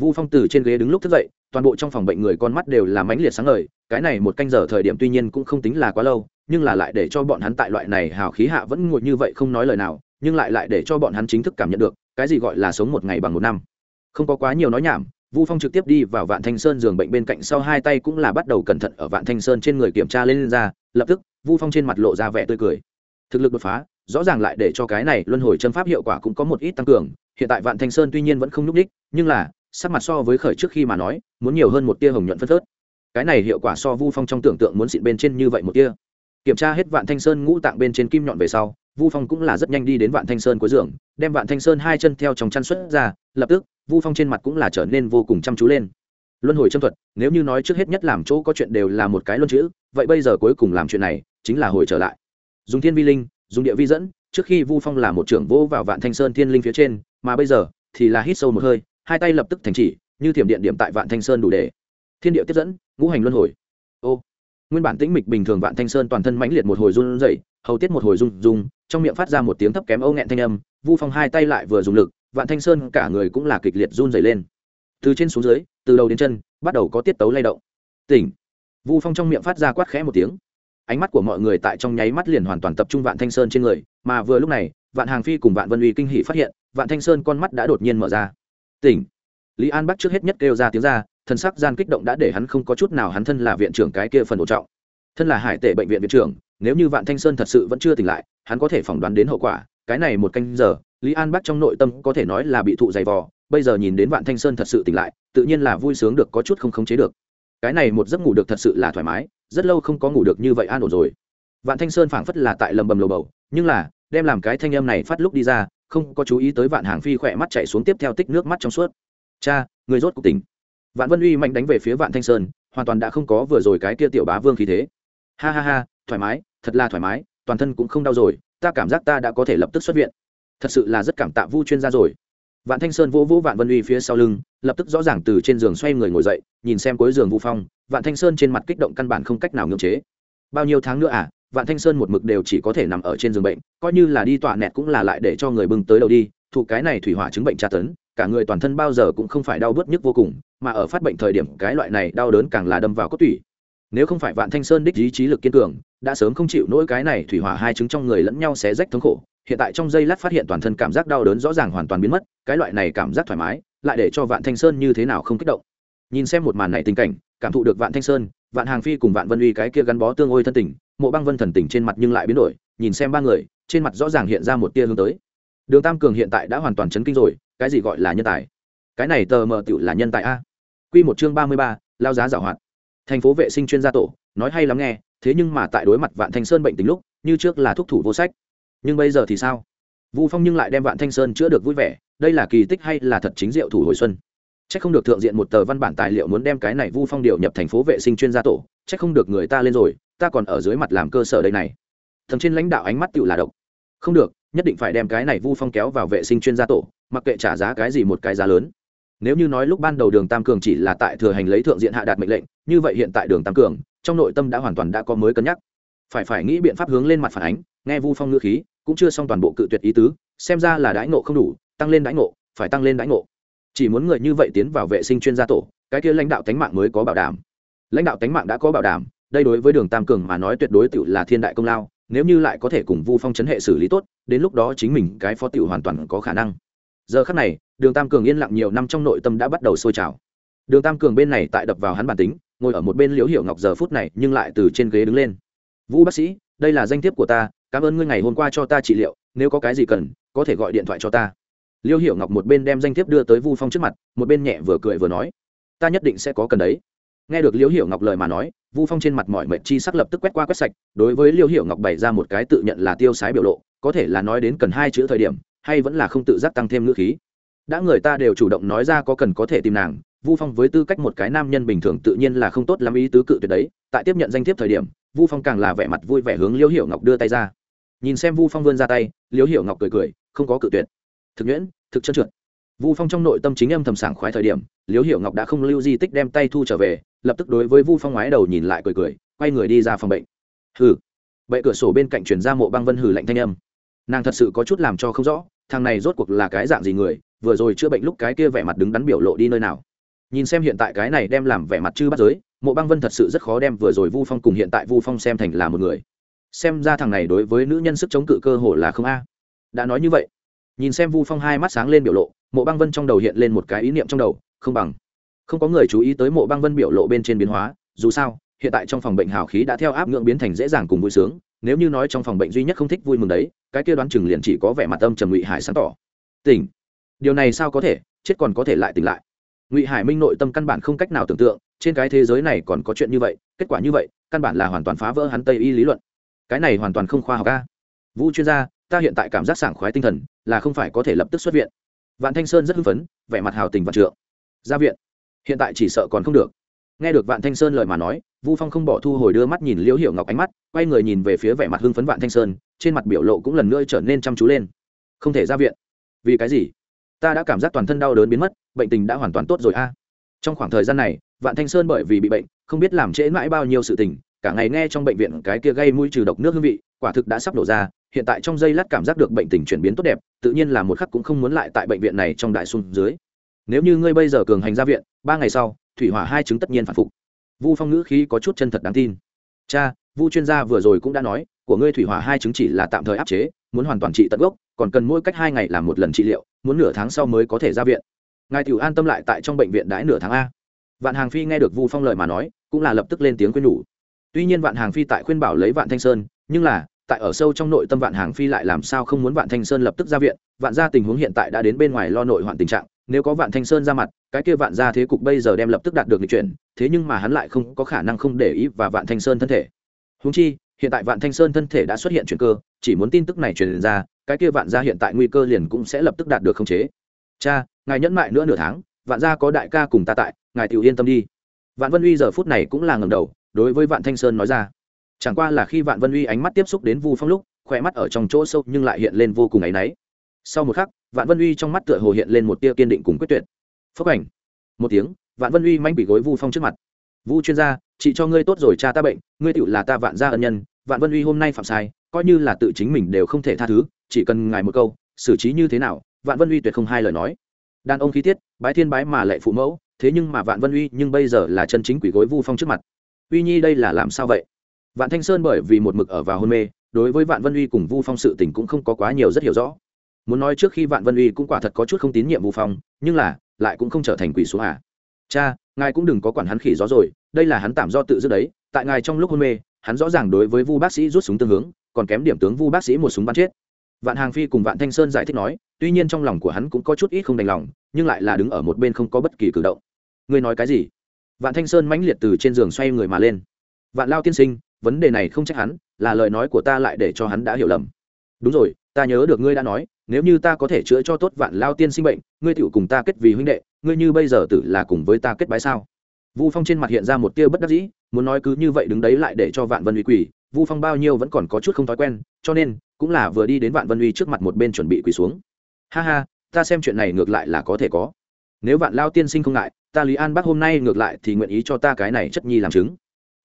vu phong từ trên ghế đứng lúc thức dậy toàn bộ trong phòng bệnh người con mắt đều là mãnh liệt sáng ngời cái này một canh giờ thời điểm tuy nhiên cũng không tính là quá lâu nhưng là lại để cho bọn hắn tại loại này hào khí hạ vẫn ngồi như vậy không nói lời nào nhưng lại lại để cho bọn hắn chính thức cảm nhận được cái gì gọi là sống một ngày bằng một năm. Không có quá nhiều nói nhảm vu phong trực tiếp đi vào vạn thanh sơn giường bệnh bên cạnh sau hai tay cũng là bắt đầu cẩn thận ở vạn thanh sơn trên người kiểm tra lên, lên ra lập tức vu phong trên mặt lộ ra vẻ tươi cười. Thực lực đột phá rõ ràng lại để cho cái này luân hồi chân pháp hiệu quả cũng có một ít tăng cường hiện tại vạn thanh sơn tuy nhiên vẫn không nhúc đích nhưng là sắc mặt so với khởi trước khi mà nói, muốn nhiều hơn một tia hồng nhuận phân phớt. Cái này hiệu quả so vu phong trong tưởng tượng muốn xịn bên trên như vậy một tia. Kiểm tra hết vạn thanh sơn ngũ tạng bên trên kim nhọn về sau, vu phong cũng là rất nhanh đi đến vạn thanh sơn cuối giường, đem vạn thanh sơn hai chân theo trong chăn xuất ra, lập tức, vu phong trên mặt cũng là trở nên vô cùng chăm chú lên. Luân hồi châm thuật, nếu như nói trước hết nhất làm chỗ có chuyện đều là một cái luân chữ, vậy bây giờ cuối cùng làm chuyện này, chính là hồi trở lại. Dùng thiên vi linh, dùng địa vi dẫn, trước khi vu phong là một trưởng vô vào vạn thanh sơn thiên linh phía trên, mà bây giờ thì là hít sâu một hơi hai tay lập tức thành chỉ, như thiểm điện điểm tại vạn thanh sơn đủ để. Thiên địa tiếp dẫn, ngũ hành luân hồi. Ô, nguyên bản tĩnh mịch bình thường vạn thanh sơn toàn thân mãnh liệt một hồi run rẩy, hầu tiết một hồi rung rung, trong miệng phát ra một tiếng thấp kém âu nghẹn thanh âm, vu phong hai tay lại vừa dùng lực, vạn thanh sơn cả người cũng là kịch liệt run rẩy lên. Từ trên xuống dưới, từ đầu đến chân, bắt đầu có tiết tấu lay động. Tỉnh. Vu phong trong miệng phát ra quát khẽ một tiếng. Ánh mắt của mọi người tại trong nháy mắt liền hoàn toàn tập trung vạn thanh sơn trên người, mà vừa lúc này, vạn hàng phi cùng vạn vân uy kinh hỉ phát hiện, vạn thanh sơn con mắt đã đột nhiên mở ra tỉnh. Lý an bắc trước hết nhất kêu ra tiếng ra, thân sắc gian kích động đã để hắn không có chút nào hắn thân là viện trưởng cái kia phần ổ trọng. Thân là hải tệ bệnh viện viện trưởng, nếu như vạn thanh sơn thật sự vẫn chưa tỉnh lại, hắn có thể phỏng đoán đến hậu quả, cái này một canh giờ, lý an bắc trong nội tâm có thể nói là bị thụ dày vò, bây giờ nhìn đến vạn thanh sơn thật sự tỉnh lại, tự nhiên là vui sướng được có chút không khống chế được. Cái này một giấc ngủ được thật sự là thoải mái, rất lâu không có ngủ được như vậy an ổn rồi. Vạn thanh sơn phảng phất là tại lầm bầm lầu bầu, nhưng là, đem làm cái thanh âm này phát lúc đi ra không có chú ý tới vạn hàng phi khỏe mắt chạy xuống tiếp theo tích nước mắt trong suốt. Cha, người rốt cuộc tỉnh. Vạn vân uy mạnh đánh về phía vạn thanh sơn, hoàn toàn đã không có vừa rồi cái kia tiểu bá vương khí thế. Ha ha ha, thoải mái, thật là thoải mái, toàn thân cũng không đau rồi, ta cảm giác ta đã có thể lập tức xuất viện. Thật sự là rất cảm tạ vu chuyên gia rồi. Vạn thanh sơn vỗ vỗ vạn vân uy phía sau lưng, lập tức rõ ràng từ trên giường xoay người ngồi dậy, nhìn xem cuối giường vu phong, vạn thanh sơn trên mặt kích động căn bản không cách nào ngưỡng chế. Bao nhiêu tháng nữa à vạn thanh sơn một mực đều chỉ có thể nằm ở trên giường bệnh, coi như là đi tọa nẹt cũng là lại để cho người bưng tới đầu đi, thụ cái này thủy hỏa chứng bệnh tra tấn, cả người toàn thân bao giờ cũng không phải đau bớt nhức vô cùng, mà ở phát bệnh thời điểm cái loại này đau đớn càng là đâm vào cốt tủy. Nếu không phải vạn thanh sơn đích ý trí lực kiên cường, đã sớm không chịu nỗi cái này thủy hỏa hai chứng trong người lẫn nhau xé rách thống khổ, hiện tại trong giây lát phát hiện toàn thân cảm giác đau đớn rõ ràng hoàn toàn biến mất, cái loại này cảm giác thoải mái, lại để cho vạn thanh sơn như thế nào không kích động. Nhìn xem một màn này tình cảnh, cảm thụ được vạn thanh sơn, vạn hàng phi cùng vạn vân uy cái kia gắn bó tương ôi thân tình mộ băng vân thần tình trên mặt nhưng lại biến đổi, nhìn xem ba người, trên mặt rõ ràng hiện ra một tia hướng tới. Đường tam cường hiện tại đã hoàn toàn chấn kinh rồi, cái gì gọi là nhân tài? Cái này tờ mờ tựu là nhân tài a. Q một chương ba mươi ba, lao giá giảo hoạt. Thành phố vệ sinh chuyên gia tổ, nói hay lắm nghe, thế nhưng mà tại đối mặt vạn thanh sơn bệnh tính lúc, như trước là thúc thủ vô sách. Nhưng bây giờ thì sao? Vu phong nhưng lại đem vạn thanh sơn chữa được vui vẻ, đây là kỳ tích hay là thật chính diệu thủ hồi xuân? C h ắ c không được thượng diện một tờ văn bản tài liệu muốn đem cái này vu phong điều nhập thành phố vệ sinh chuyên gia tổ c h ắ c không được người ta lên rồi ta còn ở dưới mặt làm cơ sở đây này. Thầm trên lãnh đạo ánh mắt tự là độc. Không được, nhất định phải đem cái này vu phong kéo vào vệ sinh chuyên gia tổ, mặc kệ trả giá cái gì một cái giá lớn. Nếu như nói lúc ban đầu đường tam cường chỉ là tại thừa hành lấy thượng diện hạ đạt mệnh lệnh, như vậy hiện tại đường tam cường, trong nội tâm đã hoàn toàn đã có mới cân nhắc. Phải phải nghĩ biện pháp hướng lên mặt phản ánh, nghe vu phong ngữ khí, cũng chưa xong toàn bộ cự tuyệt ý tứ, xem ra là đãi ngộ không đủ, tăng lên đãi ngộ, phải tăng lên đãi ngộ. Chỉ muốn người như vậy tiến vào vệ sinh chuyên gia tổ, cái kia lãnh đạo tánh mạng mới có bảo đảm. Lãnh đạo tánh mạng đã có bảo đảm đây đối với đường tam cường mà nói tuyệt đối tự là thiên đại công lao, nếu như lại có thể cùng vu phong chấn hệ xử lý tốt, đến lúc đó chính mình cái phó tự hoàn toàn có khả năng. Giờ khắc này, đường tam cường yên lặng nhiều năm trong nội tâm đã bắt đầu sôi trào. Đường tam cường bên này tại đập vào hắn bản tính, ngồi ở một bên liễu hiểu ngọc giờ phút này nhưng lại từ trên ghế đứng lên. Vũ bác sĩ, đây là danh thiếp của ta, cảm ơn ngươi ngày hôm qua cho ta trị liệu, nếu có cái gì cần, có thể gọi điện thoại cho ta. Liêu hiểu ngọc một bên đem danh thiếp đưa tới vu phong trước mặt, một bên nhẹ vừa cười vừa nói, ta nhất định sẽ có cần đấy nghe được liêu hiểu ngọc lời mà nói, vu phong trên mặt mọi mệnh chi sắc lập tức quét qua quét sạch, đối với liêu hiểu ngọc bày ra một cái tự nhận là tiêu sái biểu lộ, có thể là nói đến cần hai chữ thời điểm, hay vẫn là không tự giác tăng thêm ngữ khí. Đã người ta đều chủ động nói ra có cần có thể tìm nàng, vu phong với tư cách một cái nam nhân bình thường tự nhiên là không tốt lắm ý tứ cự tuyệt đấy, tại tiếp nhận danh thiếp thời điểm, vu phong càng là vẻ mặt vui vẻ hướng liêu hiểu ngọc đưa tay ra. Nhìn xem vu phong vươn ra tay, liễu hiểu ngọc cười cười, không có cự tuyệt. Thực nhuyễn, thực chân trượt. Vu phong trong nội tâm chính âm thầm sảng khoái thời điểm, liễu hiểu ngọc đã không lưu di tích đem tay thu trở về lập tức đối với vu phong ngoái đầu nhìn lại cười cười, quay người đi ra phòng bệnh. Hừ. Bệ cửa sổ bên cạnh chuyển ra mộ băng vân hừ lạnh thanh âm. Nàng thật sự có chút làm cho không rõ, thằng này rốt cuộc là cái dạng gì người, vừa rồi chữa bệnh lúc cái kia vẻ mặt đứng đắn biểu lộ đi nơi nào. Nhìn xem hiện tại cái này đem làm vẻ mặt chư bắt giới, mộ băng vân thật sự rất khó đem vừa rồi vu phong cùng hiện tại vu phong xem thành là một người. Xem ra thằng này đối với nữ nhân sức chống cự cơ hồ là không a. Đã nói như vậy, nhìn xem vu phong hai mắt sáng lên biểu lộ, mộ băng vân trong đầu hiện lên một cái ý niệm trong đầu, không bằng không có người chú ý tới mộ băng vân biểu lộ bên trên biến hóa, dù sao, hiện tại trong phòng bệnh hào khí đã theo áp ngưỡng biến thành dễ dàng cùng vui sướng, nếu như nói trong phòng bệnh duy nhất không thích vui mừng đấy, cái kia đoán chừng liền chỉ có vẻ mặt âm trầm ngụy hải sáng tỏ. Tỉnh. Điều này sao có thể, chết còn có thể lại tỉnh lại. Ngụy hải minh nội tâm căn bản không cách nào tưởng tượng, trên cái thế giới này còn có chuyện như vậy, kết quả như vậy, căn bản là hoàn toàn phá vỡ hắn tây y lý luận. Cái này hoàn toàn không khoa học ca vũ chuyên gia, ta hiện tại cảm giác sảng khoái tinh thần, là không phải có thể lập tức xuất viện. Vạn thanh sơn rất hưng phấn, vẻ mặt hào tình và trượng. Ra viện hiện tại chỉ sợ còn không được. Nghe được vạn thanh sơn lời mà nói, vu phong không bỏ thu hồi đưa mắt nhìn liễu hiểu ngọc ánh mắt, quay người nhìn về phía vẻ mặt hưng phấn vạn thanh sơn, trên mặt biểu lộ cũng lần nữa trở nên chăm chú lên. Không thể ra viện. Vì cái gì? Ta đã cảm giác toàn thân đau đớn biến mất, bệnh tình đã hoàn toàn tốt rồi a. Trong khoảng thời gian này, vạn thanh sơn bởi vì bị bệnh, không biết làm trễ mãi bao nhiêu sự tình, cả ngày nghe trong bệnh viện cái kia gây mũi trừ độc nước hương vị, quả thực đã sắp đổ ra, hiện tại trong giây lát cảm giác được bệnh tình chuyển biến tốt đẹp, tự nhiên là một khắc cũng không muốn lại tại bệnh viện này trong đại xuân dưới nếu như ngươi bây giờ cường hành ra viện, ba ngày sau, thủy hỏa hai chứng tất nhiên phản phục. Vu phong ngữ khí có chút chân thật đáng tin. Cha, vu chuyên gia vừa rồi cũng đã nói, của ngươi thủy hỏa hai chứng chỉ là tạm thời áp chế, muốn hoàn toàn trị tận gốc, còn cần mỗi cách hai ngày làm một lần trị liệu, muốn nửa tháng sau mới có thể ra viện. Ngài tiểu an tâm lại tại trong bệnh viện đãi nửa tháng a. Vạn hàng phi nghe được vu phong lời mà nói, cũng là lập tức lên tiếng khuyên nhủ. Tuy nhiên vạn hàng phi tại khuyên bảo lấy vạn thanh sơn, nhưng là, tại ở sâu trong nội tâm vạn hàng phi lại làm sao không muốn vạn thanh sơn lập tức ra viện, vạn gia tình huống hiện tại đã đến bên ngoài lo nội hoạn tình trạng nếu có vạn thanh sơn ra mặt, cái kia vạn gia thế cục bây giờ đem lập tức đạt được lịch chuyển, thế nhưng mà hắn lại không có khả năng không để ý và vạn thanh sơn thân thể. Húng chi, hiện tại vạn thanh sơn thân thể đã xuất hiện chuyển cơ, chỉ muốn tin tức này truyền ra, cái kia vạn gia hiện tại nguy cơ liền cũng sẽ lập tức đạt được khống chế. Cha, ngài nhẫn mại nữa nửa tháng, vạn gia có đại ca cùng ta tại, ngài tự yên tâm đi. Vạn vân uy giờ phút này cũng là ngầm đầu, đối với vạn thanh sơn nói ra. Chẳng qua là khi vạn vân uy ánh mắt tiếp xúc đến vu phong lúc khỏe mắt ở trong chỗ sâu nhưng lại hiện lên vô cùng áy náy. Sau một khắc vạn vân uy trong mắt tựa hồ hiện lên một tia kiên định cùng quyết tuyệt. Phốc ảnh. Một tiếng, vạn vân uy manh bị gối vu phong trước mặt. Vu chuyên gia, chị cho ngươi tốt rồi cha ta bệnh, ngươi tựu là ta vạn gia ân nhân, vạn vân uy hôm nay phạm sai, coi như là tự chính mình đều không thể tha thứ, chỉ cần ngài một câu, xử trí như thế nào, vạn vân uy tuyệt không hai lời nói. Đàn ông khí tiết, bái thiên bái mà lệ phụ mẫu, thế nhưng mà vạn vân uy nhưng bây giờ là chân chính quỷ gối vu phong trước mặt. Uy nhi đây là làm sao vậy? Vạn thanh sơn bởi vì một mực ở vào hôn mê, đối với vạn vân uy cùng vu phong sự tình cũng không có quá nhiều rất hiểu rõ muốn nói trước khi vạn vân uy cũng quả thật có chút không tín nhiệm vu phong, nhưng là, lại cũng không trở thành quỷ số hả cha, ngài cũng đừng có quản hắn khỉ gió rồi, đây là hắn tạm do tự dứt đấy, tại ngài trong lúc hôn mê, hắn rõ ràng đối với vu bác sĩ rút súng tương hướng, còn kém điểm tướng vu bác sĩ một súng bắn chết. Vạn hàng phi cùng vạn thanh sơn giải thích nói, tuy nhiên trong lòng của hắn cũng có chút ít không đành lòng, nhưng lại là đứng ở một bên không có bất kỳ cử động. Ngươi nói cái gì? Vạn thanh sơn mãnh liệt từ trên giường xoay người mà lên. Vạn lao tiên sinh, vấn đề này không trách hắn, là lời nói của ta lại để cho hắn đã hiểu lầm. Đúng rồi, ta nhớ được ngươi đã nói nếu như ta có thể chữa cho tốt vạn lao tiên sinh bệnh, ngươi tựu cùng ta kết vì huynh đệ, ngươi như bây giờ tử là cùng với ta kết bái sao? Vu phong trên mặt hiện ra một tia bất đắc dĩ, muốn nói cứ như vậy đứng đấy lại để cho vạn vân uy quỳ, vu phong bao nhiêu vẫn còn có chút không thói quen, cho nên, cũng là vừa đi đến vạn vân uy trước mặt một bên chuẩn bị quỳ xuống. Ha ha, ta xem chuyện này ngược lại là có thể có. Nếu vạn lao tiên sinh không ngại, ta lý an bác hôm nay ngược lại thì nguyện ý cho ta cái này chất nhi làm chứng.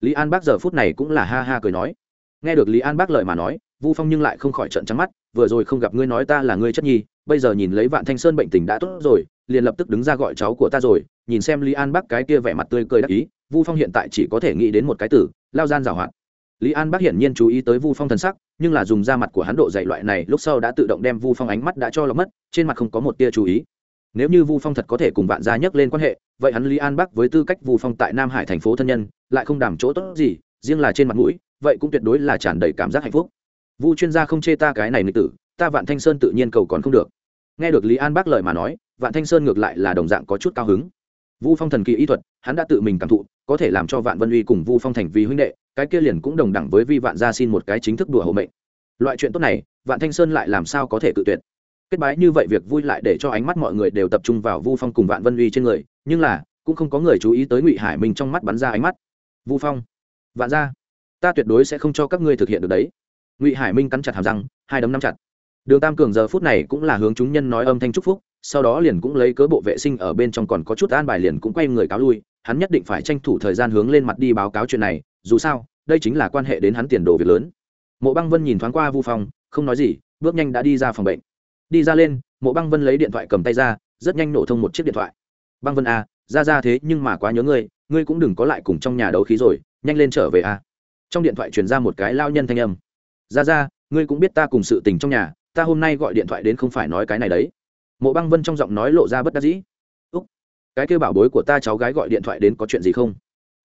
Lý an bác giờ phút này cũng là ha ha cười nói. Nghe được lý an bác lời mà nói vu phong nhưng lại không khỏi trận trắng mắt, vừa rồi không gặp ngươi nói ta là ngươi chất nhi, bây giờ nhìn lấy vạn thanh sơn bệnh tình đã tốt rồi, liền lập tức đứng ra gọi cháu của ta rồi. Nhìn xem lý an bác cái kia vẻ mặt tươi cười đắc ý, vu phong hiện tại chỉ có thể nghĩ đến một cái tử lao gian giảo hoạt. Lý an bác hiển nhiên chú ý tới vu phong thần sắc, nhưng là dùng da mặt của hắn độ dày loại này lúc sau đã tự động đem vu phong ánh mắt đã cho lọc mất, trên mặt không có một tia chú ý. Nếu như vu phong thật có thể cùng vạn gia nhắc lên quan hệ, vậy hắn lý an bắc với tư cách vu phong tại nam hải thành phố thân nhân, lại không đảm chỗ tốt gì, riêng là trên mặt mũi, vậy cũng tuyệt đối là tràn đầy cảm giác hạnh phúc vu chuyên gia không chê ta cái này nghịch tử ta vạn thanh sơn tự nhiên cầu còn không được. Nghe được lý an bác lời mà nói vạn thanh sơn ngược lại là đồng dạng có chút cao hứng. Vu phong thần kỳ y thuật hắn đã tự mình cảm thụ có thể làm cho vạn vân uy cùng vu phong thành vì huynh đệ cái kia liền cũng đồng đẳng với vi vạn gia xin một cái chính thức đùa hộ mệnh. Loại chuyện tốt này vạn thanh sơn lại làm sao có thể tự tuyệt? Kết bái như vậy việc vui lại để cho ánh mắt mọi người đều tập trung vào vu phong cùng vạn vân uy trên người nhưng là cũng không có người chú ý tới ngụy hải minh trong mắt bắn ra ánh mắt. Vu phong vạn Gia, ta tuyệt đối sẽ không cho các ngươi thực hiện được đấy ngụy hải minh cắn chặt hàm răng hai đấm năm chặt đường tam cường giờ phút này cũng là hướng chúng nhân nói âm thanh chúc phúc sau đó liền cũng lấy cớ bộ vệ sinh ở bên trong còn có chút an bài liền cũng quay người cáo lui hắn nhất định phải tranh thủ thời gian hướng lên mặt đi báo cáo chuyện này dù sao đây chính là quan hệ đến hắn tiền đồ việc lớn mộ băng vân nhìn thoáng qua vu phong không nói gì bước nhanh đã đi ra phòng bệnh đi ra lên mộ băng vân lấy điện thoại cầm tay ra rất nhanh nổ thông một chiếc điện thoại băng vân a à, ra ra thế nhưng mà quá nhớ ngươi ngươi cũng đừng có lại cùng trong nhà đấu khí rồi nhanh lên trở về a trong điện thoại truyền ra một cái lao nhân thanh âm ra ra, ngươi cũng biết ta cùng sự tình trong nhà, ta hôm nay gọi điện thoại đến không phải nói cái này đấy. Mộ băng vân trong giọng nói lộ ra bất đắc dĩ. Úc, cái kêu bảo bối của ta cháu gái gọi điện thoại đến có chuyện gì không?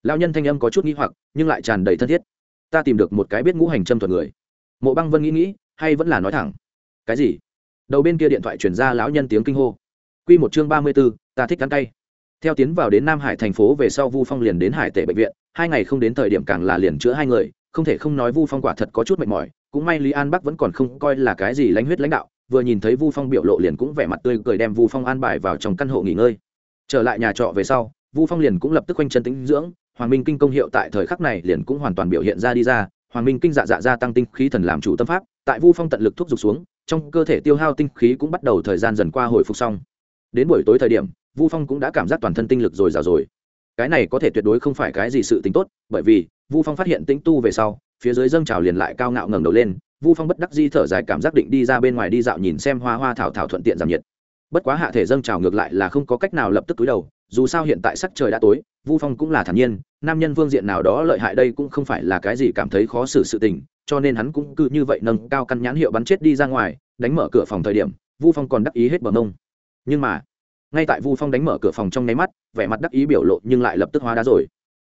Lao nhân thanh âm có chút nghĩ hoặc, nhưng lại tràn đầy thân thiết. Ta tìm được một cái biết ngũ hành châm thuật người. Mộ băng vân nghĩ nghĩ, hay vẫn là nói thẳng. Cái gì? Đầu bên kia điện thoại chuyển ra lão nhân tiếng kinh hô. Q một chương ba mươi b ố ta thích cắn tay theo tiến vào đến nam hải thành phố về sau vu phong liền đến hải tể bệnh viện, hai ngày không đến thời điểm càng là liền chữa hai người không thể không nói vu phong quả thật có chút mệt mỏi cũng may lý an bắc vẫn còn không coi là cái gì lãnh huyết lãnh đạo vừa nhìn thấy vu phong biểu lộ liền cũng vẻ mặt tươi cười đem vu phong an bài vào trong căn hộ nghỉ ngơi trở lại nhà trọ về sau vu phong liền cũng lập tức quanh chân tính dưỡng hoàng minh kinh công hiệu tại thời khắc này liền cũng hoàn toàn biểu hiện ra đi ra hoàng minh kinh dạ dạ gia tăng tinh khí thần làm chủ tâm pháp tại vu phong tận lực thúc giục xuống trong cơ thể tiêu hao tinh khí cũng bắt đầu thời gian dần qua hồi phục xong đến buổi tối thời điểm vu phong cũng đã cảm giác toàn thân tinh lực rồi rào rồi cái này có thể tuyệt đối không phải cái gì sự tính tốt bởi vì vu phong phát hiện tĩnh tu về sau, phía dưới dâng trào liền lại cao ngạo ngẩng đầu lên, vu phong bất đắc di thở dài cảm giác định đi ra bên ngoài đi dạo nhìn xem hoa hoa thảo thảo thuận tiện giảm nhiệt. Bất quá hạ thể dâng trào ngược lại là không có cách nào lập tức túi đầu, dù sao hiện tại sắc trời đã tối, vu phong cũng là thản nhiên, nam nhân vương diện nào đó lợi hại đây cũng không phải là cái gì cảm thấy khó xử sự tình, cho nên hắn cũng cứ như vậy nâng cao căn nhãn hiệu bắn chết đi ra ngoài, đánh mở cửa phòng thời điểm, vu phong còn đắc ý hết bờ mông. Nhưng mà, ngay tại vu phong đánh mở cửa phòng trong nháy mắt, vẻ mặt đắc ý biểu lộ nhưng lại lập tức hóa đá rồi.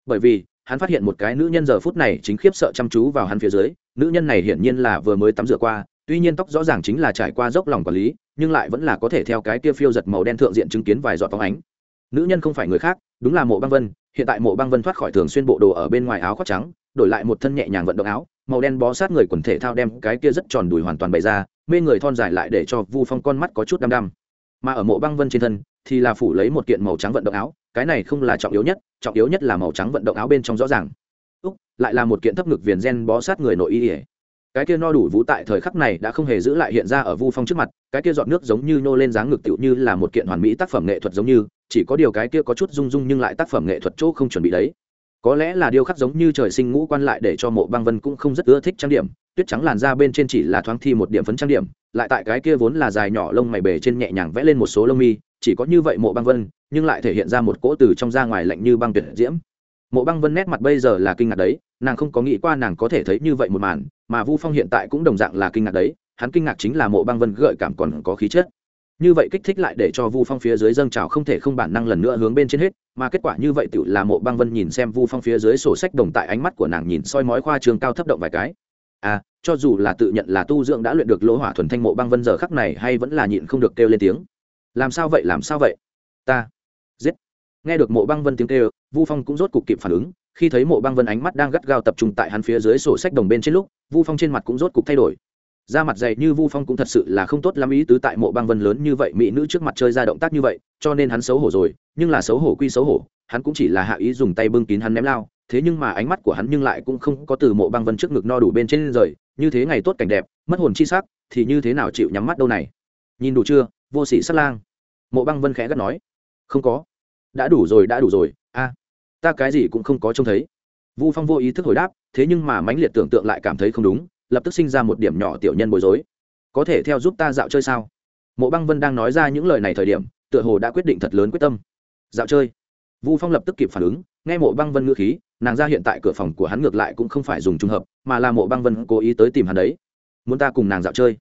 Bởi vì hắn phát hiện một cái nữ nhân giờ phút này chính khiếp sợ chăm chú vào hắn phía dưới, nữ nhân này hiển nhiên là vừa mới tắm rửa qua, tuy nhiên tóc rõ ràng chính là trải qua dốc lòng quản lý, nhưng lại vẫn là có thể theo cái kia phiêu giật màu đen thượng diện chứng kiến vài giọt phóng ánh. Nữ nhân không phải người khác, đúng là mộ băng vân, hiện tại mộ băng vân thoát khỏi thường xuyên bộ đồ ở bên ngoài áo khoác trắng, đổi lại một thân nhẹ nhàng vận động áo, màu đen bó sát người quần thể thao đem cái kia rất tròn đùi hoàn toàn bày ra, mê người thon dài lại để cho vu phong con mắt có chút đăm đăm. Mà ở mộ băng vân trên thân thì là phủ lấy một kiện màu trắng vận động áo cái này không là trọng yếu nhất, trọng yếu nhất là màu trắng vận động áo bên trong rõ ràng. Úc, lại là một kiện thấp ngực viền gen bó sát người nội y ỉa cái kia no đủ vũ tại thời khắc này đã không hề giữ lại hiện ra ở vu phong trước mặt, cái kia giọt nước giống như nô lên dáng ngực tựu như là một kiện hoàn mỹ tác phẩm nghệ thuật giống như, chỉ có điều cái kia có chút rung rung nhưng lại tác phẩm nghệ thuật chỗ không chuẩn bị đấy. Có lẽ là điều khắc giống như trời sinh ngũ quan lại để cho mộ băng vân cũng không rất ưa thích trang điểm, tuyết trắng làn da bên trên chỉ là thoáng thi một điểm phấn trang điểm, lại tại cái kia vốn là dài nhỏ lông mày bề trên nhẹ nhàng vẽ lên một số lông mi, chỉ có như vậy mộ băng vân nhưng lại thể hiện ra một cỗ từ trong ra ngoài lạnh như băng tuyệt diễm. Mộ băng vân nét mặt bây giờ là kinh ngạc đấy, nàng không có nghĩ qua nàng có thể thấy như vậy một màn, mà vu phong hiện tại cũng đồng dạng là kinh ngạc đấy, hắn kinh ngạc chính là mộ băng vân gợi cảm còn có khí chất. Như vậy kích thích lại để cho vu phong phía dưới dâng trào không thể không bản năng lần nữa hướng bên trên hết, mà kết quả như vậy tựu là mộ băng vân nhìn xem vu phong phía dưới sổ sách đồng tại ánh mắt của nàng nhìn soi mói khoa trường cao thấp động vài cái. À cho dù là tự nhận là tu dưỡng đã luyện được lỗ hỏa thuần thanh mộ băng vân giờ khắc này hay vẫn là nhịn không được kêu lên tiếng. Làm sao vậy, làm sao vậy? Ta giết. Nghe được mộ băng vân tiếng kêu, vu phong cũng rốt cục kịp phản ứng. Khi thấy mộ băng vân ánh mắt đang gắt gao tập trung tại hắn phía dưới sổ sách đồng bên trên lúc, vu phong trên mặt cũng rốt cục thay đổi. Da mặt dày như vu phong cũng thật sự là không tốt lắm ý tứ tại mộ băng vân lớn như vậy, mỹ nữ trước mặt chơi ra động tác như vậy, cho nên hắn xấu hổ rồi, nhưng là xấu hổ quy xấu hổ, hắn cũng chỉ là hạ ý dùng tay bưng kín hắn ném lao. Thế nhưng mà ánh mắt của hắn nhưng lại cũng không có từ mộ băng vân trước ngực no đủ bên trên rời. Như thế ngày tốt cảnh đẹp, mất hồn chi sắc, thì như thế nào chịu nhắm mắt đâu này? Nhìn đủ chưa, vô sĩ sát lang. Mộ băng vân khẽ gắt nói. Không có đã đủ rồi, đã đủ rồi. A, ta cái gì cũng không có trông thấy. Vu phong vô ý thức hồi đáp, thế nhưng mà mãnh liệt tưởng tượng lại cảm thấy không đúng, lập tức sinh ra một điểm nhỏ tiểu nhân bối rối. Có thể theo giúp ta dạo chơi sao? Mộ băng vân đang nói ra những lời này thời điểm, tựa hồ đã quyết định thật lớn quyết tâm. Dạo chơi. Vu phong lập tức kịp phản ứng, nghe mộ băng vân ngữ khí, nàng ra hiện tại cửa phòng của hắn ngược lại cũng không phải dùng trùng hợp, mà là mộ băng vân cố ý tới tìm hắn đấy. Muốn ta cùng nàng dạo chơi.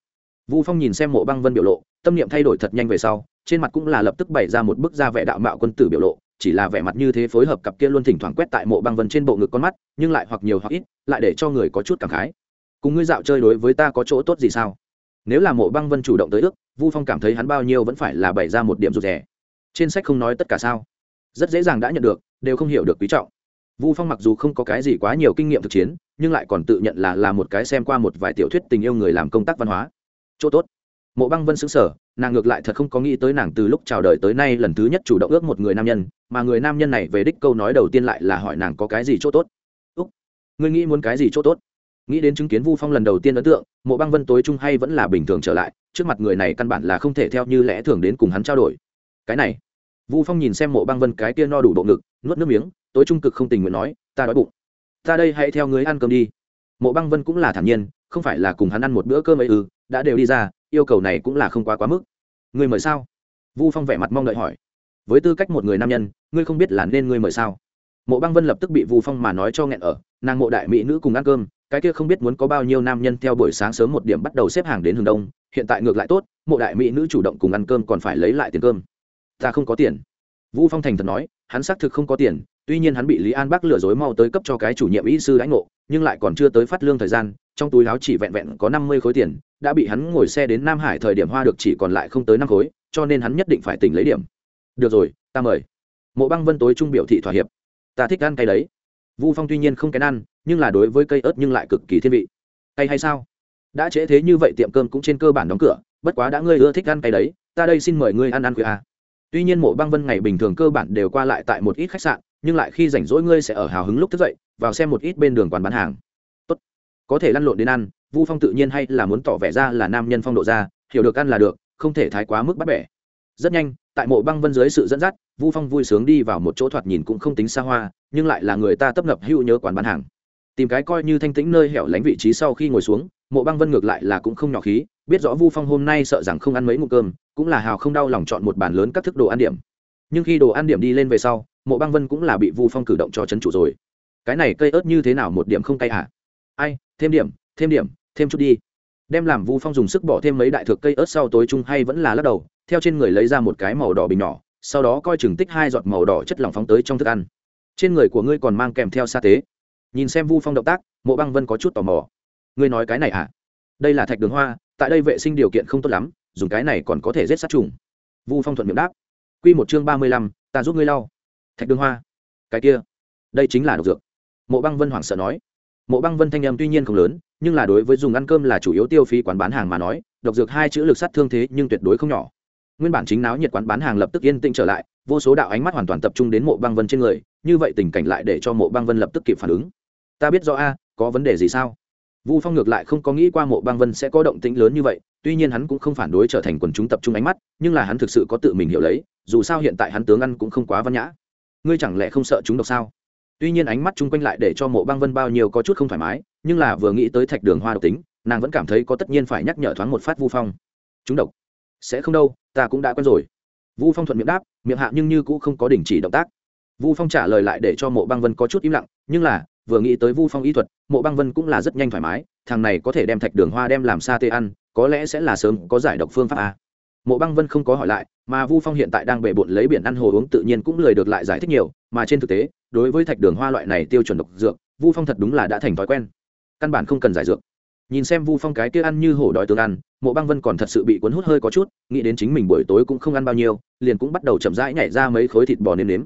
Vu phong nhìn xem mộ băng vân biểu lộ tâm niệm thay đổi thật nhanh về sau, trên mặt cũng là lập tức bày ra một bức da vẻ đạo mạo quân tử biểu lộ, chỉ là vẻ mặt như thế phối hợp cặp kia luôn thỉnh thoảng quét tại mộ băng vân trên bộ ngực con mắt, nhưng lại hoặc nhiều hoặc ít, lại để cho người có chút cảm khái. Cùng ngươi dạo chơi đối với ta có chỗ tốt gì sao? Nếu là mộ băng vân chủ động tới ước, vu phong cảm thấy hắn bao nhiêu vẫn phải là bày ra một điểm rụt rẻ trên sách không nói tất cả sao? Rất dễ dàng đã nhận được, đều không hiểu được quý trọng. Vu phong mặc dù không có cái gì quá nhiều kinh nghiệm thực chiến, nhưng lại còn tự nhận là là một cái xem qua một vài tiểu thuyết tình yêu người làm công tác văn hóa. Chỗ tốt mộ băng vân xứng sở, nàng ngược lại thật không có nghĩ tới nàng từ lúc chào đời tới nay lần thứ nhất chủ động ước một người nam nhân, mà người nam nhân này về đích câu nói đầu tiên lại là hỏi nàng có cái gì chỗ tốt. Úc, ngươi nghĩ muốn cái gì chỗ tốt? Nghĩ đến chứng kiến vu phong lần đầu tiên ấn tượng, mộ băng vân tối trung hay vẫn là bình thường trở lại, trước mặt người này căn bản là không thể theo như lẽ thường đến cùng hắn trao đổi. Cái này. Vu phong nhìn xem mộ băng vân cái kia no đủ bộ ngực, nuốt nước miếng, tối trung cực không tình nguyện nói, ta đói bụng. Ta đây hãy theo người ăn cơm đi. Mộ băng vân cũng là thản nhiên, không phải là cùng hắn ăn một bữa cơm ấy ư, đã đều đi ra yêu cầu này cũng là không quá quá mức. Người mời sao? Vu phong vẻ mặt mong đợi hỏi. Với tư cách một người nam nhân, ngươi không biết là nên ngươi mời sao? Mộ băng vân lập tức bị vu phong mà nói cho nghẹn ở, nàng mộ đại mỹ nữ cùng ăn cơm, cái kia không biết muốn có bao nhiêu nam nhân theo buổi sáng sớm một điểm bắt đầu xếp hàng đến hướng đông, hiện tại ngược lại tốt, mộ đại mỹ nữ chủ động cùng ăn cơm còn phải lấy lại tiền cơm. Ta không có tiền. Vũ phong thành thật nói, hắn xác thực không có tiền, tuy nhiên hắn bị lý an bác lừa dối mau tới cấp cho cái chủ nhiệm y sư lãnh ngộ, nhưng lại còn chưa tới phát lương thời gian, trong túi áo chỉ vẹn vẹn có năm mươi khối tiền đã bị hắn ngồi xe đến nam hải thời điểm hoa được chỉ còn lại không tới năm khối, cho nên hắn nhất định phải tỉnh lấy điểm. Được rồi, ta mời. Mộ băng vân tối trung biểu thị thỏa hiệp. Ta thích ăn cây đấy. Vu phong tuy nhiên không kén ăn, nhưng là đối với cây ớt nhưng lại cực kỳ thiên vị. Cây hay sao? Đã trễ thế như vậy tiệm cơm cũng trên cơ bản đóng cửa, bất quá đã ngươi ưa thích ăn cây đấy, ta đây xin mời ngươi ăn ăn khuya à. tuy nhiên mộ băng vân ngày bình thường cơ bản đều qua lại tại một ít khách sạn, nhưng lại khi rảnh rỗi ngươi sẽ ở hào hứng lúc thức dậy, vào xem một ít bên đường quán bán hàng. Tốt. Có thể lăn lộn đến ăn vu phong tự nhiên hay là muốn tỏ vẻ ra là nam nhân phong độ ra, hiểu được ăn là được, không thể thái quá mức bắt bẻ. Rất nhanh, tại mộ băng vân dưới sự dẫn dắt, vu phong vui sướng đi vào một chỗ thoạt nhìn cũng không tính xa hoa, nhưng lại là người ta tấp nập hữu nhớ quán bán hàng. Tìm cái coi như thanh tĩnh nơi hẻo lánh vị trí sau khi ngồi xuống, mộ băng vân ngược lại là cũng không nhỏ khí, biết rõ vu phong hôm nay sợ rằng không ăn mấy ngụ cơm, cũng là hào không đau lòng chọn một bàn lớn các thức đồ ăn điểm. Nhưng khi đồ ăn điểm đi lên về sau, mộ băng vân cũng là bị vu phong cử động cho c h ấ n chủ rồi. Cái này cây ớt như thế nào một điểm không cay hả? Ai, thêm điểm thêm điểm thêm chút đi. Đem làm vu phong dùng sức bỏ thêm mấy đại thực cây ớt sau tối chung hay vẫn là lắc đầu, theo trên người lấy ra một cái màu đỏ bình nhỏ, sau đó coi chừng tích hai giọt màu đỏ chất lỏng phóng tới trong thức ăn. Trên người của ngươi còn mang kèm theo sa tế. Nhìn xem vu phong động tác, mộ băng vân có chút tò mò. Ngươi nói cái này à? Đây là thạch đường hoa, tại đây vệ sinh điều kiện không tốt lắm, dùng cái này còn có thể giết sát trùng. Vu phong thuận miệng đáp. Q một chương ba mươi lăm, ta giúp ngươi lau. Thạch đường hoa. Cái kia. Đây chính là độc dược. Mộ băng vân hoảng sợ nói mộ băng vân thanh âm tuy nhiên không lớn, nhưng là đối với dùng ăn cơm là chủ yếu tiêu phí quán bán hàng mà nói, độc dược hai chữ lực sát thương thế nhưng tuyệt đối không nhỏ. Nguyên bản chính náo nhiệt quán bán hàng lập tức yên tĩnh trở lại, vô số đạo ánh mắt hoàn toàn tập trung đến mộ băng vân trên người, như vậy tình cảnh lại để cho mộ băng vân lập tức kịp phản ứng. Ta biết rõ a, có vấn đề gì sao? Vu phong ngược lại không có nghĩ qua mộ băng vân sẽ có động tĩnh lớn như vậy, tuy nhiên hắn cũng không phản đối trở thành quần chúng tập trung ánh mắt, nhưng là hắn thực sự có tự mình hiểu lấy, dù sao hiện tại hắn tướng ăn cũng không quá văn nhã. Ngươi chẳng lẽ không sợ chúng độc sao? Tuy nhiên ánh mắt chung quanh lại để cho mộ băng vân bao nhiêu có chút không thoải mái, nhưng là vừa nghĩ tới thạch đường hoa độc tính, nàng vẫn cảm thấy có tất nhiên phải nhắc nhở thoáng một phát vu phong. Chúng độc sẽ không đâu, ta cũng đã quen rồi. Vu phong thuận miệng đáp, miệng hạ nhưng như cũng không có đình chỉ động tác. Vu phong trả lời lại để cho mộ băng vân có chút im lặng, nhưng là, vừa nghĩ tới vu phong y thuật, mộ băng vân cũng là rất nhanh thoải mái, thằng này có thể đem thạch đường hoa đem làm sa tê ăn, có lẽ sẽ là sớm có giải độc phương pháp a mộ băng vân không có hỏi lại, mà vu phong hiện tại đang bể bộn lấy biển ăn hồ uống tự nhiên cũng lời được lại giải thích nhiều, mà trên thực tế, đối với thạch đường hoa loại này tiêu chuẩn độc dược, vu phong thật đúng là đã thành thói quen. Căn bản không cần giải dược. Nhìn xem vu phong cái kia ăn như hổ đói tương ăn, mộ băng vân còn thật sự bị cuốn hút hơi có chút, nghĩ đến chính mình buổi tối cũng không ăn bao nhiêu, liền cũng bắt đầu chậm rãi nhảy ra mấy khối thịt bò nêm nếm.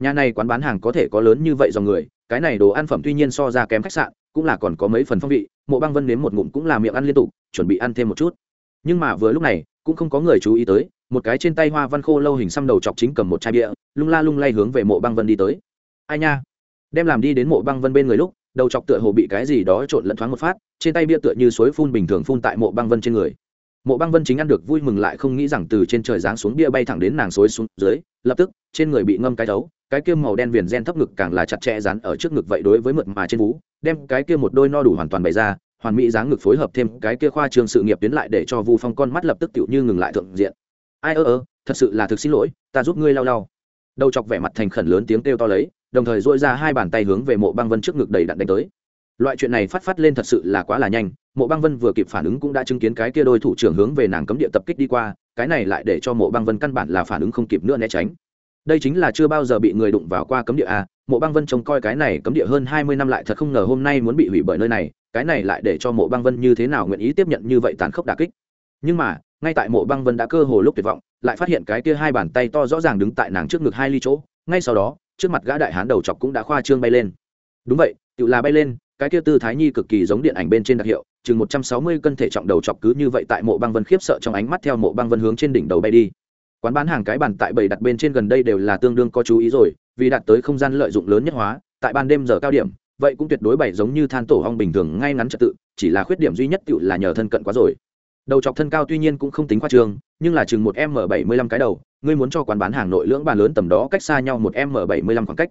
Nhà này quán bán hàng có thể có lớn như vậy do người, cái này đồ ăn phẩm tuy nhiên so ra kém khách sạn, cũng là còn có mấy phần phong vị, mộ băng vân nếm một ngụm cũng là miệng ăn liên tục, chuẩn bị ăn thêm một chút nhưng mà vừa lúc này, cũng không có người chú ý tới, một cái trên tay hoa văn khô lâu hình xăm đầu chọc chính cầm một chai bia, lung la lung lay hướng về mộ băng vân đi tới. Ai nha? Đem làm đi đến mộ băng vân bên người lúc, đầu chọc tựa hồ bị cái gì đó trộn lẫn thoáng một phát, trên tay bia tựa như suối phun bình thường phun tại mộ băng vân trên người. Mộ băng vân chính ăn được vui mừng lại không nghĩ rằng từ trên trời giáng xuống bia bay thẳng đến nàng suối xuống dưới, lập tức, trên người bị ngâm cái thấu, cái kia màu đen viền gen thấp ngực càng là chặt chẽ dán ở trước ngực vậy đối với mượt mà trên vú, đem cái kia một đôi no đủ hoàn toàn bày ra hoàn mỹ dáng ngực phối hợp thêm cái kia khoa trường sự nghiệp tiến lại để cho vu phong con mắt lập tức tựu như ngừng lại thượng diện. Ai ơ ơ, thật sự là thực xin lỗi, ta giúp ngươi lau lau. Đầu chọc vẻ mặt thành khẩn lớn tiếng kêu to lấy, đồng thời dội ra hai bàn tay hướng về mộ băng vân trước ngực đầy đặn đánh tới. Loại chuyện này phát phát lên thật sự là quá là nhanh, mộ băng vân vừa kịp phản ứng cũng đã chứng kiến cái kia đôi thủ trưởng hướng về nàng cấm địa tập kích đi qua, cái này lại để cho mộ băng vân căn bản là phản ứng không kịp nữa né tránh. Đây chính là chưa bao giờ bị người đụng vào qua cấm địa a mộ băng vân trông coi cái này cấm địa hơn hai mươi năm lại thật không ngờ hôm nay muốn bị hủy bởi nơi này cái này lại để cho mộ băng vân như thế nào nguyện ý tiếp nhận như vậy tàn khốc đà kích. Nhưng mà, ngay tại mộ băng vân đã cơ hồ lúc tuyệt vọng, lại phát hiện cái kia hai bàn tay to rõ ràng đứng tại nàng trước ngực hai ly chỗ, ngay sau đó, trước mặt gã đại hán đầu chọc cũng đã khoa trương bay lên. Đúng vậy, tự là bay lên, cái kia tư thái nhi cực kỳ giống điện ảnh bên trên đặc hiệu, chừng một trăm sáu mươi cân thể trọng đầu chọc cứ như vậy tại mộ băng vân khiếp sợ trong ánh mắt theo mộ băng vân hướng trên đỉnh đầu bay đi. Quán bán hàng cái bàn tại bầy đặt bên trên gần đây đều là tương đương có chú ý rồi, vì đạt tới không gian lợi dụng lớn nhất hóa, tại ban đêm giờ cao điểm vậy cũng tuyệt đối bày giống như than tổ hong bình thường ngay ngắn trật tự, chỉ là khuyết điểm duy nhất cựu là nhờ thân cận quá rồi. Đầu chọc thân cao tuy nhiên cũng không tính khoa trương, nhưng là chừng một m bảy mươi lăm cái đầu, ngươi muốn cho quán bán hàng nội lưỡng bàn lớn tầm đó cách xa nhau một m bảy mươi lăm khoảng cách.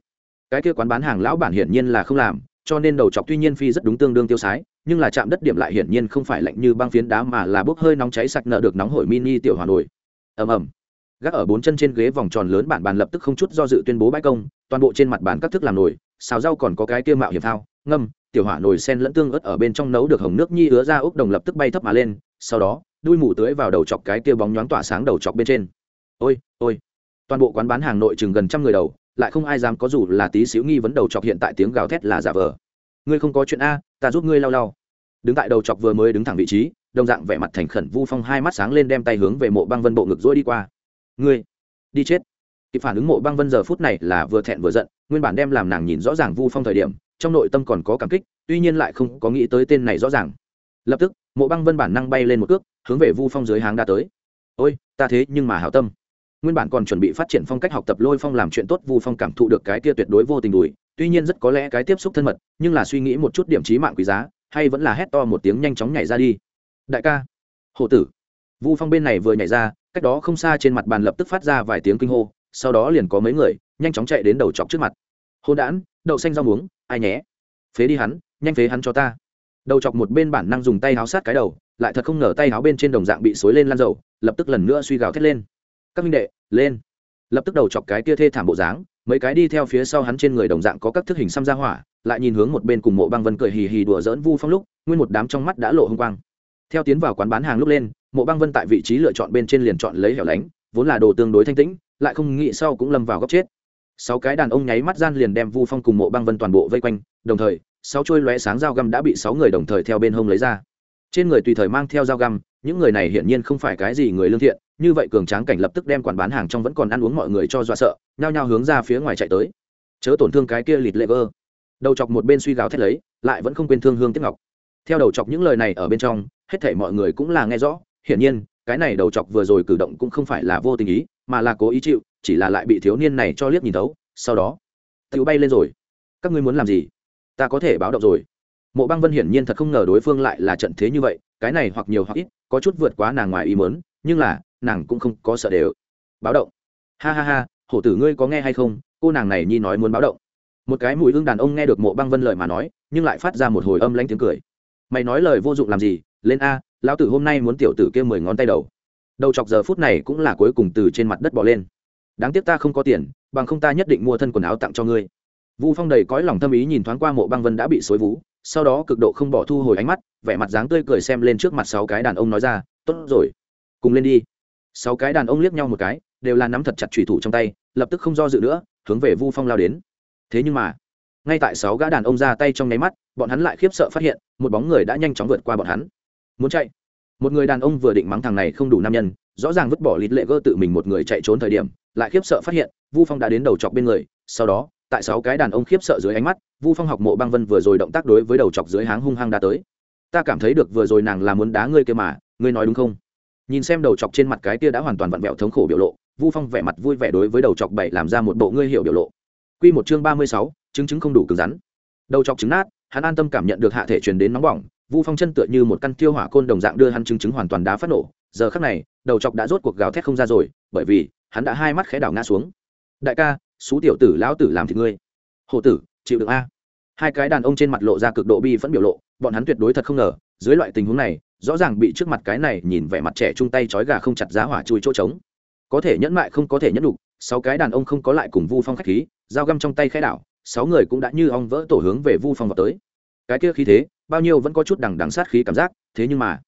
Cái kia quán bán hàng lão bản hiển nhiên là không làm, cho nên đầu chọc tuy nhiên phi rất đúng tương đương tiêu sái, nhưng là chạm đất điểm lại hiển nhiên không phải lạnh như băng phiến đá mà là bốc hơi nóng cháy sạch nợ được nóng hổi mini tiểu hà nổi. Ầm ầm. Gác ở bốn chân trên ghế vòng tròn lớn bản bàn lập tức không chút do dự tuyên bố bãi công, toàn bộ trên mặt bàn các thức làm nổi xào rau còn có cái tiêu mạo hiểm thao, ngâm, tiểu hỏa nồi sen lẫn tương ớt ở bên trong nấu được hồng nước nhi ứa ra úc đồng lập tức bay thấp mà lên, sau đó, đuôi mù tưới vào đầu chọc cái kia bóng nhoáng tỏa sáng đầu chọc bên trên. Ôi ôi. Toàn bộ quán bán hàng nội chừng gần trăm người đầu, lại không ai dám có dù là tí xíu nghi vấn đầu chọc hiện tại tiếng gào thét là giả vờ. Ngươi không có chuyện a, ta giúp ngươi lau lau. Đứng tại đầu chọc vừa mới đứng thẳng vị trí, đồng dạng vẻ mặt thành khẩn vu phong hai mắt sáng lên đem tay hướng về mộ băng vân bộ ngực dỗi đi qua. Ngươi, đi chết. Kịp phản ứng mộ băng vân giờ phút này là vừa thẹn vừa giận nguyên bản đem làm nàng nhìn rõ ràng vu phong thời điểm, trong nội tâm còn có cảm kích, tuy nhiên lại không có nghĩ tới tên này rõ ràng. Lập tức, mộ băng vân bản năng bay lên một cước, hướng về vu phong dưới háng đã tới. Ôi, ta thế nhưng mà hảo tâm. Nguyên bản còn chuẩn bị phát triển phong cách học tập lôi phong làm chuyện tốt, vu phong cảm thụ được cái kia tuyệt đối vô tình đùi, tuy nhiên rất có lẽ cái tiếp xúc thân mật, nhưng là suy nghĩ một chút điểm trí mạng quý giá, hay vẫn là hét to một tiếng nhanh chóng nhảy ra đi. Đại ca hộ tử. Vu phong bên này vừa nhảy ra, cách đó không xa trên mặt bàn lập tức phát ra vài tiếng kinh hô, sau đó liền có mấy người nhanh chóng chạy đến đầu chọc trước mặt. Hôn đản, đậu xanh rau muống, ai nhé? Phế đi hắn, nhanh phế hắn cho ta. Đầu chọc một bên bản năng dùng tay háo sát cái đầu, lại thật không ngờ tay háo bên trên đồng dạng bị xối lên lan dầu, lập tức lần nữa suy gào thét lên. Các minh đệ, lên. Lập tức đầu chọc cái kia thê thảm bộ dáng, mấy cái đi theo phía sau hắn trên người đồng dạng có các thức hình xăm ra hỏa, lại nhìn hướng một bên cùng mộ băng vân cười hì hì đùa dỡn vu phong lúc, nguyên một đám trong mắt đã lộ h ư n g quang. Theo tiến vào quán bán hàng lúc lên, mộ băng vân tại vị trí lựa chọn bên trên liền chọn lấy hẻo lánh, vốn là đồ tương đối thanh tĩnh, lại không nghĩ sau cũng lâm vào góc chết sáu cái đàn ông nháy mắt gian liền đem vu phong cùng mộ băng vân toàn bộ vây quanh, đồng thời, sáu trôi lóe sáng dao găm đã bị sáu người đồng thời theo bên hông lấy ra. Trên người tùy thời mang theo dao găm, những người này hiển nhiên không phải cái gì người lương thiện, như vậy cường tráng cảnh lập tức đem quản bán hàng trong vẫn còn ăn uống mọi người cho dọa sợ, nhao nhao hướng ra phía ngoài chạy tới. Chớ tổn thương cái kia lịt lệ vơ. Đầu chọc một bên suy gáo thét lấy, lại vẫn không quên thương hương tiếp ngọc. Theo đầu chọc những lời này ở bên trong, hết thể mọi người cũng là nghe rõ, hiển nhiên, cái này đầu chọc vừa rồi cử động cũng không phải là vô tình ý, mà là cố ý chịu chỉ là lại bị thiếu niên này cho liếc nhìn thấu, sau đó tự bay lên rồi. Các ngươi muốn làm gì? Ta có thể báo động rồi. Mộ băng vân hiển nhiên thật không ngờ đối phương lại là trận thế như vậy, cái này hoặc nhiều hoặc ít, có chút vượt quá nàng ngoài ý mớn nhưng là, nàng cũng không có sợ đều. Báo động. Ha ha ha, hổ tử ngươi có nghe hay không? Cô nàng này nhi nói muốn báo động. Một cái mùi hương đàn ông nghe được mộ băng vân lời mà nói, nhưng lại phát ra một hồi âm lanh tiếng cười. Mày nói lời vô dụng làm gì? Lên a, lão tử hôm nay muốn tiểu tử kia mười ngón tay đầu. Đầu chọc giờ phút này cũng là cuối cùng từ trên mặt đất bỏ lên đáng tiếc ta không có tiền, bằng không ta nhất định mua thân quần áo tặng cho ngươi. Vu phong đầy cõi lòng tâm ý nhìn thoáng qua mộ băng vân đã bị xối vú, sau đó cực độ không bỏ thu hồi ánh mắt, vẻ mặt dáng tươi cười xem lên trước mặt sáu cái đàn ông nói ra, tốt rồi, cùng lên đi. Sáu cái đàn ông liếc nhau một cái, đều là nắm thật chặt thủy thủ trong tay, lập tức không do dự nữa, hướng về vu phong lao đến. Thế nhưng mà, ngay tại sáu gã đàn ông ra tay trong nháy mắt, bọn hắn lại khiếp sợ phát hiện, một bóng người đã nhanh chóng vượt qua bọn hắn. Muốn chạy. Một người đàn ông vừa định mắng thằng này không đủ nam nhân rõ ràng vứt bỏ lịt lệ gơ tự mình một người chạy trốn thời điểm, lại khiếp sợ phát hiện, vu phong đã đến đầu chọc bên người, sau đó, tại sáu cái đàn ông khiếp sợ dưới ánh mắt, vu phong học mộ băng vân vừa rồi động tác đối với đầu chọc dưới háng hung hăng đã tới. Ta cảm thấy được vừa rồi nàng là muốn đá ngươi kia mà, ngươi nói đúng không? Nhìn xem đầu chọc trên mặt cái kia đã hoàn toàn vặn vẹo thống khổ biểu lộ, vu phong vẻ mặt vui vẻ đối với đầu chọc bảy làm ra một bộ ngươi hiểu biểu lộ. Q một chương ba mươi sáu, chứng chứng không đủ cứng rắn. Đầu chọc trứng nát, hắn an tâm cảm nhận được hạ thể truyền đến nóng bỏng, vu phong chân tựa như một căn tiêu hỏa côn đồng dạng đưa hắn chứng chứng hoàn toàn đá phát nổ. Giờ khắc này đầu chọc đã rốt cuộc gào thét không ra rồi, bởi vì, hắn đã hai mắt khẽ đảo ngã xuống. Đại ca, xú tiểu tử lão tử làm thì ngươi. Hộ tử, chịu được a. Hai cái đàn ông trên mặt lộ ra cực độ bi vẫn biểu lộ, bọn hắn tuyệt đối thật không ngờ, dưới loại tình huống này, rõ ràng bị trước mặt cái này nhìn vẻ mặt trẻ chung tay trói gà không chặt giá hỏa chui chỗ trống. Có thể nhẫn mại không có thể nhẫn đục sáu cái đàn ông không có lại cùng vu phong khách khí, dao găm trong tay khẽ đảo, sáu người cũng đã như ong vỡ tổ hướng về vu phong vào tới. Cái kia khí thế, bao nhiêu vẫn có chút đằng đằng sát khí cảm giác, thế nhưng mà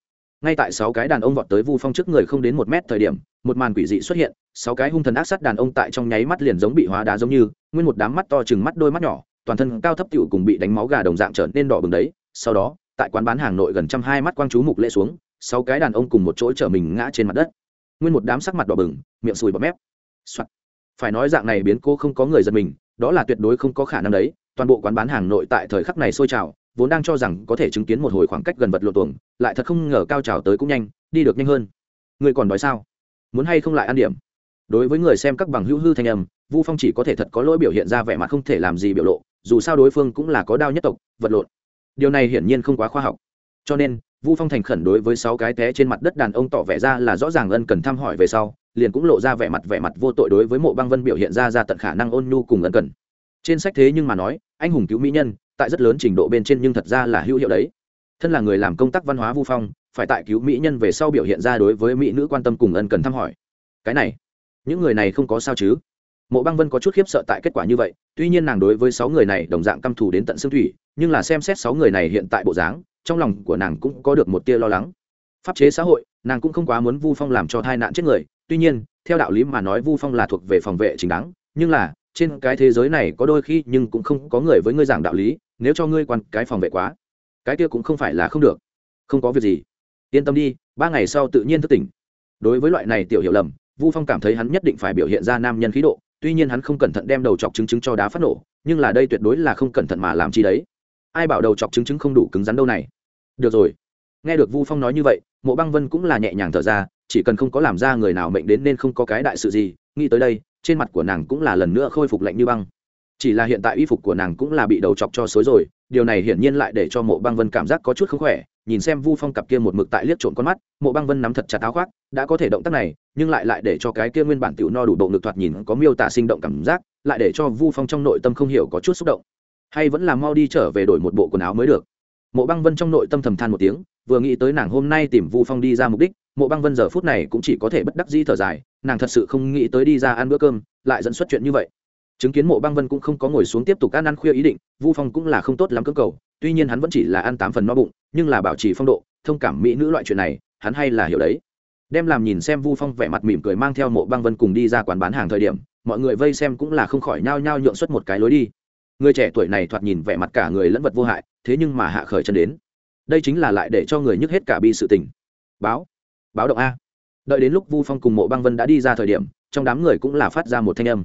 ngay tại sáu cái đàn ông vọt tới vu phong trước người không đến một mét thời điểm, một màn quỷ dị xuất hiện, sáu cái hung thần ác sát đàn ông tại trong nháy mắt liền giống bị hóa đá giống như, nguyên một đám mắt to chừng mắt đôi mắt nhỏ, toàn thân cao thấp tựu cùng bị đánh máu gà đồng dạng trở nên đỏ bừng đấy. Sau đó, tại quán bán hàng nội gần trăm hai mắt quang chú mục lệ xuống, sáu cái đàn ông cùng một chỗ chở mình ngã trên mặt đất. Nguyên một đám sắc mặt đỏ bừng, miệng sùi bọt mép、Soạn. phải nói dạng này biến cô không có người giật mình, đó là tuyệt đối không có khả năng đấy. Toàn bộ quán bán hàng nội tại thời khắc này sôi trào vốn đang cho rằng có thể chứng kiến một hồi khoảng cách gần vật lộ tuồng, lại thật không ngờ cao trào tới cũng nhanh, đi được nhanh hơn. Người còn đói sao? Muốn hay không lại ăn điểm? Đối với người xem các bằng hữu hư thanh âm, vu phong chỉ có thể thật có lỗi biểu hiện ra vẻ mặt không thể làm gì biểu lộ, dù sao đối phương cũng là có đao nhất tộc, vật lộn. Điều này hiển nhiên không quá khoa học. Cho nên, vu phong thành khẩn đối với sáu cái té trên mặt đất đàn ông tỏ vẻ ra là rõ ràng ân cần thăm hỏi về sau, liền cũng lộ ra vẻ mặt vẻ mặt vô tội đối với mộ băng vân biểu hiện ra ra tận khả năng ôn nhu cùng ân cần. Trên sách thế nhưng mà nói, anh hùng cứu mỹ nhân tại rất lớn trình độ bên trên nhưng thật ra là hữu hiệu đấy. Thân là người làm công tác văn hóa vu phong, phải tại cứu mỹ nhân về sau biểu hiện ra đối với mỹ nữ quan tâm cùng ân cần thăm hỏi. Cái này, những người này không có sao chứ? Mộ băng vân có chút khiếp sợ tại kết quả như vậy, tuy nhiên nàng đối với sáu người này đồng dạng căm thù đến tận xương thủy, nhưng là xem xét sáu người này hiện tại bộ dáng, trong lòng của nàng cũng có được một tia lo lắng. Pháp chế xã hội, nàng cũng không quá muốn vu phong làm cho tai nạn chết người, tuy nhiên, theo đạo lý mà nói vu phong là thuộc về phòng vệ chính đáng, nhưng là trên cái thế giới này có đôi khi nhưng cũng không có người với ngươi giảng đạo lý, nếu cho ngươi quan cái phòng vệ quá, cái kia cũng không phải là không được. Không có việc gì. Yên tâm đi, ba ngày sau tự nhiên thức tỉnh. Đối với loại này tiểu hiểu lầm, vu phong cảm thấy hắn nhất định phải biểu hiện ra nam nhân khí độ, tuy nhiên hắn không cẩn thận đem đầu chọc chứng chứng cho đá phát nổ, nhưng là đây tuyệt đối là không cẩn thận mà làm chi đấy. Ai bảo đầu chọc chứng chứng không đủ cứng rắn đâu này? Được rồi. Nghe được vu phong nói như vậy, mộ băng vân cũng là nhẹ nhàng thở ra chỉ cần không có làm ra người nào mệnh đến nên không có cái đại sự gì, nghĩ tới đây, trên mặt của nàng cũng là lần nữa khôi phục lạnh như băng. Chỉ là hiện tại y phục của nàng cũng là bị đầu chọc cho xối rồi, điều này hiển nhiên lại để cho mộ băng vân cảm giác có chút không khỏe, nhìn xem vu phong cặp kia một mực tại liếc trộn con mắt, mộ băng vân nắm thật chặt áo khoác, đã có thể động tác này, nhưng lại lại để cho cái kia nguyên bản tiểu no đủ bộ ngực thoạt nhìn có miêu tả sinh động cảm giác, lại để cho vu phong trong nội tâm không hiểu có chút xúc động. Hay vẫn là mau đi trở về đổi một bộ quần áo mới được. Mộ băng vân trong nội tâm thầm than một tiếng vừa nghĩ tới nàng hôm nay tìm vu phong đi ra mục đích, mộ băng vân giờ phút này cũng chỉ có thể bất đắc di thở dài, nàng thật sự không nghĩ tới đi ra ăn bữa cơm, lại dẫn xuất chuyện như vậy. Chứng kiến mộ băng vân cũng không có ngồi xuống tiếp tục ăn ăn khuya ý định, vu phong cũng là không tốt lắm cơ cầu, tuy nhiên hắn vẫn chỉ là ăn tám phần no bụng, nhưng là bảo trì phong độ, thông cảm mỹ nữ loại chuyện này, hắn hay là hiểu đấy. Đem làm nhìn xem vu phong vẻ mặt mỉm cười mang theo mộ băng vân cùng đi ra quán bán hàng thời điểm, mọi người vây xem cũng là không khỏi nhao nhao nhượng xuất một cái lối đi. Người trẻ tuổi này thoạt nhìn vẻ mặt cả người lẫn vật vô hại, thế nhưng mà hạ khởi chân đến đây chính là lại để cho người nhức hết cả bi sự tình. Báo báo động a. Đợi đến lúc vu phong cùng mộ băng vân đã đi ra thời điểm, trong đám người cũng là phát ra một thanh âm.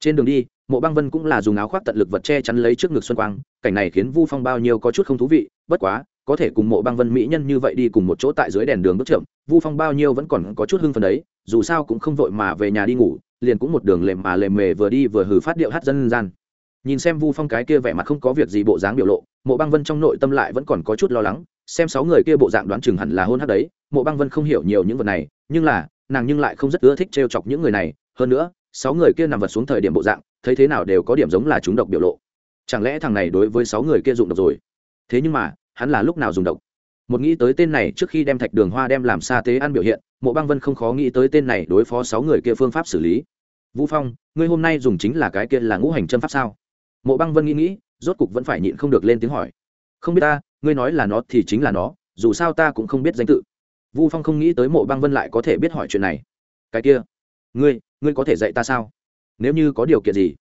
Trên đường đi, mộ băng vân cũng là dùng áo khoác tận lực vật che chắn lấy trước ngực xuân quang, cảnh này khiến vu phong bao nhiêu có chút không thú vị, bất quá, có thể cùng mộ băng vân mỹ nhân như vậy đi cùng một chỗ tại dưới đèn đường bước chậm, vu phong bao nhiêu vẫn còn có chút hưng phần đấy, dù sao cũng không vội mà về nhà đi ngủ, liền cũng một đường lềm mà lềm mề vừa đi vừa hử phát điệu hát dân gian nhìn xem vu phong cái kia vẻ mặt không có việc gì bộ dáng biểu lộ, mộ băng vân trong nội tâm lại vẫn còn có chút lo lắng, xem sáu người kia bộ dạng đoán chừng hẳn là hôn hát đấy. Mộ băng vân không hiểu nhiều những vật này, nhưng là, nàng nhưng lại không rất ưa thích trêu chọc những người này. Hơn nữa, sáu người kia nằm vật xuống thời điểm bộ dạng, thấy thế nào đều có điểm giống là chúng độc biểu lộ. Chẳng lẽ thằng này đối với sáu người kia dụng độc rồi? Thế nhưng mà, hắn là lúc nào dùng độc? Một nghĩ tới tên này trước khi đem thạch đường hoa đem làm sa tế ăn biểu hiện, mộ băng vân không khó nghĩ tới tên này đối phó sáu người kia phương pháp xử lý. Vũ phong, ngươi hôm nay dùng chính là cái kia là ngũ hành châm pháp sao? Mộ băng vân nghĩ nghĩ, rốt cục vẫn phải nhịn không được lên tiếng hỏi. Không biết ta, ngươi nói là nó thì chính là nó, dù sao ta cũng không biết danh tự. Vu phong không nghĩ tới mộ băng vân lại có thể biết hỏi chuyện này. Cái kia, ngươi ngươi có thể dạy ta sao? Nếu như có điều kiện gì?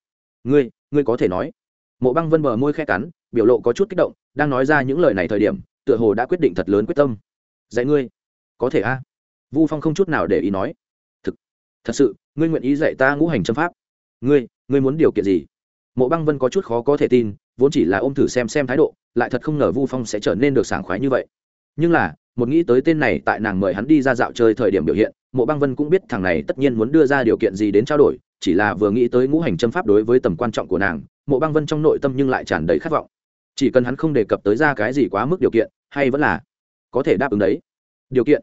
Ngươi ngươi có thể nói. Mộ băng vân bờ môi khẽ cắn, biểu lộ có chút kích động, đang nói ra những lời này thời điểm, tựa hồ đã quyết định thật lớn quyết tâm. Dạy ngươi. Có thể a? Vu phong không chút nào để ý nói. Thực, thật sự, ngươi nguyện ý dạy ta ngũ hành châm pháp. Ngươi ngươi muốn điều kiện gì? Mộ băng vân có chút khó có thể tin, vốn chỉ là ôm thử xem xem thái độ, lại thật không ngờ vu phong sẽ trở nên được sảng khoái như vậy. Nhưng là, một nghĩ tới tên này tại nàng mời hắn đi ra dạo chơi thời điểm biểu hiện, mộ băng vân cũng biết thằng này tất nhiên muốn đưa ra điều kiện gì đến trao đổi, chỉ là vừa nghĩ tới ngũ hành châm pháp đối với tầm quan trọng của nàng, mộ băng vân trong nội tâm nhưng lại tràn đầy khát vọng. Chỉ cần hắn không đề cập tới ra cái gì quá mức điều kiện, hay vẫn là có thể đáp ứng đấy. Điều kiện.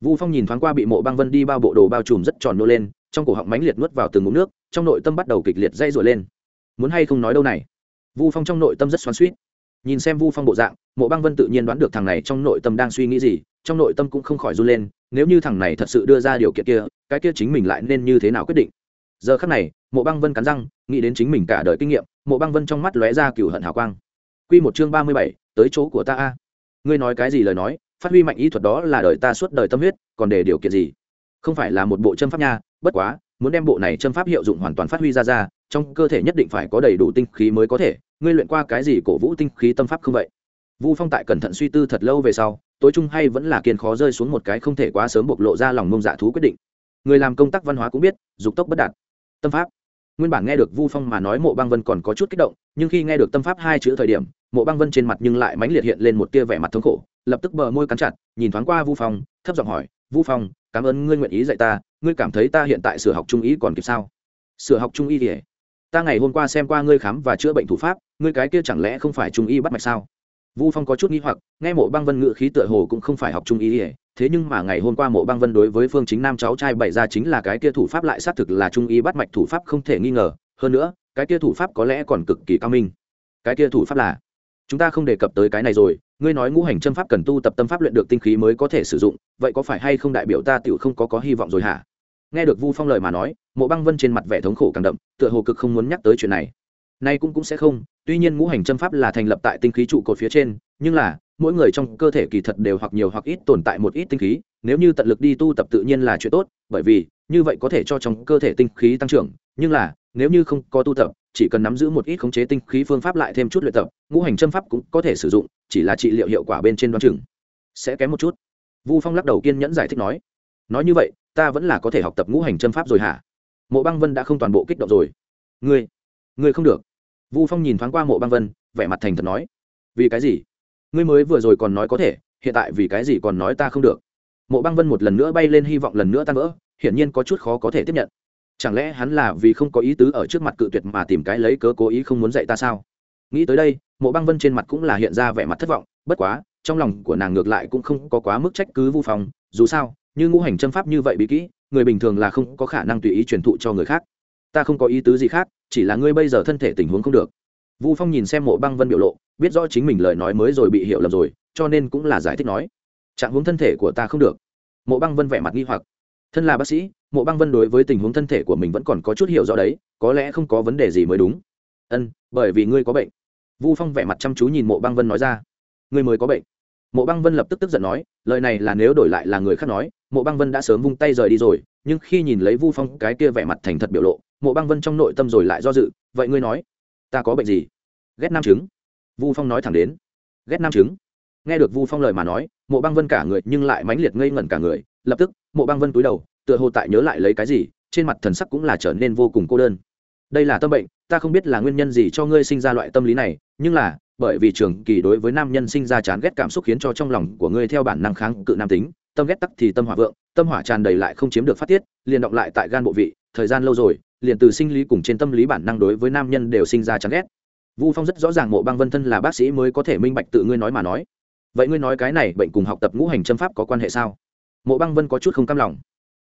Vu phong nhìn thoáng qua bị mộ băng vân đi bao bộ đồ bao trùm rất tròn nô lên, trong cổ họng mánh liệt nuốt vào từng ngụm nước, trong nội tâm bắt đầu kịch liệt dây dội lên muốn hay không nói đâu này? Vu phong trong nội tâm rất xoắn suýt nhìn xem vu phong bộ dạng, mộ băng vân tự nhiên đoán được thằng này trong nội tâm đang suy nghĩ gì, trong nội tâm cũng không khỏi run lên, nếu như thằng này thật sự đưa ra điều kiện kia, cái kia chính mình lại nên như thế nào quyết định? Giờ khắc này, mộ băng vân cắn răng, nghĩ đến chính mình cả đời kinh nghiệm, mộ băng vân trong mắt lóe ra cửu hận hào quang. Q một chương ba mươi bảy, tới chỗ của ta a. Ngươi nói cái gì lời nói, phát huy mạnh ý thuật đó là đời ta suốt đời tâm huyết, còn để điều kiện gì? Không phải là một bộ châm pháp nha, bất quá, muốn đem bộ này châm pháp hiệu dụng hoàn toàn phát huy ra ra trong cơ thể nhất định phải có đầy đủ tinh khí mới có thể. Ngươi luyện qua cái gì cổ vũ tinh khí tâm pháp không vậy? Vu phong tại cẩn thận suy tư thật lâu về sau, tối trung hay vẫn là kiên khó rơi xuống một cái không thể quá sớm bộc lộ ra lòng mông dạ thú quyết định. Người làm công tác văn hóa cũng biết, dục tốc bất đạt. Tâm pháp. Nguyên bản nghe được vu phong mà nói mộ băng vân còn có chút kích động, nhưng khi nghe được tâm pháp hai chữ thời điểm, mộ băng vân trên mặt nhưng lại mãnh liệt hiện lên một tia vẻ mặt thống khổ, lập tức bờ môi cắn chặt, nhìn thoáng qua vu phong, thấp giọng hỏi, vu phong, cảm ơn ngươi nguyện ý dạy ta, ngươi cảm thấy ta hiện tại sửa học trung ý còn kịp sao? Sửa học trung y thì、hề ta ngày hôm qua xem qua ngươi khám và chữa bệnh thủ pháp, ngươi cái kia chẳng lẽ không phải trung y bắt mạch sao? Vu phong có chút nghi hoặc, nghe mộ băng vân ngự khí tựa hồ cũng không phải học trung y thế nhưng mà ngày hôm qua mộ băng vân đối với phương chính nam cháu trai bày ra chính là cái kia thủ pháp lại xác thực là trung y bắt mạch thủ pháp không thể nghi ngờ, hơn nữa, cái kia thủ pháp có lẽ còn cực kỳ cao minh. Cái kia thủ pháp là, chúng ta không đề cập tới cái này rồi, ngươi nói ngũ hành chân pháp cần tu tập tâm pháp luyện được tinh khí mới có thể sử dụng, vậy có phải hay không đại biểu ta tựu không có có hy vọng rồi hả? Nghe được vu phong lời mà nói, mộ băng vân trên mặt vẻ thống khổ càng đậm, tựa hồ cực không muốn nhắc tới chuyện này. Nay cũng cũng sẽ không, tuy nhiên ngũ hành châm pháp là thành lập tại tinh khí trụ cột phía trên, nhưng là, mỗi người trong cơ thể kỳ thật đều hoặc nhiều hoặc ít tồn tại một ít tinh khí, nếu như tận lực đi tu tập tự nhiên là chuyện tốt, bởi vì, như vậy có thể cho trong cơ thể tinh khí tăng trưởng, nhưng là, nếu như không có tu tập, chỉ cần nắm giữ một ít khống chế tinh khí phương pháp lại thêm chút luyện tập, ngũ hành châm pháp cũng có thể sử dụng, chỉ là trị liệu hiệu quả bên trên đoan chừng, sẽ kém một chút. Vu phong lắc đầu kiên nhẫn giải thích nói. Nói như vậy ta vẫn là có thể học tập ngũ hành châm pháp rồi hả? Mộ băng vân đã không toàn bộ kích động rồi. Ngươi ngươi không được. Vu phong nhìn thoáng qua mộ băng vân, vẻ mặt thành thật nói. Vì cái gì? Ngươi mới vừa rồi còn nói có thể, hiện tại vì cái gì còn nói ta không được? Mộ băng vân một lần nữa bay lên hy vọng lần nữa tan vỡ, hiển nhiên có chút khó có thể tiếp nhận. Chẳng lẽ hắn là vì không có ý tứ ở trước mặt cự tuyệt mà tìm cái lấy cớ cố ý không muốn dạy ta sao? Nghĩ tới đây, mộ băng vân trên mặt cũng là hiện ra vẻ mặt thất vọng, bất quá, trong lòng của nàng ngược lại cũng không có quá mức trách cứ vu phong, dù sao như ngũ hành châm pháp như vậy bí kỹ, người bình thường là không có khả năng tùy ý truyền thụ cho người khác. Ta không có ý tứ gì khác, chỉ là ngươi bây giờ thân thể tình huống không được. Vu phong nhìn xem mộ băng vân biểu lộ, biết rõ chính mình lời nói mới rồi bị hiểu lầm rồi, cho nên cũng là giải thích nói, trạng huống thân thể của ta không được. Mộ băng vân vẻ mặt nghi hoặc, thân là bác sĩ, mộ băng vân đối với tình huống thân thể của mình vẫn còn có chút hiểu rõ đấy, có lẽ không có vấn đề gì mới đúng. Ân, bởi vì ngươi có bệnh. Vu phong vẻ mặt chăm chú nhìn mộ băng vân nói ra, ngươi mới có bệnh. Mộ băng vân lập tức tức giận nói, lời này là nếu đổi lại là người khác nói mộ băng vân đã sớm vung tay rời đi rồi, nhưng khi nhìn lấy vu phong, cái kia vẻ mặt thành thật biểu lộ, mộ băng vân trong nội tâm rồi lại do dự, vậy ngươi nói, ta có bệnh gì? Ghét nam chứng. Vu phong nói thẳng đến. Ghét nam chứng. Nghe được vu phong lời mà nói, mộ băng vân cả người nhưng lại mãnh liệt ngây ngẩn cả người, lập tức, mộ băng vân túi đầu, tựa hồ tại nhớ lại lấy cái gì, trên mặt thần sắc cũng là trở nên vô cùng cô đơn. Đây là tâm bệnh, ta không biết là nguyên nhân gì cho ngươi sinh ra loại tâm lý này, nhưng là, bởi vì trường kỳ đối với nam nhân sinh ra chán ghét cảm xúc khiến cho trong lòng của ngươi theo bản năng kháng cự nam tính tâm ghét tắc thì tâm hỏa vượng, tâm hỏa tràn đầy lại không chiếm được phát tiết, liền động lại tại gan bộ vị, thời gian lâu rồi, liền từ sinh lý cùng trên tâm lý bản năng đối với nam nhân đều sinh ra chán ghét. Vu phong rất rõ ràng mộ băng vân thân là bác sĩ mới có thể minh bạch tự ngươi nói mà nói. Vậy ngươi nói cái này bệnh cùng học tập ngũ hành châm pháp có quan hệ sao? Mộ băng vân có chút không cam lòng.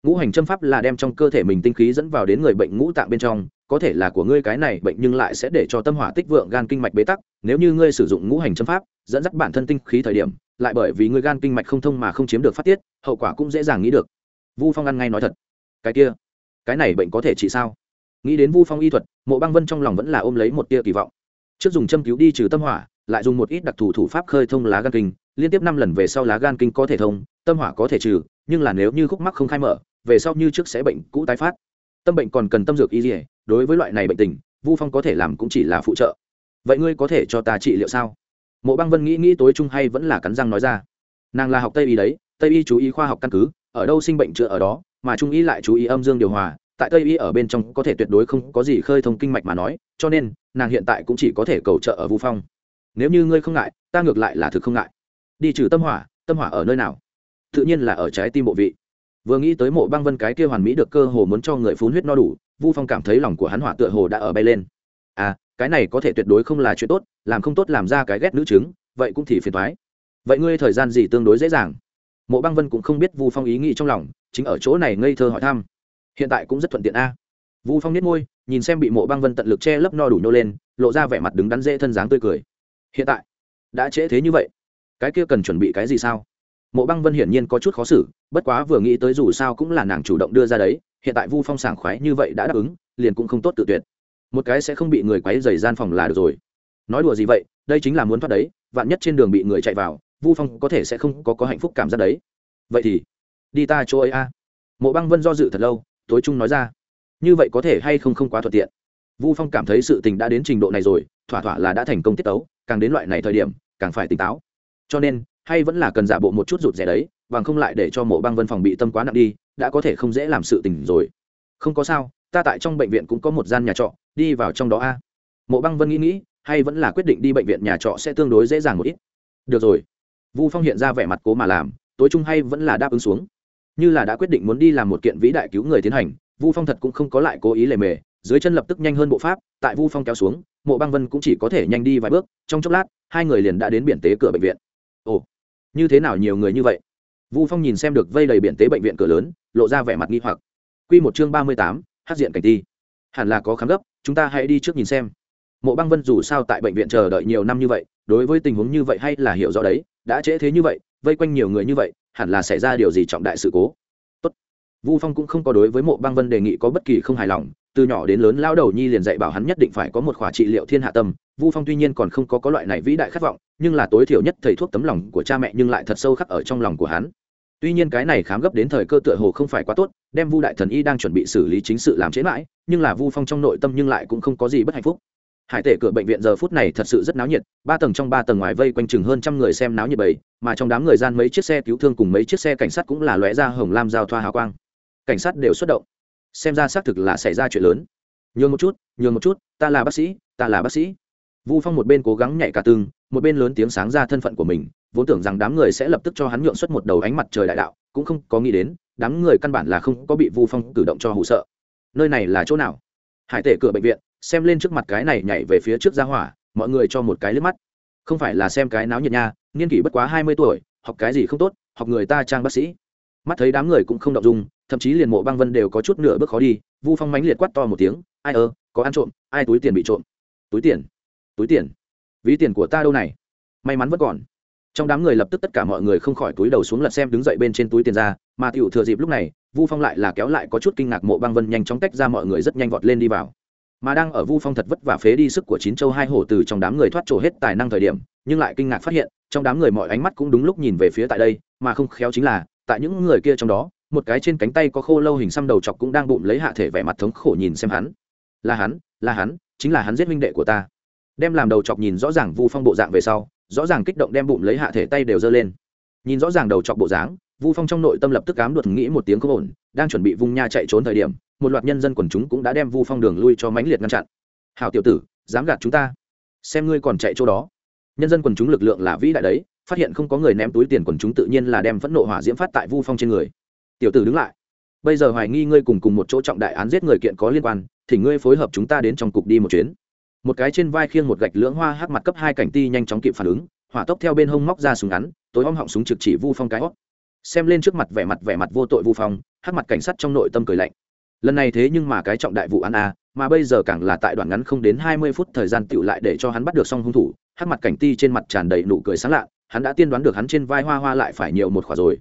Ngũ hành châm pháp là đem trong cơ thể mình tinh khí dẫn vào đến người bệnh ngũ tạng bên trong, có thể là của ngươi cái này bệnh nhưng lại sẽ để cho tâm hỏa tích vượng gan kinh mạch bế tắc. Nếu như ngươi sử dụng ngũ hành châm pháp, dẫn dắt bản thân tinh khí thời điểm lại bởi vì ngươi gan kinh mạch không thông mà không chiếm được phát tiết, hậu quả cũng dễ dàng nghĩ được. Vu phong ăn ngay nói thật. Cái kia, cái này bệnh có thể trị sao? Nghĩ đến vu phong y thuật, mộ băng vân trong lòng vẫn là ôm lấy một tia kỳ vọng. Trước dùng châm cứu đi trừ tâm hỏa, lại dùng một ít đặc thù thủ pháp khơi thông lá gan kinh, liên tiếp năm lần về sau lá gan kinh có thể thông, tâm hỏa có thể trừ, nhưng là nếu như khúc mắc không khai mở, về sau như trước sẽ bệnh cũ tái phát. Tâm bệnh còn cần tâm dược y dỉa đối với loại này bệnh tình, vu phong có thể làm cũng chỉ là phụ trợ. Vậy ngươi có thể cho ta trị liệu sao? Mộ băng vân nghĩ nghĩ tối trung hay vẫn là cắn răng nói ra. Nàng là học tây y đấy, tây y chú ý khoa học căn cứ, ở đâu sinh bệnh chữa ở đó, mà trung y lại chú ý âm dương điều hòa, tại tây y ở bên trong có thể tuyệt đối không có gì khơi thông kinh mạch mà nói, cho nên, nàng hiện tại cũng chỉ có thể cầu trợ ở vu phong. Nếu như ngươi không ngại, ta ngược lại là thực không ngại. Đi trừ tâm hỏa tâm hỏa ở nơi nào? Tự nhiên là ở trái tim bộ vị. Vừa nghĩ tới mộ băng vân cái kia hoàn mỹ được cơ hồ muốn cho người phun huyết no đủ, vu phong cảm thấy lòng của hắn hỏa tựa hồ đã ở bay lên. À cái này có thể tuyệt đối không là chuyện tốt, làm không tốt làm ra cái ghét nữ chứng, vậy cũng thì phiền thoái vậy ngươi thời gian gì tương đối dễ dàng? Mộ băng vân cũng không biết vu phong ý nghĩ trong lòng, chính ở chỗ này ngây thơ hỏi thăm. Hiện tại cũng rất thuận tiện a. Vu phong nhét môi, nhìn xem bị mộ băng vân tận lực che lấp no đủ nhô lên, lộ ra vẻ mặt đứng đắn dễ thân dáng tươi cười. Hiện tại, đã trễ thế như vậy, cái kia cần chuẩn bị cái gì sao? Mộ băng vân hiển nhiên có chút khó xử, bất quá vừa nghĩ tới dù sao cũng là nàng chủ động đưa ra đấy, hiện tại vu phong sảng khoái như vậy đã đáp ứng, liền cũng không tốt tự tuyệt một cái sẽ không bị người quấy dày gian phòng là được rồi. Nói đùa gì vậy, đây chính là muốn thoát đấy, vạn nhất trên đường bị người chạy vào, vu phong có thể sẽ không có có hạnh phúc cảm giác đấy. Vậy thì, đi ta chỗ ấy a. Mộ băng vân do dự thật lâu, tối trung nói ra. Như vậy có thể hay không không quá thuận tiện. Vu phong cảm thấy sự tình đã đến trình độ này rồi, thỏa thỏa là đã thành công tiết tấu, càng đến loại này thời điểm, càng phải tỉnh táo. Cho nên, hay vẫn là cần giả bộ một chút rụt rè đấy, bằng không lại để cho mộ băng vân phòng bị tâm quá nặng đi, đã có thể không dễ làm sự tình rồi. Không có sao ta tại trong bệnh viện cũng có một gian nhà trọ, đi vào trong đó a. Mộ băng vân nghĩ nghĩ, hay vẫn là quyết định đi bệnh viện nhà trọ sẽ tương đối dễ dàng một ít. Được rồi. Vu phong hiện ra vẻ mặt cố mà làm, tối trung hay vẫn là đáp ứng xuống. Như là đã quyết định muốn đi làm một kiện vĩ đại cứu người tiến hành, vu phong thật cũng không có lại cố ý lề mề, dưới chân lập tức nhanh hơn bộ pháp, tại vu phong kéo xuống, mộ băng vân cũng chỉ có thể nhanh đi vài bước, trong chốc lát, hai người liền đã đến biển tế cửa bệnh viện. Ồ, như thế nào nhiều người như vậy? Vu phong nhìn xem được vây đầy biển tế bệnh viện cửa lớn, lộ ra vẻ mặt nghi hoặc. Q một chương ba mươi tám hát diện cảnh ti. Hẳn là có khám gấp, chúng ta hãy đi trước nhìn xem. Mộ băng vân dù sao tại bệnh viện chờ đợi nhiều năm như vậy, đối với tình huống như vậy hay là hiểu rõ đấy, đã trễ thế như vậy, vây quanh nhiều người như vậy, hẳn là xảy ra điều gì trọng đại sự cố. Tốt. vu phong cũng không có đối với mộ băng vân đề nghị có bất kỳ không hài lòng, từ nhỏ đến lớn lao đầu nhi liền dạy bảo hắn nhất định phải có một khỏa trị liệu thiên hạ tâm. Vu phong tuy nhiên còn không có có loại này vĩ đại khát vọng, nhưng là tối thiểu nhất thầy thuốc tấm lòng của cha mẹ nhưng lại thật sâu khắc ở trong lòng của hắn tuy nhiên cái này khám gấp đến thời cơ tựa hồ không phải quá tốt, đem vu đại thần y đang chuẩn bị xử lý chính sự làm chế mãi, nhưng là vu phong trong nội tâm nhưng lại cũng không có gì bất hạnh phúc. Hải tể cửa bệnh viện giờ phút này thật sự rất náo nhiệt, ba tầng trong ba tầng ngoài vây quanh chừng hơn trăm người xem náo nhiệt bầy, mà trong đám người gian mấy chiếc xe cứu thương cùng mấy chiếc xe cảnh sát cũng là lóe ra hồng lam giao thoa hào quang. Cảnh sát đều xuất động. Xem ra xác thực là xảy ra chuyện lớn. Nhường một chút, nhường một chút, ta là bác sĩ, ta là bác sĩ vu phong một bên cố gắng nhảy cả tương một bên lớn tiếng sáng ra thân phận của mình, vốn tưởng rằng đám người sẽ lập tức cho hắn nhượng xuất một đầu ánh mặt trời đại đạo, cũng không có nghĩ đến, đám người căn bản là không có bị vu phong cử động cho hụ sợ. Nơi này là chỗ nào? Hải tể cửa bệnh viện, xem lên trước mặt cái này nhảy về phía trước ra hỏa, mọi người cho một cái liếc mắt. Không phải là xem cái náo nhiệt nha, niên kỷ bất quá hai mươi tuổi, học cái gì không tốt, học người ta trang bác sĩ. Mắt thấy đám người cũng không động dung, thậm chí liền mộ băng vân đều có chút nửa bước khó đi, vu phong mánh liệt quát to một tiếng, ai ơ, có ăn trộm, ai túi tiền bị trộm? Túi tiền? Túi tiền. Ví tiền của ta đâu này? May mắn vẫn còn. Trong đám người lập tức tất cả mọi người không khỏi túi đầu xuống lật xem đứng dậy bên trên túi tiền ra, mà tiểu thừa dịp lúc này, vu phong lại là kéo lại có chút kinh ngạc mộ băng vân nhanh chóng tách ra mọi người rất nhanh vọt lên đi vào. Mà đang ở vu phong thật vất vả phế đi sức của chín châu hai hổ từ trong đám người thoát trổ hết tài năng thời điểm, nhưng lại kinh ngạc phát hiện, trong đám người mọi ánh mắt cũng đúng lúc nhìn về phía tại đây, mà không khéo chính là, tại những người kia trong đó, một cái trên cánh tay có khô lâu hình xăm đầu chọc cũng đang bụng lấy hạ thể vẻ mặt thống khổ nhìn xem hắn. Là hắn là hắn, chính là hắn giết minh đệ của ta đem làm đầu chọc nhìn rõ ràng vu phong bộ dạng về sau rõ ràng kích động đem bụng lấy hạ thể tay đều giơ lên nhìn rõ ràng đầu chọc bộ dáng vu phong trong nội tâm lập tức cám đột nghĩ một tiếng không ổn đang chuẩn bị vung nha chạy trốn thời điểm một loạt nhân dân quần chúng cũng đã đem vu phong đường lui cho mãnh liệt ngăn chặn hào tiểu tử dám gạt chúng ta xem ngươi còn chạy chỗ đó nhân dân quần chúng lực lượng là vĩ đại đấy phát hiện không có người ném túi tiền quần chúng tự nhiên là đem phẫn nộ hỏa diễm phát tại vu phong trên người tiểu tử đứng lại bây giờ hoài nghi ngươi cùng cùng một chỗ trọng đại án giết người kiện có liên quan thì ngươi phối hợp chúng ta đến trong cục đi một chuyến một cái trên vai khiêng một gạch lưỡng hoa hắc mặt cấp hai cảnh ti nhanh chóng kịp phản ứng, hỏa tốc theo bên hông móc ra súng ngắn, tối om họng súng trực chỉ vu phong cái hót xem lên trước mặt vẻ mặt vẻ mặt vô tội vu phong, hắc mặt cảnh sát trong nội tâm cười lạnh. Lần này thế nhưng mà cái trọng đại vụ án a, mà bây giờ càng là tại đoạn ngắn không đến hai mươi phút thời gian tựu lại để cho hắn bắt được xong hung thủ, hắc mặt cảnh ti trên mặt tràn đầy nụ cười sáng lạ, hắn đã tiên đoán được hắn trên vai hoa hoa lại phải nhiều một khỏa rồi.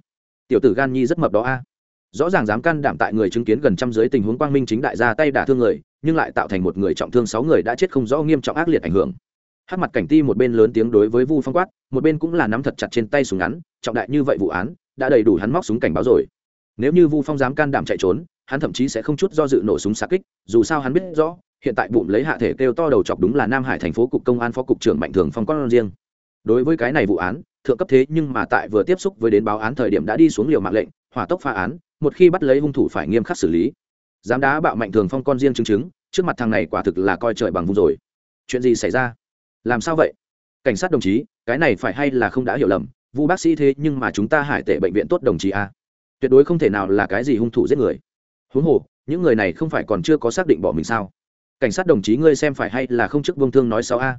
Tiểu tử gan nhi rất mập đó a. Rõ ràng dám can đảm tại người chứng kiến gần trăm dưới tình huống quang minh chính đại ra tay đả thương người nhưng lại tạo thành một người trọng thương sáu người đã chết không rõ nghiêm trọng ác liệt ảnh hưởng. Hát mặt cảnh ti một bên lớn tiếng đối với vu phong quát, một bên cũng là nắm thật chặt trên tay súng ngắn, trọng đại như vậy vụ án, đã đầy đủ hắn móc súng cảnh báo rồi. Nếu như vu phong dám can đảm chạy trốn, hắn thậm chí sẽ không chút do dự nổ súng xa kích, dù sao hắn biết rõ, hiện tại bụng lấy hạ thể kêu to đầu chọc đúng là nam hải thành phố cục công an phó cục trưởng mạnh thường phong con riêng. Đối với cái này vụ án, thượng cấp thế nhưng mà tại vừa tiếp xúc với đến báo án thời điểm đã đi xuống liều mạng lệnh, hỏa tốc phá án, một khi bắt lấy hung thủ phải nghiêm khắc xử lý. Dám đá bạo mạnh thường phong con riêng chứng chứng trước mặt thằng này quả thực là coi trời bằng vùng rồi. Chuyện gì xảy ra? Làm sao vậy? Cảnh sát đồng chí, cái này phải hay là không đã hiểu lầm, vu bác sĩ thế nhưng mà chúng ta hải tệ bệnh viện tốt đồng chí a. Tuyệt đối không thể nào là cái gì hung thủ giết người. Huống hồ, những người này không phải còn chưa có xác định bỏ mình sao? Cảnh sát đồng chí ngươi xem phải hay là không chức vương thương nói sao a?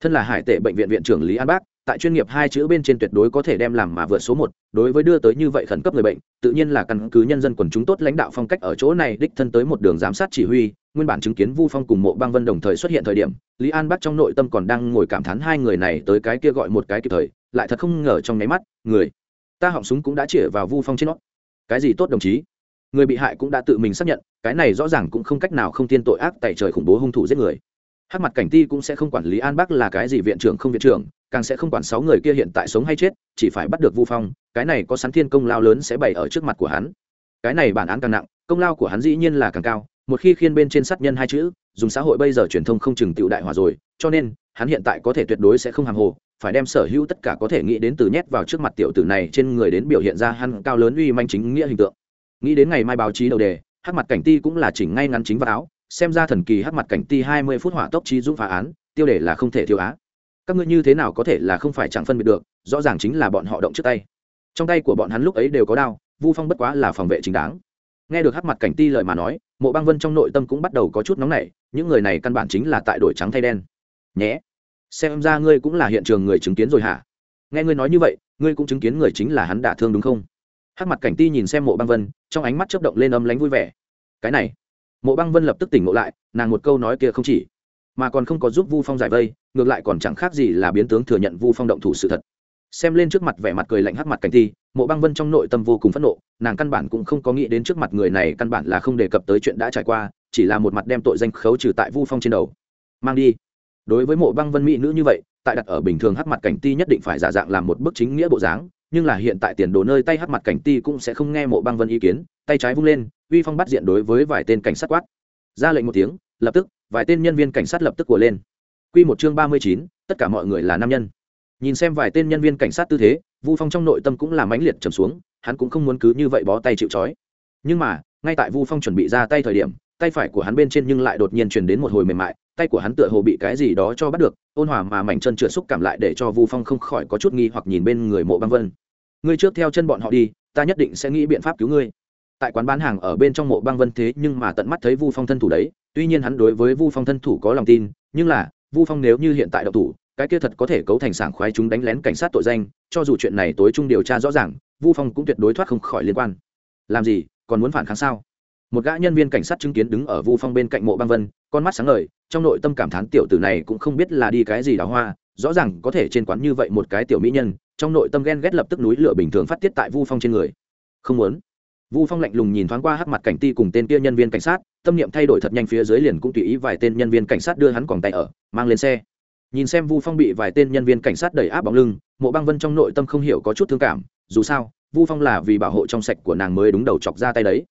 Thân là hải tệ bệnh viện viện trưởng lý an bác, tại chuyên nghiệp hai chữ bên trên tuyệt đối có thể đem làm mà vượt số một, đối với đưa tới như vậy khẩn cấp người bệnh, tự nhiên là căn cứ nhân dân quần chúng tốt lãnh đạo phong cách ở chỗ này đích thân tới một đường giám sát chỉ huy nguyên bản chứng kiến vu phong cùng mộ băng vân đồng thời xuất hiện thời điểm, lý an bắc trong nội tâm còn đang ngồi cảm thán hai người này tới cái kia gọi một cái kịp thời, lại thật không ngờ trong nháy mắt, người, ta họng súng cũng đã chĩa vào vu phong trên nó. Cái gì tốt đồng chí? Người bị hại cũng đã tự mình xác nhận, cái này rõ ràng cũng không cách nào không tiên tội ác tại trời khủng bố hung thủ giết người. Hắc mặt cảnh ti cũng sẽ không quản lý an bắc là cái gì viện trưởng không viện trưởng, càng sẽ không quản sáu người kia hiện tại sống hay chết, chỉ phải bắt được vu phong, cái này có sắn thiên công lao lớn sẽ bày ở trước mặt của hắn. Cái này bản án càng nặng, công lao của hắn dĩ nhiên là càng cao một khi khiên bên trên sát nhân hai chữ, dùng xã hội bây giờ truyền thông không chừng tựu đại hòa rồi, cho nên, hắn hiện tại có thể tuyệt đối sẽ không hàng hồ, phải đem sở hữu tất cả có thể nghĩ đến từ nhét vào trước mặt tiểu tử này trên người đến biểu hiện ra hắn cao lớn uy manh chính nghĩa hình tượng. Nghĩ đến ngày mai báo chí đầu đề, hắc mặt cảnh ti cũng là chỉnh ngay ngắn chính vào áo, xem ra thần kỳ hắc mặt cảnh ti hai mươi phút hỏa tốc trí dũng phá án, tiêu đề là không thể thiếu á. Các ngươi như thế nào có thể là không phải chẳng phân biệt được, rõ ràng chính là bọn họ động trước tay. Trong tay của bọn hắn lúc ấy đều có đao, vu phong bất quá là phòng vệ chính đáng nghe được hắc mặt cảnh ti lời mà nói, mộ băng vân trong nội tâm cũng bắt đầu có chút nóng nảy, những người này căn bản chính là tại đổi trắng thay đen. Nhé. Xem ra ngươi cũng là hiện trường người chứng kiến rồi hả? Nghe ngươi nói như vậy, ngươi cũng chứng kiến người chính là hắn đả thương đúng không? Hắc mặt cảnh ti nhìn xem mộ băng vân, trong ánh mắt chớp động lên âm lánh vui vẻ. Cái này. Mộ băng vân lập tức tỉnh ngộ lại, nàng một câu nói kia không chỉ, mà còn không có giúp vu phong giải vây, ngược lại còn chẳng khác gì là biến tướng thừa nhận vu phong động thủ sự thật xem lên trước mặt vẻ mặt cười lạnh hắc mặt cảnh ti mộ băng vân trong nội tâm vô cùng phẫn nộ, nàng căn bản cũng không có nghĩ đến trước mặt người này căn bản là không đề cập tới chuyện đã trải qua, chỉ là một mặt đem tội danh khấu trừ tại vu phong trên đầu. Mang đi. Đối với mộ băng vân mỹ nữ như vậy, tại đặt ở bình thường hắc mặt cảnh ti nhất định phải giả dạng làm một bức chính nghĩa bộ dáng, nhưng là hiện tại tiền đồ nơi tay hắc mặt cảnh ti cũng sẽ không nghe mộ băng vân ý kiến, tay trái vung lên, uy phong bắt diện đối với vài tên cảnh sát quát. Ra lệnh một tiếng, lập tức, vài tên nhân viên cảnh sát lập tức của lên. Quy một chương ba mươi chín, tất cả mọi người là nam nhân nhìn xem vài tên nhân viên cảnh sát tư thế, vu phong trong nội tâm cũng là mãnh liệt trầm xuống, hắn cũng không muốn cứ như vậy bó tay chịu trói. Nhưng mà, ngay tại vu phong chuẩn bị ra tay thời điểm, tay phải của hắn bên trên nhưng lại đột nhiên chuyển đến một hồi mềm mại, tay của hắn tựa hồ bị cái gì đó cho bắt được, ôn hòa mà mảnh chân trượt xúc cảm lại để cho vu phong không khỏi có chút nghi hoặc nhìn bên người mộ băng vân. Ngươi trước theo chân bọn họ đi, ta nhất định sẽ nghĩ biện pháp cứu ngươi. Tại quán bán hàng ở bên trong mộ băng vân thế nhưng mà tận mắt thấy vu phong thân thủ đấy, tuy nhiên hắn đối với vu phong thân thủ có lòng tin, nhưng là, vu phong nếu như hiện tại độc thủ cái kia thật có thể cấu thành sảng khoái chúng đánh lén cảnh sát tội danh, cho dù chuyện này tối trung điều tra rõ ràng, vu phong cũng tuyệt đối thoát không khỏi liên quan. Làm gì, còn muốn phản kháng sao? Một gã nhân viên cảnh sát chứng kiến đứng ở vu phong bên cạnh mộ băng vân, con mắt sáng ngời, trong nội tâm cảm thán tiểu tử này cũng không biết là đi cái gì đào hoa, rõ ràng có thể trên quán như vậy một cái tiểu mỹ nhân, trong nội tâm ghen ghét lập tức núi lửa bình thường phát tiết tại vu phong trên người. Không muốn. Vu phong lạnh lùng nhìn thoáng qua hắc mặt cảnh ti cùng tên kia nhân viên cảnh sát, tâm niệm thay đổi thật nhanh phía dưới liền cũng tùy ý vài tên nhân viên cảnh sát đưa hắn còn tay ở, mang lên xe nhìn xem vu phong bị vài tên nhân viên cảnh sát đẩy áp bóng lưng, mộ băng vân trong nội tâm không hiểu có chút thương cảm, dù sao, vu phong là vì bảo hộ trong sạch của nàng mới đúng đầu chọc ra tay đấy.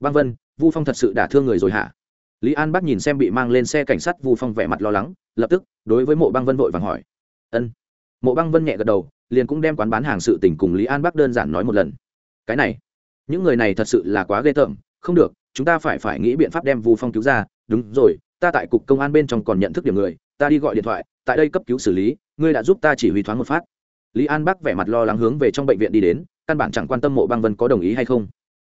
Băng vân, vu phong thật sự đả thương người rồi hả? Lý an bác nhìn xem bị mang lên xe cảnh sát vu phong vẻ mặt lo lắng, lập tức, đối với mộ băng vân vội vàng hỏi. Ân. Mộ băng vân nhẹ gật đầu, liền cũng đem quán bán hàng sự tình cùng lý an bác đơn giản nói một lần. Cái này, những người này thật sự là quá ghê tởm, không được, chúng ta phải phải nghĩ biện pháp đem vu phong cứu ra, đúng rồi, ta tại cục công an bên trong còn nhận thức điểm người ta đi gọi điện thoại, tại đây cấp cứu xử lý, ngươi đã giúp ta chỉ huy thoáng một phát. Lý an bắc vẻ mặt lo lắng hướng về trong bệnh viện đi đến, căn bản chẳng quan tâm mộ băng vân có đồng ý hay không.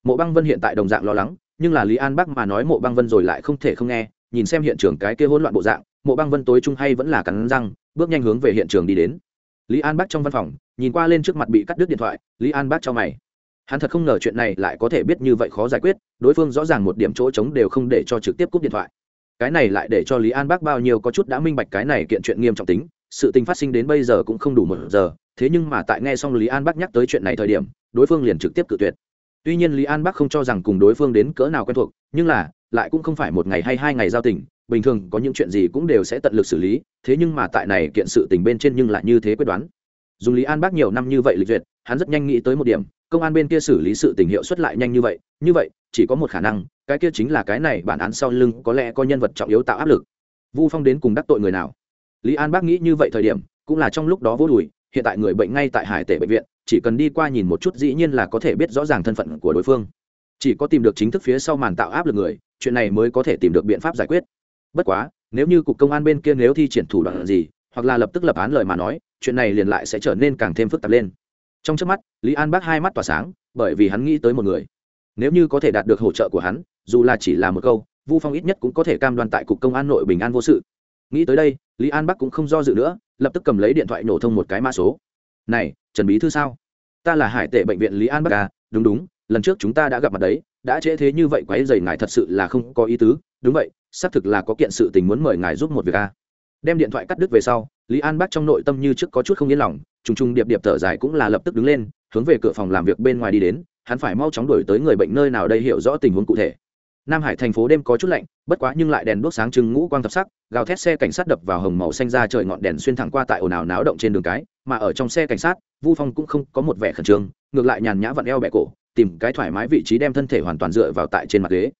Mộ băng vân hiện tại đồng dạng lo lắng, nhưng là lý an bắc mà nói mộ băng vân rồi lại không thể không nghe, nhìn xem hiện trường cái kia hỗn loạn bộ dạng, mộ băng vân tối trung hay vẫn là cắn răng, bước nhanh hướng về hiện trường đi đến. Lý an bắc trong văn phòng, nhìn qua lên trước mặt bị cắt đứt điện thoại, lý an bắc cho mày. Hắn thật không ngờ chuyện này lại có thể biết như vậy khó giải quyết, đối phương rõ ràng một điểm chỗ trống đều không để cho trực tiếp cúp điện thoại cái này lại để cho lý an bác bao nhiêu có chút đã minh bạch cái này kiện chuyện nghiêm trọng tính, sự tình phát sinh đến bây giờ cũng không đủ một giờ, thế nhưng mà tại nghe xong lý an bác nhắc tới chuyện này thời điểm, đối phương liền trực tiếp cự tuyệt. Tuy nhiên lý an bác không cho rằng cùng đối phương đến cỡ nào quen thuộc, nhưng là, lại cũng không phải một ngày hay hai ngày giao tình, bình thường có những chuyện gì cũng đều sẽ tận lực xử lý, thế nhưng mà tại này kiện sự tình bên trên nhưng lại như thế quyết đoán. Dùng lý an bác nhiều năm như vậy lịch duyệt, hắn rất nhanh nghĩ tới một điểm, công an bên kia xử lý sự tình hiệu suất lại nhanh như vậy như vậy, chỉ có một khả năng cái kia chính là cái này, bản án sau lưng có lẽ có nhân vật trọng yếu tạo áp lực. Vu phong đến cùng đắc tội người nào? Lý an bác nghĩ như vậy thời điểm, cũng là trong lúc đó vô đùi, hiện tại người bệnh ngay tại hải tể bệnh viện, chỉ cần đi qua nhìn một chút dĩ nhiên là có thể biết rõ ràng thân phận của đối phương. Chỉ có tìm được chính thức phía sau màn tạo áp lực người, chuyện này mới có thể tìm được biện pháp giải quyết. Bất quá, nếu như cục công an bên kia nếu thi triển thủ đoạn gì, hoặc là lập tức lập án lời mà nói, chuyện này liền lại sẽ trở nên càng thêm phức tạp lên. Trong trước mắt, lý an bác hai mắt tỏa sáng, bởi vì hắn nghĩ tới một người. Nếu như có thể đạt được hỗ trợ của hắn dù là chỉ là một câu, vu phong ít nhất cũng có thể cam đoan tại cục công an nội bình an vô sự. Nghĩ tới đây, lý an bắc cũng không do dự nữa, lập tức cầm lấy điện thoại nổ thông một cái mã số. Này, trần bí thư sao? Ta là hải tệ bệnh viện lý an bắc à? Đúng đúng, lần trước chúng ta đã gặp mặt đấy, đã trễ thế như vậy quái dày ngài thật sự là không có ý tứ. Đúng vậy, xác thực là có kiện sự tình muốn mời ngài giúp một việc a à. đem điện thoại cắt đứt về sau, lý an bắc trong nội tâm như trước có chút không yên lòng, trùng trùng điệp điệp thở dài cũng là lập tức đứng lên, hướng về cửa phòng làm việc bên ngoài đi đến. Hắn phải mau chóng đổi tới người bệnh nơi nào đây hiểu rõ tình huống cụ thể nam hải thành phố đêm có chút lạnh, bất quá nhưng lại đèn đuốc sáng trưng ngũ quang thập sắc, gào thét xe cảnh sát đập vào hồng màu xanh ra trời ngọn đèn xuyên thẳng qua tại ồn ào náo động trên đường cái, mà ở trong xe cảnh sát, vu phong cũng không có một vẻ khẩn trương, ngược lại nhàn nhã vặn eo bẹ cổ, tìm cái thoải mái vị trí đem thân thể hoàn toàn dựa vào tại trên mặt ghế.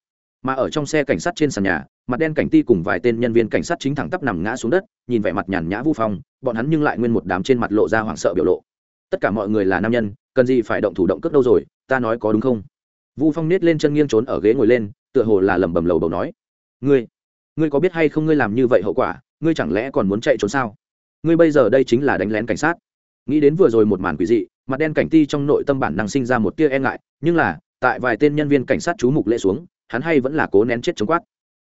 Mà ở trong xe cảnh sát trên sàn nhà, mặt đen cảnh ti cùng vài tên nhân viên cảnh sát chính thẳng tắp nằm ngã xuống đất, nhìn vẻ mặt nhàn nhã vu phong, bọn hắn nhưng lại nguyên một đám trên mặt lộ ra hoảng sợ biểu lộ. Tất cả mọi người là nam nhân, cần gì phải động thủ động cước đâu rồi, ta nói có đúng không? Vu phong nết lên chân nghiêng trốn ở ghế ngồi lên tựa hồ là lẩm bẩm lầu bầu nói. Ngươi ngươi có biết hay không ngươi làm như vậy hậu quả, ngươi chẳng lẽ còn muốn chạy trốn sao? Ngươi bây giờ đây chính là đánh lén cảnh sát. Nghĩ đến vừa rồi một màn quỷ dị, mặt đen cảnh ti trong nội tâm bản năng sinh ra một tia e ngại, nhưng là, tại vài tên nhân viên cảnh sát chú mục lễ xuống, hắn hay vẫn là cố nén chết chống quát.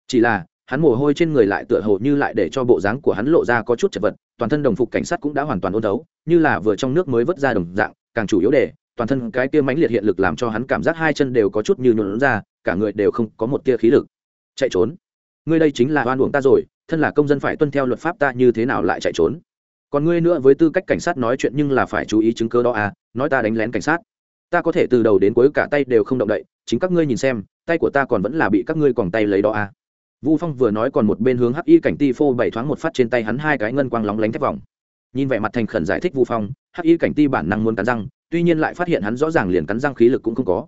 Chỉ là, hắn mồ hôi trên người lại tựa hồ như lại để cho bộ dáng của hắn lộ ra có chút chật vật, toàn thân đồng phục cảnh sát cũng đã hoàn toàn ôn đấu, như là vừa trong nước mới vớt ra đồng dạng, càng chủ yếu để, toàn thân cái kia mãnh liệt hiện lực làm cho hắn cảm giác hai chân đều có chút như nhuộn ra cả người đều không có một tia khí lực. Chạy trốn. Ngươi đây chính là oan uổng ta rồi, thân là công dân phải tuân theo luật pháp ta như thế nào lại chạy trốn? Còn ngươi nữa với tư cách cảnh sát nói chuyện nhưng là phải chú ý chứng cơ đó à nói ta đánh lén cảnh sát. Ta có thể từ đầu đến cuối cả tay đều không động đậy, chính các ngươi nhìn xem, tay của ta còn vẫn là bị các ngươi còn tay lấy đó à. Vu phong vừa nói còn một bên hướng hắc y cảnh ti phô bảy thoáng một phát trên tay hắn hai cái ngân quang lóng lánh thép vòng. Nhìn vẻ mặt thành khẩn giải thích vu phong, hắc y cảnh ti bản năng muốn cắn răng, tuy nhiên lại phát hiện hắn rõ ràng liền cắn răng khí lực cũng không có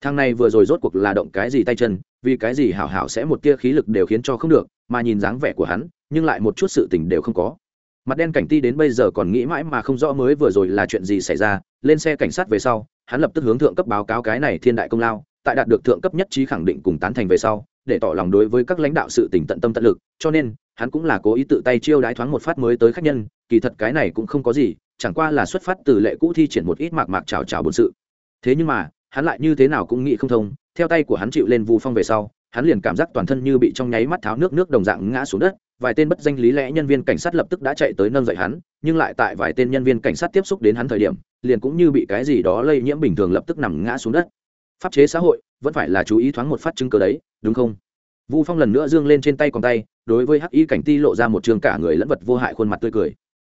thằng này vừa rồi rốt cuộc là động cái gì tay chân, vì cái gì hảo hảo sẽ một tia khí lực đều khiến cho không được, mà nhìn dáng vẻ của hắn, nhưng lại một chút sự tình đều không có. Mặt đen cảnh ti đến bây giờ còn nghĩ mãi mà không rõ mới vừa rồi là chuyện gì xảy ra, lên xe cảnh sát về sau, hắn lập tức hướng thượng cấp báo cáo cái này thiên đại công lao, tại đạt được thượng cấp nhất trí khẳng định cùng tán thành về sau, để tỏ lòng đối với các lãnh đạo sự tỉnh tận tâm tận lực, cho nên, hắn cũng là cố ý tự tay chiêu đái thoáng một phát mới tới khách nhân, kỳ thật cái này cũng không có gì, chẳng qua là xuất phát từ lệ cũ thi triển một ít mạc mạc chào chào bổn sự. Thế nhưng mà hắn lại như thế nào cũng nghĩ không thông theo tay của hắn chịu lên vu phong về sau hắn liền cảm giác toàn thân như bị trong nháy mắt tháo nước nước đồng dạng ngã xuống đất vài tên bất danh lý lẽ nhân viên cảnh sát lập tức đã chạy tới nâng dậy hắn nhưng lại tại vài tên nhân viên cảnh sát tiếp xúc đến hắn thời điểm liền cũng như bị cái gì đó lây nhiễm bình thường lập tức nằm ngã xuống đất. Pháp chế xã hội vẫn phải là chú ý thoáng một phát chứng cớ đấy đúng không? Vu phong lần nữa dương lên trên tay còn tay đối với hắc y cảnh ti lộ ra một chương cả người lẫn vật vô hại khuôn mặt tươi cười.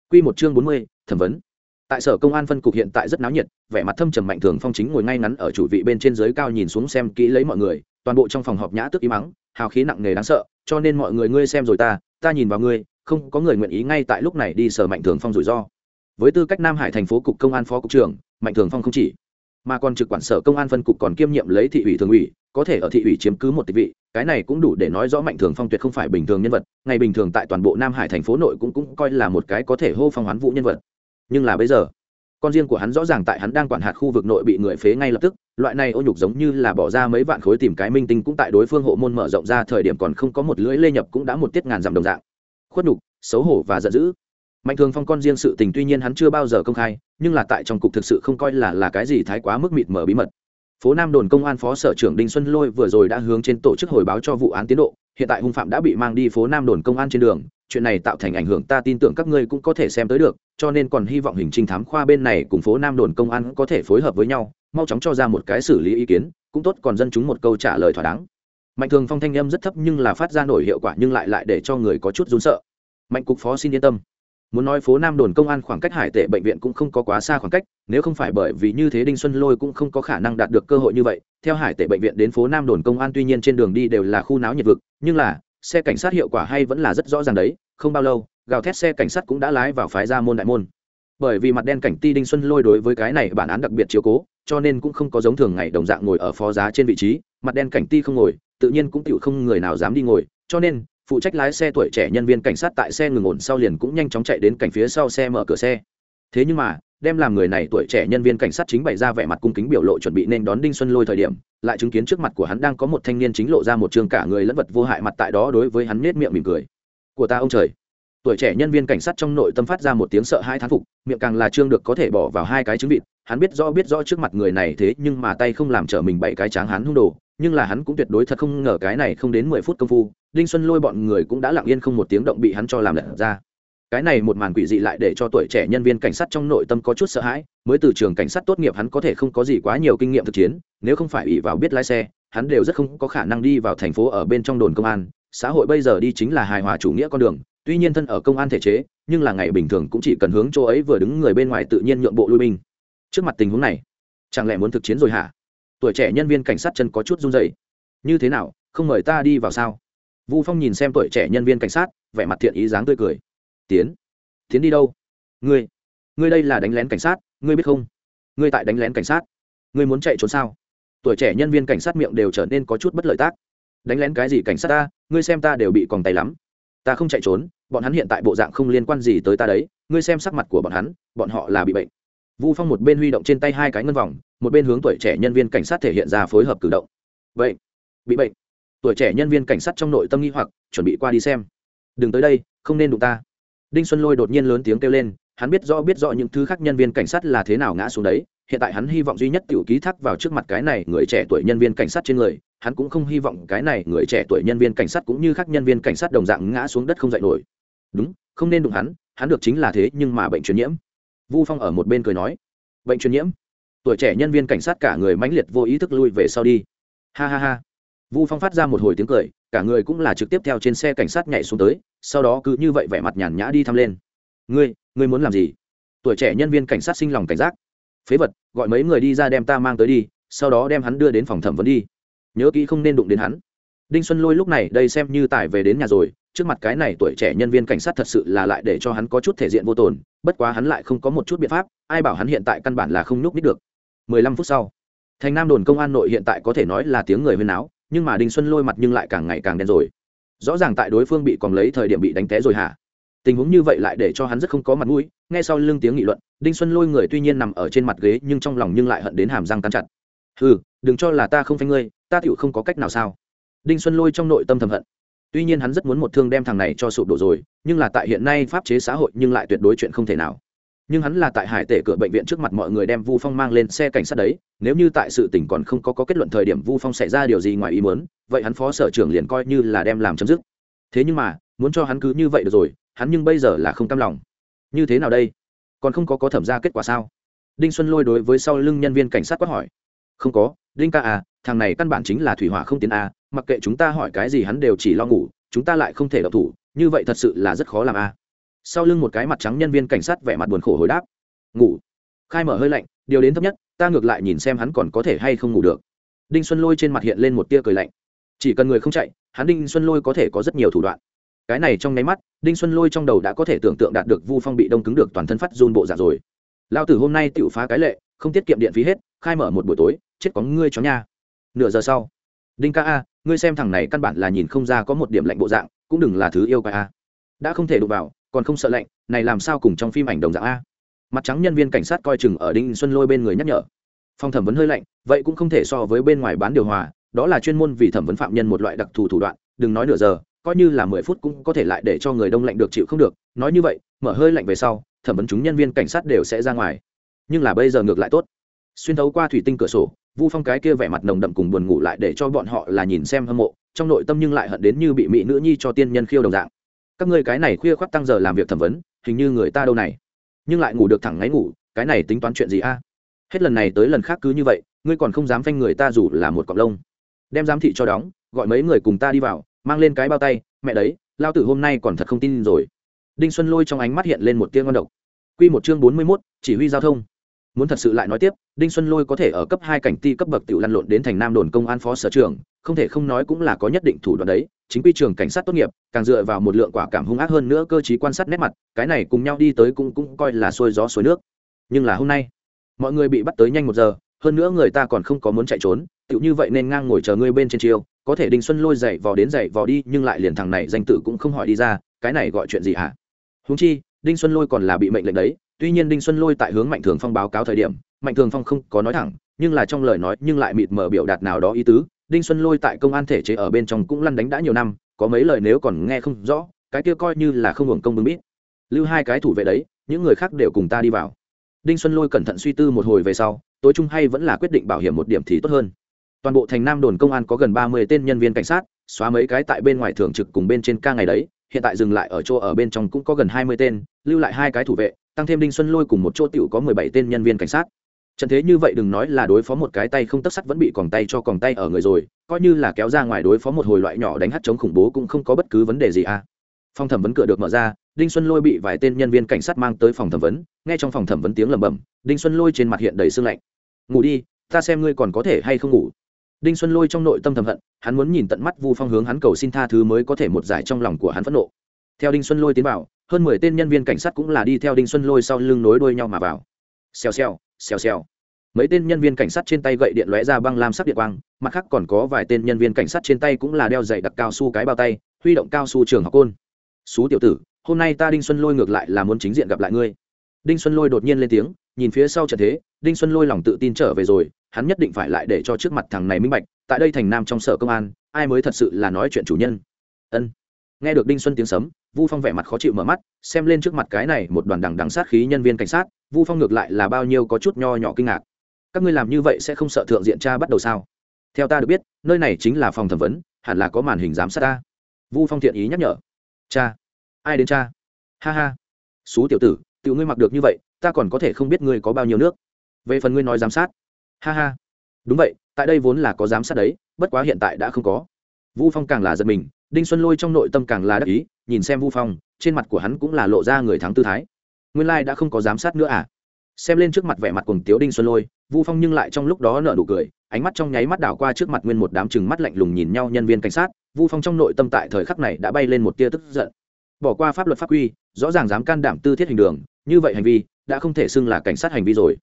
Quy một chương bốn mươi, thẩm vấn tại sở công an phân cục hiện tại rất náo nhiệt, vẻ mặt thâm trầm mạnh thường phong chính ngồi ngay ngắn ở chủ vị bên trên dưới cao nhìn xuống xem kỹ lấy mọi người, toàn bộ trong phòng họp nhã tức im mắng hào khí nặng nề đáng sợ, cho nên mọi người ngươi xem rồi ta ta nhìn vào ngươi, không có người nguyện ý ngay tại lúc này đi sở mạnh thường phong rủi ro. Với tư cách nam hải thành phố cục công an phó cục trưởng, mạnh thường phong không chỉ, mà còn trực quản sở công an phân cục còn kiêm nhiệm lấy thị ủy thường ủy, có thể ở thị ủy chiếm cứ một tịch vị, cái này cũng đủ để nói rõ mạnh thường phong tuyệt không phải bình thường nhân vật, ngày bình thường tại toàn bộ nam hải thành phố nội cũng cũng coi là một cái có thể hô phong hoán vũ nhân vật nhưng là bây giờ, con riêng của hắn rõ ràng tại hắn đang quản hạt khu vực nội bị người phế ngay lập tức, loại này ô nhục giống như là bỏ ra mấy vạn khối tìm cái minh tinh cũng tại đối phương hộ môn mở rộng ra thời điểm còn không có một lưỡi lê nhập cũng đã một tiết ngàn dặm đồng dạng. Khuất nhục, xấu hổ và giận dữ. Mạnh thường phong con riêng sự tình tuy nhiên hắn chưa bao giờ công khai, nhưng là tại trong cục thực sự không coi là là cái gì thái quá mức mịt mở bí mật. Phố nam đồn công an phó sở trưởng đinh xuân lôi vừa rồi đã hướng trên tổ chức hồi báo cho vụ án tiến độ, hiện tại hung phạm đã bị mang đi phố nam đồn công an trên đường chuyện này tạo thành ảnh hưởng ta tin tưởng các ngươi cũng có thể xem tới được, cho nên còn hy vọng hình trinh thám khoa bên này cùng phố nam đồn công an có thể phối hợp với nhau, mau chóng cho ra một cái xử lý ý kiến, cũng tốt còn dân chúng một câu trả lời thỏa đáng. Mạnh thường phong thanh âm rất thấp nhưng là phát ra nổi hiệu quả nhưng lại lại để cho người có chút run sợ. Mạnh cục phó xin yên tâm. Muốn nói phố nam đồn công an khoảng cách hải tệ bệnh viện cũng không có quá xa khoảng cách, nếu không phải bởi vì như thế đinh xuân lôi cũng không có khả năng đạt được cơ hội như vậy. Theo hải tệ bệnh viện đến phố nam đồn công an tuy nhiên trên đường đi đều là khu náo nhiệt vực, nhưng là xe cảnh sát hiệu quả hay vẫn là rất rõ ràng đấy, không bao lâu, gào thét xe cảnh sát cũng đã lái vào phái ra môn đại môn. Bởi vì mặt đen cảnh ti đinh xuân lôi đối với cái này bản án đặc biệt chiếu cố, cho nên cũng không có giống thường ngày đồng dạng ngồi ở phó giá trên vị trí, mặt đen cảnh ti không ngồi, tự nhiên cũng tựu không người nào dám đi ngồi, cho nên, phụ trách lái xe tuổi trẻ nhân viên cảnh sát tại xe ngừng ổn sau liền cũng nhanh chóng chạy đến cảnh phía sau xe mở cửa xe. Thế nhưng mà đem làm người này tuổi trẻ nhân viên cảnh sát chính bày ra vẻ mặt cung kính biểu lộ chuẩn bị nên đón đinh xuân lôi thời điểm, lại chứng kiến trước mặt của hắn đang có một thanh niên chính lộ ra một trường cả người lẫn vật vô hại mặt tại đó đối với hắn nết miệng mỉm cười. Của ta ông trời. Tuổi trẻ nhân viên cảnh sát trong nội tâm phát ra một tiếng sợ hai thán phục, miệng càng là trương được có thể bỏ vào hai cái trứng vịt, hắn biết rõ biết rõ trước mặt người này thế nhưng mà tay không làm trở mình bảy cái tráng hắn hung đồ, nhưng là hắn cũng tuyệt đối thật không ngờ cái này không đến mười phút công phu, đinh xuân lôi bọn người cũng đã lặng yên không một tiếng động bị hắn cho làm lật ra cái này một màn quỷ dị lại để cho tuổi trẻ nhân viên cảnh sát trong nội tâm có chút sợ hãi, mới từ trường cảnh sát tốt nghiệp hắn có thể không có gì quá nhiều kinh nghiệm thực chiến, nếu không phải ủy vào biết lái xe, hắn đều rất không có khả năng đi vào thành phố ở bên trong đồn công an. Xã hội bây giờ đi chính là hài hòa chủ nghĩa con đường, tuy nhiên thân ở công an thể chế, nhưng là ngày bình thường cũng chỉ cần hướng chỗ ấy vừa đứng người bên ngoài tự nhiên nhượng bộ lui binh. Trước mặt tình huống này, chẳng lẽ muốn thực chiến rồi hả? Tuổi trẻ nhân viên cảnh sát chân có chút run dậy như thế nào, không mời ta đi vào sao? Vu phong nhìn xem tuổi trẻ nhân viên cảnh sát, vẻ mặt thiện ý dáng tươi cười tiến. Tiến đi đâu? Ngươi. Ngươi đây là đánh lén cảnh sát, ngươi biết không? Ngươi tại đánh lén cảnh sát. Ngươi muốn chạy trốn sao? Tuổi trẻ nhân viên cảnh sát miệng đều trở nên có chút bất lợi tác. Đánh lén cái gì cảnh sát ta? Ngươi xem ta đều bị còn tay lắm. Ta không chạy trốn, bọn hắn hiện tại bộ dạng không liên quan gì tới ta đấy. Ngươi xem sắc mặt của bọn hắn, bọn họ là bị bệnh. Vu phong một bên huy động trên tay hai cái ngân vòng, một bên hướng tuổi trẻ nhân viên cảnh sát thể hiện ra phối hợp cử động. Vậy bị bệnh. Tuổi trẻ nhân viên cảnh sát trong nội tâm nghi hoặc, chuẩn bị qua đi xem. Đừng tới đây, không nên đụng ta đinh xuân lôi đột nhiên lớn tiếng kêu lên, hắn biết rõ biết rõ những thứ khác nhân viên cảnh sát là thế nào ngã xuống đấy, hiện tại hắn hy vọng duy nhất tiểu ký thác vào trước mặt cái này người trẻ tuổi nhân viên cảnh sát trên người, hắn cũng không hy vọng cái này người trẻ tuổi nhân viên cảnh sát cũng như khác nhân viên cảnh sát đồng dạng ngã xuống đất không dậy nổi. Đúng, không nên đụng hắn hắn được chính là thế nhưng mà bệnh truyền nhiễm. Vu phong ở một bên cười nói, bệnh truyền nhiễm? Tuổi trẻ nhân viên cảnh sát cả người mãnh liệt vô ý thức lui về sau đi. Ha ha ha vu phong phát ra một hồi tiếng cười, cả người cũng là trực tiếp theo trên xe cảnh sát nhảy xuống tới, sau đó cứ như vậy vẻ mặt nhàn nhã đi thăm lên. Ngươi ngươi muốn làm gì? Tuổi trẻ nhân viên cảnh sát sinh lòng cảnh giác. Phế vật, gọi mấy người đi ra đem ta mang tới đi, sau đó đem hắn đưa đến phòng thẩm vấn đi. Nhớ kỹ không nên đụng đến hắn. Đinh xuân lôi lúc này đây xem như tài về đến nhà rồi, trước mặt cái này tuổi trẻ nhân viên cảnh sát thật sự là lại để cho hắn có chút thể diện vô tồn, bất quá hắn lại không có một chút biện pháp, ai bảo hắn hiện tại căn bản là không nhúc nít được. Mười lăm phút sau, thành nam đồn công an nội hiện tại có thể nói là tiếng người huyên áo nhưng mà đinh xuân lôi mặt nhưng lại càng ngày càng đen rồi. Rõ ràng tại đối phương bị còn lấy thời điểm bị đánh té rồi hả? Tình huống như vậy lại để cho hắn rất không có mặt mũi, nghe sau lưng tiếng nghị luận, đinh xuân lôi người tuy nhiên nằm ở trên mặt ghế nhưng trong lòng nhưng lại hận đến hàm răng cắn chặt. Ừ đừng cho là ta không phanh ngươi, ta tựu không có cách nào sao? Đinh xuân lôi trong nội tâm thầm hận. Tuy nhiên hắn rất muốn một thương đem thằng này cho sụp đổ rồi, nhưng là tại hiện nay pháp chế xã hội nhưng lại tuyệt đối chuyện không thể nào nhưng hắn là tại hải tể cửa bệnh viện trước mặt mọi người đem vu phong mang lên xe cảnh sát đấy nếu như tại sự tỉnh còn không có, có kết luận thời điểm vu phong xảy ra điều gì ngoài ý muốn vậy hắn phó sở trưởng liền coi như là đem làm chấm dứt. Thế nhưng mà muốn cho hắn cứ như vậy được rồi hắn nhưng bây giờ là không cam lòng. Như thế nào đây? Còn không có có thẩm ra kết quả sao? Đinh xuân lôi đối với sau lưng nhân viên cảnh sát quát hỏi. Không có đinh ca à thằng này căn bản chính là thủy hỏa không tiến a mặc kệ chúng ta hỏi cái gì hắn đều chỉ lo ngủ chúng ta lại không thể đọc thủ như vậy thật sự là rất khó làm a sau lưng một cái mặt trắng nhân viên cảnh sát vẻ mặt buồn khổ hồi đáp. Ngủ. Khai mở hơi lạnh, điều đến thấp nhất, ta ngược lại nhìn xem hắn còn có thể hay không ngủ được. Đinh xuân lôi trên mặt hiện lên một tia cười lạnh. Chỉ cần người không chạy, hắn đinh xuân lôi có thể có rất nhiều thủ đoạn. Cái này trong nháy mắt, đinh xuân lôi trong đầu đã có thể tưởng tượng đạt được vu phong bị đông cứng được toàn thân phát run bộ dạng rồi. Lao tử hôm nay tự phá cái lệ, không tiết kiệm điện phí hết, khai mở một buổi tối, chết có ngươi chó nha. Nửa giờ sau, đinh ca a, ngươi xem thằng này căn bản là nhìn không ra có một điểm lạnh bộ dạng, cũng đừng là thứ yêu quái a. Đã không thể đụng vào còn không sợ lạnh, này làm sao cùng trong phim ảnh đồng dạng a? Mặt trắng nhân viên cảnh sát coi chừng ở đinh xuân lôi bên người nhắc nhở. Phòng thẩm vấn hơi lạnh, vậy cũng không thể so với bên ngoài bán điều hòa, đó là chuyên môn vì thẩm vấn phạm nhân một loại đặc thù thủ đoạn, đừng nói nửa giờ, coi như là mười phút cũng có thể lại để cho người đông lạnh được chịu không được. Nói như vậy, mở hơi lạnh về sau, thẩm vấn chúng nhân viên cảnh sát đều sẽ ra ngoài. Nhưng là bây giờ ngược lại tốt. Xuyên thấu qua thủy tinh cửa sổ, vu phong cái kia vẻ mặt nồng đậm cùng buồn ngủ lại để cho bọn họ là nhìn xem hâm mộ, trong nội tâm nhưng lại hận đến như bị mỹ nữ nhi cho tiên nhân khiêu đồng dạng các ngươi cái này khuya khoác tăng giờ làm việc thẩm vấn, hình như người ta đâu này? Nhưng lại ngủ được thẳng ngáy ngủ, cái này tính toán chuyện gì a? Hết lần này tới lần khác cứ như vậy, ngươi còn không dám phanh người ta dù là một cọc lông. Đem giám thị cho đóng, gọi mấy người cùng ta đi vào, mang lên cái bao tay, mẹ đấy, lao tử hôm nay còn thật không tin rồi. Đinh xuân lôi trong ánh mắt hiện lên một tia ngon độc. Q một chương bốn mươi mốt, chỉ huy giao thông muốn thật sự lại nói tiếp, đinh xuân lôi có thể ở cấp hai cảnh ti cấp bậc tự lăn lộn đến thành nam đồn công an phó sở trường không thể không nói cũng là có nhất định thủ đoạn đấy, chính quy trường cảnh sát tốt nghiệp, càng dựa vào một lượng quả cảm hung ác hơn nữa cơ chí quan sát nét mặt, cái này cùng nhau đi tới cũng cũng coi là xuôi gió xuôi nước. Nhưng là hôm nay, mọi người bị bắt tới nhanh một giờ, hơn nữa người ta còn không có muốn chạy trốn tựu như vậy nên ngang ngồi chờ ngươi bên trên chiêu, có thể đinh xuân lôi dậy vò đến dậy vò đi, nhưng lại liền thằng này danh tự cũng không hỏi đi ra, cái này gọi chuyện gì hả? Húng chi, đinh xuân lôi còn là bị mệnh lệnh đấy tuy nhiên đinh xuân lôi tại hướng mạnh thường phong báo cáo thời điểm, mạnh thường phong không có nói thẳng, nhưng là trong lời nói nhưng lại mịt mờ biểu đạt nào đó ý tứ. Đinh xuân lôi tại công an thể chế ở bên trong cũng lăn đánh đã nhiều năm, có mấy lời nếu còn nghe không rõ, cái kia coi như là không hưởng công bưng bít. lưu hai cái thủ vệ đấy, những người khác đều cùng ta đi vào. Đinh xuân lôi cẩn thận suy tư một hồi về sau, tối trung hay vẫn là quyết định bảo hiểm một điểm thì tốt hơn. Toàn bộ thành nam đồn công an có gần ba mươi tên nhân viên cảnh sát, xóa mấy cái tại bên ngoài thường trực cùng bên trên ca ngày đấy, hiện tại dừng lại ở chỗ ở bên trong cũng có gần hai mươi tên, lưu lại hai cái thủ vệ tăng thêm đinh xuân lôi cùng một chỗ tiểu có mười bảy tên nhân viên cảnh sát. Trận thế như vậy đừng nói là đối phó một cái tay không tất sắt vẫn bị còng tay cho còng tay ở người rồi coi như là kéo ra ngoài đối phó một hồi loại nhỏ đánh hát chống khủng bố cũng không có bất cứ vấn đề gì à. Phòng thẩm vấn cửa được mở ra đinh xuân lôi bị vài tên nhân viên cảnh sát mang tới phòng thẩm vấn nghe trong phòng thẩm vấn tiếng lầm bầm, đinh xuân lôi trên mặt hiện đầy sương lạnh. Ngủ đi ta xem ngươi còn có thể hay không ngủ. Đinh xuân lôi trong nội tâm thầm hận hắn muốn nhìn tận mắt vu phong hướng hắn cầu xin tha thứ mới có thể một giải trong lòng của hắn phẫn nộ. Theo đinh xuân lôi tiến vào hơn mười tên nhân viên cảnh sát cũng là đi theo đinh xuân lôi sau lưng nối đuôi nhau mà vào. Xèo xèo xèo xèo. Mấy tên nhân viên cảnh sát trên tay gậy điện lóe ra băng lam sắc điện quang, mặt khác còn có vài tên nhân viên cảnh sát trên tay cũng là đeo giày đặc cao su cái bao tay, huy động cao su trường học côn. Xú tiểu tử, hôm nay ta đinh xuân lôi ngược lại là muốn chính diện gặp lại ngươi. Đinh xuân lôi đột nhiên lên tiếng, nhìn phía sau trận thế, đinh xuân lôi lòng tự tin trở về rồi, hắn nhất định phải lại để cho trước mặt thằng này minh bạch, tại đây thành nam trong sở công an, ai mới thật sự là nói chuyện chủ nhân? Ân nghe được đinh xuân tiếng sấm, vu phong vẻ mặt khó chịu mở mắt, xem lên trước mặt cái này một đoàn đằng đằng sát khí nhân viên cảnh sát, vu phong ngược lại là bao nhiêu có chút nho nhỏ kinh ngạc. Các ngươi làm như vậy sẽ không sợ thượng diện cha bắt đầu sao? Theo ta được biết, nơi này chính là phòng thẩm vấn, hẳn là có màn hình giám sát ta. Vu phong thiện ý nhắc nhở. Cha. Ai đến cha? Ha ha. Xú tiểu tử, tiểu ngươi mặc được như vậy, ta còn có thể không biết ngươi có bao nhiêu nước. Về phần ngươi nói giám sát. Ha ha. Đúng vậy, tại đây vốn là có giám sát đấy, bất quá hiện tại đã không có. Vu phong càng là giật mình đinh xuân lôi trong nội tâm càng là đắc ý, nhìn xem vu phong, trên mặt của hắn cũng là lộ ra người thắng tư thái. Nguyên lai、like、đã không có giám sát nữa à? Xem lên trước mặt vẻ mặt cùng tiếu đinh xuân lôi, vu phong nhưng lại trong lúc đó nở nụ cười, ánh mắt trong nháy mắt đảo qua trước mặt nguyên một đám chừng mắt lạnh lùng nhìn nhau nhân viên cảnh sát, vu phong trong nội tâm tại thời khắc này đã bay lên một tia tức giận. Bỏ qua pháp luật pháp quy, rõ ràng dám can đảm tư thiết hình đường, như vậy hành vi đã không thể xưng là cảnh sát hành vi rồi.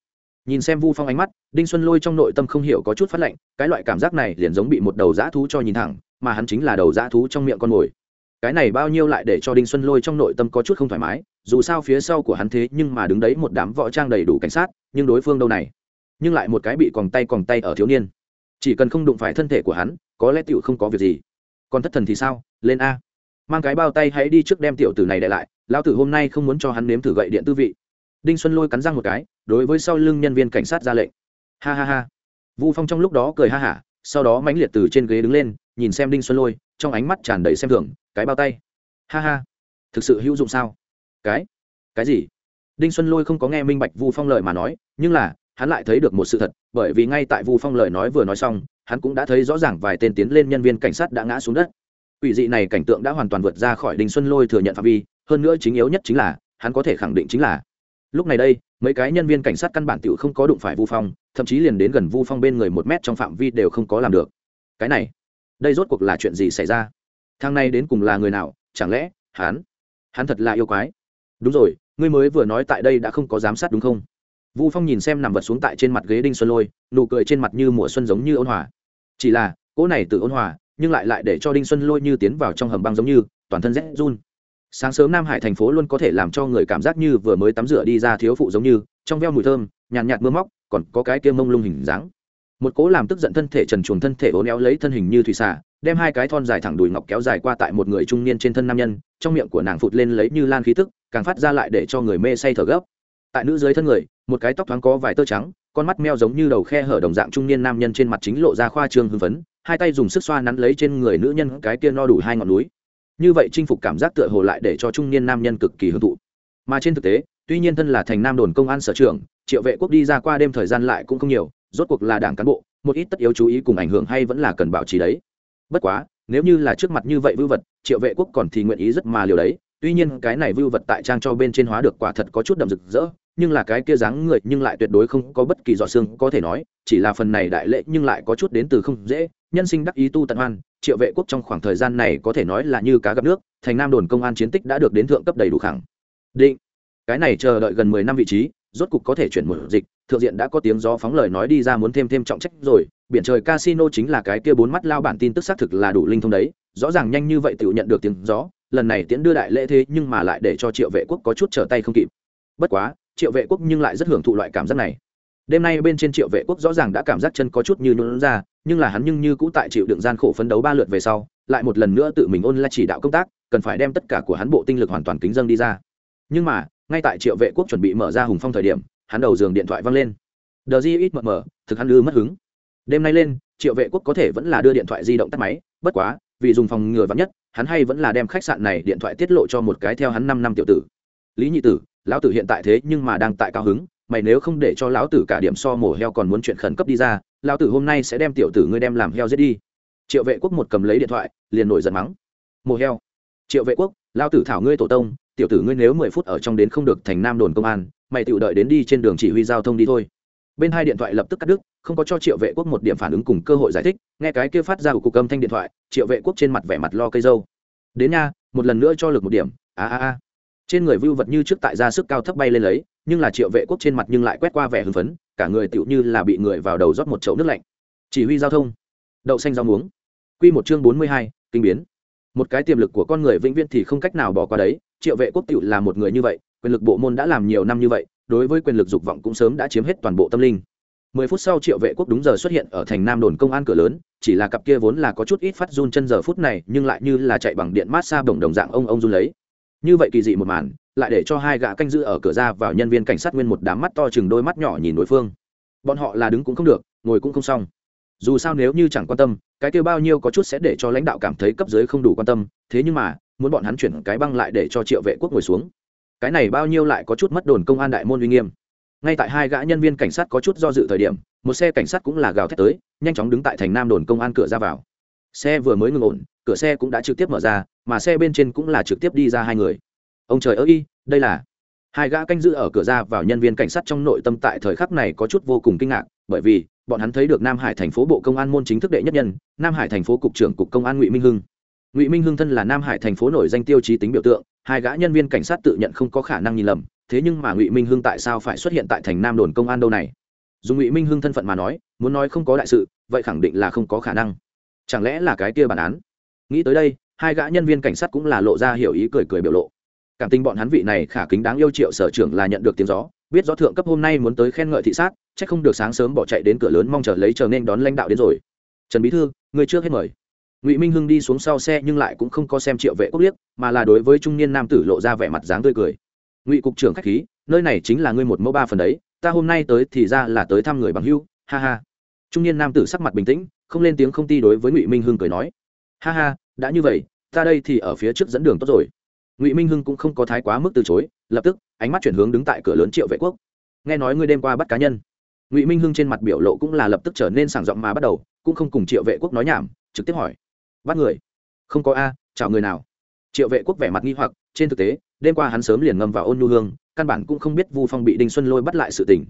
Nhìn xem vu phong ánh mắt, đinh xuân lôi trong nội tâm không hiểu có chút phát lạnh cái loại cảm giác này liền giống bị một đầu dã thú cho nhìn thẳng mà hắn chính là đầu dã thú trong miệng con mồi. Cái này bao nhiêu lại để cho đinh xuân lôi trong nội tâm có chút không thoải mái, dù sao phía sau của hắn thế nhưng mà đứng đấy một đám võ trang đầy đủ cảnh sát, nhưng đối phương đâu này? Nhưng lại một cái bị còng tay còng tay ở thiếu niên. Chỉ cần không đụng phải thân thể của hắn, có lẽ tiểu không có việc gì. Còn thất thần thì sao? Lên a. Mang cái bao tay hãy đi trước đem tiểu tử này đại lại, lão tử hôm nay không muốn cho hắn nếm thử gậy điện tư vị. Đinh xuân lôi cắn răng một cái, đối với sau lưng nhân viên cảnh sát ra lệnh. Ha ha ha. Vu phong trong lúc đó cười ha hả, sau đó mãnh liệt từ trên ghế đứng lên nhìn xem đinh xuân lôi, trong ánh mắt tràn đầy xem thường, cái bao tay. Ha ha, thực sự hữu dụng sao? Cái cái gì? Đinh xuân lôi không có nghe minh bạch vu phong lời mà nói, nhưng là, hắn lại thấy được một sự thật, bởi vì ngay tại vu phong lời nói vừa nói xong, hắn cũng đã thấy rõ ràng vài tên tiến lên nhân viên cảnh sát đã ngã xuống đất. Ủy dị này cảnh tượng đã hoàn toàn vượt ra khỏi đinh xuân lôi thừa nhận phạm vi, hơn nữa chính yếu nhất chính là, hắn có thể khẳng định chính là, lúc này đây, mấy cái nhân viên cảnh sát căn bản t không có đụng phải vu phong, thậm chí liền đến gần vu phong bên người một mét trong phạm vi đều không có làm được. Cái này đây rốt cuộc là chuyện gì xảy ra? Thang này đến cùng là người nào? Chẳng lẽ hắn hắn thật là yêu quái? Đúng rồi ngươi mới vừa nói tại đây đã không có giám sát đúng không? Vu phong nhìn xem nằm vật xuống tại trên mặt ghế đinh xuân lôi nụ cười trên mặt như mùa xuân giống như ôn hòa. Chỉ là cỗ này tự ôn hòa nhưng lại lại để cho đinh xuân lôi như tiến vào trong hầm băng giống như toàn thân rét run. Sáng sớm nam hải thành phố luôn có thể làm cho người cảm giác như vừa mới tắm rửa đi ra thiếu phụ giống như trong veo mùi thơm nhàn nhạt, nhạt mưa móc còn có cái kia mông lung hình dáng một cố làm tức giận thân thể trần chuồng thân thể ố néo lấy thân hình như thủy xà, đem hai cái thon dài thẳng đùi ngọc kéo dài qua tại một người trung niên trên thân nam nhân, trong miệng của nàng phụt lên lấy như lan khí tức, càng phát ra lại để cho người mê say thở gấp. Tại nữ dưới thân người, một cái tóc thoáng có vài tơ trắng, con mắt meo giống như đầu khe hở đồng dạng trung niên nam nhân trên mặt chính lộ ra khoa trương hưng phấn, hai tay dùng sức xoa nắn lấy trên người nữ nhân cái kia no đủ hai ngọn núi. Như vậy chinh phục cảm giác tựa hồ lại để cho trung niên nam nhân cực kỳ hưởng thụ. Mà trên thực tế, tuy nhiên thân là thành nam đồn công an sở trưởng, triệu vệ quốc đi ra qua đêm thời gian lại cũng không nhiều rốt cuộc là đảng cán bộ, một ít tất yếu chú ý cùng ảnh hưởng hay vẫn là cần bảo trì đấy. Bất quá, nếu như là trước mặt như vậy vưu vật, triệu vệ quốc còn thì nguyện ý rất mà liều đấy. Tuy nhiên cái này vưu vật tại trang cho bên trên hóa được quả thật có chút đậm rực rỡ, nhưng là cái kia dáng người nhưng lại tuyệt đối không có bất kỳ giọt xương có thể nói, chỉ là phần này đại lệ nhưng lại có chút đến từ không dễ. Nhân sinh đắc ý tu tận hoan, triệu vệ quốc trong khoảng thời gian này có thể nói là như cá gặp nước, thành nam đồn công an chiến tích đã được đến thượng cấp đầy đủ khẳng định. Cái này chờ đợi gần mười năm vị trí, rốt cục có thể chuyển một dịch thượng diện đã có tiếng gió phóng lời nói đi ra muốn thêm thêm trọng trách rồi, biển trời casino chính là cái kia bốn mắt lao bản tin tức xác thực là đủ linh thông đấy, rõ ràng nhanh như vậy tự nhận được tiếng gió, lần này tiễn đưa đại lễ thế nhưng mà lại để cho triệu vệ quốc có chút trở tay không kịp. Bất quá, triệu vệ quốc nhưng lại rất hưởng thụ loại cảm giác này. Đêm nay bên trên triệu vệ quốc rõ ràng đã cảm giác chân có chút như nôn ra, nhưng là hắn nhưng như cũ tại chịu đựng gian khổ phấn đấu ba lượt về sau, lại một lần nữa tự mình ôn lại chỉ đạo công tác, cần phải đem tất cả của hắn bộ tinh lực hoàn toàn kính dâng đi ra. Nhưng mà, ngay tại triệu vệ quốc chuẩn bị mở ra hùng phong thời điểm hắn đầu giường điện thoại văng lên. Đờ di ít mờ mờ, thực hắn ư mất hứng. Đêm nay lên, triệu vệ quốc có thể vẫn là đưa điện thoại di động tắt máy, bất quá, vì dùng phòng ngừa vắng nhất, hắn hay vẫn là đem khách sạn này điện thoại tiết lộ cho một cái theo hắn năm năm tiểu tử. Lý nhị tử, lão tử hiện tại thế nhưng mà đang tại cao hứng, mày nếu không để cho lão tử cả điểm so mổ heo còn muốn chuyện khẩn cấp đi ra, lão tử hôm nay sẽ đem tiểu tử ngươi đem làm heo giết đi. Triệu vệ quốc một cầm lấy điện thoại, liền nổi giận mắng. Mổ heo. Triệu vệ quốc, lão tử thảo ngươi tổ tông, tiểu tử ngươi nếu mười phút ở trong đến không được thành nam đồn công an mày tự đợi đến đi trên đường chỉ huy giao thông đi thôi. Bên hai điện thoại lập tức cắt đứt, không có cho triệu vệ quốc một điểm phản ứng cùng cơ hội giải thích, nghe cái kia phát ra của cục âm thanh điện thoại, triệu vệ quốc trên mặt vẻ mặt lo cây dâu. Đến nha, một lần nữa cho lực một điểm, a a a. Trên người vưu vật như trước tại ra sức cao thấp bay lên lấy, nhưng là triệu vệ quốc trên mặt nhưng lại quét qua vẻ hưng phấn, cả người tựu như là bị người vào đầu rót một chậu nước lạnh. Chỉ huy giao thông. Đậu xanh rau muống. Quy một chương bốn mươi hai, kinh biến. Một cái tiềm lực của con người vĩnh viễn thì không cách nào bỏ qua đấy, triệu vệ quốc tựu là một người như vậy quyền lực bộ môn đã làm nhiều năm như vậy, đối với quyền lực dục vọng cũng sớm đã chiếm hết toàn bộ tâm linh. Mười phút sau triệu vệ quốc đúng giờ xuất hiện ở thành nam đồn công an cửa lớn, chỉ là cặp kia vốn là có chút ít phát run chân giờ phút này, nhưng lại như là chạy bằng điện mát xa bồng đồng dạng ông ông run lấy. Như vậy kỳ dị một màn, lại để cho hai gã canh giữ ở cửa ra vào nhân viên cảnh sát nguyên một đám mắt to chừng đôi mắt nhỏ nhìn đối phương. Bọn họ là đứng cũng không được, ngồi cũng không xong. Dù sao nếu như chẳng quan tâm, cái kêu bao nhiêu có chút sẽ để cho lãnh đạo cảm thấy cấp dưới không đủ quan tâm, thế nhưng mà, muốn bọn hắn chuyển cái băng lại để cho triệu vệ quốc ngồi xuống cái này bao nhiêu lại có chút mất đồn công an đại môn uy nghiêm. Ngay tại hai gã nhân viên cảnh sát có chút do dự thời điểm, một xe cảnh sát cũng là gào thét tới, nhanh chóng đứng tại thành nam đồn công an cửa ra vào. Xe vừa mới ngừng ổn, cửa xe cũng đã trực tiếp mở ra, mà xe bên trên cũng là trực tiếp đi ra hai người. Ông trời ơi y đây là hai gã canh giữ ở cửa ra vào nhân viên cảnh sát trong nội tâm tại thời khắc này có chút vô cùng kinh ngạc, bởi vì bọn hắn thấy được nam hải thành phố bộ công an môn chính thức đệ nhất nhân, nam hải thành phố cục trưởng cục công an ngụy minh hưng. Ngụy minh hưng thân là nam hải thành phố nổi danh tiêu chí tính biểu tượng hai gã nhân viên cảnh sát tự nhận không có khả năng nhìn lầm, thế nhưng mà ngụy minh hưng tại sao phải xuất hiện tại thành nam đồn công an đâu này? Dùng ngụy minh hưng thân phận mà nói, muốn nói không có đại sự, vậy khẳng định là không có khả năng. Chẳng lẽ là cái kia bản án? Nghĩ tới đây, hai gã nhân viên cảnh sát cũng là lộ ra hiểu ý cười cười biểu lộ. Cảm tình bọn hắn vị này khả kính đáng yêu triệu sở trưởng là nhận được tiếng gió, biết rõ thượng cấp hôm nay muốn tới khen ngợi thị sát, chắc không được sáng sớm bỏ chạy đến cửa lớn mong chờ lấy chờ nên đón lãnh đạo đến rồi. Trần bí thư, người trước hết mời. Ngụy minh hưng đi xuống sau xe nhưng lại cũng không có xem triệu vệ quốc liếc mà là đối với trung niên nam tử lộ ra vẻ mặt dáng tươi cười. Ngụy cục trưởng khách khí, nơi này chính là ngươi một mẫu ba phần đấy, ta hôm nay tới thì ra là tới thăm người bằng hưu, ha ha. Trung niên nam tử sắc mặt bình tĩnh, không lên tiếng không ti đối với ngụy minh hưng cười nói. Ha ha, đã như vậy, ta đây thì ở phía trước dẫn đường tốt rồi. Ngụy minh hưng cũng không có thái quá mức từ chối, lập tức, ánh mắt chuyển hướng đứng tại cửa lớn triệu vệ quốc. Nghe nói ngươi đêm qua bắt cá nhân. Ngụy minh hưng trên mặt biểu lộ cũng là lập tức trở nên sảng giọng mà bắt đầu, cũng không cùng triệu vệ quốc nói nhảm, trực tiếp hỏi. Bắt người? Không có a, chào người nào? Triệu vệ quốc vẻ mặt nghi hoặc, trên thực tế, đêm qua hắn sớm liền ngâm vào ôn nhu hương, căn bản cũng không biết vu phong bị đinh xuân lôi bắt lại sự tình.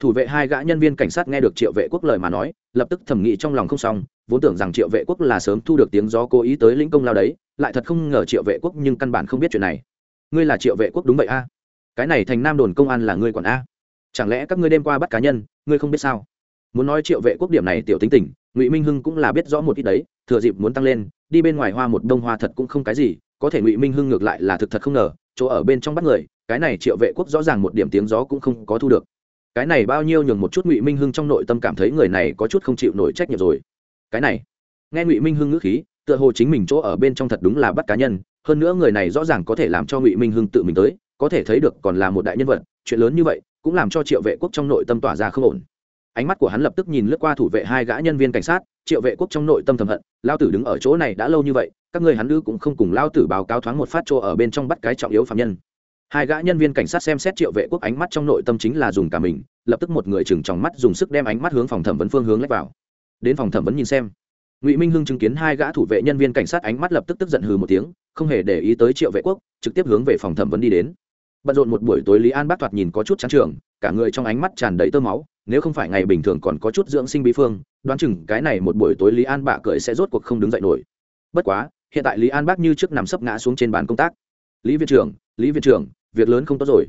Thủ vệ hai gã nhân viên cảnh sát nghe được triệu vệ quốc lời mà nói, lập tức thẩm nghĩ trong lòng không xong, vốn tưởng rằng triệu vệ quốc là sớm thu được tiếng gió cố ý tới lĩnh công lao đấy, lại thật không ngờ triệu vệ quốc nhưng căn bản không biết chuyện này. Ngươi là triệu vệ quốc đúng vậy a? Cái này thành nam đồn công an là ngươi còn a? Chẳng lẽ các ngươi đêm qua bắt cá nhân, ngươi không biết sao? Muốn nói triệu vệ quốc điểm này tiểu tính tình, ngụy minh hưng cũng là biết rõ một ít đấy, thừa dịp muốn tăng lên, đi bên ngoài hoa một đông hoa thật cũng không cái gì có thể ngụy minh hưng ngược lại là thực thật không ngờ, chỗ ở bên trong bắt người, cái này triệu vệ quốc rõ ràng một điểm tiếng gió cũng không có thu được. Cái này bao nhiêu nhường một chút ngụy minh hưng trong nội tâm cảm thấy người này có chút không chịu nổi trách nhiệm rồi. Cái này, nghe ngụy minh hưng ngữ khí, tựa hồ chính mình chỗ ở bên trong thật đúng là bắt cá nhân, hơn nữa người này rõ ràng có thể làm cho ngụy minh hưng tự mình tới, có thể thấy được còn là một đại nhân vật, chuyện lớn như vậy cũng làm cho triệu vệ quốc trong nội tâm tỏa ra không ổn. Ánh mắt của hắn lập tức nhìn lướt qua thủ vệ hai gã nhân viên cảnh sát, triệu vệ quốc trong nội tâm thầm hận, lao tử đứng ở chỗ này đã lâu như vậy các người hắn nữ cũng không cùng lao tử báo cáo thoáng một phát chỗ ở bên trong bắt cái trọng yếu phạm nhân. Hai gã nhân viên cảnh sát xem xét triệu vệ quốc ánh mắt trong nội tâm chính là dùng cả mình, lập tức một người chừng trong mắt dùng sức đem ánh mắt hướng phòng thẩm vấn phương hướng lách vào. Đến phòng thẩm vấn nhìn xem. Ngụy minh hưng chứng kiến hai gã thủ vệ nhân viên cảnh sát ánh mắt lập tức tức giận hừ một tiếng, không hề để ý tới triệu vệ quốc, trực tiếp hướng về phòng thẩm vấn đi đến. Bận rộn một buổi tối lý an bác thoạt nhìn có chút trắng trường cả người trong ánh mắt tràn đầy tơ máu, nếu không phải ngày bình thường còn có chút dưỡng sinh bí phương, đoán chừng cái này một buổi tối lý an bạ cười sẽ rốt cuộc không đứng dậy nổi. Bất quá hiện tại lý an bác như trước nằm sấp ngã xuống trên bàn công tác. Lý viện trưởng, lý viện trưởng, việc lớn không tốt rồi.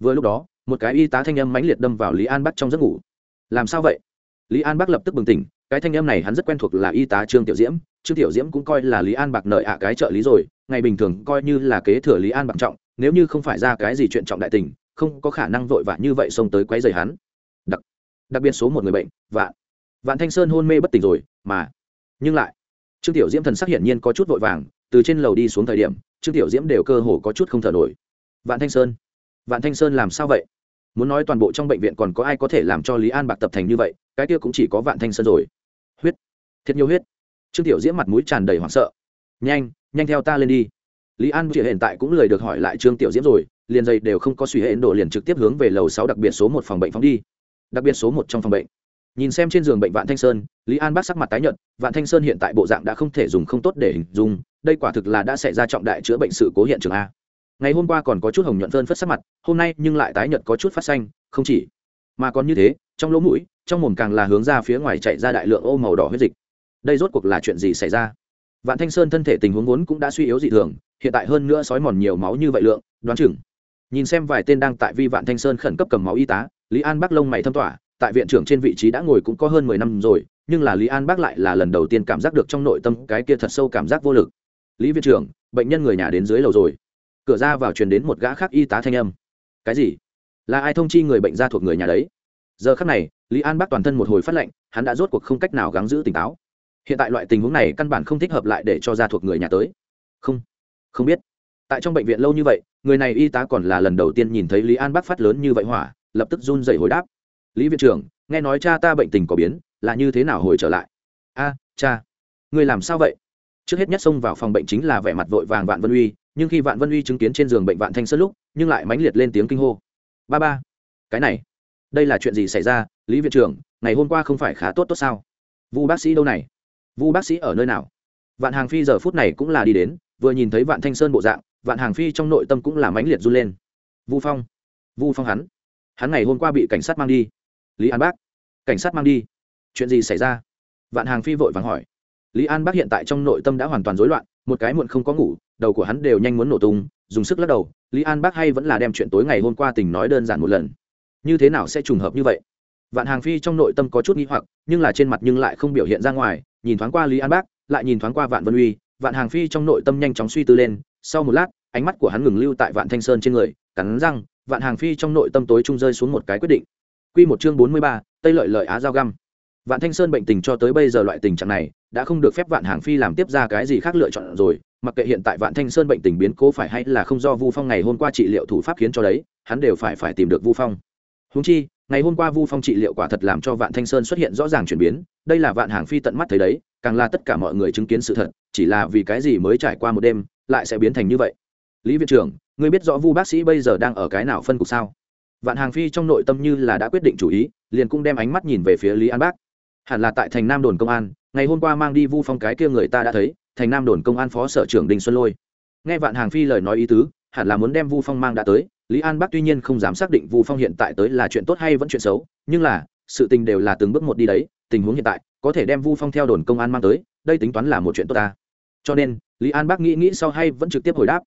Vừa lúc đó, một cái y tá thanh âm mãnh liệt đâm vào lý an bắc trong giấc ngủ. Làm sao vậy? Lý an bắc lập tức bừng tỉnh, cái thanh âm này hắn rất quen thuộc là y tá trương tiểu diễm. Trương tiểu diễm cũng coi là lý an bạc nợ ạ cái trợ lý rồi, ngày bình thường coi như là kế thừa lý an bạc trọng, nếu như không phải ra cái gì chuyện trọng đại tình, không có khả năng vội vã như vậy xông tới quấy rầy hắn. Đặc đặc biệt số một người bệnh, vạn. Vạn thanh sơn hôn mê bất tỉnh rồi, mà, nhưng lại trương tiểu diễm thần sắc hiển nhiên có chút vội vàng, từ trên lầu đi xuống thời điểm, trương tiểu diễm đều cơ hồ có chút không thở nổi. Vạn thanh sơn, vạn thanh sơn làm sao vậy? Muốn nói toàn bộ trong bệnh viện còn có ai có thể làm cho lý an bạc tập thành như vậy, cái kia cũng chỉ có vạn thanh sơn rồi. Huyết, thiệt nhiều huyết. Trương tiểu diễm mặt mũi tràn đầy hoảng sợ. Nhanh nhanh theo ta lên đi. Lý an chỉ hiện tại cũng lời được hỏi lại trương tiểu diễm rồi, liền dây đều không có suy hệ đổ liền trực tiếp hướng về lầu sáu đặc biệt số một phòng bệnh phóng đi. Đặc biệt số một trong phòng bệnh nhìn xem trên giường bệnh vạn thanh sơn, lý an bác sắc mặt tái nhợt, vạn thanh sơn hiện tại bộ dạng đã không thể dùng không tốt để hình dung, đây quả thực là đã xảy ra trọng đại chữa bệnh sự cố hiện trường a. Ngày hôm qua còn có chút hồng nhuận phơn phất sắc mặt, hôm nay nhưng lại tái nhợt có chút phát xanh, không chỉ. Mà còn như thế, trong lỗ mũi, trong mồm càng là hướng ra phía ngoài chạy ra đại lượng ô màu đỏ huyết dịch. Đây rốt cuộc là chuyện gì xảy ra? Vạn thanh sơn thân thể tình huống vốn cũng đã suy yếu dị thường, hiện tại hơn nữa sói mòn nhiều máu như vậy lượng, đoán chừng. Nhìn xem vài tên đang tại vi vạn thanh sơn khẩn cấp cầm máu y tá, lý an bắc lông mày thâm tỏa tại viện trưởng trên vị trí đã ngồi cũng có hơn mười năm rồi, nhưng là lý an bác lại là lần đầu tiên cảm giác được trong nội tâm cái kia thật sâu cảm giác vô lực. Lý viện trưởng, bệnh nhân người nhà đến dưới lầu rồi. Cửa ra vào truyền đến một gã khác y tá thanh âm. Cái gì? Là ai thông chi người bệnh ra thuộc người nhà đấy? Giờ khắc này, lý an bác toàn thân một hồi phát lệnh hắn đã rốt cuộc không cách nào gắng giữ tỉnh táo. Hiện tại loại tình huống này căn bản không thích hợp lại để cho ra thuộc người nhà tới. Không không biết. Tại trong bệnh viện lâu như vậy, người này y tá còn là lần đầu tiên nhìn thấy lý an bác phát lớn như vậy hỏa, lập tức run dậy hồi đáp lý viện trưởng, nghe nói cha ta bệnh tình có biến, là như thế nào hồi trở lại? A, cha, người làm sao vậy? Trước hết nhất xông vào phòng bệnh chính là vẻ mặt vội vàng vạn vân uy, nhưng khi vạn vân uy chứng kiến trên giường bệnh vạn thanh sơn lúc, nhưng lại mãnh liệt lên tiếng kinh hô. Ba ba, cái này, đây là chuyện gì xảy ra? Lý viện trưởng, ngày hôm qua không phải khá tốt tốt sao? Vu bác sĩ đâu này? Vu bác sĩ ở nơi nào? Vạn hàng phi giờ phút này cũng là đi đến, vừa nhìn thấy vạn thanh sơn bộ dạng, vạn hàng phi trong nội tâm cũng là mãnh liệt run lên. Vu phong vu phong hắn hắn ngày hôm qua bị cảnh sát mang đi lý an bác, cảnh sát mang đi. Chuyện gì xảy ra? Vạn hàng phi vội vàng hỏi. Lý an bác hiện tại trong nội tâm đã hoàn toàn rối loạn, một cái muộn không có ngủ, đầu của hắn đều nhanh muốn nổ tung, dùng sức lắc đầu, lý an bác hay vẫn là đem chuyện tối ngày hôm qua tình nói đơn giản một lần. Như thế nào sẽ trùng hợp như vậy? Vạn hàng phi trong nội tâm có chút nghi hoặc, nhưng là trên mặt nhưng lại không biểu hiện ra ngoài, nhìn thoáng qua lý an bác, lại nhìn thoáng qua vạn vân uy, vạn hàng phi trong nội tâm nhanh chóng suy tư lên, sau một lát, ánh mắt của hắn ngừng lưu tại vạn thanh sơn trên người, cắn răng, vạn hàng phi trong nội tâm tối trung rơi xuống một cái quyết định. Quy một chương bốn mươi ba, tây lợi lợi á giao găm. Vạn thanh sơn bệnh tình cho tới bây giờ loại tình trạng này đã không được phép vạn hàng phi làm tiếp ra cái gì khác lựa chọn rồi, mặc kệ hiện tại vạn thanh sơn bệnh tình biến cố phải hay là không do vu phong ngày hôm qua trị liệu thủ pháp khiến cho đấy, hắn đều phải phải tìm được vu phong. Huống chi, ngày hôm qua vu phong trị liệu quả thật làm cho vạn thanh sơn xuất hiện rõ ràng chuyển biến, đây là vạn hàng phi tận mắt thấy đấy, càng là tất cả mọi người chứng kiến sự thật, chỉ là vì cái gì mới trải qua một đêm, lại sẽ biến thành như vậy? Lý viện trưởng, ngươi biết rõ vu bác sĩ bây giờ đang ở cái nào phân cục sao? Vạn hàng phi trong nội tâm như là đã quyết định chủ ý, liền cũng đem ánh mắt nhìn về phía lý an bác. Hẳn là tại thành nam đồn công an, ngày hôm qua mang đi vu phong cái kia người ta đã thấy, thành nam đồn công an phó sở trưởng đinh xuân lôi. Nghe vạn hàng phi lời nói ý tứ, hẳn là muốn đem vu phong mang đã tới, lý an bắc tuy nhiên không dám xác định vu phong hiện tại tới là chuyện tốt hay vẫn chuyện xấu, nhưng là, sự tình đều là từng bước một đi đấy, tình huống hiện tại, có thể đem vu phong theo đồn công an mang tới, đây tính toán là một chuyện tốt ta. Cho nên, lý an bắc nghĩ nghĩ sau hay vẫn trực tiếp hồi đáp.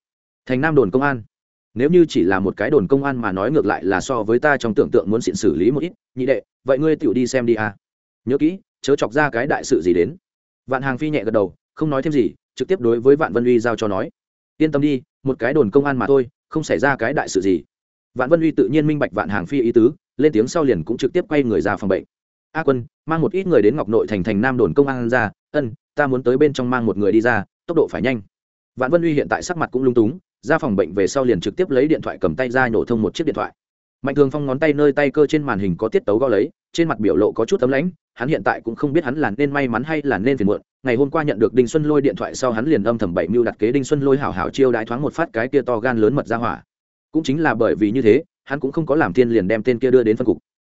Thành nam đồn công an nếu như chỉ là một cái đồn công an mà nói ngược lại là so với ta trong tưởng tượng muốn xịn xử lý một ít, nhị đệ, vậy ngươi tựu đi xem đi à. Nhớ kỹ, chớ chọc ra cái đại sự gì đến. Vạn hàng phi nhẹ gật đầu, không nói thêm gì, trực tiếp đối với vạn vân uy giao cho nói. Yên tâm đi, một cái đồn công an mà thôi, không xảy ra cái đại sự gì. Vạn vân uy tự nhiên minh bạch vạn hàng phi ý tứ, lên tiếng sau liền cũng trực tiếp quay người ra phòng bệnh. A quân, mang một ít người đến ngọc nội thành thành nam đồn công an ra, ân, ta muốn tới bên trong mang một người đi ra, tốc độ phải nhanh. Vạn vân uy hiện tại sắc mặt cũng lung túng ra phòng bệnh về sau liền trực tiếp lấy điện thoại cầm tay ra nhổ thông một chiếc điện thoại. Mạnh thường phong ngón tay nơi tay cơ trên màn hình có tiết tấu gõ lấy, trên mặt biểu lộ có chút tấm lãnh, hắn hiện tại cũng không biết hắn là nên may mắn hay là nên phiền muộn. Ngày hôm qua nhận được đinh xuân lôi điện thoại sau hắn liền âm thầm bảy mưu đặt kế đinh xuân lôi hảo hảo chiêu đãi thoáng một phát cái kia to gan lớn mật ra hỏa. Cũng chính là bởi vì như thế, hắn cũng không có làm thiên liền đem tên kia đưa đến phân cục.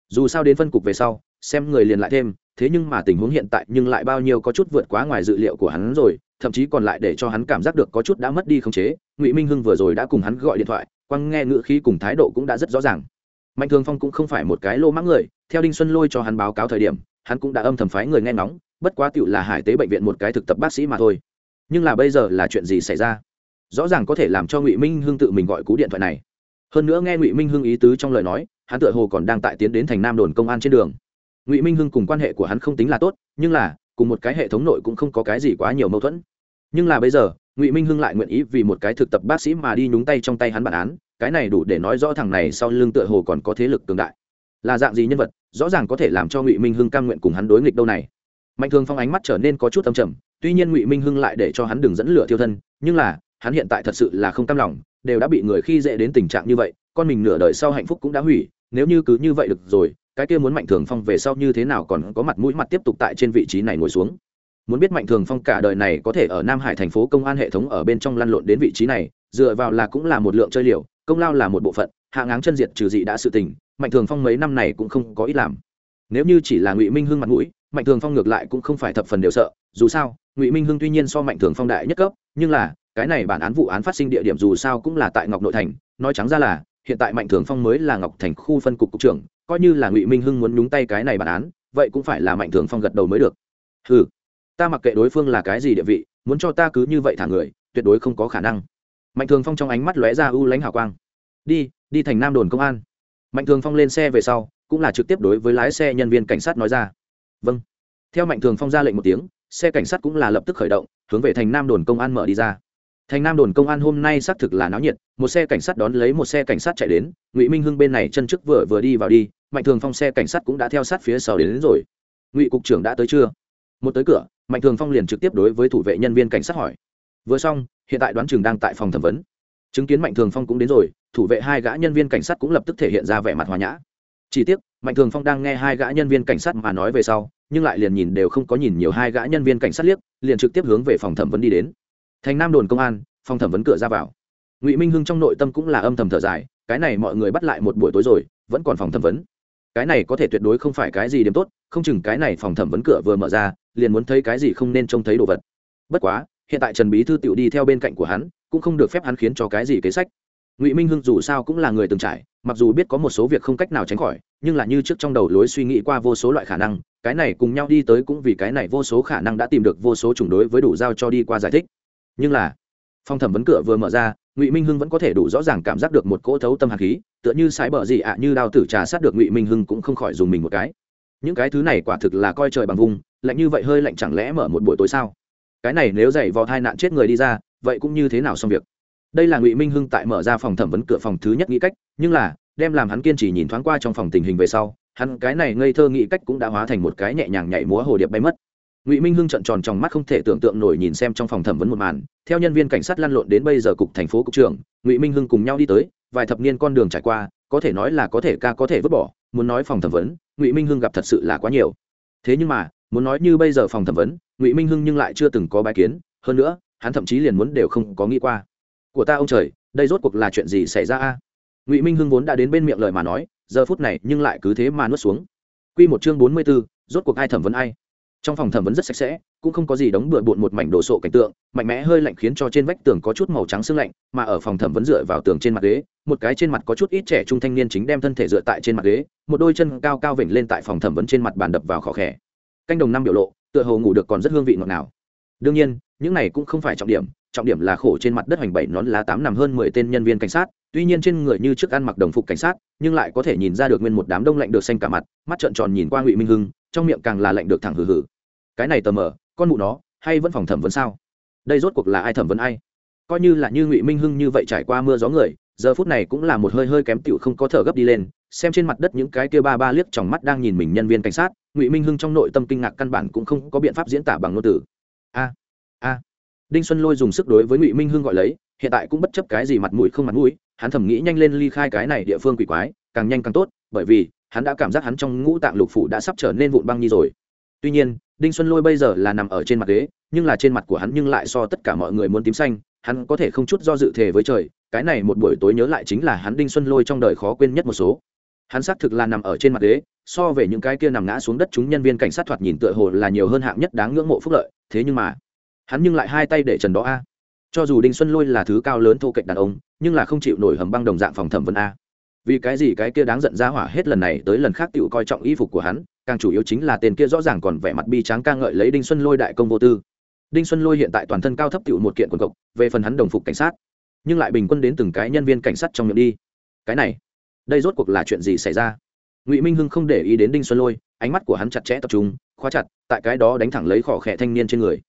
Dù sao đến phân cục về sau, xem người liền lại thêm thế nhưng mà tình huống hiện tại nhưng lại bao nhiêu có chút vượt quá ngoài dự liệu của hắn rồi, thậm chí còn lại để cho hắn cảm giác được có chút đã mất đi khống chế. Ngụy minh hưng vừa rồi đã cùng hắn gọi điện thoại, quăng nghe ngữ khí cùng thái độ cũng đã rất rõ ràng. Mạnh thường phong cũng không phải một cái lô mãng người, theo đinh xuân lôi cho hắn báo cáo thời điểm, hắn cũng đã âm thầm phái người nghe ngóng, bất quá tựu là hải tế bệnh viện một cái thực tập bác sĩ mà thôi. Nhưng là bây giờ là chuyện gì xảy ra? Rõ ràng có thể làm cho ngụy minh hưng tự mình gọi cú điện thoại này. Hơn nữa nghe ngụy minh hưng ý tứ trong lời nói, hắn tựa hồ còn đang tại tiến đến thành nam đồn công an trên đường ngụy minh hưng cùng quan hệ của hắn không tính là tốt nhưng là cùng một cái hệ thống nội cũng không có cái gì quá nhiều mâu thuẫn nhưng là bây giờ ngụy minh hưng lại nguyện ý vì một cái thực tập bác sĩ mà đi nhúng tay trong tay hắn bản án cái này đủ để nói rõ thằng này sau lưng tựa hồ còn có thế lực cường đại là dạng gì nhân vật rõ ràng có thể làm cho ngụy minh hưng cam nguyện cùng hắn đối nghịch đâu này mạnh thường phong ánh mắt trở nên có chút âm trầm tuy nhiên ngụy minh hưng lại để cho hắn đừng dẫn lửa thiêu thân nhưng là hắn hiện tại thật sự là không cam lòng đều đã bị người khi dễ đến tình trạng như vậy con mình nửa đời sau hạnh phúc cũng đã hủy nếu như cứ như vậy được rồi cái kia muốn mạnh thường phong về sau như thế nào còn có mặt mũi mặt tiếp tục tại trên vị trí này ngồi xuống. Muốn biết mạnh thường phong cả đời này có thể ở nam hải thành phố công an hệ thống ở bên trong lăn lộn đến vị trí này, dựa vào là cũng là một lượng chơi liều, công lao là một bộ phận, hạ ngáng chân diệt trừ dị đã sự tình, mạnh thường phong mấy năm này cũng không có ít làm. Nếu như chỉ là ngụy minh hưng mặt mũi, mạnh thường phong ngược lại cũng không phải thập phần đều sợ, dù sao, ngụy minh hưng tuy nhiên so mạnh thường phong đại nhất cấp, nhưng là, cái này bản án vụ án phát sinh địa điểm dù sao cũng là tại ngọc nội thành, nói trắng ra là, hiện tại mạnh thường phong mới là ngọc thành khu phân cục cục trưởng coi như là ngụy minh hưng muốn nhúng tay cái này bản án, vậy cũng phải là mạnh thường phong gật đầu mới được. Ừ ta mặc kệ đối phương là cái gì địa vị, muốn cho ta cứ như vậy thả người, tuyệt đối không có khả năng. Mạnh thường phong trong ánh mắt lóe ra ưu lãnh hào quang. Đi đi thành nam đồn công an. Mạnh thường phong lên xe về sau, cũng là trực tiếp đối với lái xe nhân viên cảnh sát nói ra. Vâng. Theo mạnh thường phong ra lệnh một tiếng, xe cảnh sát cũng là lập tức khởi động, hướng về thành nam đồn công an mở đi ra thành nam đồn công an hôm nay xác thực là náo nhiệt một xe cảnh sát đón lấy một xe cảnh sát chạy đến ngụy minh hưng bên này chân trước vừa vừa đi vào đi mạnh thường phong xe cảnh sát cũng đã theo sát phía sau đến, đến rồi. Ngụy cục trưởng đã tới chưa? Một tới cửa mạnh thường phong liền trực tiếp đối với thủ vệ nhân viên cảnh sát hỏi. Vừa xong hiện tại đoán chừng đang tại phòng thẩm vấn. Chứng kiến mạnh thường phong cũng đến rồi thủ vệ hai gã nhân viên cảnh sát cũng lập tức thể hiện ra vẻ mặt hòa nhã. Chỉ tiếc mạnh thường phong đang nghe hai gã nhân viên cảnh sát mà nói về sau nhưng lại liền nhìn đều không có nhìn nhiều hai gã nhân viên cảnh sát liếc liền trực tiếp hướng về phòng thẩm vấn đi đến thành nam đồn công an, phòng thẩm vấn cửa ra vào. Ngụy minh hưng trong nội tâm cũng là âm thầm thở dài, cái này mọi người bắt lại một buổi tối rồi, vẫn còn phòng thẩm vấn. Cái này có thể tuyệt đối không phải cái gì điểm tốt, không chừng cái này phòng thẩm vấn cửa vừa mở ra, liền muốn thấy cái gì không nên trông thấy đồ vật. Bất quá, hiện tại trần bí thư tiểu đi theo bên cạnh của hắn, cũng không được phép hắn khiến cho cái gì kế sách. Ngụy minh hưng dù sao cũng là người từng trải, mặc dù biết có một số việc không cách nào tránh khỏi, nhưng là như trước trong đầu lối suy nghĩ qua vô số loại khả năng, cái này cùng nhau đi tới cũng vì cái này vô số khả năng đã tìm được vô số chủng đối với đủ giao cho đi qua giải thích nhưng là phong thẩm vấn cửa vừa mở ra, ngụy minh hưng vẫn có thể đủ rõ ràng cảm giác được một cỗ thấu tâm hạt khí, tựa như sái bờ gì ạ, như đao tử trà sát được ngụy minh hưng cũng không khỏi dùng mình một cái. Những cái thứ này quả thực là coi trời bằng vùng, lạnh như vậy hơi lạnh chẳng lẽ mở một buổi tối sao? Cái này nếu dày vò hai nạn chết người đi ra, vậy cũng như thế nào xong việc? Đây là ngụy minh hưng tại mở ra phòng thẩm vấn cửa phòng thứ nhất nghĩ cách, nhưng là, đem làm hắn kiên trì nhìn thoáng qua trong phòng tình hình về sau, hắn cái này ngây thơ nghĩ cách cũng đã hóa thành một cái nhẹ nhàng nhảy múa hồ điệp bay mất ngụy minh hưng trận tròn trong mắt không thể tưởng tượng nổi nhìn xem trong phòng thẩm vấn một màn theo nhân viên cảnh sát lăn lộn đến bây giờ cục thành phố cục trưởng ngụy minh hưng cùng nhau đi tới vài thập niên con đường trải qua có thể nói là có thể ca có thể vứt bỏ muốn nói phòng thẩm vấn ngụy minh hưng gặp thật sự là quá nhiều thế nhưng mà muốn nói như bây giờ phòng thẩm vấn ngụy minh hưng nhưng lại chưa từng có bài kiến hơn nữa hắn thậm chí liền muốn đều không có nghĩ qua của ta ông trời đây rốt cuộc là chuyện gì xảy ra a ngụy minh hưng vốn đã đến bên miệng lời mà nói giờ phút này nhưng lại cứ thế mà nuốt xuống q một chương bốn mươi b ố rốt cuộc ai thẩm vấn ai trong phòng thẩm vấn rất sạch sẽ, cũng không có gì đóng bừa bộn một mảnh đồ sộ cảnh tượng, mạnh mẽ hơi lạnh khiến cho trên vách tường có chút màu trắng sương lạnh, mà ở phòng thẩm vấn dựa vào tường trên mặt ghế, một cái trên mặt có chút ít trẻ trung thanh niên chính đem thân thể dựa tại trên mặt ghế, một đôi chân cao cao vểnh lên tại phòng thẩm vấn trên mặt bàn đập vào khó khẽ canh đồng năm biểu lộ, tựa hồ ngủ được còn rất hương vị ngọt ngào. Đương nhiên, những này cũng không phải trọng điểm trọng điểm là khổ trên mặt đất hoành bảy nón lá tám nằm hơn mười tên nhân viên cảnh sát, tuy nhiên trên người như trước ăn mặc đồng phục cảnh sát, nhưng lại có thể nhìn ra được nguyên một đám đông lạnh được xanh cả mặt, mắt trợn tròn nhìn qua ngụy minh hưng, trong miệng càng là lạnh được thẳng hừ hừ cái này tờ mờ, con mụ nó, hay vẫn phòng thẩm vấn sao? Đây rốt cuộc là ai thẩm vấn ai? Coi như là như ngụy minh hưng như vậy trải qua mưa gió người, giờ phút này cũng là một hơi hơi kém tựu không có thở gấp đi lên, xem trên mặt đất những cái kia ba ba liếc trong mắt đang nhìn mình nhân viên cảnh sát, ngụy minh hưng trong nội tâm kinh ngạc căn bản cũng không có biện pháp diễn tả bằng ngôn từ. A a. Đinh xuân lôi dùng sức đối với ngụy minh hưng gọi lấy, hiện tại cũng bất chấp cái gì mặt mũi không mặt mũi, hắn thầm nghĩ nhanh lên ly khai cái này địa phương quỷ quái, càng nhanh càng tốt, bởi vì hắn đã cảm giác hắn trong ngũ tạng lục phủ đã sắp trở nên vụn băng nhi rồi tuy nhiên, đinh xuân lôi bây giờ là nằm ở trên mặt ghế, nhưng là trên mặt của hắn nhưng lại so tất cả mọi người muốn tím xanh, hắn có thể không chút do dự thề với trời, cái này một buổi tối nhớ lại chính là hắn đinh xuân lôi trong đời khó quên nhất một số. Hắn xác thực là nằm ở trên mặt ghế, so về những cái kia nằm ngã xuống đất chúng nhân viên cảnh sát thoạt nhìn tựa hồ là nhiều hơn hạng nhất đáng ngưỡng mộ phúc lợi, thế nhưng mà, hắn nhưng lại hai tay để trần đó a. Cho dù đinh xuân lôi là thứ cao lớn thô kệch đàn ông, nhưng là không chịu nổi hầm băng đồng dạng phòng thẩm vấn a vì cái gì cái kia đáng giận ra hỏa hết lần này tới lần khác tựu coi trọng y phục của hắn, càng chủ yếu chính là tên kia rõ ràng còn vẻ mặt bi tráng ca ngợi lấy đinh xuân lôi đại công vô tư. Đinh xuân lôi hiện tại toàn thân cao thấp tựu một kiện quần cộc, về phần hắn đồng phục cảnh sát, nhưng lại bình quân đến từng cái nhân viên cảnh sát trong miệng đi. Cái này, đây rốt cuộc là chuyện gì xảy ra? Ngụy minh hưng không để ý đến đinh xuân lôi, ánh mắt của hắn chặt chẽ tập trung, khóa chặt, tại cái đó đánh thẳng lấy khỏ khẽ thanh niên trên người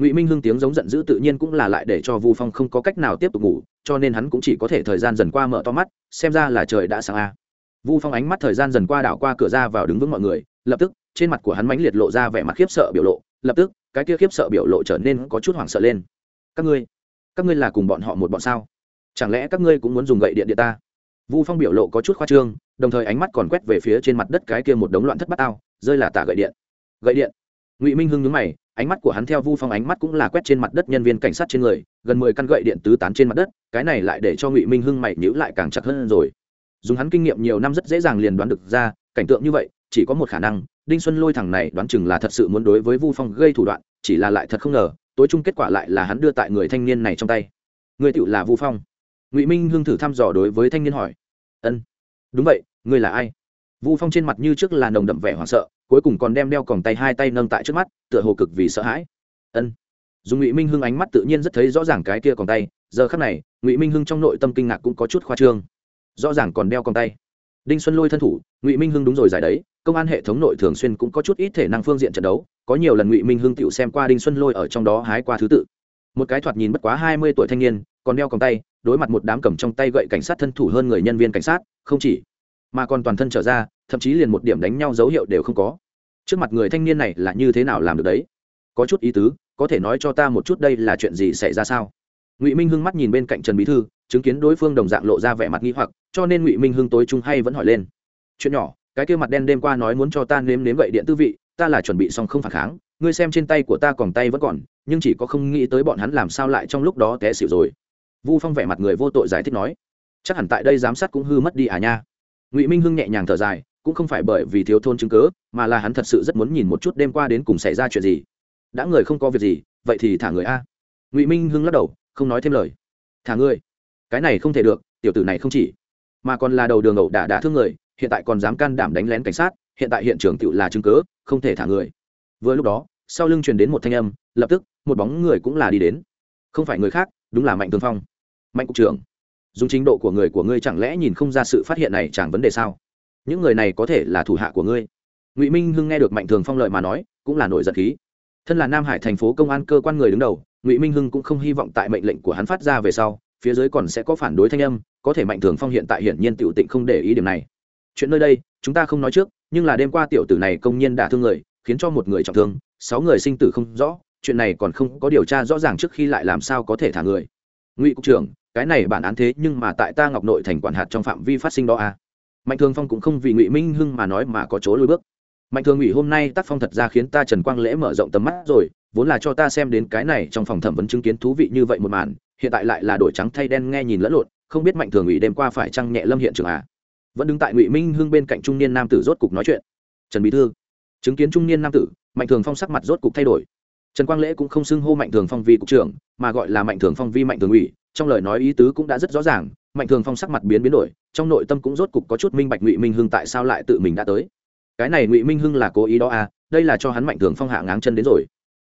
ngụy minh hưng tiếng giống giận dữ tự nhiên cũng là lại để cho vu phong không có cách nào tiếp tục ngủ cho nên hắn cũng chỉ có thể thời gian dần qua mở to mắt xem ra là trời đã sáng a vu phong ánh mắt thời gian dần qua đảo qua cửa ra vào đứng vững mọi người lập tức trên mặt của hắn mãnh liệt lộ ra vẻ mặt khiếp sợ biểu lộ lập tức cái kia khiếp sợ biểu lộ trở nên có chút hoảng sợ lên các ngươi các ngươi là cùng bọn họ một bọn sao chẳng lẽ các ngươi cũng muốn dùng gậy điện điện ta vu phong biểu lộ có chút khoa trương đồng thời ánh mắt còn quét về phía trên mặt đất cái kia một đống loạn thất bát ao rơi là tả gậy điện gậy điện ngụy minh hưng nhướng mày ánh mắt của hắn theo vu phong ánh mắt cũng là quét trên mặt đất nhân viên cảnh sát trên người, gần mười căn gậy điện tứ tán trên mặt đất, cái này lại để cho ngụy minh hưng mày nhữ lại càng chặt hơn rồi. Dùng hắn kinh nghiệm nhiều năm rất dễ dàng liền đoán được ra, cảnh tượng như vậy, chỉ có một khả năng, đinh xuân lôi thằng này đoán chừng là thật sự muốn đối với vu phong gây thủ đoạn, chỉ là lại thật không ngờ, tối chung kết quả lại là hắn đưa tại người thanh niên này trong tay. Người tựu là vu phong. Ngụy minh hưng thử thăm dò đối với thanh niên hỏi. Ân, đúng vậy, ngươi là ai? Vu phong trên mặt như trước là nồng đậm vẻ hoảng sợ cuối cùng còn đem đeo còng tay hai tay nâng tại trước mắt, tựa hồ cực vì sợ hãi. Ân. Dùng ngụy minh hưng ánh mắt tự nhiên rất thấy rõ ràng cái kia còng tay, giờ khắc này, ngụy minh hưng trong nội tâm kinh ngạc cũng có chút khoa trương. Rõ ràng còn đeo còng tay. Đinh xuân lôi thân thủ, ngụy minh hưng đúng rồi giải đấy, công an hệ thống nội thường xuyên cũng có chút ít thể năng phương diện trận đấu, có nhiều lần ngụy minh hưng tựu xem qua đinh xuân lôi ở trong đó hái qua thứ tự. Một cái thoạt nhìn bất quá hai mươi tuổi thanh niên, còn đeo còng tay, đối mặt một đám cầm trong tay gậy cảnh sát thân thủ hơn người nhân viên cảnh sát, không chỉ mà còn toàn thân trở ra, thậm chí liền một điểm đánh nhau dấu hiệu đều không có. Trước mặt người thanh niên này là như thế nào làm được đấy? Có chút ý tứ, có thể nói cho ta một chút đây là chuyện gì xảy ra sao? Ngụy minh hưng mắt nhìn bên cạnh trần bí thư, chứng kiến đối phương đồng dạng lộ ra vẻ mặt nghi hoặc, cho nên ngụy minh hưng tối trung hay vẫn hỏi lên. Chuyện nhỏ, cái kia mặt đen đêm qua nói muốn cho ta nếm nếm gậy điện tư vị, ta là chuẩn bị xong không phản kháng, ngươi xem trên tay của ta còn tay vẫn còn, nhưng chỉ có không nghĩ tới bọn hắn làm sao lại trong lúc đó té xỉu rồi. Vu phong vẻ mặt người vô tội giải thích nói. Chắc hẳn tại đây giám sát cũng hư mất đi à nha ngụy minh hưng nhẹ nhàng thở dài cũng không phải bởi vì thiếu thôn chứng cớ mà là hắn thật sự rất muốn nhìn một chút đêm qua đến cùng xảy ra chuyện gì đã người không có việc gì vậy thì thả người a ngụy minh hưng lắc đầu không nói thêm lời thả người cái này không thể được tiểu tử này không chỉ mà còn là đầu đường ẩu đả đả thương người hiện tại còn dám can đảm đánh lén cảnh sát hiện tại hiện trường tự là chứng cớ không thể thả người vừa lúc đó sau lưng truyền đến một thanh âm lập tức một bóng người cũng là đi đến không phải người khác đúng là mạnh tương phong mạnh cục trưởng dùng chính độ của người của ngươi chẳng lẽ nhìn không ra sự phát hiện này chẳng vấn đề sao? Những người này có thể là thủ hạ của ngươi. Ngụy minh hưng nghe được mạnh thường phong lợi mà nói, cũng là nổi giận khí. Thân là nam hải thành phố công an cơ quan người đứng đầu, ngụy minh hưng cũng không hy vọng tại mệnh lệnh của hắn phát ra về sau, phía dưới còn sẽ có phản đối thanh âm, có thể mạnh thường phong hiện tại hiển nhiên tiểu tịnh không để ý điểm này. Chuyện nơi đây, chúng ta không nói trước, nhưng là đêm qua tiểu tử này công nhiên đả thương người, khiến cho một người trọng thương, sáu người sinh tử không rõ, chuyện này còn không có điều tra rõ ràng trước khi lại làm sao có thể thả người. Ngụy cục trưởng cái này bản án thế nhưng mà tại ta ngọc nội thành quản hạt trong phạm vi phát sinh đó à. Mạnh thường phong cũng không vì ngụy minh hưng mà nói mà có chỗ lùi bước. Mạnh thường ủy hôm nay tác phong thật ra khiến ta trần quang lễ mở rộng tầm mắt rồi, vốn là cho ta xem đến cái này trong phòng thẩm vấn chứng kiến thú vị như vậy một màn, hiện tại lại là đổi trắng thay đen nghe nhìn lẫn lộn, không biết mạnh thường ủy đêm qua phải trăng nhẹ lâm hiện trường à. Vẫn đứng tại ngụy minh hưng bên cạnh trung niên nam tử rốt cục nói chuyện. Trần bí thư, chứng kiến trung niên nam tử, mạnh thường phong sắc mặt rốt cục thay đổi. Trần quang lễ cũng không xưng hô mạnh thường phong vi cục trưởng, mà gọi là mạnh thường phong vi mạnh thường ủy trong lời nói ý tứ cũng đã rất rõ ràng, mạnh thường phong sắc mặt biến biến đổi, trong nội tâm cũng rốt cục có chút minh bạch ngụy minh hưng tại sao lại tự mình đã tới. Cái này ngụy minh hưng là cố ý đó à đây là cho hắn mạnh thường phong hạ ngáng chân đến rồi.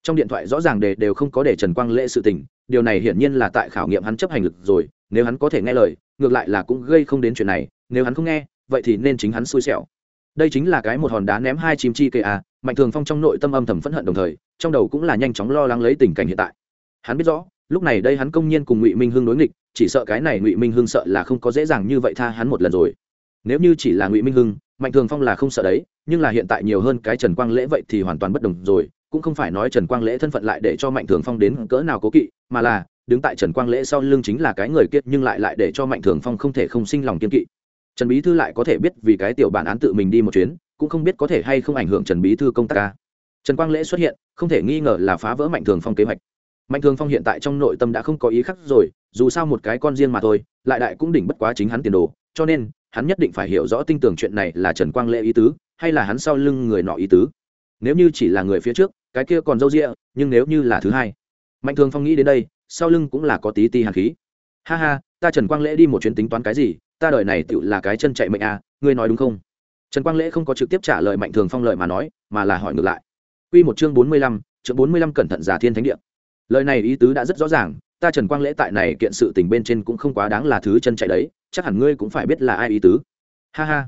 Trong điện thoại rõ ràng đề đều không có để trần quang lễ sự tình, điều này hiển nhiên là tại khảo nghiệm hắn chấp hành lực rồi, nếu hắn có thể nghe lời, ngược lại là cũng gây không đến chuyện này, nếu hắn không nghe, vậy thì nên chính hắn xui xẻo. Đây chính là cái một hòn đá ném hai chim chi kê à mạnh thường phong trong nội tâm âm thầm phẫn hận đồng thời, trong đầu cũng là nhanh chóng lo lắng lấy tình cảnh hiện tại. Hắn biết rõ lúc này đây hắn công nhiên cùng ngụy minh hưng đối nghịch, chỉ sợ cái này ngụy minh hưng sợ là không có dễ dàng như vậy tha hắn một lần rồi. Nếu như chỉ là ngụy minh hưng, mạnh thường phong là không sợ đấy, nhưng là hiện tại nhiều hơn cái trần quang lễ vậy thì hoàn toàn bất đồng rồi, cũng không phải nói trần quang lễ thân phận lại để cho mạnh thường phong đến cỡ nào cố kỵ, mà là đứng tại trần quang lễ sau lưng chính là cái người kiệt nhưng lại lại để cho mạnh thường phong không thể không sinh lòng kiên kỵ. Trần bí thư lại có thể biết vì cái tiểu bản án tự mình đi một chuyến, cũng không biết có thể hay không ảnh hưởng trần bí thư công tác ca. Trần quang lễ xuất hiện, không thể nghi ngờ là phá vỡ mạnh thường phong kế hoạch mạnh thường phong hiện tại trong nội tâm đã không có ý khác rồi dù sao một cái con riêng mà thôi lại đại cũng đỉnh bất quá chính hắn tiền đồ cho nên hắn nhất định phải hiểu rõ tinh tưởng chuyện này là trần quang lễ ý tứ hay là hắn sau lưng người nọ ý tứ. Nếu như chỉ là người phía trước cái kia còn dâu rịa nhưng nếu như là thứ hai. Mạnh thường phong nghĩ đến đây sau lưng cũng là có tí ti hàn khí. Ha ha ta trần quang lễ đi một chuyến tính toán cái gì ta đợi này tự là cái chân chạy mệnh à ngươi nói đúng không? Trần quang lễ không có trực tiếp trả lời mạnh thường phong lợi mà nói mà là hỏi ngược lại. Quy một chương bốn mươi lăm, chương bốn mươi lăm cẩn thận giả thiên thánh địa. Lời này ý tứ đã rất rõ ràng, ta Trần Quang Lễ tại này kiện sự tình bên trên cũng không quá đáng là thứ chân chạy đấy, chắc hẳn ngươi cũng phải biết là ai ý tứ. Ha ha.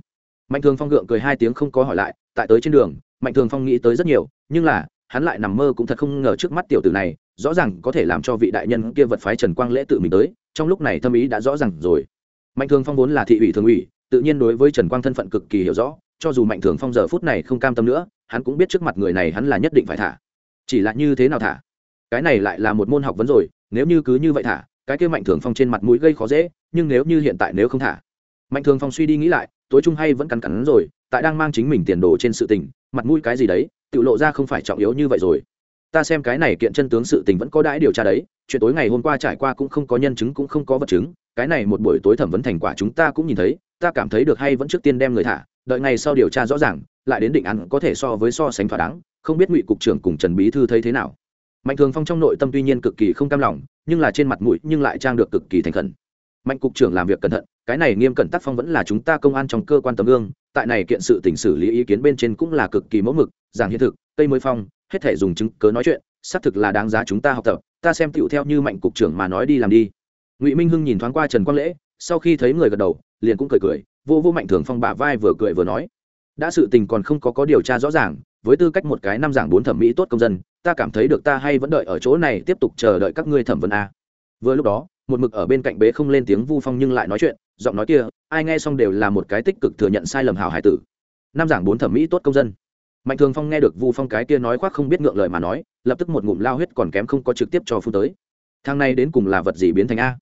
Mạnh Thường Phong gượng cười hai tiếng không có hỏi lại, tại tới trên đường, Mạnh Thường Phong nghĩ tới rất nhiều, nhưng là, hắn lại nằm mơ cũng thật không ngờ trước mắt tiểu tử này, rõ ràng có thể làm cho vị đại nhân kia vật phái Trần Quang Lễ tự mình tới, trong lúc này thâm ý đã rõ ràng rồi. Mạnh Thường Phong vốn là thị ủy thường ủy, tự nhiên đối với Trần Quang thân phận cực kỳ hiểu rõ, cho dù Mạnh Thường Phong giờ phút này không cam tâm nữa, hắn cũng biết trước mặt người này hắn là nhất định phải thả chỉ là như thế nào thả cái này lại là một môn học vấn rồi, nếu như cứ như vậy thả, cái kia mạnh thường phong trên mặt mũi gây khó dễ, nhưng nếu như hiện tại nếu không thả. Mạnh thường phong suy đi nghĩ lại, tối trung hay vẫn cắn cắn rồi, tại đang mang chính mình tiền đồ trên sự tình, mặt mũi cái gì đấy, tự lộ ra không phải trọng yếu như vậy rồi. Ta xem cái này kiện chân tướng sự tình vẫn có đãi điều tra đấy, chuyện tối ngày hôm qua trải qua cũng không có nhân chứng cũng không có vật chứng, cái này một buổi tối thẩm vấn thành quả chúng ta cũng nhìn thấy, ta cảm thấy được hay vẫn trước tiên đem người thả, đợi ngày sau điều tra rõ ràng, lại đến định án có thể so với so sánh thỏa đáng, không biết ngụy cục trưởng cùng trần bí thư thấy thế nào mạnh thường phong trong nội tâm tuy nhiên cực kỳ không cam lòng, nhưng là trên mặt mũi nhưng lại trang được cực kỳ thành khẩn. Mạnh cục trưởng làm việc cẩn thận, cái này nghiêm cẩn tác phong vẫn là chúng ta công an trong cơ quan tấm gương, tại này kiện sự tỉnh xử lý ý kiến bên trên cũng là cực kỳ mẫu mực, giảng hiện thực, cây mới phong, hết thể dùng chứng cớ nói chuyện, xác thực là đáng giá chúng ta học tập, ta xem tựu theo như mạnh cục trưởng mà nói đi làm đi. Ngụy minh hưng nhìn thoáng qua trần quang lễ, sau khi thấy người gật đầu, liền cũng cười cười, vô vô mạnh thường phong bả vai vừa cười vừa nói, đã sự tình còn không có có điều tra rõ ràng, với tư cách một cái năm giảng bốn thẩm mỹ tốt công dân ta cảm thấy được ta hay vẫn đợi ở chỗ này tiếp tục chờ đợi các ngươi thẩm vấn a. Vừa lúc đó, một mực ở bên cạnh bế không lên tiếng vu phong nhưng lại nói chuyện, giọng nói kia, ai nghe xong đều là một cái tích cực thừa nhận sai lầm hào hải tử. Nam giảng bốn thẩm mỹ tốt công dân. Mạnh thường phong nghe được vu phong cái kia nói khoác không biết ngượng lời mà nói, lập tức một ngụm lao huyết còn kém không có trực tiếp cho phu tới. Thang này đến cùng là vật gì biến thành a?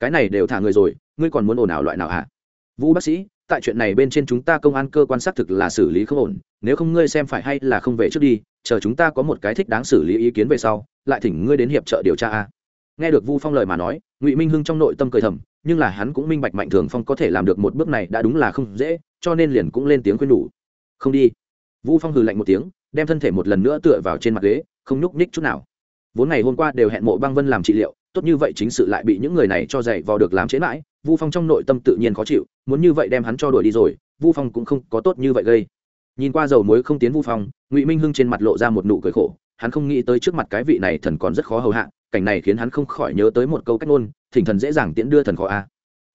Cái này đều thả người rồi, ngươi còn muốn ồn ào loại nào hả? Vũ bác sĩ, tại chuyện này bên trên chúng ta công an cơ quan xác thực là xử lý không ổn, nếu không ngươi xem phải hay là không về trước đi chờ chúng ta có một cái thích đáng xử lý ý kiến về sau, lại thỉnh ngươi đến hiệp trợ điều tra a. Nghe được vu phong lời mà nói, ngụy minh hưng trong nội tâm cười thầm, nhưng là hắn cũng minh bạch mạnh thường phong có thể làm được một bước này đã đúng là không dễ, cho nên liền cũng lên tiếng khuyên nhủ. Không đi. Vu phong hừ lạnh một tiếng, đem thân thể một lần nữa tựa vào trên mặt ghế, không nhúc nhích chút nào. Vốn ngày hôm qua đều hẹn mộ băng vân làm trị liệu, tốt như vậy chính sự lại bị những người này cho dạy vào được làm chế mãi, vu phong trong nội tâm tự nhiên khó chịu, muốn như vậy đem hắn cho đuổi đi rồi, vu phong cũng không có tốt như vậy gây nhìn qua dầu muối không tiến vu phong, ngụy minh hưng trên mặt lộ ra một nụ cười khổ, hắn không nghĩ tới trước mặt cái vị này thần còn rất khó hầu hạ, cảnh này khiến hắn không khỏi nhớ tới một câu cách ngôn, thỉnh thần dễ dàng tiễn đưa thần khó a.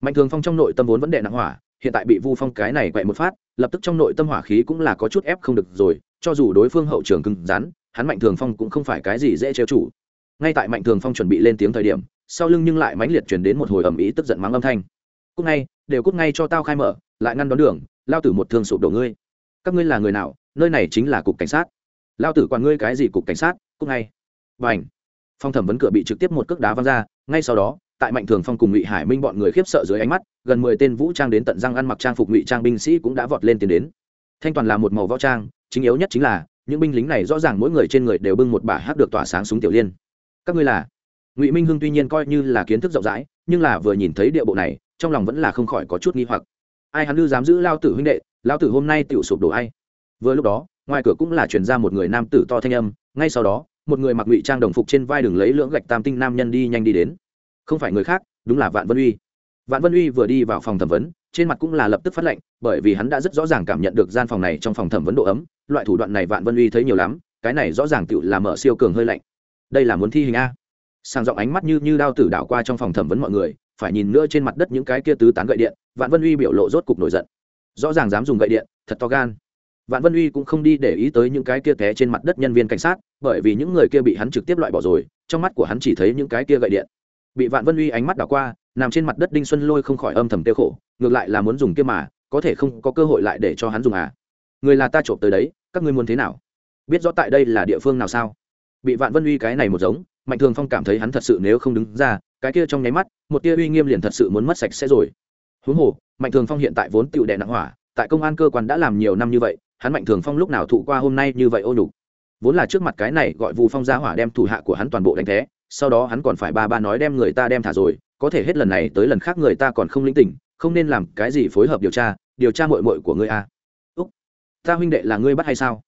Mạnh thường phong trong nội tâm vốn vẫn đệ nặng hỏa, hiện tại bị vu phong cái này quậy một phát, lập tức trong nội tâm hỏa khí cũng là có chút ép không được rồi, cho dù đối phương hậu trường cứng rắn, hắn mạnh thường phong cũng không phải cái gì dễ trêu chủ. Ngay tại mạnh thường phong chuẩn bị lên tiếng thời điểm, sau lưng nhưng lại mãnh liệt chuyển đến một hồi ầm ĩ tức giận mắng âm thanh. Cúc ngay, đều cúc ngay cho tao khai mở, lại ngăn đón đường, lao tử một thương sụp đổ ngươi các ngươi là người nào, nơi này chính là cục cảnh sát. Lao tử quản ngươi cái gì cục cảnh sát cúc ngay. Và ảnh phong thẩm vấn cửa bị trực tiếp một cước đá văng ra, ngay sau đó, tại mạnh thường phong cùng ngụy hải minh bọn người khiếp sợ dưới ánh mắt, gần mười tên vũ trang đến tận răng ăn mặc trang phục ngụy trang binh sĩ cũng đã vọt lên tiến đến. Thanh toàn là một màu võ trang, chính yếu nhất chính là, những binh lính này rõ ràng mỗi người trên người đều bưng một bả hát được tỏa sáng súng tiểu liên. Các ngươi là? Ngụy minh hưng tuy nhiên coi như là kiến thức rộng rãi, nhưng là vừa nhìn thấy địa bộ này, trong lòng vẫn là không khỏi có chút nghi hoặc. Ai hắn lư dám giữ lao tử huynh đệ Lão tử hôm nay tựu sụp đổ ai? Vừa lúc đó, ngoài cửa cũng là chuyển ra một người nam tử to thanh âm, ngay sau đó, một người mặc ngụy trang đồng phục trên vai đường lấy lưỡng gạch tam tinh nam nhân đi nhanh đi đến. Không phải người khác, đúng là vạn vân uy. Vạn vân uy vừa đi vào phòng thẩm vấn, trên mặt cũng là lập tức phát lệnh, bởi vì hắn đã rất rõ ràng cảm nhận được gian phòng này trong phòng thẩm vấn độ ấm, loại thủ đoạn này vạn vân uy thấy nhiều lắm, cái này rõ ràng tự là mở siêu cường hơi lạnh. Đây là muốn thi hình a. Sang giọng ánh mắt như như đao tử đảo qua trong phòng thẩm vấn mọi người, phải nhìn nữa trên mặt đất những cái kia tứ tán gậy điện, vạn vân uy biểu lộ rốt cục nổi giận rõ ràng dám dùng gậy điện, thật to gan. Vạn vân uy cũng không đi để ý tới những cái kia té trên mặt đất nhân viên cảnh sát, bởi vì những người kia bị hắn trực tiếp loại bỏ rồi, trong mắt của hắn chỉ thấy những cái kia gậy điện. Bị vạn vân uy ánh mắt đảo qua, nằm trên mặt đất đinh xuân lôi không khỏi âm thầm tiêu khổ, ngược lại là muốn dùng kia mà, có thể không có cơ hội lại để cho hắn dùng à. Người là ta trộm tới đấy, các ngươi muốn thế nào? Biết rõ tại đây là địa phương nào sao? Bị vạn vân uy cái này một giống, mạnh thường phong cảm thấy hắn thật sự nếu không đứng ra, cái kia trong nháy mắt, một tia uy nghiêm liền thật sự muốn mất sạch sẽ rồi huống hồ, mạnh thường phong hiện tại vốn tựu đệ nặng hỏa, tại công an cơ quan đã làm nhiều năm như vậy, hắn mạnh thường phong lúc nào thụ qua hôm nay như vậy ô nhục? Vốn là trước mặt cái này gọi vu phong ra hỏa đem thủ hạ của hắn toàn bộ đánh thế sau đó hắn còn phải ba ba nói đem người ta đem thả rồi, có thể hết lần này tới lần khác người ta còn không linh tỉnh, không nên làm cái gì phối hợp điều tra điều tra mội mội của ngươi a. À. úc, ta huynh đệ là ngươi bắt hay sao?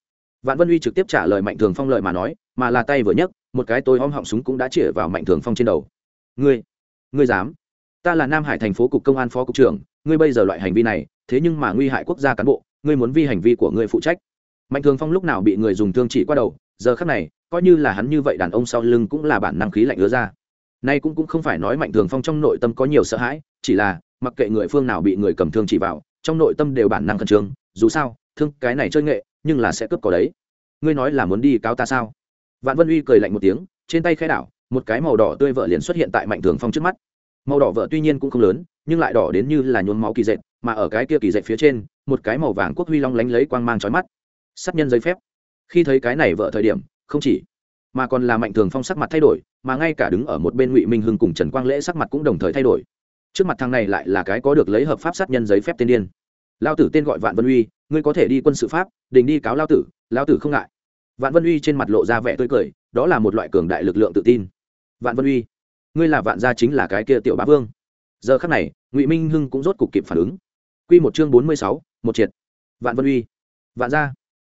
Vạn vân uy trực tiếp trả lời mạnh thường phong lợi mà nói, mà là tay vừa nhấc, một cái tôi om họng súng cũng đã chĩa vào mạnh thường phong trên đầu. Ngươi ngươi dám? Ta là nam hải thành phố cục công an phó cục trưởng, ngươi bây giờ loại hành vi này, thế nhưng mà nguy hại quốc gia cán bộ, ngươi muốn vi hành vi của ngươi phụ trách. Mạnh thường phong lúc nào bị người dùng thương chỉ qua đầu, giờ khác này, coi như là hắn như vậy đàn ông sau lưng cũng là bản năng khí lạnh ứa ra. Nay cũng cũng không phải nói mạnh thường phong trong nội tâm có nhiều sợ hãi, chỉ là, mặc kệ người phương nào bị người cầm thương chỉ vào, trong nội tâm đều bản năng khẩn trương, dù sao, thương cái này chơi nghệ, nhưng là sẽ cướp có đấy. Ngươi nói là muốn đi cáo ta sao? Vạn vân uy cười lạnh một tiếng, trên tay khai đảo, một cái màu đỏ tươi vợ liền xuất hiện tại mạnh thường phong trước mắt màu đỏ vợ tuy nhiên cũng không lớn, nhưng lại đỏ đến như là nhuốm máu kỳ dệt, mà ở cái kia kỳ dệt phía trên, một cái màu vàng quốc huy long lánh lấy quang mang trói mắt. Sát nhân giấy phép. Khi thấy cái này vợ thời điểm, không chỉ, mà còn là mạnh thường phong sắc mặt thay đổi, mà ngay cả đứng ở một bên ngụy minh hưng cùng trần quang lễ sắc mặt cũng đồng thời thay đổi. Trước mặt thằng này lại là cái có được lấy hợp pháp sát nhân giấy phép tên điên. Lao tử tên gọi vạn vân uy, ngươi có thể đi quân sự pháp, đình đi cáo lao tử lao tử không ngại. Vạn vân uy trên mặt lộ ra vẻ tươi cười, đó là một loại cường đại lực lượng tự tin. Vạn vân uy ngươi là vạn gia chính là cái kia tiểu bá vương. Giờ khắc này, ngụy minh hưng cũng rốt cục kịp phản ứng. Q một chương bốn mươi sáu, một triệt. Vạn vân uy. Vạn gia.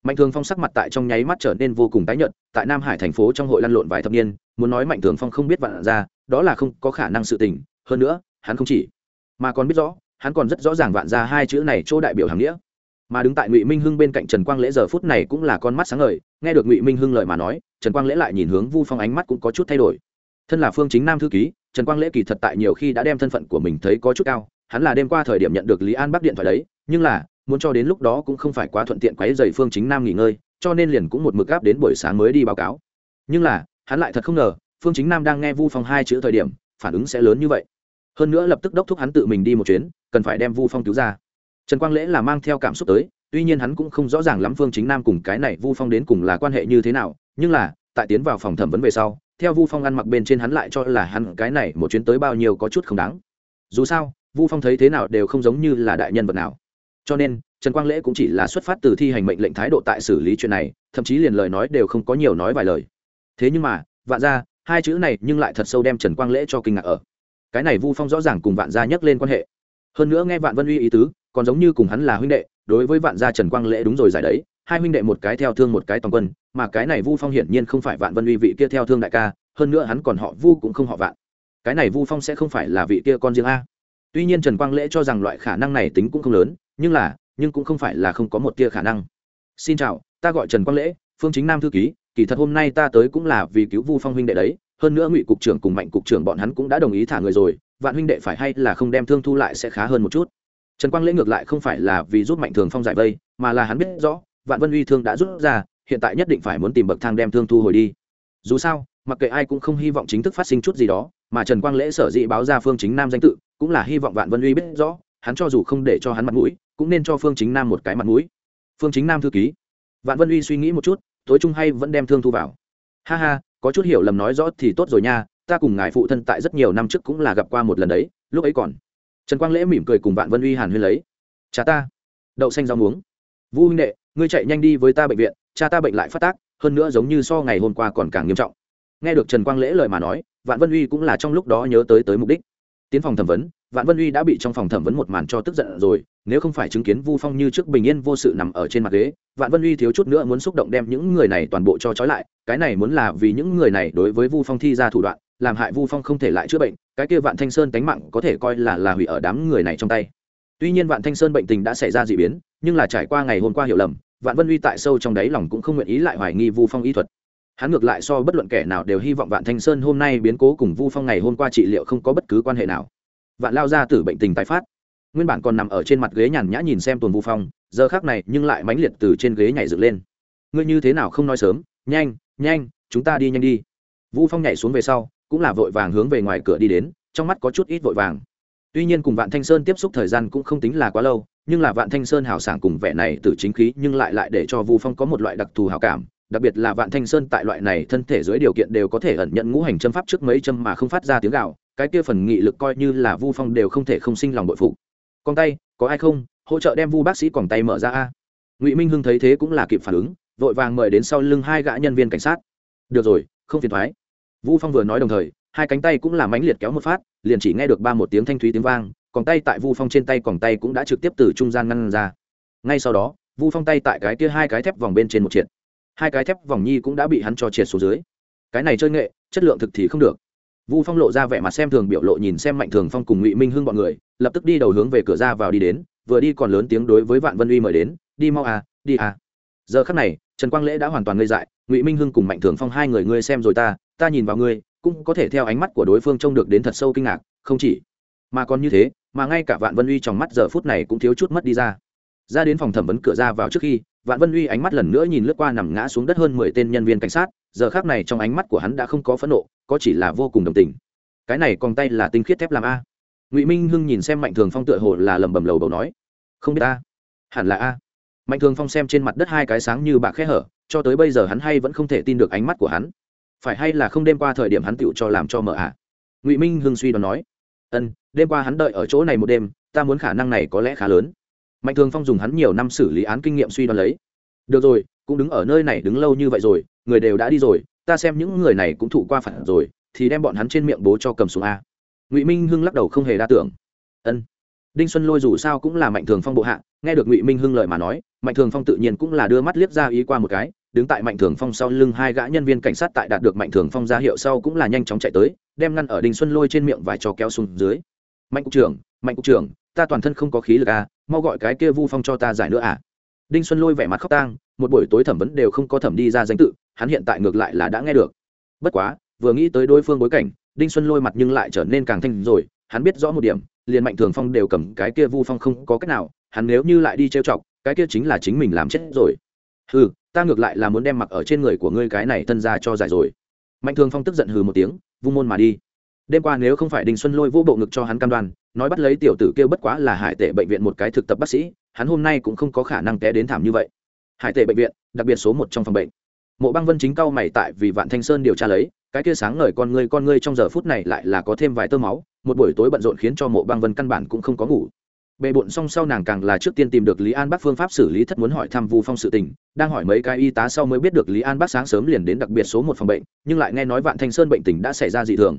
Mạnh thường phong sắc mặt tại trong nháy mắt trở nên vô cùng tái nhợt, tại nam hải thành phố trong hội lăn lộn vài thập niên, muốn nói mạnh thường phong không biết vạn gia, đó là không có khả năng sự tình, hơn nữa, hắn không chỉ, mà còn biết rõ, hắn còn rất rõ ràng vạn gia hai chữ này chỗ đại biểu hàng nghĩa. Mà đứng tại ngụy minh hưng bên cạnh trần quang lễ giờ phút này cũng là con mắt sáng ngời, nghe được ngụy minh hưng lời mà nói, trần quang lễ lại nhìn hướng vu phong ánh mắt cũng có chút thay đổi thân là phương chính nam thư ký, trần quang lễ kỳ thật tại nhiều khi đã đem thân phận của mình thấy có chút cao, hắn là đêm qua thời điểm nhận được lý an bắc điện thoại đấy, nhưng là, muốn cho đến lúc đó cũng không phải quá thuận tiện quấy dày phương chính nam nghỉ ngơi, cho nên liền cũng một mực áp đến buổi sáng mới đi báo cáo. Nhưng là, hắn lại thật không ngờ, phương chính nam đang nghe vu phong hai chữ thời điểm, phản ứng sẽ lớn như vậy. Hơn nữa lập tức đốc thúc hắn tự mình đi một chuyến, cần phải đem vu phong cứu ra. Trần quang lễ là mang theo cảm xúc tới, tuy nhiên hắn cũng không rõ ràng lắm phương chính nam cùng cái này vu phong đến cùng là quan hệ như thế nào, nhưng là, tại tiến vào phòng thẩm vấn về sau theo vu phong ăn mặc bên trên hắn lại cho là hắn cái này một chuyến tới bao nhiêu có chút không đáng. Dù sao, vu phong thấy thế nào đều không giống như là đại nhân vật nào. Cho nên, trần quang lễ cũng chỉ là xuất phát từ thi hành mệnh lệnh thái độ tại xử lý chuyện này, thậm chí liền lời nói đều không có nhiều nói vài lời. Thế nhưng mà, vạn ra hai chữ này nhưng lại thật sâu đem trần quang lễ cho kinh ngạc ở. Cái này vu phong rõ ràng cùng vạn gia nhắc lên quan hệ. Hơn nữa nghe vạn vân uy ý tứ, còn giống như cùng hắn là huynh đệ, đối với vạn gia trần quang lễ đúng rồi giải đấy, hai huynh đệ một cái theo thương một cái toàn quân mà cái này vu phong hiển nhiên không phải vạn vân uy vị kia theo thương đại ca, hơn nữa hắn còn họ vu cũng không họ vạn. Cái này vu phong sẽ không phải là vị kia con riêng a. Tuy nhiên trần quang lễ cho rằng loại khả năng này tính cũng không lớn, nhưng là, nhưng cũng không phải là không có một tia khả năng. Xin chào, ta gọi trần quang lễ, phương chính nam thư ký, kỳ thật hôm nay ta tới cũng là vì cứu vu phong huynh đệ đấy, hơn nữa ngụy cục trưởng cùng mạnh cục trưởng bọn hắn cũng đã đồng ý thả người rồi, vạn huynh đệ phải hay là không đem thương thu lại sẽ khá hơn một chút. Trần quang lễ ngược lại không phải là vì giúp mạnh thường phong giải vây, mà là hắn biết rõ, vạn vân uy thương đã rút ra hiện tại nhất định phải muốn tìm bậc thang đem thương thu hồi đi. Dù sao, mặc kệ ai cũng không hy vọng chính thức phát sinh chút gì đó, mà trần quang lễ sở dĩ báo ra phương chính nam danh tự, cũng là hy vọng vạn vân uy biết rõ, hắn cho dù không để cho hắn mặt mũi, cũng nên cho phương chính nam một cái mặt mũi. Phương chính nam thư ký. Vạn vân uy suy nghĩ một chút, tối trung hay vẫn đem thương thu vào. Ha ha, có chút hiểu lầm nói rõ thì tốt rồi nha, ta cùng ngài phụ thân tại rất nhiều năm trước cũng là gặp qua một lần đấy, lúc ấy còn. Trần quang lễ mỉm cười cùng vạn vân uy hàn huyên lấy. Cha ta, đậu xanh rau muống. Vũ huynh đệ, ngươi chạy nhanh đi với ta bệnh viện cha ta bệnh lại phát tác, hơn nữa giống như so ngày hôm qua còn càng nghiêm trọng. Nghe được trần quang lễ lời mà nói, vạn vân uy cũng là trong lúc đó nhớ tới tới mục đích. Tiến phòng thẩm vấn, vạn vân uy đã bị trong phòng thẩm vấn một màn cho tức giận rồi, nếu không phải chứng kiến vu phong như trước bình yên vô sự nằm ở trên mặt ghế, vạn vân uy thiếu chút nữa muốn xúc động đem những người này toàn bộ cho trói lại, cái này muốn là vì những người này đối với vu phong thi ra thủ đoạn, làm hại vu phong không thể lại chữa bệnh, cái kia vạn thanh sơn tánh mạng có thể coi là là hủy ở đám người này trong tay. Tuy nhiên vạn thanh sơn bệnh tình đã xảy ra d ị biến, nhưng là trải qua ngày hôm qua hiểu lầm vạn vân uy tại sâu trong đáy lòng cũng không nguyện ý lại hoài nghi vu phong y thuật. Hắn ngược lại so bất luận kẻ nào đều hy vọng vạn thanh sơn hôm nay biến cố cùng vu phong ngày hôm qua trị liệu không có bất cứ quan hệ nào. Vạn lao ra tử bệnh tình tái phát. Nguyên bản còn nằm ở trên mặt ghế nhàn nhã nhìn xem tuần vu phong, giờ khác này nhưng lại mãnh liệt từ trên ghế nhảy dựng lên. Ngươi như thế nào không nói sớm? Nhanh nhanh, chúng ta đi nhanh đi. Vu phong nhảy xuống về sau, cũng là vội vàng hướng về ngoài cửa đi đến, trong mắt có chút ít vội vàng. Tuy nhiên cùng vạn thanh sơn tiếp xúc thời gian cũng không tính là quá lâu nhưng là vạn thanh sơn hào sảng cùng vẻ này từ chính khí nhưng lại lại để cho vu phong có một loại đặc thù hào cảm, đặc biệt là vạn thanh sơn tại loại này thân thể dưới điều kiện đều có thể ẩn nhận ngũ hành châm pháp trước mấy châm mà không phát ra tiếng gạo, cái kia phần nghị lực coi như là vu phong đều không thể không sinh lòng bội phụ con tay, có ai không? Hỗ trợ đem vu bác sĩ còn tay mở ra a. Ngụy minh hưng thấy thế cũng là kịp phản ứng, vội vàng mời đến sau lưng hai gã nhân viên cảnh sát. Được rồi, không phiền thoái. Vu phong vừa nói đồng thời, hai cánh tay cũng là mãnh liệt kéo một phát, liền chỉ nghe được ba một tiếng thanh thúy tiếng vang còn tay tại vu phong trên tay còn tay cũng đã trực tiếp từ trung gian ngăn ra. Ngay sau đó, vu phong tay tại cái kia hai cái thép vòng bên trên một triệt. Hai cái thép vòng nhi cũng đã bị hắn cho triệt xuống dưới. Cái này chơi nghệ, chất lượng thực thì không được. Vu phong lộ ra vẻ mặt xem thường biểu lộ nhìn xem mạnh thường phong cùng ngụy minh hưng bọn người, lập tức đi đầu hướng về cửa ra vào đi đến, vừa đi còn lớn tiếng đối với vạn vân uy mời đến, đi mau à đi à. Giờ khắc này, trần quang lễ đã hoàn toàn ngây dại, ngụy minh hưng cùng mạnh thường phong hai người ngươi xem rồi ta ta nhìn vào ngươi, cũng có thể theo ánh mắt của đối phương trông được đến thật sâu kinh ngạc, không chỉ mà còn như thế, mà ngay cả vạn vân uy trong mắt giờ phút này cũng thiếu chút mất đi ra. Ra đến phòng thẩm vấn cửa ra vào trước khi, vạn vân uy ánh mắt lần nữa nhìn lướt qua nằm ngã xuống đất hơn mười tên nhân viên cảnh sát, giờ khác này trong ánh mắt của hắn đã không có phẫn nộ, có chỉ là vô cùng đồng tình. Cái này còn tay là tinh khiết thép làm a. Ngụy minh hưng nhìn xem mạnh thường phong tựa hồ là lầm bầm lầu bầu nói, không biết a hẳn là a. Mạnh thường phong xem trên mặt đất hai cái sáng như bạc khe hở, cho tới bây giờ hắn hay vẫn không thể tin được ánh mắt của hắn. Phải hay là không đêm qua thời điểm hắn tựu cho làm cho mở ạ? Ngụy minh hưng suy đoán nói, ân đêm qua hắn đợi ở chỗ này một đêm, ta muốn khả năng này có lẽ khá lớn. Mạnh thường phong dùng hắn nhiều năm xử lý án kinh nghiệm suy đoán lấy. Được rồi, cũng đứng ở nơi này đứng lâu như vậy rồi, người đều đã đi rồi, ta xem những người này cũng thụ qua phản rồi, thì đem bọn hắn trên miệng bố cho cầm xuống a. Ngụy minh hưng lắc đầu không hề đa tưởng. Ân. Đinh xuân lôi dù sao cũng là mạnh thường phong bộ hạ, nghe được ngụy minh hưng lời mà nói, mạnh thường phong tự nhiên cũng là đưa mắt liếc ra ý qua một cái, đứng tại mạnh thường phong sau lưng hai gã nhân viên cảnh sát tại đạt được mạnh thường phong ra hiệu sau cũng là nhanh chóng chạy tới, đem ngăn ở đinh xuân lôi trên miệng vài trò kéo xuống dưới mạnh cục trưởng mạnh cục trưởng ta toàn thân không có khí lực à mau gọi cái kia vu phong cho ta giải nữa à. Đinh xuân lôi vẻ mặt khóc tang một buổi tối thẩm vấn đều không có thẩm đi ra danh tự hắn hiện tại ngược lại là đã nghe được. Bất quá vừa nghĩ tới đối phương bối cảnh đinh xuân lôi mặt nhưng lại trở nên càng thanh rồi hắn biết rõ một điểm liền mạnh thường phong đều cầm cái kia vu phong không có cách nào hắn nếu như lại đi trêu chọc cái kia chính là chính mình làm chết rồi. Hừ, ta ngược lại là muốn đem mặc ở trên người của ngươi cái này thân ra cho giải rồi. Mạnh thường phong tức giận hừ một tiếng vung môn mà đi đêm qua nếu không phải đinh xuân lôi vô bộ ngực cho hắn cam đoan, nói bắt lấy tiểu tử kêu bất quá là hải tệ bệnh viện một cái thực tập bác sĩ, hắn hôm nay cũng không có khả năng té đến thảm như vậy. Hải tệ bệnh viện, đặc biệt số một trong phòng bệnh. Mộ băng vân chính cao mày tại vì vạn thanh sơn điều tra lấy, cái kia sáng ngời con ngươi con ngươi trong giờ phút này lại là có thêm vài tơ máu, một buổi tối bận rộn khiến cho mộ băng vân căn bản cũng không có ngủ. Bề bộn xong sau nàng càng là trước tiên tìm được lý an bắc phương pháp xử lý thất muốn hỏi thăm vu phong sự tình, đang hỏi mấy cái y tá sau mới biết được lý an bắc sáng sớm liền đến đặc biệt số một phòng bệnh, nhưng lại nghe nói vạn thanh sơn bệnh tình đã xảy ra dị thường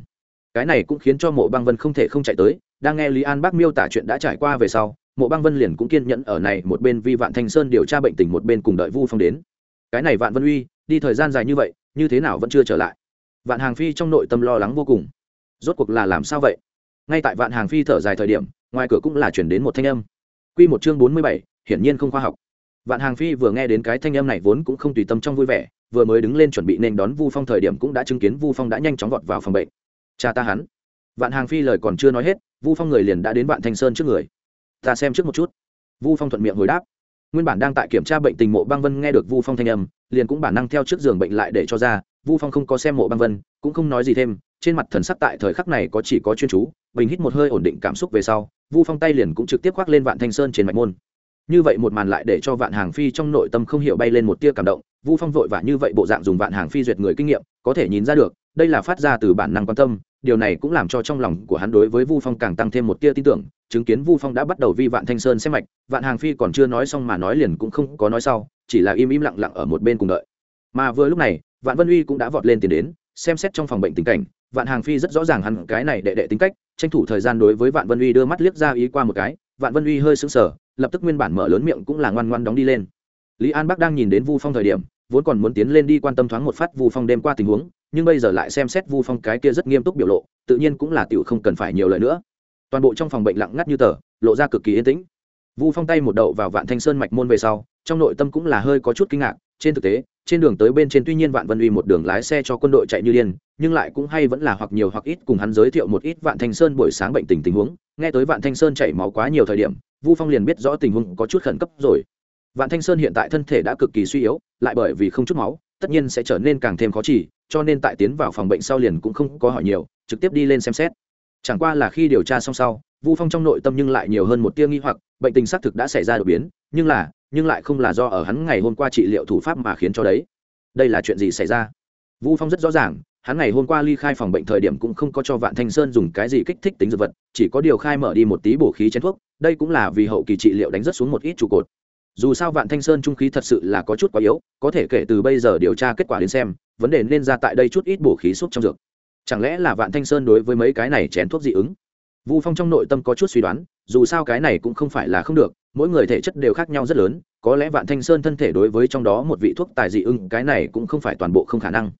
cái này cũng khiến cho mộ băng vân không thể không chạy tới, đang nghe lý an bắc miêu tả chuyện đã trải qua về sau, mộ băng vân liền cũng kiên nhẫn ở này một bên vi vạn thanh sơn điều tra bệnh tình một bên cùng đợi vu phong đến. Cái này vạn vân uy, đi thời gian dài như vậy, như thế nào vẫn chưa trở lại? Vạn hàng phi trong nội tâm lo lắng vô cùng. Rốt cuộc là làm sao vậy? Ngay tại vạn hàng phi thở dài thời điểm, ngoài cửa cũng là chuyển đến một thanh âm. Q một chương bốn mươi bảy, hiển nhiên không khoa học. Vạn hàng phi vừa nghe đến cái thanh âm này vốn cũng không tùy tâm trong vui vẻ, vừa mới đứng lên chuẩn bị nên đón vu phong thời điểm cũng đã chứng kiến vu phong đã nhanh chóng vọt vào phòng bệnh cha ta hắn. Vạn hàng phi lời còn chưa nói hết, vu phong người liền đã đến vạn thanh sơn trước người. Ta xem trước một chút. Vu phong thuận miệng hồi đáp. Nguyên bản đang tại kiểm tra bệnh tình mộ băng vân nghe được vu phong thanh âm, liền cũng bản năng theo trước giường bệnh lại để cho ra, vu phong không có xem mộ băng vân, cũng không nói gì thêm, trên mặt thần sắc tại thời khắc này có chỉ có chuyên chú, bình hít một hơi ổn định cảm xúc về sau, vu phong tay liền cũng trực tiếp khoác lên vạn thanh sơn trên mạch môn. Như vậy một màn lại để cho vạn hàng phi trong nội tâm không hiểu bay lên một tia cảm động, vu phong vội vã như vậy bộ dạng dùng vạn hàng phi duyệt người kinh nghiệm, có thể nhìn ra được đây là phát ra từ bản năng quan tâm, điều này cũng làm cho trong lòng của hắn đối với vu phong càng tăng thêm một tia tin tưởng, chứng kiến vu phong đã bắt đầu vi vạn thanh sơn xem mạch, vạn hàng phi còn chưa nói xong mà nói liền cũng không có nói sau, chỉ là im im lặng lặng ở một bên cùng đợi. Mà vừa lúc này, vạn vân uy cũng đã vọt lên tiền đến, xem xét trong phòng bệnh tình cảnh, vạn hàng phi rất rõ ràng hẳn cái này đệ đệ tính cách, tranh thủ thời gian đối với vạn vân uy đưa mắt liếc ra ý qua một cái, vạn vân uy hơi sững sờ, lập tức nguyên bản mở lớn miệng cũng là ngoan ngoan đóng đi lên. Lý an bắc đang nhìn đến vu phong thời điểm, vốn còn muốn tiến lên đi quan tâm thoáng một phát vu phong đêm qua tình huống nhưng bây giờ lại xem xét vu phong cái kia rất nghiêm túc biểu lộ, tự nhiên cũng là tiểu không cần phải nhiều lời nữa. Toàn bộ trong phòng bệnh lặng ngắt như tờ, lộ ra cực kỳ yên tĩnh. Vu phong tay một đậu vào vạn thanh sơn mạch môn về sau, trong nội tâm cũng là hơi có chút kinh ngạc, trên thực tế, trên đường tới bên trên tuy nhiên vạn vân uy một đường lái xe cho quân đội chạy như điên, nhưng lại cũng hay vẫn là hoặc nhiều hoặc ít cùng hắn giới thiệu một ít vạn thanh sơn buổi sáng bệnh tình tình huống. Nghe tới vạn thanh sơn chảy máu quá nhiều thời điểm, vu phong liền biết rõ tình huống có chút khẩn cấp rồi. Vạn thanh sơn hiện tại thân thể đã cực kỳ suy yếu, lại bởi vì không chút máu, tất nhiên sẽ trở nên càng thêm khó chỉ cho nên tại tiến vào phòng bệnh sau liền cũng không có hỏi nhiều, trực tiếp đi lên xem xét. Chẳng qua là khi điều tra xong sau, vu phong trong nội tâm nhưng lại nhiều hơn một tia nghi hoặc, bệnh tình xác thực đã xảy ra đột biến, nhưng là, nhưng lại không là do ở hắn ngày hôm qua trị liệu thủ pháp mà khiến cho đấy. Đây là chuyện gì xảy ra? Vu phong rất rõ ràng, hắn ngày hôm qua ly khai phòng bệnh thời điểm cũng không có cho vạn thanh sơn dùng cái gì kích thích tính dược vật, chỉ có điều khai mở đi một tí bổ khí chén thuốc, đây cũng là vì hậu kỳ trị liệu đánh rất xuống một ít trụ cột dù sao vạn thanh sơn trung khí thật sự là có chút quá yếu, có thể kể từ bây giờ điều tra kết quả đến xem, vấn đề nên ra tại đây chút ít bổ khí xúc trong dược. Chẳng lẽ là vạn thanh sơn đối với mấy cái này chén thuốc dị ứng? Vu phong trong nội tâm có chút suy đoán, dù sao cái này cũng không phải là không được, mỗi người thể chất đều khác nhau rất lớn, có lẽ vạn thanh sơn thân thể đối với trong đó một vị thuốc tài dị ứng, cái này cũng không phải toàn bộ không khả năng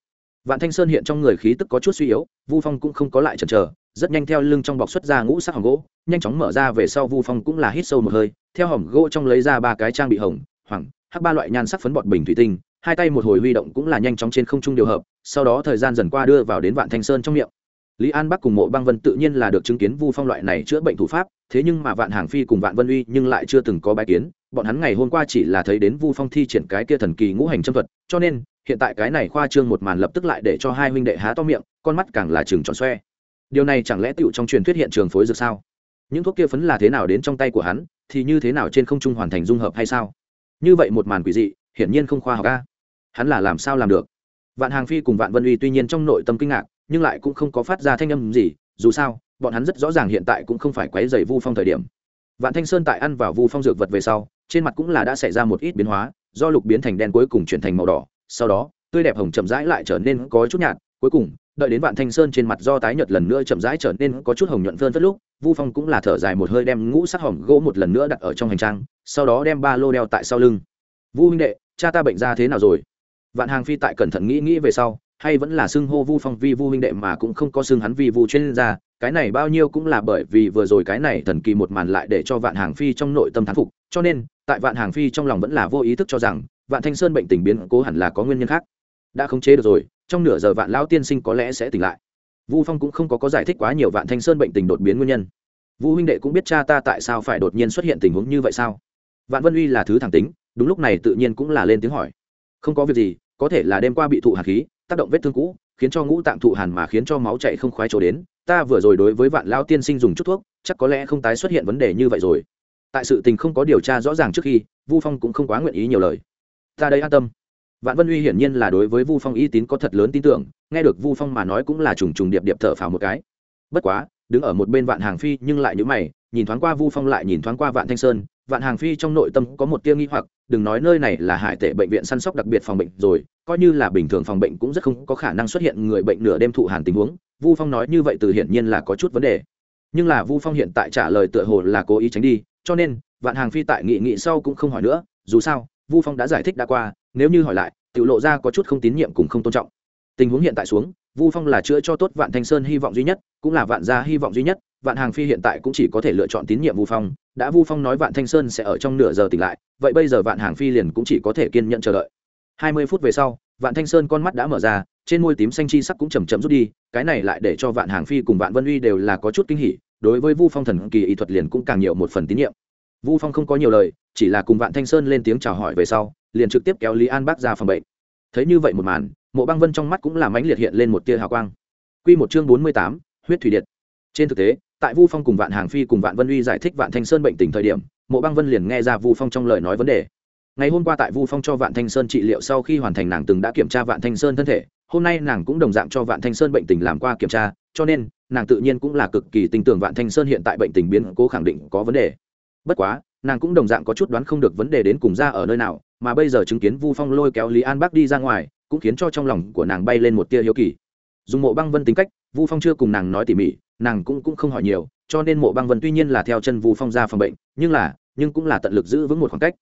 vạn thanh sơn hiện trong người khí tức có chút suy yếu, vu phong cũng không có lại chần chờ, rất nhanh theo lưng trong bọc xuất ra ngũ sắc hòm gỗ, nhanh chóng mở ra về sau vu phong cũng là hít sâu một hơi, theo hòm gỗ trong lấy ra ba cái trang bị hồng, hoàng, hắc ba loại nhan sắc phấn bọt bình thủy tinh, hai tay một hồi huy động cũng là nhanh chóng trên không trung điều hợp, sau đó thời gian dần qua đưa vào đến vạn thanh sơn trong miệng. Lý an bắc cùng mộ băng vân tự nhiên là được chứng kiến vu phong loại này chữa bệnh thủ pháp, thế nhưng mà vạn hàng phi cùng vạn vân uy nhưng lại chưa từng có bài kiến, bọn hắn ngày hôm qua chỉ là thấy đến vu phong thi triển cái kia thần kỳ ngũ hành châm thuật, cho nên hiện tại cái này khoa trương một màn lập tức lại để cho hai huynh đệ há to miệng, con mắt càng là chừng tròn xoe. Điều này chẳng lẽ tựu trong truyền thuyết hiện trường phối dược sao? Những thuốc kia phấn là thế nào đến trong tay của hắn, thì như thế nào trên không trung hoàn thành dung hợp hay sao? Như vậy một màn quỷ dị, hiển nhiên không khoa học ca hắn là làm sao làm được? Vạn hàng phi cùng vạn vân uy tuy nhiên trong nội tâm kinh ngạc, nhưng lại cũng không có phát ra thanh âm gì, dù sao, bọn hắn rất rõ ràng hiện tại cũng không phải quấy dày vu phong thời điểm. Vạn thanh sơn tại ăn vào vu phong dược vật về sau, trên mặt cũng là đã xảy ra một ít biến hóa, do lục biến thành đen cuối cùng chuyển thành màu đỏ sau đó, tươi đẹp hồng chậm rãi lại trở nên có chút nhạt, cuối cùng, đợi đến vạn thanh sơn trên mặt do tái nhợt lần nữa chậm rãi trở nên có chút hồng nhuận phơn phất lúc, vu phong cũng là thở dài một hơi đem ngũ sắc hồng gỗ một lần nữa đặt ở trong hành trang, sau đó đem ba lô đeo tại sau lưng. Vu huynh đệ, cha ta bệnh ra thế nào rồi? Vạn hàng phi tại cẩn thận nghĩ nghĩ về sau, hay vẫn là xưng hô vu phong vi vu huynh đệ mà cũng không có xưng hắn vi vu chuyên gia, cái này bao nhiêu cũng là bởi vì vừa rồi cái này thần kỳ một màn lại để cho vạn hàng phi trong nội tâm thán phục, cho nên, tại vạn hàng phi trong lòng vẫn là vô ý thức cho rằng vạn thanh sơn bệnh tình biến cố hẳn là có nguyên nhân khác. Đã khống chế được rồi, trong nửa giờ vạn lão tiên sinh có lẽ sẽ tỉnh lại. Vu phong cũng không có có giải thích quá nhiều vạn thanh sơn bệnh tình đột biến nguyên nhân. Vu huynh đệ cũng biết cha ta tại sao phải đột nhiên xuất hiện tình huống như vậy sao? Vạn vân uy là thứ thẳng tính, đúng lúc này tự nhiên cũng là lên tiếng hỏi. Không có việc gì, có thể là đêm qua bị thụ hạt khí, tác động vết thương cũ, khiến cho ngũ tạng thụ hàn mà khiến cho máu chạy không khoái chỗ đến. Ta vừa rồi đối với vạn lao tiên sinh dùng chút thuốc, chắc có lẽ không tái xuất hiện vấn đề như vậy rồi. Tại sự tình không có điều tra rõ ràng trước khi, vu phong cũng không quá nguyện ý nhiều lời ta đây an tâm. Vạn vân uy hiển nhiên là đối với vu phong y tín có thật lớn tin tưởng, nghe được vu phong mà nói cũng là trùng trùng điệp điệp thở phào một cái. Bất quá, đứng ở một bên vạn hàng phi nhưng lại nhữ mày, nhìn thoáng qua vu phong lại nhìn thoáng qua vạn thanh sơn, vạn hàng phi trong nội tâm có một tia nghi hoặc, đừng nói nơi này là hải tệ bệnh viện săn sóc đặc biệt phòng bệnh rồi, coi như là bình thường phòng bệnh cũng rất không có khả năng xuất hiện người bệnh nửa đêm thụ hàn tình huống, vu phong nói như vậy từ hiển nhiên là có chút vấn đề. Nhưng là vu phong hiện tại trả lời tựa hồ là cố ý tránh đi, cho nên vạn hàng phi tại nghị nghị sau cũng không hỏi nữa, dù sao vu phong đã giải thích đã qua, nếu như hỏi lại tự lộ ra có chút không tín nhiệm cùng không tôn trọng. Tình huống hiện tại xuống, vu phong là chữa cho tốt vạn thanh sơn hy vọng duy nhất, cũng là vạn gia hy vọng duy nhất, vạn hàng phi hiện tại cũng chỉ có thể lựa chọn tín nhiệm vu phong. Đã vu phong nói vạn thanh sơn sẽ ở trong nửa giờ tỉnh lại, vậy bây giờ vạn hàng phi liền cũng chỉ có thể kiên nhận chờ đợi. Hai mươi phút về sau, vạn thanh sơn con mắt đã mở ra, trên môi tím xanh chi sắc cũng chầm chậm rút đi, cái này lại để cho vạn hàng phi cùng vạn vân uy đều là có chút kinh hỉ, đối với vu phong thần kỳ y thuật liền cũng càng nhiều một phần tín nhiệm vu phong không có nhiều lời, chỉ là cùng vạn thanh sơn lên tiếng chào hỏi về sau, liền trực tiếp kéo lý an bác ra phòng bệnh. Thấy như vậy một màn, mộ băng vân trong mắt cũng là mãnh liệt hiện lên một tia hào quang. Q một chương bốn mươi tám, huyết thủy điện. Trên thực tế, tại vu phong cùng vạn hàng phi cùng vạn vân uy giải thích vạn thanh sơn bệnh tình thời điểm, mộ băng vân liền nghe ra vu phong trong lời nói vấn đề. Ngày hôm qua tại vu phong cho vạn thanh sơn trị liệu sau khi hoàn thành nàng từng đã kiểm tra vạn thanh sơn thân thể, hôm nay nàng cũng đồng dạng cho vạn thanh sơn bệnh tình làm qua kiểm tra, cho nên nàng tự nhiên cũng là cực kỳ tin tưởng vạn thanh sơn hiện tại bệnh tình biến cố khẳng định có vấn đề bất quá, nàng cũng đồng dạng có chút đoán không được vấn đề đến cùng ra ở nơi nào, mà bây giờ chứng kiến vu phong lôi kéo lý an bắc đi ra ngoài, cũng khiến cho trong lòng của nàng bay lên một tia hiếu kỳ. Dùng mộ băng vân tính cách, vu phong chưa cùng nàng nói tỉ mỉ, nàng cũng cũng không hỏi nhiều, cho nên mộ băng vân tuy nhiên là theo chân vu phong ra phòng bệnh, nhưng là, nhưng cũng là tận lực giữ vững một khoảng cách.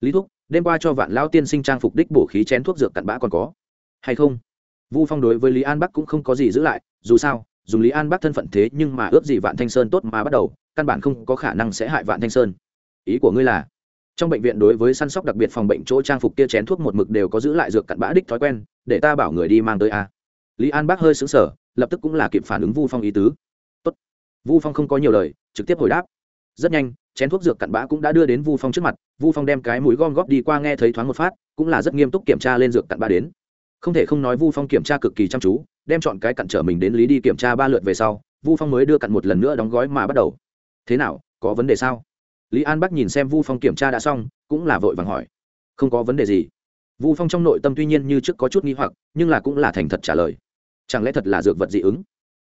Lý thúc, đêm qua cho vạn lão tiên sinh trang phục đích bổ khí chén thuốc dược cặn bã còn có hay không? Vu phong đối với lý an bắc cũng không có gì giữ lại, dù sao dùng lý an Bác thân phận thế nhưng mà ướp gì vạn thanh sơn tốt mà bắt đầu, căn bản không có khả năng sẽ hại vạn thanh sơn. Ý của ngươi là, trong bệnh viện đối với săn sóc đặc biệt phòng bệnh chỗ trang phục kia chén thuốc một mực đều có giữ lại dược cặn bã đích thói quen, để ta bảo người đi mang tới a. Lý an bác hơi xứng sở lập tức cũng là kịp phản ứng vu phong ý tứ. Tốt. vu phong không có nhiều lời, trực tiếp hồi đáp. Rất nhanh, chén thuốc dược cặn bã cũng đã đưa đến vu phong trước mặt, vu phong đem cái mũi gom góp đi qua nghe thấy thoáng một phát, cũng là rất nghiêm túc kiểm tra lên dược cặn bã đến. Không thể không nói vu phong kiểm tra cực kỳ chăm chú đem chọn cái cặn trở mình đến lý đi kiểm tra ba lượt về sau, vu phong mới đưa cặn một lần nữa đóng gói mà bắt đầu. Thế nào, có vấn đề sao? Lý an bắc nhìn xem vu phong kiểm tra đã xong, cũng là vội vàng hỏi. Không có vấn đề gì. Vu phong trong nội tâm tuy nhiên như trước có chút nghi hoặc, nhưng là cũng là thành thật trả lời. Chẳng lẽ thật là dược vật dị ứng?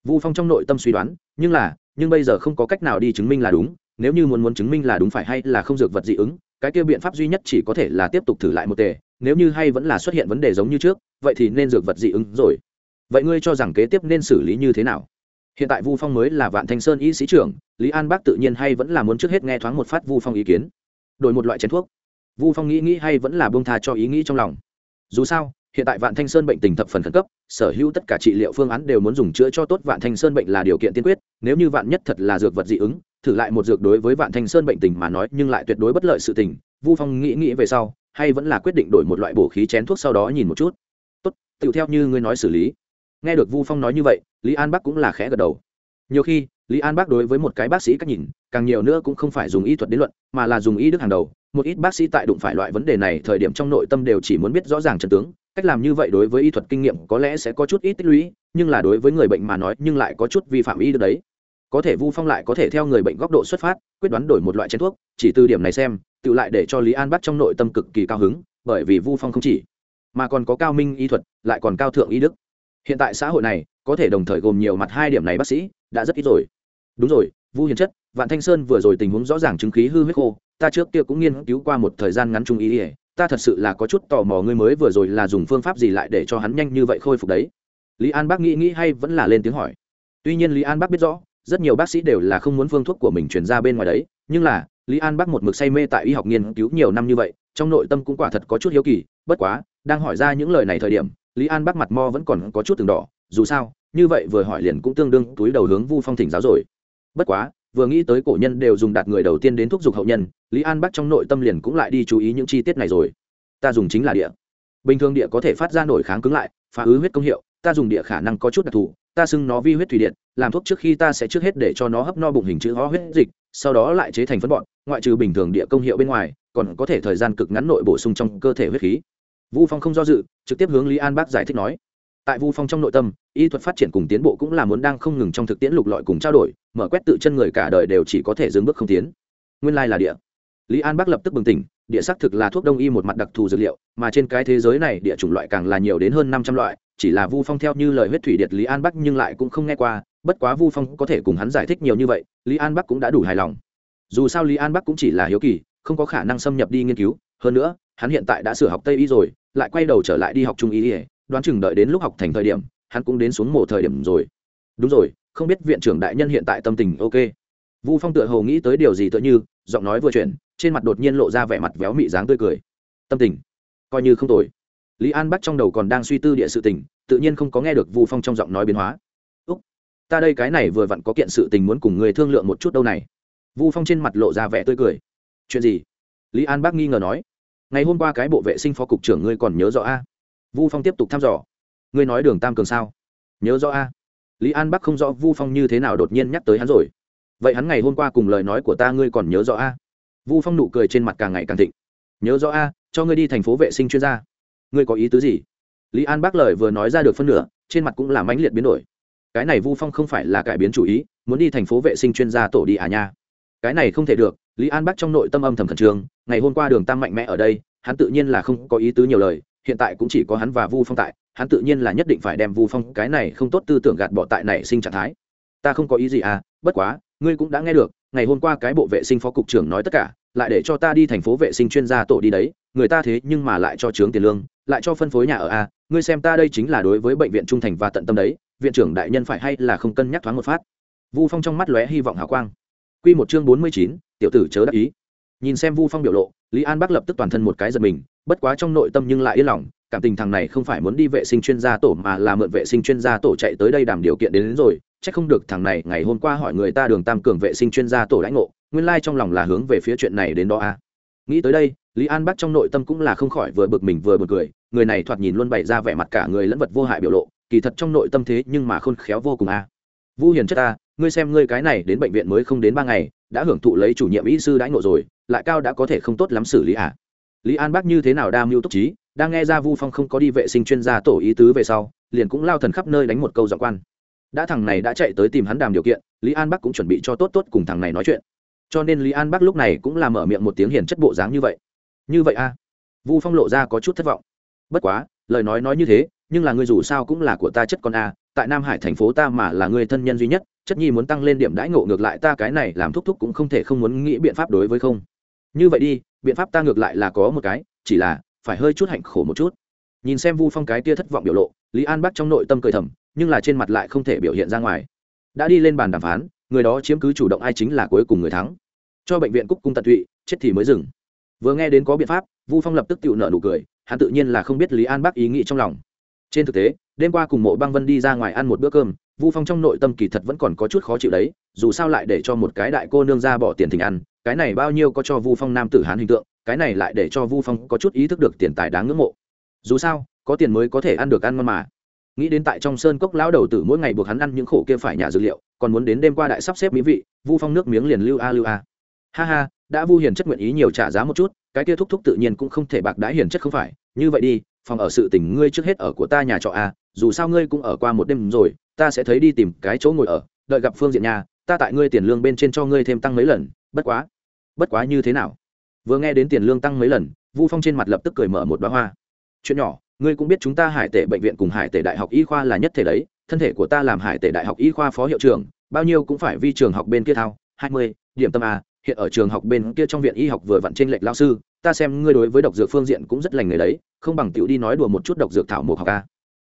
Vu phong trong nội tâm suy đoán, nhưng là, nhưng bây giờ không có cách nào đi chứng minh là đúng, nếu như muốn muốn chứng minh là đúng phải hay là không dược vật dị ứng, cái kia biện pháp duy nhất chỉ có thể là tiếp tục thử lại một tề, nếu như hay vẫn là xuất hiện vấn đề giống như trước, vậy thì nên dược vật dị ứng rồi vậy ngươi cho rằng kế tiếp nên xử lý như thế nào? Hiện tại vu phong mới là vạn thanh sơn y sĩ trưởng, lý an bác tự nhiên hay vẫn là muốn trước hết nghe thoáng một phát vu phong ý kiến. Đổi một loại chén thuốc. Vu phong nghĩ nghĩ hay vẫn là bông tha cho ý nghĩ trong lòng. Dù sao, hiện tại vạn thanh sơn bệnh tình thập phần khẩn cấp, sở hữu tất cả trị liệu phương án đều muốn dùng chữa cho tốt vạn thanh sơn bệnh là điều kiện tiên quyết, nếu như vạn nhất thật là dược vật dị ứng, thử lại một dược đối với vạn thanh sơn bệnh tình mà nói nhưng lại tuyệt đối bất lợi sự tình, vu phong nghĩ nghĩ về sau, hay vẫn là quyết định đổi một loại bổ khí chén thuốc sau đó nhìn một chút. Tốt, tựu theo như ngươi nói xử lý nghe được vu phong nói như vậy, lý an bắc cũng là khẽ gật đầu. Nhiều khi, lý an bắc đối với một cái bác sĩ cách nhìn, càng nhiều nữa cũng không phải dùng y thuật đến luận, mà là dùng y đức hàng đầu. Một ít bác sĩ tại đụng phải loại vấn đề này thời điểm trong nội tâm đều chỉ muốn biết rõ ràng trận tướng. Cách làm như vậy đối với y thuật kinh nghiệm có lẽ sẽ có chút ít tích lũy, nhưng là đối với người bệnh mà nói, nhưng lại có chút vi phạm y đức đấy. Có thể vu phong lại có thể theo người bệnh góc độ xuất phát, quyết đoán đổi một loại chén thuốc. Chỉ từ điểm này xem, tự lại để cho lý an bắc trong nội tâm cực kỳ cao hứng, bởi vì vu phong không chỉ, mà còn có cao minh y thuật, lại còn cao thượng y đức hiện tại xã hội này có thể đồng thời gồm nhiều mặt hai điểm này bác sĩ, đã rất ít rồi. Đúng rồi, vu hiền chất, vạn thanh sơn vừa rồi tình huống rõ ràng chứng khí hư huyết khô, ta trước kia cũng nghiên cứu qua một thời gian ngắn trung ý ỉa ta thật sự là có chút tò mò ngươi mới vừa rồi là dùng phương pháp gì lại để cho hắn nhanh như vậy khôi phục đấy. Lý an bác nghĩ nghĩ hay vẫn là lên tiếng hỏi. Tuy nhiên lý an bác biết rõ, rất nhiều bác sĩ đều là không muốn phương thuốc của mình chuyển ra bên ngoài đấy, nhưng là, lý an bác một mực say mê tại y học nghiên cứu nhiều năm như vậy, trong nội tâm cũng quả thật có chút hiếu kỳ, bất quá, đang hỏi ra những lời này thời điểm lý an bắt mặt mo vẫn còn có chút từng đỏ, dù sao, như vậy vừa hỏi liền cũng tương đương túi đầu hướng vu phong thỉnh giáo rồi. Bất quá, vừa nghĩ tới cổ nhân đều dùng đạt người đầu tiên đến thúc giục hậu nhân, lý an bắc trong nội tâm liền cũng lại đi chú ý những chi tiết này rồi. Ta dùng chính là địa. Bình thường địa có thể phát ra nổi kháng cứng lại, phá ứ huyết công hiệu, ta dùng địa khả năng có chút đặc thù, ta xưng nó vi huyết thủy điện, làm thuốc trước khi ta sẽ trước hết để cho nó hấp no bụng hình chữ ho huyết dịch, sau đó lại chế thành phân bọn ngoại trừ bình thường địa công hiệu bên ngoài, còn có thể thời gian cực ngắn nội bổ sung trong cơ thể huyết khí vu phong không do dự, trực tiếp hướng lý an bác giải thích nói. Tại vu phong trong nội tâm, y thuật phát triển cùng tiến bộ cũng là muốn đang không ngừng trong thực tiễn lục lọi cùng trao đổi, mở quét tự chân người cả đời đều chỉ có thể dừng bước không tiến. Nguyên lai là địa. Lý an Bác lập tức bừng tỉnh, địa xác thực là thuốc đông y một mặt đặc thù dược liệu, mà trên cái thế giới này địa chủng loại càng là nhiều đến hơn năm trăm loại, chỉ là vu phong theo như lời huyết thủy điệt lý an bắc nhưng lại cũng không nghe qua, bất quá vu phong có thể cùng hắn giải thích nhiều như vậy, lý an bắc cũng đã đủ hài lòng. Dù sao lý an bắc cũng chỉ là hiếu kỳ, không có khả năng xâm nhập đi nghiên cứu, hơn nữa hắn hiện tại đã sửa học tây y rồi, lại quay đầu trở lại đi học trung y đoán chừng đợi đến lúc học thành thời điểm, hắn cũng đến xuống mổ thời điểm rồi. Đúng rồi, không biết viện trưởng đại nhân hiện tại tâm tình ok. Vu phong tựa hồ nghĩ tới điều gì tựa như, giọng nói vừa chuyển, trên mặt đột nhiên lộ ra vẻ mặt véo mị dáng tươi cười. Tâm tình, coi như không tồi. Lý an bắt trong đầu còn đang suy tư địa sự tình, tự nhiên không có nghe được vu phong trong giọng nói biến hóa. Úc, ta đây cái này vừa vặn có kiện sự tình muốn cùng người thương lượng một chút đâu này. Vu phong trên mặt lộ ra vẻ tươi cười. Chuyện gì? Lý an bác nghi ngờ nói ngày hôm qua cái bộ vệ sinh phó cục trưởng ngươi còn nhớ rõ a? Vu phong tiếp tục thăm dò. Ngươi nói đường tam cường sao? Nhớ rõ a? Lý an bắc không rõ vu phong như thế nào đột nhiên nhắc tới hắn rồi. Vậy hắn ngày hôm qua cùng lời nói của ta ngươi còn nhớ rõ a? Vu phong nụ cười trên mặt càng ngày càng thịnh. Nhớ rõ a, cho ngươi đi thành phố vệ sinh chuyên gia. Ngươi có ý tứ gì? Lý an bác lời vừa nói ra được phân nửa, trên mặt cũng là mãnh liệt biến đổi. Cái này vu phong không phải là cải biến chủ ý, muốn đi thành phố vệ sinh chuyên gia tổ đi à nha? Cái này không thể được lý an bắc trong nội tâm âm thầm khẩn trương ngày hôm qua đường tam mạnh mẽ ở đây hắn tự nhiên là không có ý tứ nhiều lời hiện tại cũng chỉ có hắn và vu phong tại hắn tự nhiên là nhất định phải đem vu phong cái này không tốt tư tưởng gạt bỏ tại này sinh trạng thái. Ta không có ý gì à bất quá ngươi cũng đã nghe được ngày hôm qua cái bộ vệ sinh phó cục trưởng nói tất cả lại để cho ta đi thành phố vệ sinh chuyên gia tổ đi đấy người ta thế nhưng mà lại cho trướng tiền lương lại cho phân phối nhà ở a à, ngươi xem ta đây chính là đối với bệnh viện trung thành và tận tâm đấy viện trưởng đại nhân phải hay là không cân nhắc thoáng một phát. Vu phong trong mắt lóe hy vọng hào quang. Quy một chương bốn mươi chín tiểu tử chớ đắc ý nhìn xem vu phong biểu lộ lý an bắc lập tức toàn thân một cái giật mình bất quá trong nội tâm nhưng lại yên lòng cảm tình thằng này không phải muốn đi vệ sinh chuyên gia tổ mà là mượn vệ sinh chuyên gia tổ chạy tới đây đàm điều kiện đến, đến rồi chắc không được thằng này ngày hôm qua hỏi người ta đường tam cường vệ sinh chuyên gia tổ lãnh ngộ nguyên lai trong lòng là hướng về phía chuyện này đến đó a à. nghĩ tới đây lý an bắc trong nội tâm cũng là không khỏi vừa bực mình vừa bực cười người này thoạt nhìn luôn bày ra vẻ mặt cả người lẫn vật vô hại biểu lộ kỳ thật trong nội tâm thế nhưng mà khôn khéo vô cùng a vu hiền chất ta ngươi xem ngươi cái này đến bệnh viện mới không đến ba ngày đã hưởng thụ lấy chủ nhiệm y sư đãi ngộ rồi, lại cao đã có thể không tốt lắm xử lý à? Lý an bác như thế nào đa mưu túc trí, đang nghe ra vu phong không có đi vệ sinh chuyên gia tổ ý tứ về sau, liền cũng lao thần khắp nơi đánh một câu giọng quan. Đã thằng này đã chạy tới tìm hắn đàm điều kiện, lý an bắc cũng chuẩn bị cho tốt tốt cùng thằng này nói chuyện. Cho nên lý an bắc lúc này cũng làm mở miệng một tiếng hiền chất bộ dáng như vậy. Như vậy a à? vu phong lộ ra có chút thất vọng. Bất quá, lời nói nói như thế nhưng là ngươi dù sao cũng là của ta chất con a, tại nam hải thành phố ta mà là người thân nhân duy nhất, chất nhi muốn tăng lên điểm đãi ngộ ngược lại ta cái này làm thúc thúc cũng không thể không muốn nghĩ biện pháp đối với không. Như vậy đi, biện pháp ta ngược lại là có một cái, chỉ là phải hơi chút hạnh khổ một chút. Nhìn xem vu phong cái tia thất vọng biểu lộ, lý an bắc trong nội tâm cười thầm, nhưng là trên mặt lại không thể biểu hiện ra ngoài. Đã đi lên bàn đàm phán, người đó chiếm cứ chủ động ai chính là cuối cùng người thắng. Cho bệnh viện cúc cung tận tụy, chết thì mới dừng. Vừa nghe đến có biện pháp, vu phong lập tức tự nợ nụ cười, hắn tự nhiên là không biết lý an bắc ý nghĩ trong lòng trên thực tế, đêm qua cùng mộ băng vân đi ra ngoài ăn một bữa cơm, vu phong trong nội tâm kỳ thật vẫn còn có chút khó chịu đấy, dù sao lại để cho một cái đại cô nương ra bỏ tiền thỉnh ăn, cái này bao nhiêu có cho vu phong nam tử hán hình tượng, cái này lại để cho vu phong có chút ý thức được tiền tài đáng ngưỡng mộ. Dù sao, có tiền mới có thể ăn được ăn ngon mà. Nghĩ đến tại trong sơn cốc lão đầu tử mỗi ngày buộc hắn ăn những khổ kia phải nhà dược liệu, còn muốn đến đêm qua đại sắp xếp mỹ vị, vu phong nước miếng liền lưu a lưu a. Ha ha, đã vu hiền chất nguyện ý nhiều trả giá một chút, cái kia thúc thúc tự nhiên cũng không thể bạc đãi hiền chất không phải, như vậy đi phòng ở sự tình ngươi trước hết ở của ta nhà trọ a dù sao ngươi cũng ở qua một đêm rồi, ta sẽ thấy đi tìm cái chỗ ngồi ở, đợi gặp phương diện nhà, ta tại ngươi tiền lương bên trên cho ngươi thêm tăng mấy lần, bất quá bất quá như thế nào? Vừa nghe đến tiền lương tăng mấy lần, vu phong trên mặt lập tức cười mở một đóa hoa. Chuyện nhỏ, ngươi cũng biết chúng ta hải Tệ bệnh viện cùng hải Tệ đại học y khoa là nhất thể đấy, thân thể của ta làm hải Tệ đại học y khoa phó hiệu trưởng, bao nhiêu cũng phải vi trường học bên kia thao, hai mươi, điểm tâm a hiện ở trường học bên kia trong viện y học vừa vặn trên lệch lao sư ta xem ngươi đối với độc dược phương diện cũng rất lành người đấy, không bằng tiểu đi nói đùa một chút độc dược thảo mộc học a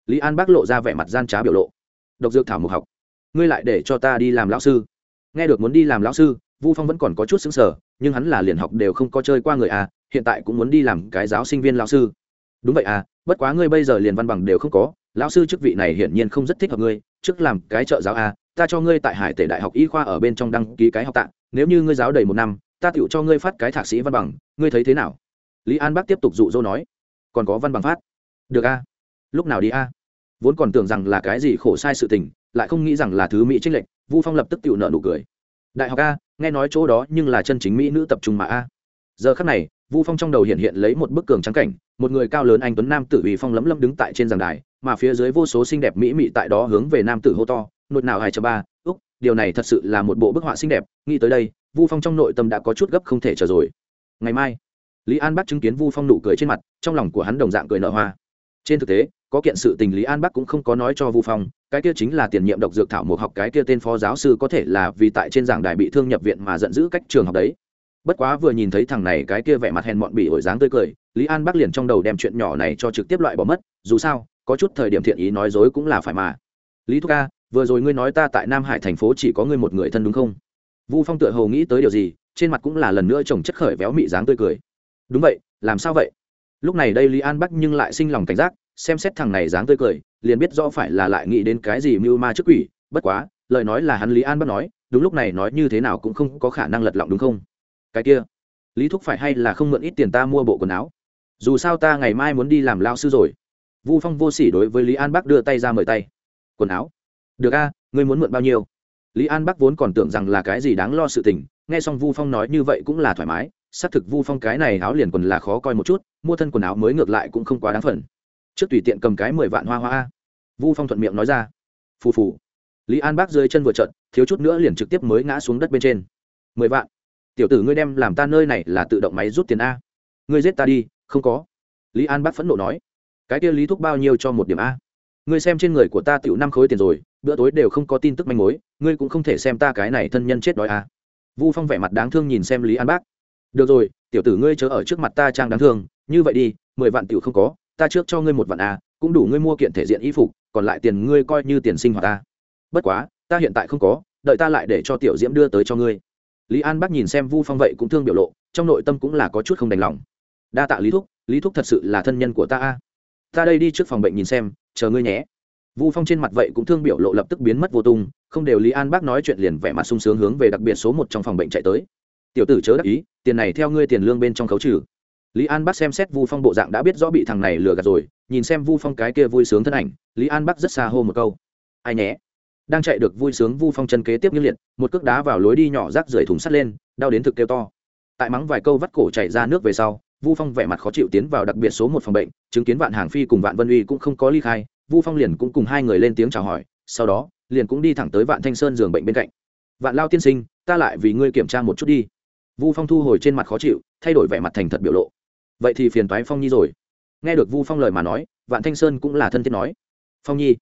lý an bác lộ ra vẻ mặt gian trá biểu lộ. Độc dược thảo mộc học? Ngươi lại để cho ta đi làm lão sư. Nghe được muốn đi làm lão sư, vu phong vẫn còn có chút xứng sở nhưng hắn là liền học đều không có chơi qua người à hiện tại cũng muốn đi làm cái giáo sinh viên lão sư. Đúng vậy à bất quá ngươi bây giờ liền văn bằng đều không có, lão sư chức vị này hiển nhiên không rất thích hợp ngươi, trước làm cái trợ giáo à ta cho ngươi tại hải tể đại học y khoa ở bên trong đăng ký cái học tạng, nếu như ngươi giáo đầy một năm ta tựu cho ngươi phát cái thạc sĩ văn bằng, ngươi thấy thế nào? Lý an bác tiếp tục dụ dỗ nói, còn có văn bằng phát. Được a. Lúc nào đi a? Vốn còn tưởng rằng là cái gì khổ sai sự tình, lại không nghĩ rằng là thứ mỹ trích lệnh vu phong lập tức tựu nợ nụ cười. Đại học a, nghe nói chỗ đó nhưng là chân chính mỹ nữ tập trung mà a. Giờ khắc này, vu phong trong đầu hiện hiện lấy một bức cường trắng cảnh, một người cao lớn anh tuấn nam tử vì phong lấm lấm đứng tại trên giàn đài, mà phía dưới vô số xinh đẹp mỹ mị tại đó hướng về nam tử hô to nột nào hai cho ba, úc, điều này thật sự là một bộ bức họa xinh đẹp, nghĩ tới đây vu phong trong nội tâm đã có chút gấp không thể chờ rồi. Ngày mai, lý an bắc chứng kiến vu phong nụ cười trên mặt, trong lòng của hắn đồng dạng cười nở hoa. Trên thực tế, có kiện sự tình lý an bắc cũng không có nói cho vu phong, cái kia chính là tiền nhiệm độc dược thảo một học cái kia tên phó giáo sư có thể là vì tại trên giảng đài bị thương nhập viện mà giận dữ cách trường học đấy. Bất quá vừa nhìn thấy thằng này cái kia vẻ mặt hèn mọn bị ổi dáng tươi cười, lý an bắc liền trong đầu đem chuyện nhỏ này cho trực tiếp loại bỏ mất, dù sao, có chút thời điểm thiện ý nói dối cũng là phải mà. Lý thúc ca, vừa rồi ngươi nói ta tại nam hải thành phố chỉ có ngươi một người thân đúng không? Vu phong tựa hồ nghĩ tới điều gì, trên mặt cũng là lần nữa chồng chất khởi véo mị dáng tươi cười. Đúng vậy, làm sao vậy? Lúc này đây lý an bắc nhưng lại sinh lòng cảnh giác, xem xét thằng này dáng tươi cười, liền biết rõ phải là lại nghĩ đến cái gì mưu ma trước quỷ. Bất quá, lời nói là hắn lý an bắc nói, đúng lúc này nói như thế nào cũng không có khả năng lật lọng đúng không? Cái kia, lý thúc phải hay là không mượn ít tiền ta mua bộ quần áo? Dù sao ta ngày mai muốn đi làm lao sư rồi. Vu phong vô s ỉ đối với lý an bắc đưa tay ra mời tay. Quần áo? Được a, ngươi muốn mượn bao nhiêu? Lý an bắc vốn còn tưởng rằng là cái gì đáng lo sự tình, nghe xong vu phong nói như vậy cũng là thoải mái, xác thực vu phong cái này áo liền quần là khó coi một chút, mua thân quần áo mới ngược lại cũng không quá đáng phần. Trước tùy tiện cầm cái mười vạn hoa hoa vu phong thuận miệng nói ra. Phù phù. Lý an bác rơi chân vừa trận thiếu chút nữa liền trực tiếp mới ngã xuống đất bên trên. Mười vạn. Tiểu tử ngươi đem làm ta nơi này là tự động máy rút tiền a. Ngươi giết ta đi, không có. Lý an bác phẫn nộ nói. Cái kia lý thúc bao nhiêu cho một điểm a? Ngươi xem trên người của ta tiểu năm khối tiền rồi bữa tối đều không có tin tức manh mối ngươi cũng không thể xem ta cái này thân nhân chết đói à? vu phong vẻ mặt đáng thương nhìn xem lý an bác. Được rồi tiểu tử ngươi chớ ở trước mặt ta trang đáng thương như vậy đi mười vạn tiểu không có ta trước cho ngươi một vạn à, cũng đủ ngươi mua kiện thể diện y phục còn lại tiền ngươi coi như tiền sinh hoạt ta. Bất quá ta hiện tại không có đợi ta lại để cho tiểu diễm đưa tới cho ngươi. Lý an Bác nhìn xem vu phong vậy cũng thương biểu lộ trong nội tâm cũng là có chút không đành lòng. Đa tạ lý thúc lý thúc thật sự là thân nhân của ta a. Ta đây đi trước phòng bệnh nhìn xem chờ ngươi nhé vu phong trên mặt vậy cũng thương biểu lộ lập tức biến mất vô tung, không đều lý an bác nói chuyện liền vẻ mặt sung sướng hướng về đặc biệt số một trong phòng bệnh chạy tới. Tiểu tử chớ đắc ý, tiền này theo ngươi tiền lương bên trong khấu trừ. Lý an Bác xem xét vu phong bộ dạng đã biết rõ bị thằng này lừa gạt rồi, nhìn xem vu phong cái kia vui sướng thân ảnh, lý an Bác rất xa hô một câu. Ai nhé? Đang chạy được vui sướng vu phong chân kế tiếp như liệt, một cước đá vào lối đi nhỏ rác rưởi thùng sắt lên, đau đến thực kêu to. Tại mắng vài câu vắt cổ chạy ra nước về sau, vu phong vẻ mặt khó chịu tiến vào đặc biệt số một phòng bệnh, chứng kiến vạn hàng phi cùng vạn vân uy cũng không có ly khai vu phong liền cũng cùng hai người lên tiếng chào hỏi, sau đó, liền cũng đi thẳng tới vạn thanh sơn giường bệnh bên cạnh. Vạn lao tiên sinh, ta lại vì ngươi kiểm tra một chút đi. Vu phong thu hồi trên mặt khó chịu, thay đổi vẻ mặt thành thật biểu lộ. Vậy thì phiền toái phong nhi rồi. Nghe được vu phong lời mà nói, vạn thanh sơn cũng là thân thiết nói. Phong nhi.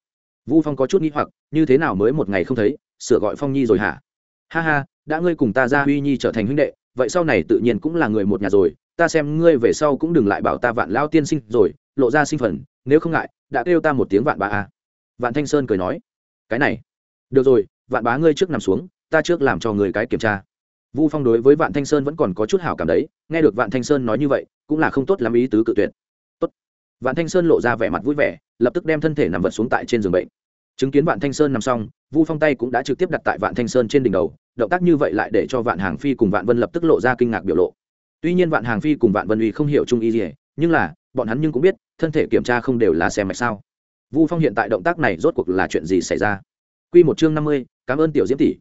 Vu phong có chút nghĩ hoặc, như thế nào mới một ngày không thấy, sửa gọi phong nhi rồi hả? Ha ha, đã ngươi cùng ta ra huy nhi trở thành huynh đệ, vậy sau này tự nhiên cũng là người một nhà rồi, ta xem ngươi về sau cũng đừng lại bảo ta vạn lao tiên sinh rồi, lộ ra sinh phần nếu không ngại, đã kêu ta một tiếng vạn bá a. Vạn thanh sơn cười nói, cái này, được rồi, vạn bá ngươi trước nằm xuống, ta trước làm cho người cái kiểm tra. Vu phong đối với vạn thanh sơn vẫn còn có chút hảo cảm đấy, nghe được vạn thanh sơn nói như vậy, cũng là không tốt lắm ý tứ cự tuyệt. Tốt. Vạn thanh sơn lộ ra vẻ mặt vui vẻ, lập tức đem thân thể nằm vật xuống tại trên giường bệnh. Chứng kiến vạn thanh sơn nằm xong, vu phong tay cũng đã trực tiếp đặt tại vạn thanh sơn trên đỉnh đầu, động tác như vậy lại để cho vạn hàng phi cùng vạn vân lập tức lộ ra kinh ngạc biểu lộ. Tuy nhiên vạn hàng phi cùng vạn vân uy không hiểu trung ý gì, nhưng là bọn hắn nhưng cũng biết, thân thể kiểm tra không đều là xem mạch sao. Vu phong hiện tại động tác này rốt cuộc là chuyện gì xảy ra? Q một chương năm mươi, cảm ơn tiểu diễm tỷ.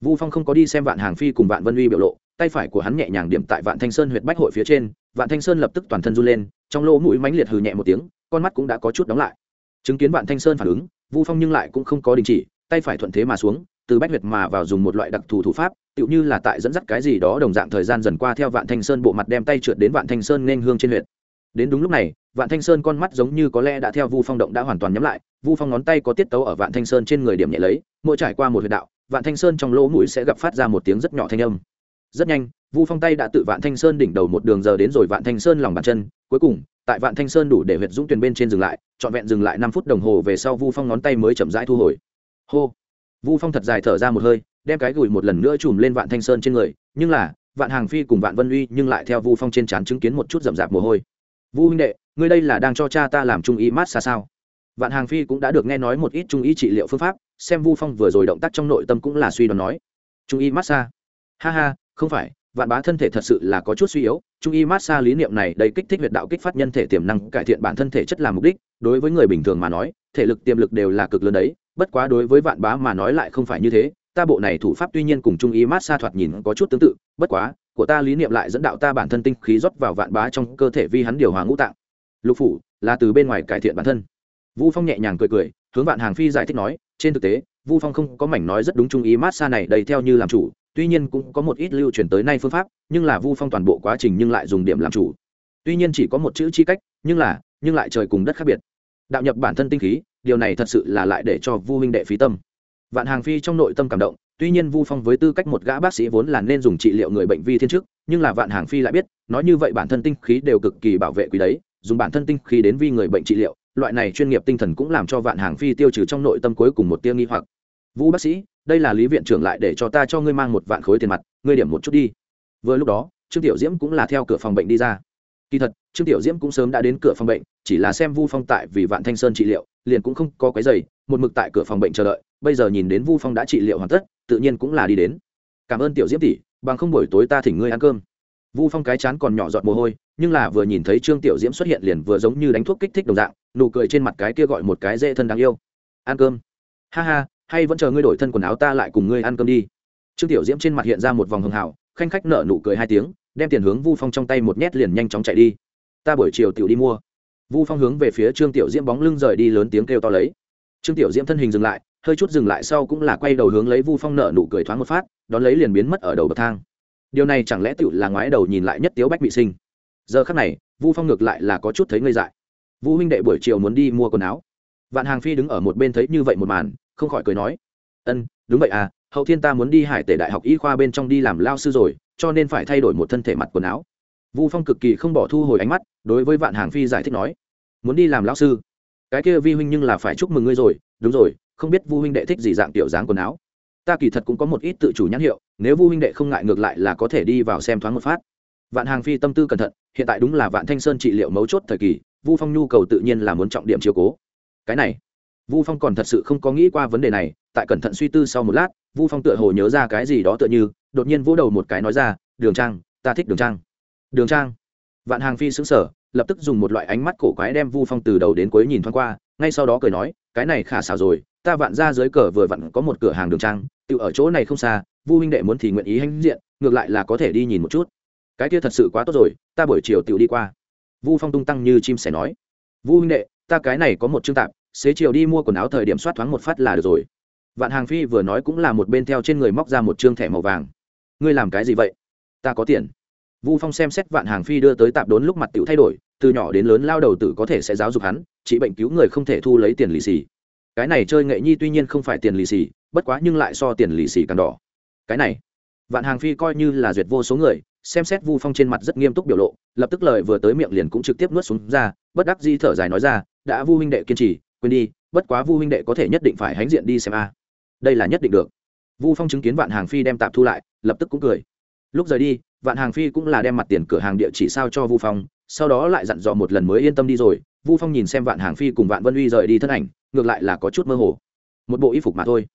Vu phong không có đi xem vạn hàng phi cùng vạn vân uy biểu lộ, tay phải của hắn nhẹ nhàng điểm tại vạn thanh sơn huyện bách hội phía trên, vạn thanh sơn lập tức toàn thân run lên, trong lỗ mũi mánh liệt hừ nhẹ một tiếng, con mắt cũng đã có chút đóng lại. Chứng kiến vạn thanh sơn phản ứng, vu phong nhưng lại cũng không có đình chỉ, tay phải thuận thế mà xuống, từ bách huyệt mà vào dùng một loại đặc thù thủ pháp, tựu như là tại dẫn dắt cái gì đó đồng dạng thời gian dần qua theo vạn thanh sơn bộ mặt đem tay trượt đến vạn thanh sơn nên hương trên huyệt đến đúng lúc này, vạn thanh sơn con mắt giống như có lẽ đã theo vu phong động đã hoàn toàn nhắm lại, vu phong ngón tay có tiết tấu ở vạn thanh sơn trên người điểm nhẹ lấy, mỗi trải qua một huyệt đạo, vạn thanh sơn trong lỗ mũi sẽ gặp phát ra một tiếng rất nhỏ thanh âm. Rất nhanh, vu phong tay đã tự vạn thanh sơn đỉnh đầu một đường giờ đến rồi vạn thanh sơn lòng bàn chân, cuối cùng, tại vạn thanh sơn đủ để huyệt dũng tuyền bên trên dừng lại, trọn vẹn dừng lại năm phút đồng hồ về sau vu phong ngón tay mới chậm rãi thu hồi. Hô! Vu phong thật dài thở ra một hơi, đem cái gùi một lần nữa chùm lên vạn thanh sơn trên người, nhưng là, vạn hàng phi cùng vạn vân uy nhưng lại theo vu phong trên trán chứng kiến một chút rậm rạp mồ hôi. Vũ huynh đệ, ngươi đây là đang cho cha ta làm trung ý mát xa sao? Vạn hàng phi cũng đã được nghe nói một ít trung ý trị liệu phương pháp, xem vu phong vừa rồi động tác trong nội tâm cũng là suy đoán nói. Trung y massage ha ha, không phải, vạn bá thân thể thật sự là có chút suy yếu, trung y massage lý niệm này đầy kích thích huyệt đạo kích phát nhân thể tiềm năng, cải thiện bản thân thể chất làm mục đích, đối với người bình thường mà nói, thể lực tiềm lực đều là cực lớn đấy, bất quá đối với vạn bá mà nói lại không phải như thế, ta bộ này thủ pháp tuy nhiên cùng trung y massage thoạt nhìn có chút tương tự, bất quá của ta lý niệm lại dẫn đạo ta bản thân tinh khí rót vào vạn bá trong cơ thể vi hắn điều hòa ngũ tạng. Lục phủ, là từ bên ngoài cải thiện bản thân. Vu phong nhẹ nhàng cười cười, hướng vạn hàng phi giải thích nói, trên thực tế, vu phong không có mảnh nói rất đúng trung ý mát xa này đầy theo như làm chủ, tuy nhiên cũng có một ít lưu truyền tới nay phương pháp, nhưng là vu phong toàn bộ quá trình nhưng lại dùng điểm làm chủ. Tuy nhiên chỉ có một chữ chi cách, nhưng là, nhưng lại trời cùng đất khác biệt. Đạo nhập bản thân tinh khí, điều này thật sự là lại để cho vu huynh đệ phí tâm. Vạn hàng phi trong nội tâm cảm động tuy nhiên vu phong với tư cách một gã bác sĩ vốn là nên dùng trị liệu người bệnh vi thiên chức nhưng là vạn hàng phi lại biết, nói như vậy bản thân tinh khí đều cực kỳ bảo vệ quý đấy, dùng bản thân tinh khí đến vi người bệnh trị liệu, loại này chuyên nghiệp tinh thần cũng làm cho vạn hàng phi tiêu trừ trong nội tâm cuối cùng một tiêu nghi hoặc. Vũ bác sĩ, đây là lý viện trưởng lại để cho ta cho ngươi mang một vạn khối tiền mặt, ngươi điểm một chút đi. Vừa lúc đó, trương tiểu diễm cũng là theo cửa phòng bệnh đi ra. Kỳ thật, trương tiểu diễm cũng sớm đã đến cửa phòng bệnh, chỉ là xem vu phong tại vì vạn thanh sơn trị liệu, liền cũng không có cái giày, một mực tại cửa phòng bệnh chờ đợi, bây giờ nhìn đến vu phong đã trị liệu hoàn tất tự nhiên cũng là đi đến. Cảm ơn tiểu diễm tỷ, bằng không buổi tối ta thỉnh ngươi ăn cơm. Vu phong cái chán còn nhỏ giọt mồ hôi, nhưng là vừa nhìn thấy trương tiểu diễm xuất hiện liền vừa giống như đánh thuốc kích thích đồng dạng, nụ cười trên mặt cái kia gọi một cái dễ thân đáng yêu. Ăn cơm. Ha ha, hay vẫn chờ ngươi đổi thân quần áo ta lại cùng ngươi ăn cơm đi. Trương tiểu diễm trên mặt hiện ra một vòng hưng hào khanh khách nợ nụ cười hai tiếng, đem tiền hướng vu phong trong tay một nhét liền nhanh chóng chạy đi. Ta buổi chiều tiểu đi mua. Vu phong hướng về phía trương tiểu diễm bóng lưng rời đi lớn tiếng kêu to lấy. Trương tiểu diễm thân hình dừng lại hơi chút dừng lại sau cũng là quay đầu hướng lấy vu phong nợ nụ cười thoáng một phát, đón lấy liền biến mất ở đầu bậc thang. Điều này chẳng lẽ tựu là ngoái đầu nhìn lại nhất tiếu bách bị sinh? Giờ khắc này, vu phong ngược lại là có chút thấy ngây dại. Vũ huynh đệ buổi chiều muốn đi mua quần áo. Vạn hàng phi đứng ở một bên thấy như vậy một màn, không khỏi cười nói, ân, đúng vậy à hậu thiên ta muốn đi hải tể đại học y khoa bên trong đi làm lao sư rồi, cho nên phải thay đổi một thân thể mặt quần áo. Vu phong cực kỳ không bỏ thu hồi ánh mắt, đối với vạn hàng phi giải thích nói, muốn đi làm lao sư? Cái kia vi huynh nhưng là phải chúc mừng ngươi rồi, đúng rồi không biết vu huynh đệ thích gì dạng tiểu dáng quần áo. Ta kỳ thật cũng có một ít tự chủ nhãn hiệu, nếu vu huynh đệ không ngại ngược lại là có thể đi vào xem thoáng một phát. Vạn hàng phi tâm tư cẩn thận, hiện tại đúng là vạn thanh sơn trị liệu mấu chốt thời kỳ, vu phong nhu cầu tự nhiên là muốn trọng điểm chiều cố. Cái này, vu phong còn thật sự không có nghĩ qua vấn đề này, tại cẩn thận suy tư sau một lát, vu phong tựa hồ nhớ ra cái gì đó tựa như, đột nhiên vỗ đầu một cái nói ra, đường trang, ta thích đường trang. Đường trang? Vạn hàng phi xứng sở lập tức dùng một loại ánh mắt cổ quái đem vu phong từ đầu đến cuối nhìn thoáng qua, ngay sau đó cười nói, cái này khả xảo rồi ta vạn ra dưới cờ vừa vặn có một cửa hàng đường trang, tự ở chỗ này không xa, vu huynh đệ muốn thì nguyện ý hãnh diện, ngược lại là có thể đi nhìn một chút. Cái kia thật sự quá tốt rồi, ta buổi chiều tự đi qua. Vu phong tung tăng như chim sẻ nói. Vu huynh đệ, ta cái này có một chương tạp, xế chiều đi mua quần áo thời điểm soát thoáng một phát là được rồi. Vạn hàng phi vừa nói cũng là một bên theo trên người móc ra một chương thẻ màu vàng. Ngươi làm cái gì vậy? Ta có tiền. Vu phong xem xét vạn hàng phi đưa tới tạp đốn lúc mặt tiểu thay đổi, từ nhỏ đến lớn lao đầu tử có thể sẽ giáo dục hắn, trị bệnh cứu người không thể thu lấy tiền lì xì cái này chơi nghệ nhi tuy nhiên không phải tiền lì xì, bất quá nhưng lại so tiền lì xì càng đỏ. Cái này, vạn hàng phi coi như là duyệt vô số người, xem xét vu phong trên mặt rất nghiêm túc biểu lộ, lập tức lời vừa tới miệng liền cũng trực tiếp nuốt xuống ra, bất đắc di thở dài nói ra, đã vu huynh đệ kiên trì, quên đi, bất quá vu huynh đệ có thể nhất định phải hãnh diện đi xem a. Đây là nhất định được. Vu phong chứng kiến vạn hàng phi đem tạp thu lại, lập tức cũng cười. Lúc rời đi, vạn hàng phi cũng là đem mặt tiền cửa hàng địa chỉ sao cho vu phong, sau đó lại dặn dò một lần mới yên tâm đi rồi. Vu phong nhìn xem vạn hàng phi cùng vạn vân uy rời đi thân ảnh ngược lại là có chút mơ hồ. Một bộ y phục mà thôi.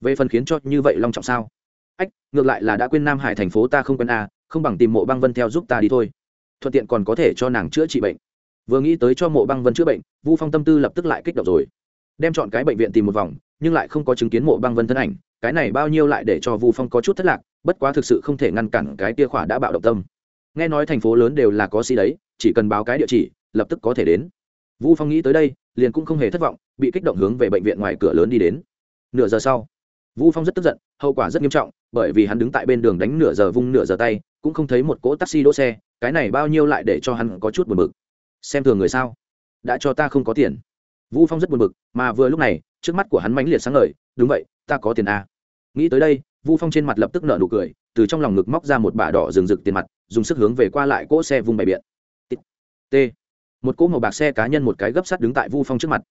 Về phần khiến cho như vậy long trọng sao? Ách, ngược lại là đã quên nam hải thành phố ta không quen a không bằng tìm mộ băng vân theo giúp ta đi thôi. Thuận tiện còn có thể cho nàng chữa trị bệnh. Vừa nghĩ tới cho mộ băng vân chữa bệnh, vu phong tâm tư lập tức lại kích động rồi. Đem chọn cái bệnh viện tìm một vòng, nhưng lại không có chứng kiến mộ băng vân thân ảnh, cái này bao nhiêu lại để cho vu phong có chút thất lạc, bất quá thực sự không thể ngăn cản cái tia khỏa đã bạo động tâm. Nghe nói thành phố lớn đều là có sĩ đấy, chỉ cần báo cái địa chỉ, lập tức có thể đến vu phong nghĩ tới đây, liền cũng không hề thất vọng, bị kích động hướng về bệnh viện ngoài cửa lớn đi đến. Nửa giờ sau, vu phong rất tức giận, hậu quả rất nghiêm trọng, bởi vì hắn đứng tại bên đường đánh nửa giờ vung nửa giờ tay, cũng không thấy một cỗ taxi đỗ xe, cái này bao nhiêu lại để cho hắn có chút buồn bực. Xem thường người sao? Đã cho ta không có tiền. Vu phong rất buồn bực, mà vừa lúc này, trước mắt của hắn mãnh liệt sáng ngời, đúng vậy, ta có tiền a nghĩ tới đây, vu phong trên mặt lập tức nở nụ cười, từ trong lòng ngực móc ra một bả đỏ rừng rực tiền mặt, dùng sức hướng về qua lại cỗ xe vung bày biện. T một cỗ màu bạc xe cá nhân một cái gấp sắt đứng tại vu phong trước mặt.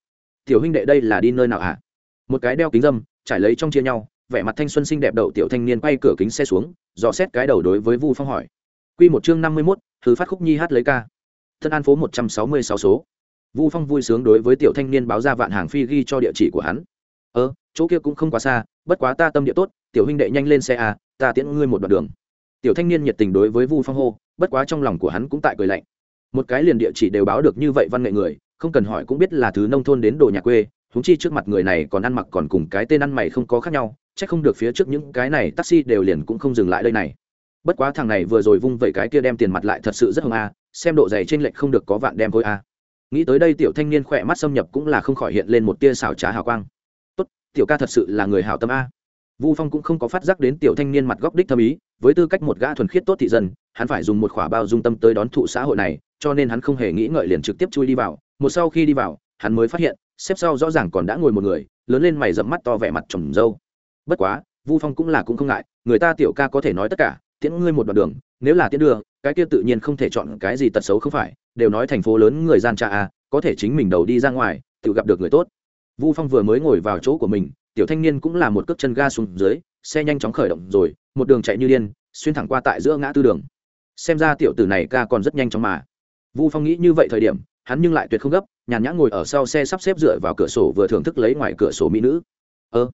Tiểu huynh đệ, đây là đi nơi nào hả? Một cái đeo kính dâm, trải lấy trong chia nhau, vẻ mặt thanh xuân xinh đẹp đậu tiểu thanh niên quay cửa kính xe xuống, dò xét cái đầu đối với vu phong hỏi. Q một chương năm mươi mốt thứ phát khúc nhi hát lấy ca. Thân an phố một trăm sáu mươi sáu số. Vu phong vui sướng đối với tiểu thanh niên báo ra vạn hàng phi ghi cho địa chỉ của hắn. Ơ, chỗ kia cũng không quá xa, bất quá ta tâm địa tốt, tiểu huynh đệ nhanh lên xe à ta tiễn ngươi một đoạn đường. Tiểu thanh niên nhiệt tình đối với vu phong hô, bất quá trong lòng của hắn cũng tại cười lạnh một cái liền địa chỉ đều báo được như vậy văn nghệ người, không cần hỏi cũng biết là thứ nông thôn đến đồ nhà quê húng chi trước mặt người này còn ăn mặc còn cùng cái tên ăn mày không có khác nhau, chắc không được phía trước những cái này taxi đều liền cũng không dừng lại đây này. Bất quá thằng này vừa rồi vung vẩy cái kia đem tiền mặt lại thật sự rất hưng a, xem độ dày trên lệch không được có vạn đem thôi a. Nghĩ tới đây tiểu thanh niên khỏe mắt xâm nhập cũng là không khỏi hiện lên một tia xào trá hào quang. Tốt, tiểu ca thật sự là người hảo tâm a. Vu phong cũng không có phát giác đến tiểu thanh niên mặt góc đích thâm ý, với tư cách một gã thuần khiết tốt thị dân hắn phải dùng một khỏa bao dung tâm tới đón thụ xã hội này, cho nên hắn không hề nghĩ ngợi liền trực tiếp chui đi vào. Một sau khi đi vào, hắn mới phát hiện, xếp sau rõ ràng còn đã ngồi một người, lớn lên mày dẫm mắt to vẻ mặt trồng dâu bất quá, vu phong cũng là cũng không ngại, người ta tiểu ca có thể nói tất cả, tiễn ngươi một đoạn đường, nếu là tiễn đưa, cái kia tự nhiên không thể chọn cái gì tật xấu không phải, đều nói thành phố lớn người gian cha à có thể chính mình đầu đi ra ngoài, tự gặp được người tốt. Vu phong vừa mới ngồi vào chỗ của mình, tiểu thanh niên cũng là một cước chân ga xuống dưới, xe nhanh chóng khởi động rồi, một đường chạy như điên, xuyên thẳng qua tại giữa ngã tư đường xem ra tiểu tử này ca còn rất nhanh chóng mà. Vu phong nghĩ như vậy thời điểm, hắn nhưng lại tuyệt không gấp, nhàn nhã ngồi ở sau xe sắp xếp dựa vào cửa sổ vừa thưởng thức lấy ngoài cửa sổ mỹ nữ. Ơ,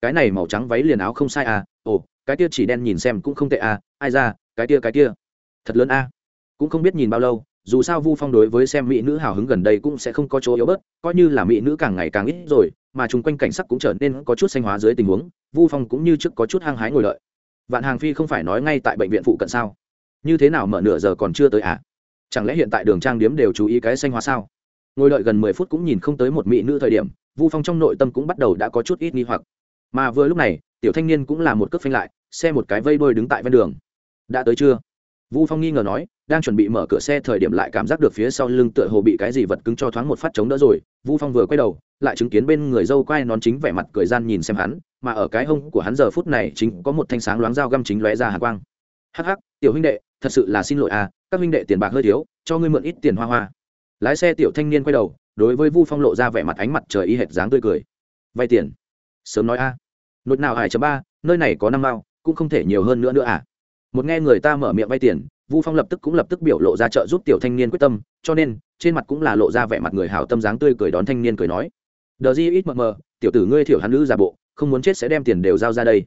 cái này màu trắng váy liền áo không sai à ồ, cái kia chỉ đen nhìn xem cũng không tệ à ai ra, cái kia cái kia. Thật lớn à. cũng không biết nhìn bao lâu, dù sao vu phong đối với xem mỹ nữ hào hứng gần đây cũng sẽ không có chỗ yếu bớt, coi như là mỹ nữ càng ngày càng ít rồi, mà chung quanh cảnh sắc cũng trở nên có chút xanh hóa dưới tình huống, vu phong cũng như trước có chút hăng hái ngồi lợi vạn hàng phi không phải nói ngay tại bệnh viện phụ cận sao? Như thế nào mở nửa giờ còn chưa tới à? Chẳng lẽ hiện tại đường trang điếm đều chú ý cái xanh hóa sao? Ngồi đợi gần mười phút cũng nhìn không tới một mỹ nữ thời điểm, vu phong trong nội tâm cũng bắt đầu đã có chút ít nghi hoặc. Mà vừa lúc này, tiểu thanh niên cũng là một cước phanh lại, xe một cái vây đôi đứng tại ven đường. Đã tới chưa? Vu phong nghi ngờ nói, đang chuẩn bị mở cửa xe thời điểm lại cảm giác được phía sau lưng tựa hồ bị cái gì vật cứng cho thoáng một phát chống đỡ rồi. Vu phong vừa quay đầu, lại chứng kiến bên người dâu quai nón chính vẻ mặt cười gian nhìn xem hắn, mà ở cái hông của hắn giờ phút này chính có một thanh sáng loáng dao găm chính lóe ra hạ quang. Hắc hắc, tiểu huynh đệ thật sự là xin lỗi à các huynh đệ tiền bạc hơi thiếu, cho ngươi mượn ít tiền hoa hoa. Lái xe tiểu thanh niên quay đầu, đối với vu phong lộ ra vẻ mặt ánh mặt trời y hệt dáng tươi cười. Vay tiền. Sớm nói a. À. nốt nào hải chấm ba, nơi này có năm mao, cũng không thể nhiều hơn nữa nữa à. Một nghe người ta mở miệng vay tiền, vu phong lập tức cũng lập tức biểu lộ ra trợ giúp tiểu thanh niên quyết tâm, cho nên, trên mặt cũng là lộ ra vẻ mặt người hảo tâm dáng tươi cười đón thanh niên cười nói. Đờ di ít mờ mờ, tiểu tử ngươi thiểu hắn nữ giả bộ, không muốn chết sẽ đem tiền đều giao ra đây.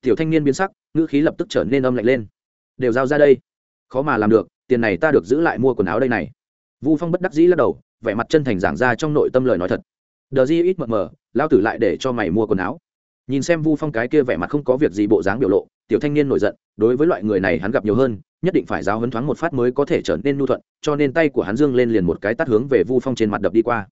Tiểu thanh niên biến sắc, ngữ khí lập tức trở nên âm lạnh lên. Đều giao ra đây khó mà làm được, tiền này ta được giữ lại mua quần áo đây này. Vu phong bất đắc dĩ lắc đầu, vẻ mặt chân thành giảng ra trong nội tâm lời nói thật. Đờ di ít mờ mờ, lao tử lại để cho mày mua quần áo. Nhìn xem vu phong cái kia vẻ mặt không có việc gì bộ dáng biểu lộ, tiểu thanh niên nổi giận, đối với loại người này hắn gặp nhiều hơn, nhất định phải giáo hấn thoáng một phát mới có thể trở nên nhu thuận, cho nên tay của hắn dương lên liền một cái tắt hướng về vu phong trên mặt đập đi qua.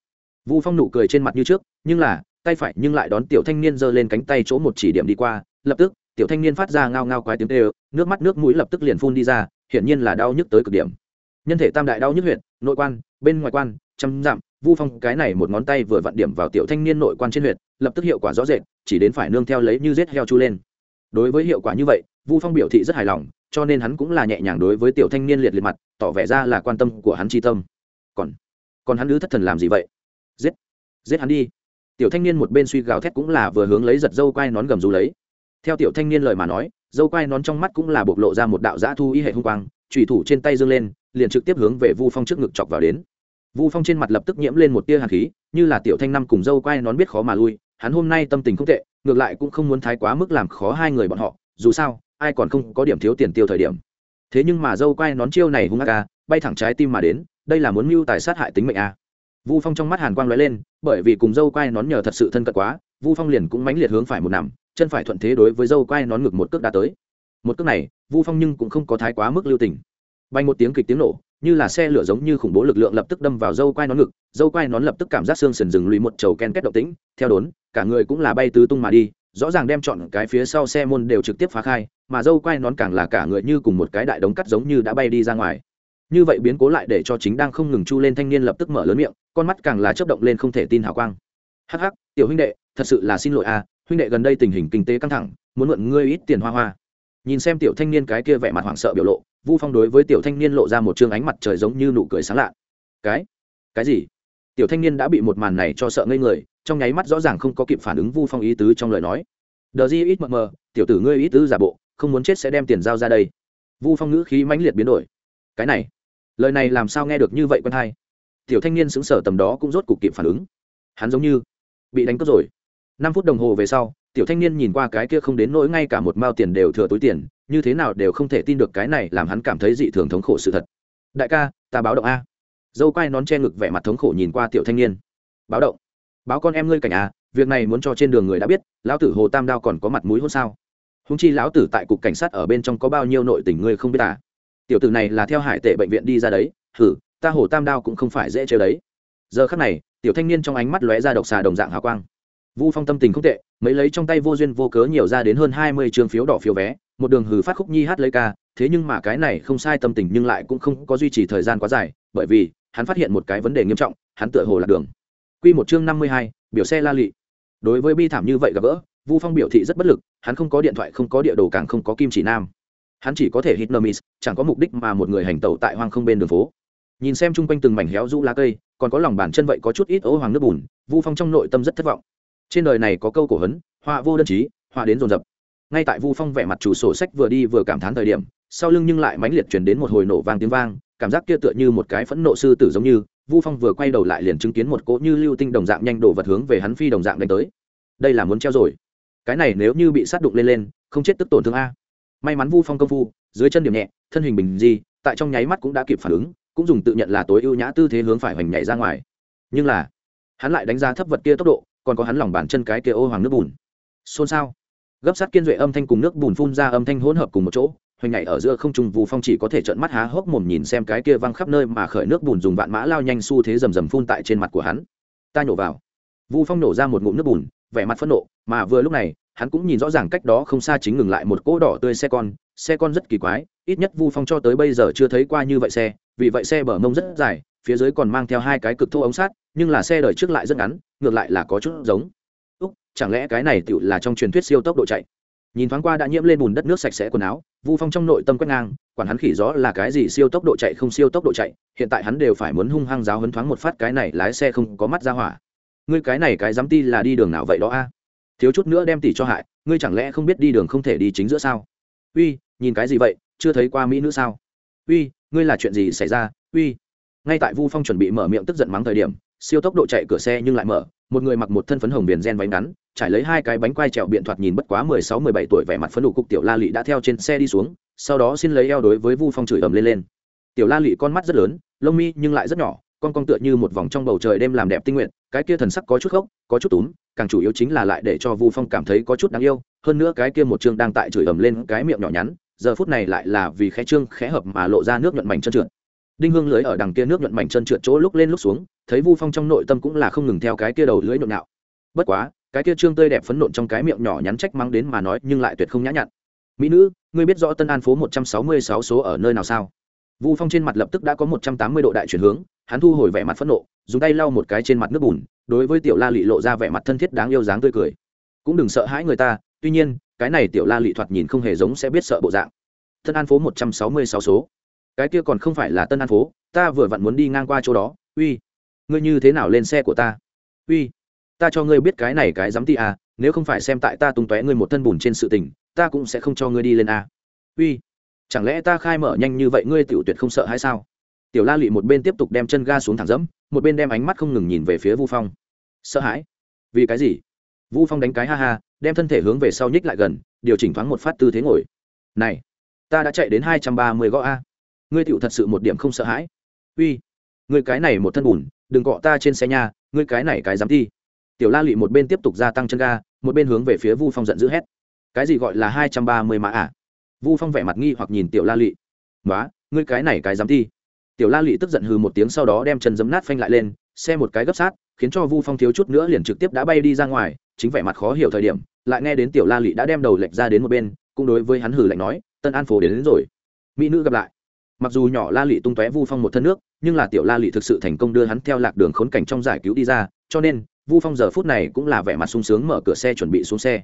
Vu phong nụ cười trên mặt như trước, nhưng là, tay phải nhưng lại đón tiểu thanh niên giơ lên cánh tay chỗ một chỉ điểm đi qua, lập tức, tiểu thanh niên phát ra ngao ngao quái tiếng tê nước mắt nước mũi lập tức liền phun đi ra hiển nhiên là đau nhức tới cực điểm. Nhân thể tam đại đau nhức huyện nội quan, bên ngoài quan, trăm dặm, vu phong, cái này một ngón tay vừa vặn điểm vào tiểu thanh niên nội quan trên huyện lập tức hiệu quả rõ rệt, chỉ đến phải nương theo lấy như rết heo chu lên. Đối với hiệu quả như vậy, vu phong biểu thị rất hài lòng, cho nên hắn cũng là nhẹ nhàng đối với tiểu thanh niên liệt liệt mặt, tỏ vẻ ra là quan tâm của hắn chi tâm. Còn còn hắn nữ thất thần làm gì vậy? Giết giết hắn đi. Tiểu thanh niên một bên suy gào thét cũng là vừa hướng lấy giật dâu quai nón gầm rú lấy. Theo tiểu thanh niên lời mà nói dâu quai nón trong mắt cũng là bộc lộ ra một đạo giã thu y hệ hung quang trùy thủ trên tay dương lên, liền trực tiếp hướng về vu phong trước ngực chọc vào đến. Vu phong trên mặt lập tức nhiễm lên một tia hạt khí, như là tiểu thanh năm cùng dâu quai nón biết khó mà lui, hắn hôm nay tâm tình không tệ, ngược lại cũng không muốn thái quá mức làm khó hai người bọn họ, dù sao, ai còn không có điểm thiếu tiền tiêu thời điểm. Thế nhưng mà dâu quai nón chiêu này hung ác ca bay thẳng trái tim mà đến, đây là muốn mưu tài sát hại tính mệnh a. Vu phong trong mắt hàn quang lóe lên, bởi vì cùng dâu quai nón nhờ thật sự thân cận quá, vu phong liền cũng mãnh liệt hướng phải một nằm chân phải thuận thế đối với dâu quai nón ngực một cước đã tới. Một cước này, vu phong nhưng cũng không có thái quá mức lưu tình. Bay một tiếng kịch tiếng nổ, như là xe lửa giống như khủng bố lực lượng lập tức đâm vào dâu quai nón ngực, dâu quai nón lập tức cảm giác xương sần rừng lùi một trầu ken kết động tĩnh, theo đốn, cả người cũng là bay tứ tung mà đi, rõ ràng đem chọn cái phía sau xe môn đều trực tiếp phá khai, mà dâu quai nón càng là cả người như cùng một cái đại đống cắt giống như đã bay đi ra ngoài. Như vậy biến cố lại để cho chính đang không ngừng chu lên thanh niên lập tức mở lớn miệng, con mắt càng là chớp động lên không thể tin hào quang. Hắc hắc, tiểu huynh đệ, thật sự là xin lỗi a huynh đệ gần đây tình hình kinh tế căng thẳng, muốn mượn ngươi ít tiền hoa hoa. Nhìn xem tiểu thanh niên cái kia vẻ mặt hoảng sợ biểu lộ, vu phong đối với tiểu thanh niên lộ ra một chương ánh mặt trời giống như nụ cười sáng lạ. Cái? Cái gì? Tiểu thanh niên đã bị một màn này cho sợ ngây người, trong nháy mắt rõ ràng không có kịp phản ứng vu phong ý tứ trong lời nói. Đờ di ít mờ mờ, tiểu tử ngươi ít tứ giả bộ, không muốn chết sẽ đem tiền giao ra đây. Vu phong ngữ khí mãnh liệt biến đổi. Cái này? Lời này làm sao nghe được như vậy quân hai? Tiểu thanh niên xứng sở tầm đó cũng rốt cục kịp phản ứng. Hắn giống như bị đánh cướp rồi năm phút đồng hồ về sau, tiểu thanh niên nhìn qua cái kia không đến nỗi ngay cả một mao tiền đều thừa túi tiền, như thế nào đều không thể tin được cái này làm hắn cảm thấy dị thường thống khổ sự thật. Đại ca, ta báo động a. Dâu quai nón che ngực vẻ mặt thống khổ nhìn qua tiểu thanh niên. Báo động? Báo con em ngươi cảnh a, việc này muốn cho trên đường người đã biết, lão tử hồ tam đao còn có mặt mũi hôn sao? Húng chi lão tử tại cục cảnh sát ở bên trong có bao nhiêu nội tình ngươi không biết à? Tiểu tử này là theo hải tệ bệnh viện đi ra đấy thử ta hồ tam đao cũng không phải dễ chơi đấy. Giờ khắc này, tiểu thanh niên trong ánh mắt lóe ra độc xà đồng dạng hào quang vu phong tâm tình không tệ, mấy lấy trong tay vô duyên vô cớ nhiều ra đến hơn hai mươi trường phiếu đỏ phiếu vé, một đường hừ phát khúc nhi hát lấy ca, thế nhưng mà cái này không sai tâm tình nhưng lại cũng không có duy trì thời gian quá dài, bởi vì hắn phát hiện một cái vấn đề nghiêm trọng, hắn tựa hồ lạc đường. Q một chương năm mươi hai, biểu xe la lị. Đối với bi thảm như vậy gặp gỡ, vu phong biểu thị rất bất lực, hắn không có điện thoại, không có địa đồ, càng không có kim chỉ nam. Hắn chỉ có thể hit nermis chẳng có mục đích mà một người hành tẩu tại hoang không bên đường phố. Nhìn xem chung quanh từng mảnh héo rũ lá cây, còn có lòng bàn chân vậy có chút ít ố hoàng nước bùn, vu phong trong nội tâm rất thất vọng trên đời này có câu cổ hấn, họa vô đơn chí, họa đến dồn dập. Ngay tại vu phong vẻ mặt chủ sổ sách vừa đi vừa cảm thán thời điểm, sau lưng nhưng lại mãnh liệt chuyển đến một hồi nổ vang tiếng vang, cảm giác kia tựa như một cái phẫn nộ sư tử giống như, vu phong vừa quay đầu lại liền chứng kiến một cỗ như lưu tinh đồng dạng nhanh đổ vật hướng về hắn phi đồng dạng đánh tới. Đây là muốn treo rồi. Cái này nếu như bị sát đụng lên lên, không chết tức tổn thương a. May mắn vu phong công phu, dưới chân điểm nhẹ, thân hình bình di tại trong nháy mắt cũng đã kịp phản ứng, cũng dùng tự nhận là tối ưu nhã tư thế hướng phải hoành nhảy ra ngoài. Nhưng là, hắn lại đánh giá thấp vật kia tốc độ còn có hắn lòng bàn chân cái kia ô hoàng nước bùn. Xôn xao. Gấp sát kiên duệ âm thanh cùng nước bùn phun ra âm thanh hỗn hợp cùng một chỗ, hoành nhảy ở giữa không trung vu phong chỉ có thể trợn mắt há hốc mồm nhìn xem cái kia văng khắp nơi mà khởi nước bùn dùng vạn mã lao nhanh xu thế rầm rầm phun tại trên mặt của hắn. Ta nhổ vào. Vu phong nổ ra một ngụm nước bùn, vẻ mặt phẫn nộ, mà vừa lúc này, hắn cũng nhìn rõ ràng cách đó không xa chính ngừng lại một cỗ đỏ tươi xe con xe con rất kỳ quái, ít nhất vu phong cho tới bây giờ chưa thấy qua như vậy xe, vì vậy xe bờ mông rất dài, phía dưới còn mang theo hai cái cực thô ống sát nhưng là xe đời trước lại rất ngắn, ngược lại là có chút giống. Úc, chẳng lẽ cái này tựu là trong truyền thuyết siêu tốc độ chạy? Nhìn thoáng qua đã nhiễm lên bùn đất nước sạch sẽ quần áo, vu phong trong nội tâm quét ngang, quản hắn khỉ gió là cái gì siêu tốc độ chạy không siêu tốc độ chạy, hiện tại hắn đều phải muốn hung hăng giáo hấn thoáng một phát cái này lái xe không có mắt ra hỏa. Ngươi cái này cái dám ti là đi đường nào vậy đó a? Thiếu chút nữa đem tỷ cho hại, ngươi chẳng lẽ không biết đi đường không thể đi chính giữa sao? Uy, nhìn cái gì vậy, chưa thấy qua mỹ nữ sao? Uy, ngươi là chuyện gì xảy ra? Uy. Ngay tại vu phong chuẩn bị mở miệng tức giận mắng thời điểm siêu tốc độ chạy cửa xe nhưng lại mở, một người mặc một thân phấn hồng biển gen váy ngắn, trải lấy hai cái bánh quai trèo biện thoạt nhìn bất quá mười sáu, mười bảy tuổi vẻ mặt phấn đủ cục tiểu la lị đã theo trên xe đi xuống, sau đó xin lấy eo đối với vu phong chửi ầm lên lên. Tiểu la lị con mắt rất lớn, lông mi nhưng lại rất nhỏ, con con tựa như một vòng trong bầu trời đêm làm đẹp tinh nguyện, cái kia thần sắc có chút khốc, có chút túm, càng chủ yếu chính là lại để cho vu phong cảm thấy có chút đáng yêu, hơn nữa cái kia một chương đang tại chửi ầm lên cái miệng nhỏ nhắn, giờ phút này lại là vì khẽ trương, khẽ hợp mà lộ ra nước nhuận mảnh chân trượt. Đinh hương lưới ở đằng kia nước nhuận mảnh chân trượt chỗ lúc lên lúc xuống thấy vu phong trong nội tâm cũng là không ngừng theo cái kia đầu lưỡi nhộn nhạo. Bất quá, cái kia trương tươi đẹp phấn nộn trong cái miệng nhỏ nhắn trách mắng đến mà nói nhưng lại tuyệt không nhã nhặn. Mỹ nữ, ngươi biết rõ tân an phố một trăm sáu mươi sáu số ở nơi nào sao? Vu phong trên mặt lập tức đã có một trăm tám mươi độ đại chuyển hướng, hắn thu hồi vẻ mặt phẫn nộ, dùng tay lau một cái trên mặt nước bùn, đối với tiểu la lị lộ ra vẻ mặt thân thiết đáng yêu dáng tươi cười. Cũng đừng sợ hãi người ta, tuy nhiên, cái này tiểu la lị thoạt nhìn không hề giống sẽ biết sợ bộ dạng. Tân an phố một trăm sáu mươi sáu số. Cái kia còn không phải là tân an phố, ta vừa vặn muốn đi ngang qua chỗ đó, uy ngươi như thế nào lên xe của ta? Uy, ta cho ngươi biết cái này cái dám ti à nếu không phải xem tại ta tung tóe ngươi một thân bùn trên sự tình, ta cũng sẽ không cho ngươi đi lên à? uy, chẳng lẽ ta khai mở nhanh như vậy ngươi tiểu tuyệt không sợ hay sao? Tiểu la lụy một bên tiếp tục đem chân ga xuống thẳng dẫm một bên đem ánh mắt không ngừng nhìn về phía vu phong. Sợ hãi? Vì cái gì? Vu phong đánh cái ha ha, đem thân thể hướng về sau nhích lại gần, điều chỉnh thoáng một phát tư thế ngồi. Này, ta đã chạy đến hai trăm ba mươi gõ a. Ngươi tựu thật sự một điểm không sợ hãi. Uy người cái này một thân bùn đừng cọ ta trên xe nhà ngươi cái này cái dám thi tiểu la lị một bên tiếp tục gia tăng chân ga một bên hướng về phía vu phong giận dữ hét. Cái gì gọi là hai trăm ba mươi mã à? Vu phong vẻ mặt nghi hoặc nhìn tiểu la lị. Nói ngươi cái này cái dám thi tiểu la lị tức giận hừ một tiếng sau đó đem chân giấm nát phanh lại lên xe một cái gấp sát khiến cho vu phong thiếu chút nữa liền trực tiếp đã bay đi ra ngoài chính vẻ mặt khó hiểu thời điểm lại nghe đến tiểu la lị đã đem đầu lệch ra đến một bên cũng đối với hắn hử lạnh nói tân an phố đến, đến rồi. Mỹ nữ gặp lại mặc dù nhỏ la lị tung tóe vu phong một thân nước, nhưng là tiểu la lị thực sự thành công đưa hắn theo lạc đường khốn cảnh trong giải cứu đi ra, cho nên, vu phong giờ phút này cũng là vẻ mặt sung sướng mở cửa xe chuẩn bị xuống xe.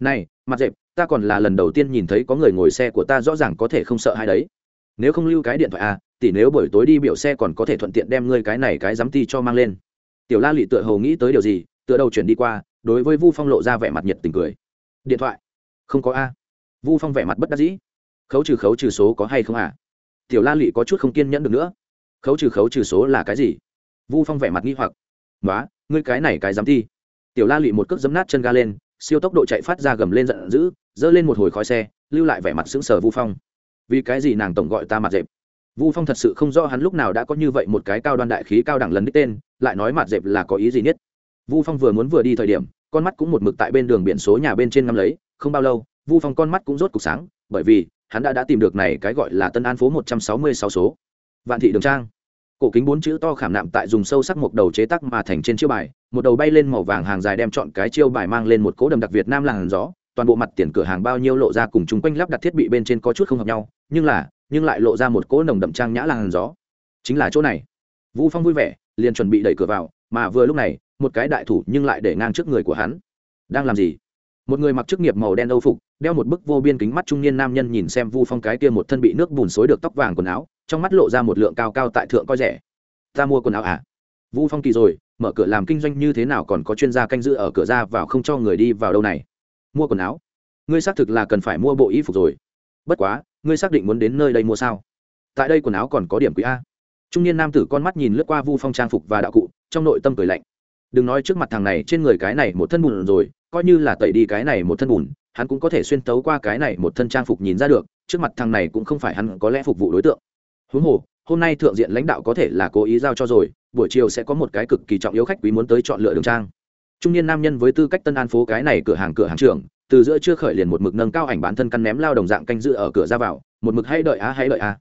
Này, mặt dẹp ta còn là lần đầu tiên nhìn thấy có người ngồi xe của ta rõ ràng có thể không sợ hai đấy. Nếu không lưu cái điện thoại à tỷ nếu buổi tối đi biểu xe còn có thể thuận tiện đem ngươi cái này cái dám ti cho mang lên. Tiểu la lị tựa hồ nghĩ tới điều gì, tựa đầu chuyển đi qua, đối với vu phong lộ ra vẻ mặt nhiệt tình cười. Điện thoại? Không có a. Vu phong vẻ mặt bất đắc dĩ. Khấu trừ khấu trừ số có hay không à? Tiểu la lị có chút không kiên nhẫn được nữa. Khấu trừ khấu trừ số là cái gì? Vu phong vẻ mặt nghi hoặc. Nói ngươi cái này cái dám thi. Tiểu la lị một cước giấm nát chân ga lên, siêu tốc độ chạy phát ra gầm lên giận dữ dơ lên một hồi khói xe, lưu lại vẻ mặt sững sờ vu phong. Vì cái gì nàng tổng gọi ta mặt dẹp? Vu phong thật sự không rõ hắn lúc nào đã có như vậy một cái cao đoan đại khí cao đẳng lần đích tên, lại nói mặt dẹp là có ý gì nhất? Vu phong vừa muốn vừa đi thời điểm, con mắt cũng một mực tại bên đường biển số nhà bên trên ngắm lấy, không bao lâu, vu phong con mắt cũng rốt cục sáng, bởi vì hắn đã đã tìm được này cái gọi là tân an phố một trăm sáu mươi sáu số. Vạn thị đường trang. Cổ kính bốn chữ to khảm nạm tại dùng sâu sắc một đầu chế tác mà thành trên chiêu bài, một đầu bay lên màu vàng hàng dài đem chọn cái chiêu bài mang lên một cố đầm đặc việt nam làng gió, toàn bộ mặt tiền cửa hàng bao nhiêu lộ ra cùng chung quanh lắp đặt thiết bị bên trên có chút không hợp nhau, nhưng là, nhưng lại lộ ra một cỗ nồng đậm trang nhã làng gió. Chính là chỗ này. Vũ phong vui vẻ, liền chuẩn bị đẩy cửa vào, mà vừa lúc này, một cái đại thủ nhưng lại để ngang trước người của hắn. Đang làm gì? Một người mặc chức nghiệp màu đen âu phục đeo một bức vô biên kính mắt trung niên nam nhân nhìn xem vu phong cái kia một thân bị nước bùn xối được tóc vàng quần áo, trong mắt lộ ra một lượng cao cao tại thượng coi rẻ. Ta mua quần áo à? Vu phong kỳ rồi, mở cửa làm kinh doanh như thế nào còn có chuyên gia canh giữ ở cửa ra vào không cho người đi vào đâu này. Mua quần áo? Ngươi xác thực là cần phải mua bộ y phục rồi. Bất quá, ngươi xác định muốn đến nơi đây mua sao? Tại đây quần áo còn có điểm quý a. Trung niên nam tử con mắt nhìn lướt qua vu phong trang phục và đạo cụ, trong nội tâm cười lạnh. Đừng nói trước mặt thằng này, trên người cái này một thân bùn rồi, coi như là tẩy đi cái này một thân bùn hắn cũng có thể xuyên tấu qua cái này một thân trang phục nhìn ra được, trước mặt thằng này cũng không phải hắn có lẽ phục vụ đối tượng. Huống hồ, hôm nay thượng diện lãnh đạo có thể là cố ý giao cho rồi, buổi chiều sẽ có một cái cực kỳ trọng yếu khách quý muốn tới chọn lựa đường trang. Trung niên nam nhân với tư cách tân an phố cái này cửa hàng cửa hàng trưởng, từ giữa chưa khởi liền một mực nâng cao ảnh bản thân căn ném lao đồng dạng canh dự ở cửa ra vào, một mực hay đợi á hay đợi á.